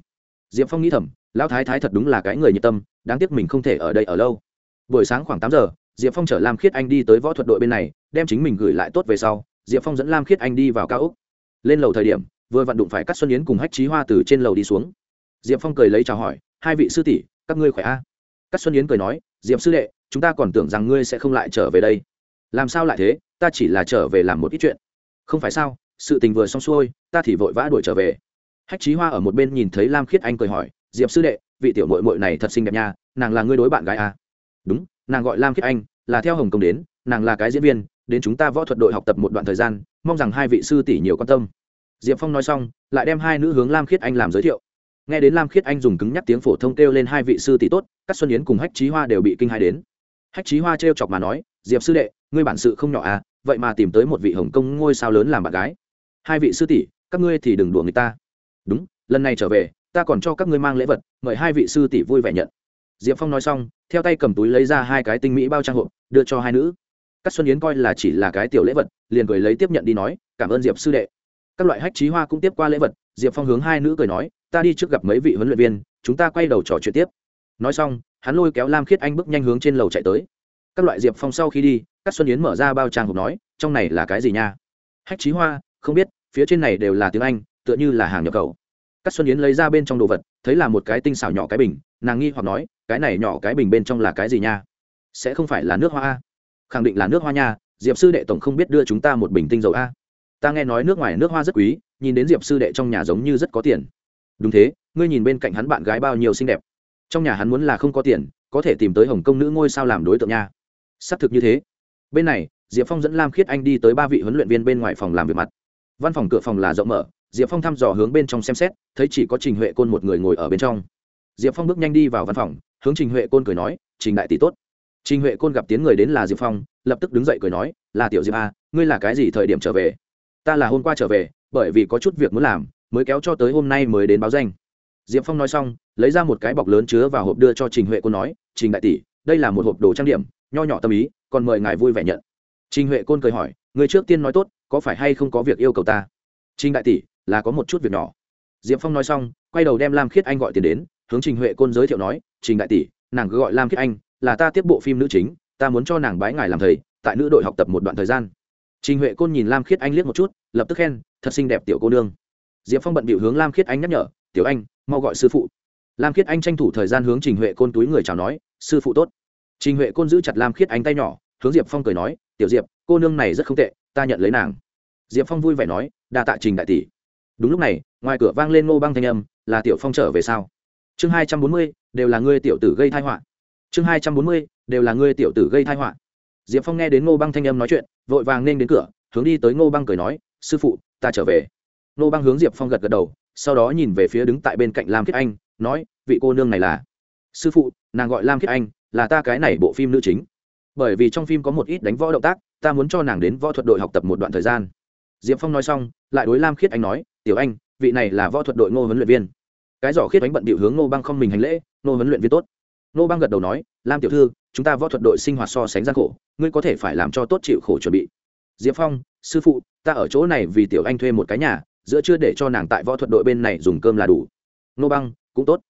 Diệp phong nghĩ thầm, lão thái thái thật đúng là cái người nhiệt tâm, đáng tiếc mình không thể ở đây ở lâu. Buổi sáng khoảng tám giờ, diệp phong chở lam khiết anh đi tới võ thuật đội bên này, đem chính mình gửi lại tốt về sau, diệp phong dẫn lam khiết anh đi vào cao úc lên lầu thời điểm vừa vặn đụng phải cắt xuân yến cùng hách trí hoa từ trên lầu đi xuống. Diệp phong cười lấy chào hỏi, hai vị sư tỷ, các ngươi khỏe a? À? cắt xuân yến cười nói, diệp sư đệ, chúng ta còn tưởng rằng ngươi sẽ không lại trở về đây. Làm sao lại thế? Ta chỉ là trở về làm một ít chuyện. Không phải sao? Sự tình vừa xong xuôi, ta thì vội vã đuổi trở về. Hách trí hoa ở một bên nhìn thấy lam khiết anh cười hỏi, diệp sư đệ, vị tiểu mội mội này thật xinh đẹp nha, nàng là ngươi đối bạn gái à? đúng, nàng gọi lam khiết anh, là theo hồng kông đến, nàng là cái diễn viên, đến chúng ta võ thuật đội học tập một đoạn thời gian, mong rằng hai vị sư tỷ nhiều quan tâm diệp phong nói xong, lại đem hai nữ hướng lam khiết anh làm giới thiệu. Nghe đến lam khiết anh dùng cứng nhắc tiếng phổ thông kêu lên hai vị sư tỷ tốt các xuân yến cùng hách trí hoa đều bị kinh hai đến. Hách trí hoa t chọc mà nói, diệp sư đệ, ngươi bản sự không nhỏ à vậy mà tìm tới một vị hồng kông ngôi sao lớn làm bạn gái. Hai vị sư tỷ, các ngươi thì đừng đùa người ta. Đúng, lần này trở về, ta còn cho các ngươi mang lễ vật, mời hai vị sư tỷ vui vẻ nhận. Diệp phong nói xong, theo tay cầm túi lấy ra hai cái tinh mỹ bao trang hộp, đưa cho hai nữ. Các xuân yến coi là chỉ là cái tiểu lễ vật, liền cười lấy tiếp nhận đi nói, cảm ơn diệp sư đệ các loại hách trí hoa cũng tiếp qua lễ vật, diệp phong hướng hai nữ cười nói, ta đi trước gặp mấy vị huấn luyện viên, chúng ta quay đầu trò chuyện tiếp. Nói xong, hắn lôi kéo lam khiết anh bước nhanh hướng trên lầu chạy tới. Các loại diệp phong sau khi đi các xuân yến mở ra bao trang hộp nói, trong này là cái gì nha? Hách trí hoa, không biết, phía trên này đều là tiếng anh, tựa như là hàng nhập khẩu. Các xuân yến lấy ra bên trong đồ vật, thấy là một cái tinh xảo nhỏ cái bình, nàng nghi hoặc nói, cái này nhỏ cái bình bên trong là cái gì nha? Sẽ không phải là nước hoa a? Khẳng định là nước hoa nha, diệp sư đệ tổng không biết đưa chúng ta một bình tinh dầu a ta nghe nói nước ngoài nước hoa rất quý, nhìn đến diệp sư đệ trong nhà giống như rất có tiền. Đúng thế, ngươi nhìn bên cạnh hắn bạn gái bao nhiêu xinh đẹp. Trong nhà hắn muốn là không có tiền, có thể tìm tới hồng kông nữ ngôi sao làm đối tượng nha. Xác thực như thế. Bên này, diệp phong dẫn lam khiết anh đi tới ba vị huấn luyện viên bên ngoài phòng làm việc mặt. Văn phòng cửa phòng là rộng mở, diệp phong thăm dò hướng bên trong xem xét, thấy chỉ có trình huệ côn một người ngồi ở bên trong. Diệp phong bước nhanh đi vào văn phòng, hướng trình huệ côn cười nói, trình đại tỷ tốt. Trình huệ côn gặp tiếng người đến là diệp phong, lập tức đứng dậy cười nói, là tiểu diệp a ngươi là cái gì thời điểm trở về? Ta là hôm qua trở về, bởi vì có chút việc muốn làm, mới kéo cho tới hôm nay mới đến báo danh. Diệp phong nói xong, lấy ra một cái bọc lớn chứa vào hộp đưa cho trình huệ côn nói, trình đại tỷ, đây là một hộp đồ trang điểm, nho nhỏ tâm ý, còn mời ngài vui vẻ nhận. Trình huệ côn cười hỏi, người trước tiên nói tốt, có phải hay không có việc yêu cầu ta? Trình đại tỷ, là có một chút việc nhỏ. Diệp phong nói xong, quay đầu đem lam khiết anh gọi tiền đến, hướng trình huệ côn giới thiệu nói, trình đại tỷ, nàng cứ gọi lam khiết anh, là ta tiếp bộ phim nữ chính, ta muốn cho nàng bái ngài làm thầy, tại nữ đội học tập một đoạn thời gian trình huệ côn nhìn lam khiết anh liếc một chút, lập tức khen, thật xinh đẹp tiểu cô nương. Diệp phong bận bịu hướng lam khiết anh nhắc nhở, tiểu anh, mau gọi sư phụ. Lam khiết anh tranh thủ thời gian hướng trình huệ côn túi người chào nói, sư phụ tốt. Trình huệ côn giữ chặt lam khiết anh tay nhỏ, hướng diệp phong cười nói, tiểu diệp, cô nương này rất không tệ, ta nhận lấy nàng. Diệp phong vui vẻ nói, đa tạ trình đại tỷ. Đúng lúc này, ngoài cửa vang lên ngô băng thanh âm, là tiểu phong trở về sao? Chương hai trăm bốn mươi, đều là ngươi tiểu tử gây thai họa. Chương hai trăm bốn mươi, đều là ngươi tiểu tử gây thai họa diệp phong nghe đến ngô băng thanh âm nói chuyện, vội vàng nên đến cửa, hướng đi tới ngô băng cười nói, sư phụ, ta trở về. Ngô băng hướng diệp phong gật gật đầu, sau đó nhìn về phía đứng tại bên cạnh lam khiết anh, nói, vị cô nương này là sư phụ, nàng gọi lam khiết anh, là ta cái này bộ phim nữ chính. Bởi vì trong phim có một ít đánh võ động tác, ta muốn cho nàng đến võ thuật đội học tập một đoạn thời gian. Diệp phong nói xong, lại đối lam khiết anh nói, tiểu anh, vị này là võ thuật đội ngô huấn luyện viên. Cái giỏ khiết đánh bận bịu hướng ngô băng không mình hành lễ, ngô huấn luyện viên tốt. Nô băng gật đầu nói, lam tiểu thư, chúng ta võ thuật đội sinh hoạt so sánh gian khổ, ngươi có thể phải làm cho tốt chịu khổ chuẩn bị. Diệp phong, sư phụ, ta ở chỗ này vì tiểu anh thuê một cái nhà, giữa chưa để cho nàng tại võ thuật đội bên này dùng cơm là đủ. Nô băng cũng tốt.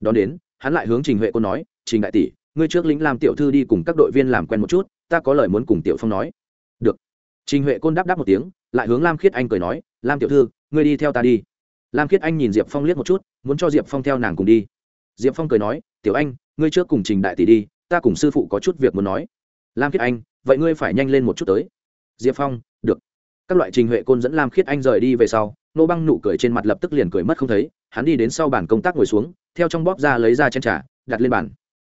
Đón đến, hắn lại hướng trình huệ cô nói, trình đại tỷ, ngươi trước lĩnh làm tiểu thư đi cùng các đội viên làm quen một chút, ta có lời muốn cùng tiểu phong nói. Được. Trình huệ côn đáp đáp một tiếng, lại hướng lam khiết anh cười nói, lam tiểu thư, ngươi đi theo ta đi. Lam khiết anh nhìn diệp phong liếc một chút, muốn cho diệp phong theo nàng cùng đi diệp phong cười nói, tiểu anh, ngươi trước cùng trình đại tỷ đi, ta cùng sư phụ có chút việc muốn nói. Lam khiết anh, vậy ngươi phải nhanh lên một chút tới. Diệp phong, được. Các loại trình huệ côn dẫn lam khiết anh rời đi về sau, nô băng nụ cười trên mặt lập tức liền cười mất không thấy, hắn đi đến sau bàn công tác ngồi xuống, theo trong bóp ra lấy ra chén trà, đặt lên bàn.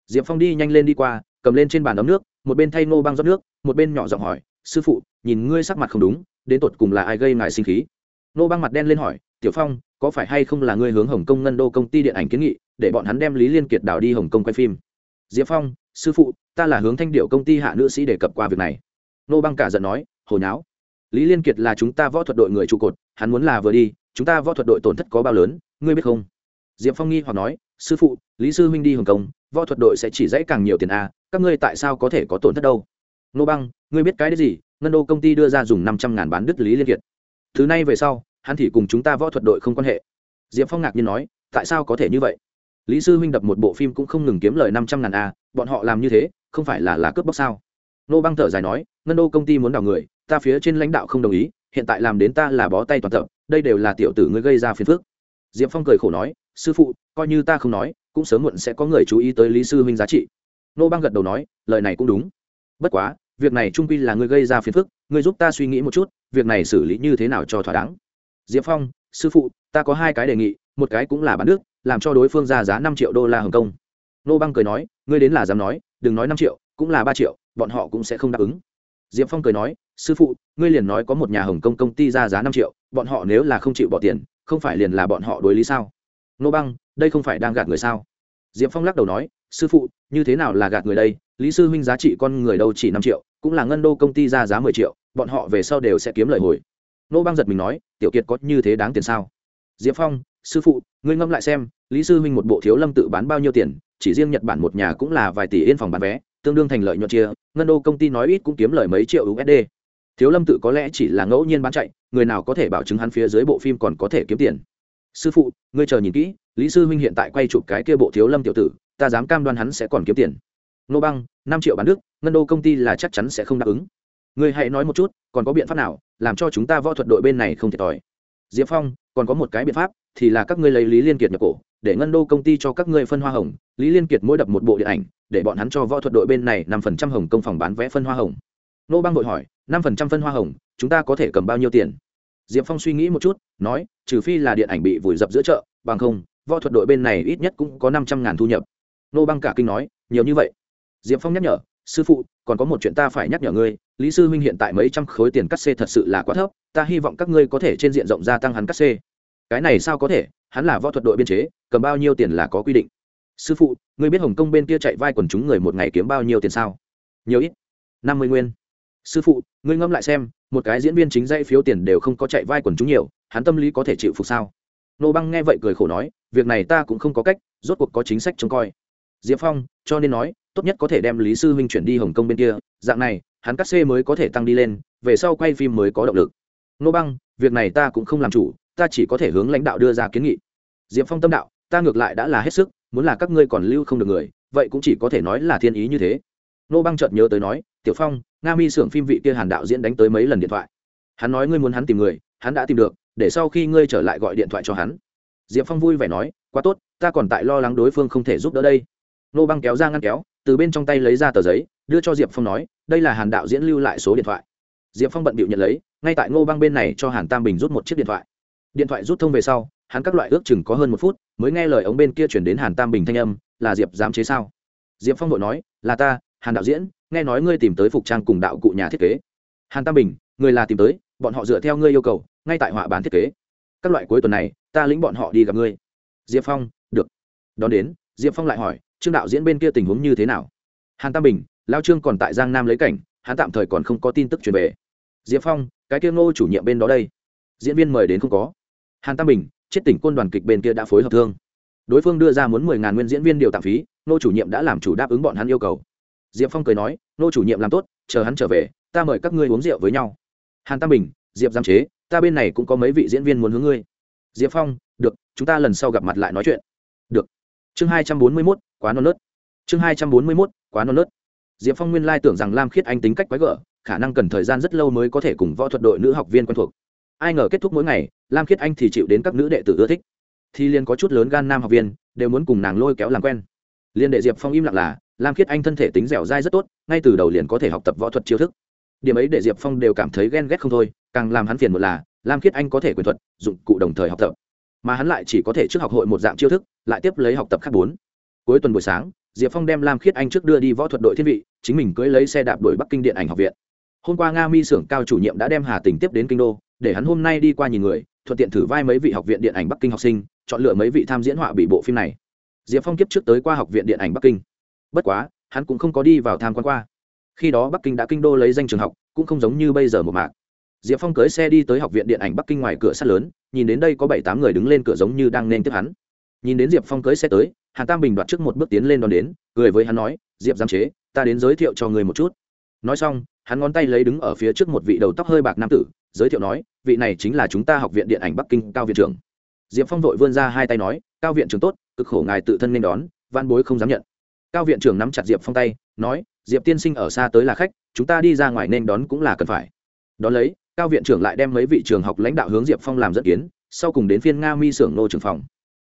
Diệp phong đi nhanh lên đi qua, cầm lên trên bàn ấm nước, một bên thay nô băng rót nước, một bên nhỏ giọng hỏi, sư phụ, nhìn ngươi sắc mặt không đúng, đến tột cùng là ai gây ngài sinh khí? Nô băng mặt đen lên hỏi, tiểu phong, có phải hay không là ngươi hướng hồng kông ngân đô công ty điện ảnh kiến nghị để bọn hắn đem lý liên kiệt đào đi hồng kông quay phim. Diệp phong, sư phụ, ta là hướng thanh điệu công ty hạ nữ sĩ đề cập qua việc này. Nô băng cả giận nói hồi nháo. Lý liên kiệt là chúng ta võ thuật đội người trụ cột, hắn muốn là vừa đi, chúng ta võ thuật đội tổn thất có bao lớn, ngươi biết không? Diệp phong nghi hoặc nói, sư phụ, lý sư huynh đi hồng kông, võ thuật đội sẽ chỉ dãy càng nhiều tiền a, các ngươi tại sao có thể có tổn thất đâu? Nô băng, ngươi biết cái đấy gì? Ngân đô công ty đưa ra dùng năm trăm ngàn bán đứt lý liên kiệt. Thứ này về sau, hắn thì cùng chúng ta võ thuật đội không quan hệ. Diệp phong ngạc nhiên nói, tại sao có thể như vậy? Lý sư huynh đập một bộ phim cũng không ngừng kiếm lời năm trăm ngàn a, bọn họ làm như thế, không phải là là cướp bóc sao? Nô băng thở dài nói, ngân đô công ty muốn đào người, ta phía trên lãnh đạo không đồng ý, hiện tại làm đến ta là bó tay toàn tập, đây đều là tiểu tử ngươi gây ra phiền phức. Diệp phong cười khổ nói, sư phụ, coi như ta không nói, cũng sớm muộn sẽ có người chú ý tới lý sư huynh giá trị. Nô băng gật đầu nói, lời này cũng đúng. Bất quá, việc này trung quy là ngươi gây ra phiền phức, ngươi giúp ta suy nghĩ một chút, việc này xử lý như thế nào cho thỏa đáng? Diệp phong, sư phụ, ta có hai cái đề nghị, một cái cũng là bán nước làm cho đối phương ra giá năm triệu đô la hồng kông. Nô băng cười nói, ngươi đến là dám nói, đừng nói năm triệu, cũng là ba triệu, bọn họ cũng sẽ không đáp ứng. Diệp phong cười nói, sư phụ, ngươi liền nói có một nhà hồng kông công ty ra giá năm triệu, bọn họ nếu là không chịu bỏ tiền, không phải liền là bọn họ đối lý sao? Nô băng, đây không phải đang gạt người sao? Diệp phong lắc đầu nói, sư phụ, như thế nào là gạt người đây? Lý sư huynh giá trị con người đâu chỉ năm triệu, cũng là ngân đô công ty ra giá mười triệu, bọn họ về sau đều sẽ kiếm lời hồi. Nô băng giật mình nói, tiểu kiệt có như thế đáng tiền sao? Diệp phong, sư phụ, ngươi ngâm lại xem lý sư huynh một bộ thiếu lâm tự bán bao nhiêu tiền, chỉ riêng nhật bản một nhà cũng là vài tỷ yên phòng bán vé, tương đương thành lợi nhuận chia, ngân đô công ty nói ít cũng kiếm lời mấy triệu usd thiếu lâm tự có lẽ chỉ là ngẫu nhiên bán chạy, người nào có thể bảo chứng hắn phía dưới bộ phim còn có thể kiếm tiền. Sư phụ, ngươi chờ nhìn kỹ, lý sư huynh hiện tại quay chụp cái kia bộ thiếu lâm tiểu tử, ta dám cam đoan hắn sẽ còn kiếm tiền. Nô băng, năm triệu bán đức ngân đô công ty là chắc chắn sẽ không đáp ứng. Ngươi hãy nói một chút, còn có biện pháp nào, làm cho chúng ta võ thuật đội bên này không thiệt thòi? Diệp phong, còn có một cái biện pháp, thì là các ngươi lấy lý liên kiệt nhập cổ để ngân đô công ty cho các ngươi phân hoa hồng, lý liên kiệt mỗi đập một bộ điện ảnh, để bọn hắn cho võ thuật đội bên này năm phần trăm hồng công phòng bán vé phân hoa hồng. Nô bang vội hỏi, năm phần trăm phân hoa hồng, chúng ta có thể cầm bao nhiêu tiền? Diệp phong suy nghĩ một chút, nói, trừ phi là điện ảnh bị vùi dập giữa chợ, bằng không, võ thuật đội bên này ít nhất cũng có năm trăm ngàn thu nhập. Nô Bang cả kinh nói, nhiều như vậy. Diệp phong nhắc nhở, sư phụ, còn có một chuyện ta phải nhắc nhở ngươi, lý sư huynh hiện tại mấy trăm khối tiền cắt xê thật sự là quá thấp, ta hy vọng các ngươi có thể trên diện rộng gia tăng hắn cắt xê. Cái này sao có thể? Hắn là võ thuật đội biên chế, cầm bao nhiêu tiền là có quy định. Sư phụ người biết hồng kông bên kia chạy vai quần chúng người một ngày kiếm bao nhiêu tiền sao? Nhiều ít. Năm mươi nguyên. Sư phụ, ngươi ngâm lại xem, một cái diễn viên chính dây phiếu tiền đều không có chạy vai quần chúng nhiều, hắn tâm lý có thể chịu phục sao? Nô băng nghe vậy cười khổ nói, việc này ta cũng không có cách, rốt cuộc có chính sách trông coi. Diệp phong, cho nên nói, tốt nhất có thể đem lý sư huynh chuyển đi hồng kông bên kia, dạng này, hắn cắt xê mới có thể tăng đi lên, về sau quay phim mới có động lực. Nô băng, việc này ta cũng không làm chủ, ta chỉ có thể hướng lãnh đạo đưa ra kiến nghị diệp phong tâm đạo, ta ngược lại đã là hết sức, muốn là các ngươi còn lưu không được người, vậy cũng chỉ có thể nói là thiên ý như thế. Nô băng chợt nhớ tới nói, tiểu phong, nga mi xưởng phim vị kia hàn đạo diễn đánh tới mấy lần điện thoại. Hắn nói ngươi muốn hắn tìm người, hắn đã tìm được, để sau khi ngươi trở lại gọi điện thoại cho hắn. Diệp phong vui vẻ nói, quá tốt, ta còn tại lo lắng đối phương không thể giúp đỡ đây. Nô băng kéo ra ngăn kéo, từ bên trong tay lấy ra tờ giấy, đưa cho diệp phong nói, đây là hàn đạo diễn lưu lại số điện thoại. Diệp phong bận bịu nhận lấy, ngay tại ngô băng bên này cho hàn tam bình rút một chiếc điện thoại. Điện thoại rút thông về sau hắn các loại ước chừng có hơn một phút mới nghe lời ống bên kia chuyển đến hàn tam bình thanh âm, là diệp dám chế sao? Diệp phong đội nói, là ta, hàn đạo diễn, nghe nói ngươi tìm tới phục trang cùng đạo cụ nhà thiết kế. Hàn tam bình, người là tìm tới, bọn họ dựa theo ngươi yêu cầu, ngay tại họa bán thiết kế. Các loại cuối tuần này, ta lĩnh bọn họ đi gặp ngươi. Diệp phong, được. Đón đến, diệp phong lại hỏi, trương đạo diễn bên kia tình huống như thế nào? Hàn tam bình, lao trương còn tại giang nam lấy cảnh, hắn tạm thời còn không có tin tức truyền về. Diệp phong, cái kia ngô chủ nhiệm bên đó đây. Diễn viên mời đến không có. Hàn tam bình chết tỉnh côn đoàn kịch bên kia đã phối hợp thương. Đối phương đưa ra muốn mười ngàn nguyên diễn viên điều tạm phí, nô chủ nhiệm đã làm chủ đáp ứng bọn hắn yêu cầu. Diệp phong cười nói, nô chủ nhiệm làm tốt, chờ hắn trở về, ta mời các ngươi uống rượu với nhau. Hàn tam bình, diệp giam chế, ta bên này cũng có mấy vị diễn viên muốn hướng ngươi. Diệp phong, được, chúng ta lần sau gặp mặt lại nói chuyện. Được. Chương hai trăm bốn mươi mốt, quá non nớt. Chương hai trăm bốn mươi mốt, quá non nớt. Diệp phong nguyên lai tưởng rằng lam khiết anh tính cách quái gở, khả năng cần thời gian rất lâu mới có thể cùng võ thuật đội nữ học viên quen thuộc ai ngờ kết thúc mỗi ngày, lam khiết anh thì chịu đến các nữ đệ tử ưa thích. Thì liền có chút lớn gan nam học viên, đều muốn cùng nàng lôi kéo làm quen. Liên đệ diệp phong im lặng là, lam khiết anh thân thể tính dẻo dai rất tốt, ngay từ đầu liền có thể học tập võ thuật chiêu thức. Điểm ấy để diệp phong đều cảm thấy ghen ghét không thôi, càng làm hắn phiền một là, lam khiết anh có thể quyền thuật, dụng cụ đồng thời học tập. Mà hắn lại chỉ có thể trước học hội một dạng chiêu thức, lại tiếp lấy học tập khác bốn. Cuối tuần buổi sáng, diệp phong đem lam khiết anh trước đưa đi võ thuật đội thiên vị, chính mình cưới lấy xe đạp đổi bắc kinh điện ảnh học viện. Hôm qua nga mi s cao chủ nhiệm đã đem hà tình tiếp đến kinh đô để hắn hôm nay đi qua nhìn người, thuận tiện thử vai mấy vị học viện điện ảnh bắc kinh học sinh, chọn lựa mấy vị tham diễn họa bị bộ phim này. Diệp phong kiếp trước tới qua học viện điện ảnh bắc kinh. Bất quá, hắn cũng không có đi vào tham quan qua. Khi đó bắc kinh đã kinh đô lấy danh trường học, cũng không giống như bây giờ một mạc. Diệp phong cưới xe đi tới học viện điện ảnh bắc kinh ngoài cửa sắt lớn, nhìn đến đây có bảy tám người đứng lên cửa giống như đang nên tiếp hắn. Nhìn đến diệp phong cưới xe tới, hàn tam bình đoạt trước một bước tiến lên đón đến, cười với hắn nói, diệp giám chế, ta đến giới thiệu cho người một chút. Nói xong, hắn ngón tay lấy đứng ở phía trước một vị đầu tóc hơi bạc nam tử giới thiệu nói, vị này chính là chúng ta học viện điện ảnh bắc kinh cao viện trưởng. Diệp phong vội vươn ra hai tay nói, cao viện trưởng tốt, cực khổ ngài tự thân nên đón văn bối không dám nhận. Cao viện trưởng nắm chặt diệp phong tay, nói, diệp tiên sinh ở xa tới là khách, chúng ta đi ra ngoài nên đón cũng là cần phải. Đón lấy, cao viện trưởng lại đem mấy vị trường học lãnh đạo hướng diệp phong làm dẫn kiến, sau cùng đến phiên nga mi xưởng nô trưởng phòng.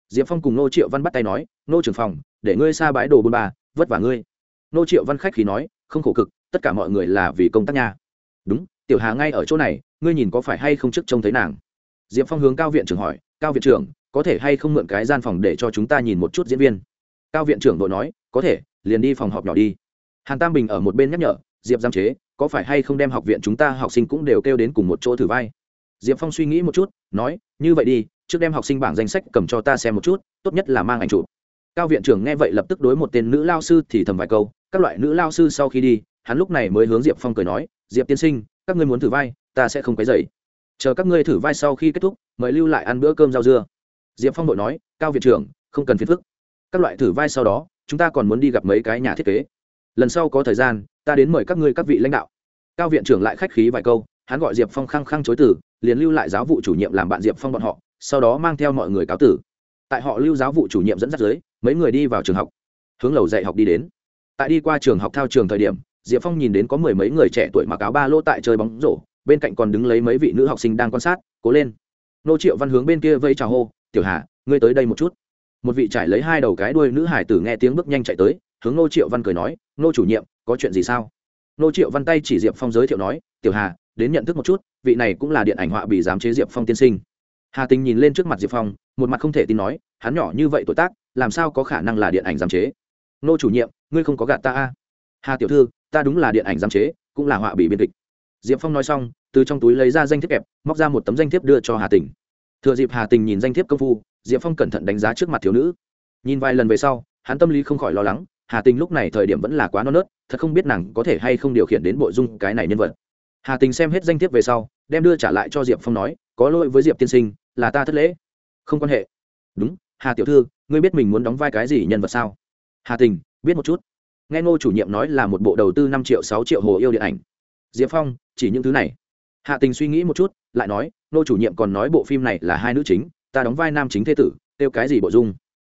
Diệp phong cùng nô triệu văn bắt tay nói, nô trưởng phòng, để ngươi xa bãi đồ bôn bà vất vả ngươi. Nô triệu văn khách khí nói, không khổ cực, tất cả mọi người là vì công tác nha. Đúng tiểu hà ngay ở chỗ này, ngươi nhìn có phải hay không trước trông thấy nàng? Diệp phong hướng cao viện trưởng hỏi, cao viện trưởng, có thể hay không mượn cái gian phòng để cho chúng ta nhìn một chút diễn viên? Cao viện trưởng đội nói, có thể, liền đi phòng họp nhỏ đi. Hàn tam bình ở một bên nhắc nhở, diệp giam chế, có phải hay không đem học viện chúng ta học sinh cũng đều kêu đến cùng một chỗ thử vai? Diệp phong suy nghĩ một chút, nói, như vậy đi, trước đem học sinh bảng danh sách cầm cho ta xem một chút, tốt nhất là mang ảnh chụp. Cao viện trưởng nghe vậy lập tức đối một tên nữ lao sư thì thầm vài câu, các loại nữ lao sư sau khi đi, hắn lúc này mới hướng diệp phong cười nói, diệp tiên sinh các ngươi muốn thử vai, ta sẽ không quấy dày chờ các ngươi thử vai sau khi kết thúc, mời lưu lại ăn bữa cơm rau dưa. Diệp phong đội nói, cao viện trưởng, không cần phiền phức. Các loại thử vai sau đó, chúng ta còn muốn đi gặp mấy cái nhà thiết kế. Lần sau có thời gian, ta đến mời các ngươi các vị lãnh đạo. Cao viện trưởng lại khách khí vài câu, hắn gọi diệp phong khăng khăng chối tử liền lưu lại giáo vụ chủ nhiệm làm bạn diệp phong bọn họ, sau đó mang theo mọi người cáo tử. Tại họ lưu giáo vụ chủ nhiệm dẫn dắt dưới, mấy người đi vào trường học, hướng lầu dạy học đi đến. Tại đi qua trường học thao trường thời điểm diệp phong nhìn đến có mười mấy người trẻ tuổi mặc áo ba lô tại chơi bóng rổ, bên cạnh còn đứng lấy mấy vị nữ học sinh đang quan sát, cố lên. Nô triệu văn hướng bên kia vây chào hô, tiểu hà, ngươi tới đây một chút. Một vị trải lấy hai đầu cái đuôi nữ hải tử nghe tiếng bước nhanh chạy tới, hướng nô triệu văn cười nói, nô chủ nhiệm, có chuyện gì sao? Nô triệu văn tay chỉ diệp phong giới thiệu nói, tiểu hà, đến nhận thức một chút, vị này cũng là điện ảnh họa bị giám chế diệp phong tiên sinh. Hà tình nhìn lên trước mặt diệp phong, một mặt không thể tin nói, hắn nhỏ như vậy tuổi tác, làm sao có khả năng là điện ảnh giám chế? Nô chủ nhiệm, ngươi không có gạt ta a? Hà tiểu thư ta đúng là điện ảnh giám chế, cũng là họa bị biên kịch. Diệp phong nói xong, từ trong túi lấy ra danh thiếp kẹp, móc ra một tấm danh thiếp đưa cho hà tình. Thừa dịp hà tình nhìn danh thiếp công phu, diệp phong cẩn thận đánh giá trước mặt thiếu nữ. Nhìn vài lần về sau, hắn tâm lý không khỏi lo lắng, hà tình lúc này thời điểm vẫn là quá non nớt, thật không biết nàng có thể hay không điều khiển đến bộ dung cái này nhân vật. Hà tình xem hết danh thiếp về sau, đem đưa trả lại cho diệp phong nói, có lỗi với diệp tiên sinh, là ta thất lễ. Không quan hệ. Đúng, hà tiểu thư, ngươi biết mình muốn đóng vai cái gì nhân vật sao? Hà tình, biết một chút nghe ngô chủ nhiệm nói là một bộ đầu tư năm triệu sáu triệu hồ yêu điện ảnh. Diệp phong, chỉ những thứ này. Hạ tình suy nghĩ một chút, lại nói, ngô chủ nhiệm còn nói bộ phim này là hai nữ chính, ta đóng vai nam chính thế tử, kêu cái gì bộ dung?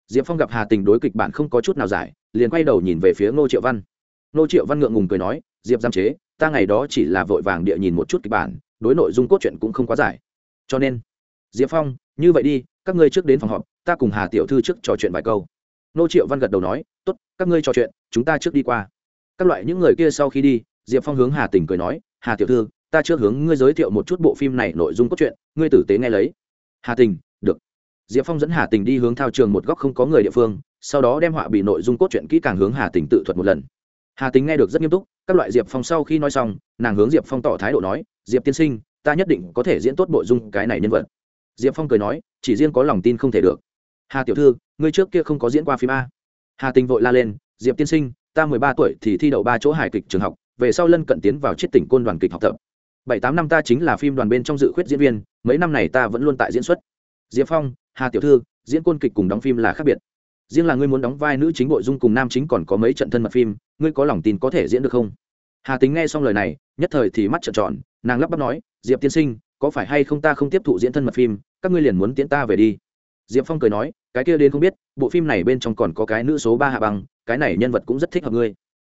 Diệp phong gặp hà tình đối kịch bản không có chút nào giải, liền quay đầu nhìn về phía ngô triệu văn. Ngô triệu văn ngượng ngùng cười nói, diệp giam chế, ta ngày đó chỉ là vội vàng địa nhìn một chút kịch bản, đối nội dung cốt truyện cũng không quá giải. Cho nên, diệp phong, như vậy đi, các ngươi trước đến phòng họp, ta cùng hà tiểu thư trước trò chuyện vài câu. Nô triệu văn gật đầu nói tốt, các ngươi trò chuyện, chúng ta trước đi qua. Các loại những người kia sau khi đi, diệp phong hướng hà tình cười nói, hà tiểu thư, ta trước hướng ngươi giới thiệu một chút bộ phim này nội dung cốt truyện, ngươi tử tế nghe lấy. Hà tình được. Diệp phong dẫn hà tình đi hướng thao trường một góc không có người địa phương, sau đó đem họa bị nội dung cốt truyện kỹ càng hướng hà tình tự thuật một lần. Hà tình nghe được rất nghiêm túc, các loại diệp phong sau khi nói xong, nàng hướng diệp phong tỏ thái độ nói, diệp tiên sinh, ta nhất định có thể diễn tốt nội dung cái này nhân vật. Diệp phong cười nói, chỉ riêng có lòng tin không thể được. Hà tiểu thư, ngươi trước kia không có diễn qua phim a hà tình vội la lên, diệp tiên sinh, ta mười ba tuổi thì thi đậu ba chỗ hài kịch trường học, về sau lân cận tiến vào chiết tỉnh côn đoàn kịch học tập. Bảy tám năm ta chính là phim đoàn bên trong dự khuyết diễn viên, mấy năm này ta vẫn luôn tại diễn xuất. Diệp phong, hà tiểu thư, diễn côn kịch cùng đóng phim là khác biệt. Riêng là ngươi muốn đóng vai nữ chính bội dung cùng nam chính còn có mấy trận thân mật phim, ngươi có lòng tin có thể diễn được không? Hà tính nghe xong lời này, nhất thời thì mắt trợn tròn, nàng lắp bắp nói, diệp tiên sinh, có phải hay không ta không tiếp thụ diễn thân mật phim, các ngươi liền muốn tiễn ta về đi diệp phong cười nói, cái kia đến không biết, bộ phim này bên trong còn có cái nữ số ba hạ bằng cái này nhân vật cũng rất thích hợp ngươi.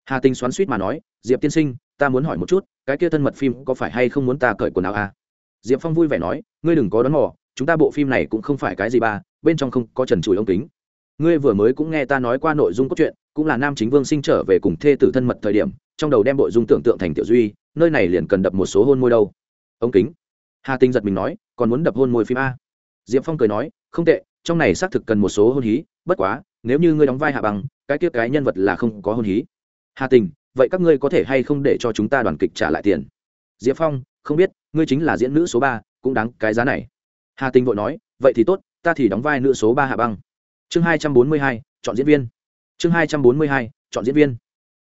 Hà tinh xoắn suýt mà nói, diệp tiên sinh, ta muốn hỏi một chút, cái kia thân mật phim có phải hay không muốn ta cởi quần áo à? diệp phong vui vẻ nói, ngươi đừng có đón mò, chúng ta bộ phim này cũng không phải cái gì ba, bên trong không có trần trụi ống kính. Ngươi vừa mới cũng nghe ta nói qua nội dung cốt truyện, cũng là nam chính vương sinh trở về cùng thê tử thân mật thời điểm, trong đầu đem nội dung tưởng tượng thành tiểu duy, nơi này liền cần đập một số hôn môi đâu. Ông kính. Hà tinh giật mình nói, còn muốn đập hôn môi phim a? Diệp phong cười nói không tệ, trong này xác thực cần một số hôn hí, bất quá, nếu như ngươi đóng vai hạ bằng cái kia cái nhân vật là không có hôn hí. Hà tình, vậy các ngươi có thể hay không để cho chúng ta đoàn kịch trả lại tiền? Diệp phong, không biết, ngươi chính là diễn nữ số ba, cũng đáng cái giá này. Hà tình vội nói, vậy thì tốt, ta thì đóng vai nữ số ba hạ băng. Chương hai trăm bốn mươi hai, chọn diễn viên. Chương hai trăm bốn mươi hai, chọn diễn viên.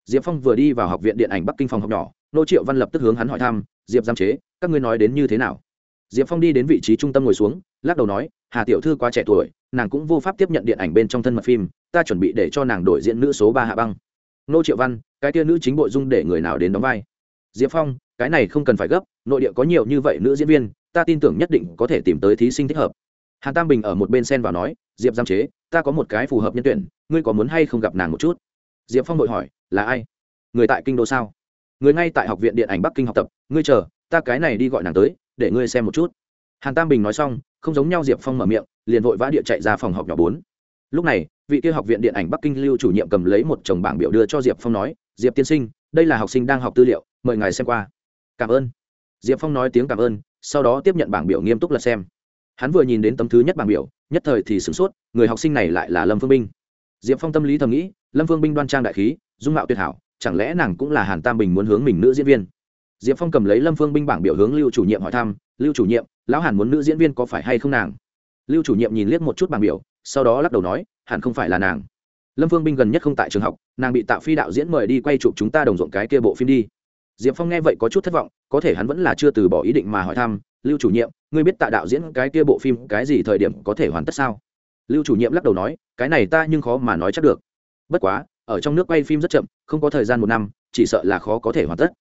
Diệp phong vừa đi vào học viện điện ảnh bắc kinh phòng học nhỏ, nô triệu văn lập tức hướng hắn hỏi thăm, diệp giam chế, các ngươi nói đến như thế nào? Diệp phong đi đến vị trí trung tâm ngồi xuống, lắc đầu nói hà tiểu thư quá trẻ tuổi, nàng cũng vô pháp tiếp nhận điện ảnh bên trong thân mật phim, ta chuẩn bị để cho nàng đổi diễn nữ số ba hạ băng. Nô triệu văn, cái tia nữ chính bộ dung để người nào đến đóng vai? Diệp phong, cái này không cần phải gấp, nội địa có nhiều như vậy nữ diễn viên, ta tin tưởng nhất định có thể tìm tới thí sinh thích hợp. Hàn tam bình ở một bên sen vào nói, diệp giam chế, ta có một cái phù hợp nhân tuyển, ngươi có muốn hay không gặp nàng một chút? Diệp phong đội hỏi, là ai? Người tại kinh đô sao? Người ngay tại học viện điện ảnh bắc kinh học tập, ngươi chờ, ta cái này đi gọi nàng tới, để ngươi xem một chút hàn tam bình nói xong không giống nhau diệp phong mở miệng liền vội vã địa chạy ra phòng học nhỏ bốn lúc này vị kia học viện điện ảnh bắc kinh lưu chủ nhiệm cầm lấy một chồng bảng biểu đưa cho diệp phong nói diệp tiên sinh đây là học sinh đang học tư liệu mời ngài xem qua cảm ơn diệp phong nói tiếng cảm ơn sau đó tiếp nhận bảng biểu nghiêm túc lật xem hắn vừa nhìn đến tấm thứ nhất bảng biểu nhất thời thì sửng sốt người học sinh này lại là lâm phương binh diệp phong tâm lý thầm nghĩ lâm phương binh đoan trang đại khí dung mạo tuyệt hảo chẳng lẽ nàng cũng là hàn tam bình muốn hướng mình nữ diễn viên diệp phong cầm lấy lâm phương binh bảng biểu hướng lưu chủ nhiệm hỏi thăm, lưu chủ nhiệm, lão hàn muốn nữ diễn viên có phải hay không nàng? Lưu chủ nhiệm nhìn liếc một chút bảng biểu, sau đó lắc đầu nói, hẳn không phải là nàng. Lâm phương binh gần nhất không tại trường học, nàng bị tạo phi đạo diễn mời đi quay chụp chúng ta đồng ruộng cái kia bộ phim đi. Diệp phong nghe vậy có chút thất vọng, có thể hắn vẫn là chưa từ bỏ ý định mà hỏi thăm, lưu chủ nhiệm, ngươi biết tạ đạo diễn cái kia bộ phim cái gì thời điểm có thể hoàn tất sao? Lưu chủ nhiệm lắc đầu nói, cái này ta nhưng khó mà nói chắc được. Bất quá, ở trong nước quay phim rất chậm, không có thời gian một năm, chỉ sợ là khó có thể hoàn tất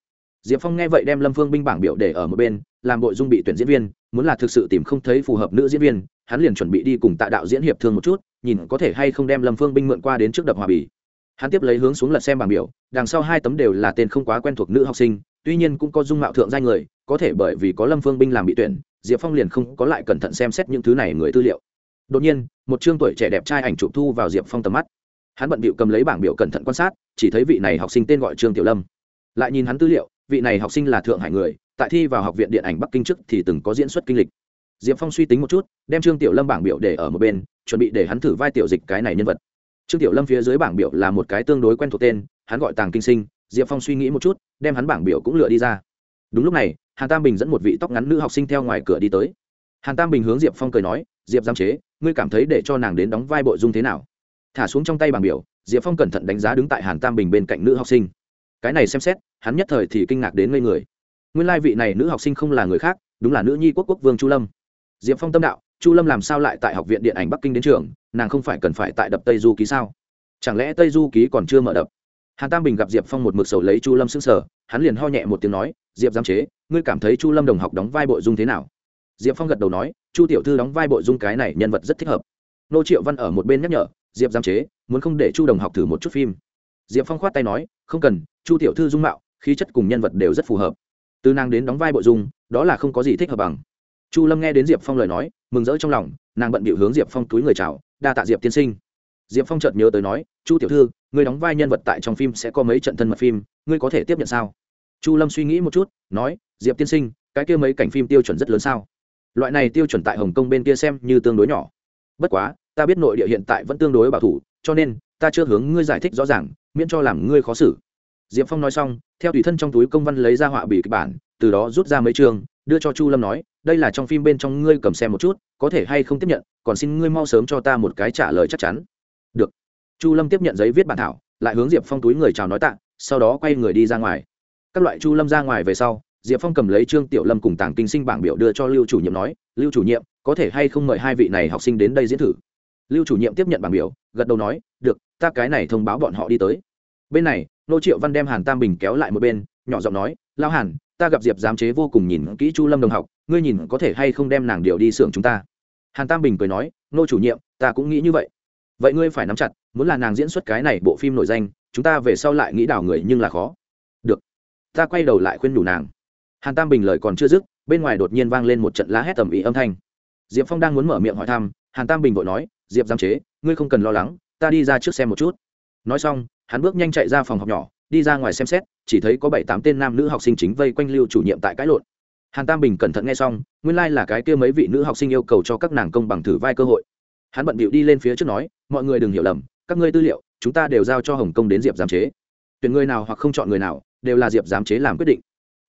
diệp phong nghe vậy đem lâm phương binh bảng biểu để ở một bên, làm nội dung bị tuyển diễn viên, muốn là thực sự tìm không thấy phù hợp nữ diễn viên, hắn liền chuẩn bị đi cùng tạ đạo diễn hiệp thương một chút, nhìn có thể hay không đem lâm phương binh mượn qua đến trước đập hòa bì. Hắn tiếp lấy hướng xuống lật xem bảng biểu, đằng sau hai tấm đều là tên không quá quen thuộc nữ học sinh, tuy nhiên cũng có dung mạo thượng danh người, có thể bởi vì có lâm phương binh làm bị tuyển, diệp phong liền không có lại cẩn thận xem xét những thứ này người tư liệu. Đột nhiên, một chương tuổi trẻ đẹp trai ảnh chụp thu vào diệp phong tầm mắt. Hắn bận bịu cầm lấy bảng biểu cẩn thận quan sát, chỉ thấy vị này học sinh tên gọi trương tiểu lâm. Lại nhìn hắn tư liệu vị này học sinh là thượng hải người, tại thi vào học viện điện ảnh bắc kinh trước thì từng có diễn xuất kinh lịch. Diệp phong suy tính một chút, đem trương tiểu lâm bảng biểu để ở một bên, chuẩn bị để hắn thử vai tiểu dịch cái này nhân vật. Trương tiểu lâm phía dưới bảng biểu là một cái tương đối quen thuộc tên, hắn gọi tàng kinh sinh, diệp phong suy nghĩ một chút, đem hắn bảng biểu cũng lựa đi ra. Đúng lúc này, hàn tam bình dẫn một vị tóc ngắn nữ học sinh theo ngoài cửa đi tới. Hàn tam bình hướng diệp phong cười nói, diệp giam chế, ngươi cảm thấy để cho nàng đến đóng vai bộ dung thế nào? Thả xuống trong tay bảng biểu, diệp phong cẩn thận đánh giá đứng tại hàn tam bình bên cạnh nữ học sinh. Cái này xem xét hắn nhất thời thì kinh ngạc đến ngây người. Nguyên lai vị này nữ học sinh không là người khác, đúng là nữ nhi quốc quốc vương chu lâm. Diệp phong tâm đạo, chu lâm làm sao lại tại học viện điện ảnh bắc kinh đến trường, nàng không phải cần phải tại đập tây du ký sao? Chẳng lẽ tây du ký còn chưa mở đập? Hàn tam bình gặp diệp phong một mực sầu lấy chu lâm sững sở hắn liền ho nhẹ một tiếng nói, diệp giám chế, ngươi cảm thấy chu lâm đồng học đóng vai bộ dung thế nào? Diệp phong gật đầu nói, chu tiểu thư đóng vai bộ dung cái này nhân vật rất thích hợp. Nô triệu văn ở một bên nhắc nhở, diệp giám chế, muốn không để chu đồng học thử một chút phim. Diệp phong khoát tay nói, không cần, chu tiểu thư dung mạo khí chất cùng nhân vật đều rất phù hợp. Từ nàng đến đóng vai bộ dung, đó là không có gì thích hợp bằng. Chu lâm nghe đến diệp phong lời nói, mừng rỡ trong lòng, nàng bận bịu hướng diệp phong túi người chào, đa tạ diệp tiên sinh. Diệp phong chợt nhớ tới nói, chu tiểu thư, người đóng vai nhân vật tại trong phim sẽ có mấy trận thân mật phim, ngươi có thể tiếp nhận sao? Chu lâm suy nghĩ một chút, nói, diệp tiên sinh, cái kia mấy cảnh phim tiêu chuẩn rất lớn sao? Loại này tiêu chuẩn tại hồng kông bên kia xem như tương đối nhỏ. Bất quá, ta biết nội địa hiện tại vẫn tương đối bảo thủ, cho nên ta chưa hướng ngươi giải thích rõ ràng, miễn cho làm ngươi khó xử diệp phong nói xong, theo tùy thân trong túi công văn lấy ra họa bị kịch bản, từ đó rút ra mấy chương, đưa cho chu lâm nói, đây là trong phim bên trong ngươi cầm xem một chút, có thể hay không tiếp nhận, còn xin ngươi mau sớm cho ta một cái trả lời chắc chắn. Được. Chu lâm tiếp nhận giấy viết bản thảo, lại hướng diệp phong túi người chào nói tạ, sau đó quay người đi ra ngoài. Các loại chu lâm ra ngoài về sau, diệp phong cầm lấy trương tiểu lâm cùng tàng kinh sinh bảng biểu đưa cho lưu chủ nhiệm nói, lưu chủ nhiệm, có thể hay không mời hai vị này học sinh đến đây diễn thử? Lưu chủ nhiệm tiếp nhận bảng biểu, gật đầu nói, được, ta cái này thông báo bọn họ đi tới. Bên này nô triệu văn đem hàn tam bình kéo lại một bên, nhỏ giọng nói lao hàn, ta gặp diệp giám chế vô cùng nhìn kỹ chu lâm đồng học, ngươi nhìn có thể hay không đem nàng điều đi xưởng chúng ta? Hàn tam bình cười nói, nô chủ nhiệm, ta cũng nghĩ như vậy. Vậy ngươi phải nắm chặt, muốn là nàng diễn xuất cái này bộ phim nổi danh, chúng ta về sau lại nghĩ đảo người nhưng là khó. Được, ta quay đầu lại khuyên đủ nàng. Hàn tam bình lời còn chưa dứt, bên ngoài đột nhiên vang lên một trận lá hét tầm ý âm thanh. Diệp phong đang muốn mở miệng hỏi thăm, hàn tam bình vội nói, diệp giám chế, ngươi không cần lo lắng, ta đi ra trước xem một chút. Nói xong hắn bước nhanh chạy ra phòng học nhỏ, đi ra ngoài xem xét, chỉ thấy có bảy tám tên nam nữ học sinh chính vây quanh lưu chủ nhiệm tại cãi lộn. Hàn tam bình cẩn thận nghe xong, nguyên lai、like、là cái kia mấy vị nữ học sinh yêu cầu cho các nàng công bằng thử vai cơ hội. Hắn bận bịu đi lên phía trước nói, mọi người đừng hiểu lầm, các ngươi tư liệu, chúng ta đều giao cho hồng kông đến diệp giám chế. Tuyển người nào hoặc không chọn người nào, đều là diệp giám chế làm quyết định.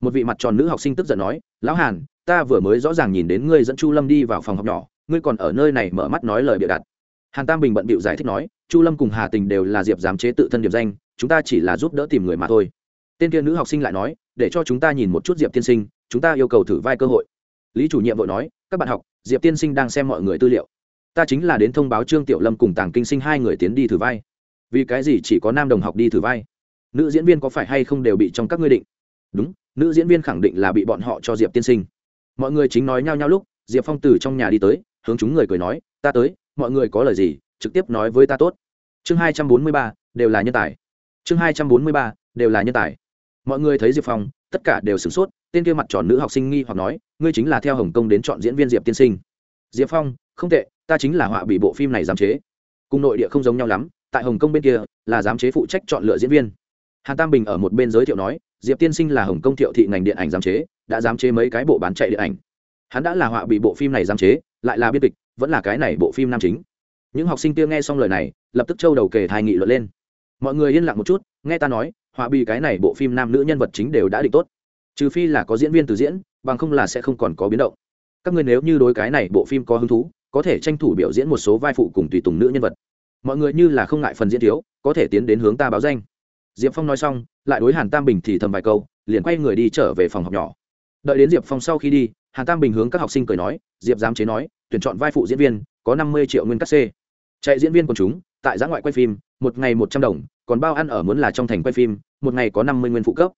Một vị mặt tròn nữ học sinh tức giận nói, lão hàn, ta vừa mới rõ ràng nhìn đến ngươi dẫn chu lâm đi vào phòng học nhỏ, ngươi còn ở nơi này mở mắt nói lời bịa đặt. Hàn tam bình bận bịu giải thích nói chu lâm cùng hà tình đều là diệp giám chế tự thân điểm danh, chúng ta chỉ là giúp đỡ tìm người mà thôi. Tên kia nữ học sinh lại nói, để cho chúng ta nhìn một chút diệp tiên sinh, chúng ta yêu cầu thử vai cơ hội. Lý chủ nhiệm vội nói, các bạn học, diệp tiên sinh đang xem mọi người tư liệu. Ta chính là đến thông báo trương tiểu lâm cùng tàng kinh sinh hai người tiến đi thử vai. Vì cái gì chỉ có nam đồng học đi thử vai? Nữ diễn viên có phải hay không đều bị trong các ngươi định? Đúng, nữ diễn viên khẳng định là bị bọn họ cho diệp tiên sinh. Mọi người chính nói nhau nhau lúc, diệp phong từ trong nhà đi tới, hướng chúng người cười nói, ta tới, mọi người có lời gì trực tiếp nói với ta tốt. Chương hai trăm bốn mươi ba, đều là nhân tài. Chương hai trăm bốn mươi ba, đều là nhân tài. Mọi người thấy diệp phong, tất cả đều sửng sốt, tên kia mặt tròn nữ học sinh nghi hoặc nói, ngươi chính là theo hồng kông đến chọn diễn viên diệp tiên sinh. Diệp phong, không tệ, ta chính là họa bị bộ phim này giám chế. Cùng nội địa không giống nhau lắm, tại hồng kông bên kia, là giám chế phụ trách chọn lựa diễn viên. Hàn tam bình ở một bên giới thiệu nói, diệp tiên sinh là hồng kông thiệu thị ngành điện ảnh giám chế, đã giám chế mấy cái bộ bán chạy điện ảnh. Hắn đã là họa bị bộ phim này giám chế, lại là biên kịch, vẫn là cái này bộ phim nam chính những học sinh kia nghe xong lời này, lập tức châu đầu kề thai nghị luận lên. Mọi người yên lặng một chút, nghe ta nói, họa bị cái này bộ phim nam nữ nhân vật chính đều đã định tốt. Trừ phi là có diễn viên từ diễn, bằng không là sẽ không còn có biến động. Các ngươi nếu như đối cái này bộ phim có hứng thú, có thể tranh thủ biểu diễn một số vai phụ cùng tùy tùng nữ nhân vật. Mọi người như là không ngại phần diễn thiếu, có thể tiến đến hướng ta báo danh. Diệp phong nói xong, lại đối hàn tam bình thì thầm vài câu, liền quay người đi trở về phòng học nhỏ. Đợi đến diệp phong sau khi đi, hàn tam bình hướng các học sinh cười nói, diệp giám chế nói, tuyển chọn vai phụ diễn viên, có năm mươi triệu nguyên cắt c chạy diễn viên của chúng, tại giã ngoại quay phim, một ngày một trăm đồng, còn bao ăn ở muốn là trong thành quay phim, một ngày có năm mươi nguyên phụ cấp.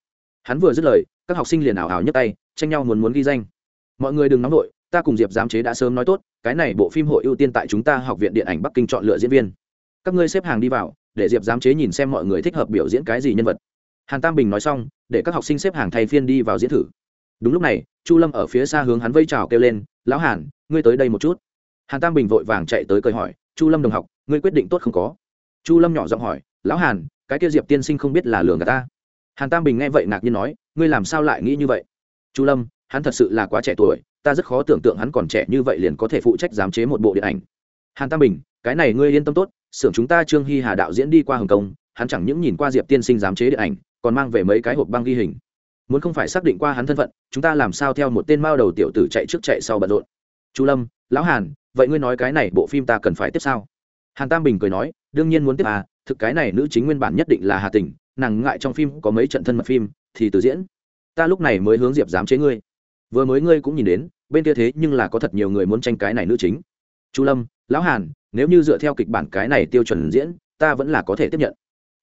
Hắn vừa dứt lời, các học sinh liền ảo ảo nhấc tay, tranh nhau muốn muốn ghi danh. Mọi người đừng nóng nổi ta cùng diệp giám chế đã sớm nói tốt, cái này bộ phim hội ưu tiên tại chúng ta học viện điện ảnh bắc kinh chọn lựa diễn viên. Các ngươi xếp hàng đi vào, để diệp giám chế nhìn xem mọi người thích hợp biểu diễn cái gì nhân vật. Hàn tam bình nói xong, để các học sinh xếp hàng thay phiên đi vào diễn thử. Đúng lúc này, chu lâm ở phía xa hướng hắn vây trào kêu lên, lão hàn, ngươi tới đây một chút. Hàn tam bình vội vàng chạy tới cười hỏi chu lâm đồng học, ngươi quyết định tốt không có? Chu lâm nhỏ giọng hỏi, lão hàn, cái kia diệp tiên sinh không biết là lường gạt ta? Hàn tam bình nghe vậy ngạc nhiên nói, ngươi làm sao lại nghĩ như vậy? Chu lâm, hắn thật sự là quá trẻ tuổi, ta rất khó tưởng tượng hắn còn trẻ như vậy liền có thể phụ trách giám chế một bộ điện ảnh. Hàn tam bình, cái này ngươi yên tâm tốt, xưởng chúng ta trương hy hà đạo diễn đi qua hồng kông, hắn chẳng những nhìn qua diệp tiên sinh giám chế điện ảnh, còn mang về mấy cái hộp băng ghi hình. Muốn không phải xác định qua hắn thân phận, chúng ta làm sao theo một tên mao đầu tiểu tử chạy trước chạy sau bận rộn? Chu lâm, lão hàn vậy ngươi nói cái này bộ phim ta cần phải tiếp sao? Hàn tam bình cười nói, đương nhiên muốn tiếp à thực cái này nữ chính nguyên bản nhất định là hà tình nàng ngại trong phim có mấy trận thân mật phim, thì từ diễn. Ta lúc này mới hướng diệp giám chế ngươi. Vừa mới ngươi cũng nhìn đến, bên kia thế nhưng là có thật nhiều người muốn tranh cái này nữ chính. Chu lâm, lão hàn, nếu như dựa theo kịch bản cái này tiêu chuẩn diễn, ta vẫn là có thể tiếp nhận.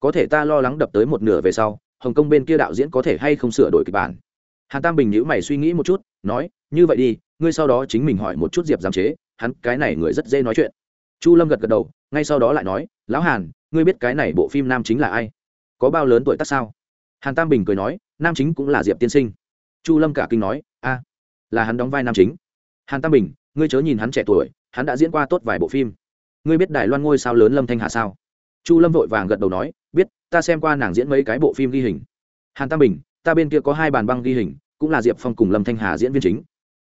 Có thể ta lo lắng đập tới một nửa về sau, hồng kông bên kia đạo diễn có thể hay không sửa đổi kịch bản. Hàn tam bình nhữ mày suy nghĩ một chút, nói, như vậy đi, ngươi sau đó chính mình hỏi một chút diệp giám chế hắn cái này người rất dễ nói chuyện. Chu lâm gật gật đầu, ngay sau đó lại nói, lão hàn, ngươi biết cái này bộ phim nam chính là ai? Có bao lớn tuổi tác sao? Hàn tam bình cười nói, nam chính cũng là diệp tiên sinh. Chu lâm cả kinh nói, a, là hắn đóng vai nam chính. Hàn tam bình, ngươi chớ nhìn hắn trẻ tuổi, hắn đã diễn qua tốt vài bộ phim. Ngươi biết đài loan ngôi sao lớn lâm thanh hà sao? Chu lâm vội vàng gật đầu nói, biết, ta xem qua nàng diễn mấy cái bộ phim ghi hình. Hàn tam bình, ta bên kia có hai bàn băng ghi hình, cũng là diệp phong cùng lâm thanh hà diễn viên chính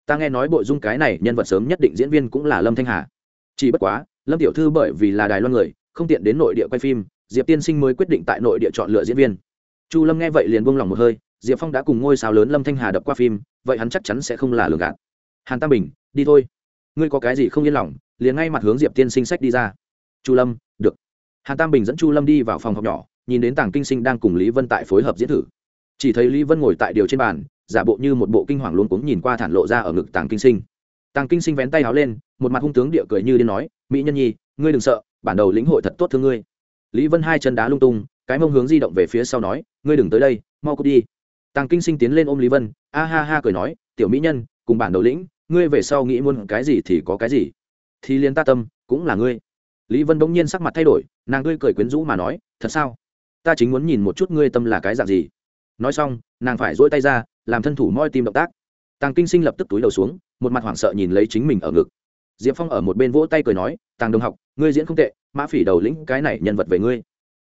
ta nghe nói bộ dung cái này nhân vật sớm nhất định diễn viên cũng là lâm thanh hà. Chỉ bất quá, lâm tiểu thư bởi vì là đài loan người, không tiện đến nội địa quay phim, diệp tiên sinh mới quyết định tại nội địa chọn lựa diễn viên. Chu lâm nghe vậy liền buông lòng một hơi, diệp phong đã cùng ngôi sao lớn lâm thanh hà đập qua phim, vậy hắn chắc chắn sẽ không là lường gạt. Hàn tam bình, đi thôi. Ngươi có cái gì không yên lòng, liền ngay mặt hướng diệp tiên sinh sách đi ra. Chu lâm, được. Hàn tam bình dẫn chu lâm đi vào phòng học nhỏ, nhìn đến tàng kinh sinh đang cùng lý vân tại phối hợp diễn thử. Chỉ thấy lý vân ngồi tại điều trên bàn giả bộ như một bộ kinh hoàng luôn cuống nhìn qua thản lộ ra ở ngực tàng kinh sinh. Tàng kinh sinh vén tay háo lên, một mặt hung tướng địa cười như điên nói, mỹ nhân nhi, ngươi đừng sợ, bản đầu lĩnh hội thật tốt thương ngươi. Lý vân hai chân đá lung tung, cái mông hướng di động về phía sau nói, ngươi đừng tới đây, mau cút đi. Tàng kinh sinh tiến lên ôm lý vân, a ha ha cười nói, tiểu mỹ nhân, cùng bản đầu lĩnh, ngươi về sau nghĩ muốn cái gì thì có cái gì, thì liên ta tâm, cũng là ngươi. Lý vân bỗng nhiên sắc mặt thay đổi, nàng tươi cười quyến rũ mà nói, thật sao? Ta chính muốn nhìn một chút ngươi tâm là cái dạng gì. Nói xong, nàng phải dỗi tay ra làm thân thủ moi tim động tác. Tàng kinh sinh lập tức túi đầu xuống, một mặt hoảng sợ nhìn lấy chính mình ở ngực. Diệp phong ở một bên vỗ tay cười nói, tàng đồng học, ngươi diễn không tệ, mã phỉ đầu lĩnh cái này nhân vật về ngươi.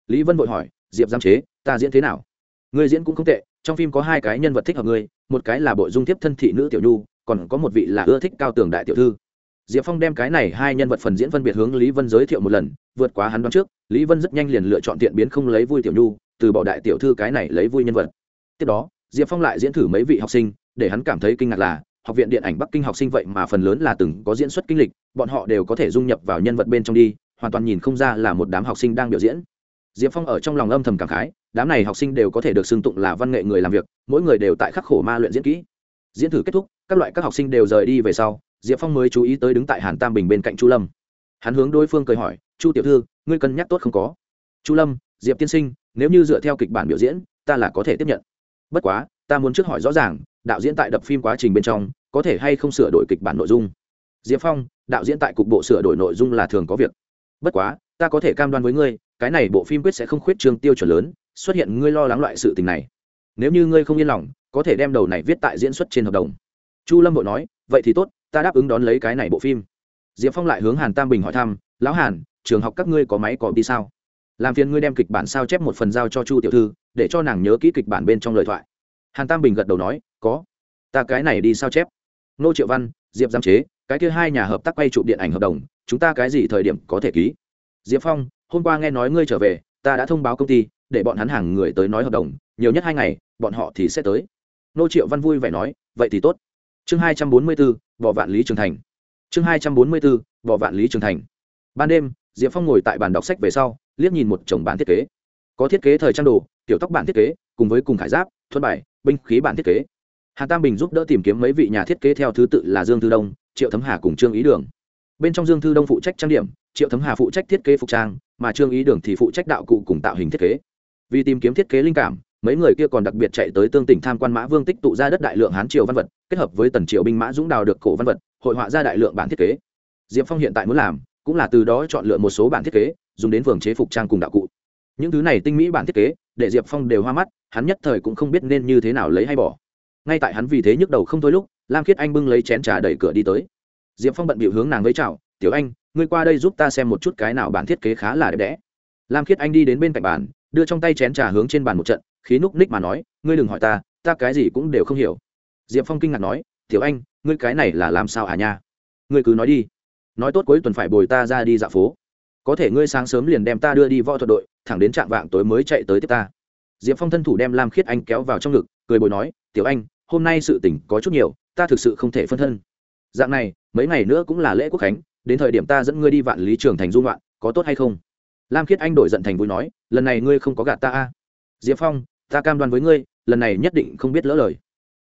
Lý vân vội hỏi, diệp giam chế, ta diễn thế nào? Ngươi diễn cũng không tệ, trong phim có hai cái nhân vật thích hợp ngươi, một cái là bộ dung tiếp thân thị nữ tiểu nhu, còn có một vị là ưa thích cao tường đại tiểu thư. Diệp phong đem cái này hai nhân vật phần diễn phân biệt hướng lý vân giới thiệu một lần, vượt quá hắn đoán trước, lý vân rất nhanh liền lựa chọn tiện biến không lấy vui tiểu nhu, từ bỏ đại tiểu thư cái này lấy vui nhân vật. Tiếp đó diệp phong lại diễn thử mấy vị học sinh, để hắn cảm thấy kinh ngạc là, học viện điện ảnh bắc kinh học sinh vậy mà phần lớn là từng có diễn xuất kinh lịch, bọn họ đều có thể dung nhập vào nhân vật bên trong đi, hoàn toàn nhìn không ra là một đám học sinh đang biểu diễn. Diệp phong ở trong lòng âm thầm cảm khái, đám này học sinh đều có thể được xưng tụng là văn nghệ người làm việc, mỗi người đều tại khắc khổ ma luyện diễn kỹ. Diễn thử kết thúc, các loại các học sinh đều rời đi về sau, diệp phong mới chú ý tới đứng tại hàn tam bình bên cạnh chu lâm. Hắn hướng đối phương cười hỏi, chu tiểu thư, ngươi cân nhắc tốt không có? Chu lâm, diệp tiên sinh, nếu như dựa theo kịch bản biểu diễn, ta là có thể tiếp nhận bất quá, ta muốn trước hỏi rõ ràng, đạo diễn tại đập phim quá trình bên trong, có thể hay không sửa đổi kịch bản nội dung? Diệp phong, đạo diễn tại cục bộ sửa đổi nội dung là thường có việc. Bất quá, ta có thể cam đoan với ngươi, cái này bộ phim quyết sẽ không khuyết trường tiêu chuẩn lớn, xuất hiện ngươi lo lắng loại sự tình này. Nếu như ngươi không yên lòng, có thể đem đầu này viết tại diễn xuất trên hợp đồng. Chu lâm bộ nói, vậy thì tốt, ta đáp ứng đón lấy cái này bộ phim. Diệp phong lại hướng hàn tam bình hỏi thăm, lão hàn, trường học các ngươi có máy có đi sao? Làm phiền ngươi đem kịch bản sao chép một phần giao cho chu tiểu thư để cho nàng nhớ kỹ kịch bản bên trong lời thoại. Hàn tam bình gật đầu nói, có. Ta cái này đi sao chép? Nô triệu văn, diệp giam chế, cái kia hai nhà hợp tác quay trụ điện ảnh hợp đồng, chúng ta cái gì thời điểm có thể ký? Diệp phong, hôm qua nghe nói ngươi trở về, ta đã thông báo công ty, để bọn hắn hàng người tới nói hợp đồng, nhiều nhất hai ngày, bọn họ thì sẽ tới. Nô triệu văn vui vẻ nói, vậy thì tốt. Chương hai trăm bốn mươi bốn vỏ vạn lý trường thành. Chương hai trăm bốn mươi bốn vỏ vạn lý trường thành. Ban đêm, diệp phong ngồi tại bàn đọc sách về sau, liếc nhìn một chồng bản thiết kế. Có thiết kế thời trang đồ tiểu tóc bản thiết kế, cùng với cùng khải giáp thuận bài, binh khí bản thiết kế. Hà tam bình giúp đỡ tìm kiếm mấy vị nhà thiết kế theo thứ tự là dương thư đông, triệu thấm hà cùng trương ý đường. Bên trong dương thư đông phụ trách trang điểm, triệu thấm hà phụ trách thiết kế phục trang, mà trương ý đường thì phụ trách đạo cụ cùng tạo hình thiết kế. Vì tìm kiếm thiết kế linh cảm, mấy người kia còn đặc biệt chạy tới tương tỉnh tham quan mã vương tích tụ ra đất đại lượng hán triều văn vật, kết hợp với tần triều binh mã dũng đào được cổ văn vật, hội họa ra đại lượng bản thiết kế. Diệp phong hiện tại muốn làm, cũng là từ đó chọn lựa một số bản thiết kế, dùng đến phường chế phục trang cùng đạo cụ. Những thứ này tinh mỹ bản thiết kế để diệp phong đều hoa mắt, hắn nhất thời cũng không biết nên như thế nào lấy hay bỏ. Ngay tại hắn vì thế nhức đầu không thôi lúc, lam khiết anh bưng lấy chén trà đẩy cửa đi tới. Diệp phong bận bịu hướng nàng với chào, tiểu anh, ngươi qua đây giúp ta xem một chút cái nào bản thiết kế khá là đẹp đẽ. Lam khiết anh đi đến bên cạnh bàn, đưa trong tay chén trà hướng trên bàn một trận, khí núc ních mà nói, ngươi đừng hỏi ta ta cái gì cũng đều không hiểu. Diệp phong kinh ngạc nói, tiểu anh, ngươi cái này là làm sao à nha? Ngươi cứ nói đi. Nói tốt cuối tuần phải bồi ta ra đi dạo phố. Có thể ngươi sáng sớm liền đem ta đưa đi võ thuật đội thẳng đến trạm vạng tối mới chạy tới tiếp ta. Diệp phong thân thủ đem lam khiết anh kéo vào trong ngực, cười bồi nói, tiểu anh, hôm nay sự tỉnh có chút nhiều, ta thực sự không thể phân thân. Dạng này, mấy ngày nữa cũng là lễ quốc khánh, đến thời điểm ta dẫn ngươi đi vạn lý trường thành dung loạn có tốt hay không? Lam khiết anh đổi giận thành vui nói, lần này ngươi không có gạt ta a. Diệp phong, ta cam đoan với ngươi, lần này nhất định không biết lỡ lời.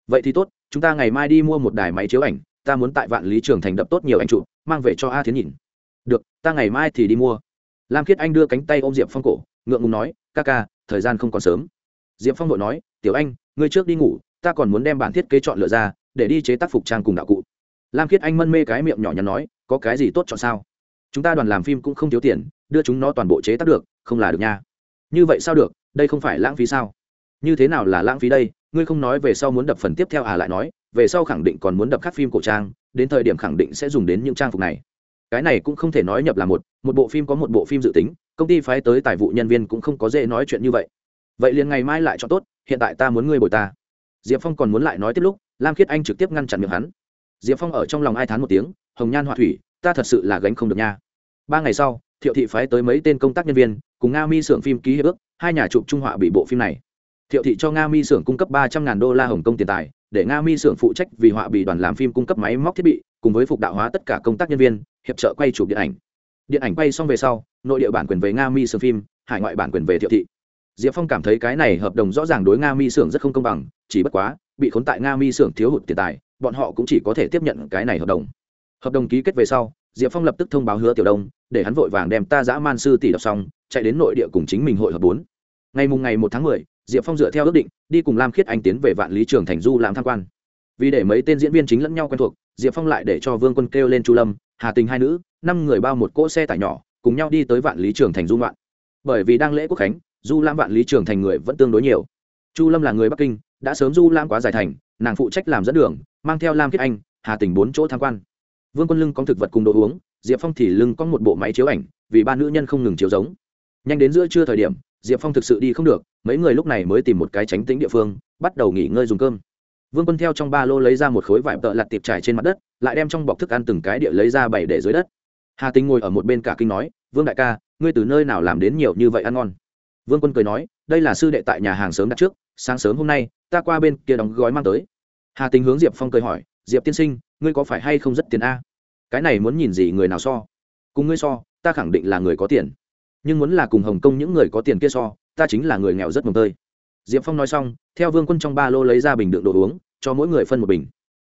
Vậy thì tốt, chúng ta ngày mai đi mua một đài máy chiếu ảnh, ta muốn tại vạn lý trường thành đập tốt nhiều ảnh trụ mang về cho a thiến nhìn. Được, ta ngày mai thì đi mua. Lam khiết anh đưa cánh tay ôm diệp phong cổ ngượng ngùng nói, ca ca, thời gian không còn sớm. Diệp phong vội nói, tiểu anh, ngươi trước đi ngủ, ta còn muốn đem bản thiết kế chọn lựa ra, để đi chế tác phục trang cùng đạo cụ. Lam khiết anh mân mê cái miệng nhỏ nhắn nói, có cái gì tốt chọn sao? Chúng ta đoàn làm phim cũng không thiếu tiền, đưa chúng nó toàn bộ chế tác được, không là được nha. Như vậy sao được? Đây không phải lãng phí sao? Như thế nào là lãng phí đây? Ngươi không nói về sau muốn đập phần tiếp theo à lại nói, về sau khẳng định còn muốn đập các phim cổ trang, đến thời điểm khẳng định sẽ dùng đến những trang phục này cái này cũng không thể nói nhập là một một bộ phim có một bộ phim dự tính, công ty phái tới tài vụ nhân viên cũng không có dễ nói chuyện như vậy. Vậy liền ngày mai lại cho tốt, hiện tại ta muốn ngươi bồi ta. Diệp phong còn muốn lại nói tiếp lúc, lam khiết anh trực tiếp ngăn chặn miệng hắn. Diệp phong ở trong lòng ai thán một tiếng, hồng nhan họa thủy, ta thật sự là gánh không được nha. Ba ngày sau, thiệu thị phái tới mấy tên công tác nhân viên, cùng nga mi xưởng phim ký hiệp ước, hai nhà chụp trung họa bị bộ phim này. Thiệu thị cho nga mi xưởng cung cấp ba trăm ngàn đô la hồng kông tiền tài, để nga mi xưởng phụ trách vì họa bị đoàn làm phim cung cấp máy móc thiết bị cùng với phục đạo hóa tất cả công tác nhân viên, hiệp trợ quay chụp điện ảnh. Điện ảnh quay xong về sau, nội địa bản quyền về nga mi xưởng phim, hải ngoại bản quyền về thiệu thị. Diệp phong cảm thấy cái này hợp đồng rõ ràng đối nga mi xưởng rất không công bằng, chỉ bất quá, bị khốn tại nga mi xưởng thiếu hụt tiền tài, bọn họ cũng chỉ có thể tiếp nhận cái này hợp đồng. Hợp đồng ký kết về sau, diệp phong lập tức thông báo hứa tiểu đông, để hắn vội vàng đem ta giã man sư tỷ đọc xong, chạy đến nội địa cùng chính mình hội hợp bốn. Ngày mùng ngày một tháng mười, diệp phong dựa theo ước định, đi cùng lam khiết anh tiến về vạn lý trường thành du làm tham quan. Vì để mấy tên diễn viên chính lẫn nhau quen thuộc diệp phong lại để cho vương quân kêu lên chu lâm, hà tình hai nữ, năm người bao một cỗ xe tải nhỏ, cùng nhau đi tới vạn lý trường thành du ngoạn. Bởi vì đang lễ quốc khánh, du lam vạn lý trường thành người vẫn tương đối nhiều. Chu lâm là người bắc kinh, đã sớm du lam quá dài thành, nàng phụ trách làm dẫn đường, mang theo lam kiết anh, hà tình bốn chỗ tham quan. Vương quân lưng có thực vật cùng đồ uống, diệp phong thì lưng có một bộ máy chiếu ảnh, vì ba nữ nhân không ngừng chiếu giống. Nhanh đến giữa trưa thời điểm, diệp phong thực sự đi không được, mấy người lúc này mới tìm một cái tránh tính địa phương, bắt đầu nghỉ ngơi dùng cơm vương quân theo trong ba lô lấy ra một khối vải tợ lặt tiệp trải trên mặt đất, lại đem trong bọc thức ăn từng cái địa lấy ra bày để dưới đất. Hà tính ngồi ở một bên cả kinh nói, vương đại ca, ngươi từ nơi nào làm đến nhiều như vậy ăn ngon? Vương quân cười nói, đây là sư đệ tại nhà hàng sớm đặt trước, sáng sớm hôm nay, ta qua bên kia đóng gói mang tới. Hà tính hướng diệp phong cười hỏi, diệp tiên sinh, ngươi có phải hay không rất tiền a? Cái này muốn nhìn gì người nào so? Cùng ngươi so, ta khẳng định là người có tiền. Nhưng muốn là cùng hồng kông những người có tiền kia so, ta chính là người nghèo rất mồm tơi. Diệp phong nói xong, theo vương quân trong ba lô lấy ra bình đựng đồ uống cho mỗi người phân một bình.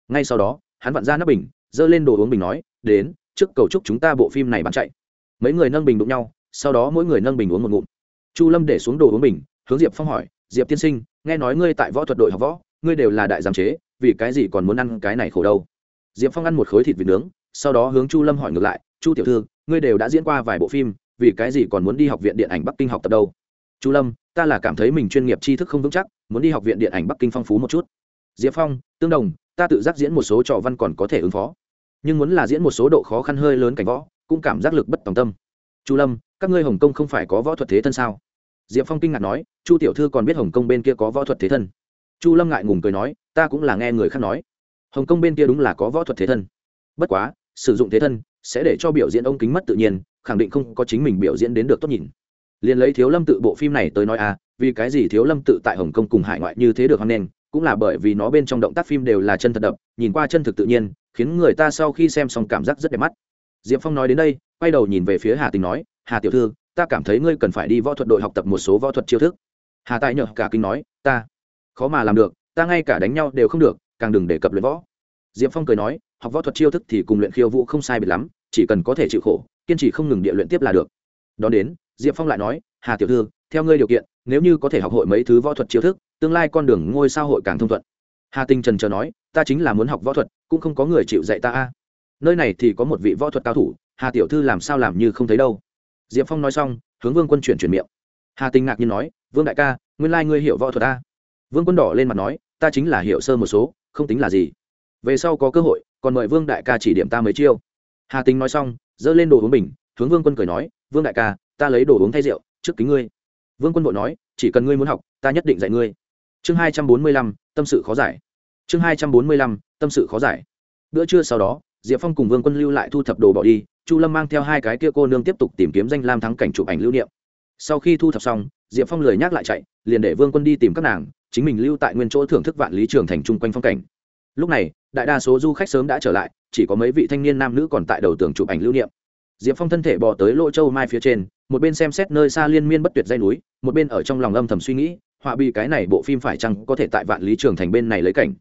Ngay sau đó, hắn vặn ra nắp bình dơ lên đồ uống bình nói, đến, trước cầu chúc chúng ta bộ phim này bán chạy. Mấy người nâng bình đụng nhau, sau đó mỗi người nâng bình uống một ngụm. Chu lâm để xuống đồ uống bình, hướng diệp phong hỏi, diệp tiên sinh, nghe nói ngươi tại võ thuật đội học võ, ngươi đều là đại giám chế, vì cái gì còn muốn ăn cái này khổ đâu? Diệp phong ăn một khối thịt vịt nướng, sau đó hướng chu lâm hỏi ngược lại, chu tiểu thư, ngươi đều đã diễn qua vài bộ phim, vì cái gì còn muốn đi học viện điện ảnh bắc kinh học tập đâu? Chu lâm, ta là cảm thấy mình chuyên nghiệp tri thức không vững chắc, muốn đi học viện điện ảnh bắc kinh phong phú một chút diệp phong, tương đồng, ta tự giác diễn một số trò văn còn có thể ứng phó. Nhưng muốn là diễn một số độ khó khăn hơi lớn cảnh võ, cũng cảm giác lực bất tòng tâm. Chu lâm, các ngươi hồng kông không phải có võ thuật thế thân sao? Diệp phong kinh ngạc nói, chu tiểu thư còn biết hồng kông bên kia có võ thuật thế thân. Chu lâm ngại ngùng cười nói, ta cũng là nghe người khác nói. Hồng kông bên kia đúng là có võ thuật thế thân. Bất quá, sử dụng thế thân sẽ để cho biểu diễn ông kính mất tự nhiên, khẳng định không có chính mình biểu diễn đến được tốt nhìn. Liền lấy thiếu lâm tự bộ phim này tới nói à vì cái gì thiếu lâm tự tại hồng kông cùng hải ngoại như thế được hoan nghênh cũng là bởi vì nó bên trong động tác phim đều là chân thật đập nhìn qua chân thực tự nhiên, khiến người ta sau khi xem xong cảm giác rất đẹp mắt. Diệp phong nói đến đây, quay đầu nhìn về phía hà tình nói, hà tiểu thư, ta cảm thấy ngươi cần phải đi võ thuật đội học tập một số võ thuật chiêu thức. Hà tài nhờ cả kinh nói, ta, khó mà làm được, ta ngay cả đánh nhau đều không được, càng đừng đề cập luyện võ. Diệp phong cười nói, học võ thuật chiêu thức thì cùng luyện khiêu vũ không sai biệt lắm, chỉ cần có thể chịu khổ, kiên trì không ngừng địa luyện tiếp là được. Đón đến, diệp phong lại nói, hà tiểu thư, theo ngươi điều kiện, nếu như có thể học hội mấy thứ võ thuật chiêu thức tương lai con đường ngôi sao hội càng thông thuận. Hà tinh trần chờ nói, ta chính là muốn học võ thuật, cũng không có người chịu dạy ta a. Nơi này thì có một vị võ thuật cao thủ, hà tiểu thư làm sao làm như không thấy đâu. Diệp phong nói xong, hướng vương quân chuyển chuyển miệng. Hà tinh ngạc nhiên nói, vương đại ca, nguyên lai ngươi hiểu võ thuật ta vương quân đỏ lên mặt nói, ta chính là hiểu sơ một số, không tính là gì. Về sau có cơ hội, còn mời vương đại ca chỉ điểm ta mấy chiêu. Hà Tinh nói xong dơ lên đồ uống bình, hướng vương quân cười nói, vương đại ca, ta lấy đồ uống thay rượu, trước kính ngươi. Vương quân vội nói, chỉ cần ngươi muốn học, ta nhất định dạy ngươi chương hai trăm bốn mươi lăm, tâm sự khó giải. Chương hai trăm bốn mươi lăm, tâm sự khó giải. Bữa trưa sau đó, diệp phong cùng vương quân lưu lại thu thập đồ bỏ đi, chu lâm mang theo hai cái kia cô nương tiếp tục tìm kiếm danh lam thắng cảnh chụp ảnh lưu niệm. Sau khi thu thập xong, diệp phong lười nhắc lại chạy, liền để vương quân đi tìm các nàng, chính mình lưu tại nguyên chỗ thưởng thức vạn lý trường thành chung quanh phong cảnh. Lúc này, đại đa số du khách sớm đã trở lại, chỉ có mấy vị thanh niên nam nữ còn tại đầu tường chụp ảnh lưu niệm. Diệp phong thân thể bò tới lỗ châu mai phía trên, một bên xem xét nơi xa liên miên bất tuyệt dây núi, một bên ở trong lòng âm thầm suy nghĩ họa bị cái này bộ phim phải chăng có thể tại vạn lý trường thành bên này lấy cảnh?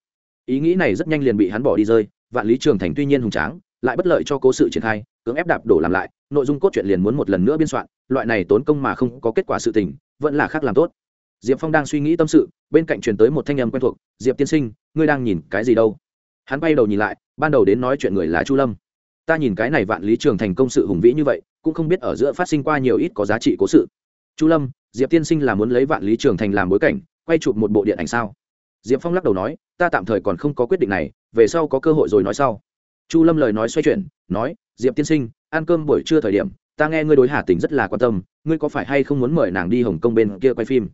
Ý nghĩ này rất nhanh liền bị hắn bỏ đi rơi. Vạn lý trường thành tuy nhiên hùng tráng, lại bất lợi cho cố sự triển khai, cưỡng ép đạp đổ làm lại, nội dung cốt truyện liền muốn một lần nữa biên soạn, loại này tốn công mà không có kết quả sự tình, vẫn là khác làm tốt. Diệp phong đang suy nghĩ tâm sự, bên cạnh truyền tới một thanh âm quen thuộc, diệp tiên sinh, ngươi đang nhìn cái gì đâu? Hắn bay đầu nhìn lại, ban đầu đến nói chuyện người là chu lâm. Ta nhìn cái này vạn lý trường thành công sự hùng vĩ như vậy, cũng không biết ở giữa phát sinh qua nhiều ít có giá trị cố sự. Chu lâm diệp tiên sinh là muốn lấy vạn lý trường thành làm bối cảnh, quay chụp một bộ điện ảnh sao? Diệp phong lắc đầu nói, ta tạm thời còn không có quyết định này, về sau có cơ hội rồi nói sau. Chu lâm lời nói xoay chuyển, nói, diệp tiên sinh, ăn cơm buổi trưa thời điểm, ta nghe ngươi đối hà tình rất là quan tâm, ngươi có phải hay không muốn mời nàng đi hồng kông bên kia quay phim?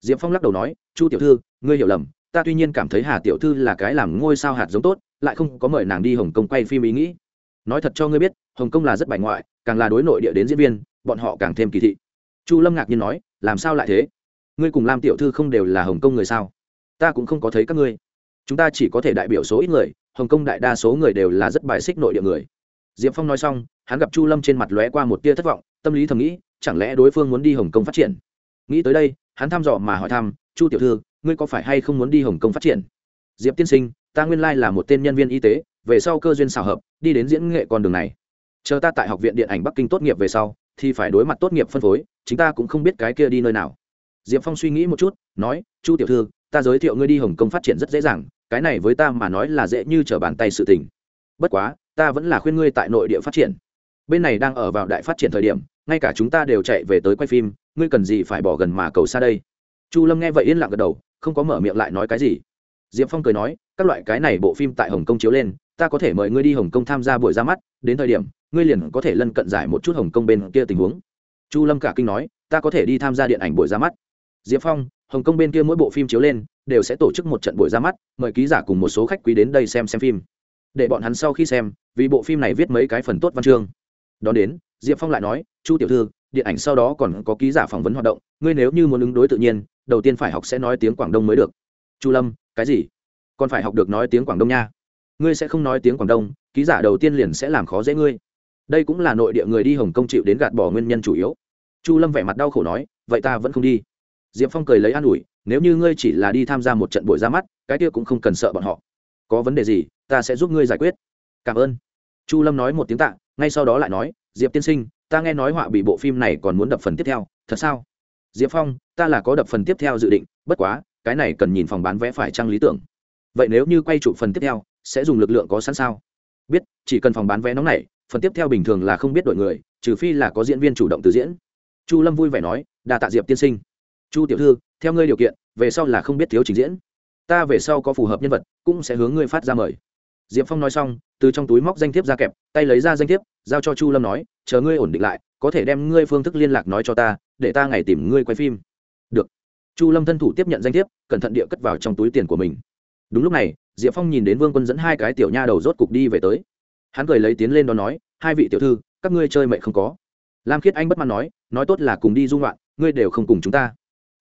Diệp phong lắc đầu nói, chu tiểu thư, ngươi hiểu lầm, ta tuy nhiên cảm thấy hà tiểu thư là cái làm ngôi sao hạt giống tốt, lại không có mời nàng đi hồng kông quay phim ý nghĩ. Nói thật cho ngươi biết, hồng kông là rất bài ngoại, càng là đối nội địa đến diễn viên, bọn họ càng thêm kỳ thị. Chu lâm ngạc nhiên nói làm sao lại thế? Ngươi cùng lam tiểu thư không đều là hồng kông người sao? Ta cũng không có thấy các ngươi. Chúng ta chỉ có thể đại biểu số ít người, hồng kông đại đa số người đều là rất bài xích nội địa người. Diệp phong nói xong, hắn gặp chu lâm trên mặt lóe qua một tia thất vọng, tâm lý thầm nghĩ, chẳng lẽ đối phương muốn đi hồng kông phát triển? Nghĩ tới đây, hắn thăm dò mà hỏi thăm, chu tiểu thư, ngươi có phải hay không muốn đi hồng kông phát triển? Diệp tiên sinh, ta nguyên lai là một tên nhân viên y tế, về sau cơ duyên xào hợp, đi đến diễn nghệ con đường này. Chờ ta tại học viện điện ảnh bắc kinh tốt nghiệp về sau, thì phải đối mặt tốt nghiệp phân phối chúng ta cũng không biết cái kia đi nơi nào. Diệp phong suy nghĩ một chút, nói, chu tiểu thư, ta giới thiệu ngươi đi hồng kông phát triển rất dễ dàng, cái này với ta mà nói là dễ như trở bàn tay sự tình. Bất quá, ta vẫn là khuyên ngươi tại nội địa phát triển. Bên này đang ở vào đại phát triển thời điểm, ngay cả chúng ta đều chạy về tới quay phim, ngươi cần gì phải bỏ gần mà cầu xa đây? Chu lâm nghe vậy yên lặng gật đầu, không có mở miệng lại nói cái gì. Diệp phong cười nói, các loại cái này bộ phim tại hồng kông chiếu lên, ta có thể mời ngươi đi hồng kông tham gia buổi ra mắt, đến thời điểm, ngươi liền có thể lân cận giải một chút hồng kông bên kia tình huống chu lâm cả kinh nói, ta có thể đi tham gia điện ảnh buổi ra mắt. Diệp phong, hồng kông bên kia mỗi bộ phim chiếu lên, đều sẽ tổ chức một trận buổi ra mắt, mời ký giả cùng một số khách quý đến đây xem xem phim. Để bọn hắn sau khi xem, vì bộ phim này viết mấy cái phần tốt văn chương. Đón đến, diệp phong lại nói, chu tiểu thư, điện ảnh sau đó còn có ký giả phỏng vấn hoạt động, ngươi nếu như muốn ứng đối tự nhiên, đầu tiên phải học sẽ nói tiếng quảng đông mới được. Chu lâm, cái gì? Còn phải học được nói tiếng quảng đông nha. Ngươi sẽ không nói tiếng quảng đông, ký giả đầu tiên liền sẽ làm khó dễ ngươi. Đây cũng là nội địa người đi hồng kông chịu đến gạt bỏ nguyên nhân chủ yếu chu lâm vẻ mặt đau khổ nói, vậy ta vẫn không đi. Diệp phong cười lấy an ủi, nếu như ngươi chỉ là đi tham gia một trận buổi ra mắt, cái kia cũng không cần sợ bọn họ. Có vấn đề gì, ta sẽ giúp ngươi giải quyết. Cảm ơn. Chu lâm nói một tiếng tạ, ngay sau đó lại nói, diệp tiên sinh, ta nghe nói họa bị bộ phim này còn muốn đập phần tiếp theo, thật sao? Diệp phong, ta là có đập phần tiếp theo dự định, bất quá, cái này cần nhìn phòng bán vé phải trăng lý tưởng. Vậy nếu như quay chụp phần tiếp theo, sẽ dùng lực lượng có sẵn sao? Biết, chỉ cần phòng bán vé nóng này phần tiếp theo bình thường là không biết đội người, trừ phi là có diễn viên chủ động từ diễn chu lâm vui vẻ nói đà tạ diệp tiên sinh. Chu tiểu thư, theo ngươi điều kiện, về sau là không biết thiếu trình diễn. Ta về sau có phù hợp nhân vật, cũng sẽ hướng ngươi phát ra mời. Diệp phong nói xong, từ trong túi móc danh thiếp ra kẹp, tay lấy ra danh thiếp, giao cho chu lâm nói, chờ ngươi ổn định lại, có thể đem ngươi phương thức liên lạc nói cho ta, để ta ngày tìm ngươi quay phim. Được. Chu lâm thân thủ tiếp nhận danh thiếp, cẩn thận địa cất vào trong túi tiền của mình. Đúng lúc này, diệp phong nhìn đến vương quân dẫn hai cái tiểu nha đầu rốt cục đi về tới. Hắn cười lấy tiến lên đó nói, hai vị tiểu thư, các ngươi chơi mẹ không có? Lam khiết anh bất mãn nói nói tốt là cùng đi dung loạn ngươi đều không cùng chúng ta.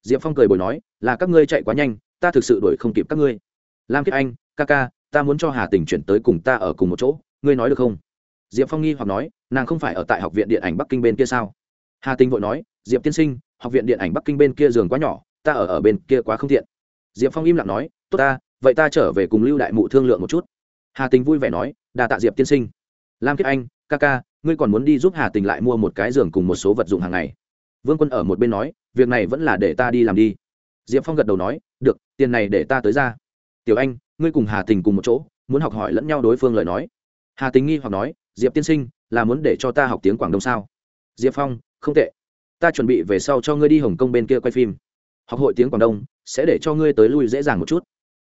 Diệp phong cười bồi nói, là các ngươi chạy quá nhanh, ta thực sự đuổi không kịp các ngươi. Lam kiết anh, ca ca, ta muốn cho hà tình chuyển tới cùng ta ở cùng một chỗ, ngươi nói được không? Diệp phong nghi hoặc nói, nàng không phải ở tại học viện điện ảnh bắc kinh bên kia sao? Hà tình vội nói, diệp tiên sinh, học viện điện ảnh bắc kinh bên kia giường quá nhỏ, ta ở ở bên kia quá không tiện. Diệp phong im lặng nói, tốt ta, vậy ta trở về cùng lưu đại mụ thương lượng một chút. Hà tình vui vẻ nói đà tạ diệp tiên sinh. Lam kiếp anh, ca ca ngươi còn muốn đi giúp hà tình lại mua một cái giường cùng một số vật dụng hàng ngày. Vương quân ở một bên nói, việc này vẫn là để ta đi làm đi. Diệp phong gật đầu nói, được, tiền này để ta tới ra. Tiểu anh, ngươi cùng hà tình cùng một chỗ, muốn học hỏi lẫn nhau đối phương lời nói. Hà tình nghi hoặc nói, diệp tiên sinh, là muốn để cho ta học tiếng quảng đông sao? Diệp phong, không tệ. Ta chuẩn bị về sau cho ngươi đi hồng kông bên kia quay phim. Học hội tiếng quảng đông, sẽ để cho ngươi tới lui dễ dàng một chút.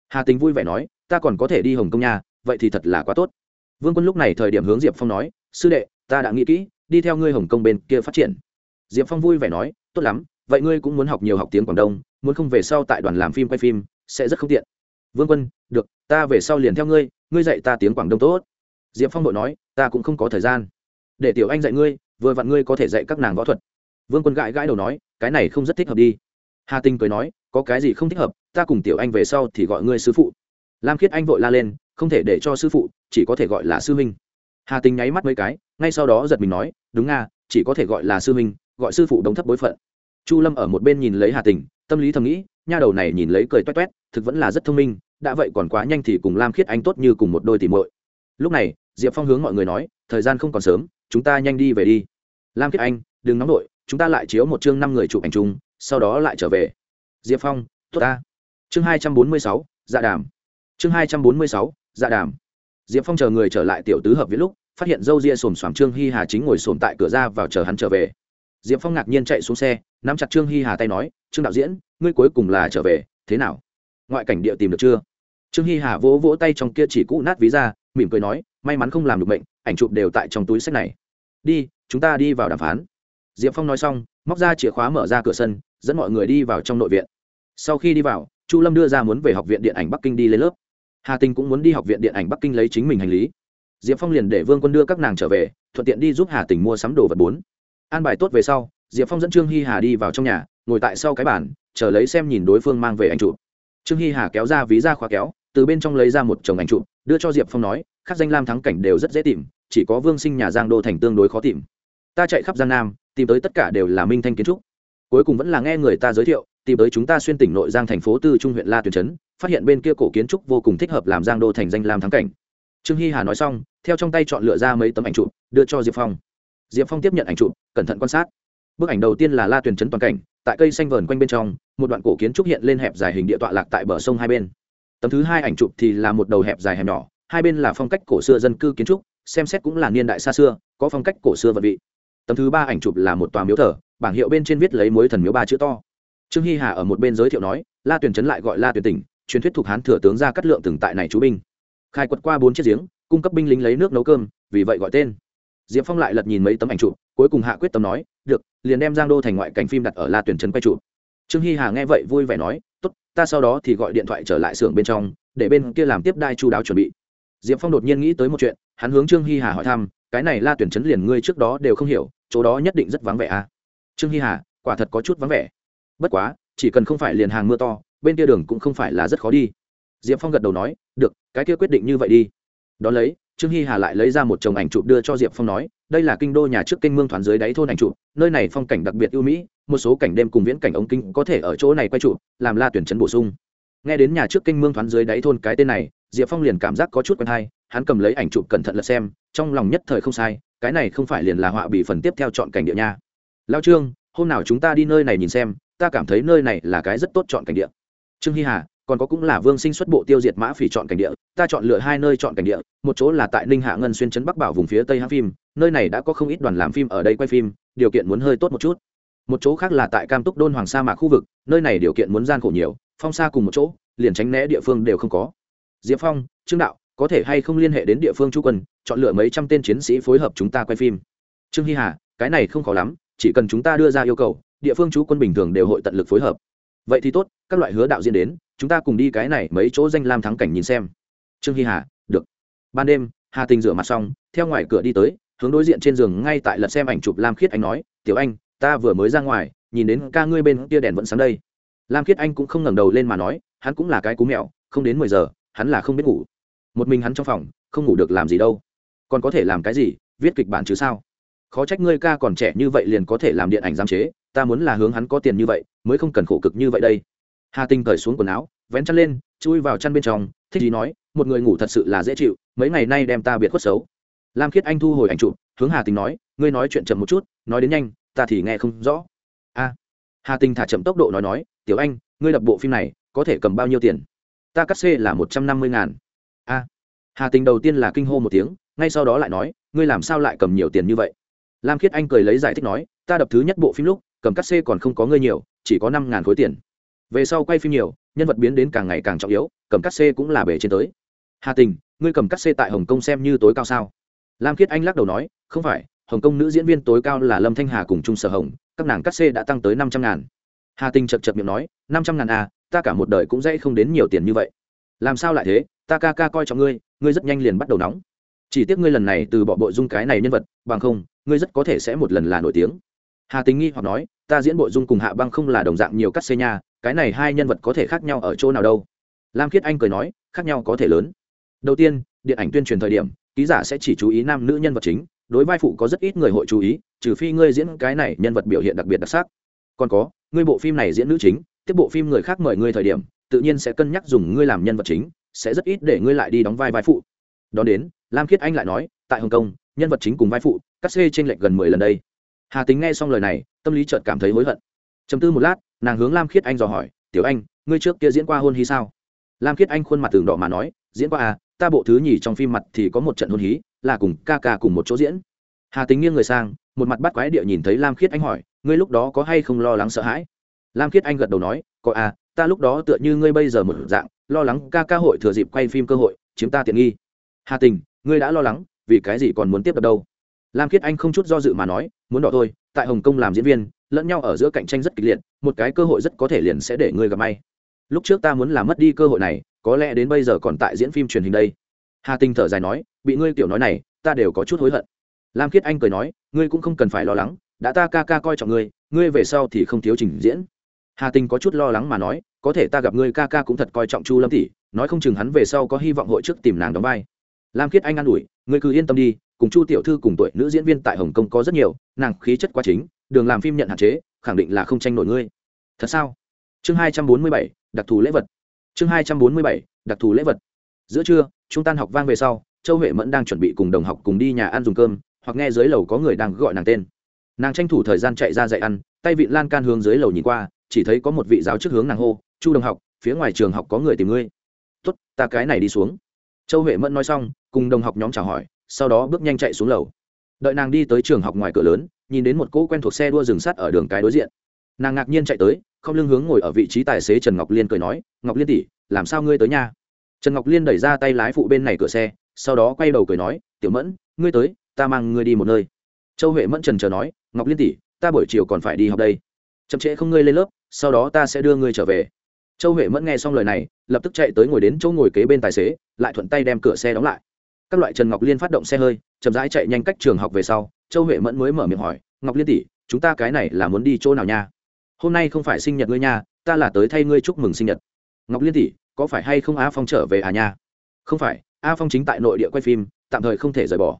Hà tình vui vẻ nói, ta còn có thể đi hồng kông nhà vậy thì thật là quá tốt. Vương quân lúc này thời điểm hướng diệp phong nói, sư đệ ta đã nghĩ kỹ, đi theo ngươi hồng kông bên kia phát triển. Diệp phong vui vẻ nói, tốt lắm, vậy ngươi cũng muốn học nhiều học tiếng quảng đông, muốn không về sau tại đoàn làm phim quay phim, sẽ rất không tiện. Vương quân, được, ta về sau liền theo ngươi ngươi dạy ta tiếng quảng đông tốt. Diệp phong đội nói, ta cũng không có thời gian. Để tiểu anh dạy ngươi, vừa vặn ngươi có thể dạy các nàng võ thuật. Vương quân gãi gãi đầu nói, cái này không rất thích hợp đi. Hà tinh cười nói, có cái gì không thích hợp, ta cùng tiểu anh về sau thì gọi ngươi sư phụ. Lam khiết anh vội la lên, không thể để cho sư phụ, chỉ có thể gọi là sư minh hà tinh nháy mắt mấy cái, ngay sau đó giật mình nói, đúng nga, chỉ có thể gọi là sư minh gọi sư phụ đóng thấp bối phận. Chu lâm ở một bên nhìn lấy hà tình, tâm lý thầm nghĩ, nha đầu này nhìn lấy cười toét toét, thực vẫn là rất thông minh, đã vậy còn quá nhanh thì cùng lam khiết anh tốt như cùng một đôi tìm muội. Lúc này, diệp phong hướng mọi người nói, thời gian không còn sớm, chúng ta nhanh đi về đi. Lam khiết anh, đừng nóng nổi chúng ta lại chiếu một chương năm người chụp ảnh chung, sau đó lại trở về. Diệp phong, tốt ta. Chương hai trăm bốn mươi sáu dạ đàm. Chương hai trăm bốn mươi sáu dạ đàm diệp phong chờ người trở lại tiểu tứ hợp viết lúc, phát hiện dâu ria xồm xoàm trương hi hà chính ngồi xồm tại cửa ra vào chờ hắn trở về. Diệp phong ngạc nhiên chạy xuống xe, nắm chặt trương hi hà tay nói, trương đạo diễn, ngươi cuối cùng là trở về, thế nào? Ngoại cảnh địa tìm được chưa? Trương hi hà vỗ vỗ tay trong kia chỉ cũ nát ví ra, mỉm cười nói, may mắn không làm được bệnh ảnh chụp đều tại trong túi sách này. Đi, chúng ta đi vào đàm phán. Diệp phong nói xong, móc ra chìa khóa mở ra cửa sân, dẫn mọi người đi vào trong nội viện. Sau khi đi vào, chu lâm đưa ra muốn về học viện điện ảnh bắc kinh đi lên lớp hà tinh cũng muốn đi học viện điện ảnh bắc kinh lấy chính mình hành lý. Diệp phong liền để vương quân đưa các nàng trở về, thuận tiện đi giúp hà tình mua sắm đồ vật bốn. An bài tốt về sau, diệp phong dẫn trương hi hà đi vào trong nhà, ngồi tại sau cái bàn, chờ lấy xem nhìn đối phương mang về ảnh chụp. Trương hi hà kéo ra ví ra khóa kéo, từ bên trong lấy ra một chồng ảnh chụp, đưa cho diệp phong nói các danh lam thắng cảnh đều rất dễ tìm, chỉ có vương sinh nhà giang đô thành tương đối khó tìm. Ta chạy khắp giang nam, tìm tới tất cả đều là minh thanh kiến trúc. Cuối cùng vẫn là nghe người ta giới thiệu tìm tới chúng ta xuyên tỉnh nội giang thành phố tư trung huyện la tuyền trấn, phát hiện bên kia cổ kiến trúc vô cùng thích hợp làm giang đô thành danh lam thắng cảnh. Trương hy hà nói xong, theo trong tay chọn lựa ra mấy tấm ảnh chụp, đưa cho diệp phong. Diệp phong tiếp nhận ảnh chụp, cẩn thận quan sát. Bức ảnh đầu tiên là la tuyền trấn toàn cảnh, tại cây xanh vờn quanh bên trong, một đoạn cổ kiến trúc hiện lên hẹp dài hình địa tọa lạc tại bờ sông hai bên. Tấm thứ hai ảnh chụp thì là một đầu hẹp dài hẹp nhỏ, hai bên là phong cách cổ xưa dân cư kiến trúc, xem xét cũng là niên đại xa xưa, có phong cách cổ xưa vật vị. Tấm thứ ba ảnh chụp là một tòa miếu thờ, bảng hiệu bên trên viết lấy mối thần miếu ba chữ to trương hy hà ở một bên giới thiệu nói, la tuyển trấn lại gọi la tuyển tỉnh, truyền thuyết thuộc hán thừa tướng ra cắt lượng từng tại này chú binh. Khai quật qua bốn chiếc giếng, cung cấp binh lính lấy nước nấu cơm, vì vậy gọi tên. Diệp phong lại lật nhìn mấy tấm ảnh chụp, cuối cùng hạ quyết tâm nói, được, liền đem giang đô thành ngoại cảnh phim đặt ở la tuyển trấn quay chụp. Trương hy hà nghe vậy vui vẻ nói, tốt, ta sau đó thì gọi điện thoại trở lại xưởng bên trong, để bên kia làm tiếp đai chu đáo chuẩn bị. Diệp phong đột nhiên nghĩ tới một chuyện, hắn hướng trương hy hà hỏi thăm, cái này la tuyển chấn liền ngươi trước đó đều không hiểu, chỗ đó nhất định rất vắng vẻ à? Trương hy hà, quả thật có chút vắng vẻ bất quá, chỉ cần không phải liền hàng mưa to, bên kia đường cũng không phải là rất khó đi. Diệp phong gật đầu nói, được, cái kia quyết định như vậy đi. Đón lấy, trương hy hà lại lấy ra một chồng ảnh chụp đưa cho diệp phong nói, đây là kinh đô nhà trước kinh mương thoáng dưới đáy thôn ảnh chụp, nơi này phong cảnh đặc biệt ưu mỹ, một số cảnh đêm cùng viễn cảnh ống kinh có thể ở chỗ này quay chụp, làm la tuyển chấn bổ sung. Nghe đến nhà trước kinh mương thoáng dưới đáy thôn cái tên này, diệp phong liền cảm giác có chút quen hay, hắn cầm lấy ảnh chụp cẩn thận lật xem, trong lòng nhất thời không sai, cái này không phải liền là họa bị phần tiếp theo chọn cảnh địa nha. Lao trương, hôm nào chúng ta đi nơi này nhìn xem ta cảm thấy nơi này là cái rất tốt chọn cảnh địa. Trương hy hà, còn có cũng là vương sinh xuất bộ tiêu diệt mã phỉ chọn cảnh địa, ta chọn lựa hai nơi chọn cảnh địa, một chỗ là tại ninh hạ ngân xuyên trấn bắc bảo vùng phía tây hãng phim, nơi này đã có không ít đoàn làm phim ở đây quay phim, điều kiện muốn hơi tốt một chút. Một chỗ khác là tại cam túc đôn hoàng sa mạc khu vực, nơi này điều kiện muốn gian khổ nhiều, phong xa cùng một chỗ, liền tránh né địa phương đều không có. Diệp phong, trương đạo, có thể hay không liên hệ đến địa phương chú quân, chọn lựa mấy trăm tên chiến sĩ phối hợp chúng ta quay phim. Trương hy hà, cái này không khó lắm, chỉ cần chúng ta đưa ra yêu cầu địa phương chú quân bình thường đều hội tận lực phối hợp. Vậy thì tốt, các loại hứa đạo diễn đến, chúng ta cùng đi cái này mấy chỗ danh lam thắng cảnh nhìn xem. Trương hy hà, được. Ban đêm, hà tình rửa mặt xong, theo ngoài cửa đi tới, hướng đối diện trên giường ngay tại lật xem ảnh chụp lam khiết anh nói, tiểu anh, ta vừa mới ra ngoài, nhìn đến ca ngươi bên kia đèn vẫn sáng đây. Lam khiết anh cũng không ngẩng đầu lên mà nói, hắn cũng là cái cú mèo, không đến mười giờ, hắn là không biết ngủ. Một mình hắn trong phòng, không ngủ được làm gì đâu. Còn có thể làm cái gì, viết kịch bản chứ sao? Khó trách ngươi ca còn trẻ như vậy liền có thể làm điện ảnh giám chế ta muốn là hướng hắn có tiền như vậy, mới không cần khổ cực như vậy đây. Hà tinh cởi xuống quần áo, vén chăn lên, chui vào chăn bên trong, thích gì nói, một người ngủ thật sự là dễ chịu, mấy ngày nay đem ta biệt khuất xấu. Lam khiết anh thu hồi ảnh chụp, hướng hà tình nói, ngươi nói chuyện chậm một chút, nói đến nhanh, ta thì nghe không rõ. A. Hà tình thả chậm tốc độ nói nói, tiểu anh, ngươi đập bộ phim này, có thể cầm bao nhiêu tiền? Ta cắt xê là một trăm năm mươi ngàn. A. Hà tình đầu tiên là kinh hô một tiếng, ngay sau đó lại nói, ngươi làm sao lại cầm nhiều tiền như vậy? Lam khiết anh cười lấy giải thích nói, ta đập thứ nhất bộ phim lúc cầm cắt xê còn không có ngươi nhiều, chỉ có năm ngàn khối tiền. Về sau quay phim nhiều, nhân vật biến đến càng ngày càng trọng yếu, cầm cắt xê cũng là bể trên tới. Hà tình, ngươi cầm cắt xê tại hồng kông xem như tối cao sao? Lam khiết anh lắc đầu nói, không phải, hồng kông nữ diễn viên tối cao là lâm thanh hà cùng trung sở hồng, các nàng cắt xê đã tăng tới năm trăm ngàn. Hà tình chật chật miệng nói, năm trăm ngàn à ta cả một đời cũng dễ không đến nhiều tiền như vậy. Làm sao lại thế, ta ca ca coi trọng ngươi ngươi rất nhanh liền bắt đầu nóng. Chỉ tiếc ngươi lần này từ bỏ bộ dung cái này nhân vật, bằng không, ngươi rất có thể sẽ một lần là nổi tiếng hà tính nghi hoặc nói, ta diễn bộ dung cùng hạ băng không là đồng dạng nhiều cắt xê nha, cái này hai nhân vật có thể khác nhau ở chỗ nào đâu? Lam khiết anh cười nói, khác nhau có thể lớn. Đầu tiên, điện ảnh tuyên truyền thời điểm, ký giả sẽ chỉ chú ý nam nữ nhân vật chính, đối vai phụ có rất ít người hội chú ý, trừ phi ngươi diễn cái này nhân vật biểu hiện đặc biệt đặc sắc. Còn có, ngươi bộ phim này diễn nữ chính, tiếp bộ phim người khác mời ngươi thời điểm, tự nhiên sẽ cân nhắc dùng ngươi làm nhân vật chính, sẽ rất ít để ngươi lại đi đóng vai vai phụ. Đó đến, lam khiết anh lại nói, tại hồng kông, nhân vật chính cùng vai phụ, cắt xê trên lệch gần mười lần đây hà tính nghe xong lời này tâm lý chợt cảm thấy hối hận chấm tư một lát nàng hướng lam khiết anh dò hỏi tiểu anh ngươi trước kia diễn qua hôn hí sao lam khiết anh khuôn mặt tường đỏ mà nói diễn qua à ta bộ thứ nhì trong phim mặt thì có một trận hôn hí là cùng ca ca cùng một chỗ diễn hà tính nghiêng người sang một mặt bắt quái địa nhìn thấy lam khiết anh hỏi ngươi lúc đó có hay không lo lắng sợ hãi lam khiết anh gật đầu nói có à ta lúc đó tựa như ngươi bây giờ một dạng lo lắng ca ca hội thừa dịp quay phim cơ hội chiếm ta tiện nghi hà tình ngươi đã lo lắng vì cái gì còn muốn tiếp đập đâu lam khiết anh không chút do dự mà nói, muốn đỏ thôi, tại hồng kông làm diễn viên, lẫn nhau ở giữa cạnh tranh rất kịch liệt, một cái cơ hội rất có thể liền sẽ để ngươi gặp may. Lúc trước ta muốn làm mất đi cơ hội này, có lẽ đến bây giờ còn tại diễn phim truyền hình đây. Hà tinh thở dài nói, bị ngươi tiểu nói này, ta đều có chút hối hận. Lam khiết anh cười nói, ngươi cũng không cần phải lo lắng, đã ta ca ca coi trọng ngươi ngươi về sau thì không thiếu trình diễn. Hà tinh có chút lo lắng mà nói, có thể ta gặp ngươi ca ca cũng thật coi trọng chu lâm tỷ, nói không chừng hắn về sau có hy vọng hội trước tìm nàng đóng vai. Lam khiết anh an ủi, ngươi cứ yên tâm đi cùng chu tiểu thư cùng tuổi nữ diễn viên tại hồng kông có rất nhiều, nàng khí chất quá chính, đường làm phim nhận hạn chế, khẳng định là không tranh nổi ngươi. Thật sao? Chương hai trăm bốn mươi bảy, đặc thù lễ vật. Chương hai trăm bốn mươi bảy, đặc thù lễ vật. Giữa trưa chúng tan học vang về sau, châu huệ mẫn đang chuẩn bị cùng đồng học cùng đi nhà ăn dùng cơm, hoặc nghe dưới lầu có người đang gọi nàng tên. Nàng tranh thủ thời gian chạy ra dạy ăn, tay vị lan can hướng dưới lầu nhìn qua, chỉ thấy có một vị giáo chức hướng nàng hô, chu đồng học, phía ngoài trường học có người tìm ngươi. Tốt, ta cái này đi xuống. Châu huệ mẫn nói xong, cùng đồng học nhóm chào hỏi sau đó bước nhanh chạy xuống lầu. Đợi nàng đi tới trường học ngoài cửa lớn, nhìn đến một cỗ quen thuộc xe đua rừng sắt ở đường cái đối diện. Nàng ngạc nhiên chạy tới, không lưng hướng ngồi ở vị trí tài xế trần ngọc liên cười nói, ngọc liên tỷ, làm sao ngươi tới nhà trần ngọc liên đẩy ra tay lái phụ bên này cửa xe, sau đó quay đầu cười nói, tiểu mẫn, ngươi tới, ta mang ngươi đi một nơi. Châu huệ mẫn trần chờ nói, ngọc liên tỷ, ta buổi chiều còn phải đi học đây. Chậm trễ không ngươi lên lớp, sau đó ta sẽ đưa ngươi trở về. Châu huệ mẫn nghe xong lời này, lập tức chạy tới ngồi đến chỗ ngồi kế bên tài xế, lại thuận tay đem cửa xe đóng lại các loại trần ngọc liên phát động xe hơi, chậm rãi chạy nhanh cách trường học về sau, châu huệ mẫn mới mở miệng hỏi, ngọc liên tỷ, chúng ta cái này là muốn đi chỗ nào nha? Hôm nay không phải sinh nhật ngươi nha, ta là tới thay ngươi chúc mừng sinh nhật. Ngọc liên tỷ, có phải hay không a phong trở về à nha? Không phải, a phong chính tại nội địa quay phim, tạm thời không thể rời bỏ.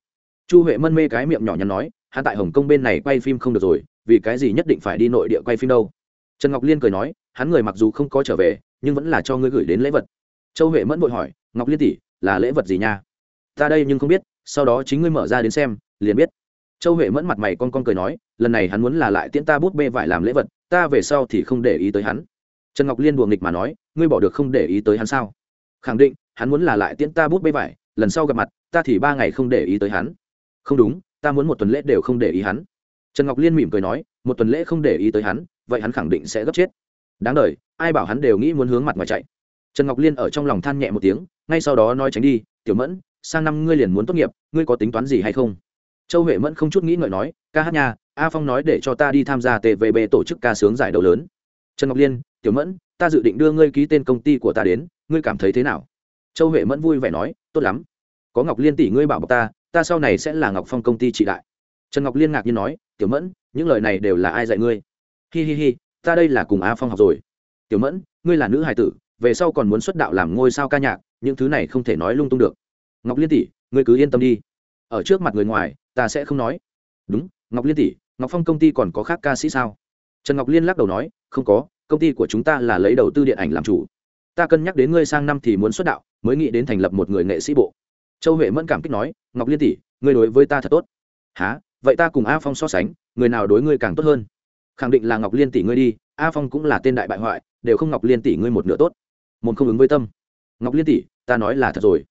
Chu huệ mân mê cái miệng nhỏ nhắn nói, hắn tại hồng kông bên này quay phim không được rồi, vì cái gì nhất định phải đi nội địa quay phim đâu? Trần ngọc liên cười nói, hắn người mặc dù không có trở về, nhưng vẫn là cho ngươi gửi đến lễ vật. Châu huệ mẫn vội hỏi, ngọc liên tỷ, là lễ vật gì nha? Ta đây nhưng không biết, sau đó chính ngươi mở ra đến xem, liền biết. Châu huệ mẫn mặt mày con con cười nói, lần này hắn muốn là lại tiễn ta bút bê vải làm lễ vật, ta về sau thì không để ý tới hắn. Trần ngọc liên đùa nghịch mà nói, ngươi bỏ được không để ý tới hắn sao? Khẳng định, hắn muốn là lại tiễn ta bút bê vải, lần sau gặp mặt, ta thì ba ngày không để ý tới hắn. Không đúng, ta muốn một tuần lễ đều không để ý hắn. Trần ngọc liên mỉm cười nói, một tuần lễ không để ý tới hắn, vậy hắn khẳng định sẽ gấp chết. Đáng đ ai bảo hắn đều nghĩ muốn hướng mặt ngoài chạy. Trần ngọc liên ở trong lòng than nhẹ một tiếng, ngay sau đó nói tránh đi, tiểu mẫn sang năm ngươi liền muốn tốt nghiệp, ngươi có tính toán gì hay không? Châu huệ mẫn không chút nghĩ ngợi nói, ca hát nhà a phong nói để cho ta đi tham gia tvb tổ chức ca sướng giải đấu lớn. Trần ngọc liên, tiểu mẫn, ta dự định đưa ngươi ký tên công ty của ta đến, ngươi cảm thấy thế nào? Châu huệ mẫn vui vẻ nói, tốt lắm. Có ngọc liên tỷ ngươi bảo bọc ta ta sau này sẽ là ngọc phong công ty trị đại. Trần ngọc liên ngạc nhiên nói, tiểu mẫn, những lời này đều là ai dạy ngươi? Hi hi hi, ta đây là cùng a phong học rồi. Tiểu mẫn, ngươi là nữ hài tử, về sau còn muốn xuất đạo làm ngôi sao ca nhạc, những thứ này không thể nói lung tung được ngọc liên tỷ, ngươi cứ yên tâm đi. Ở trước mặt người ngoài, ta sẽ không nói. Đúng, ngọc liên tỷ, ngọc phong công ty còn có khác ca sĩ sao? Trần ngọc liên lắc đầu nói, không có, công ty của chúng ta là lấy đầu tư điện ảnh làm chủ. Ta cân nhắc đến ngươi sang năm thì muốn xuất đạo, mới nghĩ đến thành lập một người nghệ sĩ bộ. Châu huệ mẫn cảm kích nói, ngọc liên tỷ, ngươi đối với ta thật tốt. Há vậy ta cùng a phong so sánh, người nào đối ngươi càng tốt hơn? Khẳng định là ngọc liên tỷ ngươi đi, a phong cũng là tên đại bại hoại, đều không ngọc liên tỷ ngươi một nửa tốt. Một không ứng với tâm. Ngọc liên tỷ, ta nói là thật rồi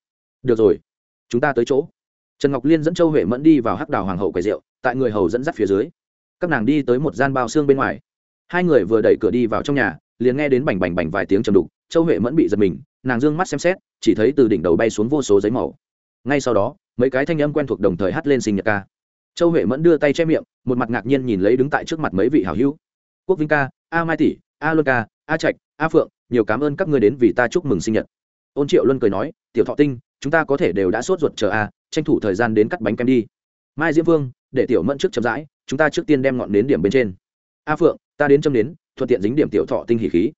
được rồi. Chúng ta tới chỗ. Trần ngọc liên dẫn châu huệ mẫn đi vào hắc đào hoàng hậu quầy rượu, tại người hầu dẫn dắt phía dưới. Các nàng đi tới một gian bao xương bên ngoài. Hai người vừa đẩy cửa đi vào trong nhà, liền nghe đến bành bành bành vài tiếng trầm đục, châu huệ mẫn bị giật mình, nàng d ư ơ n g mắt xem xét, chỉ thấy từ đỉnh đầu bay xuống vô số giấy màu. Ngay sau đó, mấy cái thanh âm quen thuộc đồng thời hắt lên sinh nhật ca. Châu huệ mẫn đưa tay che miệng, một mặt ngạc nhiên nhìn lấy đứng tại trước mặt mấy vị hảo hữu. Quốc vinh ca, a mai tỷ, a luân ca, a trạch, a phượng, nhiều cảm ơn các ngươi đến vì ta chúc mừng sinh nhật. Ôn triệu luân cười nói, tiểu thọ tinh chúng ta có thể đều đã sốt ruột chờ a tranh thủ thời gian đến cắt bánh kem đi. Mai diễm vương, để tiểu mẫn trước chậm rãi, chúng ta trước tiên đem ngọn nến điểm bên trên. A phượng, ta đến châm nến, thuận tiện dính điểm tiểu thọ tinh hỉ khí.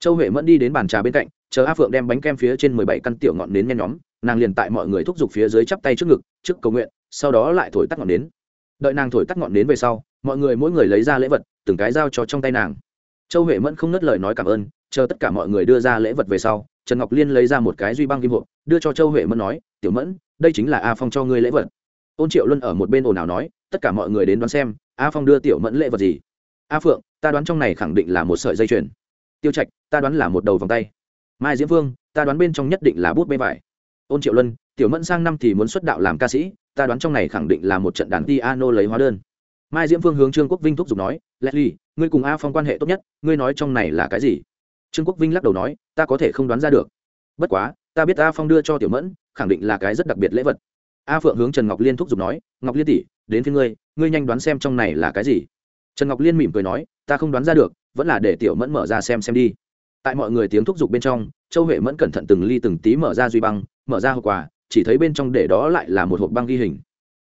Châu huệ mẫn đi đến bàn trà bên cạnh, chờ a phượng đem bánh kem phía trên mười bảy căn tiểu ngọn nến nhen nhóm, nàng liền tại mọi người thúc giục phía dưới chắp tay trước ngực, trước cầu nguyện, sau đó lại thổi tắt ngọn nến. Đợi nàng thổi tắt ngọn nến về sau, mọi người mỗi người lấy ra lễ vật, từng cái giao cho trong tay nàng. Châu huệ mẫn không nớt lời nói cảm ơn chờ tất cả mọi người đưa ra lễ vật về sau, trần ngọc liên lấy ra một cái duy băng kim hộp, đưa cho châu huệ mẫn nói, tiểu mẫn, đây chính là a phong cho ngươi lễ vật. Ôn triệu luân ở một bên ồn ào nói, tất cả mọi người đến đoán xem, a phong đưa tiểu mẫn lễ vật gì? A phượng, ta đoán trong này khẳng định là một sợi dây chuyền. Tiêu trạch, ta đoán là một đầu vòng tay. Mai diễm vương, ta đoán bên trong nhất định là bút bê vải. Ôn triệu luân, tiểu mẫn sang năm thì muốn xuất đạo làm ca sĩ, ta đoán trong này khẳng định là một trận đàn piano lấy hóa đơn. Mai diễm vương hướng trương quốc vinh thúc giục nói leslie ngươi cùng a phong quan hệ tốt nhất, ngươi nói trong này là cái gì? Trương quốc vinh lắc đầu nói, ta có thể không đoán ra được. Bất quá, ta biết a phong đưa cho tiểu mẫn, khẳng định là cái rất đặc biệt lễ vật. A phượng hướng trần ngọc liên thúc giục nói, ngọc liên tỷ, đến phía ngươi ngươi nhanh đoán xem trong này là cái gì. Trần ngọc liên mỉm cười nói, ta không đoán ra được, vẫn là để tiểu mẫn mở ra xem xem đi. Tại mọi người tiếng thúc giục bên trong, châu huệ mẫn cẩn thận từng ly từng tí mở ra duy băng, mở ra hộp quà, chỉ thấy bên trong để đó lại là một hộp băng ghi hình.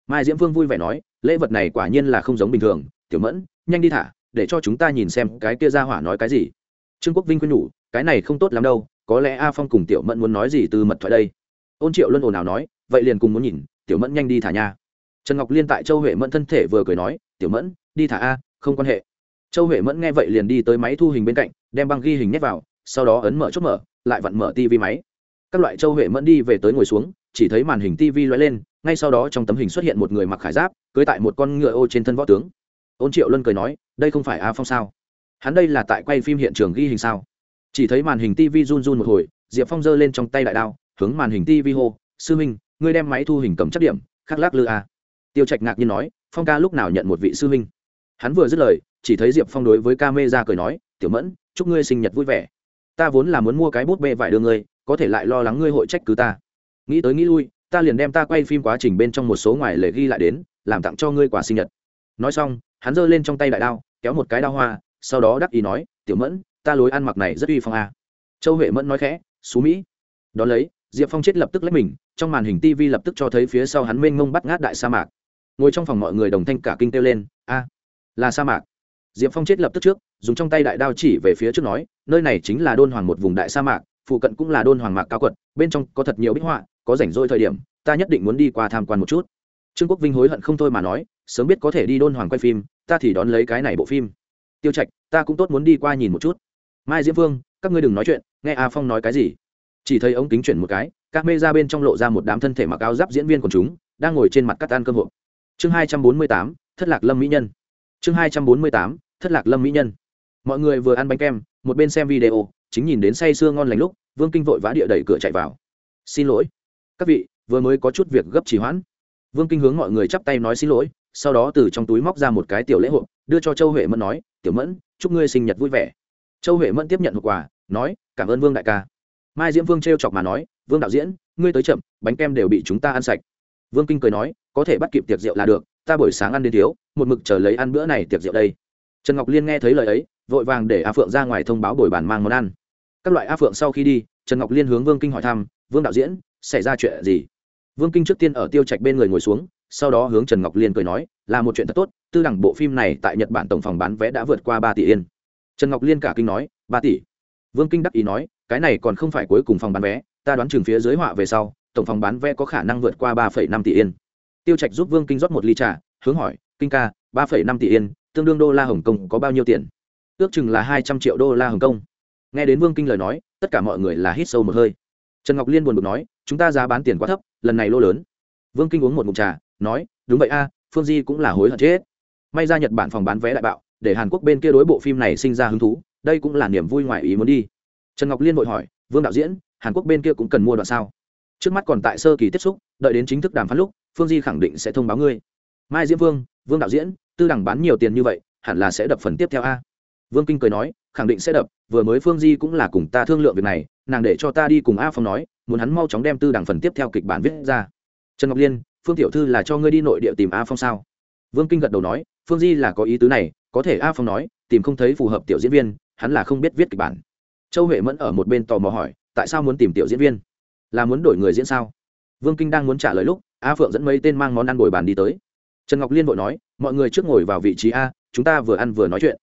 Mai diễm vương vui vẻ nói, lễ vật này quả nhiên là không giống bình thường, tiểu mẫn, nhanh đi thả, để cho chúng ta nhìn xem cái kia ra hỏa nói cái gì trương quốc vinh khuyên nhủ, cái này không tốt lắm đâu, có lẽ a phong cùng tiểu mẫn muốn nói gì từ mật thoại đây. Ôn triệu luân ồn ào nói, vậy liền cùng muốn nhìn, tiểu mẫn nhanh đi thả nha. Trần ngọc liên tại châu huệ mẫn thân thể vừa cười nói, tiểu mẫn, đi thả a, không quan hệ. Châu huệ mẫn nghe vậy liền đi tới máy thu hình bên cạnh, đem băng ghi hình nhét vào, sau đó ấn mở chốt mở, lại vặn mở tv máy. Các loại châu huệ mẫn đi về tới ngồi xuống, chỉ thấy màn hình tv lóe lên, ngay sau đó trong tấm hình xuất hiện một người mặc khải giáp, cưới tại một con ngựa ô trên thân võ tướng. Ôn triệu luân cười nói, đây không phải a phong sao? Hắn đây là tại quay phim hiện trường ghi hình sao? Chỉ thấy màn hình tv run run một hồi, diệp phong giơ lên trong tay đại đao, hướng màn hình tv hô, sư minh, ngươi đem máy thu hình cầm chắc điểm, khắc lắc lư a. Tiêu trạch ngạc nhiên nói, phong ca lúc nào nhận một vị sư minh? Hắn vừa dứt lời, chỉ thấy diệp phong đối với ca mê ra cười nói, tiểu mẫn, chúc ngươi sinh nhật vui vẻ. Ta vốn là muốn mua cái bút bê vải đưa ngươi, có thể lại lo lắng ngươi hội trách cứ ta. Nghĩ tới nghĩ lui, ta liền đem ta quay phim quá trình bên trong một số ngoài lệ ghi lại đến, làm tặng cho ngươi quả sinh nhật. Nói xong, hắn giơ lên trong tay đại đao, kéo một cái đao hoa sau đó đắc ý nói, tiểu mẫn, ta lối ăn mặc này rất uy phong a. À. châu huệ mẫn nói khẽ, xú mỹ. Đón lấy, diệp phong chết lập tức lấy mình, trong màn hình tv lập tức cho thấy phía sau hắn mênh mông bắt ngát đại sa mạc. Ngồi trong phòng mọi người đồng thanh cả kinh kêu lên, a, là sa mạc. Diệp phong chết lập tức trước, dùng trong tay đại đao chỉ về phía trước nói, nơi này chính là đôn hoàng một vùng đại sa mạc, phụ cận cũng là đôn hoàng mạc cao quật bên trong có thật nhiều bích họa, có rảnh rỗi thời điểm, ta nhất định muốn đi qua tham quan một chút. Trương quốc vinh hối hận không thôi mà nói, sớm biết có thể đi đôn hoàng quay phim, ta thì đón lấy cái này bộ phim tiêu trạch, ta cũng tốt muốn đi qua nhìn một chút. Mai diễm vương, các ngươi đừng nói chuyện, nghe a phong nói cái gì? Chỉ thấy ống kính chuyển một cái, các mê ra bên trong lộ ra một đám thân thể mặc áo giáp diễn viên của chúng, đang ngồi trên mặt cắt ăn cơm hộp. Chương hai trăm bốn mươi tám, thất lạc lâm mỹ nhân. Chương hai trăm bốn mươi tám, thất lạc lâm mỹ nhân. Mọi người vừa ăn bánh kem, một bên xem video, chính nhìn đến say sưa ngon lành lúc, vương kinh vội vã địa đẩy cửa chạy vào. Xin lỗi. Các vị, vừa mới có chút việc gấp trì hoãn. Vương kinh hướng mọi người chắp tay nói xin lỗi sau đó từ trong túi móc ra một cái tiểu lễ hộp đưa cho châu huệ mẫn nói, tiểu mẫn, chúc ngươi sinh nhật vui vẻ. Châu huệ mẫn tiếp nhận hộp quà, nói, cảm ơn vương đại ca. Mai diễm vương t chọc mà nói, vương đạo diễn, ngươi tới chậm, bánh kem đều bị chúng ta ăn sạch. Vương kinh cười nói, có thể bắt kịp tiệc rượu là được, ta buổi sáng ăn đến thiếu, một mực chờ lấy ăn bữa này tiệc rượu đây. Trần ngọc liên nghe thấy lời ấy, vội vàng để a phượng ra ngoài thông báo bồi bàn mang món ăn. Các loại a phượng sau khi đi, trần ngọc liên hướng vương kinh hỏi thăm, vương đạo diễn, xảy ra chuyện gì? Vương kinh trước tiên ở tiêu trạch bên người ngồi xuống sau đó hướng trần ngọc liên cười nói, là một chuyện thật tốt, tư đẳng bộ phim này tại nhật bản tổng phòng bán vé đã vượt qua ba tỷ yên. Trần ngọc liên cả kinh nói, ba tỷ? Vương kinh đắc ý nói, cái này còn không phải cuối cùng phòng bán vé, ta đoán chừng phía dưới họa về sau, tổng phòng bán vé có khả năng vượt qua ba năm tỷ yên. Tiêu trạch giúp vương kinh rót một ly trà, hướng hỏi, kinh ca, ba năm tỷ yên, tương đương đô la hồng kông có bao nhiêu tiền? Ước chừng là hai trăm triệu đô la hồng kông. Nghe đến vương kinh lời nói, tất cả mọi người là hít sâu một hơi. Trần ngọc liên buồn bực nói, chúng ta giá bán tiền quá thấp, lần này lô lớn. Vương kinh uống một mụn trà nói, đúng vậy a, phương di cũng là hối hận chết. May ra nhật bản phòng bán vé đại bạo, để hàn quốc bên kia đối bộ phim này sinh ra hứng thú, đây cũng là niềm vui ngoài ý muốn đi. Trần ngọc liên vội hỏi, vương đạo diễn, hàn quốc bên kia cũng cần mua đoạn sao? Trước mắt còn tại sơ kỳ tiếp xúc, đợi đến chính thức đàm phán lúc, phương di khẳng định sẽ thông báo ngươi. Mai diễm vương vương đạo diễn, tư đẳng bán nhiều tiền như vậy, hẳn là sẽ đập phần tiếp theo a. Vương kinh cười nói, khẳng định sẽ đập, vừa mới phương di cũng là cùng ta thương lượng việc này, nàng để cho ta đi cùng a phong nói, muốn hắn mau chóng đem tư đẳng phần tiếp theo kịch bản viết ra. Trần ngọc liên phương tiểu thư là cho ngươi đi nội địa tìm a phong sao? Vương kinh gật đầu nói, phương di là có ý tứ này, có thể a phong nói, tìm không thấy phù hợp tiểu diễn viên, hắn là không biết viết kịch bản. Châu huệ mẫn ở một bên tò mò hỏi, tại sao muốn tìm tiểu diễn viên? Là muốn đổi người diễn sao? Vương kinh đang muốn trả lời lúc, a phượng dẫn mấy tên mang món ăn bồi bàn đi tới. Trần ngọc liên vội nói, mọi người trước ngồi vào vị trí a, chúng ta vừa ăn vừa nói chuyện.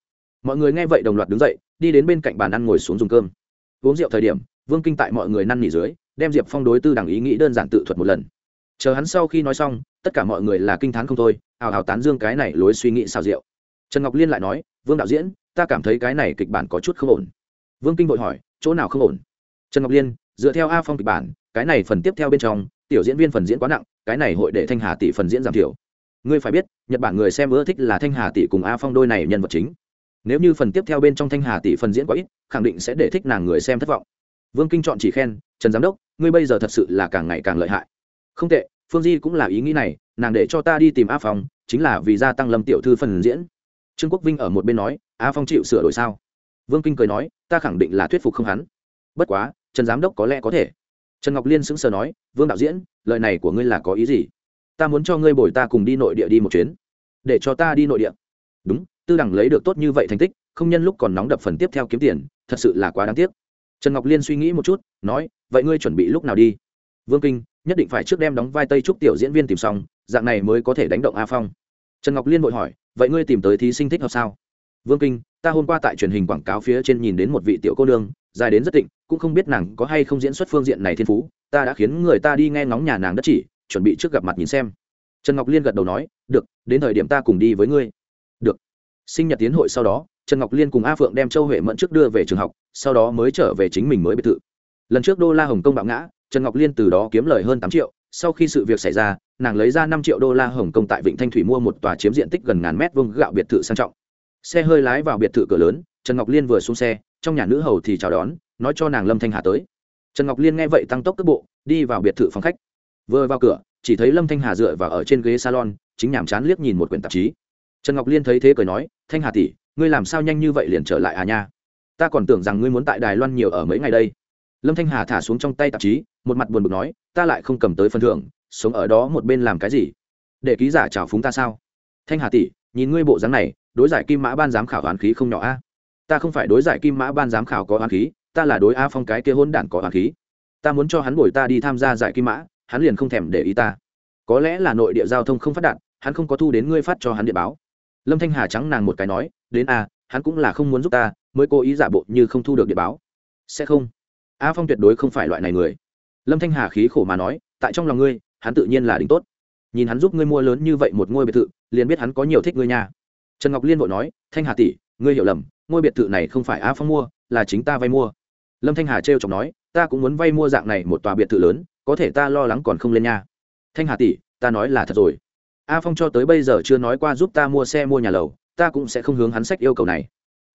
Mọi người nghe vậy đồng loạt đứng dậy, đi đến bên cạnh bàn ăn ngồi xuống dùng cơm. Uống rượu thời điểm, vương kinh tại mọi người năn nỉ dưới, đem diệp phong đối tư đẳng ý nghĩ đơn giản tự thuật một lần chờ hắn sau khi nói xong, tất cả mọi người là kinh t h á n không thôi, ào ào tán dương cái này lối suy nghĩ xào rượu. Trần ngọc liên lại nói, vương đạo diễn, ta cảm thấy cái này kịch bản có chút không ổn. Vương kinh vội hỏi, chỗ nào không ổn? Trần ngọc liên, dựa theo a phong kịch bản, cái này phần tiếp theo bên trong, tiểu diễn viên phần diễn quá nặng, cái này hội để thanh hà tỷ phần diễn giảm thiểu. Ngươi phải biết, nhật bản người xem ưa thích là thanh hà tỷ cùng a phong đôi này nhân vật chính. Nếu như phần tiếp theo bên trong thanh hà tỷ phần diễn quá ít, khẳng định sẽ để thích nàng người xem thất vọng. Vương kinh chọn chỉ khen, trần giám đốc, ngươi bây giờ thật sự là càng ngày càng lợi hại không tệ, phương di cũng là ý nghĩ này, nàng để cho ta đi tìm a phong, chính là vì gia tăng lâm tiểu thư phần diễn. Trương quốc vinh ở một bên nói, a phong chịu sửa đổi sao? Vương kinh cười nói, ta khẳng định là thuyết phục không hắn. Bất quá, trần giám đốc có lẽ có thể. Trần ngọc liên sững sờ nói, vương đạo diễn, lời này của ngươi là có ý gì? Ta muốn cho ngươi bồi ta cùng đi nội địa đi một chuyến. Để cho ta đi nội địa. Đúng, tư đẳng lấy được tốt như vậy thành tích, không nhân lúc còn nóng đập phần tiếp theo kiếm tiền, thật sự là quá đáng tiếc. Trần ngọc liên suy nghĩ một chút, nói, vậy ngươi chuẩn bị lúc nào đi? Vương kinh nhất định phải trước đem đóng vai tây trúc tiểu diễn viên tìm xong, dạng này mới có thể đánh động a phong. Trần ngọc liên vội hỏi, vậy ngươi tìm tới thí sinh thích hợp sao? Vương kinh, ta hôm qua tại truyền hình quảng cáo phía trên nhìn đến một vị tiểu cô nương, dài đến rất tịnh, cũng không biết nàng có hay không diễn xuất phương diện này thiên phú, ta đã khiến người ta đi nghe ngóng nhà nàng đất chỉ, chuẩn bị trước gặp mặt nhìn xem. Trần ngọc liên gật đầu nói, được, đến thời điểm ta cùng đi với ngươi. Được. Sinh nhật tiến hội sau đó, trần ngọc liên cùng a phượng đem châu huệ mẫn trước đưa về trường học, sau đó mới trở về chính mình mới biệt thự. Lần trước đô la hồng kông bạo ngã trần ngọc liên từ đó kiếm lời hơn tám triệu, sau khi sự việc xảy ra, nàng lấy ra năm triệu đô la hồng kông tại vịnh thanh thủy mua một tòa chiếm diện tích gần ngàn mét vuông gạo biệt thự sang trọng. Xe hơi lái vào biệt thự cửa lớn, trần ngọc liên vừa xuống xe, trong nhà nữ hầu thì chào đón, nói cho nàng lâm thanh hà tới. Trần ngọc liên nghe vậy tăng tốc cước bộ, đi vào biệt thự phòng khách. Vừa vào cửa, chỉ thấy lâm thanh hà dựa vào ở trên ghế salon, chính nhàm chán liếc nhìn một quyển tạp chí. Trần ngọc liên thấy thế cười nói, thanh hà tỷ, ngươi làm sao nhanh như vậy liền trở lại à nha? Ta còn tưởng rằng ngươi muốn tại đài loan nhiều ở mấy ngày đây lâm thanh hà thả xuống trong tay tạp chí, một mặt buồn bực nói, ta lại không cầm tới phần thưởng, sống ở đó một bên làm cái gì? Để ký giả chào phúng ta sao? Thanh hà tỷ, nhìn ngươi bộ dáng này, đối giải kim mã ban giám khảo oán khí không nhỏ a. Ta không phải đối giải kim mã ban giám khảo có oán khí, ta là đối a phong cái kia hôn đản có oán khí. Ta muốn cho hắn bồi ta đi tham gia giải kim mã, hắn liền không thèm để ý ta. Có lẽ là nội địa giao thông không phát đạt, hắn không có thu đến ngươi phát cho hắn địa báo. Lâm thanh hà trắng nàng một cái nói, đến a, hắn cũng là không muốn giúp ta, mới cố ý giả bộ như không thu được địa báo. Sẽ không a phong tuyệt đối không phải loại này người. Lâm thanh hà khí khổ mà nói, tại trong lòng ngươi, hắn tự nhiên là đỉnh tốt. Nhìn hắn giúp ngươi mua lớn như vậy một ngôi biệt thự, liền biết hắn có nhiều thích ngươi nha. Trần ngọc liên vội nói, thanh hà tỷ, ngươi hiểu lầm, ngôi biệt thự này không phải a phong mua, là chính ta vay mua. Lâm thanh hà trêu chọc nói, ta cũng muốn vay mua dạng này một tòa biệt thự lớn, có thể ta lo lắng còn không lên nha. Thanh hà tỷ, ta nói là thật rồi. A phong cho tới bây giờ chưa nói qua giúp ta mua xe mua nhà lầu, ta cũng sẽ không hướng hắn sách yêu cầu này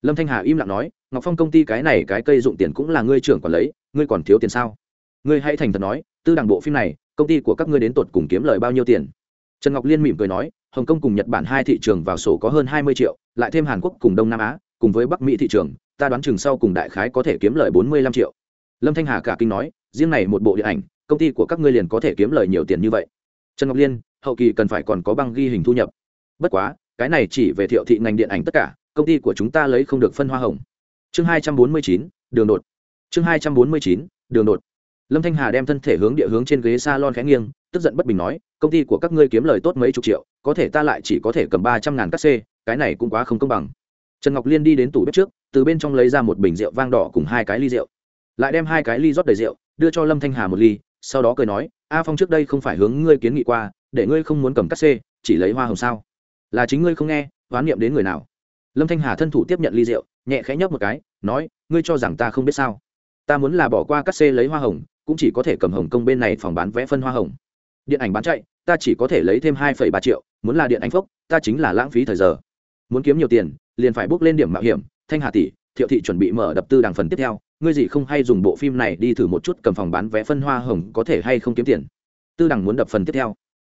lâm thanh hà im lặng nói, ngọc phong công ty cái này cái cây dụng tiền cũng là ngươi trưởng còn lấy, ngươi còn thiếu tiền sao? Ngươi hãy thành thật nói, tư đảng bộ phim này, công ty của các ngươi đến tột cùng kiếm lời bao nhiêu tiền? Trần ngọc liên mỉm cười nói, hồng kông cùng nhật bản hai thị trường vào sổ có hơn hai mươi triệu, lại thêm hàn quốc cùng đông nam á, cùng với bắc mỹ thị trường, ta đoán chừng sau cùng đại khái có thể kiếm lời bốn mươi lăm triệu. Lâm thanh hà cả kinh nói, riêng này một bộ điện ảnh, công ty của các ngươi liền có thể kiếm lời nhiều tiền như vậy? Trần ngọc liên, hậu kỳ cần phải còn có băng ghi hình thu nhập. Bất quá, cái này chỉ về thiệu thị ngành điện ảnh tất cả công ty của chúng ta lấy không được phân hoa hồng. Chương hai trăm bốn mươi chín, đường đột. Chương hai trăm bốn mươi chín, đường đột. Lâm thanh hà đem thân thể hướng địa hướng trên ghế s a lon khẽ nghiêng, tức giận bất bình nói, công ty của các ngươi kiếm lời tốt mấy chục triệu, có thể ta lại chỉ có thể cầm ba trăm ngàn các c cái này cũng quá không công bằng. Trần ngọc liên đi đến tủ bếp trước, từ bên trong lấy ra một bình rượu vang đỏ cùng hai cái ly rượu. Lại đem hai cái ly rót đầy rượu, đưa cho lâm thanh hà một ly, sau đó cười nói, a phong trước đây không phải hướng ngươi kiến nghị qua, để ngươi không muốn cầm cắt xê, chỉ lấy hoa hồng sao? Là chính ngươi không nghe, oán niệm đến người nào? Lâm thanh hà thân thủ tiếp nhận ly rượu, nhẹ khẽ nhấp một cái, nói, ngươi cho rằng ta không biết sao? Ta muốn là bỏ qua cắt xê lấy hoa hồng, cũng chỉ có thể cầm hồng công bên này phòng bán vẽ phân hoa hồng. Điện ảnh bán chạy, ta chỉ có thể lấy thêm hai ba triệu, muốn là điện ảnh phốc, ta chính là lãng phí thời giờ. Muốn kiếm nhiều tiền, liền phải bước lên điểm mạo hiểm. Thanh hà tỷ, thiệu thị chuẩn bị mở đập tư đảng phần tiếp theo, ngươi gì không hay dùng bộ phim này đi thử một chút cầm phòng bán vé phân hoa hồng có thể hay không kiếm tiền? Tư đẳng muốn đập phần tiếp theo.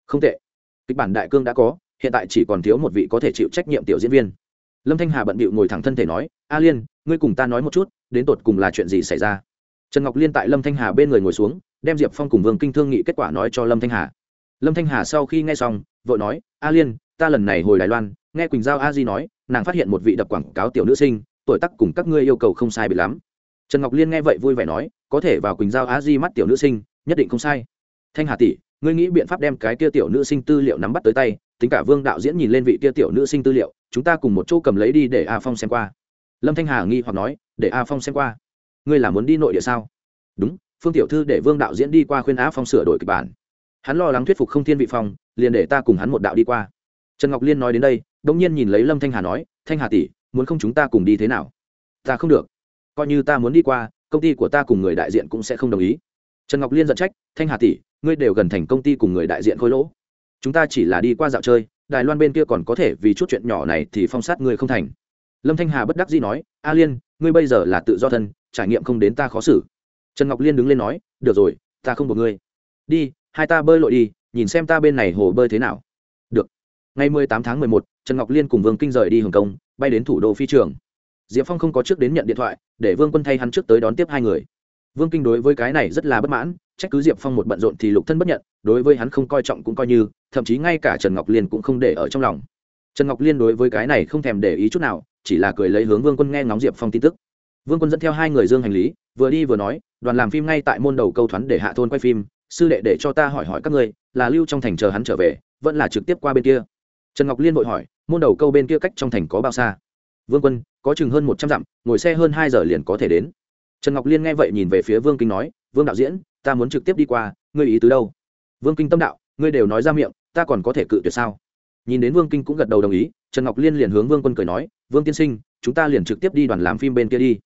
Không tệ. Kịch bản đại cương đã có, hiện tại chỉ còn thiếu một vị có thể chịu trách nhiệm tiểu diễn viên lâm thanh hà bận bịu ngồi thẳng thân thể nói, a liên, ngươi cùng ta nói một chút, đến tột cùng là chuyện gì xảy ra? Trần ngọc liên tại lâm thanh hà bên người ngồi xuống, đem diệp phong cùng vương kinh thương nghị kết quả nói cho lâm thanh hà. Lâm thanh hà sau khi nghe xong vợ nói, a liên, ta lần này hồi đài loan, nghe quỳnh giao a di nói, nàng phát hiện một vị đập quảng cáo tiểu nữ sinh, tuổi tắc cùng các ngươi yêu cầu không sai bị lắm. Trần ngọc liên nghe vậy vui vẻ nói, có thể vào quỳnh giao a di mắt tiểu nữ sinh, nhất định không sai. Thanh hà tỷ, ngươi nghĩ biện pháp đem cái kia tiểu nữ sinh tư liệu nắm bắt tới tay, tính cả vương đạo diễn nhìn lên vị kia tiểu nữ sinh tư liệu chúng ta cùng một chỗ cầm lấy đi để a phong xem qua. Lâm thanh hà nghi hoặc nói, để a phong xem qua. Ngươi là muốn đi nội địa sao? Đúng, phương tiểu thư để vương đạo diễn đi qua khuyên a phong sửa đổi kịch bản. Hắn lo lắng thuyết phục không thiên vị phong, liền để ta cùng hắn một đạo đi qua. Trần ngọc liên nói đến đây đông nhiên nhìn lấy lâm thanh hà nói, thanh hà tỷ, muốn không chúng ta cùng đi thế nào? Ta không được. Coi như ta muốn đi qua, công ty của ta cùng người đại diện cũng sẽ không đồng ý. Trần ngọc liên giận trách, thanh hà tỷ, ngươi đều gần thành công ty cùng người đại diện khôi lỗ. Chúng ta chỉ là đi qua dạo chơi đài loan bên kia còn có thể vì chút chuyện nhỏ này thì phong sát ngươi không thành. Lâm thanh hà bất đắc dĩ nói, a liên, ngươi bây giờ là tự do thân, trải nghiệm không đến ta khó xử. Trần ngọc liên đứng lên nói, được rồi, ta không buộc ngươi. Đi, hai ta bơi lội đi, nhìn xem ta bên này hồ bơi thế nào. Được. Ngày mười tám tháng mười một, trần ngọc liên cùng vương kinh rời đi hồng kông, bay đến thủ đô phi trường. Diệp phong không có trước đến nhận điện thoại, để vương quân thay hắn trước tới đón tiếp hai người. Vương kinh đối với cái này rất là bất mãn trách cứ diệp phong một bận rộn thì lục thân bất nhận, đối với hắn không coi trọng cũng coi như, thậm chí ngay cả trần ngọc liên cũng không để ở trong lòng. Trần ngọc liên đối với cái này không thèm để ý chút nào, chỉ là cười lấy hướng vương quân nghe ngóng diệp phong tin tức. Vương quân dẫn theo hai người dương hành lý, vừa đi vừa nói, đoàn làm phim ngay tại môn đầu câu thoắn để hạ thôn quay phim, sư đệ để cho ta hỏi hỏi các ngươi, là lưu trong thành chờ hắn trở về, vẫn là trực tiếp qua bên kia? Trần ngọc liên vội hỏi, môn đầu câu bên kia cách trong thành có bao xa? Vương quân, có chừng hơn một trăm dặm, ngồi xe hơn hai giờ liền có thể đến. Trần ngọc liên nghe vậy nhìn về phía vương kinh nói, vương đạo diễn ta muốn trực tiếp đi qua, ngươi ý tứ đâu? Vương kinh tâm đạo, ngươi đều nói ra miệng, ta còn có thể cự tuyệt sao? Nhìn đến vương kinh cũng gật đầu đồng ý, trần ngọc liên liền hướng vương quân cười nói, vương tiên sinh, chúng ta liền trực tiếp đi đoàn làm phim bên kia đi.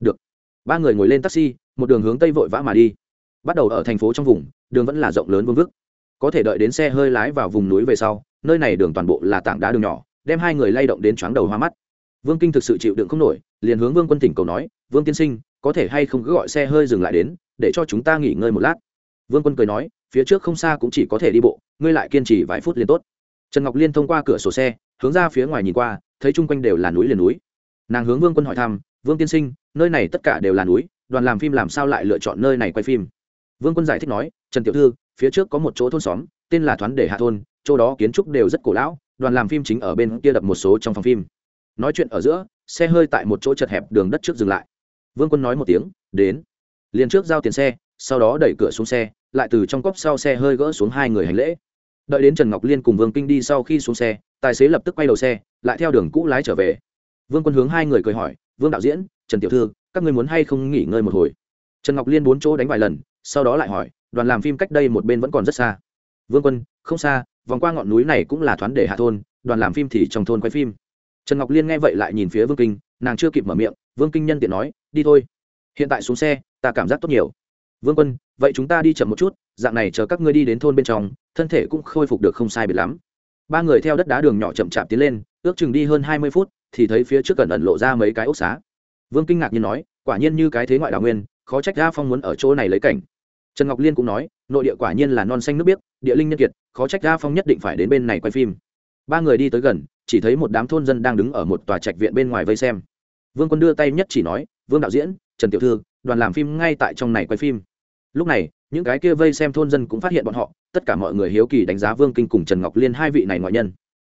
Được. Ba người ngồi lên taxi, một đường hướng tây vội vã mà đi. Bắt đầu ở thành phố trong vùng, đường vẫn là rộng lớn vương vức. Có thể đợi đến xe hơi lái vào vùng núi về sau, nơi này đường toàn bộ là tảng đá đường nhỏ, đem hai người lay động đến chóng đầu hoa mắt. Vương kinh thực sự chịu đựng không nổi, liền hướng vương quân tỉnh cầu nói, vương tiên sinh, có thể hay không cứ gọi xe hơi dừng lại đến để cho chúng ta nghỉ ngơi một lát. Vương quân cười nói, phía trước không xa cũng chỉ có thể đi bộ, ngươi lại kiên trì vài phút liền tốt. Trần ngọc liên thông qua cửa sổ xe, hướng ra phía ngoài nhìn qua, thấy chung quanh đều là núi liền núi. Nàng hướng vương quân hỏi thăm, vương tiên sinh, nơi này tất cả đều là núi, đoàn làm phim làm sao lại lựa chọn nơi này quay phim? Vương quân giải thích nói, trần tiểu thư, phía trước có một chỗ thôn xóm, tên là thoán để hạ thôn, chỗ đó kiến trúc đều rất cổ lão, đoàn làm phim chính ở bên kia đập một số trong phòng phim. Nói chuyện ở giữa, xe hơi tại một chỗ chật hẹp, đường đất trước dừng lại. Vương quân nói một tiếng, đến liền trước giao tiền xe, sau đó đẩy cửa xuống xe, lại từ trong cốc sau xe hơi gỡ xuống hai người hành lễ. Đợi đến trần ngọc liên cùng vương kinh đi sau khi xuống xe, tài xế lập tức quay đầu xe, lại theo đường cũ lái trở về. Vương quân hướng hai người cười hỏi, vương đạo diễn, trần tiểu thư, các người muốn hay không nghỉ ngơi một hồi? Trần ngọc liên bốn chỗ đánh vài lần, sau đó lại hỏi, đoàn làm phim cách đây một bên vẫn còn rất xa. Vương quân, không xa, vòng qua ngọn núi này cũng là thoán để hạ thôn, đoàn làm phim thì trong thôn quay phim. Trần ngọc liên nghe vậy lại nhìn phía vương kinh, nàng chưa kịp mở miệng, vương kinh nhân tiện nói, đi thôi. Hiện tại xuống xe ta cảm giác tốt nhiều. Vương quân, vậy chúng ta đi chậm một chút, dạng này chờ các ngươi đi đến thôn bên trong, thân thể cũng khôi phục được không sai biệt lắm. Ba người theo đất đá đường nhỏ chậm chạp tiến lên, ước chừng đi hơn hai mươi phút thì thấy phía trước gần ẩn lộ ra mấy cái ốc xá. Vương kinh ngạc nhiên nói, quả nhiên như cái thế ngoại đào nguyên, khó trách ra phong muốn ở chỗ này lấy cảnh. Trần ngọc liên cũng nói, nội địa quả nhiên là non xanh nước biếc, địa linh nhân kiệt, khó trách ra phong nhất định phải đến bên này quay phim. Ba người đi tới gần, chỉ thấy một đám thôn dân đang đứng ở một tòa trạch viện bên ngoài vây xem. Vương quân đưa tay nhất chỉ nói, vương đạo diễn, trần tiểu thư đoàn làm phim ngay tại trong này quay phim. Lúc này, những cái kia vây xem thôn dân cũng phát hiện bọn họ, tất cả mọi người hiếu kỳ đánh giá vương kinh cùng trần ngọc liên hai vị này ngoại nhân.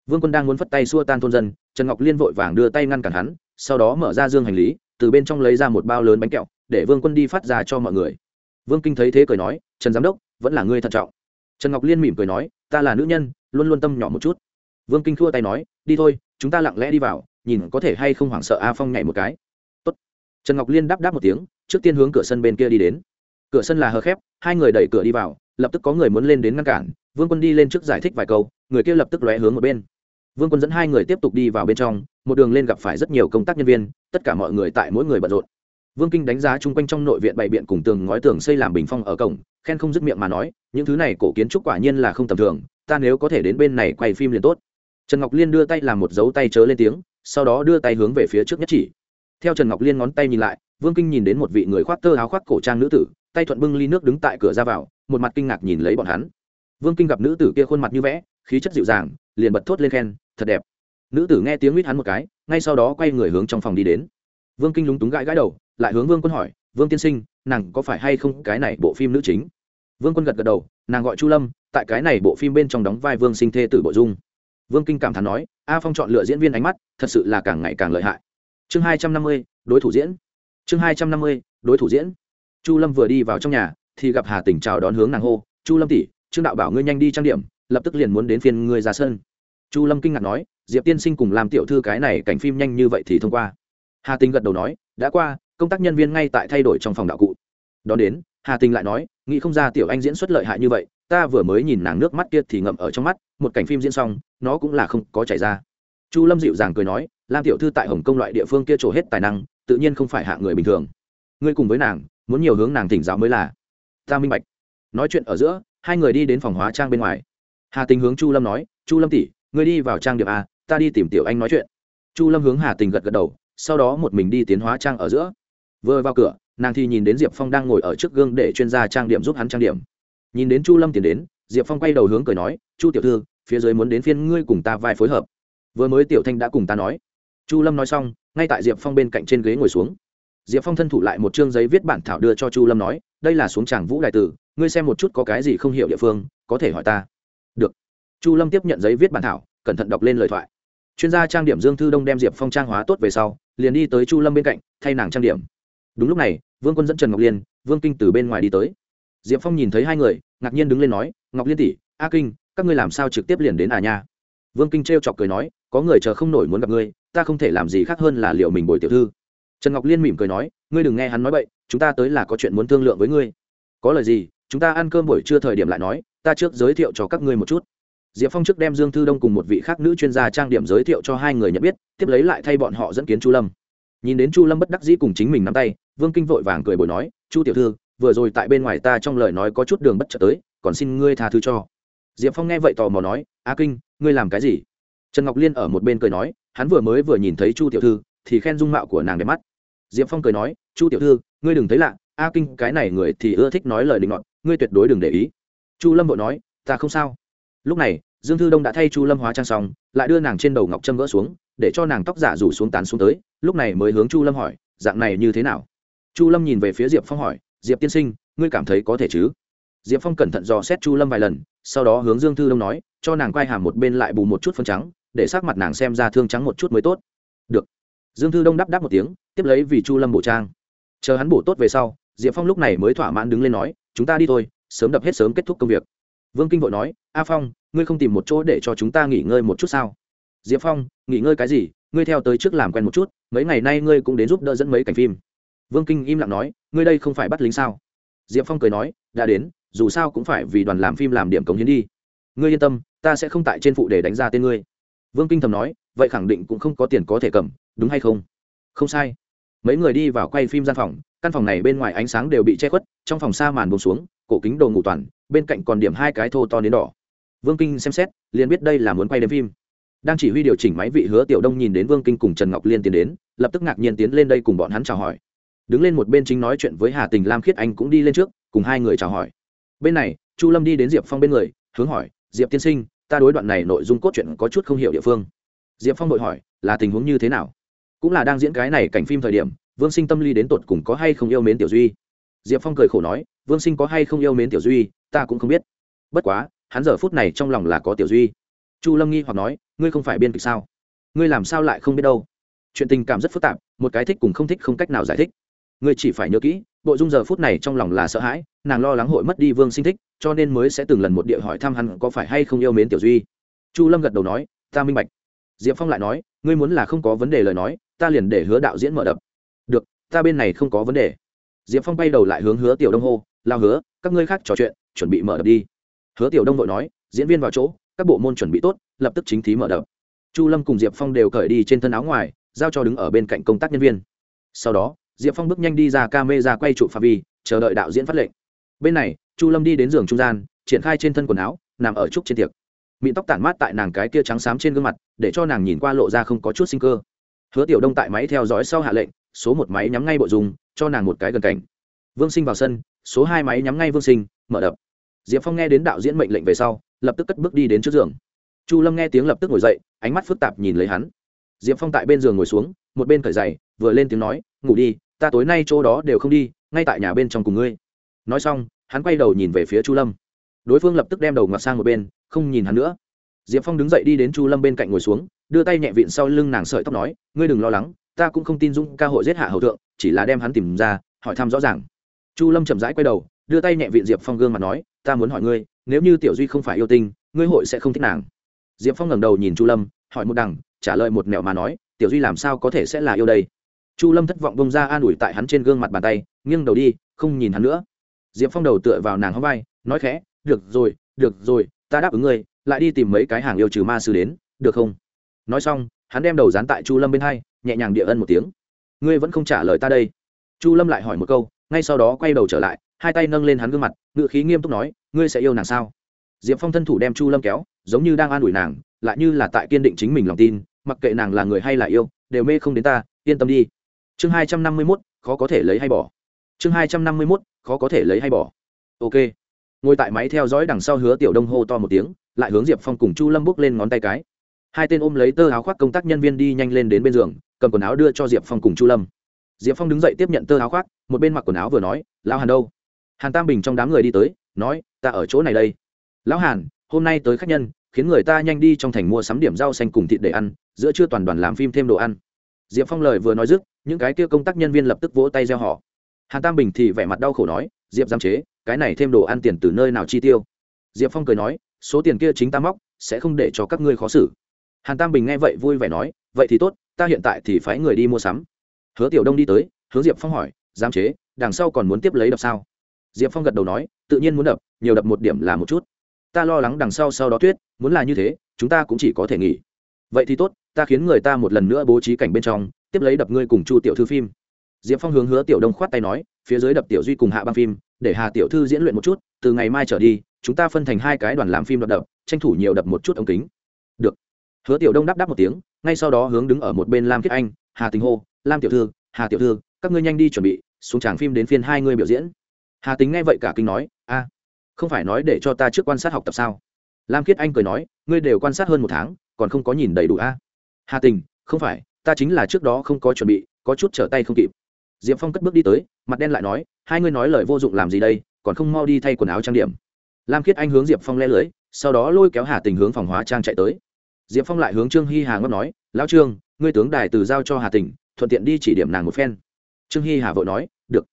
Vương quân đang muốn phất tay xua tan thôn dân, trần ngọc liên vội vàng đưa tay ngăn cản hắn, sau đó mở ra dương hành lý, từ bên trong lấy ra một bao lớn bánh kẹo, để vương quân đi phát ra cho mọi người. Vương kinh thấy thế cười nói, trần giám đốc, vẫn là ngươi thận trọng. Trần ngọc liên mỉm cười nói, ta là nữ nhân, luôn luôn tâm nhỏ một chút. Vương kinh thua tay nói, đi thôi, chúng ta lặng lẽ đi vào, nhìn có thể hay không hoảng sợ a phong nhảy một cái trần ngọc liên đáp đáp một tiếng, trước tiên hướng cửa sân bên kia đi đến. Cửa sân là hờ khép, hai người đẩy cửa đi vào, lập tức có người muốn lên đến ngăn cản. Vương quân đi lên trước giải thích vài câu, người kia lập tức lóe hướng một bên. Vương quân dẫn hai người tiếp tục đi vào bên trong, một đường lên gặp phải rất nhiều công tác nhân viên, tất cả mọi người tại mỗi người bận rộn. Vương kinh đánh giá chung quanh trong nội viện bày biện cùng tường ngói tường xây làm bình phong ở cổng, khen không dứt miệng mà nói, những thứ này cổ kiến trúc quả nhiên là không tầm thường, ta nếu có thể đến bên này quay phim liền tốt. Trần ngọc liên đưa tay làm một dấu tay chớ lên tiếng, sau đó đưa tay hướng về phía trước nhất chỉ theo trần ngọc liên ngón tay nhìn lại, vương kinh nhìn đến một vị người khoác tơ áo khoác cổ trang nữ tử, tay thuận bưng ly nước đứng tại cửa ra vào, một mặt kinh ngạc nhìn lấy bọn hắn. Vương kinh gặp nữ tử kia khuôn mặt như vẽ, khí chất dịu dàng, liền bật thốt lên khen, thật đẹp. Nữ tử nghe tiếng huýt hắn một cái, ngay sau đó quay người hướng trong phòng đi đến. Vương kinh lúng túng gãi gãi đầu, lại hướng vương quân hỏi, vương tiên sinh, nàng có phải hay không cái này bộ phim nữ chính? Vương quân gật gật đầu, nàng gọi chu lâm, tại cái này bộ phim bên trong đóng vai vương sinh thê tử bộ dung. Vương kinh cảm thán nói, a phong chọn lựa diễn viên ánh mắt, thật sự là càng ngày càng lợi hại chương hai trăm năm mươi, đối thủ diễn. Chương hai trăm năm mươi, đối thủ diễn. Chu lâm vừa đi vào trong nhà, thì gặp hà tỉnh chào đón hướng nàng hô, chu lâm tỷ, trương đạo bảo ngươi nhanh đi trang điểm, lập tức liền muốn đến phiên ngươi ra sân. Chu lâm kinh ngạc nói, diệp tiên sinh cùng làm tiểu thư cái này cảnh phim nhanh như vậy thì thông qua. Hà tình gật đầu nói, đã qua, công tác nhân viên ngay tại thay đổi trong phòng đạo cụ. Đón đến, hà tình lại nói, nghĩ không ra tiểu anh diễn xuất lợi hại như vậy, ta vừa mới nhìn nàng nước mắt kia thì ngậm ở trong mắt, một cảnh phim diễn xong, nó cũng là không có chảy ra chu lâm dịu dàng cười nói, lam tiểu thư tại hồng kông loại địa phương kia trổ hết tài năng, tự nhiên không phải hạ người bình thường. Ngươi cùng với nàng, muốn nhiều hướng nàng thỉnh giáo mới là. Ta minh bạch. Nói chuyện ở giữa, hai người đi đến phòng hóa trang bên ngoài. Hà tình hướng chu lâm nói, chu lâm tỷ, ngươi đi vào trang điểm a, ta đi tìm tiểu anh nói chuyện. Chu lâm hướng hà tình gật gật đầu, sau đó một mình đi tiến hóa trang ở giữa. Vừa vào cửa, nàng thì nhìn đến diệp phong đang ngồi ở trước gương để chuyên gia trang điểm giúp hắn trang điểm. Nhìn đến chu lâm tiến đến, diệp phong quay đầu hướng cười nói, chu tiểu thư, phía dưới muốn đến phiên ngươi cùng ta vai phối hợp vừa mới tiểu thanh đã cùng ta nói. Chu lâm nói xong, ngay tại diệp phong bên cạnh trên ghế ngồi xuống. Diệp phong thân thủ lại một chương giấy viết bản thảo đưa cho chu lâm nói, đây là xuống tràng vũ đại tử, ngươi xem một chút có cái gì không hiểu địa phương, có thể hỏi ta. Được. Chu lâm tiếp nhận giấy viết bản thảo, cẩn thận đọc lên lời thoại. Chuyên gia trang điểm dương thư đông đem diệp phong trang hóa tốt về sau, liền đi tới chu lâm bên cạnh, thay nàng trang điểm. Đúng lúc này, vương quân dẫn trần ngọc liên, vương kinh từ bên ngoài đi tới. Diệp phong nhìn thấy hai người, ngạc nhiên đứng lên nói, ngọc liên tỷ, a kinh, các ngươi làm sao trực tiếp liền đến à nha? Vương kinh t r e o chọc cười nói, có người chờ không nổi muốn gặp ngươi, ta không thể làm gì khác hơn là liệu mình bồi tiểu thư. Trần ngọc liên mỉm cười nói, ngươi đừng nghe hắn nói b chúng ta tới là có chuyện muốn thương lượng với ngươi. Có lời gì, chúng ta ăn cơm buổi trưa thời điểm lại nói, ta trước giới thiệu cho các ngươi một chút. Diệp phong trước đem dương thư đông cùng một vị khác nữ chuyên gia trang điểm giới thiệu cho hai người nhận biết, tiếp lấy lại thay bọn họ dẫn kiến chu lâm. Nhìn đến chu lâm bất đắc dĩ cùng chính mình nắm tay, vương kinh vội vàng cười bồi nói, chu tiểu thư, vừa rồi tại bên ngoài ta trong lời nói có chút đường bất chợt tới, còn xin ngươi tha thứ cho. Diệp phong nghe vậy tò mò nói, a kinh ngươi làm cái gì? Trần ngọc liên ở một bên cười nói, hắn vừa mới vừa nhìn thấy chu tiểu thư, thì khen dung mạo của nàng đẹp mắt. Diệp phong cười nói, chu tiểu thư, ngươi đừng thấy lạ, a kinh, cái này người thì ưa thích nói lời định ngọn ngươi tuyệt đối đừng để ý. Chu lâm vội nói, ta không sao. Lúc này, dương thư đông đã thay chu lâm hóa trang xong, lại đưa nàng trên đầu ngọc trâm gỡ xuống, để cho nàng tóc giả rủ xuống tán xuống tới, lúc này mới hướng chu lâm hỏi, dạng này như thế nào? Chu lâm nhìn về phía diệp phong hỏi, diệp tiên sinh, ngươi cảm thấy có thể chứ? Diệp phong cẩn thận dò xét chu lâm vài lần, sau đó hướng dương thư đông nói, cho nàng quay hàm một bên lại bù một chút phân trắng, để sắc mặt nàng xem ra thương trắng một chút mới tốt. Được. Dương thư đông đáp đáp một tiếng, tiếp lấy vì chu lâm bổ trang. Chờ hắn bổ tốt về sau, diệp phong lúc này mới thỏa mãn đứng lên nói, chúng ta đi thôi, sớm đập hết sớm kết thúc công việc. Vương kinh vội nói, a phong, ngươi không tìm một chỗ để cho chúng ta nghỉ ngơi một chút sao? Diệp phong, nghỉ ngơi cái gì? Ngươi theo tới trước làm quen một chút, mấy ngày nay ngươi cũng đến giúp đỡ dẫn mấy cảnh phim. Vương kinh im lặng nói, ngươi đây không phải bắt lính sao? Diệp phong cười nói, đã đến dù sao cũng phải vì đoàn làm phim làm điểm cống hiến đi. Ngươi yên tâm, ta sẽ không tại trên phụ để đánh ra tên ngươi. Vương kinh thầm nói, vậy khẳng định cũng không có tiền có thể cầm, đúng hay không? Không sai. Mấy người đi vào quay phim gian phòng, căn phòng này bên ngoài ánh sáng đều bị che khuất, trong phòng xa màn bông xuống, cổ kính đồ ngủ toàn, bên cạnh còn điểm hai cái thô to đến đỏ. Vương kinh xem xét, liền biết đây là muốn quay đêm phim. Đang chỉ huy điều chỉnh máy vị hứa tiểu đông nhìn đến vương kinh cùng trần ngọc liên tiến đến, lập tức ngạc nhiên tiến lên đây cùng bọn hắn chào hỏi. Đứng lên một bên chính nói chuyện với hà tình lam khiết anh cũng đi lên trước, cùng hai người chào hỏi bên này, chu lâm đi đến diệp phong bên người, hướng hỏi, diệp tiên sinh, ta đối đoạn này nội dung cốt truyện có chút không hiểu địa phương. Diệp phong đội hỏi, là tình huống như thế nào? Cũng là đang diễn cái này cảnh phim thời điểm, vương sinh tâm lý đến tột cùng có hay không yêu mến tiểu duy? Diệp phong cười khổ nói, vương sinh có hay không yêu mến tiểu duy, ta cũng không biết. Bất quá, hắn giờ phút này trong lòng là có tiểu duy. Chu lâm nghi hoặc nói, ngươi không phải biên kịch sao? Ngươi làm sao lại không biết đâu? Chuyện tình cảm rất phức tạp, một cái thích cùng không thích không cách nào giải thích ngươi chỉ phải nhớ kỹ bộ dung giờ phút này trong lòng là sợ hãi, nàng lo lắng hội mất đi vương sinh thích, cho nên mới sẽ từng lần một địa hỏi thăm hắn có phải hay không yêu mến tiểu duy. Chu lâm gật đầu nói, ta minh bạch. Diệp phong lại nói, ngươi muốn là không có vấn đề lời nói, ta liền để hứa đạo diễn mở đập. Được, ta bên này không có vấn đề. Diệp phong bay đầu lại hướng hứa tiểu đông hô, lao hứa, các ngươi khác trò chuyện, chuẩn bị mở đập đi. Hứa tiểu đông vội nói, diễn viên vào chỗ, các bộ môn chuẩn bị tốt, lập tức chính thí mở đập. Chu lâm cùng diệp phong đều cởi đi trên thân áo ngoài, giao cho đứng ở bên cạnh công tác nhân viên. Sau đó diệp phong bước nhanh đi ra ca mê ra quay trụ phạm vi, chờ đợi đạo diễn phát lệnh. Bên này, chu lâm đi đến giường trung gian, triển khai trên thân quần áo, nằm ở trúc trên tiệc. Mịn tóc tản mát tại nàng cái kia trắng xám trên gương mặt, để cho nàng nhìn qua lộ ra không có chút sinh cơ. Hứa tiểu đông tại máy theo dõi sau hạ lệnh, số một máy nhắm ngay bộ dùng, cho nàng một cái gần cảnh. Vương sinh vào sân, số hai máy nhắm ngay vương sinh, mở đập. Diệp phong nghe đến đạo diễn mệnh lệnh về sau, lập tức cất bước đi đến trước giường. Chu lâm nghe tiếng lập tức ngồi dậy, ánh mắt phức tạp nhìn lấy hắn. Diệp phong tại bên giường ngồi xuống, một bên cởi giày, vừa lên tiếng nói, ngủ đi ta tối nay chỗ đó đều không đi, ngay tại nhà bên trong cùng ngươi. Nói xong, hắn quay đầu nhìn về phía chu lâm. Đối phương lập tức đem đầu ngặt sang một bên, không nhìn hắn nữa. Diệp phong đứng dậy đi đến chu lâm bên cạnh ngồi xuống, đưa tay nhẹ vịn sau lưng nàng sợi tóc nói, ngươi đừng lo lắng, ta cũng không tin dũng ca hội giết hạ hậu thượng, chỉ là đem hắn tìm ra, hỏi thăm rõ ràng. Chu lâm chậm rãi quay đầu, đưa tay nhẹ vịn diệp phong gương mặt nói, ta muốn hỏi ngươi, nếu như tiểu duy không phải yêu tinh, ngươi hội sẽ không thích nàng. Diệp phong ngẩng đầu nhìn chu lâm, hỏi một đằng, trả lời một mẹo mà nói, tiểu duy làm sao có thể sẽ là yêu đây? Chu lâm thất vọng bông ra an ủi tại hắn trên gương mặt bàn tay, nghiêng đầu đi, không nhìn hắn nữa. Diệp phong đầu tựa vào nàng hóng vai, nói khẽ, được rồi được rồi, ta đáp ứng ngươi, lại đi tìm mấy cái hàng yêu trừ ma sư đến, được không? Nói xong, hắn đem đầu dán tại chu lâm bên hai, nhẹ nhàng địa ân một tiếng. Ngươi vẫn không trả lời ta đây. Chu lâm lại hỏi một câu, ngay sau đó quay đầu trở lại, hai tay nâng lên hắn gương mặt ngự khí nghiêm túc nói, ngươi sẽ yêu nàng sao? Diệp phong thân thủ đem chu lâm kéo, giống như đang an ủi nàng, lại như là tại kiên định chính mình lòng tin, mặc kệ nàng là người hay là yêu, đều mê không đến ta, yên tâm đi chương hai trăm năm mươi mốt, khó có thể lấy hay bỏ. Chương hai trăm năm mươi mốt, khó có thể lấy hay bỏ. Ok. Ngồi tại máy theo dõi đằng sau hứa tiểu đông hô to một tiếng, lại hướng diệp phong cùng chu lâm bước lên ngón tay cái. Hai tên ôm lấy tơ áo khoác công tác nhân viên đi nhanh lên đến bên giường, cầm quần áo đưa cho diệp phong cùng chu lâm. Diệp phong đứng dậy tiếp nhận tơ áo khoác, một bên mặc quần áo vừa nói, lão hàn đâu? Hàn tam bình trong đám người đi tới, nói, ta ở chỗ này đây. Lão hàn, hôm nay tới khách nhân, khiến người ta nhanh đi trong thành mua sắm điểm rau xanh cùng thịt để ăn, giữa trưa toàn đoàn làm phim thêm đồ ăn diệp phong lời vừa nói dứt, những cái kia công tác nhân viên lập tức vỗ tay gieo họ. Hàn tam bình thì vẻ mặt đau khổ nói, diệp giam chế, cái này thêm đồ ăn tiền từ nơi nào chi tiêu? Diệp phong cười nói, số tiền kia chính ta móc, sẽ không để cho các ngươi khó xử. Hàn tam bình nghe vậy vui vẻ nói, vậy thì tốt, ta hiện tại thì phái người đi mua sắm. Hứa tiểu đông đi tới, hướng diệp phong hỏi, giám chế, đằng sau còn muốn tiếp lấy đập sao? Diệp phong gật đầu nói, tự nhiên muốn đập, nhiều đập một điểm là một chút. Ta lo lắng đằng sau sau đó tuyết, muốn là như thế, chúng ta cũng chỉ có thể nghỉ. Vậy thì tốt ta khiến người ta một lần nữa bố trí cảnh bên trong, tiếp lấy đập ngươi cùng chu tiểu thư phim. Diệp phong hướng hứa tiểu đông khoát tay nói, phía dưới đập tiểu duy cùng hạ băng phim, để hà tiểu thư diễn luyện một chút, từ ngày mai trở đi, chúng ta phân thành hai cái đoàn làm phim đập đập, tranh thủ nhiều đập một chút ống kính. Được. Hứa tiểu đông đáp đáp một tiếng, ngay sau đó hướng đứng ở một bên lam kiết anh, hà tình hô, lam tiểu thư, hà tiểu thư, các ngươi nhanh đi chuẩn bị, xuống tràng phim đến phiên hai người biểu diễn. Hà tính nghe vậy cả kinh nói, a, không phải nói để cho ta trước quan sát học tập sao? Lam kiết anh cười nói, ngươi đều quan sát hơn một tháng, còn không có nhìn đầy đủ a? Hà tình, không phải, ta chính là trước đó không có chuẩn bị, có chút trở tay không kịp. Diệp phong cất bước đi tới, mặt đen lại nói, hai ngươi nói lời vô dụng làm gì đây, còn không mau đi thay quần áo trang điểm. Lam kiết anh hướng diệp phong le lưới, sau đó lôi kéo hà tình hướng phòng hóa trang chạy tới. Diệp phong lại hướng trương hy hà ngấp nói, lão trương, ngươi tướng đài từ giao cho hà tình, thuận tiện đi chỉ điểm nàng một phen. Trương hy hà vội nói, được.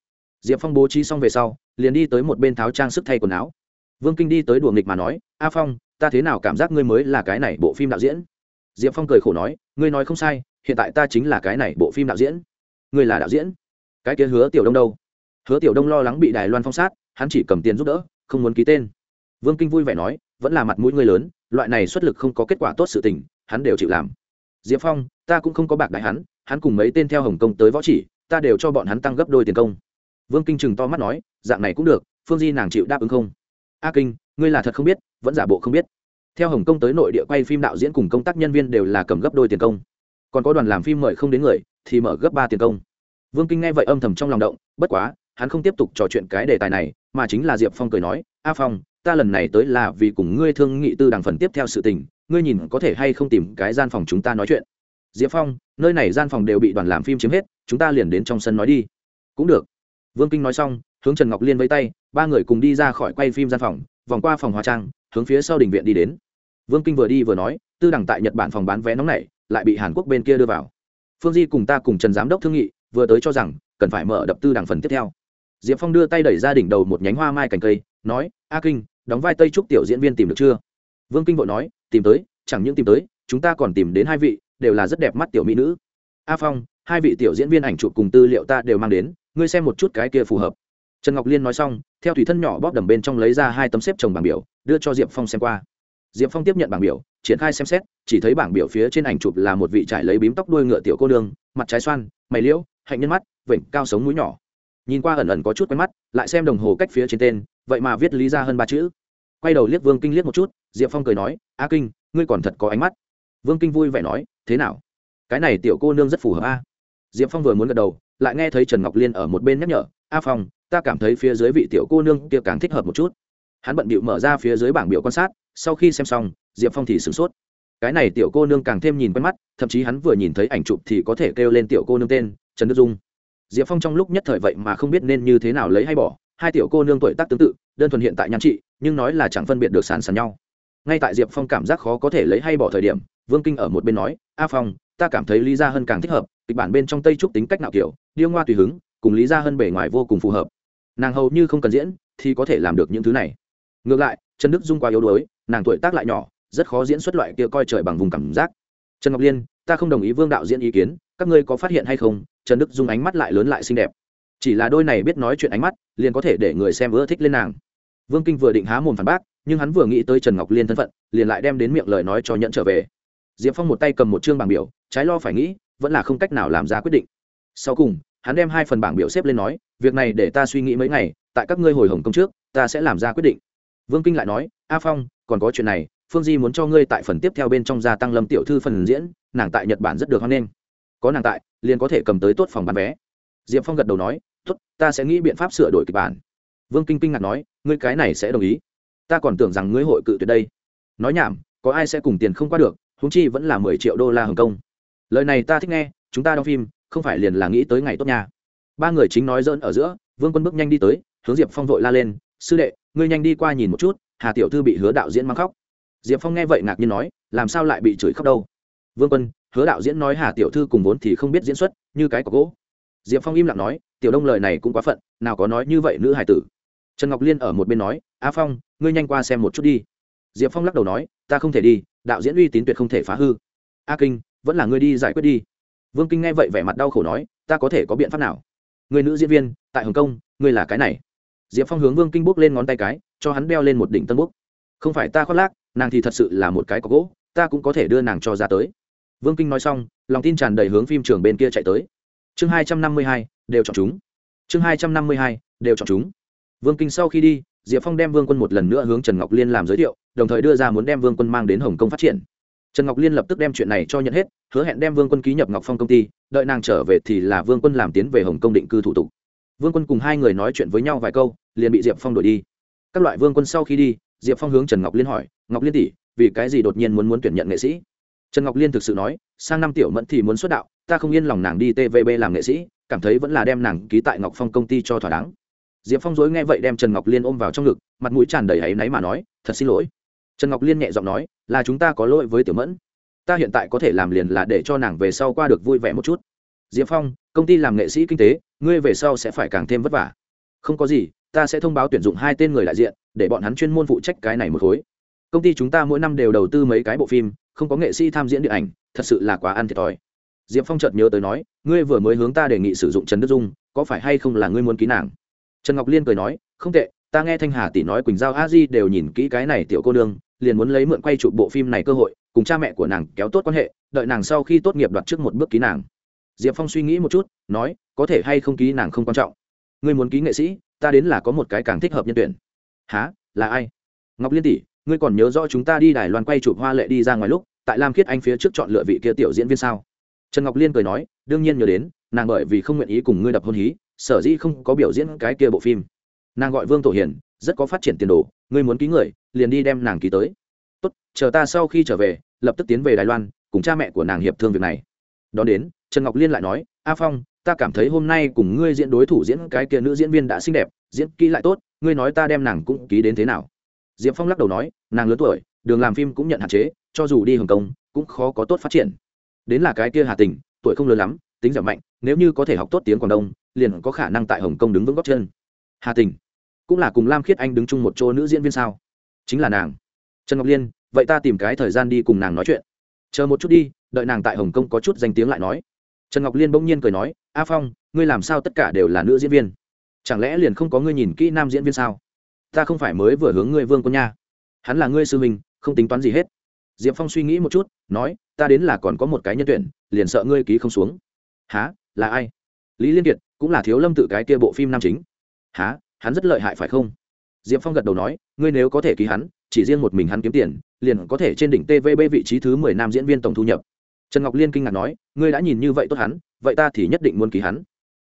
Diệp phong bố trí xong về sau, liền đi tới một bên tháo trang sức thay quần áo. Vương kinh đi tới đùa nghịch mà nói, a phong, ta thế nào cảm giác ngươi mới là cái này bộ phim đạo diễn? Diệp phong cười khổ nói ngươi nói không sai, hiện tại ta chính là cái này bộ phim đạo diễn. Ngươi là đạo diễn? Cái kia hứa tiểu đông đâu? Hứa tiểu đông lo lắng bị đài loan phong sát, hắn chỉ cầm tiền giúp đỡ, không muốn ký tên. Vương kinh vui vẻ nói, vẫn là mặt mũi ngươi lớn, loại này xuất lực không có kết quả tốt sự tình, hắn đều chịu làm. Diệp phong, ta cũng không có bạc đại hắn hắn cùng mấy tên theo hồng kông tới võ chỉ, ta đều cho bọn hắn tăng gấp đôi tiền công. Vương kinh chừng to mắt nói, dạng này cũng được, phương di nàng chịu đáp ứng không? A kinh, ngươi là thật không biết, vẫn giả bộ không biết theo hồng kông tới nội địa quay phim đạo diễn cùng công tác nhân viên đều là cầm gấp đôi tiền công. Còn có đoàn làm phim mời không đến người, thì mở gấp ba tiền công. Vương kinh nghe vậy âm thầm trong lòng động, bất quá, hắn không tiếp tục trò chuyện cái đề tài này, mà chính là diệp phong cười nói, a phong, ta lần này tới là vì cùng ngươi thương nghị tư đằng phần tiếp theo sự tình, ngươi nhìn có thể hay không tìm cái gian phòng chúng ta nói chuyện. Diệp phong, nơi này gian phòng đều bị đoàn làm phim chiếm hết, chúng ta liền đến trong sân nói đi. Cũng được. Vương kinh nói xong, hướng trần ngọc liên với tay, ba người cùng đi ra khỏi quay phim gian phòng, vòng qua phòng hóa trang, hướng phía sau đình viện đi đến vương kinh vừa đi vừa nói, tư đẳng tại nhật bản phòng bán vé nóng này, lại bị hàn quốc bên kia đưa vào. Phương di cùng ta cùng trần giám đốc thương nghị, vừa tới cho rằng, cần phải mở đập tư đẳng phần tiếp theo. Diệp phong đưa tay đẩy ra đỉnh đầu một nhánh hoa mai cành cây, nói, a kinh, đóng vai tây trúc tiểu diễn viên tìm được chưa? Vương kinh vội nói, tìm tới, chẳng những tìm tới, chúng ta còn tìm đến hai vị, đều là rất đẹp mắt tiểu mỹ nữ. A phong, hai vị tiểu diễn viên ảnh chụp cùng tư liệu ta đều mang đến, ngươi xem một chút cái kia phù hợp. Trần ngọc liên nói xong, theo thủy thân nhỏ bóp đầm bên trong lấy ra hai tấm xếp chồng bảng biểu, đưa cho diệp phong xem qua diệp phong tiếp nhận bảng biểu, triển khai xem xét, chỉ thấy bảng biểu phía trên ảnh chụp là một vị trải lấy bím tóc đuôi ngựa tiểu cô nương, mặt trái xoan, mày liễu, hạnh nhân mắt, vểnh, cao sống mũi nhỏ. Nhìn qua ẩn ẩn có chút quen mắt, lại xem đồng hồ cách phía trên tên, vậy mà viết lý ra hơn ba chữ. Quay đầu liếc vương kinh liếc một chút, diệp phong cười nói, a kinh, ngươi còn thật có ánh mắt. Vương kinh vui vẻ nói, thế nào? Cái này tiểu cô nương rất phù hợp a. Diệp phong vừa muốn gật đầu, lại nghe thấy trần ngọc liên ở một bên nhắc nhở, a phong, ta cảm thấy phía dưới vị tiểu cô nương kia càng thích hợp một chút hắn bận bịu mở ra phía dưới bảng biểu quan sát, sau khi xem xong, diệp phong thì sửng sốt. Cái này tiểu cô nương càng thêm nhìn quen mắt, thậm chí hắn vừa nhìn thấy ảnh chụp thì có thể kêu lên tiểu cô nương tên, trần đức dung. Diệp phong trong lúc nhất thời vậy mà không biết nên như thế nào lấy hay bỏ, hai tiểu cô nương tuổi tác tương tự, đơn thuần hiện tại nhan trị, nhưng nói là chẳng phân biệt được sàn sàn nhau. Ngay tại diệp phong cảm giác khó có thể lấy hay bỏ thời điểm, vương kinh ở một bên nói, a phong, ta cảm thấy lý gia hân càng thích hợp, kịch bản bên trong tây trúc tính cách nào kiểu, điêu ngoa tùy hứng, cùng lý gia hân bề ngoài vô cùng phù hợp. Nàng hầu như không cần diễn thì có thể làm được những thứ này ngược lại, trần đức dung quá yếu đuối, nàng tuổi tác lại nhỏ, rất khó diễn xuất loại kia coi trời bằng vùng cảm giác. Trần ngọc liên, ta không đồng ý vương đạo diễn ý kiến, các ngươi có phát hiện hay không? Trần đức dung ánh mắt lại lớn lại xinh đẹp. Chỉ là đôi này biết nói chuyện ánh mắt, liền có thể để người xem ưa thích lên nàng. Vương kinh vừa định há mồm phản bác, nhưng hắn vừa nghĩ tới trần ngọc liên thân phận, liền lại đem đến miệng lời nói cho nhận trở về. Diệp phong một tay cầm một chương bảng biểu, trái lo phải nghĩ, vẫn là không cách nào làm ra quyết định. Sau cùng, hắn đem hai phần bảng biểu xếp lên nói, việc này để ta suy nghĩ mấy ngày, tại các ngươi hồi hồng công trước, ta sẽ làm ra quyết định vương kinh lại nói, a phong, còn có chuyện này, phương di muốn cho ngươi tại phần tiếp theo bên trong gia tăng lâm tiểu thư phần diễn, nàng tại nhật bản rất được hoan nghênh. Có nàng tại, liền có thể cầm tới tốt phòng bán vé. Diệp phong gật đầu nói, tốt, ta sẽ nghĩ biện pháp sửa đổi kịch bản. Vương kinh kinh ngạc nói, ngươi cái này sẽ đồng ý. Ta còn tưởng rằng ngươi hội cự tuyệt đây. Nói nhảm, có ai sẽ cùng tiền không qua được húng chi vẫn là mười triệu đô la hồng kông lời này ta thích nghe, chúng ta đóng phim, không phải liền là nghĩ tới ngày tốt nha. Ba người chính nói dỡn ở giữa, vương quân bước nhanh đi tới, hướng diệp phong vội la lên, sư đệ ngươi nhanh đi qua nhìn một chút, hà tiểu thư bị hứa đạo diễn mang khóc. Diệp phong nghe vậy ngạc nhiên nói, làm sao lại bị chửi khóc đâu? Vương quân, hứa đạo diễn nói hà tiểu thư cùng vốn thì không biết diễn xuất, như cái có gỗ. Diệp phong im lặng nói, tiểu đông lời này cũng quá phận, nào có nói như vậy nữ hải tử. Trần ngọc liên ở một bên nói, a phong, ngươi nhanh qua xem một chút đi. Diệp phong lắc đầu nói, ta không thể đi, đạo diễn uy tín tuyệt không thể phá hư. A kinh, vẫn là ngươi đi giải quyết đi. Vương kinh nghe vậy vẻ mặt đau khổ nói, ta có thể có biện pháp nào? Người nữ diễn viên, tại hồng kông, ngươi là cái này diệp phong hướng vương kinh bốc lên ngón tay cái, cho hắn đeo lên một đỉnh tân bốc không phải ta khoác lác, nàng thì thật sự là một cái có gỗ, ta cũng có thể đưa nàng cho ra tới. Vương kinh nói xong, lòng tin tràn đầy hướng phim trường bên kia chạy tới. Chương hai trăm năm mươi hai, đều chọn chúng. Chương hai trăm năm mươi hai, đều chọn chúng. Vương kinh sau khi đi, diệp phong đem vương quân một lần nữa hướng trần ngọc liên làm giới thiệu, đồng thời đưa ra muốn đem vương quân mang đến hồng kông phát triển. Trần ngọc liên lập tức đem chuyện này cho nhận hết, hứa hẹn đem vương quân ký nhập ngọc phong công ty, đợi nàng trở về thì là vương quân làm tiến về hồng kông định cư thủ tục. Vương quân cùng hai người nói chuyện với nhau vài câu liền bị diệp phong đổi đi. Các loại vương quân sau khi đi, diệp phong hướng trần ngọc liên hỏi, ngọc liên tỷ, vì cái gì đột nhiên muốn muốn tuyển nhận nghệ sĩ? Trần ngọc liên thực sự nói, sang năm tiểu mẫn thì muốn xuất đạo, ta không yên lòng nàng đi tvb làm nghệ sĩ, cảm thấy vẫn là đem nàng ký tại ngọc phong công ty cho thỏa đáng. Diệp phong dối nghe vậy đem trần ngọc liên ôm vào trong ngực, mặt mũi tràn đầy áy náy mà nói, thật xin lỗi. Trần ngọc liên nhẹ giọng nói, là chúng ta có lỗi với tiểu mẫn. Ta hiện tại có thể làm liền là để cho nàng về sau qua được vui vẻ một chút. Diệp phong, công ty làm nghệ sĩ kinh tế, ngươi về sau sẽ phải càng thêm vất vả. Không có gì ta sẽ thông báo tuyển dụng hai tên người đại diện, để bọn hắn chuyên môn phụ trách cái này một khối. Công ty chúng ta mỗi năm đều đầu tư mấy cái bộ phim, không có nghệ sĩ tham diễn điện ảnh, thật sự là quá ăn thiệt thòi. Diệp phong chợt nhớ tới nói, ngươi vừa mới hướng ta đề nghị sử dụng trần đức dung, có phải hay không là ngươi muốn ký nàng? Trần ngọc liên cười nói, không tệ, ta nghe thanh hà tỷ nói quỳnh giao a di đều nhìn kỹ cái này tiểu cô nương, liền muốn lấy mượn quay chụp bộ phim này cơ hội, cùng cha mẹ của nàng kéo tốt quan hệ, đợi nàng sau khi tốt nghiệp đoạt trước một bước ký nàng. Diệp phong suy nghĩ một chút, nói, có thể hay không ký nàng không quan trọng. Ngươi muốn ký nghệ sĩ ta đến là có một cái càng thích hợp nhân tuyển. Há là ai? Ngọc liên tỷ, ngươi còn nhớ rõ chúng ta đi đài loan quay chụp hoa lệ đi ra ngoài lúc, tại lam khiết anh phía trước chọn lựa vị kia tiểu diễn viên sao? Trần ngọc liên cười nói, đương nhiên nhớ đến, nàng bởi vì không nguyện ý cùng ngươi đập hôn hí, sở dĩ không có biểu diễn cái kia bộ phim. Nàng gọi vương tổ hiền rất có phát triển tiền đồ, ngươi muốn ký người, liền đi đem nàng ký tới. Tốt, chờ ta sau khi trở về, lập tức tiến về đài loan, cùng cha mẹ của nàng hiệp thương việc này. Đón đến, trần ngọc liên lại nói, a phong ta cảm thấy hôm nay cùng ngươi diễn đối thủ diễn cái kia nữ diễn viên đã xinh đẹp, diễn kỹ lại tốt, ngươi nói ta đem nàng cũng ký đến thế nào? Diệp phong lắc đầu nói, nàng lớn tuổi, đường làm phim cũng nhận hạn chế, cho dù đi hồng kông, cũng khó có tốt phát triển. Đến là cái kia hà tình tuổi không lớn lắm, tính giảm mạnh, nếu như có thể học tốt tiếng quảng đông, liền có khả năng tại hồng kông đứng vững góc chân. Hà tình cũng là cùng lam khiết anh đứng chung một chỗ nữ diễn viên sao? Chính là nàng. Trần ngọc liên, vậy ta tìm cái thời gian đi cùng nàng nói chuyện. Chờ một chút đi, đợi nàng tại hồng kông có chút danh tiếng lại nói trần ngọc liên bỗng nhiên cười nói, a phong, ngươi làm sao tất cả đều là nữ diễn viên? Chẳng lẽ liền không có ngươi nhìn kỹ nam diễn viên sao? Ta không phải mới vừa hướng ngươi vương quân nha. Hắn là ngươi sư mình không tính toán gì hết. Diệp phong suy nghĩ một chút, nói, ta đến là còn có một cái nhân tuyển, liền sợ ngươi ký không xuống. Há là ai? Lý liên kiệt, cũng là thiếu lâm tự cái kia bộ phim nam chính. Há hắn rất lợi hại phải không? Diệp phong gật đầu nói, ngươi nếu có thể ký hắn, chỉ riêng một mình hắn kiếm tiền, liền có thể trên đỉnh tvb vị trí thứ mười nam diễn viên tổng thu nhập trần ngọc liên kinh ngạc nói, ngươi đã nhìn như vậy tốt hắn, vậy ta thì nhất định muốn ký hắn.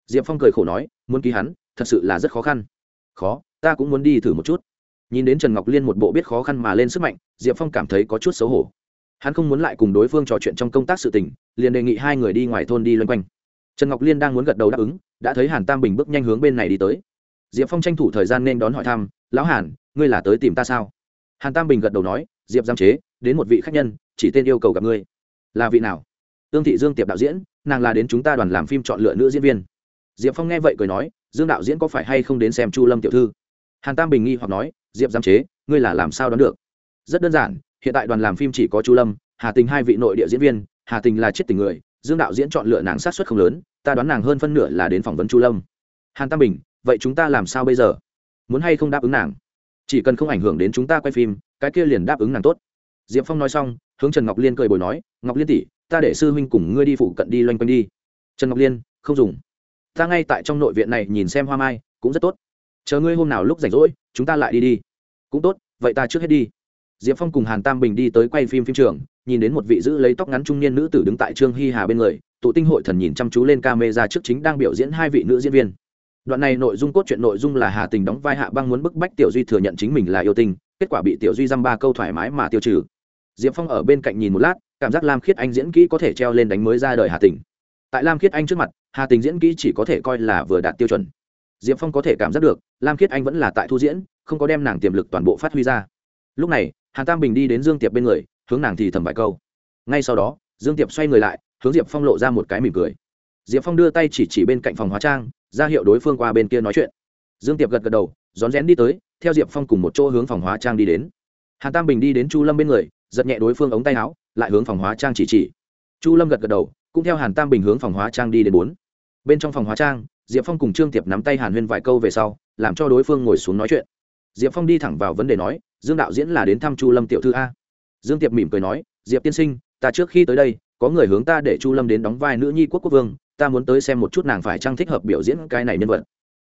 Diệp phong cười khổ nói, muốn ký hắn, thật sự là rất khó khăn. Khó, ta cũng muốn đi thử một chút. Nhìn đến trần ngọc liên một bộ biết khó khăn mà lên sức mạnh, diệp phong cảm thấy có chút xấu hổ. Hắn không muốn lại cùng đối phương trò chuyện trong công tác sự tình, liền đề nghị hai người đi ngoài thôn đi loanh quanh. Trần ngọc liên đang muốn gật đầu đáp ứng, đã thấy hàn tam bình bước nhanh hướng bên này đi tới. Diệp phong tranh thủ thời gian nên đón hỏi thăm, lão hàn, ngươi là tới tìm ta sao? Hàn tam bình gật đầu nói, diệp giam chế, đến một vị khách nhân, chỉ tên yêu cầu gặp ngươi là vị nào? Tương thị dương tiệp đạo diễn, nàng là đến chúng ta đoàn làm phim chọn lựa nữ diễn viên. Diệp phong nghe vậy cười nói, dương đạo diễn có phải hay không đến xem chu lâm tiểu thư? Hàn tam bình nghi hoặc nói, diệp giám chế, ngươi là làm sao đoán được? Rất đơn giản, hiện tại đoàn làm phim chỉ có chu lâm, hà tình hai vị nội địa diễn viên, hà tình là chết tình người, dương đạo diễn chọn lựa nàng sát xuất không lớn, ta đoán nàng hơn phân nửa là đến phỏng vấn chu lâm. Hàn tam bình, vậy chúng ta làm sao bây giờ? Muốn hay không đáp ứng nàng? Chỉ cần không ảnh hưởng đến chúng ta quay phim, cái kia liền đáp ứng nàng tốt diệp phong nói xong, hướng trần ngọc liên cười bồi nói, ngọc liên tỷ, ta để sư huynh cùng ngươi đi phụ cận đi loanh quanh đi. Trần ngọc liên, không dùng. Ta ngay tại trong nội viện này nhìn xem hoa mai, cũng rất tốt. Chờ ngươi hôm nào lúc rảnh rỗi, chúng ta lại đi đi. Cũng tốt, vậy ta trước hết đi. Diệp phong cùng hàn tam bình đi tới quay phim phim trường, nhìn đến một vị giữ lấy tóc ngắn trung niên nữ tử đứng tại trương hi hà bên người, tụ tinh hội thần nhìn chăm chú lên ca mê ra trước chính đang biểu diễn hai vị nữ diễn viên. Đoạn này nội dung cốt truyện nội dung là hà tình đóng vai hạ băng muốn bức bách tiểu duy thừa nhận chính mình là yêu tinh, kết quả bị tiểu duy dăm ba câu thoải mái mà tiêu trừ diệp phong ở bên cạnh nhìn một lát, cảm giác lam khiết anh diễn kỹ có thể treo lên đánh mới ra đời hà tình. Tại lam khiết anh trước mặt, hà tình diễn kỹ chỉ có thể coi là vừa đạt tiêu chuẩn. Diệp phong có thể cảm giác được, lam khiết anh vẫn là tại thu diễn, không có đem nàng tiềm lực toàn bộ phát huy ra. Lúc này Hàn tam bình đi đến dương tiệp bên người, hướng nàng thì thầm vài câu. Ngay sau đó, dương tiệp xoay người lại, hướng diệp phong lộ ra một cái mỉm cười. Diệp phong đưa tay chỉ chỉ bên cạnh phòng hóa trang, ra hiệu đối phương qua bên kia nói chuyện. Dương tiệp gật gật đầu, rón rén đi tới, theo diệp phong cùng một chỗ hướng phòng hóa trang đi đến. Hàn tam bình đi đến chu lâm bên người giật nhẹ đối phương ống tay áo, lại hướng phòng hóa trang chỉ chỉ. Chu lâm gật gật đầu, cũng theo hàn tam bình hướng phòng hóa trang đi đến bốn. Bên trong phòng hóa trang, diệp phong cùng trương tiệp nắm tay hàn huyên vài câu về sau, làm cho đối phương ngồi xuống nói chuyện. Diệp phong đi thẳng vào vấn đề nói, dương đạo diễn là đến thăm chu lâm tiểu thư a. Dương tiệp mỉm cười nói, diệp tiên sinh, ta trước khi tới đây, có người hướng ta để chu lâm đến đóng vai nữ nhi quốc quốc vương, ta muốn tới xem một chút nàng phải trang thích hợp biểu diễn cái này nhân vật.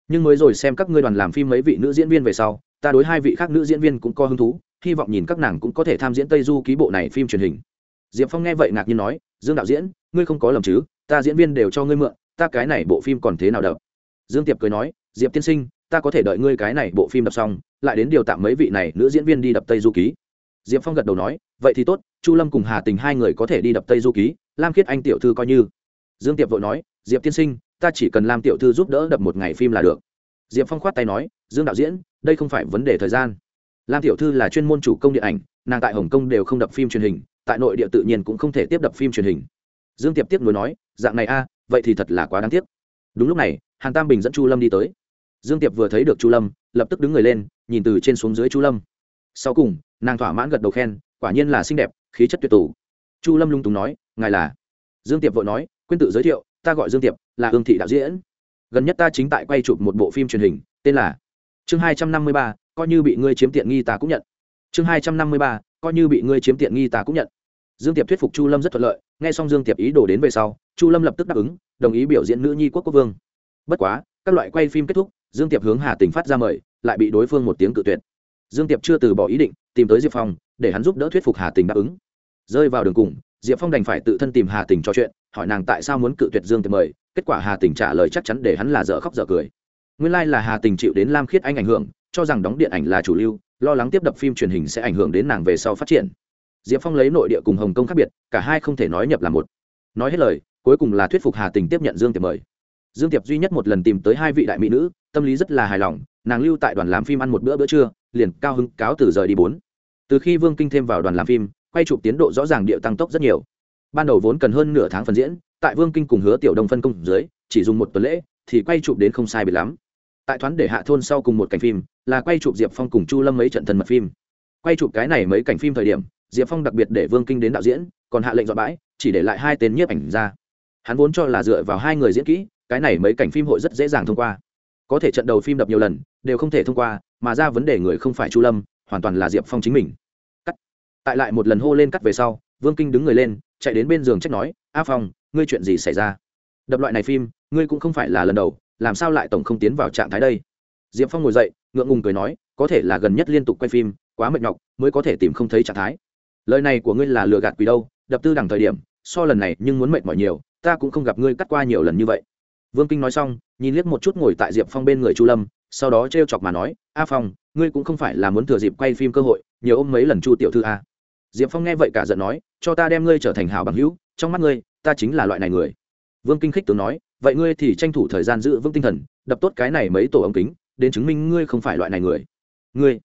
Nhưng mới rồi xem các ngươi đoàn làm phim mấy vị nữ diễn viên về sau, ta đối hai vị khác nữ diễn viên cũng có hứng thú hy vọng nhìn các nàng cũng có thể tham diễn tây du ký bộ này phim truyền hình. Diệp phong nghe vậy ngạc nhiên nói, dương đạo diễn, ngươi không có lầm chứ, ta diễn viên đều cho ngươi mượn, ta cái này bộ phim còn thế nào đập? Dương tiệp cười nói, diệp tiên sinh, ta có thể đợi ngươi cái này bộ phim đập xong, lại đến điều tạm mấy vị này nữ diễn viên đi đập tây du ký. Diệp phong gật đầu nói, vậy thì tốt, chu lâm cùng hà tình hai người có thể đi đập tây du ký, lam khiết anh tiểu thư coi như. Dương tiệp vội nói, diệp tiên sinh, ta chỉ cần lam tiểu thư giúp đỡ đập một ngày phim là được. Diệp phong khoát tay nói, dương đạo diễn, đây không phải vấn đề thời gian lam tiểu thư là chuyên môn chủ công điện ảnh, nàng tại hồng kông đều không đập phim truyền hình, tại nội địa tự nhiên cũng không thể tiếp đập phim truyền hình. Dương tiệp tiếp nối nói, dạng này a, vậy thì thật là quá đáng tiếc. Đúng lúc này, hàn tam bình dẫn chu lâm đi tới. Dương tiệp vừa thấy được chu lâm, lập tức đứng người lên, nhìn từ trên xuống dưới chu lâm. Sau cùng, nàng thỏa mãn gật đầu khen, quả nhiên là xinh đẹp, khí chất tuyệt tủ. Chu lâm lung túng nói, ngài là? Dương tiệp vội nói quyên tự giới thiệu, ta gọi dương tiệp, là hương thị đạo diễn. Gần nhất ta chính tại quay chụp một bộ phim truyền hình, tên là chương hai trăm năm mươi ba coi như bị ngươi chiếm tiện nghi ta cũng nhận. Chương hai trăm năm mươi ba, coi như bị ngươi chiếm tiện nghi ta cũng nhận. Dương tiệp thuyết phục chu lâm rất thuận lợi n g h e xong dương tiệp ý đồ đến về sau, chu lâm lập tức đáp ứng, đồng ý biểu diễn nữ nhi quốc quốc vương. Bất quá, các loại quay phim kết thúc, dương tiệp hướng hà tình phát ra mời, lại bị đối phương một tiếng cự tuyệt. Dương tiệp chưa từ bỏ ý định, tìm tới diệp phong, để hắn giúp đỡ thuyết phục hà tình đáp ứng. Rơi vào đường cùng, diệp phong đành phải tự thân tìm hà tình trò chuyện, hỏi nàng tại sao muốn cự tuyệt dương tiệp mời, kết quả hà tình trả lời chắc chắn để hắn là dở khóc dở cười. Nguyên lai là hà tình chịu đến lam khiết anh ảnh hưởng cho rằng đóng điện ảnh là chủ lưu, lo lắng tiếp đập phim truyền hình sẽ ảnh hưởng đến nàng về sau phát triển. Diệp phong lấy nội địa cùng hồng kông khác biệt, cả hai không thể nói nhập là một. Nói hết lời, cuối cùng là thuyết phục hà tình tiếp nhận dương tiệp mời. Dương tiệp duy nhất một lần tìm tới hai vị đại mỹ nữ, tâm lý rất là hài lòng, nàng lưu tại đoàn làm phim ăn một bữa bữa trưa, liền cao hứng cáo từ rời đi bốn. Từ khi vương kinh thêm vào đoàn làm phim, quay chụp tiến độ rõ ràng điệu tăng tốc rất nhiều. Ban đầu vốn cần hơn nửa tháng phần diễn, tại vương kinh cùng hứa tiểu đông phân công dưới, chỉ dùng một tuần lễ, thì quay chụp đến không sai bị lắm tại thoán để hạ thôn sau cùng một cảnh phim, là quay chụp diệp phong cùng chu lâm mấy trận thần mật phim. Quay chụp cái này mấy cảnh phim thời điểm, diệp phong đặc biệt để vương kinh đến đạo diễn, còn hạ lệnh dọn bãi, chỉ để lại hai tên nhiếp ảnh ra. Hắn vốn cho là dựa vào hai người diễn kỹ, cái này mấy cảnh phim hội rất dễ dàng thông qua. Có thể trận đầu phim đập nhiều lần, đều không thể thông qua, mà ra vấn đề người không phải chu lâm, hoàn toàn là diệp phong chính mình. Cắt. Tại lại một lần hô lên cắt về sau, vương kinh đứng người lên, chạy đến bên giường trách nói, a phong, ngươi chuyện gì xảy ra? Đập loại này phim, ngươi cũng không phải là lần đầu làm sao lại tổng không tiến vào trạng thái đây? Diệp phong ngồi dậy, ngượng ngùng cười nói, có thể là gần nhất liên tục quay phim, quá mệt nhọc, mới có thể tìm không thấy trạng thái. Lời này của ngươi là lừa gạt quỷ đâu, đập tư đẳng thời điểm, so lần này nhưng muốn mệt mỏi nhiều, ta cũng không gặp ngươi cắt qua nhiều lần như vậy. Vương kinh nói xong, nhìn liếc một chút ngồi tại diệp phong bên người chu lâm, sau đó t r e o chọc mà nói, a phong, ngươi cũng không phải là muốn thừa dịp quay phim cơ hội, nhiều ôm mấy lần chu tiểu thư a. Diệp phong nghe vậy cả giận nói, cho ta đem ngươi trở thành hảo bằng hữu, trong mắt ngươi, ta chính là loại này người. Vương kinh khích tướng nói vậy ngươi thì tranh thủ thời gian giữ vững tinh thần, đập tốt cái này mấy tổ ống kính, đến chứng minh ngươi không phải loại này người. Ngươi.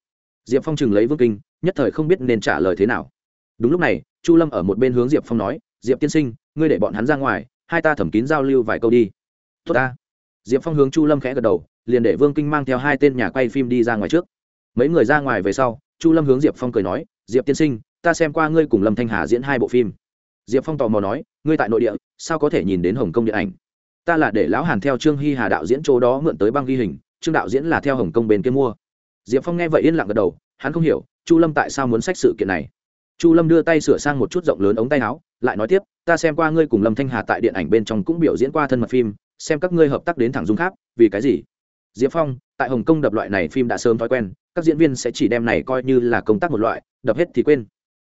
Diệp phong chừng lấy vương kinh, nhất thời không biết nên trả lời thế nào. Đúng lúc này, chu lâm ở một bên hướng diệp phong nói, diệp tiên sinh, ngươi để bọn hắn ra ngoài, hai ta thẩm kín giao lưu vài câu đi. Tốt ta. Diệp phong hướng chu lâm khẽ gật đầu, liền để vương kinh mang theo hai tên nhà quay phim đi ra ngoài trước. Mấy người ra ngoài về sau, chu lâm hướng diệp phong cười nói, diệp tiên sinh, ta xem qua ngươi cùng lâm thanh hà diễn hai bộ phim. Diệp phong tò mò nói, ngươi tại nội địa, sao có thể nhìn đến hồng kông điện ảnh? Ta là để lão hàn theo trương hy hà đạo diễn chỗ đó mượn tới băng ghi hình, trương đạo diễn là theo hồng kông bên kia mua. Diệp phong nghe vậy yên lặng gật đầu, hắn không hiểu, chu lâm tại sao muốn sách sự kiện này. Chu lâm đưa tay sửa sang một chút rộng lớn ống tay áo, lại nói tiếp, ta xem qua ngươi cùng lâm thanh hà tại điện ảnh bên trong cũng biểu diễn qua thân mật phim, xem các ngươi hợp tác đến thẳng dung khác, vì cái gì? Diệp phong, tại hồng kông đập loại này phim đã sớm thói quen, các diễn viên sẽ chỉ đem này coi như là công tác một loại, đập hết thì quên.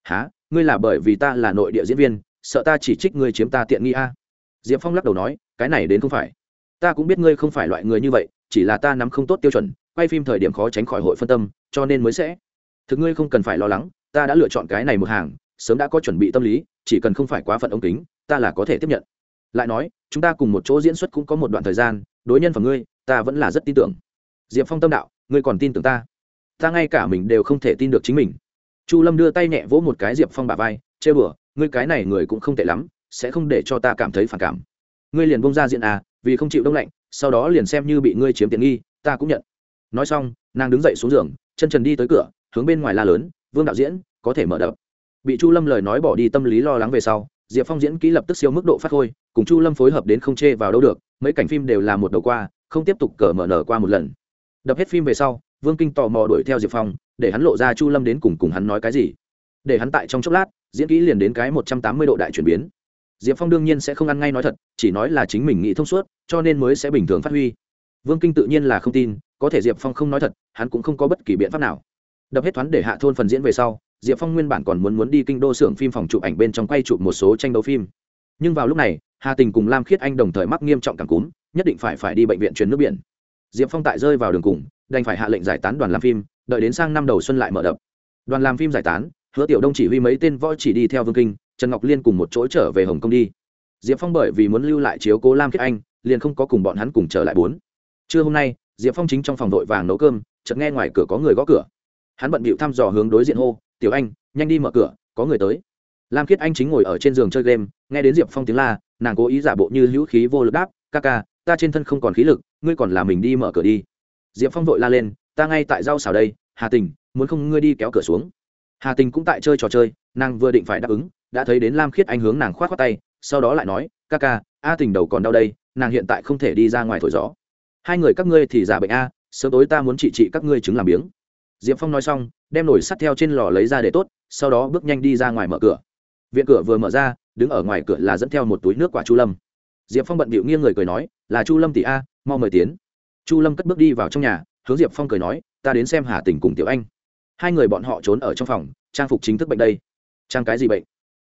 Há ngươi là bởi vì ta là nội địa diễn viên, sợ ta chỉ trích ngươi chiếm ta tiện nghi a? à? Diệp phong lắc đầu nói, cái này đến không phải. Ta cũng biết ngươi không phải loại người như vậy, chỉ là ta nắm không tốt tiêu chuẩn, quay phim thời điểm khó tránh khỏi hội phân tâm, cho nên mới sẽ. Thực ngươi không cần phải lo lắng, ta đã lựa chọn cái này một hàng, sớm đã có chuẩn bị tâm lý, chỉ cần không phải quá phận ống kính, ta là có thể tiếp nhận. Lại nói, chúng ta cùng một chỗ diễn xuất cũng có một đoạn thời gian, đối nhân phẩm ngươi, ta vẫn là rất tin tưởng. Diệp phong tâm đạo, ngươi còn tin tưởng ta? Ta ngay cả mình đều không thể tin được chính mình. Chu lâm đưa tay nhẹ vỗ một cái diệp phong bà vai, chê bửa ngươi cái này người cũng không tệ lắm sẽ không để cho ta cảm thấy phản cảm. Ngươi liền bông ra diện à vì không chịu đông lạnh, sau đó liền xem như bị ngươi chiếm tiện nghi, ta cũng nhận. Nói xong, nàng đứng dậy xuống giường, chân trần đi tới cửa, hướng bên ngoài la lớn, vương đạo diễn, có thể mở đập. Bị chu lâm lời nói bỏ đi tâm lý lo lắng về sau, diệp phong diễn kỹ lập tức siêu mức độ phát khôi cùng chu lâm phối hợp đến không chê vào đâu được, mấy cảnh phim đều là một đầu qua, không tiếp tục cờ mở nở qua một lần. Đập hết phim về sau, vương kinh tò mò đuổi theo diệp phong, để hắn lộ ra chu lâm đến cùng cùng hắn nói cái gì. Để hắn tại trong chốc lát, diễn kỹ liền đến cái một trăm tám mươi độ đại chuyển biến diệp phong đương nhiên sẽ không ăn ngay nói thật, chỉ nói là chính mình nghĩ thông suốt, cho nên mới sẽ bình thường phát huy. Vương kinh tự nhiên là không tin, có thể diệp phong không nói thật, hắn cũng không có bất kỳ biện pháp nào. Đập hết thoáng để hạ thôn phần diễn về sau, diệp phong nguyên bản còn muốn muốn đi kinh đô xưởng phim phòng chụp ảnh bên trong quay chụp một số tranh đấu phim. Nhưng vào lúc này, hà tình cùng lam khiết anh đồng thời mắc nghiêm trọng cảm cúm, nhất định phải phải đi bệnh viện truyền nước biển. Diệp phong tại rơi vào đường cùng, đành phải hạ lệnh giải tán đoàn làm phim, đợi đến sang năm đầu xuân lại mở đập. Đoàn làm phim giải tán, hứa tiểu đông chỉ huy mấy tên võ chỉ đi theo vương kinh trần ngọc liên cùng một chỗ trở về hồng kông đi. Diệp phong bởi vì muốn lưu lại chiếu cố lam khiết anh, liền không có cùng bọn hắn cùng trở lại bốn. Trưa hôm nay, diệp phong chính trong phòng vội vàng nấu cơm, chợt nghe ngoài cửa có người gõ cửa. Hắn bận bịu thăm dò hướng đối diện hô, tiểu anh, nhanh đi mở cửa, có người tới. Lam khiết anh chính ngồi ở trên giường chơi game, nghe đến diệp phong tiếng la, nàng cố ý giả bộ như hữu khí vô lực đáp, ca ca, ta trên thân không còn khí lực, ngươi còn là mình đi mở cửa đi. Diệp phong vội la lên, ta ngay tại rau xào đây, hà tình, muốn không ngươi đi kéo cửa xuống. Hà tình cũng tại chơi trò chơi, nàng vừa định phải đáp ứng đã thấy đến lam khiết anh hướng nàng k h o á t tay, sau đó lại nói, ca ca, a tình đầu còn đau đây, nàng hiện tại không thể đi ra ngoài thổi gió. Hai người các ngươi thì giả bệnh a, sớm tối ta muốn trị trị các ngươi chứng làm biếng. Diệp phong nói xong, đem nồi sắt theo trên lò lấy ra để tốt, sau đó bước nhanh đi ra ngoài mở cửa. Viện cửa vừa mở ra, đứng ở ngoài cửa là dẫn theo một túi nước quả chu lâm. Diệp phong bận bịu nghiêng người cười nói, là chu lâm tỷ a, mau mời tiến. Chu lâm cất bước đi vào trong nhà, hướng diệp phong cười nói, ta đến xem hà tình cùng tiểu anh. Hai người bọn họ trốn ở trong phòng, trang phục chính thức bệnh đây. Trang cái gì bệnh?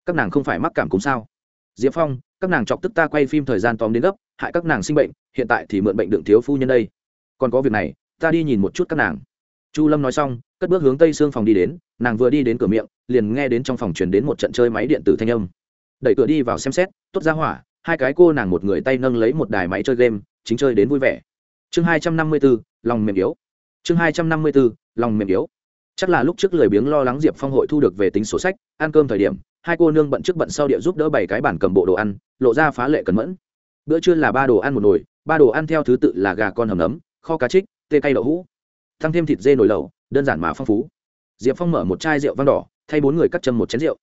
Các nàng không phải mắc cảm cúm sao? Diệp phong, các nàng chọc tức ta quay phim thời gian tóm đến gấp, hại các nàng sinh bệnh, hiện tại thì mượn bệnh đựng thiếu phu nhân đây. Còn có việc này, ta đi nhìn một chút các nàng. Chu lâm nói xong, cất bước hướng tây xương phòng đi đến, nàng vừa đi đến cửa miệng, liền nghe đến trong phòng truyền đến một trận chơi máy điện tử thanh âm. Đẩy cửa đi vào xem xét, tốt ra hỏa, hai cái cô nàng một người tay nâng lấy một đài máy chơi game, chính chơi đến vui vẻ. Chương hai trăm năm mươi bốn lòng mềm yếu. Chương hai trăm năm mươi bốn lòng mềm yếu. Chắc là lúc trước lười biếng lo lắng diệp phong hội thu được về tính sổ sách, ăn cơm thời điểm hai cô nương bận trước bận sau địa giúp đỡ bảy cái bản cầm bộ đồ ăn, lộ ra phá lệ cẩn mẫn. Bữa trưa là ba đồ ăn một nồi, ba đồ ăn theo thứ tự là gà con hầm nấm, kho cá trích, tê cay đậu hũ. Tăng thêm thịt dê nồi lẩu, đơn giản mà phong phú. Diệp phong mở một chai rượu vang đỏ, thay bốn người cắt châm một chén rượu.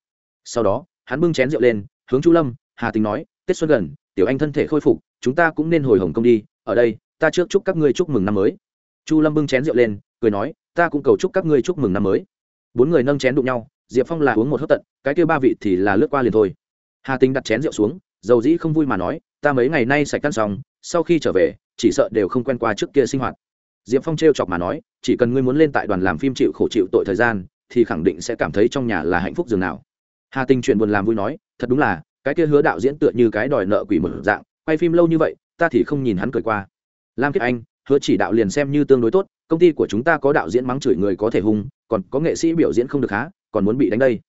Sau đó, hắn bưng chén rượu lên, hướng chu lâm, hà tình nói, tết xuân gần, tiểu anh thân thể khôi phục, chúng ta cũng nên hồi hồng công đi, ở đây, ta trước chúc các ngươi chúc mừng năm mới. Chu lâm bưng chén rượu lên, cười nói, ta cũng cầu chúc các ngươi chúc mừng năm mới. Bốn người nâng chén đụng nhau diệp phong là uống một hớp tận, cái kêu ba vị thì là lướt qua liền thôi. Hà tình đặt chén rượu xuống, dầu dĩ không vui mà nói, ta mấy ngày nay sạch căn xong, sau khi trở về, chỉ sợ đều không quen qua trước kia sinh hoạt. Diệp phong t chọc mà nói, chỉ cần ngươi muốn lên tại đoàn làm phim chịu khổ chịu tội thời gian, thì khẳng định sẽ cảm thấy trong nhà là hạnh phúc dường nào. Hà tình chuyện buồn làm vui nói, thật đúng là, cái kia hứa đạo diễn tựa như cái đòi nợ quỷ một dạng, quay phim lâu như vậy, ta thì không nhìn hắn cười qua. Lam kiếp anh, hứa chỉ đạo liền xem như tương đối tốt, công ty của chúng ta có đạo diễn mắng chửi người có thể hung, còn có nghệ sĩ biểu diễn không được há còn muốn bị đánh đây?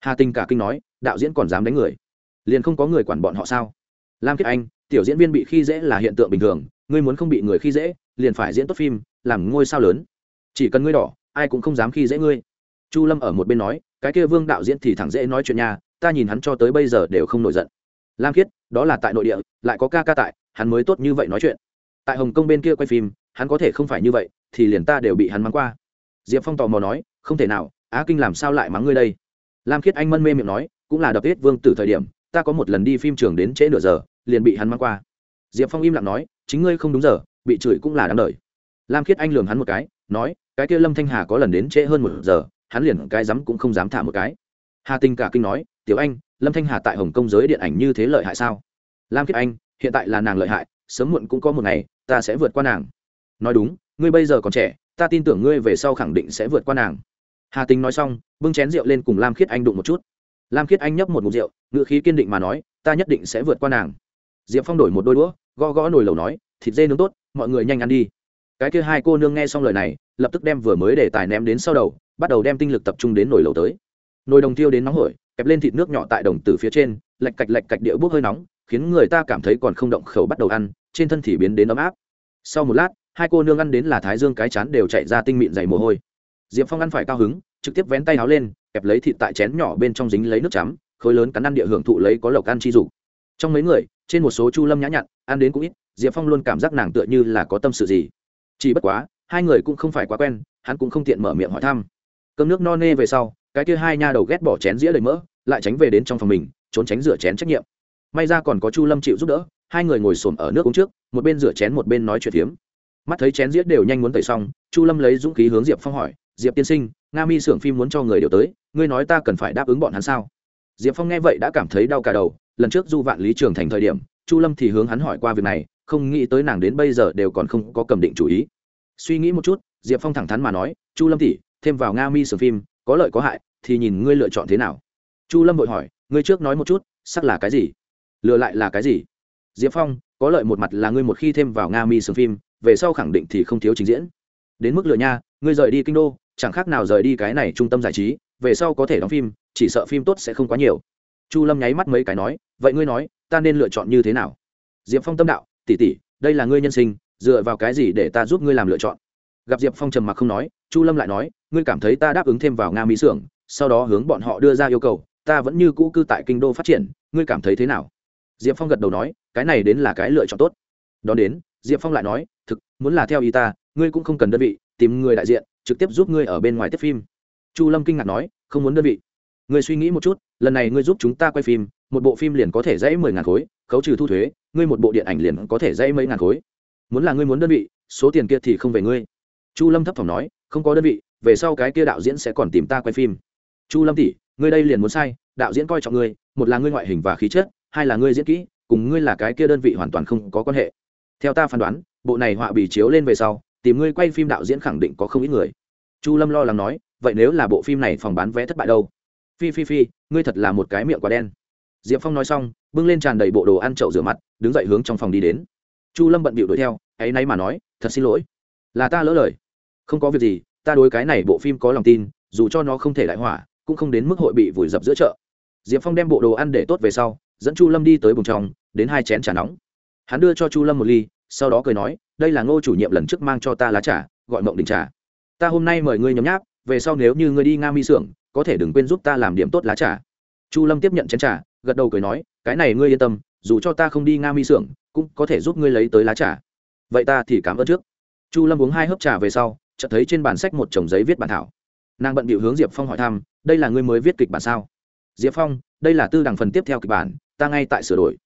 Hà Tinh cả kinh nói, đạo diễn còn dám đánh người? Liền không có người quản bọn họ sao? Lam kiết anh, tiểu diễn viên bị khi dễ là hiện tượng bình thường, ngươi muốn không bị người khi dễ, liền phải diễn tốt phim, làm ngôi sao lớn. Chỉ cần ngươi đỏ, ai cũng không dám khi dễ ngươi. Chu lâm ở một bên nói, cái kia vương đạo diễn thì thẳng dễ nói chuyện nhà ta nhìn hắn cho tới bây giờ đều không nổi giận. Lam khiết đó là tại nội địa, lại có ca ca tại, hắn mới tốt như vậy nói chuyện. Tại hồng kông bên kia quay phim, hắn có thể không phải như vậy, thì liền ta đều bị hắn mắng qua. Diệp phong tò mò nói, không thể nào á kinh làm sao lại mắng ngươi đây? Lam khiết anh mân mê miệng nói, cũng là đập tiết vương từ thời điểm, ta có một lần đi phim trường đến trễ nửa giờ, liền bị hắn mắng qua. Diệp phong im lặng nói, chính ngươi không đúng giờ, bị chửi cũng là đáng đời. Lam khiết anh lường hắn một cái, nói, cái kia lâm thanh hà có lần đến trễ hơn một giờ, hắn liền cái dám cũng không dám thả một cái. Hà tinh cả kinh nói, tiểu anh, lâm thanh hà tại hồng kông giới điện ảnh như thế lợi hại sao? Lam khiết anh, hiện tại là nàng lợi hại, sớm muộn cũng có một ngày, ta sẽ vượt qua nàng. Nói đúng, ngươi bây giờ còn trẻ, ta tin tưởng ngươi về sau khẳng định sẽ vượt qua nàng hà tinh nói xong, bưng chén rượu lên cùng lam khiết anh đụng một chút. Lam khiết anh nhấp một ngụm rượu ngự khí kiên định mà nói, ta nhất định sẽ vượt qua nàng. Diệp phong đổi một đôi đũa, gõ gõ nồi lẩu nói, thịt dê nướng tốt, mọi người nhanh ăn đi. Cái kia hai cô nương nghe xong lời này, lập tức đem vừa mới để tài ném đến sau đầu, bắt đầu đem tinh lực tập trung đến nồi lẩu tới. Nồi đồng tiêu đến nóng hổi, kẹp lên thịt nước nhỏ tại đồng từ phía trên lạch cạch lạch cạch địa bốc hơi nóng, khiến người ta cảm thấy còn không động khẩu bắt đầu ăn, trên thân thì biến đến ấm áp. Sau một lát, hai cô nương ăn đến là thái dương cái chán đều chạy ra tinh mịn dày mồ hôi diệp phong ăn phải cao hứng, trực tiếp vén tay áo lên, kẹp lấy thịt tại chén nhỏ bên trong dính lấy nước chấm, khối lớn cắn ăn địa hưởng thụ lấy có lộc ăn chi dục. Trong mấy người, trên một số chu lâm nhã nhặn, ăn đến cũng ít, diệp phong luôn cảm giác nàng tựa như là có tâm sự gì. Chỉ bất quá, hai người cũng không phải quá quen, hắn cũng không tiện mở miệng hỏi thăm. Cơm nước no nê về sau, cái kia hai nha đầu ghét bỏ chén dĩa đầy mỡ, lại tránh về đến trong phòng mình, trốn tránh rửa chén trách nhiệm. May ra còn có chu lâm chịu giúp đỡ, hai người ngồi xổm ở nước uống trước, một bên rửa chén một bên nói chuyện phiếm. Mắt thấy chén dĩa đều nhanh muốn tẩy xong, chu lâm lấy dũng khí hướng diệp phong hỏi diệp tiên sinh, nga mi xưởng phim muốn cho người điều tới, ngươi nói ta cần phải đáp ứng bọn hắn sao? Diệp phong nghe vậy đã cảm thấy đau cả đầu, lần trước du vạn lý trường thành thời điểm, chu lâm thì hướng hắn hỏi qua việc này, không nghĩ tới nàng đến bây giờ đều còn không có cầm định chủ ý. Suy nghĩ một chút, diệp phong thẳng thắn mà nói, chu lâm tỷ, thêm vào nga mi sưởng phim, có lợi có hại, thì nhìn ngươi lựa chọn thế nào? Chu lâm vội hỏi, ngươi trước nói một chút, sắc là cái gì? Lựa lại là cái gì? Diệp phong, có lợi một mặt là ngươi một khi thêm vào nga mi sưởng phim, về sau khẳng định thì không thiếu trình diễn. Đến mức lựa nha, ngươi rời đi kinh đô chẳng khác nào rời đi cái này trung tâm giải trí, về sau có thể đóng phim, chỉ sợ phim tốt sẽ không quá nhiều. Chu lâm nháy mắt mấy cái nói, vậy ngươi nói, ta nên lựa chọn như thế nào? Diệp phong tâm đạo tỉ tỉ đây là ngươi nhân sinh, dựa vào cái gì để ta giúp ngươi làm lựa chọn? Gặp diệp phong trầm mặc không nói, chu lâm lại nói, ngươi cảm thấy ta đáp ứng thêm vào nga mỹ xưởng, sau đó hướng bọn họ đưa ra yêu cầu, ta vẫn như cũ cư tại kinh đô phát triển, ngươi cảm thấy thế nào? Diệp phong gật đầu nói, cái này đến là cái lựa chọn tốt. Đón đến, diệp phong lại nói, thực, muốn là theo ý ta, ngươi cũng không cần đơn vị, tìm người đại diện trực tiếp giúp ngươi ở bên ngoài tiếp phim. Chu lâm kinh ngạc nói, không muốn đơn vị. Ngươi suy nghĩ một chút, lần này ngươi giúp chúng ta quay phim, một bộ phim liền có thể dãy mười ngàn khối, khấu trừ thu thuế, ngươi một bộ điện ảnh liền có thể dãy mấy ngàn khối. Muốn là ngươi muốn đơn vị, số tiền kia thì không về ngươi. Chu lâm thấp thỏm nói, không có đơn vị, về sau cái kia đạo diễn sẽ còn tìm ta quay phim. Chu lâm tỷ, ngươi đây liền muốn sai, đạo diễn coi trọng ngươi, một là ngươi ngoại hình và khí chất, hai là ngươi diễn kỹ, cùng ngươi là cái kia đơn vị hoàn toàn không có quan hệ. Theo ta phán đoán, bộ này họa bì chiếu lên về sau tìm ngươi quay phim đạo diễn khẳng định có không ít người. Chu lâm lo lắng nói, vậy nếu là bộ phim này phòng bán vé thất bại đâu? Phi phi phi, ngươi thật là một cái miệng quá đen. Diệp phong nói xong, bưng lên tràn đầy bộ đồ ăn chậu rửa mặt, đứng dậy hướng trong phòng đi đến. Chu lâm bận bịu đuổi theo, ấy nay mà nói, thật xin lỗi, là ta lỡ lời. Không có việc gì, ta đối cái này bộ phim có lòng tin, dù cho nó không thể đại hỏa, cũng không đến mức hội bị vùi dập giữa chợ. Diệp phong đem bộ đồ ăn để tốt về sau, dẫn chu lâm đi tới bùng trong, đến hai chén trà nóng. Hắn đưa cho chu lâm một ly, sau đó cười nói đây là ngô chủ nhiệm lần trước mang cho ta lá trà, gọi mộng đình trà. Ta hôm nay mời ngươi nhấm nháp, về sau nếu như ngươi đi nga mi xưởng có thể đừng quên giúp ta làm điểm tốt lá trà. Chu lâm tiếp nhận chén trà, gật đầu cười nói, cái này ngươi yên tâm, dù cho ta không đi nga mi xưởng cũng có thể giúp ngươi lấy tới lá trà. Vậy ta thì cảm ơn trước. Chu lâm uống hai hớp trà về sau, chợt thấy trên bản sách một chồng giấy viết bản thảo. Nàng bận bịu hướng diệp phong hỏi thăm, đây là ngươi mới viết kịch bản sao? Diệp phong, đây là tư đằng phần tiếp theo kịch bản, ta ngay tại sửa đổi.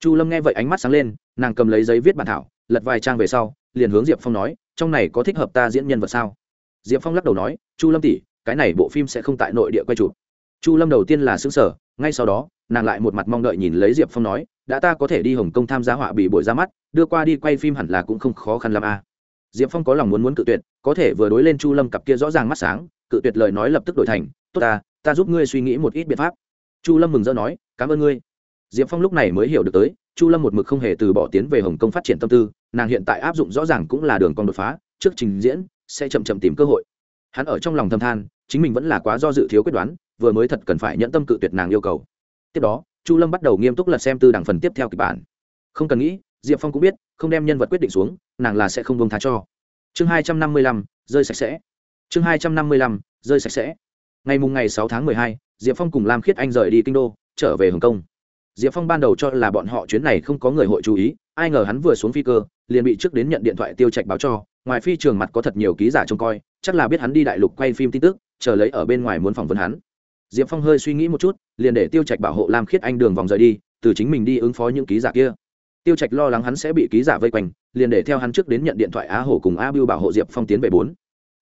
Chu lâm nghe vậy ánh mắt sáng lên, nàng cầm lấy giấy viết bản thảo lật vài trang về sau, liền hướng diệp phong nói, trong này có thích hợp ta diễn nhân vật sao? Diệp phong lắc đầu nói, chu lâm tỷ, cái này bộ phim sẽ không tại nội địa quay chụp. Chu lâm đầu tiên là xứng sở ngay sau đó, nàng lại một mặt mong đợi nhìn lấy diệp phong nói, đã ta có thể đi hồng kông tham gia họa bị buổi ra mắt, đưa qua đi quay phim hẳn là cũng không khó khăn l a à. diệp phong có lòng muốn muốn cự tuyệt, có thể vừa đối lên chu lâm cặp kia rõ ràng mắt sáng, cự tuyệt lời nói lập tức đổi thành, tốt ta ta giúp ngươi suy nghĩ một ít biện pháp. Chu lâm mừng rỡ nói, cảm ơn ngươi. Diệp phong lúc này mới hiểu được tới, chu lâm một mực không hề từ bỏ tiến về hồng kông phát triển tâm tư nàng hiện tại áp dụng rõ ràng cũng là đường con đột phá, trước trình diễn sẽ chậm chậm tìm cơ hội. Hắn ở trong lòng thâm than, chính mình vẫn là quá do dự thiếu quyết đoán, vừa mới thật cần phải nhẫn tâm cự tuyệt nàng yêu cầu. Tiếp đó, chu lâm bắt đầu nghiêm túc lật xem tư đảng phần tiếp theo kịch bản. Không cần nghĩ, diệp phong cũng biết, không đem nhân vật quyết định xuống, nàng là sẽ không bông tha cho. Chương hai trăm năm mươi lăm, rơi sạch sẽ. Chương hai trăm năm mươi lăm, rơi sạch sẽ. Ngày mùng ngày sáu tháng mười hai, diệp phong cùng lam khiết anh rời đi kinh đô, trở về hồng kông. Diệp phong ban đầu cho là bọn họ chuyến này không có người hội chú ý, ai ngờ hắn vừa xuống phi cơ liền bị trước đến nhận điện thoại tiêu trạch báo cho, ngoài phi trường mặt có thật nhiều ký giả trông coi, chắc là biết hắn đi đại lục quay phim tin tức, chờ lấy ở bên ngoài muốn phỏng vấn hắn. Diệp phong hơi suy nghĩ một chút, liền để tiêu trạch bảo hộ lam khiết anh đường vòng rời đi, từ chính mình đi ứng phó những ký giả kia. Tiêu trạch lo lắng hắn sẽ bị ký giả vây quanh, liền để theo hắn trước đến nhận điện thoại á hổ cùng a bưu bảo hộ diệp phong tiến về bốn.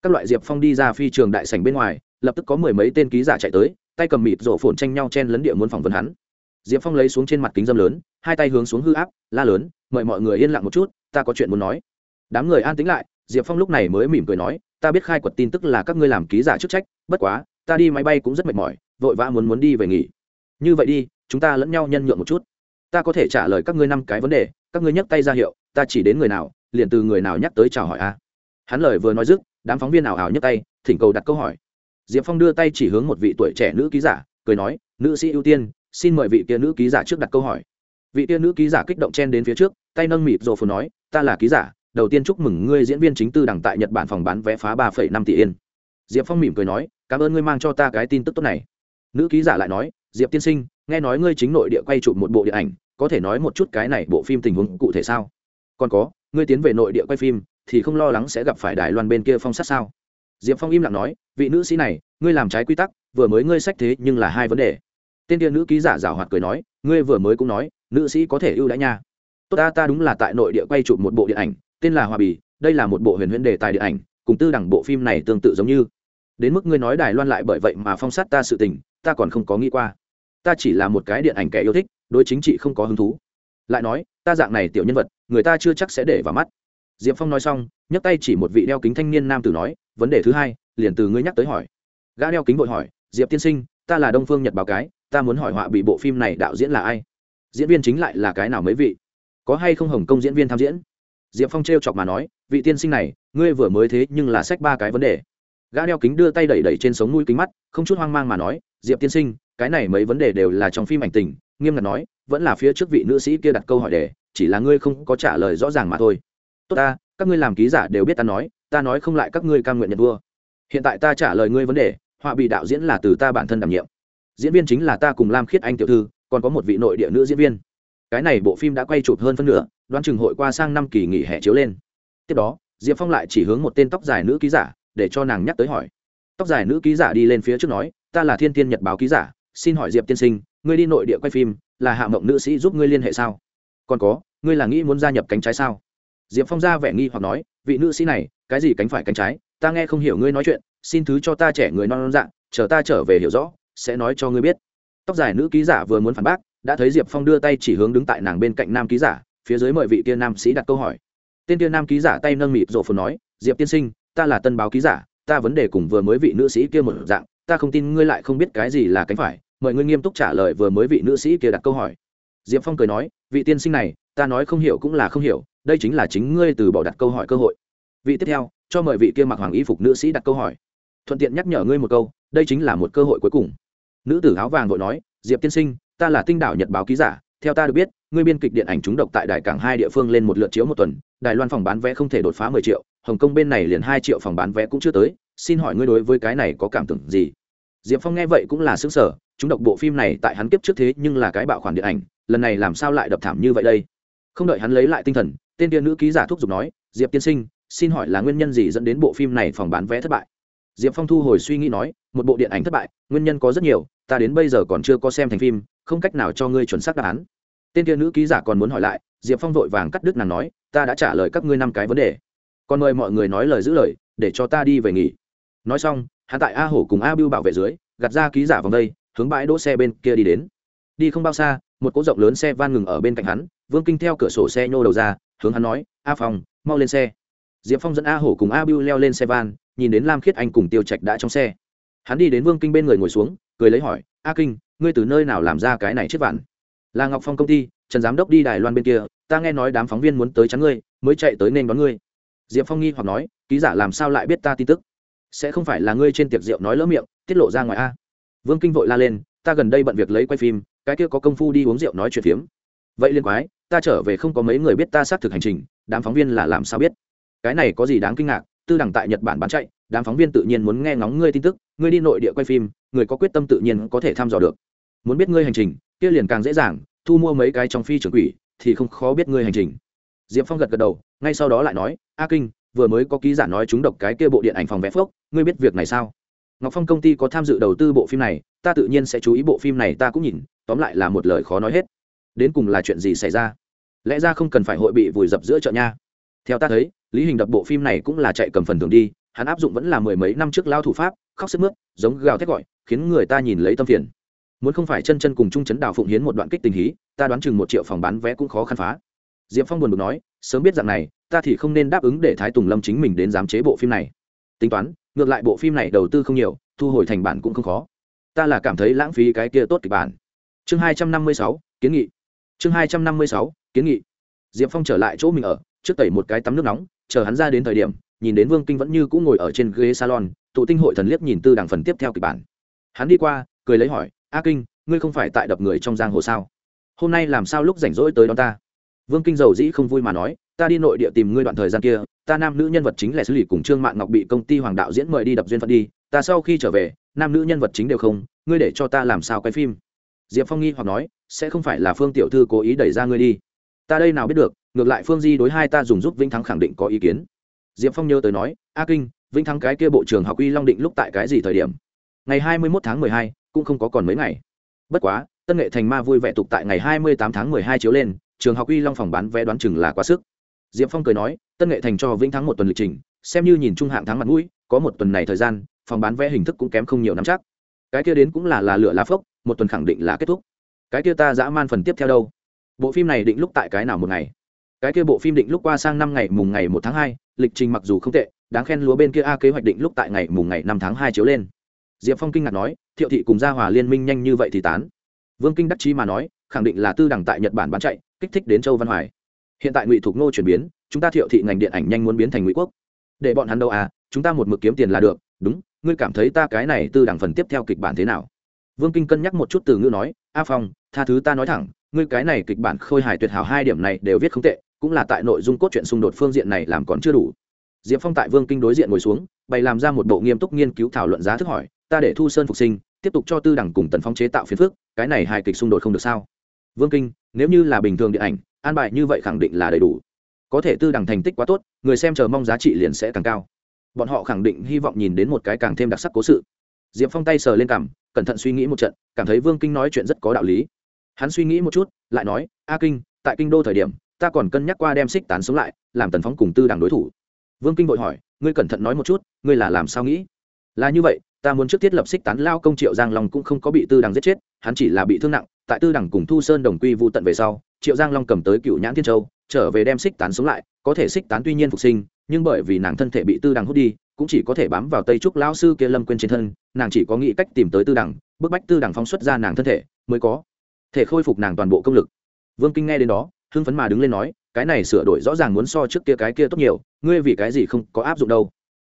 Các loại diệp phong đi ra phi trường đại sảnh bên ngoài, lập tức có mười mấy tên ký giả chạy tới, tay cầm mịt rổ phồn tranh nhau chen lấn địa muốn phỏng vấn hắn. Diệp phong lấy xuống trên mặt kính dâm lớn, hai tay hướng xuống hư áp, la lớn, mời mọi người yên lặng một chút ta có chuyện muốn nói. Đám người an tính lại, diệp phong lúc này mới mỉm cười nói, ta biết khai quật tin tức là các ngươi làm ký giả chức trách, bất quá, ta đi máy bay cũng rất mệt mỏi, vội vã muốn muốn đi về nghỉ. Như vậy đi, chúng ta lẫn nhau nhân nhượng một chút. Ta có thể trả lời các ngươi năm cái vấn đề, các ngươi nhắc tay ra hiệu, ta chỉ đến người nào, liền từ người nào nhắc tới chào hỏi a. Hắn lời vừa nói dứt, đám phóng viên ảo ảo nhấc tay, thỉnh cầu đặt câu hỏi. Diệp phong đưa tay chỉ hướng một vị tuổi trẻ nữ ký giả, cười nói, nữ sĩ ưu tiên, xin mời vị kia nữ ký giả trước đặt câu hỏi. Vị kia nữ ký giả kích động chen đến phía trước tay nâng mịt rồ phù nói, ta là ký giả, đầu tiên chúc mừng ngươi diễn viên chính tư đẳng tại nhật bản phòng bán vé phá ba phẩy năm tỷ yên. Diệp phong mỉm cười nói, cảm ơn ngươi mang cho ta cái tin tức tốt này. Nữ ký giả lại nói, diệp tiên sinh, nghe nói ngươi chính nội địa quay chụp một bộ điện ảnh, có thể nói một chút cái này bộ phim tình huống cụ thể sao? Còn có, ngươi tiến về nội địa quay phim, thì không lo lắng sẽ gặp phải đài loan bên kia phong sát sao? Diệp phong im lặng nói, vị nữ sĩ này, ngươi làm trái quy tắc, vừa mới ngươi sách thế nhưng là hai vấn đề. Tên tiên nữ ký giả giảo hoạt cười nói, ngươi vừa mới cũng nói, nữ sĩ có thể ưu đãi nha tốt ta ta đúng là tại nội địa quay chụp một bộ điện ảnh, tên là hòa bì, đây là một bộ huyền huyễn đề tài điện ảnh, cùng tư đẳng bộ phim này tương tự giống như. Đến mức ngươi nói đài loan lại bởi vậy mà phong sát ta sự tình, ta còn không có nghĩ qua. Ta chỉ là một cái điện ảnh kẻ yêu thích, đối chính trị không có hứng thú. Lại nói, ta dạng này tiểu nhân vật, người ta chưa chắc sẽ để vào mắt. Diệp phong nói xong, nhấc tay chỉ một vị đeo kính thanh niên nam tử nói, vấn đề thứ hai, liền từ ngươi nhắc tới hỏi. Gã đeo kính vội hỏi, diệp tiên sinh, ta là đông phương nhật báo cái, ta muốn hỏi họa bị bộ phim này đạo diễn là ai? Diễn viên chính lại là cái nào mấy vị? Có hay không hồng công diễn viên tham diễn? Diệp phong t r e o chọc mà nói, vị tiên sinh này, ngươi vừa mới thế nhưng là sách ba cái vấn đề. Gã đeo kính đưa tay đẩy đẩy trên sống mũi kính mắt, không chút hoang mang mà nói, diệp tiên sinh, cái này mấy vấn đề đều là trong phim ảnh tình, nghiêm ngặt nói, vẫn là phía trước vị nữ sĩ kia đặt câu hỏi đề chỉ là ngươi không có trả lời rõ ràng mà thôi. Tốt ta, các ngươi làm ký giả đều biết ta nói ta nói không lại các ngươi cam nguyện nhận vua. Hiện tại ta trả lời ngươi vấn đề, họa bị đạo diễn là từ ta bản thân đảm nhiệm. Diễn viên chính là ta cùng lam khiết anh tiểu thư, còn có một vị nội địa nữ diễn viên cái này bộ phim đã quay chụp hơn phân nửa, đoán chừng hội qua sang năm kỳ nghỉ hè chiếu lên. Tiếp đó, diệp phong lại chỉ hướng một tên tóc dài nữ ký giả, để cho nàng nhắc tới hỏi. Tóc dài nữ ký giả đi lên phía trước nói, ta là thiên tiên nhật báo ký giả, xin hỏi diệp tiên sinh, ngươi đi nội địa quay phim, là hạ mộng nữ sĩ giúp ngươi liên hệ sao? Còn có, ngươi là nghĩ muốn gia nhập cánh trái sao? Diệp phong ra vẻ nghi hoặc nói, vị nữ sĩ này, cái gì cánh phải cánh trái, ta nghe không hiểu ngươi nói chuyện, xin thứ cho ta trẻ người non non dạng chờ ta trở về hiểu rõ, sẽ nói cho ngươi biết. Tóc dài nữ ký giả vừa muốn phản bác đã thấy diệp phong đưa tay chỉ hướng đứng tại nàng bên cạnh nam ký giả, phía dưới mời vị tiên nam sĩ đặt câu hỏi. Tên tiên nam ký giả tay nâng mịt rộ phồn nói, diệp tiên sinh, ta là tân báo ký giả, ta vấn đề cùng vừa mới vị nữ sĩ kia một dạng, ta không tin ngươi lại không biết cái gì là cánh phải, mời ngươi nghiêm túc trả lời vừa mới vị nữ sĩ kia đặt câu hỏi. Diệp phong cười nói, vị tiên sinh này, ta nói không hiểu cũng là không hiểu, đây chính là chính ngươi từ bỏ đặt câu hỏi cơ hội. Vị tiếp theo, cho mời vị kia mặc hoàng y phục nữ sĩ đặt câu hỏi. Thuận tiện nhắc nhở ngươi một câu, đây chính là một cơ hội cuối cùng. Nữ tử áo vàng vội nói, diệp tiên sinh ta là tinh đảo nhật báo ký giả, theo ta được biết, ngươi biên kịch điện ảnh trúng độc tại đại cảng hai địa phương lên một lượt chiếu một tuần, đài loan phòng bán vé không thể đột phá mười triệu, hồng kông bên này liền hai triệu phòng bán vé cũng chưa tới, xin hỏi ngươi đối với cái này có cảm tưởng gì? Diệp phong nghe vậy cũng là xứng sở chúng độc bộ phim này tại hắn kiếp trước thế nhưng là cái bạo khoản điện ảnh, lần này làm sao lại đập thảm như vậy đây? Không đợi hắn lấy lại tinh thần, tên tiên nữ ký giả thúc giục nói, diệp tiên sinh, xin hỏi là nguyên nhân gì dẫn đến bộ phim này phòng bán vé thất bại? Diệp phong thu hồi suy nghĩ nói, một bộ điện ảnh thất bại, nguyên nhân có rất nhiều, ta đến bây giờ còn chưa có xem thành phim, không cách nào cho ngươi chuẩn xác đáp án. Tên tiên nữ ký giả còn muốn hỏi lại, diệp phong vội vàng cắt đứt nàng nói, ta đã trả lời các ngươi năm cái vấn đề. Còn mời mọi người nói lời giữ lời, để cho ta đi về nghỉ. Nói xong, hắn tại a hổ cùng a bưu bảo vệ dưới, gạt ra ký giả vòng đây, hướng bãi đỗ xe bên kia đi đến. Đi không bao xa, một cỗ rộng lớn xe van ngừng ở bên cạnh hắn, vương kinh theo cửa sổ xe nhô đầu ra, hướng hắn nói, a phong, mau lên xe. Diệp phong dẫn a hổ cùng a bưu leo lên xe van nhìn đến lam khiết anh cùng tiêu trạch đã trong xe. Hắn đi đến vương kinh bên người ngồi xuống, cười lấy hỏi, a kinh, ngươi từ nơi nào làm ra cái này chiếc vạn? Là ngọc phong công ty, trần giám đốc đi đài loan bên kia, ta nghe nói đám phóng viên muốn tới chắn ngươi, mới chạy tới nên đón ngươi. Diệp phong nghi hoặc nói, ký giả làm sao lại biết ta tin tức? Sẽ không phải là ngươi trên tiệc rượu nói lỡ miệng, tiết lộ ra ngoài a. Vương kinh vội la lên, ta gần đây bận việc lấy quay phim, cái kia có công phu đi uống rượu nói chuyện phiếm. Vậy liên quái, ta trở về không có mấy người biết ta xác thực hành trình, đám phóng viên là làm sao biết? Cái này có gì đáng kinh ngạc? Tư đẳng tại nhật bản bán chạy, đám phóng viên tự nhiên muốn nghe ngóng ngươi tin tức, ngươi đi nội địa quay phim, người có quyết tâm tự nhiên có thể thăm dò được. Muốn biết ngươi hành trình, kia liền càng dễ dàng, thu mua mấy cái trong phi trưởng quỷ, thì không khó biết ngươi hành trình. Diệp phong gật gật đầu, ngay sau đó lại nói, a kinh, vừa mới có ký giả nói chúng độc cái kia bộ điện ảnh phòng vẽ phước ngươi biết việc này sao? Ngọc phong công ty có tham dự đầu tư bộ phim này, ta tự nhiên sẽ chú ý bộ phim này ta cũng nhìn, tóm lại là một lời khó nói hết. Đến cùng là chuyện gì xảy ra? Lẽ ra không cần phải hội bị vùi dập giữa chợ nha theo ta thấy, lý hình đập bộ phim này cũng là chạy cầm phần thường đi, hắn áp dụng vẫn là mười mấy năm trước lao thủ pháp, khóc sức mướt, giống gào thét gọi, khiến người ta nhìn lấy tâm phiền. Muốn không phải chân chân cùng trung chấn đào phụng hiến một đoạn kích tình hí, ta đoán chừng một triệu phòng bán vé cũng khó khăn phá. Diệp phong buồn bực nói, sớm biết dạng này, ta thì không nên đáp ứng để thái tùng lâm chính mình đến giám chế bộ phim này. Tính toán, ngược lại bộ phim này đầu tư không nhiều, thu hồi thành bản cũng không khó. Ta là cảm thấy lãng phí cái kia tốt kịch bản. Chương hai trăm năm mươi sáu, kiến nghị. Chương hai trăm năm mươi sáu, kiến nghị. Diệp phong trở lại chỗ mình ở trước tẩy một cái tắm nước nóng, chờ hắn ra đến thời điểm, nhìn đến vương kinh vẫn như cũng ngồi ở trên ghế salon, tụ tinh hội thần liếc nhìn tư đảng phần tiếp theo kịch bản. Hắn đi qua, cười lấy hỏi, a kinh, ngươi không phải tại đập người trong giang hồ sao? Hôm nay làm sao lúc rảnh rỗi tới đón ta? Vương kinh dầu dĩ không vui mà nói, ta đi nội địa tìm ngươi đoạn thời gian kia, ta nam nữ nhân vật chính là xử lý cùng trương mạng ngọc bị công ty hoàng đạo diễn mời đi đập duyên phận đi, ta sau khi trở về, nam nữ nhân vật chính đều không, ngươi để cho ta làm sao quay phim? Diệp phong nghi hoặc nói, sẽ không phải là phương tiểu thư cố ý đẩy ra ngươi đi. Ta đây nào biết được ngược lại phương di đối hai ta dùng giúp vĩnh thắng khẳng định có ý kiến. Diệp phong nhớ tới nói, a kinh, vĩnh thắng cái kia bộ trường học Y long định lúc tại cái gì thời điểm? Ngày hai mươi mốt tháng mười hai, cũng không có còn mấy ngày. Bất quá, tân nghệ thành ma vui vẻ tục tại ngày hai mươi tám tháng mười hai chiếu lên, trường học Y long phòng bán vé đoán chừng là quá sức. Diệp phong cười nói, tân nghệ thành cho vĩnh thắng một tuần lịch trình, xem như nhìn trung hạng tháng mặt mũi, có một tuần này thời gian, phòng bán vé hình thức cũng kém không nhiều năm chắc. Cái kia đến cũng là là lửa lá phốc, một tuần khẳng định là kết thúc. Cái kia ta dã man phần tiếp theo đâu? Bộ phim này định lúc tại cái nào một ngày? Cái kia bộ phim định lúc qua sang năm ngày mùng ngày một tháng hai, lịch trình mặc dù không tệ, đáng khen lúa bên kia a kế hoạch định lúc tại ngày mùng ngày năm tháng hai chiếu lên. Diệp phong kinh ngạc nói, thiệu thị cùng gia hòa liên minh nhanh như vậy thì tán. Vương kinh đắc chí mà nói, khẳng định là tư đẳng tại nhật bản bán chạy, kích thích đến châu văn hoài. Hiện tại ngụy thục nô chuyển biến, chúng ta thiệu thị ngành điện ảnh nhanh muốn biến thành ngụy quốc. Để bọn hắn đâu à chúng ta một mực kiếm tiền là được, đúng, ngươi cảm thấy ta cái này tư đẳng phần tiếp theo kịch bản thế nào? Vương kinh cân nhắc một chút từ ngữ nói, a phong, tha thứ ta nói thẳng, ngươi cái này kịch bản khôi hài tuyệt hảo hai điểm này đều viết không tệ cũng là tại nội dung cốt truyện xung đột phương diện này làm còn chưa đủ. Diệp phong tại vương kinh đối diện ngồi xuống, bày làm ra một bộ nghiêm túc nghiên cứu thảo luận giá thức hỏi, ta để thu sơn phục sinh, tiếp tục cho tư đẳng cùng tần phong chế tạo phiền phức, cái này hài kịch xung đột không được sao? Vương kinh, nếu như là bình thường điện ảnh, an bài như vậy khẳng định là đầy đủ. Có thể tư đẳng thành tích quá tốt, người xem chờ mong giá trị liền sẽ càng cao. Bọn họ khẳng định hy vọng nhìn đến một cái càng thêm đặc sắc cố sự. Diệp phong tay sờ lên cằm, cẩn thận suy nghĩ một trận, cảm thấy vương kinh nói chuyện rất có đạo lý. Hắn suy nghĩ một chút, lại nói, a kinh, tại kinh đô thời điểm ta còn cân nhắc qua đem xích tán sống lại, làm tần phóng cùng tư đảng đối thủ. Vương kinh vội hỏi, ngươi cẩn thận nói một chút, ngươi là làm sao nghĩ? Là như vậy, ta muốn trước thiết lập xích tán lao công triệu giang long cũng không có bị tư đằng giết chết, hắn chỉ là bị thương nặng, tại tư đằng cùng thu sơn đồng quy vụ tận về sau, triệu giang long cầm tới cựu nhãn thiên châu, trở về đem xích tán sống lại, có thể xích tán tuy nhiên phục sinh, nhưng bởi vì nàng thân thể bị tư đằng hút đi, cũng chỉ có thể bám vào tây trúc lão sư kia lâm quên trên thân, nàng chỉ có nghĩ cách tìm tới tư đằng bức bách tư đằng phóng xuất ra nàng thân thể, mới có thể khôi phục nàng toàn bộ công lực. Vương kinh nghe đến đó hưng phấn mà đứng lên nói, cái này sửa đổi rõ ràng muốn so trước kia cái kia tốt nhiều, ngươi vì cái gì không có áp dụng đâu?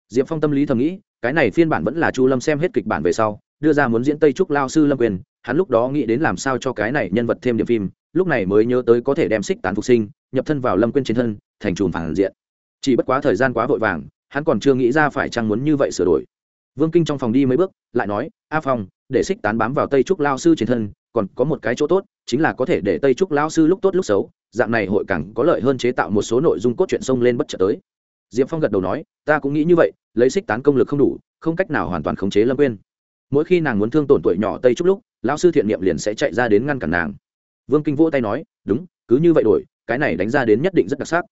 Diệp phong tâm lý thầm nghĩ, cái này phiên bản vẫn là chu lâm xem hết kịch bản về sau, đưa ra muốn diễn tây trúc lao sư lâm quyền, hắn lúc đó nghĩ đến làm sao cho cái này nhân vật thêm điểm phim, lúc này mới nhớ tới có thể đem xích tán phục sinh, nhập thân vào lâm quyên trên thân, thành chùm phản diện. Chỉ bất quá thời gian quá vội vàng, hắn còn chưa nghĩ ra phải chăng muốn như vậy sửa đổi. Vương kinh trong phòng đi mấy bước, lại nói, a phong, để xích tán bám vào tây trúc lao sư trên thân, còn có một cái chỗ tốt, chính là có thể để tây trúc lao sư lúc tốt lúc xấu dạng này hội càng có lợi hơn chế tạo một số nội dung cốt truyện sông lên bất chợt tới. Diệp phong gật đầu nói, ta cũng nghĩ như vậy, lấy xích tán công lực không đủ, không cách nào hoàn toàn khống chế lâm quyên. Mỗi khi nàng muốn thương tổn tuổi nhỏ tây trúc lúc, lão sư thiện niệm liền sẽ chạy ra đến ngăn cản nàng. Vương kinh vỗ tay nói, đúng, cứ như vậy đổi, cái này đánh ra đến nhất định rất đặc sắc.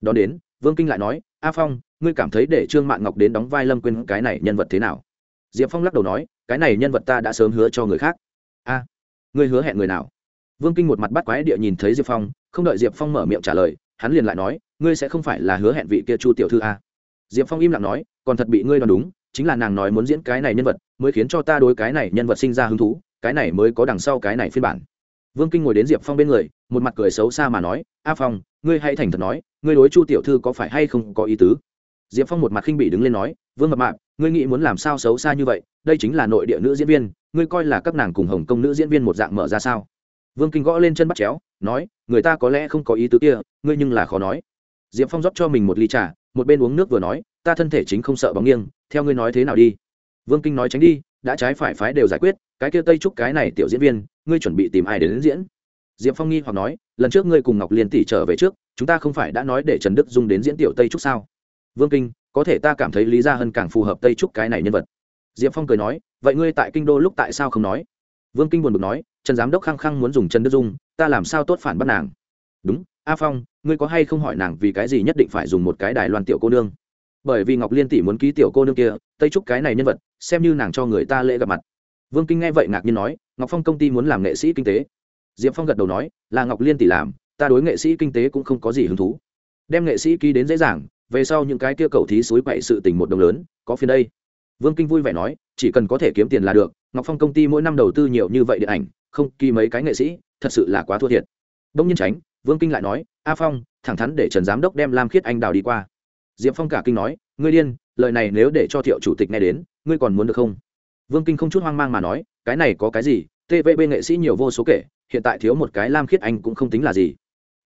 Đón đến, vương kinh lại nói, a phong, ngươi cảm thấy để trương mạn ngọc đến đóng vai lâm quyên cái này nhân vật thế nào? Diệp phong lắc đầu nói, cái này nhân vật ta đã sớm hứa cho người khác. A, ngươi hứa hẹn người nào? Vương kinh một mặt bắt quái địa nhìn thấy diệp phong không đợi diệp phong mở miệng trả lời, hắn liền lại nói, ngươi sẽ không phải là hứa hẹn vị kia chu tiểu thư a? Diệp phong im lặng nói, còn thật bị ngươi đoán đúng, chính là nàng nói muốn diễn cái này nhân vật, mới khiến cho ta đối cái này nhân vật sinh ra hứng thú, cái này mới có đằng sau cái này phiên bản. Vương kinh ngồi đến diệp phong bên người, một mặt cười xấu xa mà nói, a phong, ngươi hãy thành thật nói, ngươi đối chu tiểu thư có phải hay không có ý tứ? Diệp phong một mặt khinh bị đứng lên nói, vương mập mạp, ngươi nghĩ muốn làm sao xấu xa như vậy, đây chính là nội địa nữ diễn viên, ngươi coi là các nàng cùng hồng công nữ diễn viên một dạng mở ra sao? Vương kinh gõ lên chân bắt chéo nói người ta có lẽ không có ý tứ kia ngươi nhưng là khó nói. Diệp phong rót cho mình một ly trà một bên uống nước vừa nói ta thân thể chính không sợ bóng nghiêng theo ngươi nói thế nào đi. Vương kinh nói tránh đi đã trái phải phái đều giải quyết cái kia tây trúc cái này tiểu diễn viên ngươi chuẩn bị tìm ai đến, đến diễn? Diệp phong nghi hoặc nói lần trước ngươi cùng ngọc liên tỷ trở về trước chúng ta không phải đã nói để trần đức dung đến diễn tiểu tây trúc sao? Vương kinh có thể ta cảm thấy lý gia hân càng phù hợp tây trúc cái này nhân vật. Diệp phong cười nói vậy ngươi tại kinh đô lúc tại sao không nói? Vương kinh buồn bực nói trần giám đốc khăng khăng muốn dùng trần đức dung, ta làm sao tốt phản bắt nàng? Đúng, a phong, ngươi có hay không hỏi nàng vì cái gì nhất định phải dùng một cái đài loan tiểu cô nương? Bởi vì ngọc liên tỷ muốn ký tiểu cô nương kia, tây trúc cái này nhân vật, xem như nàng cho người ta lễ gặp mặt. Vương kinh nghe vậy ngạc nhiên nói, ngọc phong công ty muốn làm nghệ sĩ kinh tế. Diệp phong gật đầu nói, là ngọc liên tỷ làm, ta đối nghệ sĩ kinh tế cũng không có gì hứng thú. Đem nghệ sĩ ký đến dễ dàng, về sau những cái kia cầu thí suối quậy sự tình một đồng lớn, có phiền đây. Vương kinh vui vẻ nói, chỉ cần có thể kiếm tiền là được, ngọc phong công ty mỗi năm đầu tư nhiều như vậy điện ảnh không kỳ mấy cái nghệ sĩ thật sự là quá thua thiệt. Đông nhiên tránh vương kinh lại nói a phong thẳng thắn để trần giám đốc đem lam khiết anh đào đi qua. Diệp phong cả kinh nói ngươi điên lời này nếu để cho thiệu chủ tịch nghe đến ngươi còn muốn được không? Vương kinh không chút hoang mang mà nói cái này có cái gì? Tvb nghệ sĩ nhiều vô số kể hiện tại thiếu một cái lam khiết anh cũng không tính là gì.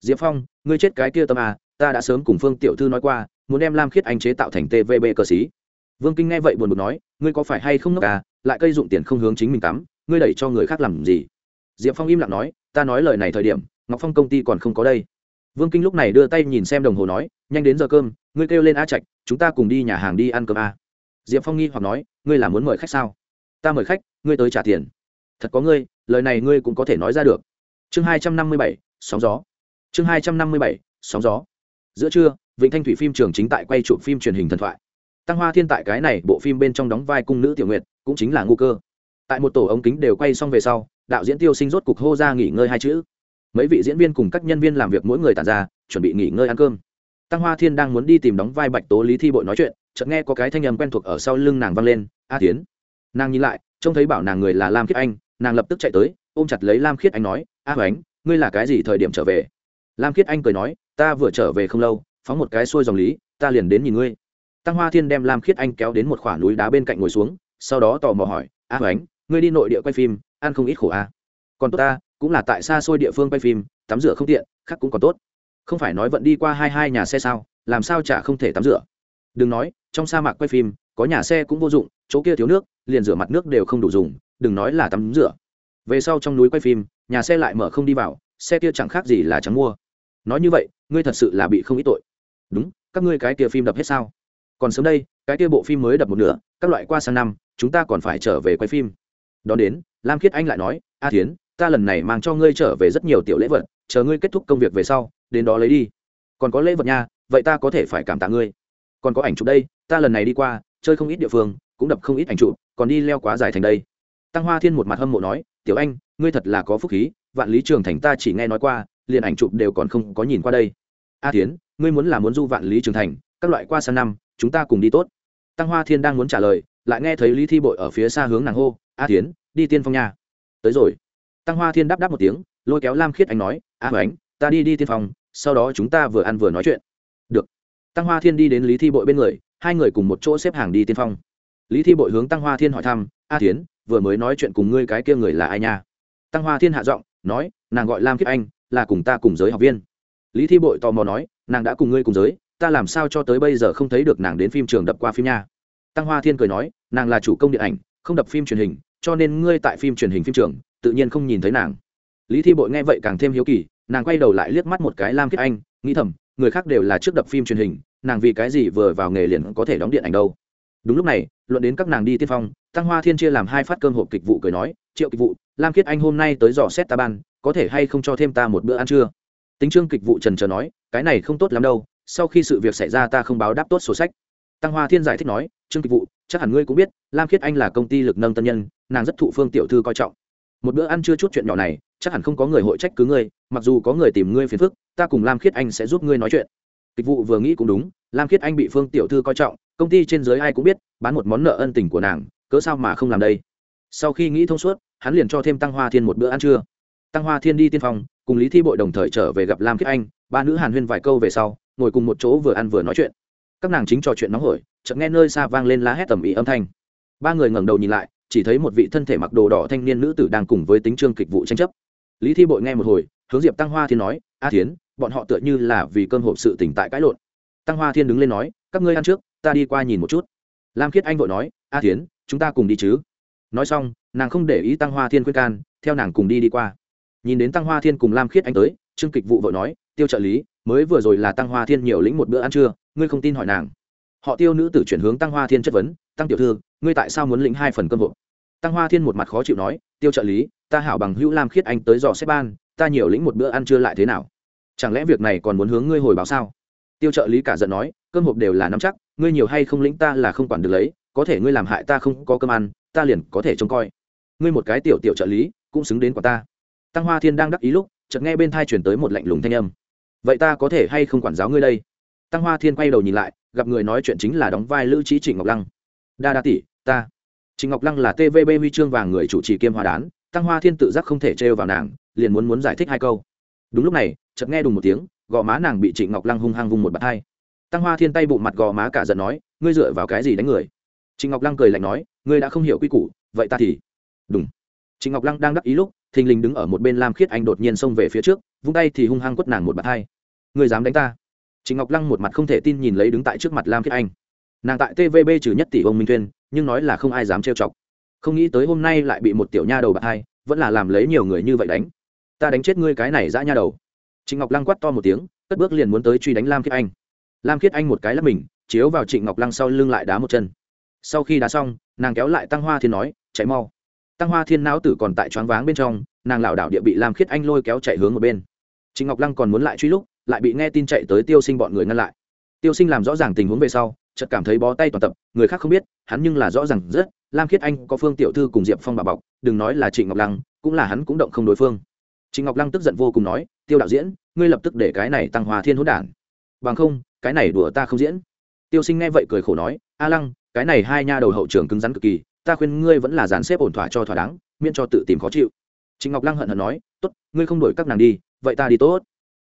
Diệp phong ngươi chết cái kia tâm à ta đã sớm cùng phương tiểu thư nói qua muốn đem lam khiết anh chế tạo thành tvb cơ sĩ. Vương kinh nghe vậy buồn bực nói ngươi có phải hay không ngốc à? Lại cây dụng tiền không hướng chính mình tắm, ngươi đẩy cho người khác làm gì? Diệp phong im lặng nói, ta nói lời này thời điểm, ngọc phong công ty còn không có đây. Vương kinh lúc này đưa tay nhìn xem đồng hồ nói, nhanh đến giờ cơm, ngươi kêu lên a trạch, chúng ta cùng đi nhà hàng đi ăn cơm a. Diệp phong nghi hoặc nói, ngươi là muốn mời khách sao? Ta mời khách, ngươi tới trả tiền. Thật có ngươi, lời này ngươi cũng có thể nói ra được. Chương hai trăm năm mươi bảy, sóng gió. Chương hai trăm năm mươi bảy, sóng gió. Giữa trưa, vịnh thanh thủy phim trường chính tại quay chụp phim truyền hình thần thoại. Tăng hoa thiên tại cái này bộ phim bên trong đóng vai cung nữ tiểu nguyệt, cũng chính là ngu cơ. Tại một tổ ống kính đều quay xong về sau đạo diễn tiêu sinh rốt cục hô ra nghỉ ngơi hai chữ. Mấy vị diễn viên cùng các nhân viên làm việc mỗi người tàn ra, chuẩn bị nghỉ ngơi ăn cơm. Tăng hoa thiên đang muốn đi tìm đóng vai bạch tố lý thi bội nói chuyện, chợt nghe có cái thanh âm quen thuộc ở sau lưng nàng vang lên, a tiến. Nàng nhìn lại, trông thấy bảo nàng người là lam khiết anh, nàng lập tức chạy tới, ôm chặt lấy lam khiết anh nói, a hoánh, ngươi là cái gì thời điểm trở về? Lam khiết anh cười nói, ta vừa trở về không lâu, phóng một cái xuôi dòng lý, ta liền đến nhìn ngươi. Tăng hoa thiên đem lam khiết anh kéo đến một khoảng núi đá bên cạnh ngồi xuống, sau đó tò mò hỏi, a hoánh, ngươi đi nội địa quay phim ăn không ít khổ a còn tốt ta, cũng là tại xa xôi địa phương quay phim, tắm rửa không tiện, khác cũng còn tốt. Không phải nói vận đi qua hai hai nhà xe sao, làm sao chả không thể tắm rửa. Đừng nói, trong sa mạc quay phim, có nhà xe cũng vô dụng, chỗ kia thiếu nước, liền rửa mặt nước đều không đủ dùng, đừng nói là tắm rửa. Về sau trong núi quay phim, nhà xe lại mở không đi vào, xe kia chẳng khác gì là trắng mua. Nói như vậy, ngươi thật sự là bị không ít tội. Đúng, các ngươi cái kia phim đập hết sao? Còn sớm đây, cái kia bộ phim mới đập một nửa, các loại qua sang năm, chúng ta còn phải trở về quay phim đón đến, lam khiết anh lại nói, a thiến, ta lần này mang cho ngươi trở về rất nhiều tiểu lễ vật, chờ ngươi kết thúc công việc về sau, đến đó lấy đi. Còn có lễ vật nha, vậy ta có thể phải cảm tạ ngươi. Còn có ảnh chụp đây, ta lần này đi qua, chơi không ít địa phương, cũng đập không ít ảnh chụp, còn đi leo quá dài thành đây. Tăng hoa thiên một mặt hâm mộ nói, tiểu anh, ngươi thật là có phúc khí, vạn lý trường thành ta chỉ nghe nói qua, liền ảnh chụp đều còn không có nhìn qua đây. A tiến ngươi muốn là muốn du vạn lý trường thành, các loại qua sang năm, chúng ta cùng đi tốt. Tăng hoa thiên đang muốn trả lời, lại nghe thấy lý thi bội ở phía xa hướng nàng hô a tiến đi tiên phong nha. Tới rồi. Tăng hoa thiên đáp đáp một tiếng, lôi kéo lam khiết anh nói, a ánh ta đi đi tiên phong, sau đó chúng ta vừa ăn vừa nói chuyện. Được. Tăng hoa thiên đi đến lý thi bội bên người, hai người cùng một chỗ xếp hàng đi tiên phong. Lý thi bội hướng tăng hoa thiên hỏi thăm, a tiến vừa mới nói chuyện cùng ngươi cái kia người là ai nha? Tăng hoa thiên hạ giọng, nói, nàng gọi lam khiết anh, là cùng ta cùng giới học viên. Lý thi bội tò mò nói, nàng đã cùng ngươi cùng giới, ta làm sao cho tới bây giờ không thấy được nàng đến phim trường đập qua phim nha? Tăng hoa thiên cười nói, nàng là chủ công điện ảnh không đập phim truyền hình, cho nên ngươi tại phim truyền hình phim trường, tự nhiên không nhìn thấy nàng. Lý thi bội nghe vậy càng thêm hiếu kỳ, nàng quay đầu lại liếc mắt một cái lam kiết anh, nghĩ thầm, người khác đều là trước đập phim truyền hình, nàng vì cái gì vừa vào nghề liền có thể đóng điện ảnh đâu. Đúng lúc này, luận đến các nàng đi tiên phong, tăng hoa thiên chia làm hai phát cơm hộp kịch vụ cười nói, triệu kịch vụ, lam kiết anh hôm nay tới dò xét ta ban, có thể hay không cho thêm ta một bữa ăn trưa? Tính trương kịch vụ trần trờ nói, cái này không tốt lắm đâu, sau khi sự việc xảy ra ta không báo đáp tốt sổ sách. Tăng hoa thiên giải thích nói trương kịch vụ chắc hẳn ngươi cũng biết, lam khiết anh là công ty lực nâng tân nhân, nàng rất thụ phương tiểu thư coi trọng. Một bữa ăn chưa chút chuyện nhỏ này, chắc hẳn không có người hội trách cứ ngươi, mặc dù có người tìm ngươi phiền phức, ta cùng lam khiết anh sẽ giúp ngươi nói chuyện. Kịch vụ vừa nghĩ cũng đúng, lam khiết anh bị phương tiểu thư coi trọng, công ty trên dưới ai cũng biết, bán một món nợ ân tình của nàng, cớ sao mà không làm đây? Sau khi nghĩ thông suốt, hắn liền cho thêm tăng hoa thiên một bữa ăn trưa. Tăng hoa thiên đi tiên phong cùng lý thi bội đồng thời trở về gặp lam khiết anh, ba nữ hàn huyên vài câu về sau, ngồi cùng một chỗ vừa ăn vừa nói chuyện các nàng chính trò chuyện nóng hổi, chợt nghe nơi xa vang lên lá hét tầm ý âm thanh. Ba người ngẩng đầu nhìn lại, chỉ thấy một vị thân thể mặc đồ đỏ thanh niên nữ tử đang cùng với tính trương kịch vụ tranh chấp. Lý thi bội nghe một hồi, hướng diệp tăng hoa thiên nói, a thiến, bọn họ tựa như là vì cơm hộp sự tỉnh tại cãi lộn. Tăng hoa thiên đứng lên nói, các ngươi ăn trước, ta đi qua nhìn một chút. Lam khiết anh vội nói, a thiến, chúng ta cùng đi chứ. Nói xong, nàng không để ý tăng hoa thiên khuyên can, theo nàng cùng đi đi qua. Nhìn đến tăng hoa thiên cùng lam khiết anh tới, trương kịch vụ vội nói, tiêu trợ lý, mới vừa rồi là tăng hoa thiên nhiều lĩnh một bữa ăn trưa ngươi không tin hỏi nàng. Họ tiêu nữ tử chuyển hướng tăng hoa thiên chất vấn, tăng tiểu thư, ngươi tại sao muốn lĩnh hai phần cơm hộ tăng hoa thiên một mặt khó chịu nói, tiêu trợ lý, ta hảo bằng hữu lam khiết anh tới dò xếp ban, ta nhiều lĩnh một bữa ăn trưa lại thế nào? Chẳng lẽ việc này còn muốn hướng ngươi hồi báo sao? Tiêu trợ lý cả giận nói, cơm hộp đều là nắm chắc, ngươi nhiều hay không lĩnh ta là không quản được lấy, có thể ngươi làm hại ta không có cơm ăn, ta liền có thể trông coi. Ngươi một cái tiểu tiểu trợ lý, cũng xứng đến quả ta. Tăng hoa thiên đang đắc ý lúc, chợt nghe bên thai chuyển tới một lạnh lùng thanh âm. Vậy ta có thể hay không quản giáo ngươi đây? Tăng hoa thiên quay đầu nhìn lại, gặp người nói chuyện chính là đóng vai lữ trí trịnh ngọc lăng. Đa đa tỷ, ta. Trịnh ngọc lăng là tvb huy chương vàng người chủ trì kiêm hoa đán, tăng hoa thiên tự giác không thể trêu vào nàng, liền muốn muốn giải thích hai câu. Đúng lúc này, chợt nghe đùng một tiếng, gò má nàng bị trịnh ngọc lăng hung hăng vung một bạt hai. Tăng hoa thiên tay bộ mặt gò má cả giận nói, ngươi dựa vào cái gì đánh người? Trịnh ngọc lăng cười lạnh nói, ngươi đã không hiểu quy củ, vậy ta thì đúng trịnh ngọc lăng đang đắc ý lúc, thình lình đứng ở một bên lam khiết anh đột nhiên xông về phía trước, vung tay thì hung hăng quất nàng một bạt hai. Ngươi dám đánh ta? Trịnh ngọc lăng một mặt không thể tin nhìn lấy đứng tại trước mặt lam khiết anh. Nàng tại tvb trừ nhất tỷ ông minh tuyên nhưng nói là không ai dám trêu chọc. Không nghĩ tới hôm nay lại bị một tiểu nha đầu bạc hai, vẫn là làm lấy nhiều người như vậy đánh. Ta đánh chết ngươi cái này dã nha đầu. Trịnh ngọc lăng quát to một tiếng, cất bước liền muốn tới truy đánh lam khiết anh. Lam khiết anh một cái là mình, chiếu vào trịnh ngọc lăng sau lưng lại đá một chân. Sau khi đá xong, nàng kéo lại tăng hoa thiên nói, chạy mau. Tăng hoa thiên não tử còn tại choáng váng bên trong, nàng lảo đảo địa bị lam khiết anh lôi kéo chạy hướng một bên. Trịnh ngọc lăng còn muốn lại truy lúc lại bị nghe tin chạy tới tiêu sinh bọn người ngăn lại. Tiêu sinh làm rõ ràng tình huống về sau, chợt cảm thấy bó tay toàn tập, người khác không biết, hắn nhưng là rõ ràng rất, lam khiết anh có phương tiểu thư cùng diệp phong bà bọc, đừng nói là trịnh ngọc lăng, cũng là hắn cũng động không đối phương. Trịnh ngọc lăng tức giận vô cùng nói, tiêu đạo diễn, ngươi lập tức để cái này tăng hòa thiên hỗn đản. Bằng không, cái này đùa ta không diễn. Tiêu sinh nghe vậy cười khổ nói, a lăng, cái này hai nha đầu hậu trường cứng rắn cực kỳ, ta khuyên ngươi vẫn là dàn xếp ổn thỏa cho thỏa đáng, miễn cho tự tìm khó chịu. Trịnh ngọc lăng hận hận nói, tốt, ngươi không đổi các nàng đi, vậy ta đi tốt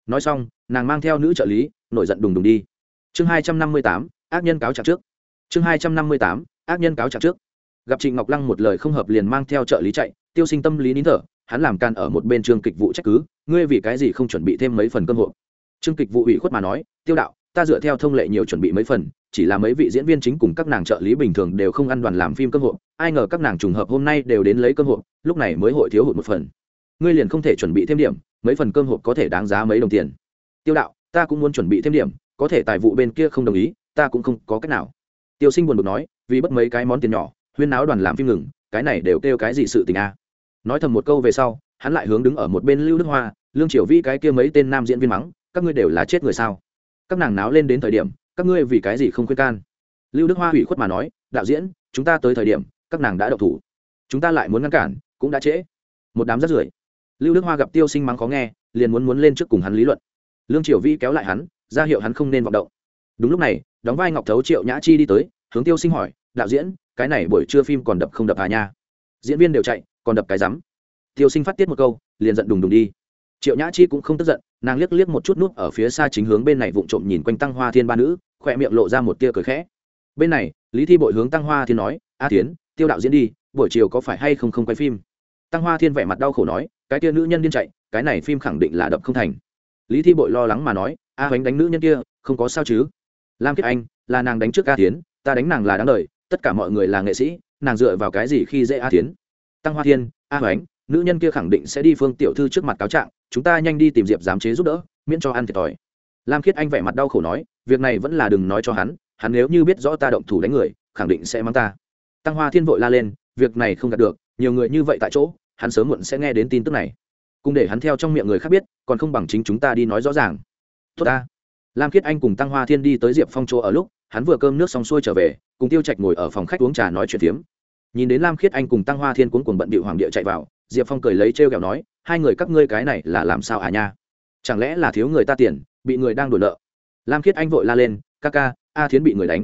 nói xong, nàng mang theo nữ trợ lý, nổi giận đùng đùng đi. Chương hai trăm năm mươi tám, ác nhân cáo trạng trước. Chương hai trăm năm mươi tám, ác nhân cáo trạng trước. Gặp trịnh ngọc lăng một lời không hợp liền mang theo trợ lý chạy, tiêu sinh tâm lý nín thở, hắn làm can ở một bên trương kịch vụ trách cứ, ngươi vì cái gì không chuẩn bị thêm mấy phần cơm hộp? Trương kịch vụ ủy khuất mà nói, tiêu đạo, ta dựa theo thông lệ nhiều chuẩn bị mấy phần, chỉ là mấy vị diễn viên chính cùng các nàng trợ lý bình thường đều không ăn đoàn làm phim cơm hộp, ai ngờ các nàng trùng hợp hôm nay đều đến lấy cơm hộp, lúc này mới hội thiếu hụt một phần. Ngươi liền không thể chuẩn bị thêm điểm mấy phần cơm hộp có thể đáng giá mấy đồng tiền. Tiêu đạo, ta cũng muốn chuẩn bị thêm điểm, có thể tài vụ bên kia không đồng ý, ta cũng không có cách nào. Tiêu sinh buồn bực nói, vì bất mấy cái món tiền nhỏ, huyên náo đoàn làm phim ngừng, cái này đều kêu cái gì sự tình a? Nói thầm một câu về sau, hắn lại hướng đứng ở một bên lưu đức hoa, lương triều vi cái kia mấy tên nam diễn viên mắng, các ngươi đều là chết người sao? Các nàng náo lên đến thời điểm, các ngươi vì cái gì không khuyên can? Lưu đức hoa hủy khuất mà nói, đạo diễn, chúng ta tới thời điểm, các nàng đã độc thủ. Chúng ta lại muốn ngăn cản, cũng đã trễ. Một đám rất rưởi lưu đức hoa gặp tiêu sinh mắng khó nghe, liền muốn muốn lên trước cùng hắn lý luận. Lương triều vi kéo lại hắn, ra hiệu hắn không nên vọng động. Đúng lúc này, đóng vai ngọc thấu triệu nhã chi đi tới, hướng tiêu sinh hỏi, đạo diễn, cái này buổi trưa phim còn đập không đập hà nha? Diễn viên đều chạy, còn đập cái rắm. Tiêu sinh phát tiết một câu, liền giận đùng đùng đi. Triệu nhã chi cũng không tức giận, nàng liếc liếc một chút nút ở phía xa chính hướng bên này vụng trộm nhìn quanh tăng hoa thiên ba nữ, khỏe miệng lộ ra một tia cười khẽ. Bên này, lý thi bội hướng tăng hoa thiên nói, a tiến tiêu đạo diễn đi, buổi chiều có phải hay không không quay phim? Tăng hoa thiên vẻ mặt đau khổ nói, cái kia nữ nhân điên chạy, cái này phim khẳng định là đập không thành. Lý thi bội lo lắng mà nói, a hoánh đánh nữ nhân kia, không có sao chứ? Lam kiết anh, là nàng đánh trước a tiến ta đánh nàng là đáng đời, tất cả mọi người là nghệ sĩ, nàng dựa vào cái gì khi dễ a tiến tăng hoa thiên, a hoánh, nữ nhân kia khẳng định sẽ đi phương tiểu thư trước mặt cáo trạng, chúng ta nhanh đi tìm diệp giám chế giúp đỡ, miễn cho ăn thiệt thòi. Lam khiết anh vẻ mặt đau khổ nói, việc này vẫn là đừng nói cho hắn hắn nếu như biết rõ ta động thủ đánh người, khẳng định sẽ mang ta. Tăng hoa thiên vội la lên, việc này không đạt được nhiều người như vậy tại chỗ, hắn sớm muộn sẽ nghe đến tin tức này. Cùng để hắn theo trong miệng người khác biết, còn không bằng chính chúng ta đi nói rõ ràng. Tốt ta. Lam khiết anh cùng tăng hoa thiên đi tới diệp phong chỗ ở lúc, hắn vừa cơm nước xong xuôi trở về, cùng tiêu trạch ngồi ở phòng khách uống trà nói chuyện phiếm. Nhìn đến lam khiết anh cùng tăng hoa thiên cuốn cuồng bận bịu hoàng địa chạy vào, diệp phong cười lấy t r e o kẹo nói, hai người các ngươi cái này là làm sao à nha? Chẳng lẽ là thiếu người ta tiền, bị người đang đổi nợ? Lam khiết anh vội la lên, ca ca, a thiến bị người đánh.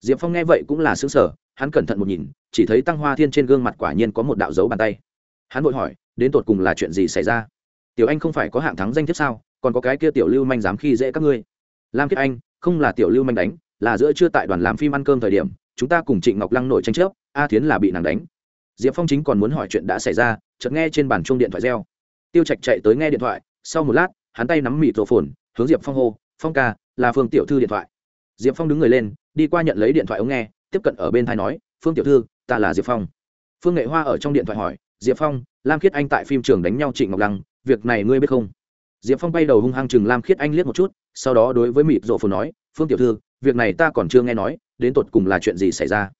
Diệp phong nghe vậy cũng là xứng sở hắn cẩn thận một nhìn, chỉ thấy tăng hoa thiên trên gương mặt quả nhiên có một đạo dấu bàn tay. Hắn vội hỏi, đến tột cùng là chuyện gì xảy ra? Tiểu anh không phải có hạng thắng danh thiếp sao, còn có cái kia tiểu lưu manh dám khi dễ các ngươi. Lam kiếp anh, không là tiểu lưu manh đánh, là giữa chưa tại đoàn làm phim ăn cơm thời điểm, chúng ta cùng trịnh ngọc lăng nổi tranh chấp, a thiến là bị nàng đánh. Diệp phong chính còn muốn hỏi chuyện đã xảy ra, chợt nghe trên bàn chuông điện thoại reo. Tiêu trạch chạy tới nghe điện thoại, sau một lát, hắn tay nắm mịt rổ phồn hướng diệp phong hô, phong ca, là phương tiểu thư điện thoại. Diệp phong đứng người lên, đi qua nhận lấy điện thoại ống nghe tiếp cận ở bên thai nói, phương tiểu thư, ta là diệp phong. Phương nghệ hoa ở trong điện thoại hỏi, diệp phong, lam khiết anh tại phim trường đánh nhau trịnh ngọc lăng, việc này ngươi biết không? Diệp phong bay đầu hung hăng chừng lam khiết anh liếc một chút, sau đó đối với mịt rộ phồn nói, phương tiểu thư, việc này ta còn chưa nghe nói, đến tột cùng là chuyện gì xảy ra?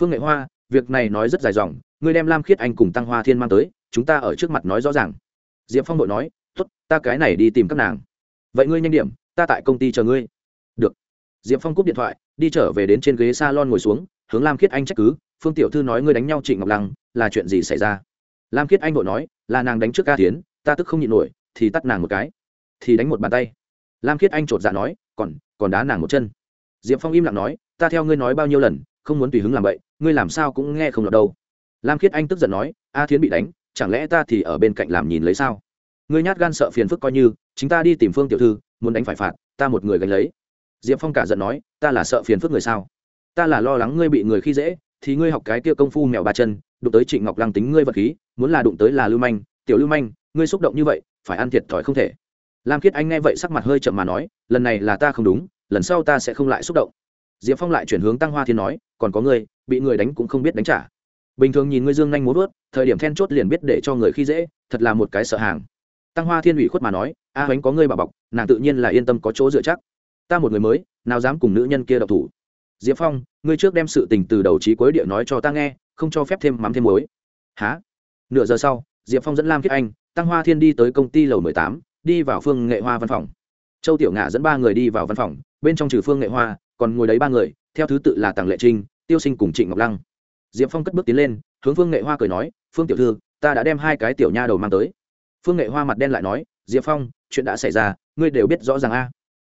Phương nghệ hoa, việc này nói rất dài dòng, ngươi đem lam khiết anh cùng tăng hoa thiên mang tới, chúng ta ở trước mặt nói rõ ràng. Diệp phong đội nói t ố t ta cái này đi tìm các nàng. Vậy ngươi nhanh điểm, ta tại công ty chờ ngươi. Được diệp phong cúp điện thoại, đi trở về đến trên ghế s a lon ngồi xuống, hướng lam khiết anh trách cứ, phương tiểu thư nói ngươi đánh nhau trịnh ngọc lăng, là chuyện gì xảy ra? Lam khiết anh đội nói, là nàng đánh trước ca tiến, ta tức không nhịn nổi, thì tắt nàng một cái, thì đánh một bàn tay. Lam khiết anh chột dạ nói, còn còn đá nàng một chân. Diệp phong im lặng nói, ta theo ngươi nói bao nhiêu lần, không muốn tùy hứng làm vậy, ngươi làm sao cũng nghe không lọt đâu. Lam khiết anh tức giận nói, a thiến bị đánh, chẳng lẽ ta thì ở bên cạnh làm nhìn lấy sao? Ngươi nhát gan sợ phiền phức coi như, chính ta đi tìm phương tiểu thư, muốn đánh phải phạt, ta một người gánh lấy diệp phong cả giận nói, ta là sợ phiền phức người sao? Ta là lo lắng ngươi bị người khi dễ, thì ngươi học cái kia công phu mèo ba chân, đụng tới trịnh ngọc lăng tính ngươi vật khí, muốn là đụng tới là lưu manh, tiểu lưu manh, ngươi xúc động như vậy, phải ăn thiệt thòi không thể. Lam Kiết anh nghe vậy sắc mặt hơi chậm mà nói, lần này là ta không đúng, lần sau ta sẽ không lại xúc động. Diệp phong lại chuyển hướng tăng hoa thiên nói, còn có ngươi, bị người đánh cũng không biết đánh trả. Bình thường nhìn ngươi dương nhanh muốn vớt thời điểm then chốt liền biết để cho người khi dễ, thật là một cái sợ hàng. Tăng hoa thiên ủy khuất mà nói, a hoánh có ngươi bà bọc, nàng tự nhiên là yên tâm có chỗ dựa chắc ta một người mới, nào dám cùng nữ nhân kia độc thủ. Diệp phong, ngươi trước đem sự tình từ đầu trí cuối địa nói cho ta nghe, không cho phép thêm mắm thêm muối. Há nửa giờ sau, diệp phong dẫn lam kiết anh, tăng hoa thiên đi tới công ty lầu mười tám, đi vào phương nghệ hoa văn phòng. Châu tiểu ngạ dẫn ba người đi vào văn phòng, bên trong trừ phương nghệ hoa, còn ngồi đấy ba người, theo thứ tự là tàng lệ trinh, tiêu sinh cùng trịnh ngọc lăng. Diệp phong cất bước tiến lên, hướng phương nghệ hoa cười nói, phương tiểu thư, ta đã đem hai cái tiểu nha đầu mang tới. Phương nghệ hoa mặt đen lại nói, diệp phong, chuyện đã xảy ra, ngươi đều biết rõ ràng a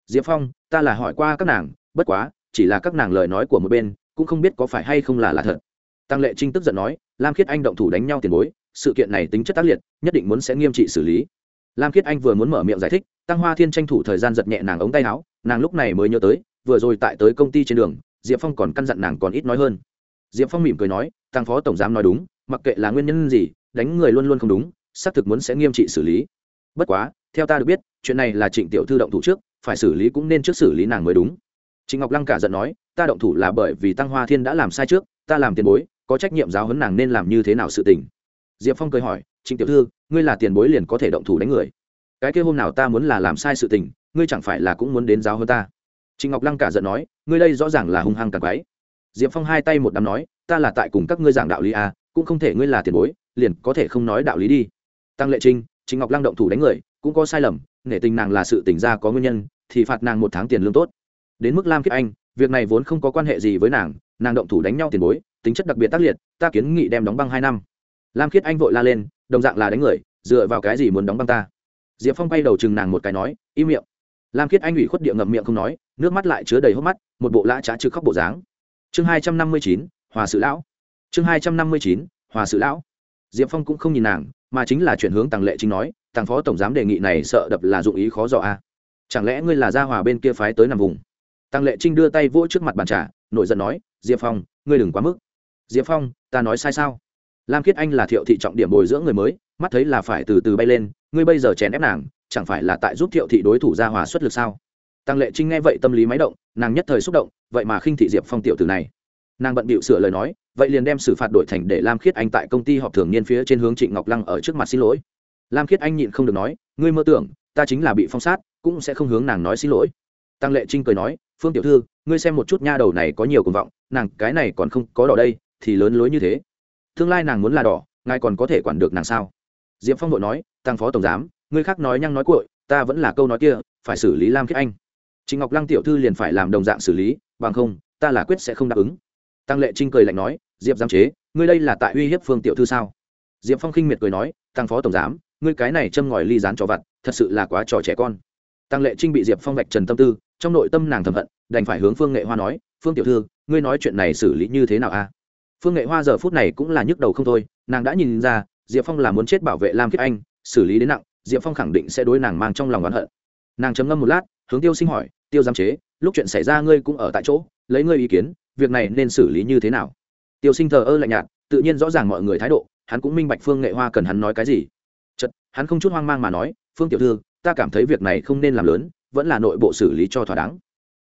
diệp phong, ta là hỏi qua các nàng, bất quá, chỉ là các nàng lời nói của một bên, cũng không biết có phải hay không là là thật. Tăng lệ trinh tức giận nói, lam khiết anh động thủ đánh nhau tiền bối, sự kiện này tính chất tác liệt, nhất định muốn sẽ nghiêm trị xử lý. Lam khiết anh vừa muốn mở miệng giải thích, tăng hoa thiên tranh thủ thời gian giật nhẹ nàng ống tay áo, nàng lúc này mới nhớ tới, vừa rồi tại tới công ty trên đường, diệp phong còn căn dặn nàng còn ít nói hơn. Diệp phong mỉm cười nói, tăng phó tổng giám nói đúng, mặc kệ là nguyên nhân gì, đánh người luôn luôn không đúng, xác thực muốn sẽ nghiêm trị xử lý. Bất quá, theo ta được biết, chuyện này là trịnh tiểu thư động thủ trước phải xử lý cũng nên trước xử lý nàng mới đúng. Trịnh ngọc lăng cả giận nói ta động thủ là bởi vì tăng hoa thiên đã làm sai trước ta làm tiền bối có trách nhiệm giáo huấn nàng nên làm như thế nào sự tình. Diệp phong cười hỏi trịnh tiểu thư ngươi là tiền bối liền có thể động thủ đánh người. Cái kia hôm nào ta muốn là làm sai sự tình ngươi chẳng phải là cũng muốn đến giáo hơn ta? Trịnh ngọc lăng cả giận nói ngươi đây rõ ràng là hung hăng càng quái. Diệp phong hai tay một đám nói ta là tại cùng các ngươi giảng đạo lý à, cũng không thể ngươi là tiền bối liền có thể không nói đạo lý đi. Tăng lệ trinh trịnh ngọc lăng động thủ đánh người cũng có sai lầm nể tình nàng là sự tỉnh ra có nguyên nhân, thì phạt nàng một tháng tiền lương tốt. Đến mức lam kiếp anh, việc này vốn không có quan hệ gì với nàng nàng động thủ đánh nhau tiền bối, tính chất đặc biệt tác liệt, ta kiến nghị đem đóng băng hai năm. Lam khiết anh vội la lên, đồng dạng là đánh người, dựa vào cái gì muốn đóng băng ta? Diệp phong bay đầu chừng nàng một cái nói, im miệng. Lam khiết anh ủy khuất địa ngậm miệng không nói, nước mắt lại chứa đầy hốc mắt, một bộ lã trá trực khóc bộ dáng. Chương hai trăm năm mươi chín, hòa sự lão. Chương hai trăm năm mươi chín, hòa sự lão. Diệp phong cũng không nhìn nàng, mà chính là chuyển hướng tàng lệ chính nói thằng phó tổng giám đề nghị này sợ đập là dụng ý khó dò a. À. chẳng lẽ ngươi là gia hòa bên kia phái tới nằm vùng? Tăng lệ trinh đưa tay vỗ trước mặt bàn trà, nổi giận nói, diệp phong, ngươi đừng quá mức. Diệp phong, ta nói sai sao? Lam khiết anh là thiệu thị trọng điểm bồi dưỡng người mới, mắt thấy là phải từ từ bay lên, ngươi bây giờ chèn ép nàng, chẳng phải là tại giúp thiệu thị đối thủ gia hòa xuất lực sao? Tăng lệ trinh nghe vậy tâm lý máy động, nàng nhất thời xúc động, vậy mà khinh thị diệp phong tiểu tử này. Nàng bận bịu sửa lời nói, vậy liền đem xử phạt đổi thành để lam khiết anh tại công ty họp thường niên phía trên hướng trịnh ngọc lăng ở trước mặt xin lỗi lam khiết anh nhịn không được nói, ngươi mơ tưởng, ta chính là bị phong sát, cũng sẽ không hướng nàng nói xin lỗi. Tăng lệ trinh cười nói, phương tiểu thư, ngươi xem một chút nha đầu này có nhiều cuồng vọng, nàng cái này còn không có đỏ đây, thì lớn lối như thế. Tương lai nàng muốn là đỏ, ngài còn có thể quản được nàng sao? Diệp phong đội nói, tăng phó tổng giám, ngươi khác nói nhăng nói cuội, ta vẫn là câu nói kia, phải xử lý lam khiết anh. Trịnh ngọc lăng tiểu thư liền phải làm đồng dạng xử lý, bằng không, ta là quyết sẽ không đáp ứng. Tăng lệ trinh cười lạnh nói, diệp giám chế, ngươi đây là tại uy hiếp phương tiểu thư sao? Diệp phong khinh miệt cười nói, tăng phó tổng giám ngươi cái này châm ngòi ly dán cho vặt, thật sự là quá trò trẻ con. Tăng lệ trinh bị diệp phong vạch trần tâm tư, trong nội tâm nàng thầm hận, đành phải hướng phương nghệ hoa nói, phương tiểu thư, ngươi nói chuyện này xử lý như thế nào a? Phương nghệ hoa giờ phút này cũng là nhức đầu không thôi, nàng đã nhìn ra, diệp phong là muốn chết bảo vệ lam Kiếp anh, xử lý đến nặng, diệp phong khẳng định sẽ đối nàng mang trong lòng oán hận. Nàng chấm ngâm một lát, hướng tiêu sinh hỏi, tiêu giám chế, lúc chuyện xảy ra ngươi cũng ở tại chỗ, lấy ngươi ý kiến, việc này nên xử lý như thế nào? Tiêu sinh thờ ơ lạnh nhạt, tự nhiên rõ ràng mọi người thái độ, hắn cũng minh bạch phương nghệ hoa cần hắn nói cái gì chật, hắn không chút hoang mang mà nói, phương tiểu thư, ta cảm thấy việc này không nên làm lớn, vẫn là nội bộ xử lý cho thỏa đáng.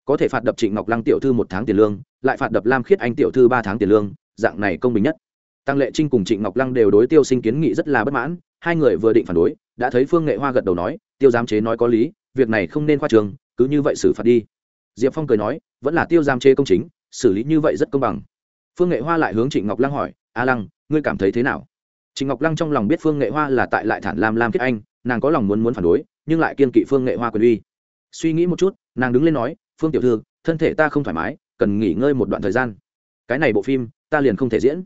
Có thể phạt đập trịnh ngọc lăng tiểu thư một tháng tiền lương, lại phạt đập lam khiết anh tiểu thư ba tháng tiền lương, dạng này công bình nhất. Tăng lệ trinh cùng trịnh ngọc lăng đều đối tiêu sinh kiến nghị rất là bất mãn, hai người vừa định phản đối, đã thấy phương nghệ hoa gật đầu nói, tiêu giám chế nói có lý, việc này không nên khoa trường, cứ như vậy xử phạt đi. Diệp phong cười nói, vẫn là tiêu giám chế công chính, xử lý như vậy rất công bằng. Phương nghệ hoa lại hướng trịnh ngọc lăng hỏi, a lăng, ngươi cảm thấy thế nào? Trịnh ngọc lăng trong lòng biết phương nghệ hoa là tại lại thản lam lam kết anh, nàng có lòng muốn muốn phản đối, nhưng lại kiên kỵ phương nghệ hoa quyền uy. Suy nghĩ một chút, nàng đứng lên nói, phương tiểu thư, thân thể ta không thoải mái, cần nghỉ ngơi một đoạn thời gian. Cái này bộ phim, ta liền không thể diễn.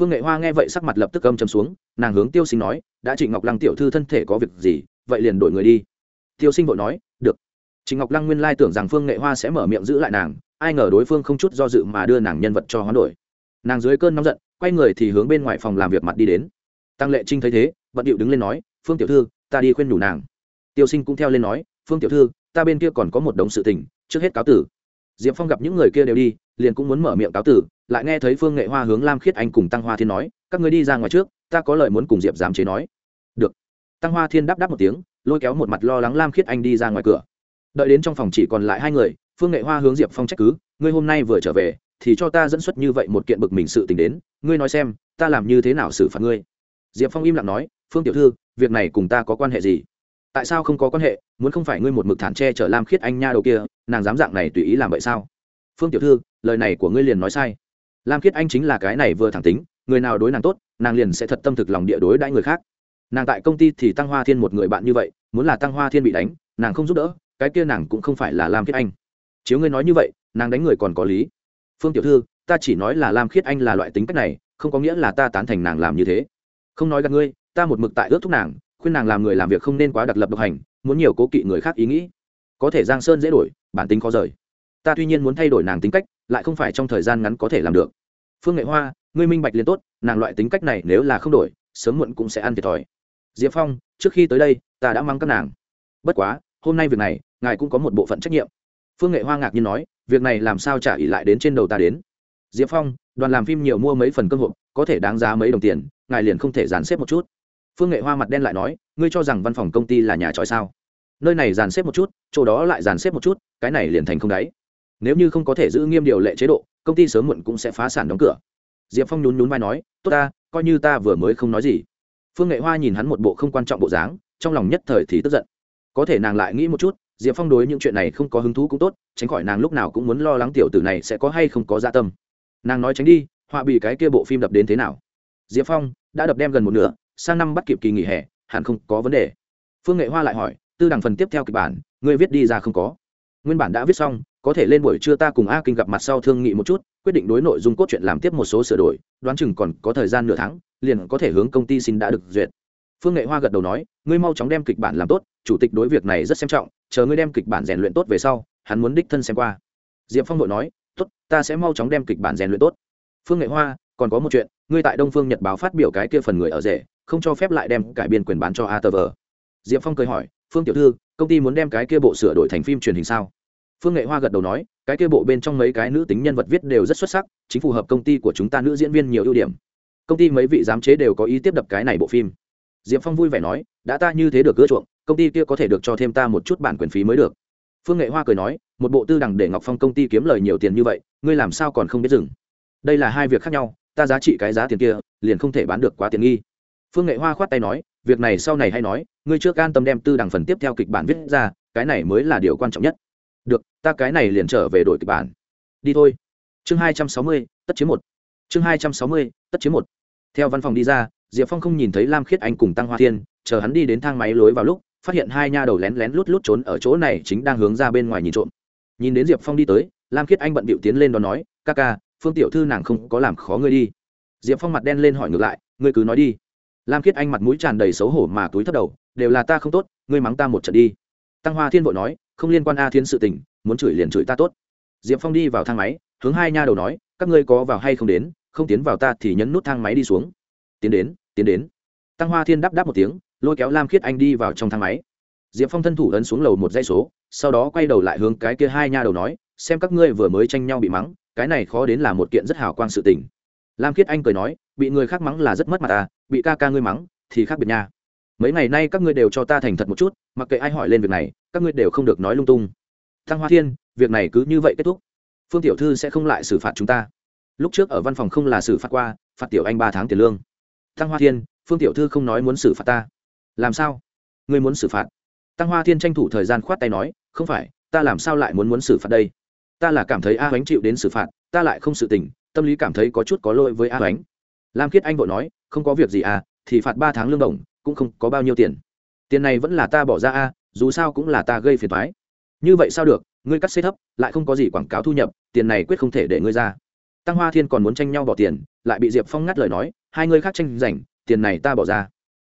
Phương nghệ hoa nghe vậy sắc mặt lập tức âm trầm xuống, nàng hướng tiêu sinh nói, đã trịnh ngọc lăng tiểu thư thân thể có việc gì, vậy liền đổi người đi. Tiêu sinh vội nói, được. Trịnh ngọc lăng nguyên lai tưởng rằng phương nghệ hoa sẽ mở miệng giữ lại nàng, ai ngờ đối phương không chút do dự mà đưa nàng nhân vật cho hoán đổi. Nàng dưới cơn nóng giận, quay người thì hướng bên ngoài phòng làm việc mặt đi đến tăng lệ trinh thấy thế, bận điệu đứng lên nói, phương tiểu thư, ta đi khuyên nhủ nàng. Tiêu sinh cũng theo lên nói, phương tiểu thư, ta bên kia còn có một đống sự tình, trước hết cáo tử. Diệp phong gặp những người kia đều đi, liền cũng muốn mở miệng cáo tử, lại nghe thấy phương nghệ hoa hướng lam khiết anh cùng tăng hoa thiên nói, các người đi ra ngoài trước, ta có lời muốn cùng diệp giám chế nói. Được. Tăng hoa thiên đáp đáp một tiếng, lôi kéo một mặt lo lắng lam khiết anh đi ra ngoài cửa. Đợi đến trong phòng chỉ còn lại hai người, phương nghệ hoa hướng diệp phong trách cứ, ngươi hôm nay vừa trở về, thì cho ta dẫn xuất như vậy một kiện bực mình sự tình đến, ngươi nói xem, ta làm như thế nào xử phạt ngươi? Diệp phong im lặng nói, phương tiểu thư, việc này cùng ta có quan hệ gì? Tại sao không có quan hệ? Muốn không phải ngươi một mực thản tre chở lam khiết anh nha đầu kia, nàng dám dạng này tùy ý làm vậy sao? Phương tiểu thư, lời này của ngươi liền nói sai. Lam khiết anh chính là cái này vừa thẳng tính, người nào đối nàng tốt, nàng liền sẽ thật tâm thực lòng địa đối đãi người khác. Nàng tại công ty thì tăng hoa thiên một người bạn như vậy, muốn là tăng hoa thiên bị đánh, nàng không giúp đỡ, cái kia nàng cũng không phải là lam khiết anh. Chiếu ngươi nói như vậy, nàng đánh người còn có lý. Phương tiểu thư, ta chỉ nói là lam khiết anh là loại tính cách này, không có nghĩa là ta tán thành nàng làm như thế không nói gặp ngươi, ta một mực tại ước thúc nàng, khuyên nàng làm người làm việc không nên quá đặc lập độc hành, muốn nhiều cố kỵ người khác ý nghĩ. Có thể giang sơn dễ đổi, bản tính khó rời. Ta tuy nhiên muốn thay đổi nàng tính cách, lại không phải trong thời gian ngắn có thể làm được. Phương nghệ hoa, ngươi minh bạch liền tốt, nàng loại tính cách này nếu là không đổi, sớm muộn cũng sẽ ăn thiệt thòi. Diệp phong, trước khi tới đây, ta đã mang các nàng. Bất quá, hôm nay việc này, ngài cũng có một bộ phận trách nhiệm. Phương nghệ hoa ngạc nhiên nói, việc này làm sao trả ỉ lại đến trên đầu ta đến? Diệp phong, đoàn làm phim nhiều mua mấy phần cơ hội có thể đáng giá mấy đồng tiền ngài liền không thể dàn xếp một chút. Phương nghệ hoa mặt đen lại nói, ngươi cho rằng văn phòng công ty là nhà tròi sao? Nơi này dàn xếp một chút, chỗ đó lại dàn xếp một chút, cái này liền thành không đáy. Nếu như không có thể giữ nghiêm điều lệ chế độ, công ty sớm muộn cũng sẽ phá sản đóng cửa. Diệp phong nhún nhún vai nói, tốt ta, coi như ta vừa mới không nói gì. Phương nghệ hoa nhìn hắn một bộ không quan trọng bộ dáng, trong lòng nhất thời thì tức giận. Có thể nàng lại nghĩ một chút, diệp phong đối những chuyện này không có hứng thú cũng tốt, tránh khỏi nàng lúc nào cũng muốn lo lắng tiểu tử này sẽ có hay không có gia tâm. Nàng nói tránh đi, họa bị cái kia bộ phim đập đến thế nào? Diệp phong đã đập đem gần một nửa, sang năm bắt kịp kỳ nghỉ hè, hẳn không có vấn đề. Phương nghệ hoa lại hỏi, tư đằng phần tiếp theo kịch bản, ngươi viết đi ra không có? Nguyên bản đã viết xong, có thể lên buổi trưa ta cùng a kinh gặp mặt sau thương nghị một chút, quyết định đối nội dung cốt truyện làm tiếp một số sửa đổi, đoán chừng còn có thời gian nửa tháng, liền có thể hướng công ty xin đã được duyệt. Phương nghệ hoa gật đầu nói, ngươi mau chóng đem kịch bản làm tốt, chủ tịch đối việc này rất xem trọng, chờ ngươi đem kịch bản rèn luyện tốt về sau, hắn muốn đích thân xem qua. Diệp phong nội nói, tốt, ta sẽ mau chóng đem kịch bản rèn luyện tốt. Phương nghệ hoa, còn có một chuyện ngươi tại đông phương nhật báo phát biểu cái kia phần người ở rể, không cho phép lại đem cải biên quyền bán cho atv diệp phong cười hỏi, phương tiểu thư, công ty muốn đem cái kia bộ sửa đổi thành phim truyền hình sao? Phương nghệ hoa gật đầu nói, cái kia bộ bên trong mấy cái nữ tính nhân vật viết đều rất xuất sắc, chính phù hợp công ty của chúng ta nữ diễn viên nhiều ưu điểm. Công ty mấy vị giám chế đều có ý tiếp đập cái này bộ phim. Diệp phong vui vẻ nói, đã ta như thế được ưa chuộng, công ty kia có thể được cho thêm ta một chút bản quyền phí mới được. Phương nghệ hoa cười nói, một bộ tư đẳng để ngọc phong công ty kiếm lời nhiều tiền như vậy, ngươi làm sao còn không biết dừng? Đây là hai việc khác nhau ta giá trị cái giá tiền kia, liền không thể bán được quá tiện nghi. Phương nghệ hoa khoát tay nói, việc này sau này hay nói, ngươi trước an tâm đem tư đằng phần tiếp theo kịch bản viết ra, cái này mới là điều quan trọng nhất. Được, ta cái này liền trở về đổi kịch bản. Đi thôi. Chương hai trăm sáu mươi, tất chiếm một. Chương hai trăm sáu mươi, tất chiếm một. Theo văn phòng đi ra, diệp phong không nhìn thấy lam khiết anh cùng tăng hoa thiên, chờ hắn đi đến thang máy lối vào lúc, phát hiện hai nha đầu lén lén lút lút trốn ở chỗ này chính đang hướng ra bên ngoài nhìn trộm. Nhìn đến diệp phong đi tới, lam khiết anh bận bịu tiến lên đón nói, ca ca phương tiểu thư nàng không có làm khó ngươi đi. Diệp phong mặt đen lên hỏi ngược lại, ngươi cứ nói đi. Lam khiết anh mặt mũi tràn đầy xấu hổ mà túi thấp đầu, đều là ta không tốt, ngươi mắng ta một trận đi. Tăng hoa thiên vội nói, không liên quan a thiên sự tình, muốn chửi liền chửi ta tốt. Diệp phong đi vào thang máy, hướng hai nha đầu nói, các ngươi có vào hay không đến, không tiến vào ta thì nhấn nút thang máy đi xuống. Tiến đến tiến đến. Tăng hoa thiên đáp đáp một tiếng, lôi kéo lam khiết anh đi vào trong thang máy. Diệp phong thân thủ ấn xuống lầu một dây số, sau đó quay đầu lại hướng cái kia hai nha đầu nói, xem các ngươi vừa mới tranh nhau bị mắng cái này khó đến là một kiện rất hào quang sự tình. Lam khiết anh cười nói, bị người khác mắng là rất mất mặt à? bị ca ca ngươi mắng, thì khác biệt nha. Mấy ngày nay các ngươi đều cho ta thành thật một chút, mặc kệ ai hỏi lên việc này, các ngươi đều không được nói lung tung. Thăng hoa thiên, việc này cứ như vậy kết thúc. Phương tiểu thư sẽ không lại xử phạt chúng ta. Lúc trước ở văn phòng không là xử phạt qua, phạt tiểu anh ba tháng tiền lương. Thăng hoa thiên, phương tiểu thư không nói muốn xử phạt ta. Làm sao? Ngươi muốn xử phạt? Tăng hoa thiên tranh thủ thời gian khoát tay nói, không phải, ta làm sao lại muốn muốn xử phạt đây? Ta là cảm thấy a ánh chịu đến xử phạt, ta lại không sự tình, tâm lý cảm thấy có chút có lỗi với a ánh lam khiết anh vội nói, không có việc gì à thì phạt ba tháng lương đồng, cũng không có bao nhiêu tiền. Tiền này vẫn là ta bỏ ra a, dù sao cũng là ta gây phiền thoái như vậy sao được, ngươi cắt xế thấp, lại không có gì quảng cáo thu nhập, tiền này quyết không thể để ngươi ra. Tăng hoa thiên còn muốn tranh nhau bỏ tiền, lại bị diệp phong ngắt lời nói, hai người khác tranh giành, tiền này ta bỏ ra.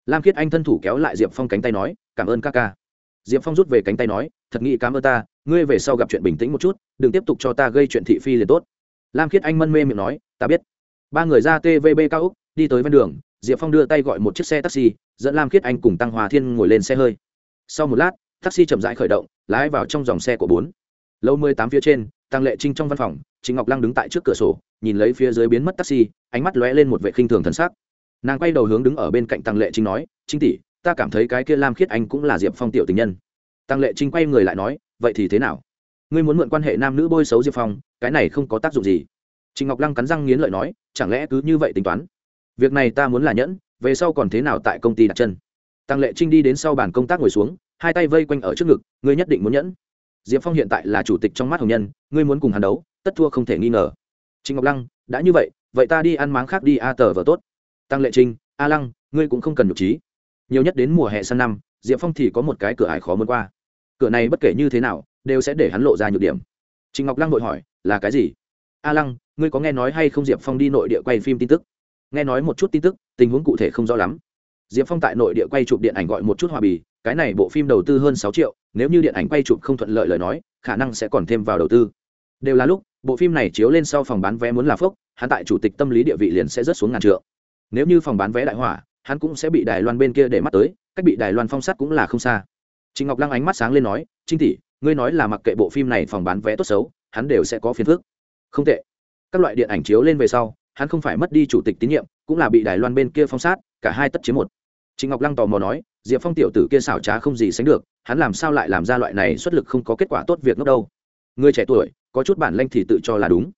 Lam khiết anh thân thủ kéo lại diệp phong cánh tay nói, cảm ơn ca ca. Diệp phong rút về cánh tay nói thật nghĩ cảm ơn ta, ngươi về sau gặp chuyện bình tĩnh một chút, đừng tiếp tục cho ta gây chuyện thị phi liền tốt. Lam khiết anh mân mê miệng nói, ta biết. Ba người ra tvb cao úc đi tới ven đường, diệp phong đưa tay gọi một chiếc xe taxi, dẫn lam khiết anh cùng tăng hòa thiên ngồi lên xe hơi. Sau một lát, taxi chậm rãi khởi động, lái vào trong dòng xe của bốn. Lâu mười tám phía trên, tăng lệ trinh trong văn phòng chính ngọc lăng đứng tại trước cửa sổ, nhìn lấy phía dưới biến mất taxi, ánh mắt lóe lên một vệ khinh thường thân xác nàng quay đầu hướng đứng ở bên cạnh tăng lệ trinh nói trinh tỷ, ta cảm thấy cái kia lam khiết anh cũng là diệp phong tiểu tình nhân tăng lệ trinh quay người lại nói, vậy thì thế nào? Ngươi muốn mượn quan hệ nam nữ bôi xấu diệp phong, cái này không có tác dụng gì. Trịnh ngọc lăng cắn răng nghiến lợi nói, chẳng lẽ cứ như vậy tính toán? Việc này ta muốn là nhẫn, về sau còn thế nào tại công ty đặt chân? Tăng lệ trinh đi đến sau bàn công tác ngồi xuống, hai tay vây quanh ở trước ngực, ngươi nhất định muốn nhẫn. Diệp phong hiện tại là chủ tịch trong mắt hồng nhân, ngươi muốn cùng hắn đấu, tất thua không thể nghi ngờ. Trịnh ngọc lăng, đã như vậy vậy ta đi ăn máng khác đi, a tờ vợ tốt. Tăng lệ trinh, a lăng, ngươi cũng không cần nhục trí. Nhiều nhất đến mùa hè sang năm, diệp phong thì có một cái cửa ải khó muốn qua cửa này bất kể như thế nào, đều sẽ để hắn lộ ra nhược điểm. Trịnh ngọc lăng vội hỏi, là cái gì? A lăng, ngươi có nghe nói hay không diệp phong đi nội địa quay phim tin tức? Nghe nói một chút tin tức, tình huống cụ thể không rõ lắm. Diệp phong tại nội địa quay chụp điện ảnh gọi một chút hòa bì, cái này bộ phim đầu tư hơn sáu triệu, nếu như điện ảnh quay chụp không thuận lợi lời nói, khả năng sẽ còn thêm vào đầu tư. Đều là lúc, bộ phim này chiếu lên sau phòng bán vé muốn là phốc, hắn tại chủ tịch tâm lý địa vị liền sẽ rớt xuống ngàn trượng. Nếu như phòng bán vé đại hỏa, hắn cũng sẽ bị đài loan bên kia để mắt tới, cách bị đài loan phong sát cũng là không xa. Trình ngọc lăng ánh mắt sáng lên nói Trình tỷ, ngươi nói là mặc kệ bộ phim này phòng bán vé tốt xấu, hắn đều sẽ có phiền phức. Không tệ. Các loại điện ảnh chiếu lên về sau, hắn không phải mất đi chủ tịch tín nhiệm, cũng là bị đài loan bên kia phong sát, cả hai tất chiếm một. Trình ngọc lăng tò mò nói, diệp phong tiểu tử kia xảo trá không gì sánh được, hắn làm sao lại làm ra loại này xuất lực không có kết quả tốt việc ngốc đâu? Người trẻ tuổi, có chút bản lĩnh thì tự cho là đúng.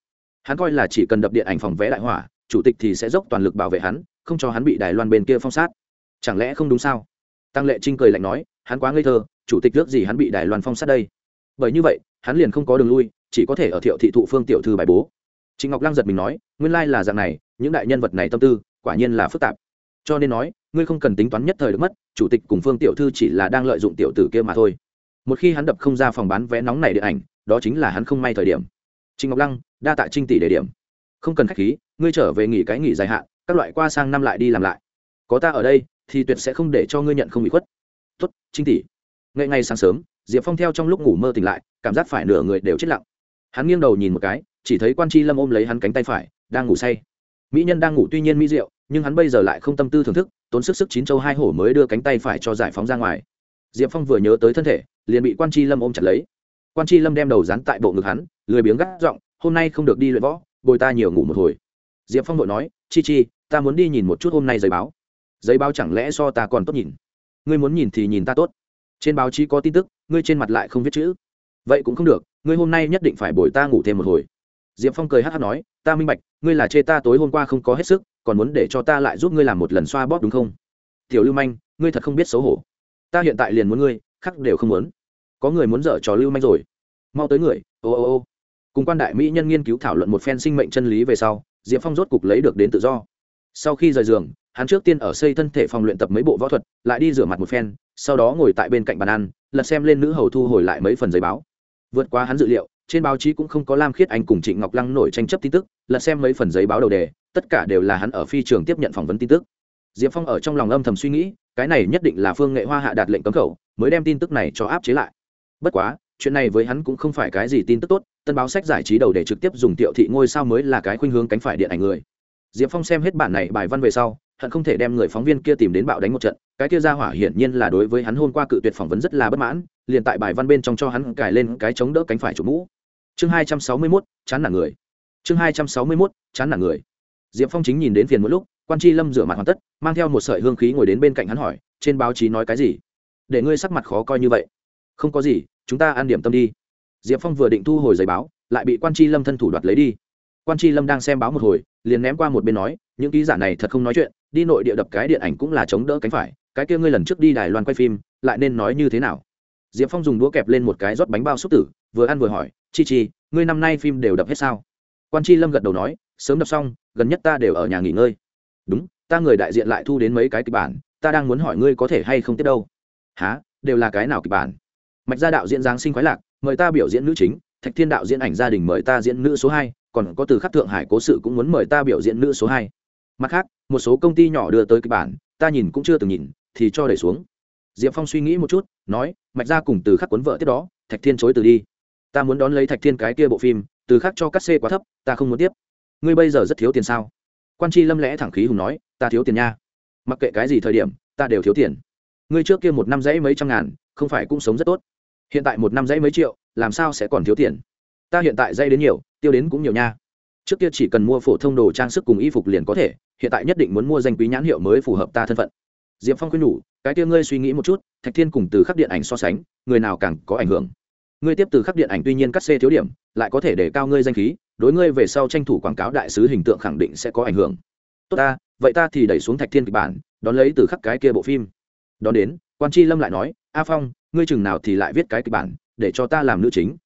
Hắn coi là chỉ cần đập điện ảnh phòng vé đại hỏa, chủ tịch thì sẽ dốc toàn lực bảo vệ hắn, không cho hắn bị đài loan bên kia phong sát. Chẳng lẽ không đúng sao? Tăng lệ trinh cười lạnh nói hắn quá ngây thơ, chủ tịch nước gì hắn bị đài loan phong sát đây. Bởi như vậy, hắn liền không có đường lui, chỉ có thể ở thiệu thị thụ phương tiểu thư bài bố. Trịnh ngọc lăng giật mình nói, nguyên lai là dạng này, những đại nhân vật này tâm tư, quả nhiên là phức tạp. Cho nên nói, ngươi không cần tính toán nhất thời được mất, chủ tịch cùng phương tiểu thư chỉ là đang lợi dụng tiểu tử kia mà thôi. Một khi hắn đập không ra phòng bán vé nóng này điện ảnh, đó chính là hắn không may thời điểm. Trịnh ngọc lăng, đa tạ trinh tỷ đề điểm. Không cần khách khí, ngươi trở về nghỉ cái nghỉ dài hạn, các loại qua sang năm lại đi làm lại. Có ta ở đây, thì tuyệt sẽ không để cho ngươi nhận không bị khuất tốt, trinh tỷ. Ngay ngày sáng sớm, diệp phong theo trong lúc ngủ mơ tỉnh lại, cảm giác phải nửa người đều chết lặng. Hắn nghiêng đầu nhìn một cái, chỉ thấy quan c h i lâm ôm lấy hắn cánh tay phải, đang ngủ say. Mỹ nhân đang ngủ tuy nhiên mỹ rượu nhưng hắn bây giờ lại không tâm tư thưởng thức, tốn sức sức chín châu hai hổ mới đưa cánh tay phải cho giải phóng ra ngoài. Diệp phong vừa nhớ tới thân thể, liền bị quan c h i lâm ôm chặt lấy. Quan c h i lâm đem đầu dán tại bộ ngực hắn, lười biếng gắt giọng, hôm nay không được đi luyện võ, bồi ta nhiều ngủ một hồi. Diệp phong vội nói, chi chi, ta muốn đi nhìn một chút hôm nay giấy báo. Giấy báo chẳng lẽ so ta còn tốt nhìn? Ngươi muốn nhìn thì nhìn ta tốt. Trên báo chí có tin tức, ngươi trên mặt lại không viết chữ. Vậy cũng không được, ngươi hôm nay nhất định phải bồi ta ngủ thêm một hồi. Diệp phong cười hát hát nói, ta minh bạch, ngươi là chê ta tối hôm qua không có hết sức, còn muốn để cho ta lại giúp ngươi làm một lần xoa bóp đúng không? Tiểu lưu manh, ngươi thật không biết xấu hổ. Ta hiện tại liền muốn ngươi khắc đều không muốn. Có người muốn dở trò lưu manh rồi. Mau tới người, ô ô ô. Cùng quan đại mỹ nhân nghiên cứu thảo luận một phen sinh mệnh chân lý về sau, diệp phong rốt cục lấy được đến tự do. Sau khi rời giường hắn trước tiên ở xây thân thể phòng luyện tập mấy bộ võ thuật, lại đi rửa mặt một phen, sau đó ngồi tại bên cạnh bàn ăn, lật xem lên nữ hầu thu hồi lại mấy phần giấy báo. Vượt qua hắn dự liệu, trên báo chí cũng không có lam khiết anh cùng trịnh ngọc lăng nổi tranh chấp tin tức, lật xem mấy phần giấy báo đầu đề, tất cả đều là hắn ở phi trường tiếp nhận phỏng vấn tin tức. Diệp phong ở trong lòng âm thầm suy nghĩ, cái này nhất định là phương nghệ hoa hạ đạt lệnh cấm khẩu, mới đem tin tức này cho áp chế lại. Bất quá, chuyện này với hắn cũng không phải cái gì tin tức tốt, tân báo sách giải trí đầu để trực tiếp dùng tiệu thị ngôi sao mới là cái khuynh hướng cánh phải điện ảnh người. Diệp phong xem hết bản này bài văn về sau hận không thể đem người phóng viên kia tìm đến bạo đánh một trận, cái kia ra hỏa hiển nhiên là đối với hắn hôm qua cự tuyệt phỏng vấn rất là bất mãn, liền tại bài văn bên trong cho hắn cài lên cái chống đỡ cánh phải chủ mũ. Chương hai trăm sáu mươi mốt, chán nản người. Chương hai trăm sáu mươi mốt, chán nản người. Diệp phong chính nhìn đến phiền một lúc, quan tri lâm rửa mặt hoàn tất, mang theo một sợi hương khí ngồi đến bên cạnh hắn hỏi, trên báo chí nói cái gì? Để ngươi sắc mặt khó coi như vậy. Không có gì, chúng ta ăn điểm tâm đi. Diệp phong vừa định thu hồi giấy báo, lại bị quan tri lâm thân thủ đoạt lấy đi. Quan tri lâm đang xem báo một hồi, liền ném qua một bên nói, những ký giả này thật không nói chuyện đi nội địa đập cái điện ảnh cũng là chống đỡ cánh phải, cái kia ngươi lần trước đi đài loan quay phim, lại nên nói như thế nào? Diệp phong dùng đũa kẹp lên một cái rót bánh bao xúc tử, vừa ăn vừa hỏi, chi chi, ngươi năm nay phim đều đập hết sao? Quan tri lâm gật đầu nói, sớm đập xong, gần nhất ta đều ở nhà nghỉ ngơi. Đúng, ta người đại diện lại thu đến mấy cái kịch bản, ta đang muốn hỏi ngươi có thể hay không tiếp đâu. Há đều là cái nào kịch bản? Mạch gia đạo diễn giáng sinh khoái lạc, mời ta biểu diễn nữ chính, thạch thiên đạo diễn ảnh gia đình mời ta diễn nữ số hai, còn có từ khắc thượng hải cố sự cũng muốn mời ta biểu diễn nữ số hai mặt khác, một số công ty nhỏ đưa tới kịch bản, ta nhìn cũng chưa từng nhìn, thì cho đẩy xuống. Diệp phong suy nghĩ một chút, nói, mạch ra cùng từ khắc cuốn vợ tiếp đó, thạch thiên chối từ đi. Ta muốn đón lấy thạch thiên cái kia bộ phim, từ khắc cho cắt xê quá thấp, ta không muốn tiếp. Ngươi bây giờ rất thiếu tiền sao? Quan tri lâm lẽ thẳng khí hùng nói, ta thiếu tiền nha. Mặc kệ cái gì thời điểm, ta đều thiếu tiền. Ngươi trước kia một năm dãy mấy trăm ngàn, không phải cũng sống rất tốt. Hiện tại một năm dãy mấy triệu, làm sao sẽ còn thiếu tiền? Ta hiện tại dây đến nhiều, tiêu đến cũng nhiều nha. Trước kia chỉ cần mua phổ thông đồ trang sức cùng y phục liền có thể hiện tại nhất định muốn mua danh quý nhãn hiệu mới phù hợp ta thân phận. D i ệ p phong khuyên nhủ, cái kia ngươi suy nghĩ một chút, thạch thiên cùng từ khắc điện ảnh so sánh, người nào càng có ảnh hưởng? Ngươi tiếp từ khắc điện ảnh tuy nhiên cắt xê thiếu điểm, lại có thể để cao ngươi danh khí, đối ngươi về sau tranh thủ quảng cáo đại sứ hình tượng khẳng định sẽ có ảnh hưởng. Tốt ta, vậy ta thì đẩy xuống thạch thiên kịch bản, đón lấy từ khắc cái kia bộ phim. Đón đến, quan tri lâm lại nói, a phong, ngươi chừng nào thì lại viết cái kịch bản, để cho ta làm nữ chính?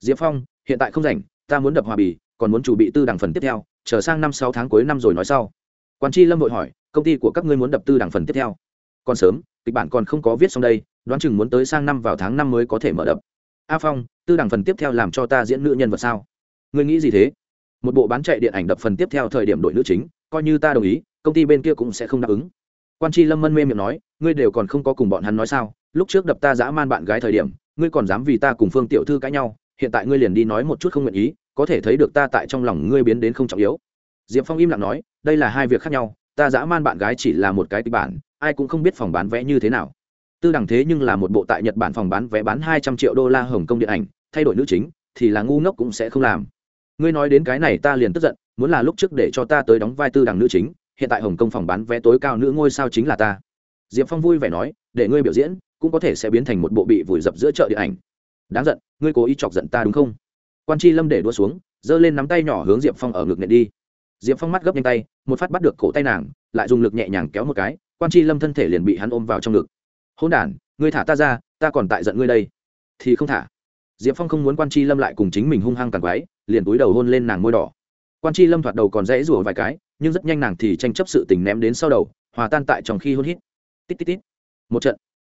Diệp phong, hiện tại không rảnh, ta muốn đập hòa bì, còn muốn chủ bị tư đảng phần tiếp theo, chờ sang năm sáu tháng cuối năm rồi nói sau quan tri lâm vội hỏi, công ty của các ngươi muốn đập tư đảng phần tiếp theo? Còn sớm, kịch bản còn không có viết xong đây, đoán chừng muốn tới sang năm vào tháng năm mới có thể mở đập. A phong, tư đảng phần tiếp theo làm cho ta diễn nữ nhân vật sao? Ngươi nghĩ gì thế? Một bộ bán chạy điện ảnh đập phần tiếp theo thời điểm đội nữ chính, coi như ta đồng ý, công ty bên kia cũng sẽ không đáp ứng. Quan tri lâm mân mê miệng nói, ngươi đều còn không có cùng bọn hắn nói sao? Lúc trước đập ta dã man bạn gái thời điểm, ngươi còn dám vì ta cùng phương tiểu thư cãi nhau, hiện tại ngươi liền đi nói một chút không nguyện ý, có thể thấy được ta tại trong lòng ngươi biến đến không trọng yếu. Diệp phong im lặng nói đây là hai việc khác nhau, ta dã man bạn gái chỉ là một cái kịch bản, ai cũng không biết phòng bán vé như thế nào. Tư đẳng thế nhưng là một bộ tại nhật bản phòng bán vé bán hai trăm triệu đô la hồng kông điện ảnh, thay đổi nữ chính, thì là ngu ngốc cũng sẽ không làm. Ngươi nói đến cái này ta liền tức giận, muốn là lúc trước để cho ta tới đóng vai tư đẳng nữ chính, hiện tại hồng kông phòng bán vé tối cao nữ ngôi sao chính là ta. Diệp phong vui vẻ nói, để ngươi biểu diễn, cũng có thể sẽ biến thành một bộ bị vùi dập giữa chợ điện ảnh. Đáng giận, ngươi cố ý chọc giận ta đúng không? Quan c lâm để đua xuống, giơ lên nắm tay nhỏ hướng diệp phong ở ngực nện đi diệp phong mắt gấp nhanh tay, một phát bắt được cổ tay nàng, lại dùng lực nhẹ nhàng kéo một cái, quan c lâm thân thể liền bị hắn ôm vào trong ngực. Hôn đ ngươi thả ta ra, ta còn tại giận ngươi đây. Thì không thả. Diệp phong không muốn quan c lâm lại cùng chính mình hung hăng càng quái, liền túi đầu hôn lên nàng môi đỏ. Quan c lâm thoạt đầu còn dễ rủa vài cái, nhưng rất nhanh nàng thì tranh chấp sự tình ném đến sau đầu, hòa tan tại trong khi hôn hít. Tít tít tít. Một trận.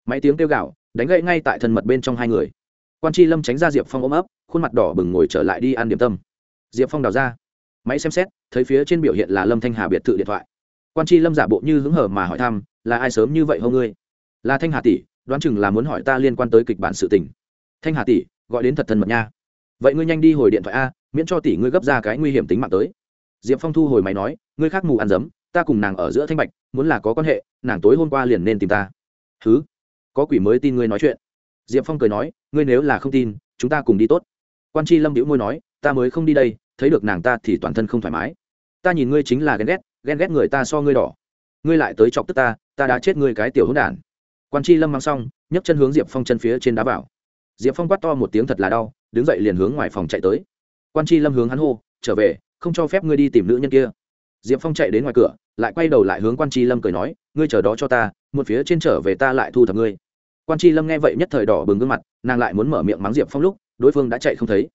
Máy tiếng kêu gạo đánh gậy ngay tại thân mật bên trong hai người. Quan tri lâm tránh ra diệp phong ôm ấp, khuôn mặt đỏ bừng ngồi trở lại đi ăn điểm tâm. Diệp phong đào ra máy xem xét, thấy phía trên biểu hiện là lâm thanh hà biệt thự điện thoại. Quan tri lâm giả bộ như hứng hở mà hỏi thăm, là ai sớm như vậy hô ngươi? Là thanh hà tỷ, đoán chừng là muốn hỏi ta liên quan tới kịch bản sự tình. Thanh hà tỷ, gọi đến thật thân mật nha. Vậy ngươi nhanh đi hồi điện thoại a, miễn cho tỷ ngươi gấp ra cái nguy hiểm tính mạng tới. Diệp phong thu hồi máy nói, ngươi khác mù ăn dấm, ta cùng nàng ở giữa thanh bạch, muốn là có quan hệ, nàng tối hôm qua liền nên tìm ta. Thứ có quỷ mới tin ngươi nói chuyện. Diệp phong cười nói, ngươi nếu là không tin, chúng ta cùng đi tốt. Quan tri lâm đĩu môi nói ta mới không đi đây, thấy được nàng ta thì toàn thân không thoải mái. Ta nhìn ngươi chính là ghen ghét ghen ghét người ta so ngươi đỏ. Ngươi lại tới chọc tức ta ta đã chết ngươi cái tiểu hỗn đản. Quan c lâm mang xong, nhấc chân hướng diệp phong chân phía trên đá vào. Diệp phong quát to một tiếng thật là đau, đứng dậy liền hướng ngoài phòng chạy tới. Quan c lâm hướng hắn hô, trở về, không cho phép ngươi đi tìm nữ nhân kia. Diệp phong chạy đến ngoài cửa, lại quay đầu lại hướng quan tri lâm cười nói, ngươi chờ đó cho ta, một phía trên trở về ta lại thu thập ngươi. Quan tri lâm nghe vậy nhất thời đỏ bừng gương mặt, nàng lại muốn mở miệng mắng diệp phong lúc, đối phương đã chạy không thấy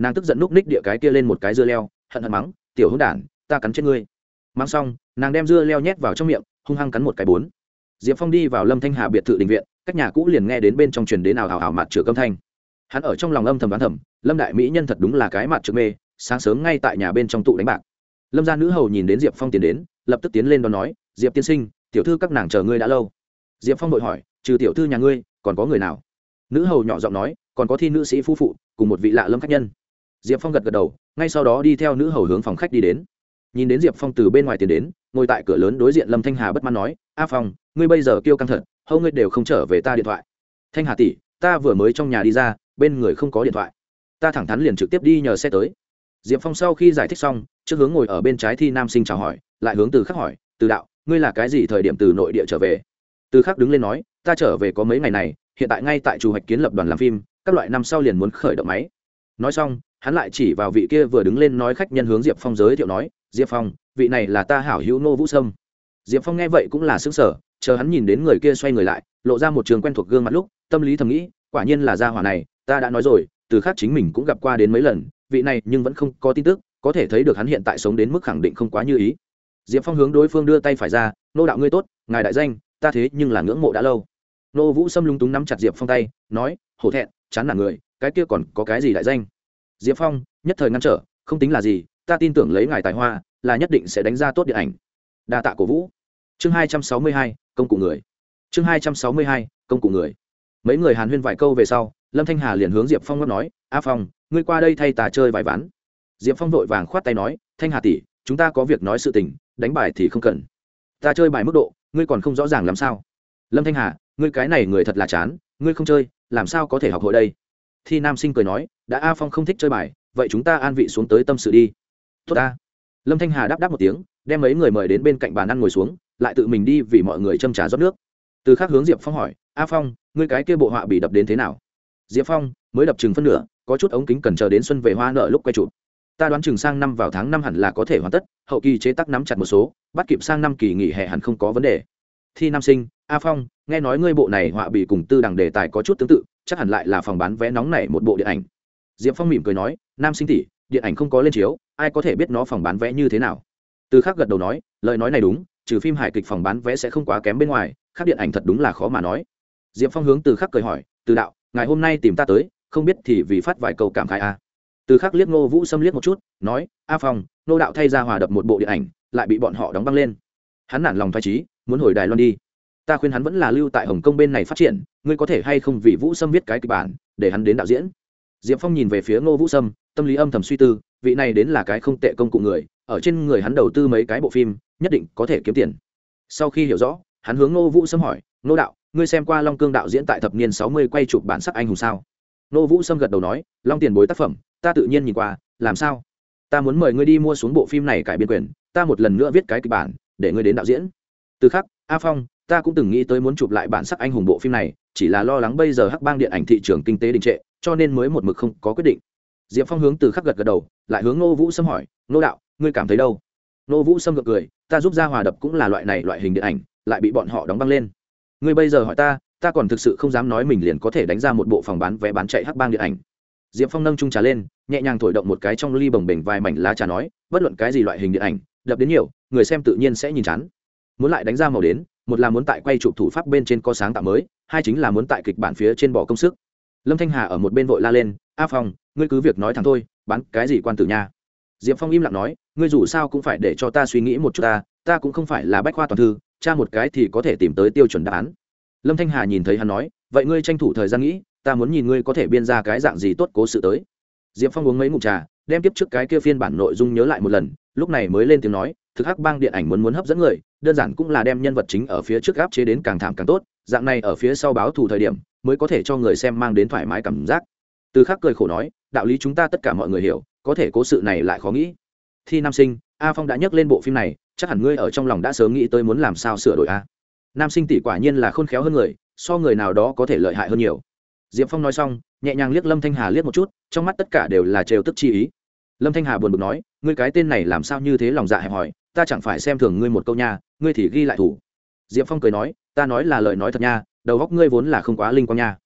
nàng tức giận núp ních địa cái kia lên một cái dưa leo, hận hận mắng, tiểu hữu đản, ta cắn chết ngươi. Mắng xong, nàng đem dưa leo nhét vào trong miệng, hung hăng cắn một cái bốn. Diệp phong đi vào lâm thanh hà biệt thự đình viện các nhà cũ liền nghe đến bên trong truyền đến nào hào hào mặt chửa câm thanh. Hắn ở trong lòng âm thầm đoán thầm, lâm đại mỹ nhân thật đúng là cái mặt chửa mê, sáng sớm ngay tại nhà bên trong tụ đánh bạc. Lâm gia nữ hầu nhìn đến diệp phong tiến đến, lập tức tiến lên đón nói, diệp tiên sinh, tiểu thư các nàng chờ ngươi đã lâu. Diệp phong đội hỏi, trừ tiểu thư nhà ngươi, còn có người nào? Nữ hầu nhỏ giọng nói, còn có thi nữ sĩ phu phụ, cùng một vị lạ lâm khách nhân diệp phong gật gật đầu, ngay sau đó đi theo nữ hầu hướng phòng khách đi đến. Nhìn đến diệp phong từ bên ngoài tiến đến, ngồi tại cửa lớn đối diện lâm thanh hà bất mãn nói, a phong, ngươi bây giờ kêu căng thật, hầu ngươi đều không trở về ta điện thoại. Thanh hà tỷ, ta vừa mới trong nhà đi ra, bên người không có điện thoại. Ta thẳng thắn liền trực tiếp đi nhờ xe tới. Diệp phong sau khi giải thích xong, trước hướng ngồi ở bên trái thi nam sinh chào hỏi, lại hướng từ khắc hỏi, từ đạo, ngươi là cái gì thời điểm từ nội địa trở về? Từ khắc đứng lên nói, ta trở về có mấy ngày này, hiện tại ngay tại chủ hoạch kiến lập đoàn làm phim, các loại năm sau liền muốn khởi động máy nói xong, hắn lại chỉ vào vị kia vừa đứng lên nói khách nhân hướng diệp phong giới thiệu nói, diệp phong, vị này là ta hảo hữu nô vũ sâm. Diệp phong nghe vậy cũng là xứng sở chờ hắn nhìn đến người kia xoay người lại, lộ ra một trường quen thuộc gương mặt lúc, tâm lý thầm nghĩ, quả nhiên là gia hỏa này, ta đã nói rồi, từ khác chính mình cũng gặp qua đến mấy lần, vị này nhưng vẫn không có tin tức, có thể thấy được hắn hiện tại sống đến mức khẳng định không quá như ý. Diệp phong hướng đối phương đưa tay phải ra nô đạo ngươi tốt, ngài đại danh, ta thế nhưng là ngưỡng mộ đã lâu. Nô vũ sâm lung túng nắm chặt diệp phong tay, nói, hổ thẹn, chán nản người cái kia còn có cái gì đại danh? Diệp phong, nhất thời ngăn trở, không tính là gì, ta tin tưởng lấy ngài tài hoa, là nhất định sẽ đánh ra tốt điện ảnh. Đa tạ cổ vũ. Chương hai trăm sáu mươi hai, công cụ người. Chương hai trăm sáu mươi hai, công cụ người. Mấy người hàn huyên vài câu về sau, lâm thanh hà liền hướng diệp phong ngót nói, a phong, ngươi qua đây thay ta chơi vài ván. Diệp phong vội vàng khoát tay nói, thanh hà tỷ, chúng ta có việc nói sự tình, đánh bài thì không cần. Ta chơi bài mức độ, ngươi còn không rõ ràng làm sao. Lâm thanh hà, ngươi cái này người thật là chán, ngươi không chơi, làm sao có thể học hội đây? Thi nam sinh cười nói, đã a phong không thích chơi bài, vậy chúng ta an vị xuống tới tâm sự đi. Tốt ta. Lâm thanh hà đáp đáp một tiếng, đem mấy người mời đến bên cạnh bàn ăn ngồi xuống, lại tự mình đi vì mọi người châm trà rót nước. Từ khác hướng diệp phong hỏi, a phong, ngươi cái kia bộ họa bị đập đến thế nào? Diệp phong, mới đập chừng phân nửa, có chút ống kính cần chờ đến xuân về hoa nợ lúc quay chụp. Ta đoán chừng sang năm vào tháng năm hẳn là có thể hoàn tất, hậu kỳ chế tác nắm chặt một số, bắt kịp sang năm kỳ nghỉ hè hẳn không có vấn đề. Thi nam sinh, a phong, nghe nói ngươi bộ này họa bị cùng tư đẳng đề tài có chút tương tự chắc hẳn lại là phòng bán vé nóng này một bộ điện ảnh. Diệp phong mỉm cười nói, nam sinh tỷ, điện ảnh không có lên chiếu, ai có thể biết nó phòng bán vé như thế nào? Từ khác gật đầu nói, lời nói này đúng, trừ phim hài kịch phòng bán vé sẽ không quá kém bên ngoài, khác điện ảnh thật đúng là khó mà nói. Diệp phong hướng từ khắc cười hỏi, từ đạo, ngày hôm nay tìm ta tới, không biết thì vì phát vài câu cảm khai a. À. từ khắc liếc ngô vũ xâm liếc một chút, nói, a phong, nô đạo thay ra hòa đập một bộ điện ảnh, lại bị bọn họ đóng băng lên. Hắn nản lòng thoải trí muốn hồi đài loan đi ta khuyên hắn vẫn là lưu tại hồng kông bên này phát triển, ngươi có thể hay không vì vũ sâm viết cái kịch bản, để hắn đến đạo diễn. Diệp phong nhìn về phía ngô vũ sâm, tâm lý âm thầm suy tư, vị này đến là cái không tệ công cụ người, ở trên người hắn đầu tư mấy cái bộ phim, nhất định có thể kiếm tiền. Sau khi hiểu rõ, hắn hướng ngô vũ sâm hỏi, ngô đạo, ngươi xem qua long cương đạo diễn tại thập niên sáu mươi quay chụp bản sắc anh hùng sao? Ngô vũ sâm gật đầu nói, long tiền bối tác phẩm, ta tự nhiên nhìn qua, làm sao? Ta muốn mời ngươi đi mua xuống bộ phim này cải biên quyền, ta một lần nữa viết cái kịch bản, để ngươi đến đạo diễn. Từ khắc, a phong ta cũng từng nghĩ tới muốn chụp lại bản sắc anh hùng bộ phim này, chỉ là lo lắng bây giờ hắc bang điện ảnh thị trường kinh tế đình trệ, cho nên mới một mực không có quyết định. Diệp phong hướng từ khắc gật gật đầu, lại hướng nô vũ sâm hỏi nô đạo, ngươi cảm thấy đâu? Nô vũ sâm gật cười, ta giúp ra hòa đập cũng là loại này loại hình điện ảnh, lại bị bọn họ đóng băng lên. Ngươi bây giờ hỏi ta ta còn thực sự không dám nói mình liền có thể đánh ra một bộ phòng bán vé bán chạy hắc bang điện ảnh. Diệp phong nâng trung trà lên, nhẹ nhàng thổi động một cái trong ly bồng bềnh vài mảnh lá trà nói, bất luận cái gì loại hình điện ảnh, đập đến nhiều, người xem tự nhiên sẽ nhìn chán. Muốn lại đánh ra màu đến một là muốn tại quay chụp thủ pháp bên trên có sáng tạo mới, hai chính là muốn tại kịch bản phía trên bỏ công sức. Lâm thanh hà ở một bên vội la lên, a phong, ngươi cứ việc nói thẳng thôi, bán cái gì quan tử nha? Diệp phong im lặng nói, ngươi dù sao cũng phải để cho ta suy nghĩ một chút ta ta cũng không phải là bách khoa toàn thư tra một cái thì có thể tìm tới tiêu chuẩn đáp án. Lâm thanh hà nhìn thấy hắn nói, vậy ngươi tranh thủ thời gian nghĩ, ta muốn nhìn ngươi có thể biên ra cái dạng gì tốt cố sự tới. Diệp phong uống mấy ngụm trà, đem tiếp trước cái kia phiên bản nội dung nhớ lại một lần, lúc này mới lên tiếng nói thực hắc bang điện ảnh muốn muốn hấp dẫn người, đơn giản cũng là đem nhân vật chính ở phía trước áp chế đến càng thảm càng tốt, dạng này ở phía sau báo thù thời điểm, mới có thể cho người xem mang đến thoải mái cảm giác. Từ khắc cười khổ nói, đạo lý chúng ta tất cả mọi người hiểu, có thể cố sự này lại khó nghĩ. Thi nam sinh, a phong đã nhắc lên bộ phim này, chắc hẳn ngươi ở trong lòng đã sớm nghĩ tới muốn làm sao sửa đổi a. Nam sinh tỷ quả nhiên là khôn khéo hơn người, so người nào đó có thể lợi hại hơn nhiều. Diệp phong nói xong, nhẹ nhàng liếc lâm thanh hà liếc một chút, trong mắt tất cả đều là trêu tức chi ý. Lâm thanh hà buồn bực nói, ngươi cái tên này làm sao như thế lòng dạ hẹp hòi ta chẳng phải xem thường ngươi một câu nha, ngươi thì ghi lại thủ. Diệp phong cười nói, ta nói là lời nói thật nha, đầu góc ngươi vốn là không quá linh quang nha.